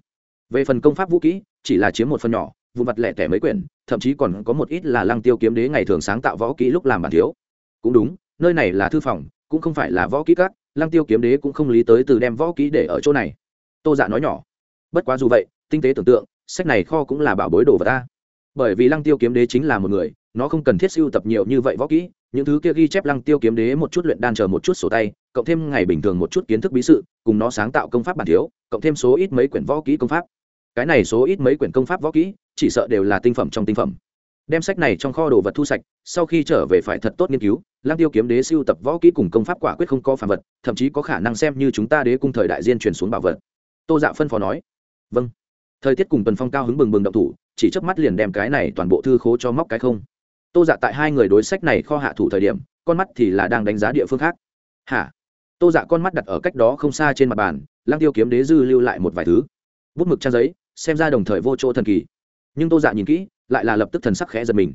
S1: Về phần công pháp vũ kỹ, chỉ là chiếm một phần nhỏ vụ mặt lẻ tẻ mấy quyển, thậm chí còn có một ít là lăng tiêu kiếm đế ngày thường sáng tạo võ kỹ lúc làm bản thiếu. Cũng đúng, nơi này là thư phòng, cũng không phải là võ kỹ các, lăng tiêu kiếm đế cũng không lý tới từ đem võ kỹ để ở chỗ này. Tô dạ nói nhỏ, bất quá dù vậy, tinh tế tưởng tượng, sách này kho cũng là bảo bối đồ vật ta. Bởi vì lăng tiêu kiếm đế chính là một người nó không cần thiết sưu tập nhiều như vậy võ kỹ, những thứ kia ghi chép lăng tiêu kiếm đế một chút luyện đan chờ một chút sổ tay, cộng thêm ngày bình thường một chút kiến thức bí sự, cùng nó sáng tạo công pháp bản thiếu, cộng thêm số ít mấy quyển võ kỹ công pháp. Cái này số ít mấy quyển công pháp võ kỹ, chỉ sợ đều là tinh phẩm trong tinh phẩm. Đem sách này trong kho đồ vật thu sạch, sau khi trở về phải thật tốt nghiên cứu, lăng tiêu kiếm đế siêu tập võ kỹ cùng công pháp quả quyết không có phản vật, thậm chí có khả năng xem như chúng ta đế cung thời đại diên truyền xuống bảo vật. Tô dạ phân phó nói. Vâng. Thời tiết cùng tuần phong cao hứng bừng bừng động thủ, chỉ chớp mắt liền đem cái này toàn bộ thư khố cho móc cái không tô dạ tại hai người đối sách này kho hạ thủ thời điểm, con mắt thì là đang đánh giá địa phương khác. Hả? Tô dạ con mắt đặt ở cách đó không xa trên mặt bàn, lăng tiêu kiếm đế dư lưu lại một vài thứ. Bút mực trang giấy, xem ra đồng thời vô chỗ thần kỳ. Nhưng tô dạ nhìn kỹ, lại là lập tức thần sắc khẽ giật mình.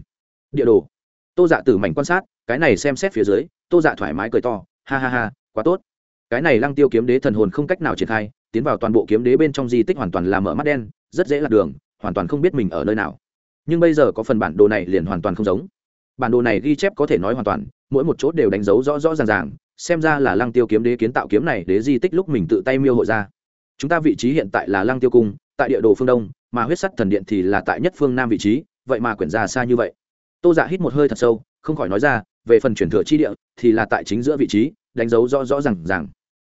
S1: Địa đồ. Tô dạ từ mảnh quan sát, cái này xem xét phía dưới, tô dạ thoải mái cười to, ha ha ha, quá tốt. Cái này lăng tiêu kiếm đế thần hồn không cách nào triển khai, tiến vào toàn bộ kiếm đế bên trong di tích hoàn toàn là mở mắt đen, rất dễ lạc đường, hoàn toàn không biết mình ở nơi nào nhưng bây giờ có phần bản đồ này liền hoàn toàn không giống. Bản đồ này ghi chép có thể nói hoàn toàn, mỗi một chỗ đều đánh dấu rõ rõ ràng ràng, xem ra là lăng tiêu kiếm đế kiến tạo kiếm này đế di tích lúc mình tự tay miêu hội ra. Chúng ta vị trí hiện tại là lăng tiêu cung, tại địa đồ phương đông, mà huyết sắt thần điện thì là tại nhất phương nam vị trí, vậy mà quyển ra xa như vậy. Tô dạ hít một hơi thật sâu, không khỏi nói ra, về phần chuyển thừa chi địa thì là tại chính giữa vị trí, đánh dấu rõ rõ ràng ràng.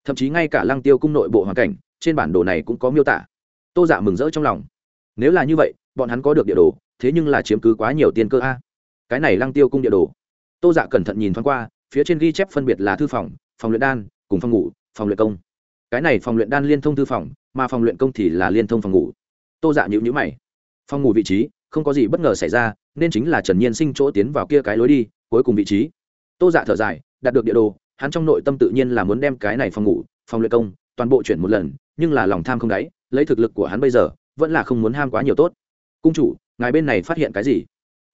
S1: thậm chí ngay cả lăng tiêu cung nội bộ hoàn cảnh, trên bản đồ này cũng có miêu tả. Tô dạ mừng rỡ trong lòng. Nếu là như vậy bọn hắn có được địa đồ, thế nhưng là chiếm cứ quá nhiều tiền cơ a. Cái này lăng tiêu cung địa đồ. Tô dạ cẩn thận nhìn thoáng qua, phía trên ghi chép phân biệt là thư phòng phòng luyện đan, cùng phòng ngủ, phòng luyện công. Cái này phòng luyện đan liên thông thư phòng, mà phòng luyện công thì là liên thông phòng ngủ. Tô dạ nhữ nhữ mày. Phòng ngủ vị trí, không có gì bất ngờ xảy ra, nên chính là trần nhiên sinh chỗ tiến vào kia cái lối đi, cuối cùng vị trí. Tô dạ thở dài, đạt được địa đồ, hắn trong nội tâm tự nhiên là muốn đem cái này phòng ngủ, phòng luyện công, toàn bộ chuyển một lần, nhưng là lòng tham không đáy, lấy thực lực của hắn bây giờ, vẫn là không muốn ham quá nhiều tốt cung chủ, ngài bên này phát hiện cái gì?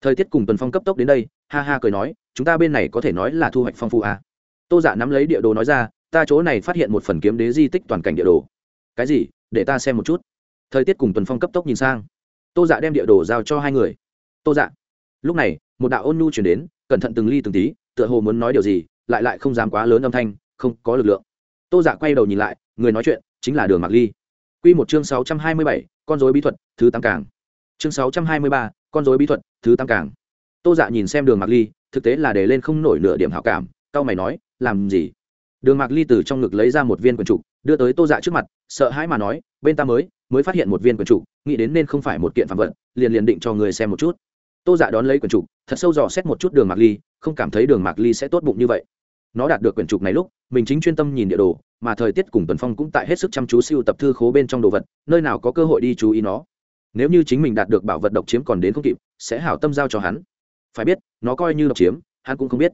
S1: Thời tiết cùng tuần phong cấp tốc đến đây, ha ha cười nói, chúng ta bên này có thể nói là thu hoạch phong phú à. tô giả dạ nắm lấy địa đồ nói ra, ta chỗ này phát hiện một phần kiếm đế di tích toàn cảnh địa đồ. Cái gì? Để ta xem một chút. Thời tiết cùng tuần phong cấp tốc nhìn sang. Tô dạ đem địa đồ giao cho hai người. Tô dạ lúc này, một đạo ôn nhu chuyển đến, cẩn thận từng ly từng tí, tựa hồ muốn nói điều gì, lại lại không dám quá lớn âm thanh, không có lực lượng. Tô dạ quay đầu nhìn lại, người nói chuyện chính là đường mạc ly. Q một chương sáu trăm hai mươi bảy, con dối bí thuật, thứ tám cảng chương sáu trăm hai mươi ba, con dối bí thuật, thứ tam cảng tô dạ nhìn xem đường mạc ly, thực tế là để lên không nổi nửa điểm hảo cảm c a o mày nói, làm gì? Đường mạc ly từ trong ngực lấy ra một viên quần trục đưa tới tô dạ trước mặt, sợ hãi mà nói, bên ta mới mới phát hiện một viên quần trục nghĩ đến nên không phải một kiện phạm vật, liền liền định cho người xem một chút. Tô dạ đón lấy quần trục thật sâu dò xét một chút đường mạc ly, không cảm thấy đường mạc ly sẽ tốt bụng như vậy. Nó đạt được quyển trục này lúc, mình chính chuyên tâm nhìn địa đồ, mà thời tiết cùng tuần phong cũng tại hết sức chăm chú siêu tập thư khố bên trong đồ vật, nơi nào có cơ hội đi chú ý nó nếu như chính mình đạt được bảo vật độc chiếm còn đến không kịp, sẽ hảo tâm giao cho hắn. Phải biết, nó coi như độc chiếm, hắn cũng không biết.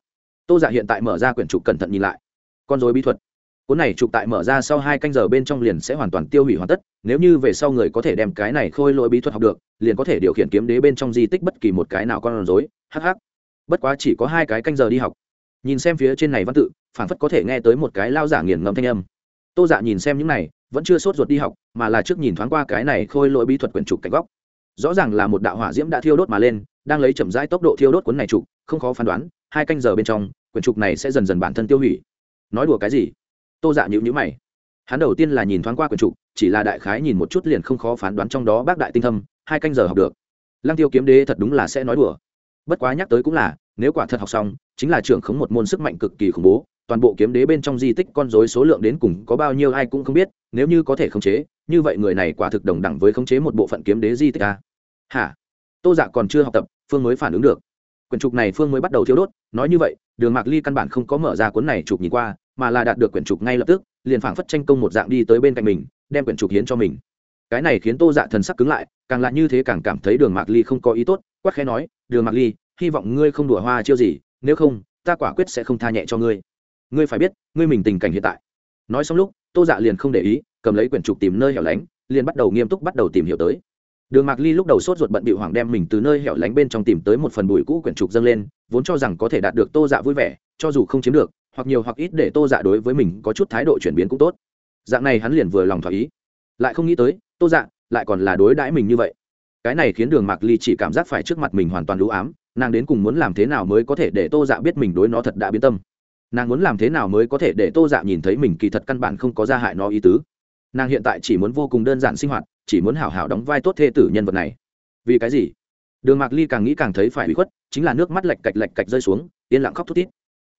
S1: Tô giả dạ hiện tại mở ra quyển trục cẩn thận nhìn lại. Con dối bí thuật. Cuốn này trục tại mở ra sau hai canh giờ bên trong liền sẽ hoàn toàn tiêu hủy hoàn tất, nếu như về sau người có thể đem cái này khôi lỗi bí thuật học được, liền có thể điều khiển kiếm đế bên trong di tích bất kỳ một cái nào con rối hh bất quá chỉ có hai cái canh giờ đi học. Nhìn xem phía trên này văn tự phản phất có thể nghe tới một cái lao giả nghiền ngẫm thanh âm. Tô dạ nhìn xem những này vẫn chưa sốt ruột đi học, mà là trước nhìn thoáng qua cái này khôi lỗi bí thuật quyển trục cạnh góc. Rõ ràng là một đạo hỏa diễm đã thiêu đốt mà lên, đang lấy chậm rãi tốc độ thiêu đốt cuốn này trục, không khó phán đoán, hai canh giờ bên trong, quyển trục này sẽ dần dần bản thân tiêu hủy. Nói đùa cái gì? Tô dạ nhữ nhữ mày. Hắn đầu tiên là nhìn thoáng qua quyển trục, chỉ là đại khái nhìn một chút liền không khó phán đoán trong đó bác đại tinh thâm, hai canh giờ học được. Lăng tiêu kiếm đế thật đúng là sẽ nói đùa. Bất quá nhắc tới cũng là, nếu quả thật học xong, chính là trưởng khống một môn sức mạnh cực kỳ khủng bố toàn bộ kiếm đế bên trong di tích con dối số lượng đến cùng có bao nhiêu ai cũng không biết, nếu như có thể khống chế, như vậy người này quả thực đồng đẳng với khống chế một bộ phận kiếm đế di tích a. Hả? Tô dạ còn chưa học tập, phương mới phản ứng được. Quyển trục này phương mới bắt đầu thiếu đốt, nói như vậy, đường mạc ly căn bản không có mở ra cuốn này chụp nhìn qua, mà là đạt được quyển trục ngay lập tức, liền phảng phất tranh công một dạng đi tới bên cạnh mình, đem quyển trục hiến cho mình. Cái này khiến tô dạ thần sắc cứng lại, càng lại như thế càng cảm thấy đường mạc ly không có ý tốt, quắc khẽ nói, đường mạc ly, hy vọng ngươi không đùa hoa chiêu gì, nếu không, ta quả quyết sẽ không tha nhẹ cho ngươi ngươi phải biết, ngươi mình tình cảnh hiện tại. Nói xong lúc, tô dạ liền không để ý, cầm lấy quyển trục tìm nơi hẻo lánh, liền bắt đầu nghiêm túc bắt đầu tìm hiểu tới. Đường mạc ly lúc đầu sốt ruột bận bị hoàng đem mình từ nơi hẻo lánh bên trong tìm tới một phần bụi cũ quyển trục dâng lên, vốn cho rằng có thể đạt được tô dạ vui vẻ, cho dù không chiếm được, hoặc nhiều hoặc ít để tô dạ đối với mình có chút thái độ chuyển biến cũng tốt. Dạng này hắn liền vừa lòng thỏa ý. Lại không nghĩ tới, tô dạ lại còn là đối đãi mình như vậy. Cái này khiến đường mạc ly chỉ cảm giác phải trước mặt mình hoàn toàn đủ ám, nàng đến cùng muốn làm thế nào mới có thể để tô dạ biết mình đối nó thật đã biến tâm nàng muốn làm thế nào mới có thể để tô dạ nhìn thấy mình kỳ thật căn bản không có gia hại nó ý tứ. Nàng hiện tại chỉ muốn vô cùng đơn giản sinh hoạt, chỉ muốn hảo hảo đóng vai tốt thê tử nhân vật này. Vì cái gì? Đường mạc ly càng nghĩ càng thấy phải bị khuất, chính là nước mắt lạch cạch lạch cạch rơi xuống, yên lặng khóc thút thít.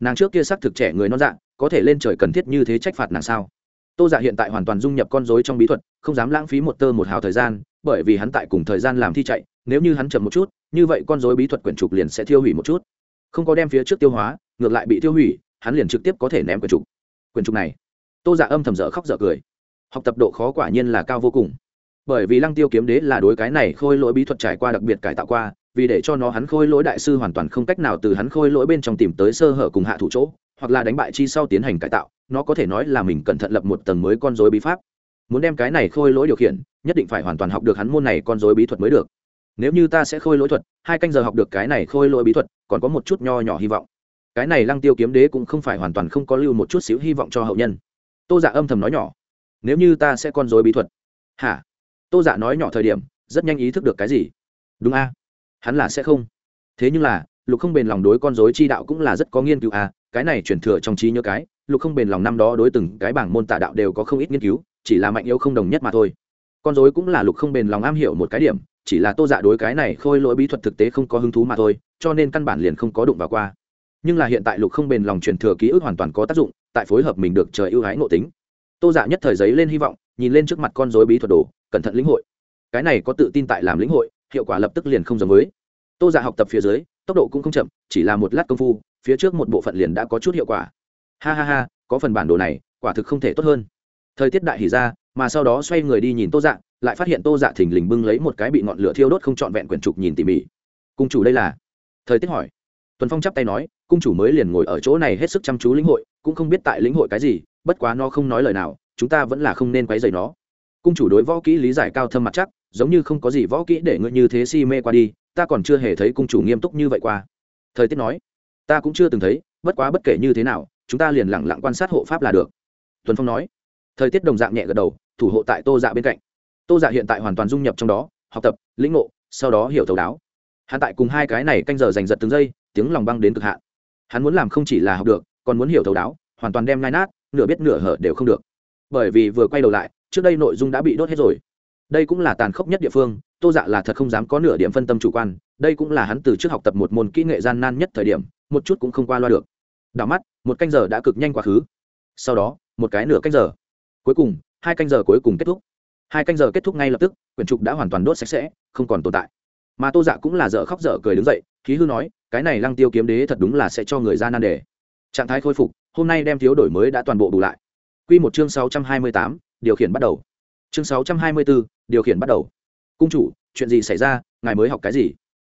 S1: Nàng trước kia xác thực trẻ người non dạ có thể lên trời cần thiết như thế trách phạt nàng sao? Tô dạ hiện tại hoàn toàn dung nhập con dối trong bí thuật, không dám lãng phí một tơ một hào thời gian, bởi vì hắn tại cùng thời gian làm thi chạy, nếu như hắn chậm một chút, như vậy con dối bí thuật quyển trục liền sẽ tiêu hủy một chút. Không có đem phía trước tiêu hóa, ngược lại bị tiêu hủy hắn liền trực tiếp có thể ném quyển trục. Quyển trục này, tô giả dạ âm thầm dở khóc dở cười. Học tập độ khó quả nhiên là cao vô cùng. Bởi vì lăng tiêu kiếm đế là đối cái này khôi lỗi bí thuật trải qua đặc biệt cải tạo qua, vì để cho nó hắn khôi lỗi đại sư hoàn toàn không cách nào từ hắn khôi lỗi bên trong tìm tới sơ hở cùng hạ thủ chỗ, hoặc là đánh bại chi sau tiến hành cải tạo, nó có thể nói là mình cẩn thận lập một tầng mới con dối bí pháp. Muốn đem cái này khôi lỗi điều khiển, nhất định phải hoàn toàn học được hắn môn này con dối bí thuật mới được. Nếu như ta sẽ khôi lỗi thuật, hai canh giờ học được cái này khôi lỗi bí thuật, còn có một chút nho nhỏ hy vọng cái này lăng tiêu kiếm đế cũng không phải hoàn toàn không có lưu một chút xíu hy vọng cho hậu nhân. Tô dạ âm thầm nói nhỏ, nếu như ta sẽ con dối bí thuật. Hả? Tô dạ nói nhỏ thời điểm, rất nhanh ý thức được cái gì. Đúng a, hắn là sẽ không. Thế nhưng là, lục không bền lòng đối con dối chi đạo cũng là rất có nghiên cứu a, cái này chuyển thừa trong trí nhớ cái, lục không bền lòng năm đó đối từng cái bảng môn tả đạo đều có không ít nghiên cứu, chỉ là mạnh yếu không đồng nhất mà thôi. Con dối cũng là lục không bền lòng am hiểu một cái điểm, chỉ là tô dạ đối cái này khôi lỗi bí thuật thực tế không có hứng thú mà thôi, cho nên căn bản liền không có đụng vào qua nhưng là hiện tại lục không bền lòng truyền thừa ký ức hoàn toàn có tác dụng, tại phối hợp mình được trời ưu ái ngộ tính. Tô giả nhất thời giấy lên hy vọng, nhìn lên trước mặt con dối bí thuật đồ, cẩn thận lĩnh hội. Cái này có tự tin tại làm lĩnh hội, hiệu quả lập tức liền không giống với. Tô giả học tập phía dưới, tốc độ cũng không chậm, chỉ là một lát công phu, phía trước một bộ phận liền đã có chút hiệu quả. Ha ha ha, có phần bản đồ này, quả thực không thể tốt hơn. Thời tiết đại hỉ ra, mà sau đó xoay người đi nhìn tô dạ lại phát hiện tô dạ thình lình bưng lấy một cái bị ngọn lửa thiêu đốt không trọn vẹn quyển trục nhìn tỉ mỉ. Cung chủ đây là? Thời tiết hỏi. Tuần phong chắp tay nói cung chủ mới liền ngồi ở chỗ này hết sức chăm chú lĩnh hội, cũng không biết tại lĩnh hội cái gì, bất quá nó không nói lời nào, chúng ta vẫn là không nên quấy dày nó. Cung chủ đối võ kỹ lý giải cao thâm mặt chắc, giống như không có gì võ kỹ để ngươi như thế si mê qua đi, ta còn chưa hề thấy cung chủ nghiêm túc như vậy qua. Thời tiết nói, ta cũng chưa từng thấy, bất quá bất kể như thế nào, chúng ta liền lẳng lặng quan sát hộ pháp là được. Tuần phong nói, thời tiết đồng dạng nhẹ gật đầu, thủ hộ tại tô dạ bên cạnh. Tô dạ hiện tại hoàn toàn dung nhập trong đó, học tập, lĩnh ngộ, sau đó hiểu thấu đáo. Hắn tại cùng hai cái này canh giờ giành giật từng giây, tiếng lòng băng đến cực hạn hắn muốn làm không chỉ là học được, còn muốn hiểu thấu đáo, hoàn toàn đem ngai nát, nửa biết nửa hở đều không được. Bởi vì vừa quay đầu lại, trước đây nội dung đã bị đốt hết rồi. Đây cũng là tàn khốc nhất địa phương, tô dạ là thật không dám có nửa điểm phân tâm chủ quan, đây cũng là hắn từ trước học tập một môn kỹ nghệ gian nan nhất thời điểm, một chút cũng không qua loa được. Đảo mắt, một canh giờ đã cực nhanh quá khứ. Sau đó, một cái nửa canh giờ. Cuối cùng, hai canh giờ cuối cùng kết thúc. Hai canh giờ kết thúc ngay lập tức, quyển trục đã hoàn toàn đốt sạch sẽ, không còn tồn tại mà tô dạ cũng là dở khóc dở cười đứng dậy, khí hư nói, cái này lăng tiêu kiếm đế thật đúng là sẽ cho người ra nan đề. Trạng thái khôi phục, hôm nay đem thiếu đổi mới đã toàn bộ bù lại. Q một chương sáu trăm hai mươi tám, điều khiển bắt đầu. Chương sáu trăm hai mươi bốn điều khiển bắt đầu. Cung chủ, chuyện gì xảy ra, ngài mới học cái gì?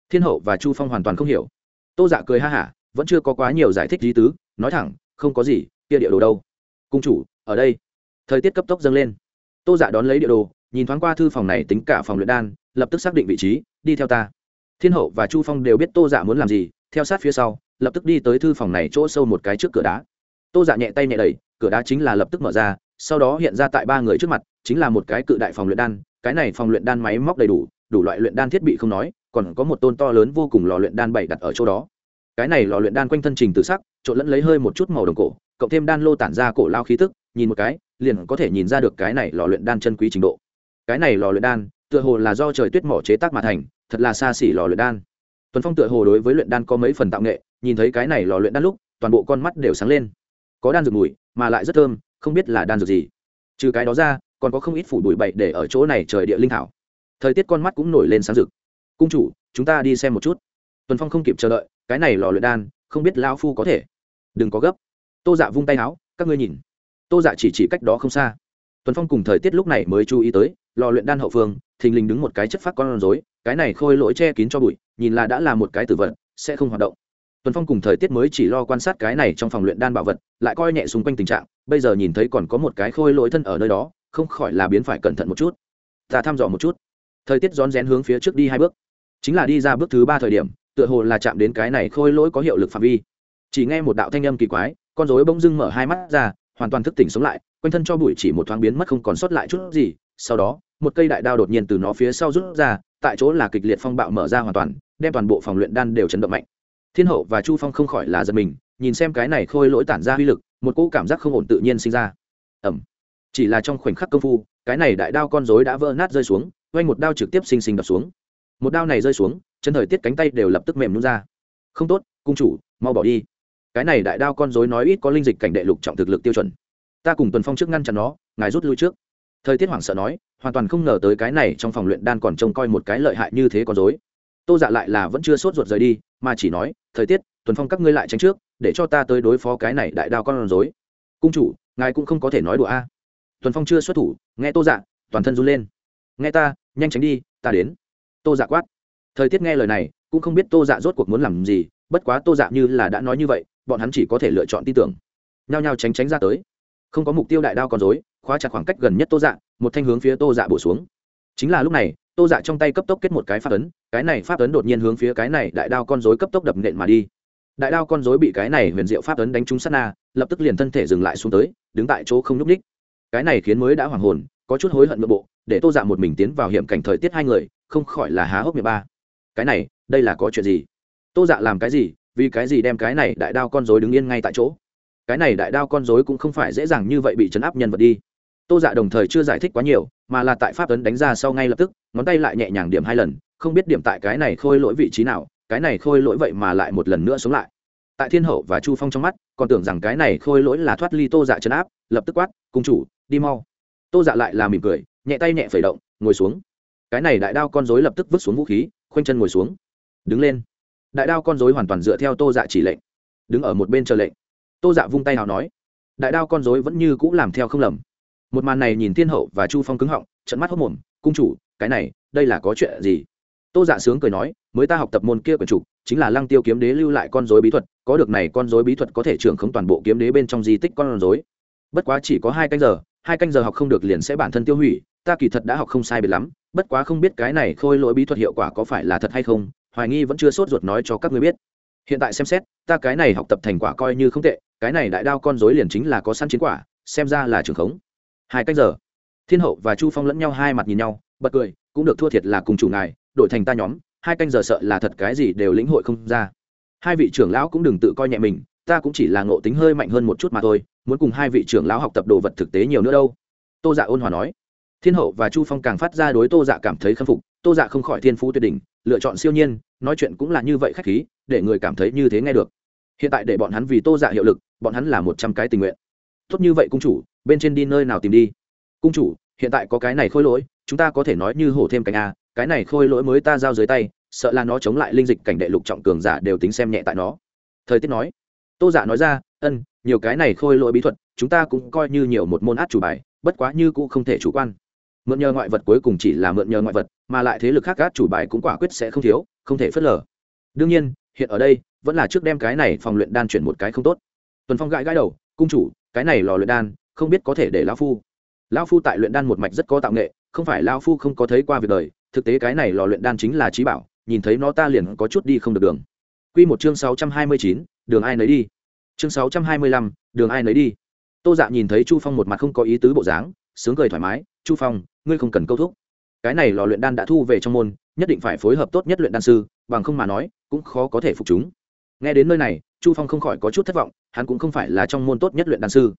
S1: Thiên hậu và chu phong hoàn toàn không hiểu. Tô dạ cười ha hả, vẫn chưa có quá nhiều giải thích lý tứ, nói thẳng, không có gì, kia địa đồ đâu. Cung chủ, ở đây. Thời tiết cấp tốc dâng lên. Tô dạ đón lấy địa đồ nhìn thoáng qua thư phòng này tính cả phòng luyện đan, lập tức xác định vị trí, đi theo ta. Thiên hậu và chu phong đều biết tô dạ muốn làm gì, theo sát phía sau, lập tức đi tới thư phòng này chỗ sâu một cái trước cửa đá. Tô dạ nhẹ tay nhẹ đẩy, cửa đá chính là lập tức mở ra, sau đó hiện ra tại ba người trước mặt, chính là một cái cự đại phòng luyện đan, cái này phòng luyện đan máy móc đầy đủ đủ loại luyện đan thiết bị không nói, còn có một tôn to lớn vô cùng lò luyện đan bày đặt ở chỗ đó. Cái này lò luyện đan quanh thân trình tự sắc, trộn lẫn lấy hơi một chút màu đồng cổ, cộng thêm đan lô tản ra cổ lao khí tức, nhìn một cái, liền có thể nhìn ra được cái này lò luyện đan chân quý trình độ cái này lò luyện đan, tựa hồ là do trời tuyết mỏ chế tác mà thành, thật là xa xỉ lò luyện đan. Tuần phong tựa hồ đối với luyện đan có mấy phần tạo nghệ, nhìn thấy cái này lò luyện đan lúc, toàn bộ con mắt đều sáng lên. Có đan dược mùi, mà lại rất thơm, không biết là đan dược gì. Trừ cái đó ra, còn có không ít phủ bụi bậy để ở chỗ này trời địa linh thảo. Thời tiết con mắt cũng nổi lên sáng rực. Cung chủ, chúng ta đi xem một chút. Tuần phong không kịp chờ đợi, cái này lò luyện đan, không biết lao phu có thể. Đừng có gấp. Tô dạ vung tay áo, các ngươi nhìn. Tô dạ chỉ chỉ cách đó không xa. Tuần phong cùng thời tiết lúc này mới chú ý tới lò luyện đan hậu phương, thình lình đứng một cái chất phát con rối, cái này khôi lỗi che kín cho bụi, nhìn là đã là một cái tử vật, sẽ không hoạt động. Tuần phong cùng thời tiết mới chỉ lo quan sát cái này trong phòng luyện đan bảo vật, lại coi nhẹ xung quanh tình trạng, bây giờ nhìn thấy còn có một cái khôi lỗi thân ở nơi đó, không khỏi là biến phải cẩn thận một chút. Ta thăm dò một chút. Thời tiết rón rén hướng phía trước đi hai bước. Chính là đi ra bước thứ ba thời điểm, tựa hồ là chạm đến cái này khôi lỗi có hiệu lực phạm vi. Chỉ nghe một đạo thanh âm kỳ quái, con rối bỗng dưng mở hai mắt ra, hoàn toàn thức tỉnh sống lại, quanh thân cho bụi chỉ một thoáng biến mất không còn sót lại chút gì, sau đó một cây đại đao đột nhiên từ nó phía sau rút ra, tại chỗ là kịch liệt phong bạo mở ra hoàn toàn, đem toàn bộ phòng luyện đan đều chấn động mạnh. Thiên hậu và chu phong không khỏi là giật mình, nhìn xem cái này khôi lỗi tản ra uy lực, một cỗ cảm giác không ổn tự nhiên sinh ra. Ẩm chỉ là trong khoảnh khắc công phu, cái này đại đao con rối đã vỡ nát rơi xuống oanh một đao trực tiếp xinh xinh đập xuống. Một đao này rơi xuống, chân thời tiết cánh tay đều lập tức mềm nhún ra. Không tốt, cung chủ, mau bỏ đi. Cái này đại đao con rối nói ít có linh dịch cảnh đệ lục trọng thực lực tiêu chuẩn. Ta cùng tuần phong trước ngăn chặn nó, ngài rút lui trước thời tiết hoảng sợ nói, hoàn toàn không ngờ tới cái này trong phòng luyện đan còn trông coi một cái lợi hại như thế còn dối tô dạ lại là vẫn chưa sốt ruột rời đi, mà chỉ nói, thời tiết, tuần phong các ngươi lại tránh trước, để cho ta tới đối phó cái này đại đao con dối cung chủ, ngài cũng không có thể nói đùa a. Tuần phong chưa xuất thủ, nghe tô dạ toàn thân run lên. Nghe ta, nhanh tránh đi, ta đến. Tô dạ quát. Thời tiết nghe lời này, cũng không biết tô dạ rốt cuộc muốn làm gì, bất quá tô dạ như là đã nói như vậy, bọn hắn chỉ có thể lựa chọn tin tưởng. Nhao nhao tránh tránh ra tới không có mục tiêu đại đao con dối khóa chặt khoảng cách gần nhất tô dạ một thanh hướng phía tô dạ bổ xuống. Chính là lúc này, tô dạ trong tay cấp tốc kết một cái pháp ấn, cái này pháp ấn đột nhiên hướng phía cái này đại đao con dối cấp tốc đập nện mà đi. Đại đao con dối bị cái này huyền diệu pháp ấn đánh trúng sát na, lập tức liền thân thể dừng lại xuống tới, đứng tại chỗ không nhúc ních cái này khiến mới đã hoàng hồn, có chút hối hận nội bộ, để tô dạ một mình tiến vào hiểm cảnh thời tiết hai người, không khỏi là há hốc miệng ba. Cái này, đây là có chuyện gì? Tô dạ làm cái gì? Vì cái gì đem cái này đại đao con dối đứng yên ngay tại chỗ? Cái này đại đao con dối cũng không phải dễ dàng như vậy bị chấn áp nhân vật đi. Tô dạ đồng thời chưa giải thích quá nhiều, mà là tại pháp ấn đánh ra sau ngay lập tức, ngón tay lại nhẹ nhàng điểm hai lần, không biết điểm tại cái này khôi lỗi vị trí nào, cái này khôi lỗi vậy mà lại một lần nữa sống lại. Tại thiên hậu và chu phong trong mắt, còn tưởng rằng cái này khôi lỗi là thoát ly tô dạ chấn áp, lập tức quát, cung chủ, đi mau. Tô dạ lại là mỉm cười, nhẹ tay nhẹ phẩy động, ngồi xuống. Cái này đại đao con dối lập tức vứt xuống vũ khí, khoanh chân ngồi xuống. Đứng lên. Đại đao con dối hoàn toàn dựa theo tô dạ chỉ lệnh, đứng ở một bên chờ lệnh tô dạ vung tay nào nói, đại đao con dối vẫn như c ũ làm theo không lầm. Một màn này nhìn thiên hậu và chu phong cứng họng trận mắt hốc mồm, cung chủ, cái này, đây là có chuyện gì? Tô dạ sướng cười nói, mới ta học tập môn kia của chủ, chính là lăng tiêu kiếm đế lưu lại con dối bí thuật, có được này con dối bí thuật có thể trưởng khống toàn bộ kiếm đế bên trong di tích con dối bất quá chỉ có hai canh giờ, hai canh giờ học không được liền sẽ bản thân tiêu hủy, ta kỳ thật đã học không sai biệt lắm, bất quá không biết cái này khôi lỗi bí thuật hiệu quả có phải là thật hay không, hoài nghi vẫn chưa sốt ruột nói cho các ngươi biết. Hiện tại xem xét, ta cái này học tập thành quả coi như không tệ cái này đại đao con dối liền chính là có sẵn chiến quả, xem ra là trường khống. Hai cách giờ, thiên hậu và chu phong lẫn nhau hai mặt nhìn nhau, bật cười, cũng được thua thiệt là cùng chủ ngài, đổi thành ta nhóm, hai canh giờ sợ là thật cái gì đều lĩnh hội không ra. Hai vị trưởng lão cũng đừng tự coi nhẹ mình, ta cũng chỉ là ngộ tính hơi mạnh hơn một chút mà thôi, muốn cùng hai vị trưởng lão học tập đồ vật thực tế nhiều nữa đâu. Tô dạ ôn hòa nói. Thiên hậu và chu phong càng phát ra đối tô dạ cảm thấy khâm phục, tô dạ không khỏi thiên phú tuyệt đỉnh, lựa chọn siêu nhiên, nói chuyện cũng là như vậy khách khí, để người cảm thấy như thế nghe được hiện tại để bọn hắn vì tô dạ hiệu lực, bọn hắn là một trăm cái tình nguyện. Tốt như vậy, cung chủ, bên trên đi nơi nào tìm đi? Cung chủ, hiện tại có cái này khôi lỗi, chúng ta có thể nói như hổ thêm cánh a, cái này khôi lỗi mới ta giao dưới tay, sợ là nó chống lại linh dịch cảnh đệ lục trọng cường giả đều tính xem nhẹ tại nó. Thời tiết nói, tô giả nói ra, ân, nhiều cái này khôi lỗi bí thuật, chúng ta cũng coi như nhiều một môn át chủ bài, bất quá như cũng không thể chủ quan. Mượn nhờ ngoại vật cuối cùng chỉ là mượn nhờ ngoại vật, mà lại thế lực khác át chủ bài cũng quả quyết sẽ không thiếu, không thể phớt lờ. Đương nhiên hiện ở đây vẫn là trước đem cái này phòng luyện đan chuyển một cái không tốt tuần phong gãi gãi đầu cung chủ cái này lò luyện đan không biết có thể để lão phu lão phu tại luyện đan một mạch rất có tạo nghệ không phải lão phu không có thấy qua việc đời thực tế cái này lò luyện đan chính là trí bảo nhìn thấy nó ta liền có chút đi không được đường Quy một chương sáu trăm hai mươi chín, đường ai nấy đi. Chương sáu trăm hai mươi lăm, đường ai nấy đi. Tô Dạ nhìn thấy Chu Phong một mặt không có ý tứ bộ dáng, sướng cười thoải mái, "Chu Phong, ngươi không cần câu thúc. Cái này lò luyện đan đã thu về trong môn, nhất định phải phối hợp tốt nhất luyện đan sư, bằng không mà nói, cũng khó có thể phục chúng." Nghe đến nơi này, Chu Phong không khỏi có chút thất vọng, hắn cũng không phải là trong môn tốt nhất luyện đan sư.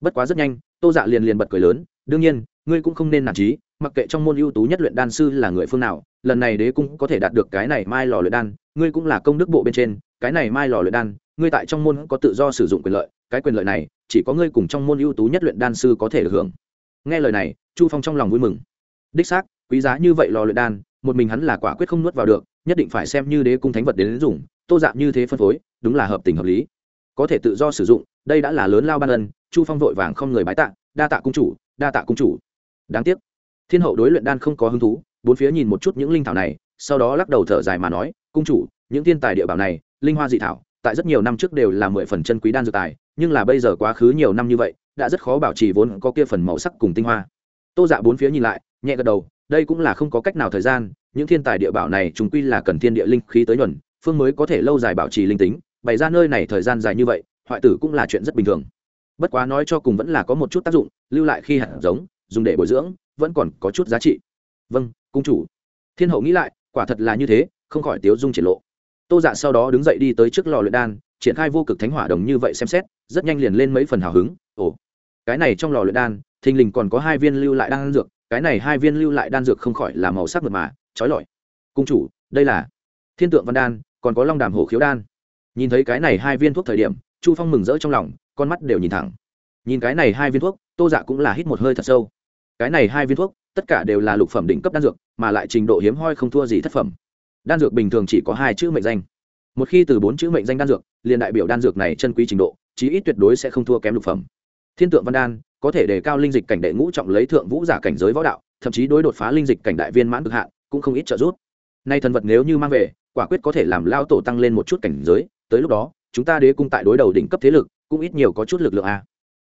S1: Bất quá rất nhanh, Tô Dạ liền liền bật cười lớn, "Đương nhiên, ngươi cũng không nên nản chí, mặc kệ trong môn ưu tú nhất luyện đan sư là người phương nào lần này đế cũng có thể đạt được cái này mai lò luyện đan ngươi cũng là công đức bộ bên trên cái này mai lò luyện đan ngươi tại trong môn có tự do sử dụng quyền lợi cái quyền lợi này chỉ có ngươi cùng trong môn ưu tú nhất luyện đan sư có thể được hưởng nghe lời này chu phong trong lòng vui mừng đích xác quý giá như vậy lò luyện đan một mình hắn là quả quyết không nuốt vào được, nhất định phải xem như đế cung thánh vật đến dùng, tô dạng như thế phân phối, đúng là hợp tình hợp lý. Có thể tự do sử dụng, đây đã là lớn lao ban ân, chu phong vội vàng không người bái tạ, đa tạ cung chủ, đa tạ cung chủ. Đáng tiếc, thiên hậu đối luyện đan không có hứng thú, bốn phía nhìn một chút những linh thảo này, sau đó lắc đầu thở dài mà nói, cung chủ, những thiên tài địa bảo này, linh hoa dị thảo, tại rất nhiều năm trước đều là mười phần chân quý đan dược tài, nhưng là bây giờ quá khứ nhiều năm như vậy, đã rất khó bảo trì vốn có kia phần màu sắc cùng tinh hoa. Tô dạ bốn phía nhìn lại, nhẹ gật đầu đây cũng là không có cách nào thời gian, những thiên tài địa bảo này chúng quy là cần thiên địa linh khí tới nhuần, phương mới có thể lâu dài bảo trì linh tính, bày ra nơi này thời gian dài như vậy, hoại tử cũng là chuyện rất bình thường. Bất quá nói cho cùng vẫn là có một chút tác dụng, lưu lại khi hạt giống, dùng để bồi dưỡng, vẫn còn có chút giá trị. Vâng cung chủ. Thiên hậu nghĩ lại, quả thật là như thế, không khỏi tiếu dung triển lộ. Tô dạ sau đó đứng dậy đi tới trước lò luyện đan, triển khai vô cực thánh hỏa đồng như vậy xem xét, rất nhanh liền lên mấy phần hào hứng. Ồ, cái này trong lò luyện đan, thình lình còn có hai viên lưu lại đan dược cái này hai viên lưu lại đan dược không khỏi là màu sắc mượt mà, trói lọi. Cung chủ, đây là thiên tượng văn đan, còn có long đàm hổ khiếu đan. Nhìn thấy cái này hai viên thuốc thời điểm, chu phong mừng rỡ trong lòng, con mắt đều nhìn thẳng. Nhìn cái này hai viên thuốc, tô dạ cũng là hít một hơi thật sâu. Cái này hai viên thuốc, tất cả đều là lục phẩm đỉnh cấp đan dược, mà lại trình độ hiếm hoi không thua gì thất phẩm. Đan dược bình thường chỉ có hai chữ mệnh danh. Một khi từ bốn chữ mệnh danh đan dược, liền đại biểu đan dược này chân quý trình độ, chí ít tuyệt đối sẽ không thua kém lục phẩm. Thiên tượng văn đan có thể đề cao linh dịch cảnh đệ ngũ trọng lấy thượng vũ giả cảnh giới võ đạo, thậm chí đối đột phá linh dịch cảnh đại viên mãn cực hạn, cũng không ít trợ giúp. Nay thần vật nếu như mang về, quả quyết có thể làm lao tổ tăng lên một chút cảnh giới, tới lúc đó, chúng ta đế cung tại đối đầu đỉnh cấp thế lực, cũng ít nhiều có chút lực lượng a.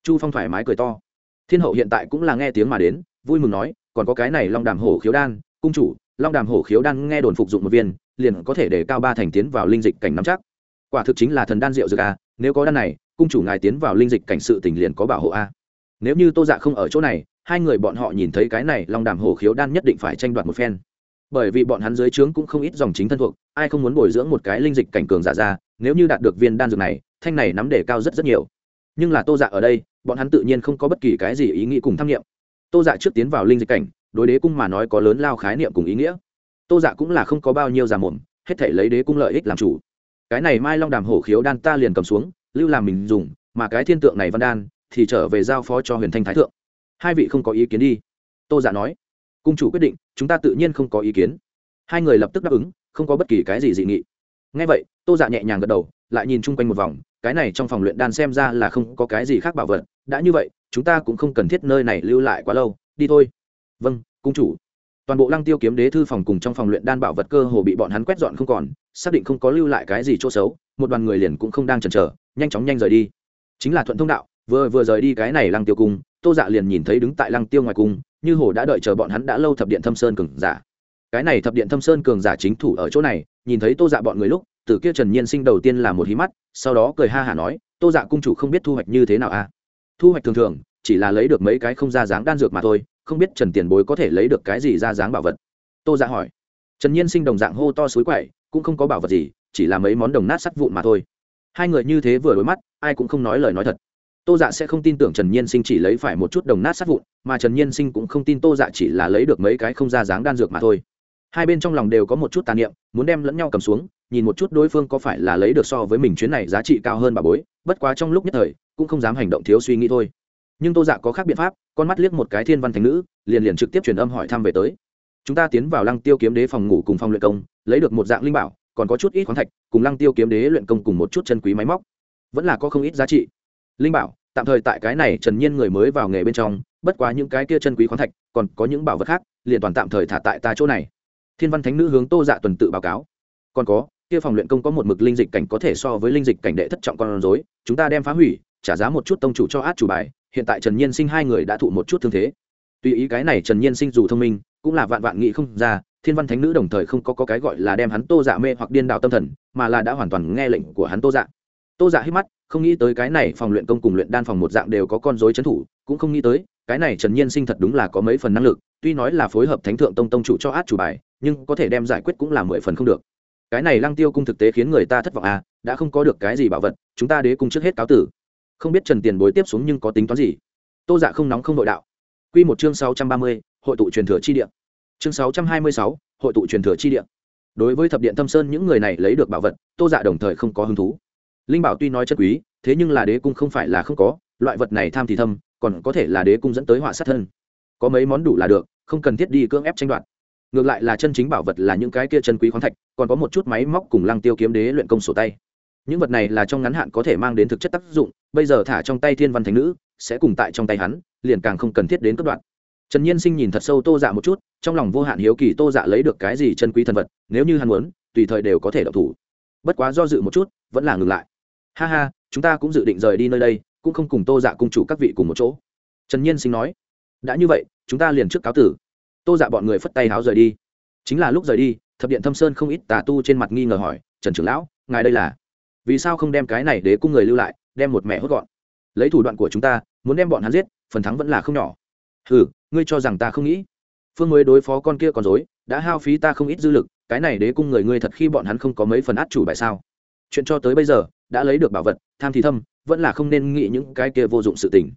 S1: Chu phong thoải mái cười to. Thiên hậu hiện tại cũng là nghe tiếng mà đến, vui mừng nói, còn có cái này long đàm hổ khiếu đan, cung chủ, long đàm hổ khiếu đan nghe đồn phục dụng một viên, liền có thể để cao ba thành tiến vào linh dịch cảnh nắm chắc. Quả thực chính là thần đan rượu dược a, nếu có đan này, cung chủ ngài tiến vào linh dịch cảnh sự tình liền có bảo hộ a nếu như tô dạ không ở chỗ này, hai người bọn họ nhìn thấy cái này long đàm hổ khiếu đan nhất định phải tranh đoạt một phen. Bởi vì bọn hắn dưới trướng cũng không ít dòng chính thân thuộc, ai không muốn bồi dưỡng một cái linh dịch cảnh cường giả ra, nếu như đạt được viên đan dược này, thanh này nắm đề cao rất rất nhiều. Nhưng là tô dạ ở đây, bọn hắn tự nhiên không có bất kỳ cái gì ý nghĩ cùng tham nghiệm tô dạ trước tiến vào linh dịch cảnh, đối đế cung mà nói có lớn lao khái niệm cùng ý nghĩa. Tô dạ cũng là không có bao nhiêu giả mồm, hết thể lấy đế cung lợi ích làm chủ. Cái này mai long đàm hổ khiếu đan ta liền cầm xuống, lưu làm mình dùng, mà cái thiên tượng này văn đan thì trở về giao phó cho huyền thanh thái thượng. Hai vị không có ý kiến đi. Tô giả dạ nói. Cung chủ quyết định, chúng ta tự nhiên không có ý kiến. Hai người lập tức đáp ứng, không có bất kỳ cái gì dị nghị. Ngay vậy, tô dạ nhẹ nhàng gật đầu, lại nhìn chung quanh một vòng, cái này trong phòng luyện đan xem ra là không có cái gì khác bảo vật. Đã như vậy, chúng ta cũng không cần thiết nơi này lưu lại quá lâu. Đi thôi. Vâng cung chủ. Toàn bộ lăng tiêu kiếm đế thư phòng cùng trong phòng luyện đan bảo vật cơ hồ bị bọn hắn quét dọn không còn, xác định không có lưu lại cái gì chỗ xấu, một đoàn người liền cũng không đang chần chờ, nhanh chóng nhanh rời đi. Chính là thuận thông đạo vừa vừa rời đi cái này lăng tiêu cung, tô dạ liền nhìn thấy đứng tại lăng tiêu ngoài cung, như hồ đã đợi chờ bọn hắn đã lâu thập điện thâm sơn cường giả. Cái này thập điện thâm sơn cường giả chính thủ ở chỗ này, nhìn thấy tô dạ bọn người lúc, từ kia trần nhiên sinh đầu tiên là một hí mắt, sau đó cười ha hả nói, tô dạ cung chủ không biết thu hoạch như thế nào à? Thu hoạch thường thường, chỉ là lấy được mấy cái không ra dáng đan dược mà thôi, không biết trần tiền bối có thể lấy được cái gì ra dáng bảo vật? Tô dạ hỏi. Trần nhiên sinh đồng dạng hô to suối quậy, cũng không có bảo vật gì, chỉ là mấy món đồng nát sắt vụn mà thôi. Hai người như thế vừa đối mắt, ai cũng không nói lời nói thật tô dạ sẽ không tin tưởng trần nhiên sinh chỉ lấy phải một chút đồng nát sát vụn, mà trần nhiên sinh cũng không tin tô dạ chỉ là lấy được mấy cái không ra dáng đan dược mà thôi. Hai bên trong lòng đều có một chút tàn niệm, muốn đem lẫn nhau cầm xuống, nhìn một chút đối phương có phải là lấy được so với mình chuyến này giá trị cao hơn bà bối, bất quá trong lúc nhất thời, cũng không dám hành động thiếu suy nghĩ thôi. Nhưng tô dạ có khác biện pháp, con mắt liếc một cái thiên văn thành nữ, liền liền trực tiếp truyền âm hỏi thăm về tới. Chúng ta tiến vào lăng tiêu kiếm đế phòng ngủ cùng phòng luyện công, lấy được một dạng linh bảo, còn có chút ít khoáng thạch, cùng lăng tiêu kiếm đế luyện công cùng một chút chân quý máy móc. Vẫn là có không ít giá trị linh bảo tạm thời tại cái này trần nhiên người mới vào nghề bên trong bất quá những cái kia chân quý khoáng thạch còn có những bảo vật khác liền toàn tạm thời thả tại ta chỗ này. Thiên văn thánh nữ hướng tô dạ tuần tự báo cáo. Còn có kia phòng luyện công có một mực linh dịch cảnh có thể so với linh dịch cảnh đệ thất trọng con rối chúng ta đem phá hủy trả giá một chút tông chủ cho át chủ bài hiện tại trần nhiên sinh hai người đã thụ một chút thương thế. Tuy ý cái này trần nhiên sinh dù thông minh cũng là vạn vạn nghị không ra thiên văn thánh nữ đồng thời không có, có cái gọi là đem hắn tô dạ mê hoặc điên đạo tâm thần mà là đã hoàn toàn nghe lệnh của hắn tô dạ. Tô dạ hít mắt không nghĩ tới cái này phòng luyện công cùng luyện đan phòng một dạng đều có con rối trấn thủ, cũng không nghĩ tới, cái này trần nhiên sinh thật đúng là có mấy phần năng lực, tuy nói là phối hợp thánh thượng tông tông chủ cho át chủ bài, nhưng có thể đem giải quyết cũng là mười phần không được. Cái này lăng tiêu cung thực tế khiến người ta thất vọng à đã không có được cái gì bảo vật, chúng ta đế cung trước hết cáo tử. Không biết trần tiền bối tiếp xuống nhưng có tính toán gì? Tô dạ không nóng không nội đạo. Quy một chương sáu trăm ba mươi, hội tụ truyền thừa chi địa. Chương sáu trăm hai mươi sáu, hội tụ truyền thừa chi địa. Đối với thập điện thâm sơn những người này lấy được bảo vật, tô dạ đồng thời không có hứng thú linh bảo tuy nói chất quý, thế nhưng là đế cung không phải là không có, loại vật này tham thì thâm, còn có thể là đế cung dẫn tới họa sát thân. Có mấy món đủ là được, không cần thiết đi cưỡng ép tranh đoạt. Ngược lại là chân chính bảo vật là những cái kia chân quý khoáng thạch, còn có một chút máy móc cùng lăng tiêu kiếm đế luyện công sổ tay. Những vật này là trong ngắn hạn có thể mang đến thực chất tác dụng, bây giờ thả trong tay thiên văn thánh nữ, sẽ cùng tại trong tay hắn, liền càng không cần thiết đến cấp đoạn. Trần nhiên sinh nhìn thật sâu tô dạ một chút, trong lòng vô hạn hiếu kỳ tô dạ lấy được cái gì chân quý thần vật, nếu như hắn muốn, tùy thời đều có thể đậu thủ. Bất quá do dự một chút, vẫn là ngừng lại ha ha, chúng ta cũng dự định rời đi nơi đây, cũng không cùng tô dạ cung chủ các vị cùng một chỗ. Trần nhiên sinh nói, đã như vậy, chúng ta liền trước cáo tử. Tô dạ bọn người phất tay háo rời đi. Chính là lúc rời đi, thập điện thâm sơn không ít tà tu trên mặt nghi ngờ hỏi, trần trưởng lão, ngài đây là vì sao không đem cái này để cung người lưu lại, đem một mẹ hốt gọn? Lấy thủ đoạn của chúng ta, muốn đem bọn hắn giết, phần thắng vẫn là không nhỏ. Hừ, ngươi cho rằng ta không nghĩ? Phương mới đối phó con kia còn dối đã hao phí ta không ít dư lực, cái này đế cung người ngươi thật khi bọn hắn không có mấy phần át chủ bài sao? Chuyện cho tới bây giờ đã lấy được bảo vật, tham thì thâm, vẫn là không nên nghĩ những cái kia vô dụng sự tình.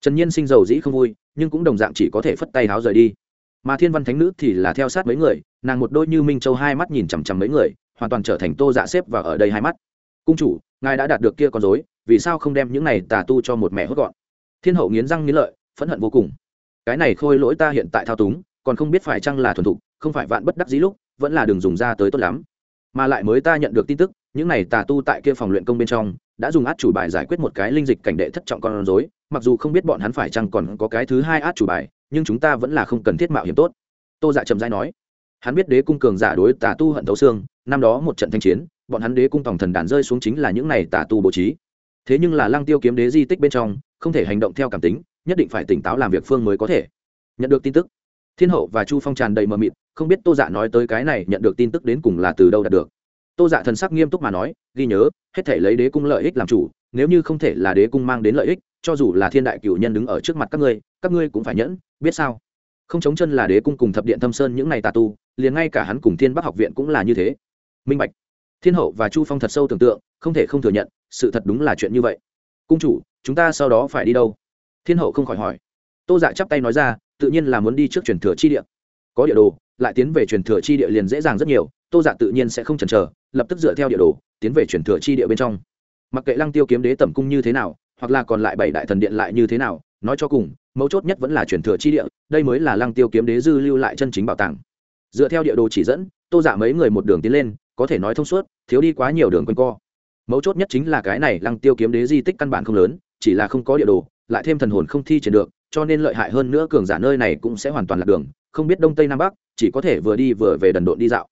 S1: Trần nhiên sinh giàu dĩ không vui, nhưng cũng đồng dạng chỉ có thể phất tay háo rời đi. Mà thiên văn thánh nữ thì là theo sát mấy người, nàng một đôi như minh châu hai mắt nhìn chằm chằm mấy người, hoàn toàn trở thành tô dạ xếp và ở đây hai mắt. Cung chủ, ngài đã đạt được kia con dối vì sao không đem những này tà tu cho một mẹ hốt gọn? Thiên hậu nghiến răng nghiến lợi, phẫn hận vô cùng. Cái này khôi lỗi ta hiện tại thao túng, còn không biết phải chăng là thuần thục, không phải vạn bất đắc dĩ lúc, vẫn là đường dùng ra tới tốt lắm. Mà lại mới ta nhận được tin tức những này tà tu tại kia phòng luyện công bên trong, đã dùng át chủ bài giải quyết một cái linh dịch cảnh đệ thất trọng con rối, mặc dù không biết bọn hắn phải chăng còn có cái thứ hai át chủ bài, nhưng chúng ta vẫn là không cần thiết mạo hiểm tốt. Tô dạ trầm dai nói. Hắn biết đế cung cường giả đối tà tu hận thấu xương, năm đó một trận thanh chiến, bọn hắn đế cung tổng thần đàn rơi xuống chính là những này tà tu bố trí. Thế nhưng là lăng tiêu kiếm đế di tích bên trong, không thể hành động theo cảm tính, nhất định phải tỉnh táo làm việc phương mới có thể. Nhận được tin tức, thiên hậu và chu phong tràn đầy mờ mịt, không biết tô dạ nói tới cái này, nhận được tin tức đến cùng là từ đâu đạt được tô dạ thần sắc nghiêm túc mà nói, ghi nhớ, hết thể lấy đế cung lợi ích làm chủ, nếu như không thể là đế cung mang đến lợi ích, cho dù là thiên đại cửu nhân đứng ở trước mặt các ngươi các ngươi cũng phải nhẫn, biết sao? Không chống chân là đế cung cùng thập điện thâm sơn những này tà tu, liền ngay cả hắn cùng thiên bắc học viện cũng là như thế. Minh bạch. Thiên hậu và chu phong thật sâu tưởng tượng, không thể không thừa nhận, sự thật đúng là chuyện như vậy. Cung chủ, chúng ta sau đó phải đi đâu? Thiên hậu không khỏi hỏi. Tô dạ chắp tay nói ra, tự nhiên là muốn đi trước truyền thừa chi địa. Có địa đồ lại tiến về truyền thừa chi địa liền dễ dàng rất nhiều, tô dạ tự nhiên sẽ không chần chờ, lập tức dựa theo địa đồ, tiến về truyền thừa chi địa bên trong. Mặc kệ lăng tiêu kiếm đế tẩm cung như thế nào, hoặc là còn lại bảy đại thần điện lại như thế nào, nói cho cùng, mấu chốt nhất vẫn là truyền thừa chi địa, đây mới là lăng tiêu kiếm đế dư lưu lại chân chính bảo tàng. Dựa theo địa đồ chỉ dẫn, tô giả mấy người một đường tiến lên, có thể nói thông suốt, thiếu đi quá nhiều đường quanh co. Mấu chốt nhất chính là cái này lăng tiêu kiếm đế di tích căn bản không lớn, chỉ là không có địa đồ, lại thêm thần hồn không thi triển được, cho nên lợi hại hơn nữa cường giả nơi này cũng sẽ hoàn toàn lạc đường, không biết đông tây nam bắc chỉ có thể vừa đi vừa về đần độn đi dạo.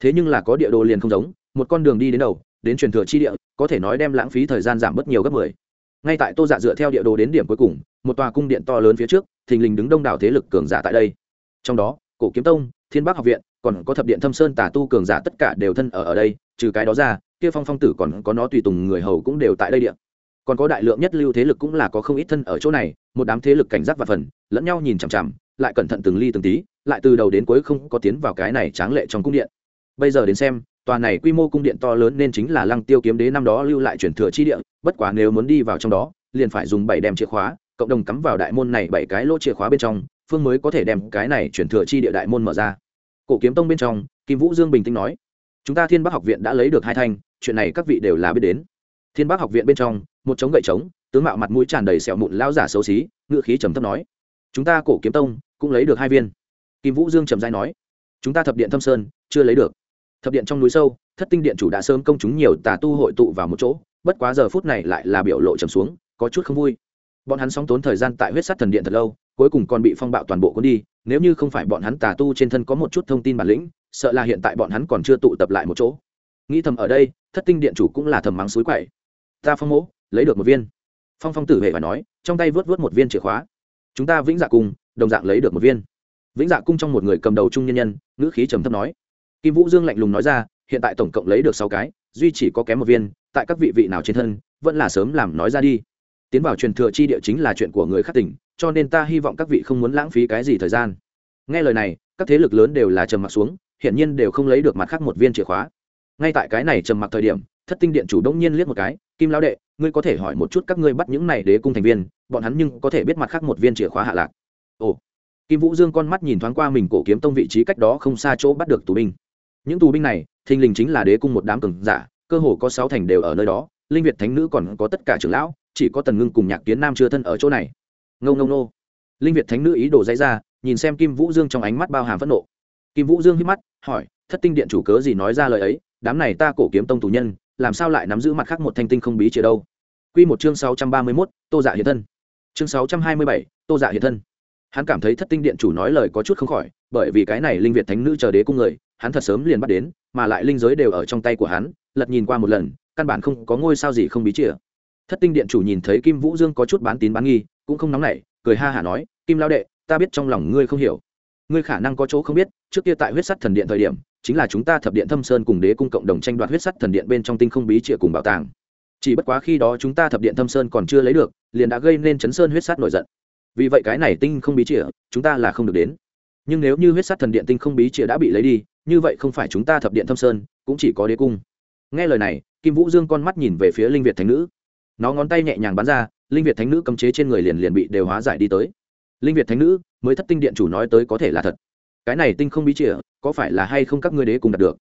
S1: Thế nhưng là có địa đồ liền không giống, một con đường đi đến đầu, đến truyền thừa chi địa, có thể nói đem lãng phí thời gian giảm bớt nhiều gấp mười. Ngay tại tô dạ dựa theo địa đồ đến điểm cuối cùng, một tòa cung điện to lớn phía trước, thình lình đứng đông đảo thế lực cường giả tại đây. Trong đó, cổ kiếm tông, thiên bắc học viện, còn có thập điện thâm sơn tà tu cường giả tất cả đều thân ở ở đây, trừ cái đó ra, kia phong phong tử còn có nó tùy tùng người hầu cũng đều tại đây điện còn có đại lượng nhất lưu thế lực cũng là có không ít thân ở chỗ này, một đám thế lực cảnh giác và phần, lẫn nhau nhìn chằm chằm lại cẩn thận từng ly từng tí, lại từ đầu đến cuối không có tiến vào cái này tráng lệ trong cung điện. Bây giờ đến xem, tòa này quy mô cung điện to lớn nên chính là lăng tiêu kiếm đế năm đó lưu lại truyền thừa chi điện bất quá nếu muốn đi vào trong đó, liền phải dùng bảy đem chìa khóa, cộng đồng cắm vào đại môn này bảy cái lỗ chìa khóa bên trong, phương mới có thể đem cái này truyền thừa chi địa đại môn mở ra. Cổ kiếm tông bên trong, kim vũ dương bình tĩnh nói, chúng ta thiên bắc học viện đã lấy được hai thanh, chuyện này các vị đều là biết đến. Thiên bắc học viện bên trong, một chống gậy trống, tướng mạo mặt mũi tràn đầy sẹo mụn lao giả xấu xí ngựa khí trầm thấp nói, chúng ta cổ kiếm tông cũng lấy được hai viên. Kim vũ dương trầm dai nói, chúng ta thập điện thâm sơn, chưa lấy được. Thập điện trong núi sâu, thất tinh điện chủ đã sớm công chúng nhiều tà tu hội tụ vào một chỗ, bất quá giờ phút này lại là biểu lộ trầm xuống, có chút không vui. Bọn hắn sóng tốn thời gian tại huyết sát thần điện thật lâu, cuối cùng còn bị phong bạo toàn bộ cuốn đi, nếu như không phải bọn hắn tà tu trên thân có một chút thông tin bản lĩnh, sợ là hiện tại bọn hắn còn chưa tụ tập lại một chỗ. Nghĩ thầm ở đây, thất tinh điện chủ cũng là thầm mắng suối quậy. Ta phong mỗ, lấy được một viên. Phong phong tử hề và nói, trong tay vớt vớt một viên chìa khóa. Chúng ta vĩnh dạ cùng đồng dạng lấy được một viên. Vĩnh dạ cung trong một người cầm đầu trung nhân nhân, ngữ khí trầm thấp nói. Kim vũ dương lạnh lùng nói ra, hiện tại tổng cộng lấy được sáu cái, duy chỉ có kém một viên, tại các vị vị nào trên thân, vẫn là sớm làm nói ra đi. Tiến vào truyền thừa chi địa chính là chuyện của người khác tỉnh, cho nên ta hy vọng các vị không muốn lãng phí cái gì thời gian. Nghe lời này, các thế lực lớn đều là trầm mặc xuống, hiển nhiên đều không lấy được mặt khác một viên chìa khóa. Ngay tại cái này trầm mặc thời điểm, thất tinh điện chủ đông nhiên liếc một cái, kim lao đệ, ngươi có thể hỏi một chút các ngươi bắt những này đế cung thành viên, bọn hắn nhưng có thể biết mặt khác một viên chìa khóa hạ lạc ồ. Kim vũ dương con mắt nhìn thoáng qua mình cổ kiếm tông vị trí cách đó không xa chỗ bắt được tù binh. Những tù binh này thình lình chính là đế cung một đám cường giả cơ hồ có sáu thành đều ở nơi đó linh việt thánh nữ còn có tất cả trưởng lão chỉ có tần ngưng cùng nhạc kiến nam chưa thân ở chỗ này. Ngâu ngâu nô linh việt thánh nữ ý đồ dãy ra nhìn xem kim vũ dương trong ánh mắt bao hàm phẫn nộ. Kim vũ dương hít mắt hỏi thất tinh điện chủ cớ gì nói ra lời ấy? Đám này ta cổ kiếm tông tù nhân làm sao lại nắm giữ mặt khác một thanh tinh không bí chìa đâu? Quy một chương sáu trăm ba mươi 631, Tô Dạ hiện thân. Chương sáu trăm hai mươi bảy, Tô Dạ hiện thân. Hắn cảm thấy Thất Tinh Điện chủ nói lời có chút không khỏi, bởi vì cái này linh việt thánh nữ chờ đế cung người, hắn thật sớm liền bắt đến, mà lại linh giới đều ở trong tay của hắn, lật nhìn qua một lần, căn bản không có ngôi sao gì không bí chìa. Thất Tinh Điện chủ nhìn thấy Kim Vũ Dương có chút bán tín bán nghi, cũng không nóng nảy, cười ha hả nói, "Kim lão đệ, ta biết trong lòng ngươi không hiểu, ngươi khả năng có chỗ không biết, trước kia tại huyết sắt thần điện thời điểm, chính là chúng ta thập điện thâm sơn cùng đế cung cộng đồng tranh đoạt huyết sắt thần điện bên trong tinh không bí trịa cùng bảo tàng. Chỉ bất quá khi đó chúng ta thập điện thâm sơn còn chưa lấy được liền đã gây nên chấn sơn huyết sắt nổi giận vì vậy cái này tinh không bí chìa, chúng ta là không được đến. Nhưng nếu như huyết sát thần điện tinh không bí chìa đã bị lấy đi, như vậy không phải chúng ta thập điện thâm sơn, cũng chỉ có đế cung. Nghe lời này, kim vũ dương con mắt nhìn về phía linh việt thánh nữ. Nó ngón tay nhẹ nhàng bắn ra, linh việt thánh nữ cấm chế trên người liền liền bị đều hóa giải đi tới. Linh việt thánh nữ, mới thất tinh điện chủ nói tới có thể là thật. Cái này tinh không bí chìa, có phải là hay không các ngươi đế cùng đạt được?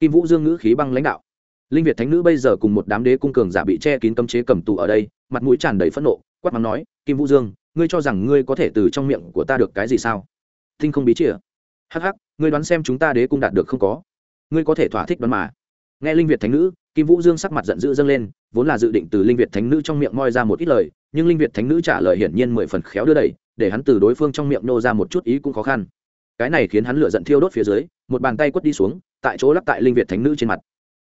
S1: Kim vũ dương ngữ khí băng lãnh đạo. Linh việt thánh nữ bây giờ cùng một đám đế cung cường giả bị che kín cấm chế cầm tù ở đây, mặt mũi tràn đầy phẫn nộ, quát mắng nói, kim vũ dương ngươi cho rằng ngươi có thể từ trong miệng của ta được cái gì sao? Tinh không bí chìa. Hắc hắc, ngươi đoán xem chúng ta đế cung đạt được không có? Ngươi có thể thỏa thích đoán mà. Nghe linh việt thánh nữ, kim vũ dương sắc mặt giận dữ dâng lên, vốn là dự định từ linh việt thánh nữ trong miệng moi ra một ít lời, nhưng linh việt thánh nữ trả lời hiển nhiên mười phần khéo đưa đẩy, để hắn từ đối phương trong miệng nô ra một chút ý cũng khó khăn. Cái này khiến hắn lửa giận thiêu đốt phía dưới, một bàn tay quất đi xuống, tại chỗ lắp tại linh việt thánh nữ trên mặt.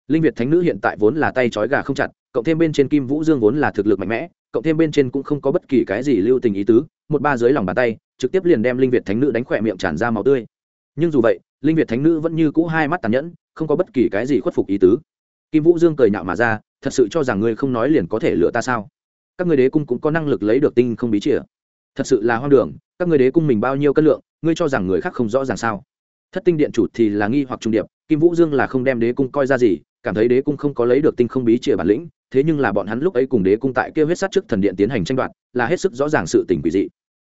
S1: Linh việt thánh nữ hiện tại vốn là tay trói gà không chặt, cộng thêm bên trên kim vũ dương vốn là thực lực mạnh mẽ cộng thêm bên trên cũng không có bất kỳ cái gì lưu tình ý tứ, một ba dưới lòng bàn tay, trực tiếp liền đem linh việt thánh nữ đánh khỏe miệng tràn ra màu tươi. Nhưng dù vậy, linh việt thánh nữ vẫn như cũ hai mắt tàn nhẫn, không có bất kỳ cái gì khuất phục ý tứ. Kim vũ dương cười nhạo mà ra, thật sự cho rằng ngươi không nói liền có thể lựa ta sao? Các ngươi đế cung cũng có năng lực lấy được tinh không bí chìa. Thật sự là hoang đường, các ngươi đế cung mình bao nhiêu cân lượng, ngươi cho rằng người khác không rõ ràng sao? Thất tinh điện chủ thì là nghi hoặc trung điệp, kim vũ dương là không đem đế cung coi ra gì, cảm thấy đế cung không có lấy được tinh không bí chìa bản lĩnh thế nhưng là bọn hắn lúc ấy cùng đế cung tại kia huyết sát trước thần điện tiến hành tranh đoạt, là hết sức rõ ràng sự tình quỷ dị.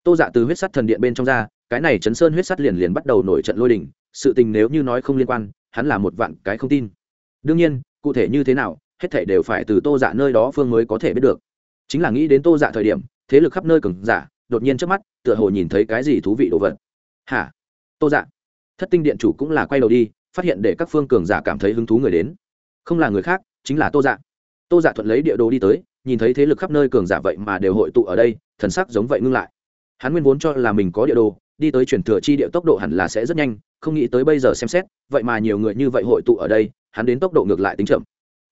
S1: Tô dạ từ huyết sắt thần điện bên trong ra, cái này chấn sơn huyết sắt liền liền bắt đầu nổi trận lôi đình, sự tình nếu như nói không liên quan, hắn là một vạn cái không tin. Đương nhiên, cụ thể như thế nào, hết thảy đều phải từ tô dạ nơi đó phương mới có thể biết được. Chính là nghĩ đến tô dạ thời điểm, thế lực khắp nơi cường giả, đột nhiên trước mắt, tựa hồ nhìn thấy cái gì thú vị đồ vật. Hả? Tô dạ. Thất tinh điện chủ cũng là quay đầu đi, phát hiện để các phương cường giả cảm thấy hứng thú người đến. Không là người khác, chính là tô dạ tô dạ thuận lấy địa đồ đi tới, nhìn thấy thế lực khắp nơi cường giả vậy mà đều hội tụ ở đây, thần sắc giống vậy ngưng lại. Hắn nguyên vốn cho là mình có địa đồ, đi tới chuyển thừa chi địa tốc độ hẳn là sẽ rất nhanh, không nghĩ tới bây giờ xem xét, vậy mà nhiều người như vậy hội tụ ở đây, hắn đến tốc độ ngược lại tính chậm.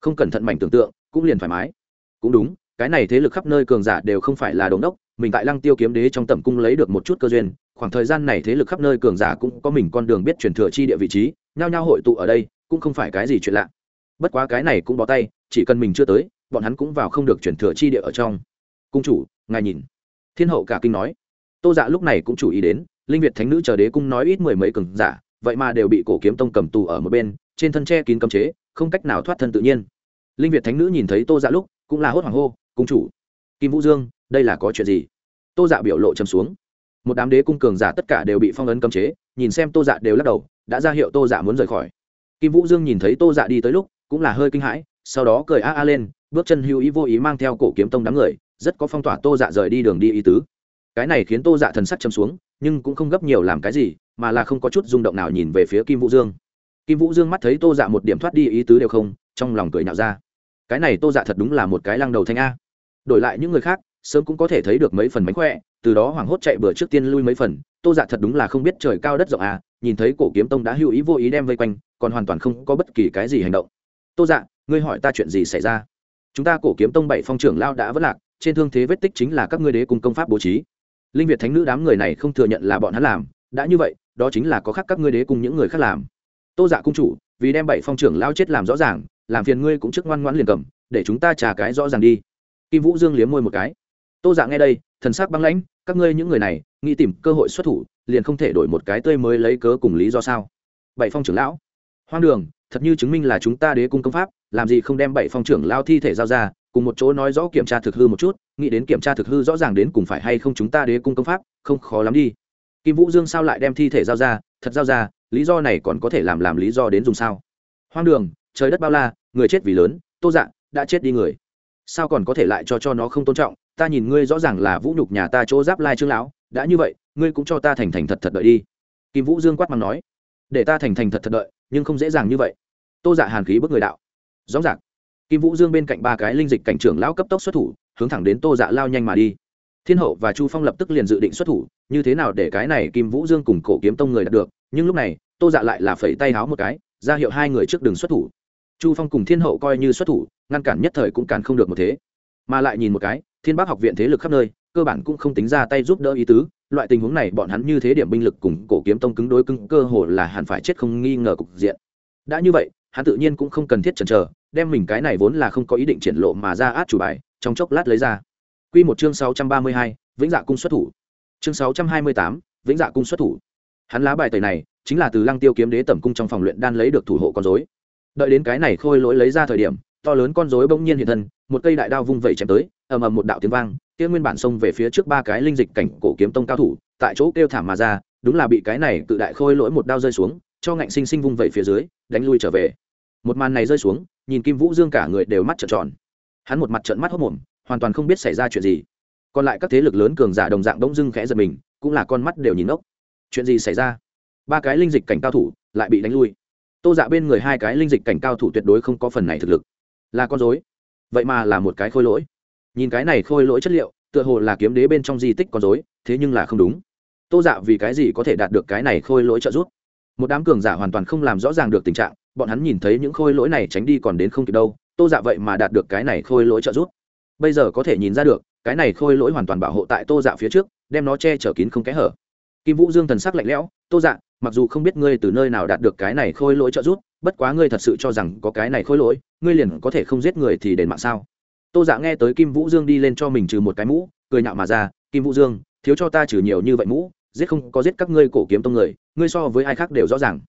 S1: Không cẩn thận mảnh tưởng tượng, cũng liền thoải mái. Cũng đúng, cái này thế lực khắp nơi cường giả đều không phải là đống đốc, mình tại lăng tiêu kiếm đế trong tầm cung lấy được một chút cơ duyên, khoảng thời gian này thế lực khắp nơi cường giả cũng có mình con đường biết chuyển thừa chi địa vị trí, nhao nhao hội tụ ở đây, cũng không phải cái gì chuyện lạ. Bất quá cái này cũng bó tay chỉ cần mình chưa tới, bọn hắn cũng vào không được chuyển thừa chi địa ở trong. Cung chủ, ngài nhìn. Thiên hậu cả kinh nói. Tô dạ lúc này cũng chú ý đến, linh việt thánh nữ chờ đế cung nói ít mười mấy cường giả, vậy mà đều bị cổ kiếm tông cầm tù ở một bên, trên thân tre kín cấm chế, không cách nào thoát thân tự nhiên. Linh việt thánh nữ nhìn thấy tô dạ lúc, cũng là hốt hoảng hô, cung chủ, kim vũ dương, đây là có chuyện gì? Tô dạ biểu lộ chầm xuống. Một đám đế cung cường giả tất cả đều bị phong ấn cấm chế, nhìn xem tô dạ đều lắc đầu, đã ra hiệu tô dạ muốn rời khỏi. Kim vũ dương nhìn thấy tô dạ đi tới lúc, cũng là hơi kinh hãi sau đó cười a a lên, bước chân hữu ý vô ý mang theo cổ kiếm tông đám người, rất có phong tỏa tô dạ rời đi đường đi ý tứ. Cái này khiến tô dạ thần sắc chấm xuống, nhưng cũng không gấp nhiều làm cái gì, mà là không có chút rung động nào nhìn về phía kim vũ dương. Kim vũ dương mắt thấy tô dạ một điểm thoát đi ý tứ đều không, trong lòng cười nhạo ra. Cái này tô dạ thật đúng là một cái lăng đầu thanh a. Đổi lại những người khác, sớm cũng có thể thấy được mấy phần mánh khỏe, từ đó hoảng hốt chạy bừa trước tiên lui mấy phần, tô dạ thật đúng là không biết trời cao đất rộng à nhìn thấy cổ kiếm tông đã hữu ý vô ý đem vây quanh, còn hoàn toàn không có bất kỳ cái gì hành động. Tô dạ ngươi hỏi ta chuyện gì xảy ra? Chúng ta cổ kiếm tông bảy phong trưởng lao đã vất lạc, trên thương thế vết tích chính là các ngươi đế cùng công pháp bố trí. Linh việt thánh nữ đám người này không thừa nhận là bọn hắn làm, đã như vậy, đó chính là có khác các ngươi đế cùng những người khác làm. Tô dạ cung chủ, vì đem bảy phong trưởng lao chết làm rõ ràng, làm phiền ngươi cũng trước ngoan ngoãn liền cầm, để chúng ta trả cái rõ ràng đi. Kim vũ dương liếm môi một cái. Tô dạ nghe đây, thần sắc băng lãnh, các ngươi những người này, nghĩ tìm cơ hội xuất thủ, liền không thể đổi một cái tươi mới lấy cớ cùng lý do sao? Bảy phong trưởng lão. Hoang đường, thật như chứng minh là chúng ta đế cung công pháp làm gì không đem bảy phong trưởng lao thi thể giao ra, cùng một chỗ nói rõ kiểm tra thực hư một chút, nghĩ đến kiểm tra thực hư rõ ràng đến cùng phải hay không chúng ta đế cung công pháp, không khó lắm đi. Kim vũ dương sao lại đem thi thể giao ra? Thật giao ra, lý do này còn có thể làm làm lý do đến dùng sao? Hoang đường, trời đất bao la, người chết vì lớn, tô dạ đã chết đi người. Sao còn có thể lại cho cho nó không tôn trọng? Ta nhìn ngươi rõ ràng là vũ nhục nhà ta chỗ giáp lai trương lão, đã như vậy, ngươi cũng cho ta thành thành thật thật đợi đi. Kim vũ dương quát mắng nói, để ta thành thành thật thật đợi, nhưng không dễ dàng như vậy. Tô dạ hàn khí bức người đạo rõ ràng, kim vũ dương bên cạnh ba cái linh dịch cảnh trưởng lão cấp tốc xuất thủ, hướng thẳng đến tô dạ lao nhanh mà đi. Thiên hậu và chu phong lập tức liền dự định xuất thủ, như thế nào để cái này kim vũ dương cùng cổ kiếm tông người đạt được, nhưng lúc này, tô dạ lại là phẩy tay háo một cái, ra hiệu hai người trước đường xuất thủ. Chu phong cùng thiên hậu coi như xuất thủ, ngăn cản nhất thời cũng cản không được một thế. Mà lại nhìn một cái, thiên bác học viện thế lực khắp nơi, cơ bản cũng không tính ra tay giúp đỡ ý tứ, loại tình huống này bọn hắn như thế điểm binh lực cùng cổ kiếm tông cứng đối cứng, cơ hồ là hẳn phải chết không nghi ngờ cục diện. Đã như vậy hắn tự nhiên cũng không cần thiết chần chờ đem mình cái này vốn là không có ý định triển lộ mà ra át chủ bài trong chốc lát lấy ra Quy một chương 632, Vĩnh Dạ cung xuất thủ. Chương 628, Vĩnh Dạ cung xuất thủ. Hắn lá bài tẩy này chính là từ Lăng Tiêu kiếm đế tẩm cung trong phòng luyện đan lấy được thủ hộ con rối. Đợi đến cái này khôi lỗi lấy ra thời điểm, to lớn con rối bỗng nhiên hiện thân, một cây đại đao vung vẩy chém tới, ầm ầm một đạo tiếng vang, kia nguyên bản xông về phía trước ba cái linh dịch cảnh cổ kiếm tông cao thủ, tại chỗ kêu thảm mà ra, đúng là bị cái này tự đại khôi lỗi một đao rơi xuống, cho ngạnh sinh sinh vung vẩy phía dưới, đánh lui trở về. Một màn này rơi xuống, nhìn Kim Vũ Dương cả người đều mắt trợn tròn. Hắn một mặt trợn mắt hốt mồm, hoàn toàn không biết xảy ra chuyện gì. Còn lại các thế lực lớn cường giả đồng dạng đông dưng khẽ giật mình cũng là con mắt đều nhìn ốc chuyện gì xảy ra? Ba cái linh dịch cảnh cao thủ lại bị đánh lui. Tô dạ bên người hai cái linh dịch cảnh cao thủ tuyệt đối không có phần này thực lực. Là con dối vậy mà là một cái khôi lỗi. Nhìn cái này khôi lỗi chất liệu tựa hồ là kiếm đế bên trong di tích con dối thế nhưng là không đúng. Tô dạ vì cái gì có thể đạt được cái này khôi lỗi trợ giúp? Một đám cường giả hoàn toàn không làm rõ ràng được tình trạng, bọn hắn nhìn thấy những khôi lỗi này tránh đi còn đến không kịp đâu, tô dạ vậy mà đạt được cái này khôi lỗi trợ giúp. Bây giờ có thể nhìn ra được, cái này khôi lỗi hoàn toàn bảo hộ tại tô dạ phía trước, đem nó che chở kín không kẽ hở. Kim vũ dương thần sắc lạnh lẽo, tô dạ mặc dù không biết ngươi từ nơi nào đạt được cái này khôi lỗi trợ giúp, bất quá ngươi thật sự cho rằng có cái này khôi lỗi, ngươi liền có thể không giết người thì đền mạng sao? Tô dạ nghe tới kim vũ dương đi lên cho mình trừ một cái mũ, cười nhạo mà ra, kim vũ dương, thiếu cho ta trừ nhiều như vậy mũ giết không có giết các ngươi cổ kiếm tông người, ngươi so với ai khác đều rõ ràng.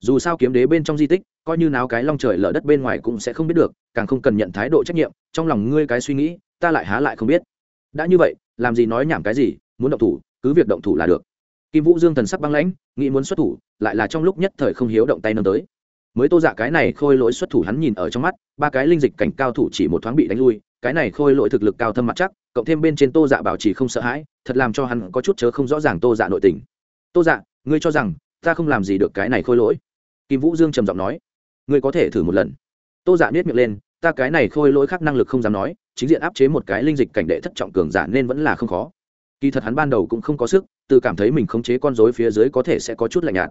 S1: Dù sao kiếm đế bên trong di tích, coi như náo cái long trời lở đất bên ngoài cũng sẽ không biết được, càng không cần nhận thái độ trách nhiệm, trong lòng ngươi cái suy nghĩ, ta lại há lại không biết. Đã như vậy, làm gì nói nhảm cái gì, muốn động thủ, cứ việc động thủ là được. Kim vũ dương thần sắc băng lãnh, nghĩ muốn xuất thủ, lại là trong lúc nhất thời không hiếu động tay nâng tới mới tô dạ cái này khôi lỗi xuất thủ hắn nhìn ở trong mắt, ba cái linh dịch cảnh cao thủ chỉ một thoáng bị đánh lui, cái này khôi lỗi thực lực cao thâm mặt chắc, cộng thêm bên trên tô dạ bảo trì không sợ hãi, thật làm cho hắn có chút chớ không rõ ràng tô dạ nội tình. Tô dạ ngươi cho rằng ta không làm gì được cái này khôi lỗi? Kim vũ dương trầm giọng nói. Ngươi có thể thử một lần. Tô dạ biết miệng lên, ta cái này khôi lỗi khác năng lực không dám nói, chính diện áp chế một cái linh dịch cảnh đệ thất trọng cường giả nên vẫn là không khó. Kỳ thật hắn ban đầu cũng không có sức tự cảm thấy mình khống chế con dối phía dưới có thể sẽ có chút lạnh nhạt.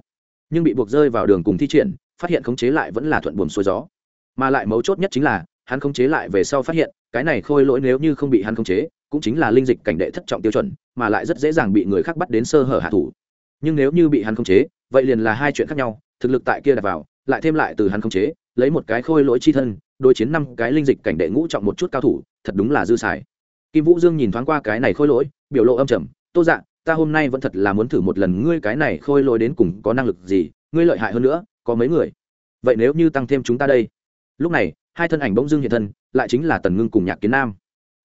S1: Nhưng bị buộc rơi vào đường cùng thi triển phát hiện khống chế lại vẫn là thuận buồm xuôi gió. Mà lại mấu chốt nhất chính là, hắn khống chế lại về sau phát hiện, cái này khôi lỗi nếu như không bị hắn khống chế, cũng chính là linh dịch cảnh đệ thất trọng tiêu chuẩn, mà lại rất dễ dàng bị người khác bắt đến sơ hở hạ thủ. Nhưng nếu như bị hắn khống chế, vậy liền là hai chuyện khác nhau, thực lực tại kia đặt vào, lại thêm lại từ hắn khống chế, lấy một cái khôi lỗi chi thân, đối chiến năm cái linh dịch cảnh đệ ngũ trọng một chút cao thủ, thật đúng là dư xài. Kim vũ dương nhìn thoáng qua cái này khôi lỗi, biểu lộ âm trầm, tô dạ ta hôm nay vẫn thật là muốn thử một lần ngươi cái này khôi lỗi đến cùng có năng lực gì, ngươi lợi hại hơn nữa có mấy người? Vậy nếu như tăng thêm chúng ta đây? Lúc này, hai thân ảnh bỗng dưng hiện thân, lại chính là tần ngưng cùng nhạc kiến nam.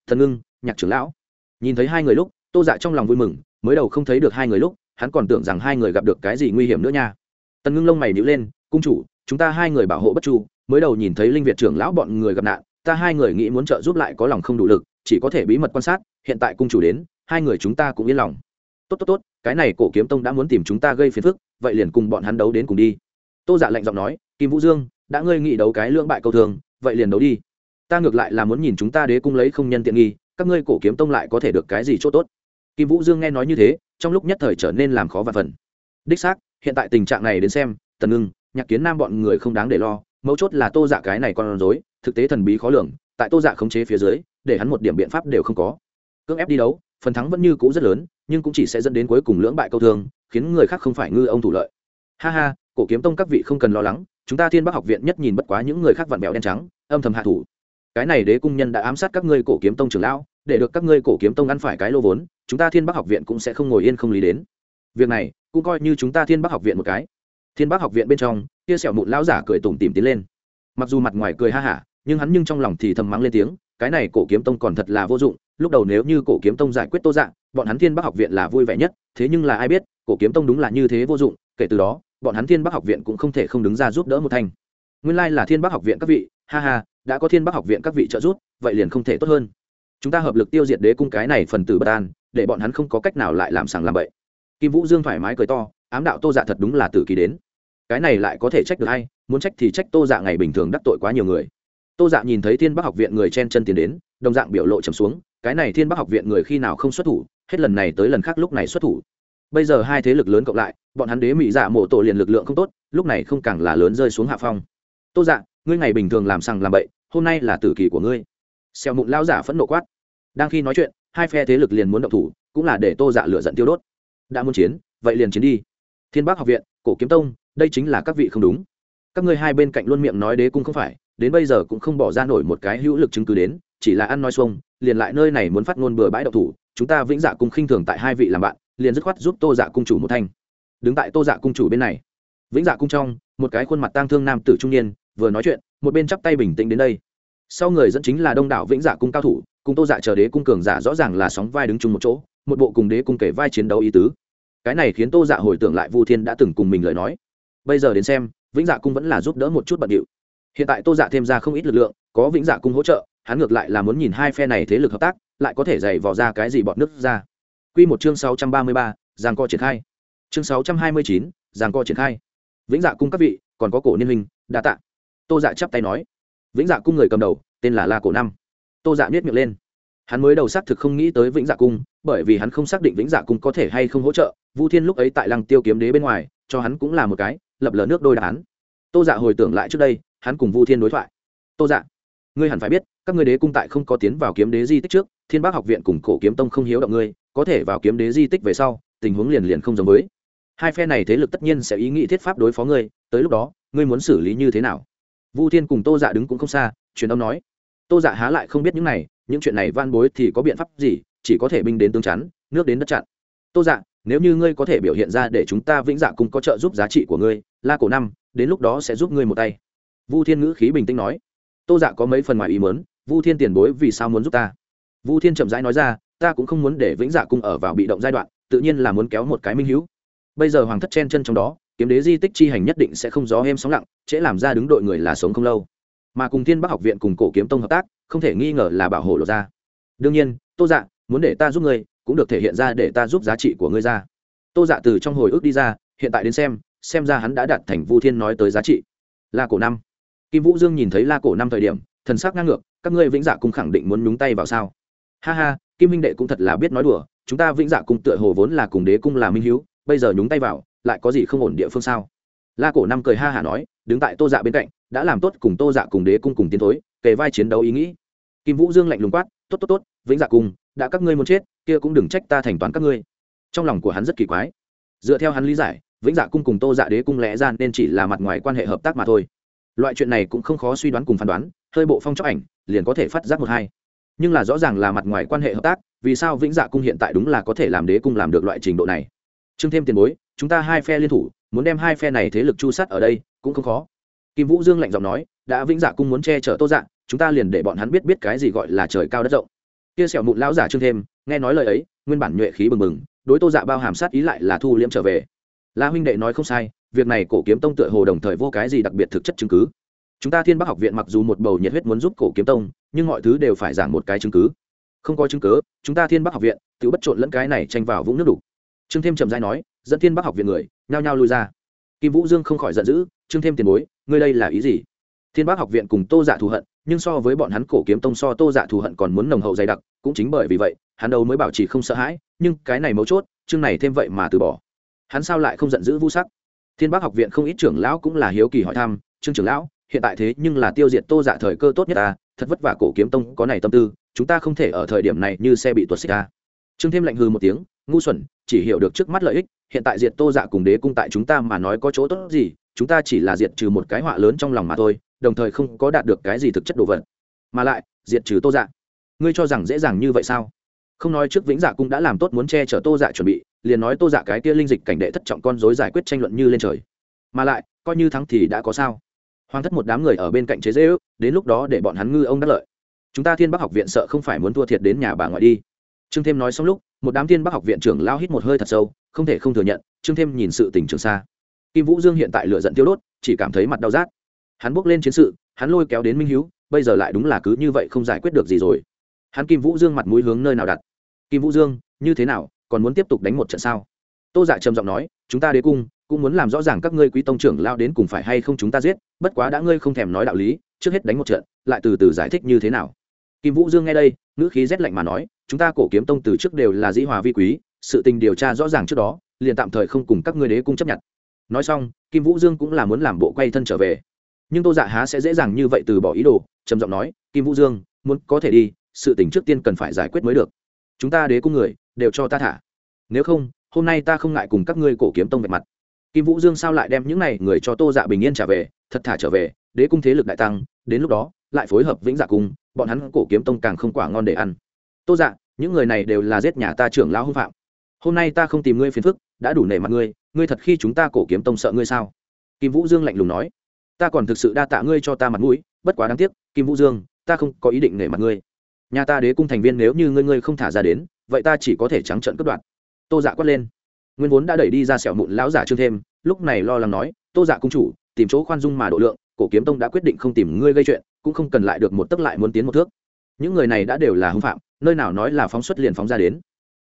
S1: Thần ngưng, nhạc trưởng lão. Nhìn thấy hai người lúc, tô dạ trong lòng vui mừng, mới đầu không thấy được hai người lúc, hắn còn tưởng rằng hai người gặp được cái gì nguy hiểm nữa nha. Tần ngưng lông mày nhíu lên, cung chủ, chúng ta hai người bảo hộ bất chu, mới đầu nhìn thấy linh việt trưởng lão bọn người gặp nạn, ta hai người nghĩ muốn trợ giúp lại có lòng không đủ lực, chỉ có thể bí mật quan sát, hiện tại cung chủ đến, hai người chúng ta cũng yên lòng. Tốt tốt tốt, cái này cổ kiếm tông đã muốn tìm chúng ta gây phiền phức, vậy liền cùng bọn hắn đấu đến cùng đi tô dạ lạnh giọng nói, kim vũ dương, đã ngươi nghĩ đấu cái lưỡng bại câu thường, vậy liền đấu đi. Ta ngược lại là muốn nhìn chúng ta đế cung lấy không nhân tiện nghi, các ngươi cổ kiếm tông lại có thể được cái gì c h ỗ t ố t kim vũ dương nghe nói như thế, trong lúc nhất thời trở nên làm khó và phần. Đích xác, hiện tại tình trạng này đến xem, tần ngưng, nhạc kiến nam bọn người không đáng để lo, mấu chốt là tô dạ cái này còn dối thực tế thần bí khó lường, tại tô dạ khống chế phía dưới, để hắn một điểm biện pháp đều không có. Cưỡng ép đi đấu, phần thắng vẫn như cũ rất lớn, nhưng cũng chỉ sẽ dẫn đến cuối cùng lưỡng bại câu thương khiến người khác không phải ngư ông thủ lợi. Ha ha cổ kiếm tông các vị không cần lo lắng, chúng ta thiên bắc học viện nhất nhìn bất quá những người khác vặn vẹo đen trắng, âm thầm hạ thủ. Cái này đế cung nhân đã ám sát các ngươi cổ kiếm tông trưởng lão, để được các ngươi cổ kiếm tông ăn phải cái lô vốn, chúng ta thiên bắc học viện cũng sẽ không ngồi yên không lý đến. Việc này, cũng coi như chúng ta thiên bắc học viện một cái. Thiên bắc học viện bên trong kia sẹo mụn lão giả cười tủm tìm tiến lên. Mặc dù mặt ngoài cười ha hả, nhưng hắn nhưng trong lòng thì thầm mắng lên tiếng, cái này cổ kiếm tông còn thật là vô dụng, lúc đầu nếu như cổ kiếm tông giải quyết tô dạng, bọn hắn thiên bắc học viện là vui vẻ nhất, thế nhưng là ai biết, cổ kiếm tông đúng là như thế vô dụng, kể từ đó bọn hắn thiên bắc học viện cũng không thể không đứng ra giúp đỡ một thanh. Nguyên lai là thiên bắc học viện các vị, ha ha, đã có thiên bắc học viện các vị trợ giúp, vậy liền không thể tốt hơn. Chúng ta hợp lực tiêu diệt đế cung cái này phần tử bất an, để bọn hắn không có cách nào lại làm sàng làm bậy. Kim vũ dương thoải mái cười to, ám đạo tô dạ thật đúng là tử kỳ đến. Cái này lại có thể trách được hay muốn trách thì trách tô dạ ngày bình thường đắc tội quá nhiều người. Tô dạ nhìn thấy thiên bắc học viện người chen chân tiến đến, đồng dạng biểu lộ trầm xuống, cái này thiên bắc học viện người khi nào không xuất thủ, hết lần này tới lần khác lúc này xuất thủ. Bây giờ hai thế lực lớn cộng lại bọn hắn đế mỹ dạ mộ tổ liền lực lượng không tốt, lúc này không càng là lớn rơi xuống hạ phong. Tô dạ ngươi ngày bình thường làm sằng làm bậy, hôm nay là tử kỳ của ngươi. Xèo mụn lao giả phẫn nộ quát. Đang khi nói chuyện, hai phe thế lực liền muốn động thủ, cũng là để tô dạ lựa dẫn tiêu đốt. Đã muốn chiến, vậy liền chiến đi. Thiên bắc học viện, cổ kiếm tông, đây chính là các vị không đúng. Các ngươi hai bên cạnh luôn miệng nói đế cung không phải, đến bây giờ cũng không bỏ ra nổi một cái hữu lực chứng cứ đến, chỉ là ăn nói xuông, liền lại nơi này muốn phát ngôn bừa bãi độc thủ, chúng ta vĩnh dạ cung khinh thường tại hai vị làm bạn, liền dứt khoát giúp tô dạ cung chủ một thanh đứng tại tô dạ cung chủ bên này. Vĩnh dạ cung trong một cái khuôn mặt tang thương nam tử trung niên vừa nói chuyện một bên chắp tay bình tĩnh đến đây. Sau người dẫn chính là đông đảo vĩnh dạ cung cao thủ cùng tô dạ chờ đế cung cường giả rõ ràng là sóng vai đứng chung một chỗ một bộ cùng đế cung kể vai chiến đấu ý tứ. Cái này khiến tô dạ hồi tưởng lại vu thiên đã từng cùng mình lời nói. Bây giờ đến xem vĩnh dạ cung vẫn là giúp đỡ một chút bận điệu. Hiện tại tô dạ thêm ra không ít lực lượng có vĩnh dạ cung hỗ trợ hắn ngược lại là muốn nhìn hai phe này thế lực hợp tác lại có thể dày vò ra cái gì bọn nước ra. Quy một chương 633, giang co triển khai. Chương 629, giang co triển khai. Vĩnh Dạ cung các vị, còn có cổ niên hình, đa tạ. Tô Dạ chắp tay nói. Vĩnh Dạ cung người cầm đầu, tên là La Cổ Năm. Tô Dạ nhếch miệng lên. Hắn mới đầu xác thực không nghĩ tới Vĩnh Dạ cung, bởi vì hắn không xác định Vĩnh Dạ cung có thể hay không hỗ trợ, Vu Thiên lúc ấy tại Lăng Tiêu kiếm đế bên ngoài, cho hắn cũng là một cái, lập lờ nước đôi đán. Tô Dạ hồi tưởng lại trước đây, hắn cùng Vu Thiên đối thoại. Tô Dạ, ngươi hẳn phải biết, các ngươi đế cung tại không có tiến vào kiếm đế di tích trước, Thiên Bác học viện cùng Cổ kiếm tông không hiếu động ngươi, có thể vào kiếm đế di tích về sau tình huống liền liền không giống với hai phe này thế lực tất nhiên sẽ ý nghĩ thiết pháp đối phó ngươi, tới lúc đó, ngươi muốn xử lý như thế nào? Vu thiên cùng tô dạ đứng cũng không xa, truyền âm nói. Tô dạ há lại không biết những này, những chuyện này van bối thì có biện pháp gì, chỉ có thể binh đến tương chắn, nước đến đất chặn. Tô dạ nếu như ngươi có thể biểu hiện ra để chúng ta vĩnh dạ cùng có trợ giúp giá trị của ngươi, la cổ năm, đến lúc đó sẽ giúp ngươi một tay. Vu thiên ngữ khí bình tĩnh nói. Tô dạ có mấy phần ngoài ý mớn vu thiên tiền bối vì sao muốn giúp ta? Vu thiên chậm rãi nói ra, ta cũng không muốn để vĩnh dạ cung ở vào bị động giai đoạn, tự nhiên là muốn kéo một cái minh hữu bây giờ hoàng thất chen chân trong đó, kiếm đế di tích chi hành nhất định sẽ không gió êm sóng lặng, trễ làm ra đứng đội người là sống không lâu. Mà cùng thiên bắc học viện cùng cổ kiếm tông hợp tác, không thể nghi ngờ là bảo hộ lột ra. Đương nhiên, tô dạ muốn để ta giúp ngươi, cũng được thể hiện ra để ta giúp giá trị của ngươi ra. Tô dạ từ trong hồi ức đi ra, hiện tại đến xem xem ra hắn đã đạt thành vu thiên nói tới giá trị. La cổ năm. Kim vũ dương nhìn thấy la cổ năm thời điểm, thần sắc ngang ngược, các ngươi vĩnh dạ cung khẳng định muốn nhúng tay vào sao? Ha ha, kim minh đệ cũng thật là biết nói đùa, chúng ta vĩnh dạ cung tựa hồ vốn là cùng đế cung là minh hiếu bây giờ nhúng tay vào, lại có gì không ổn địa phương sao? La cổ năm cười ha hả nói, đứng tại tô dạ bên cạnh, đã làm tốt cùng tô dạ cùng đế cung cùng tiến thối, kề vai chiến đấu ý nghĩ. Kim vũ dương lạnh lùng quát, tốt tốt tốt, vĩnh dạ cung, đã các ngươi muốn chết, kia cũng đừng trách ta thành toán các ngươi. Trong lòng của hắn rất kỳ quái. Dựa theo hắn lý giải, vĩnh dạ cung cùng tô dạ đế cung lẽ ra nên chỉ là mặt ngoài quan hệ hợp tác mà thôi. Loại chuyện này cũng không khó suy đoán cùng phán đoán, hơi bộ phong chóc ảnh, liền có thể phát giác một hai. Nhưng là rõ ràng là mặt ngoài quan hệ hợp tác, vì sao vĩnh dạ cung hiện tại đúng là có thể làm đế cung làm được loại trình độ này? Trương thêm tiền bối chúng ta hai phe liên thủ muốn đem hai phe này thế lực chu sát ở đây cũng không khó. Kim vũ dương lạnh giọng nói đã vĩnh dạ cung muốn che chở tô Dạng, chúng ta liền để bọn hắn biết biết cái gì gọi là trời cao đất rộng. Kia sẹo mụn lão giả trương thêm nghe nói lời ấy nguyên bản nhuệ khí bừng bừng đối tô dạ bao hàm sát ý lại là thu liễm trở về. La huynh đệ nói không sai việc này cổ kiếm tông tựa hồ đồng thời vô cái gì đặc biệt thực chất chứng cứ. Chúng ta thiên bắc học viện mặc dù một bầu nhiệt huyết muốn giúp cổ kiếm tông nhưng mọi thứ đều phải giảng một cái chứng cứ. Không có chứng cứ chúng ta thiên bắc học viện tự bất trộn lẫn cái này tranh vào vũng nước đục trương thêm trầm dai nói, dẫn thiên bắc học viện người, nhao nhao lui ra. Kim vũ dương không khỏi giận dữ, trương thêm tiền bối, ngươi đây là ý gì? Thiên bắc học viện cùng tô giả thù hận, nhưng so với bọn hắn cổ kiếm tông so tô giả thù hận còn muốn nồng hậu dày đặc, cũng chính bởi vì vậy, hắn đâu mới bảo trì không sợ hãi, nhưng cái này mấu chốt, chương này thêm vậy mà từ bỏ. Hắn sao lại không giận dữ vũ sắc? Thiên bắc học viện không ít trưởng lão cũng là hiếu kỳ hỏi thăm, trương trưởng lão, hiện tại thế nhưng là tiêu diệt tô giả thời cơ tốt nhất ta, thật vất vả cổ kiếm tông có này tâm tư, chúng ta không thể ở thời điểm này như xe bị tuột xích ta. Trương thêm lạnh hư một tiếng, ngu xuẩn chỉ hiểu được trước mắt lợi ích, hiện tại diệt tô dạ cùng đế cung tại chúng ta mà nói có chỗ tốt gì, chúng ta chỉ là diệt trừ một cái họa lớn trong lòng mà thôi, đồng thời không có đạt được cái gì thực chất đồ vật. Mà lại, diệt trừ tô dạ. Ngươi cho rằng dễ dàng như vậy sao? Không nói trước vĩnh dạ cung đã làm tốt muốn che chở tô dạ chuẩn bị, liền nói tô dạ cái kia linh dịch cảnh đệ thất trọng con dối giải quyết tranh luận như lên trời. Mà lại, coi như thắng thì đã có sao? Hoàng thất một đám người ở bên cạnh chế dễ ước đến lúc đó để bọn hắn ngư ông đắc lợi. Chúng ta thiên bắc học viện sợ không phải muốn thua thiệt đến nhà bà ngoại đi trương thêm nói xong lúc, một đám thiên bắc học viện trưởng lao hít một hơi thật sâu, không thể không thừa nhận, trương thêm nhìn sự tình trường xa. Kim vũ dương hiện tại lựa giận tiêu đốt, chỉ cảm thấy mặt đau rát. Hắn bước lên chiến sự, hắn lôi kéo đến minh hiếu, bây giờ lại đúng là cứ như vậy không giải quyết được gì rồi. Hắn kim vũ dương mặt mũi hướng nơi nào đặt? Kim vũ dương, như thế nào, còn muốn tiếp tục đánh một trận sao? Tô dạ trầm giọng nói, chúng ta đế cung, cũng muốn làm rõ ràng các ngươi quý tông trưởng lao đến cùng phải hay không chúng ta giết, bất quá đã ngươi không thèm nói đạo lý, trước hết đánh một trận, lại từ từ giải thích như thế nào. Kim vũ dương nghe đây, ngữ khí rét lạnh mà nói chúng ta cổ kiếm tông từ trước đều là dĩ hòa vi quý, sự tình điều tra rõ ràng trước đó, liền tạm thời không cùng các ngươi đế cung chấp nhận. Nói xong, kim vũ dương cũng là muốn làm bộ quay thân trở về. Nhưng tô dạ há sẽ dễ dàng như vậy từ bỏ ý đồ, trầm giọng nói, kim vũ dương, muốn có thể đi, sự tình trước tiên cần phải giải quyết mới được. Chúng ta đế cung người, đều cho ta thả. Nếu không, hôm nay ta không ngại cùng các ngươi cổ kiếm tông vạch mặt. Kim vũ dương sao lại đem những này người cho tô dạ bình yên trả về, thật thả trở về, đế cung thế lực đại tăng, đến lúc đó, lại phối hợp vĩnh dạ cung, bọn hắn cổ kiếm tông càng không quả ngon để ăn tô dạ những người này đều là giết nhà ta trưởng lão hưng phạm. Hôm nay ta không tìm ngươi phiền phức, đã đủ nể mặt ngươi ngươi thật khi chúng ta cổ kiếm tông sợ ngươi sao? Kim vũ dương lạnh lùng nói. Ta còn thực sự đa tạ ngươi cho ta mặt mũi, bất quá đáng tiếc, kim vũ dương, ta không có ý định nể mặt ngươi. Nhà ta đế cung thành viên nếu như ngươi ngươi không thả ra đến, vậy ta chỉ có thể trắng trợn cất đoạt. Tô dạ quát lên. Nguyên vốn đã đẩy đi ra sẹo mụn lão giả trương thêm, lúc này lo lắng nói, tô dạ cung chủ, tìm chỗ khoan dung mà độ lượng, cổ kiếm tông đã quyết định không tìm ngươi gây chuyện, cũng không cần lại được một tấc lại muốn tiến một thước. Những người này đã đều là hưng phạm nơi nào nói là phóng xuất liền phóng ra đến.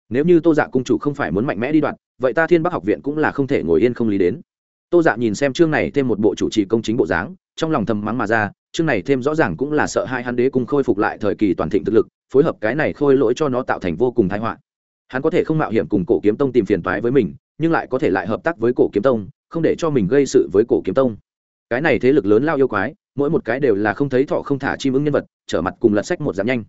S1: Nếu như tô dạ cung chủ không phải muốn mạnh mẽ đi đoạn, vậy ta thiên bắc học viện cũng là không thể ngồi yên không lý đến. Tô dạ nhìn xem chương này thêm một bộ chủ trì công chính bộ dáng, trong lòng thầm mắng mà ra, chương này thêm rõ ràng cũng là sợ hai hắn đế cùng khôi phục lại thời kỳ toàn thịnh thực lực, phối hợp cái này khôi lỗi cho nó tạo thành vô cùng thái họa. Hắn có thể không mạo hiểm cùng cổ kiếm tông tìm phiền toái với mình, nhưng lại có thể lại hợp tác với cổ kiếm tông, không để cho mình gây sự với cổ kiếm tông. Cái này thế lực lớn lao yêu quái, mỗi một cái đều là không thấy thọ không thả chim ứng nhân vật, trở mặt cùng lật sách một dạng nhanh.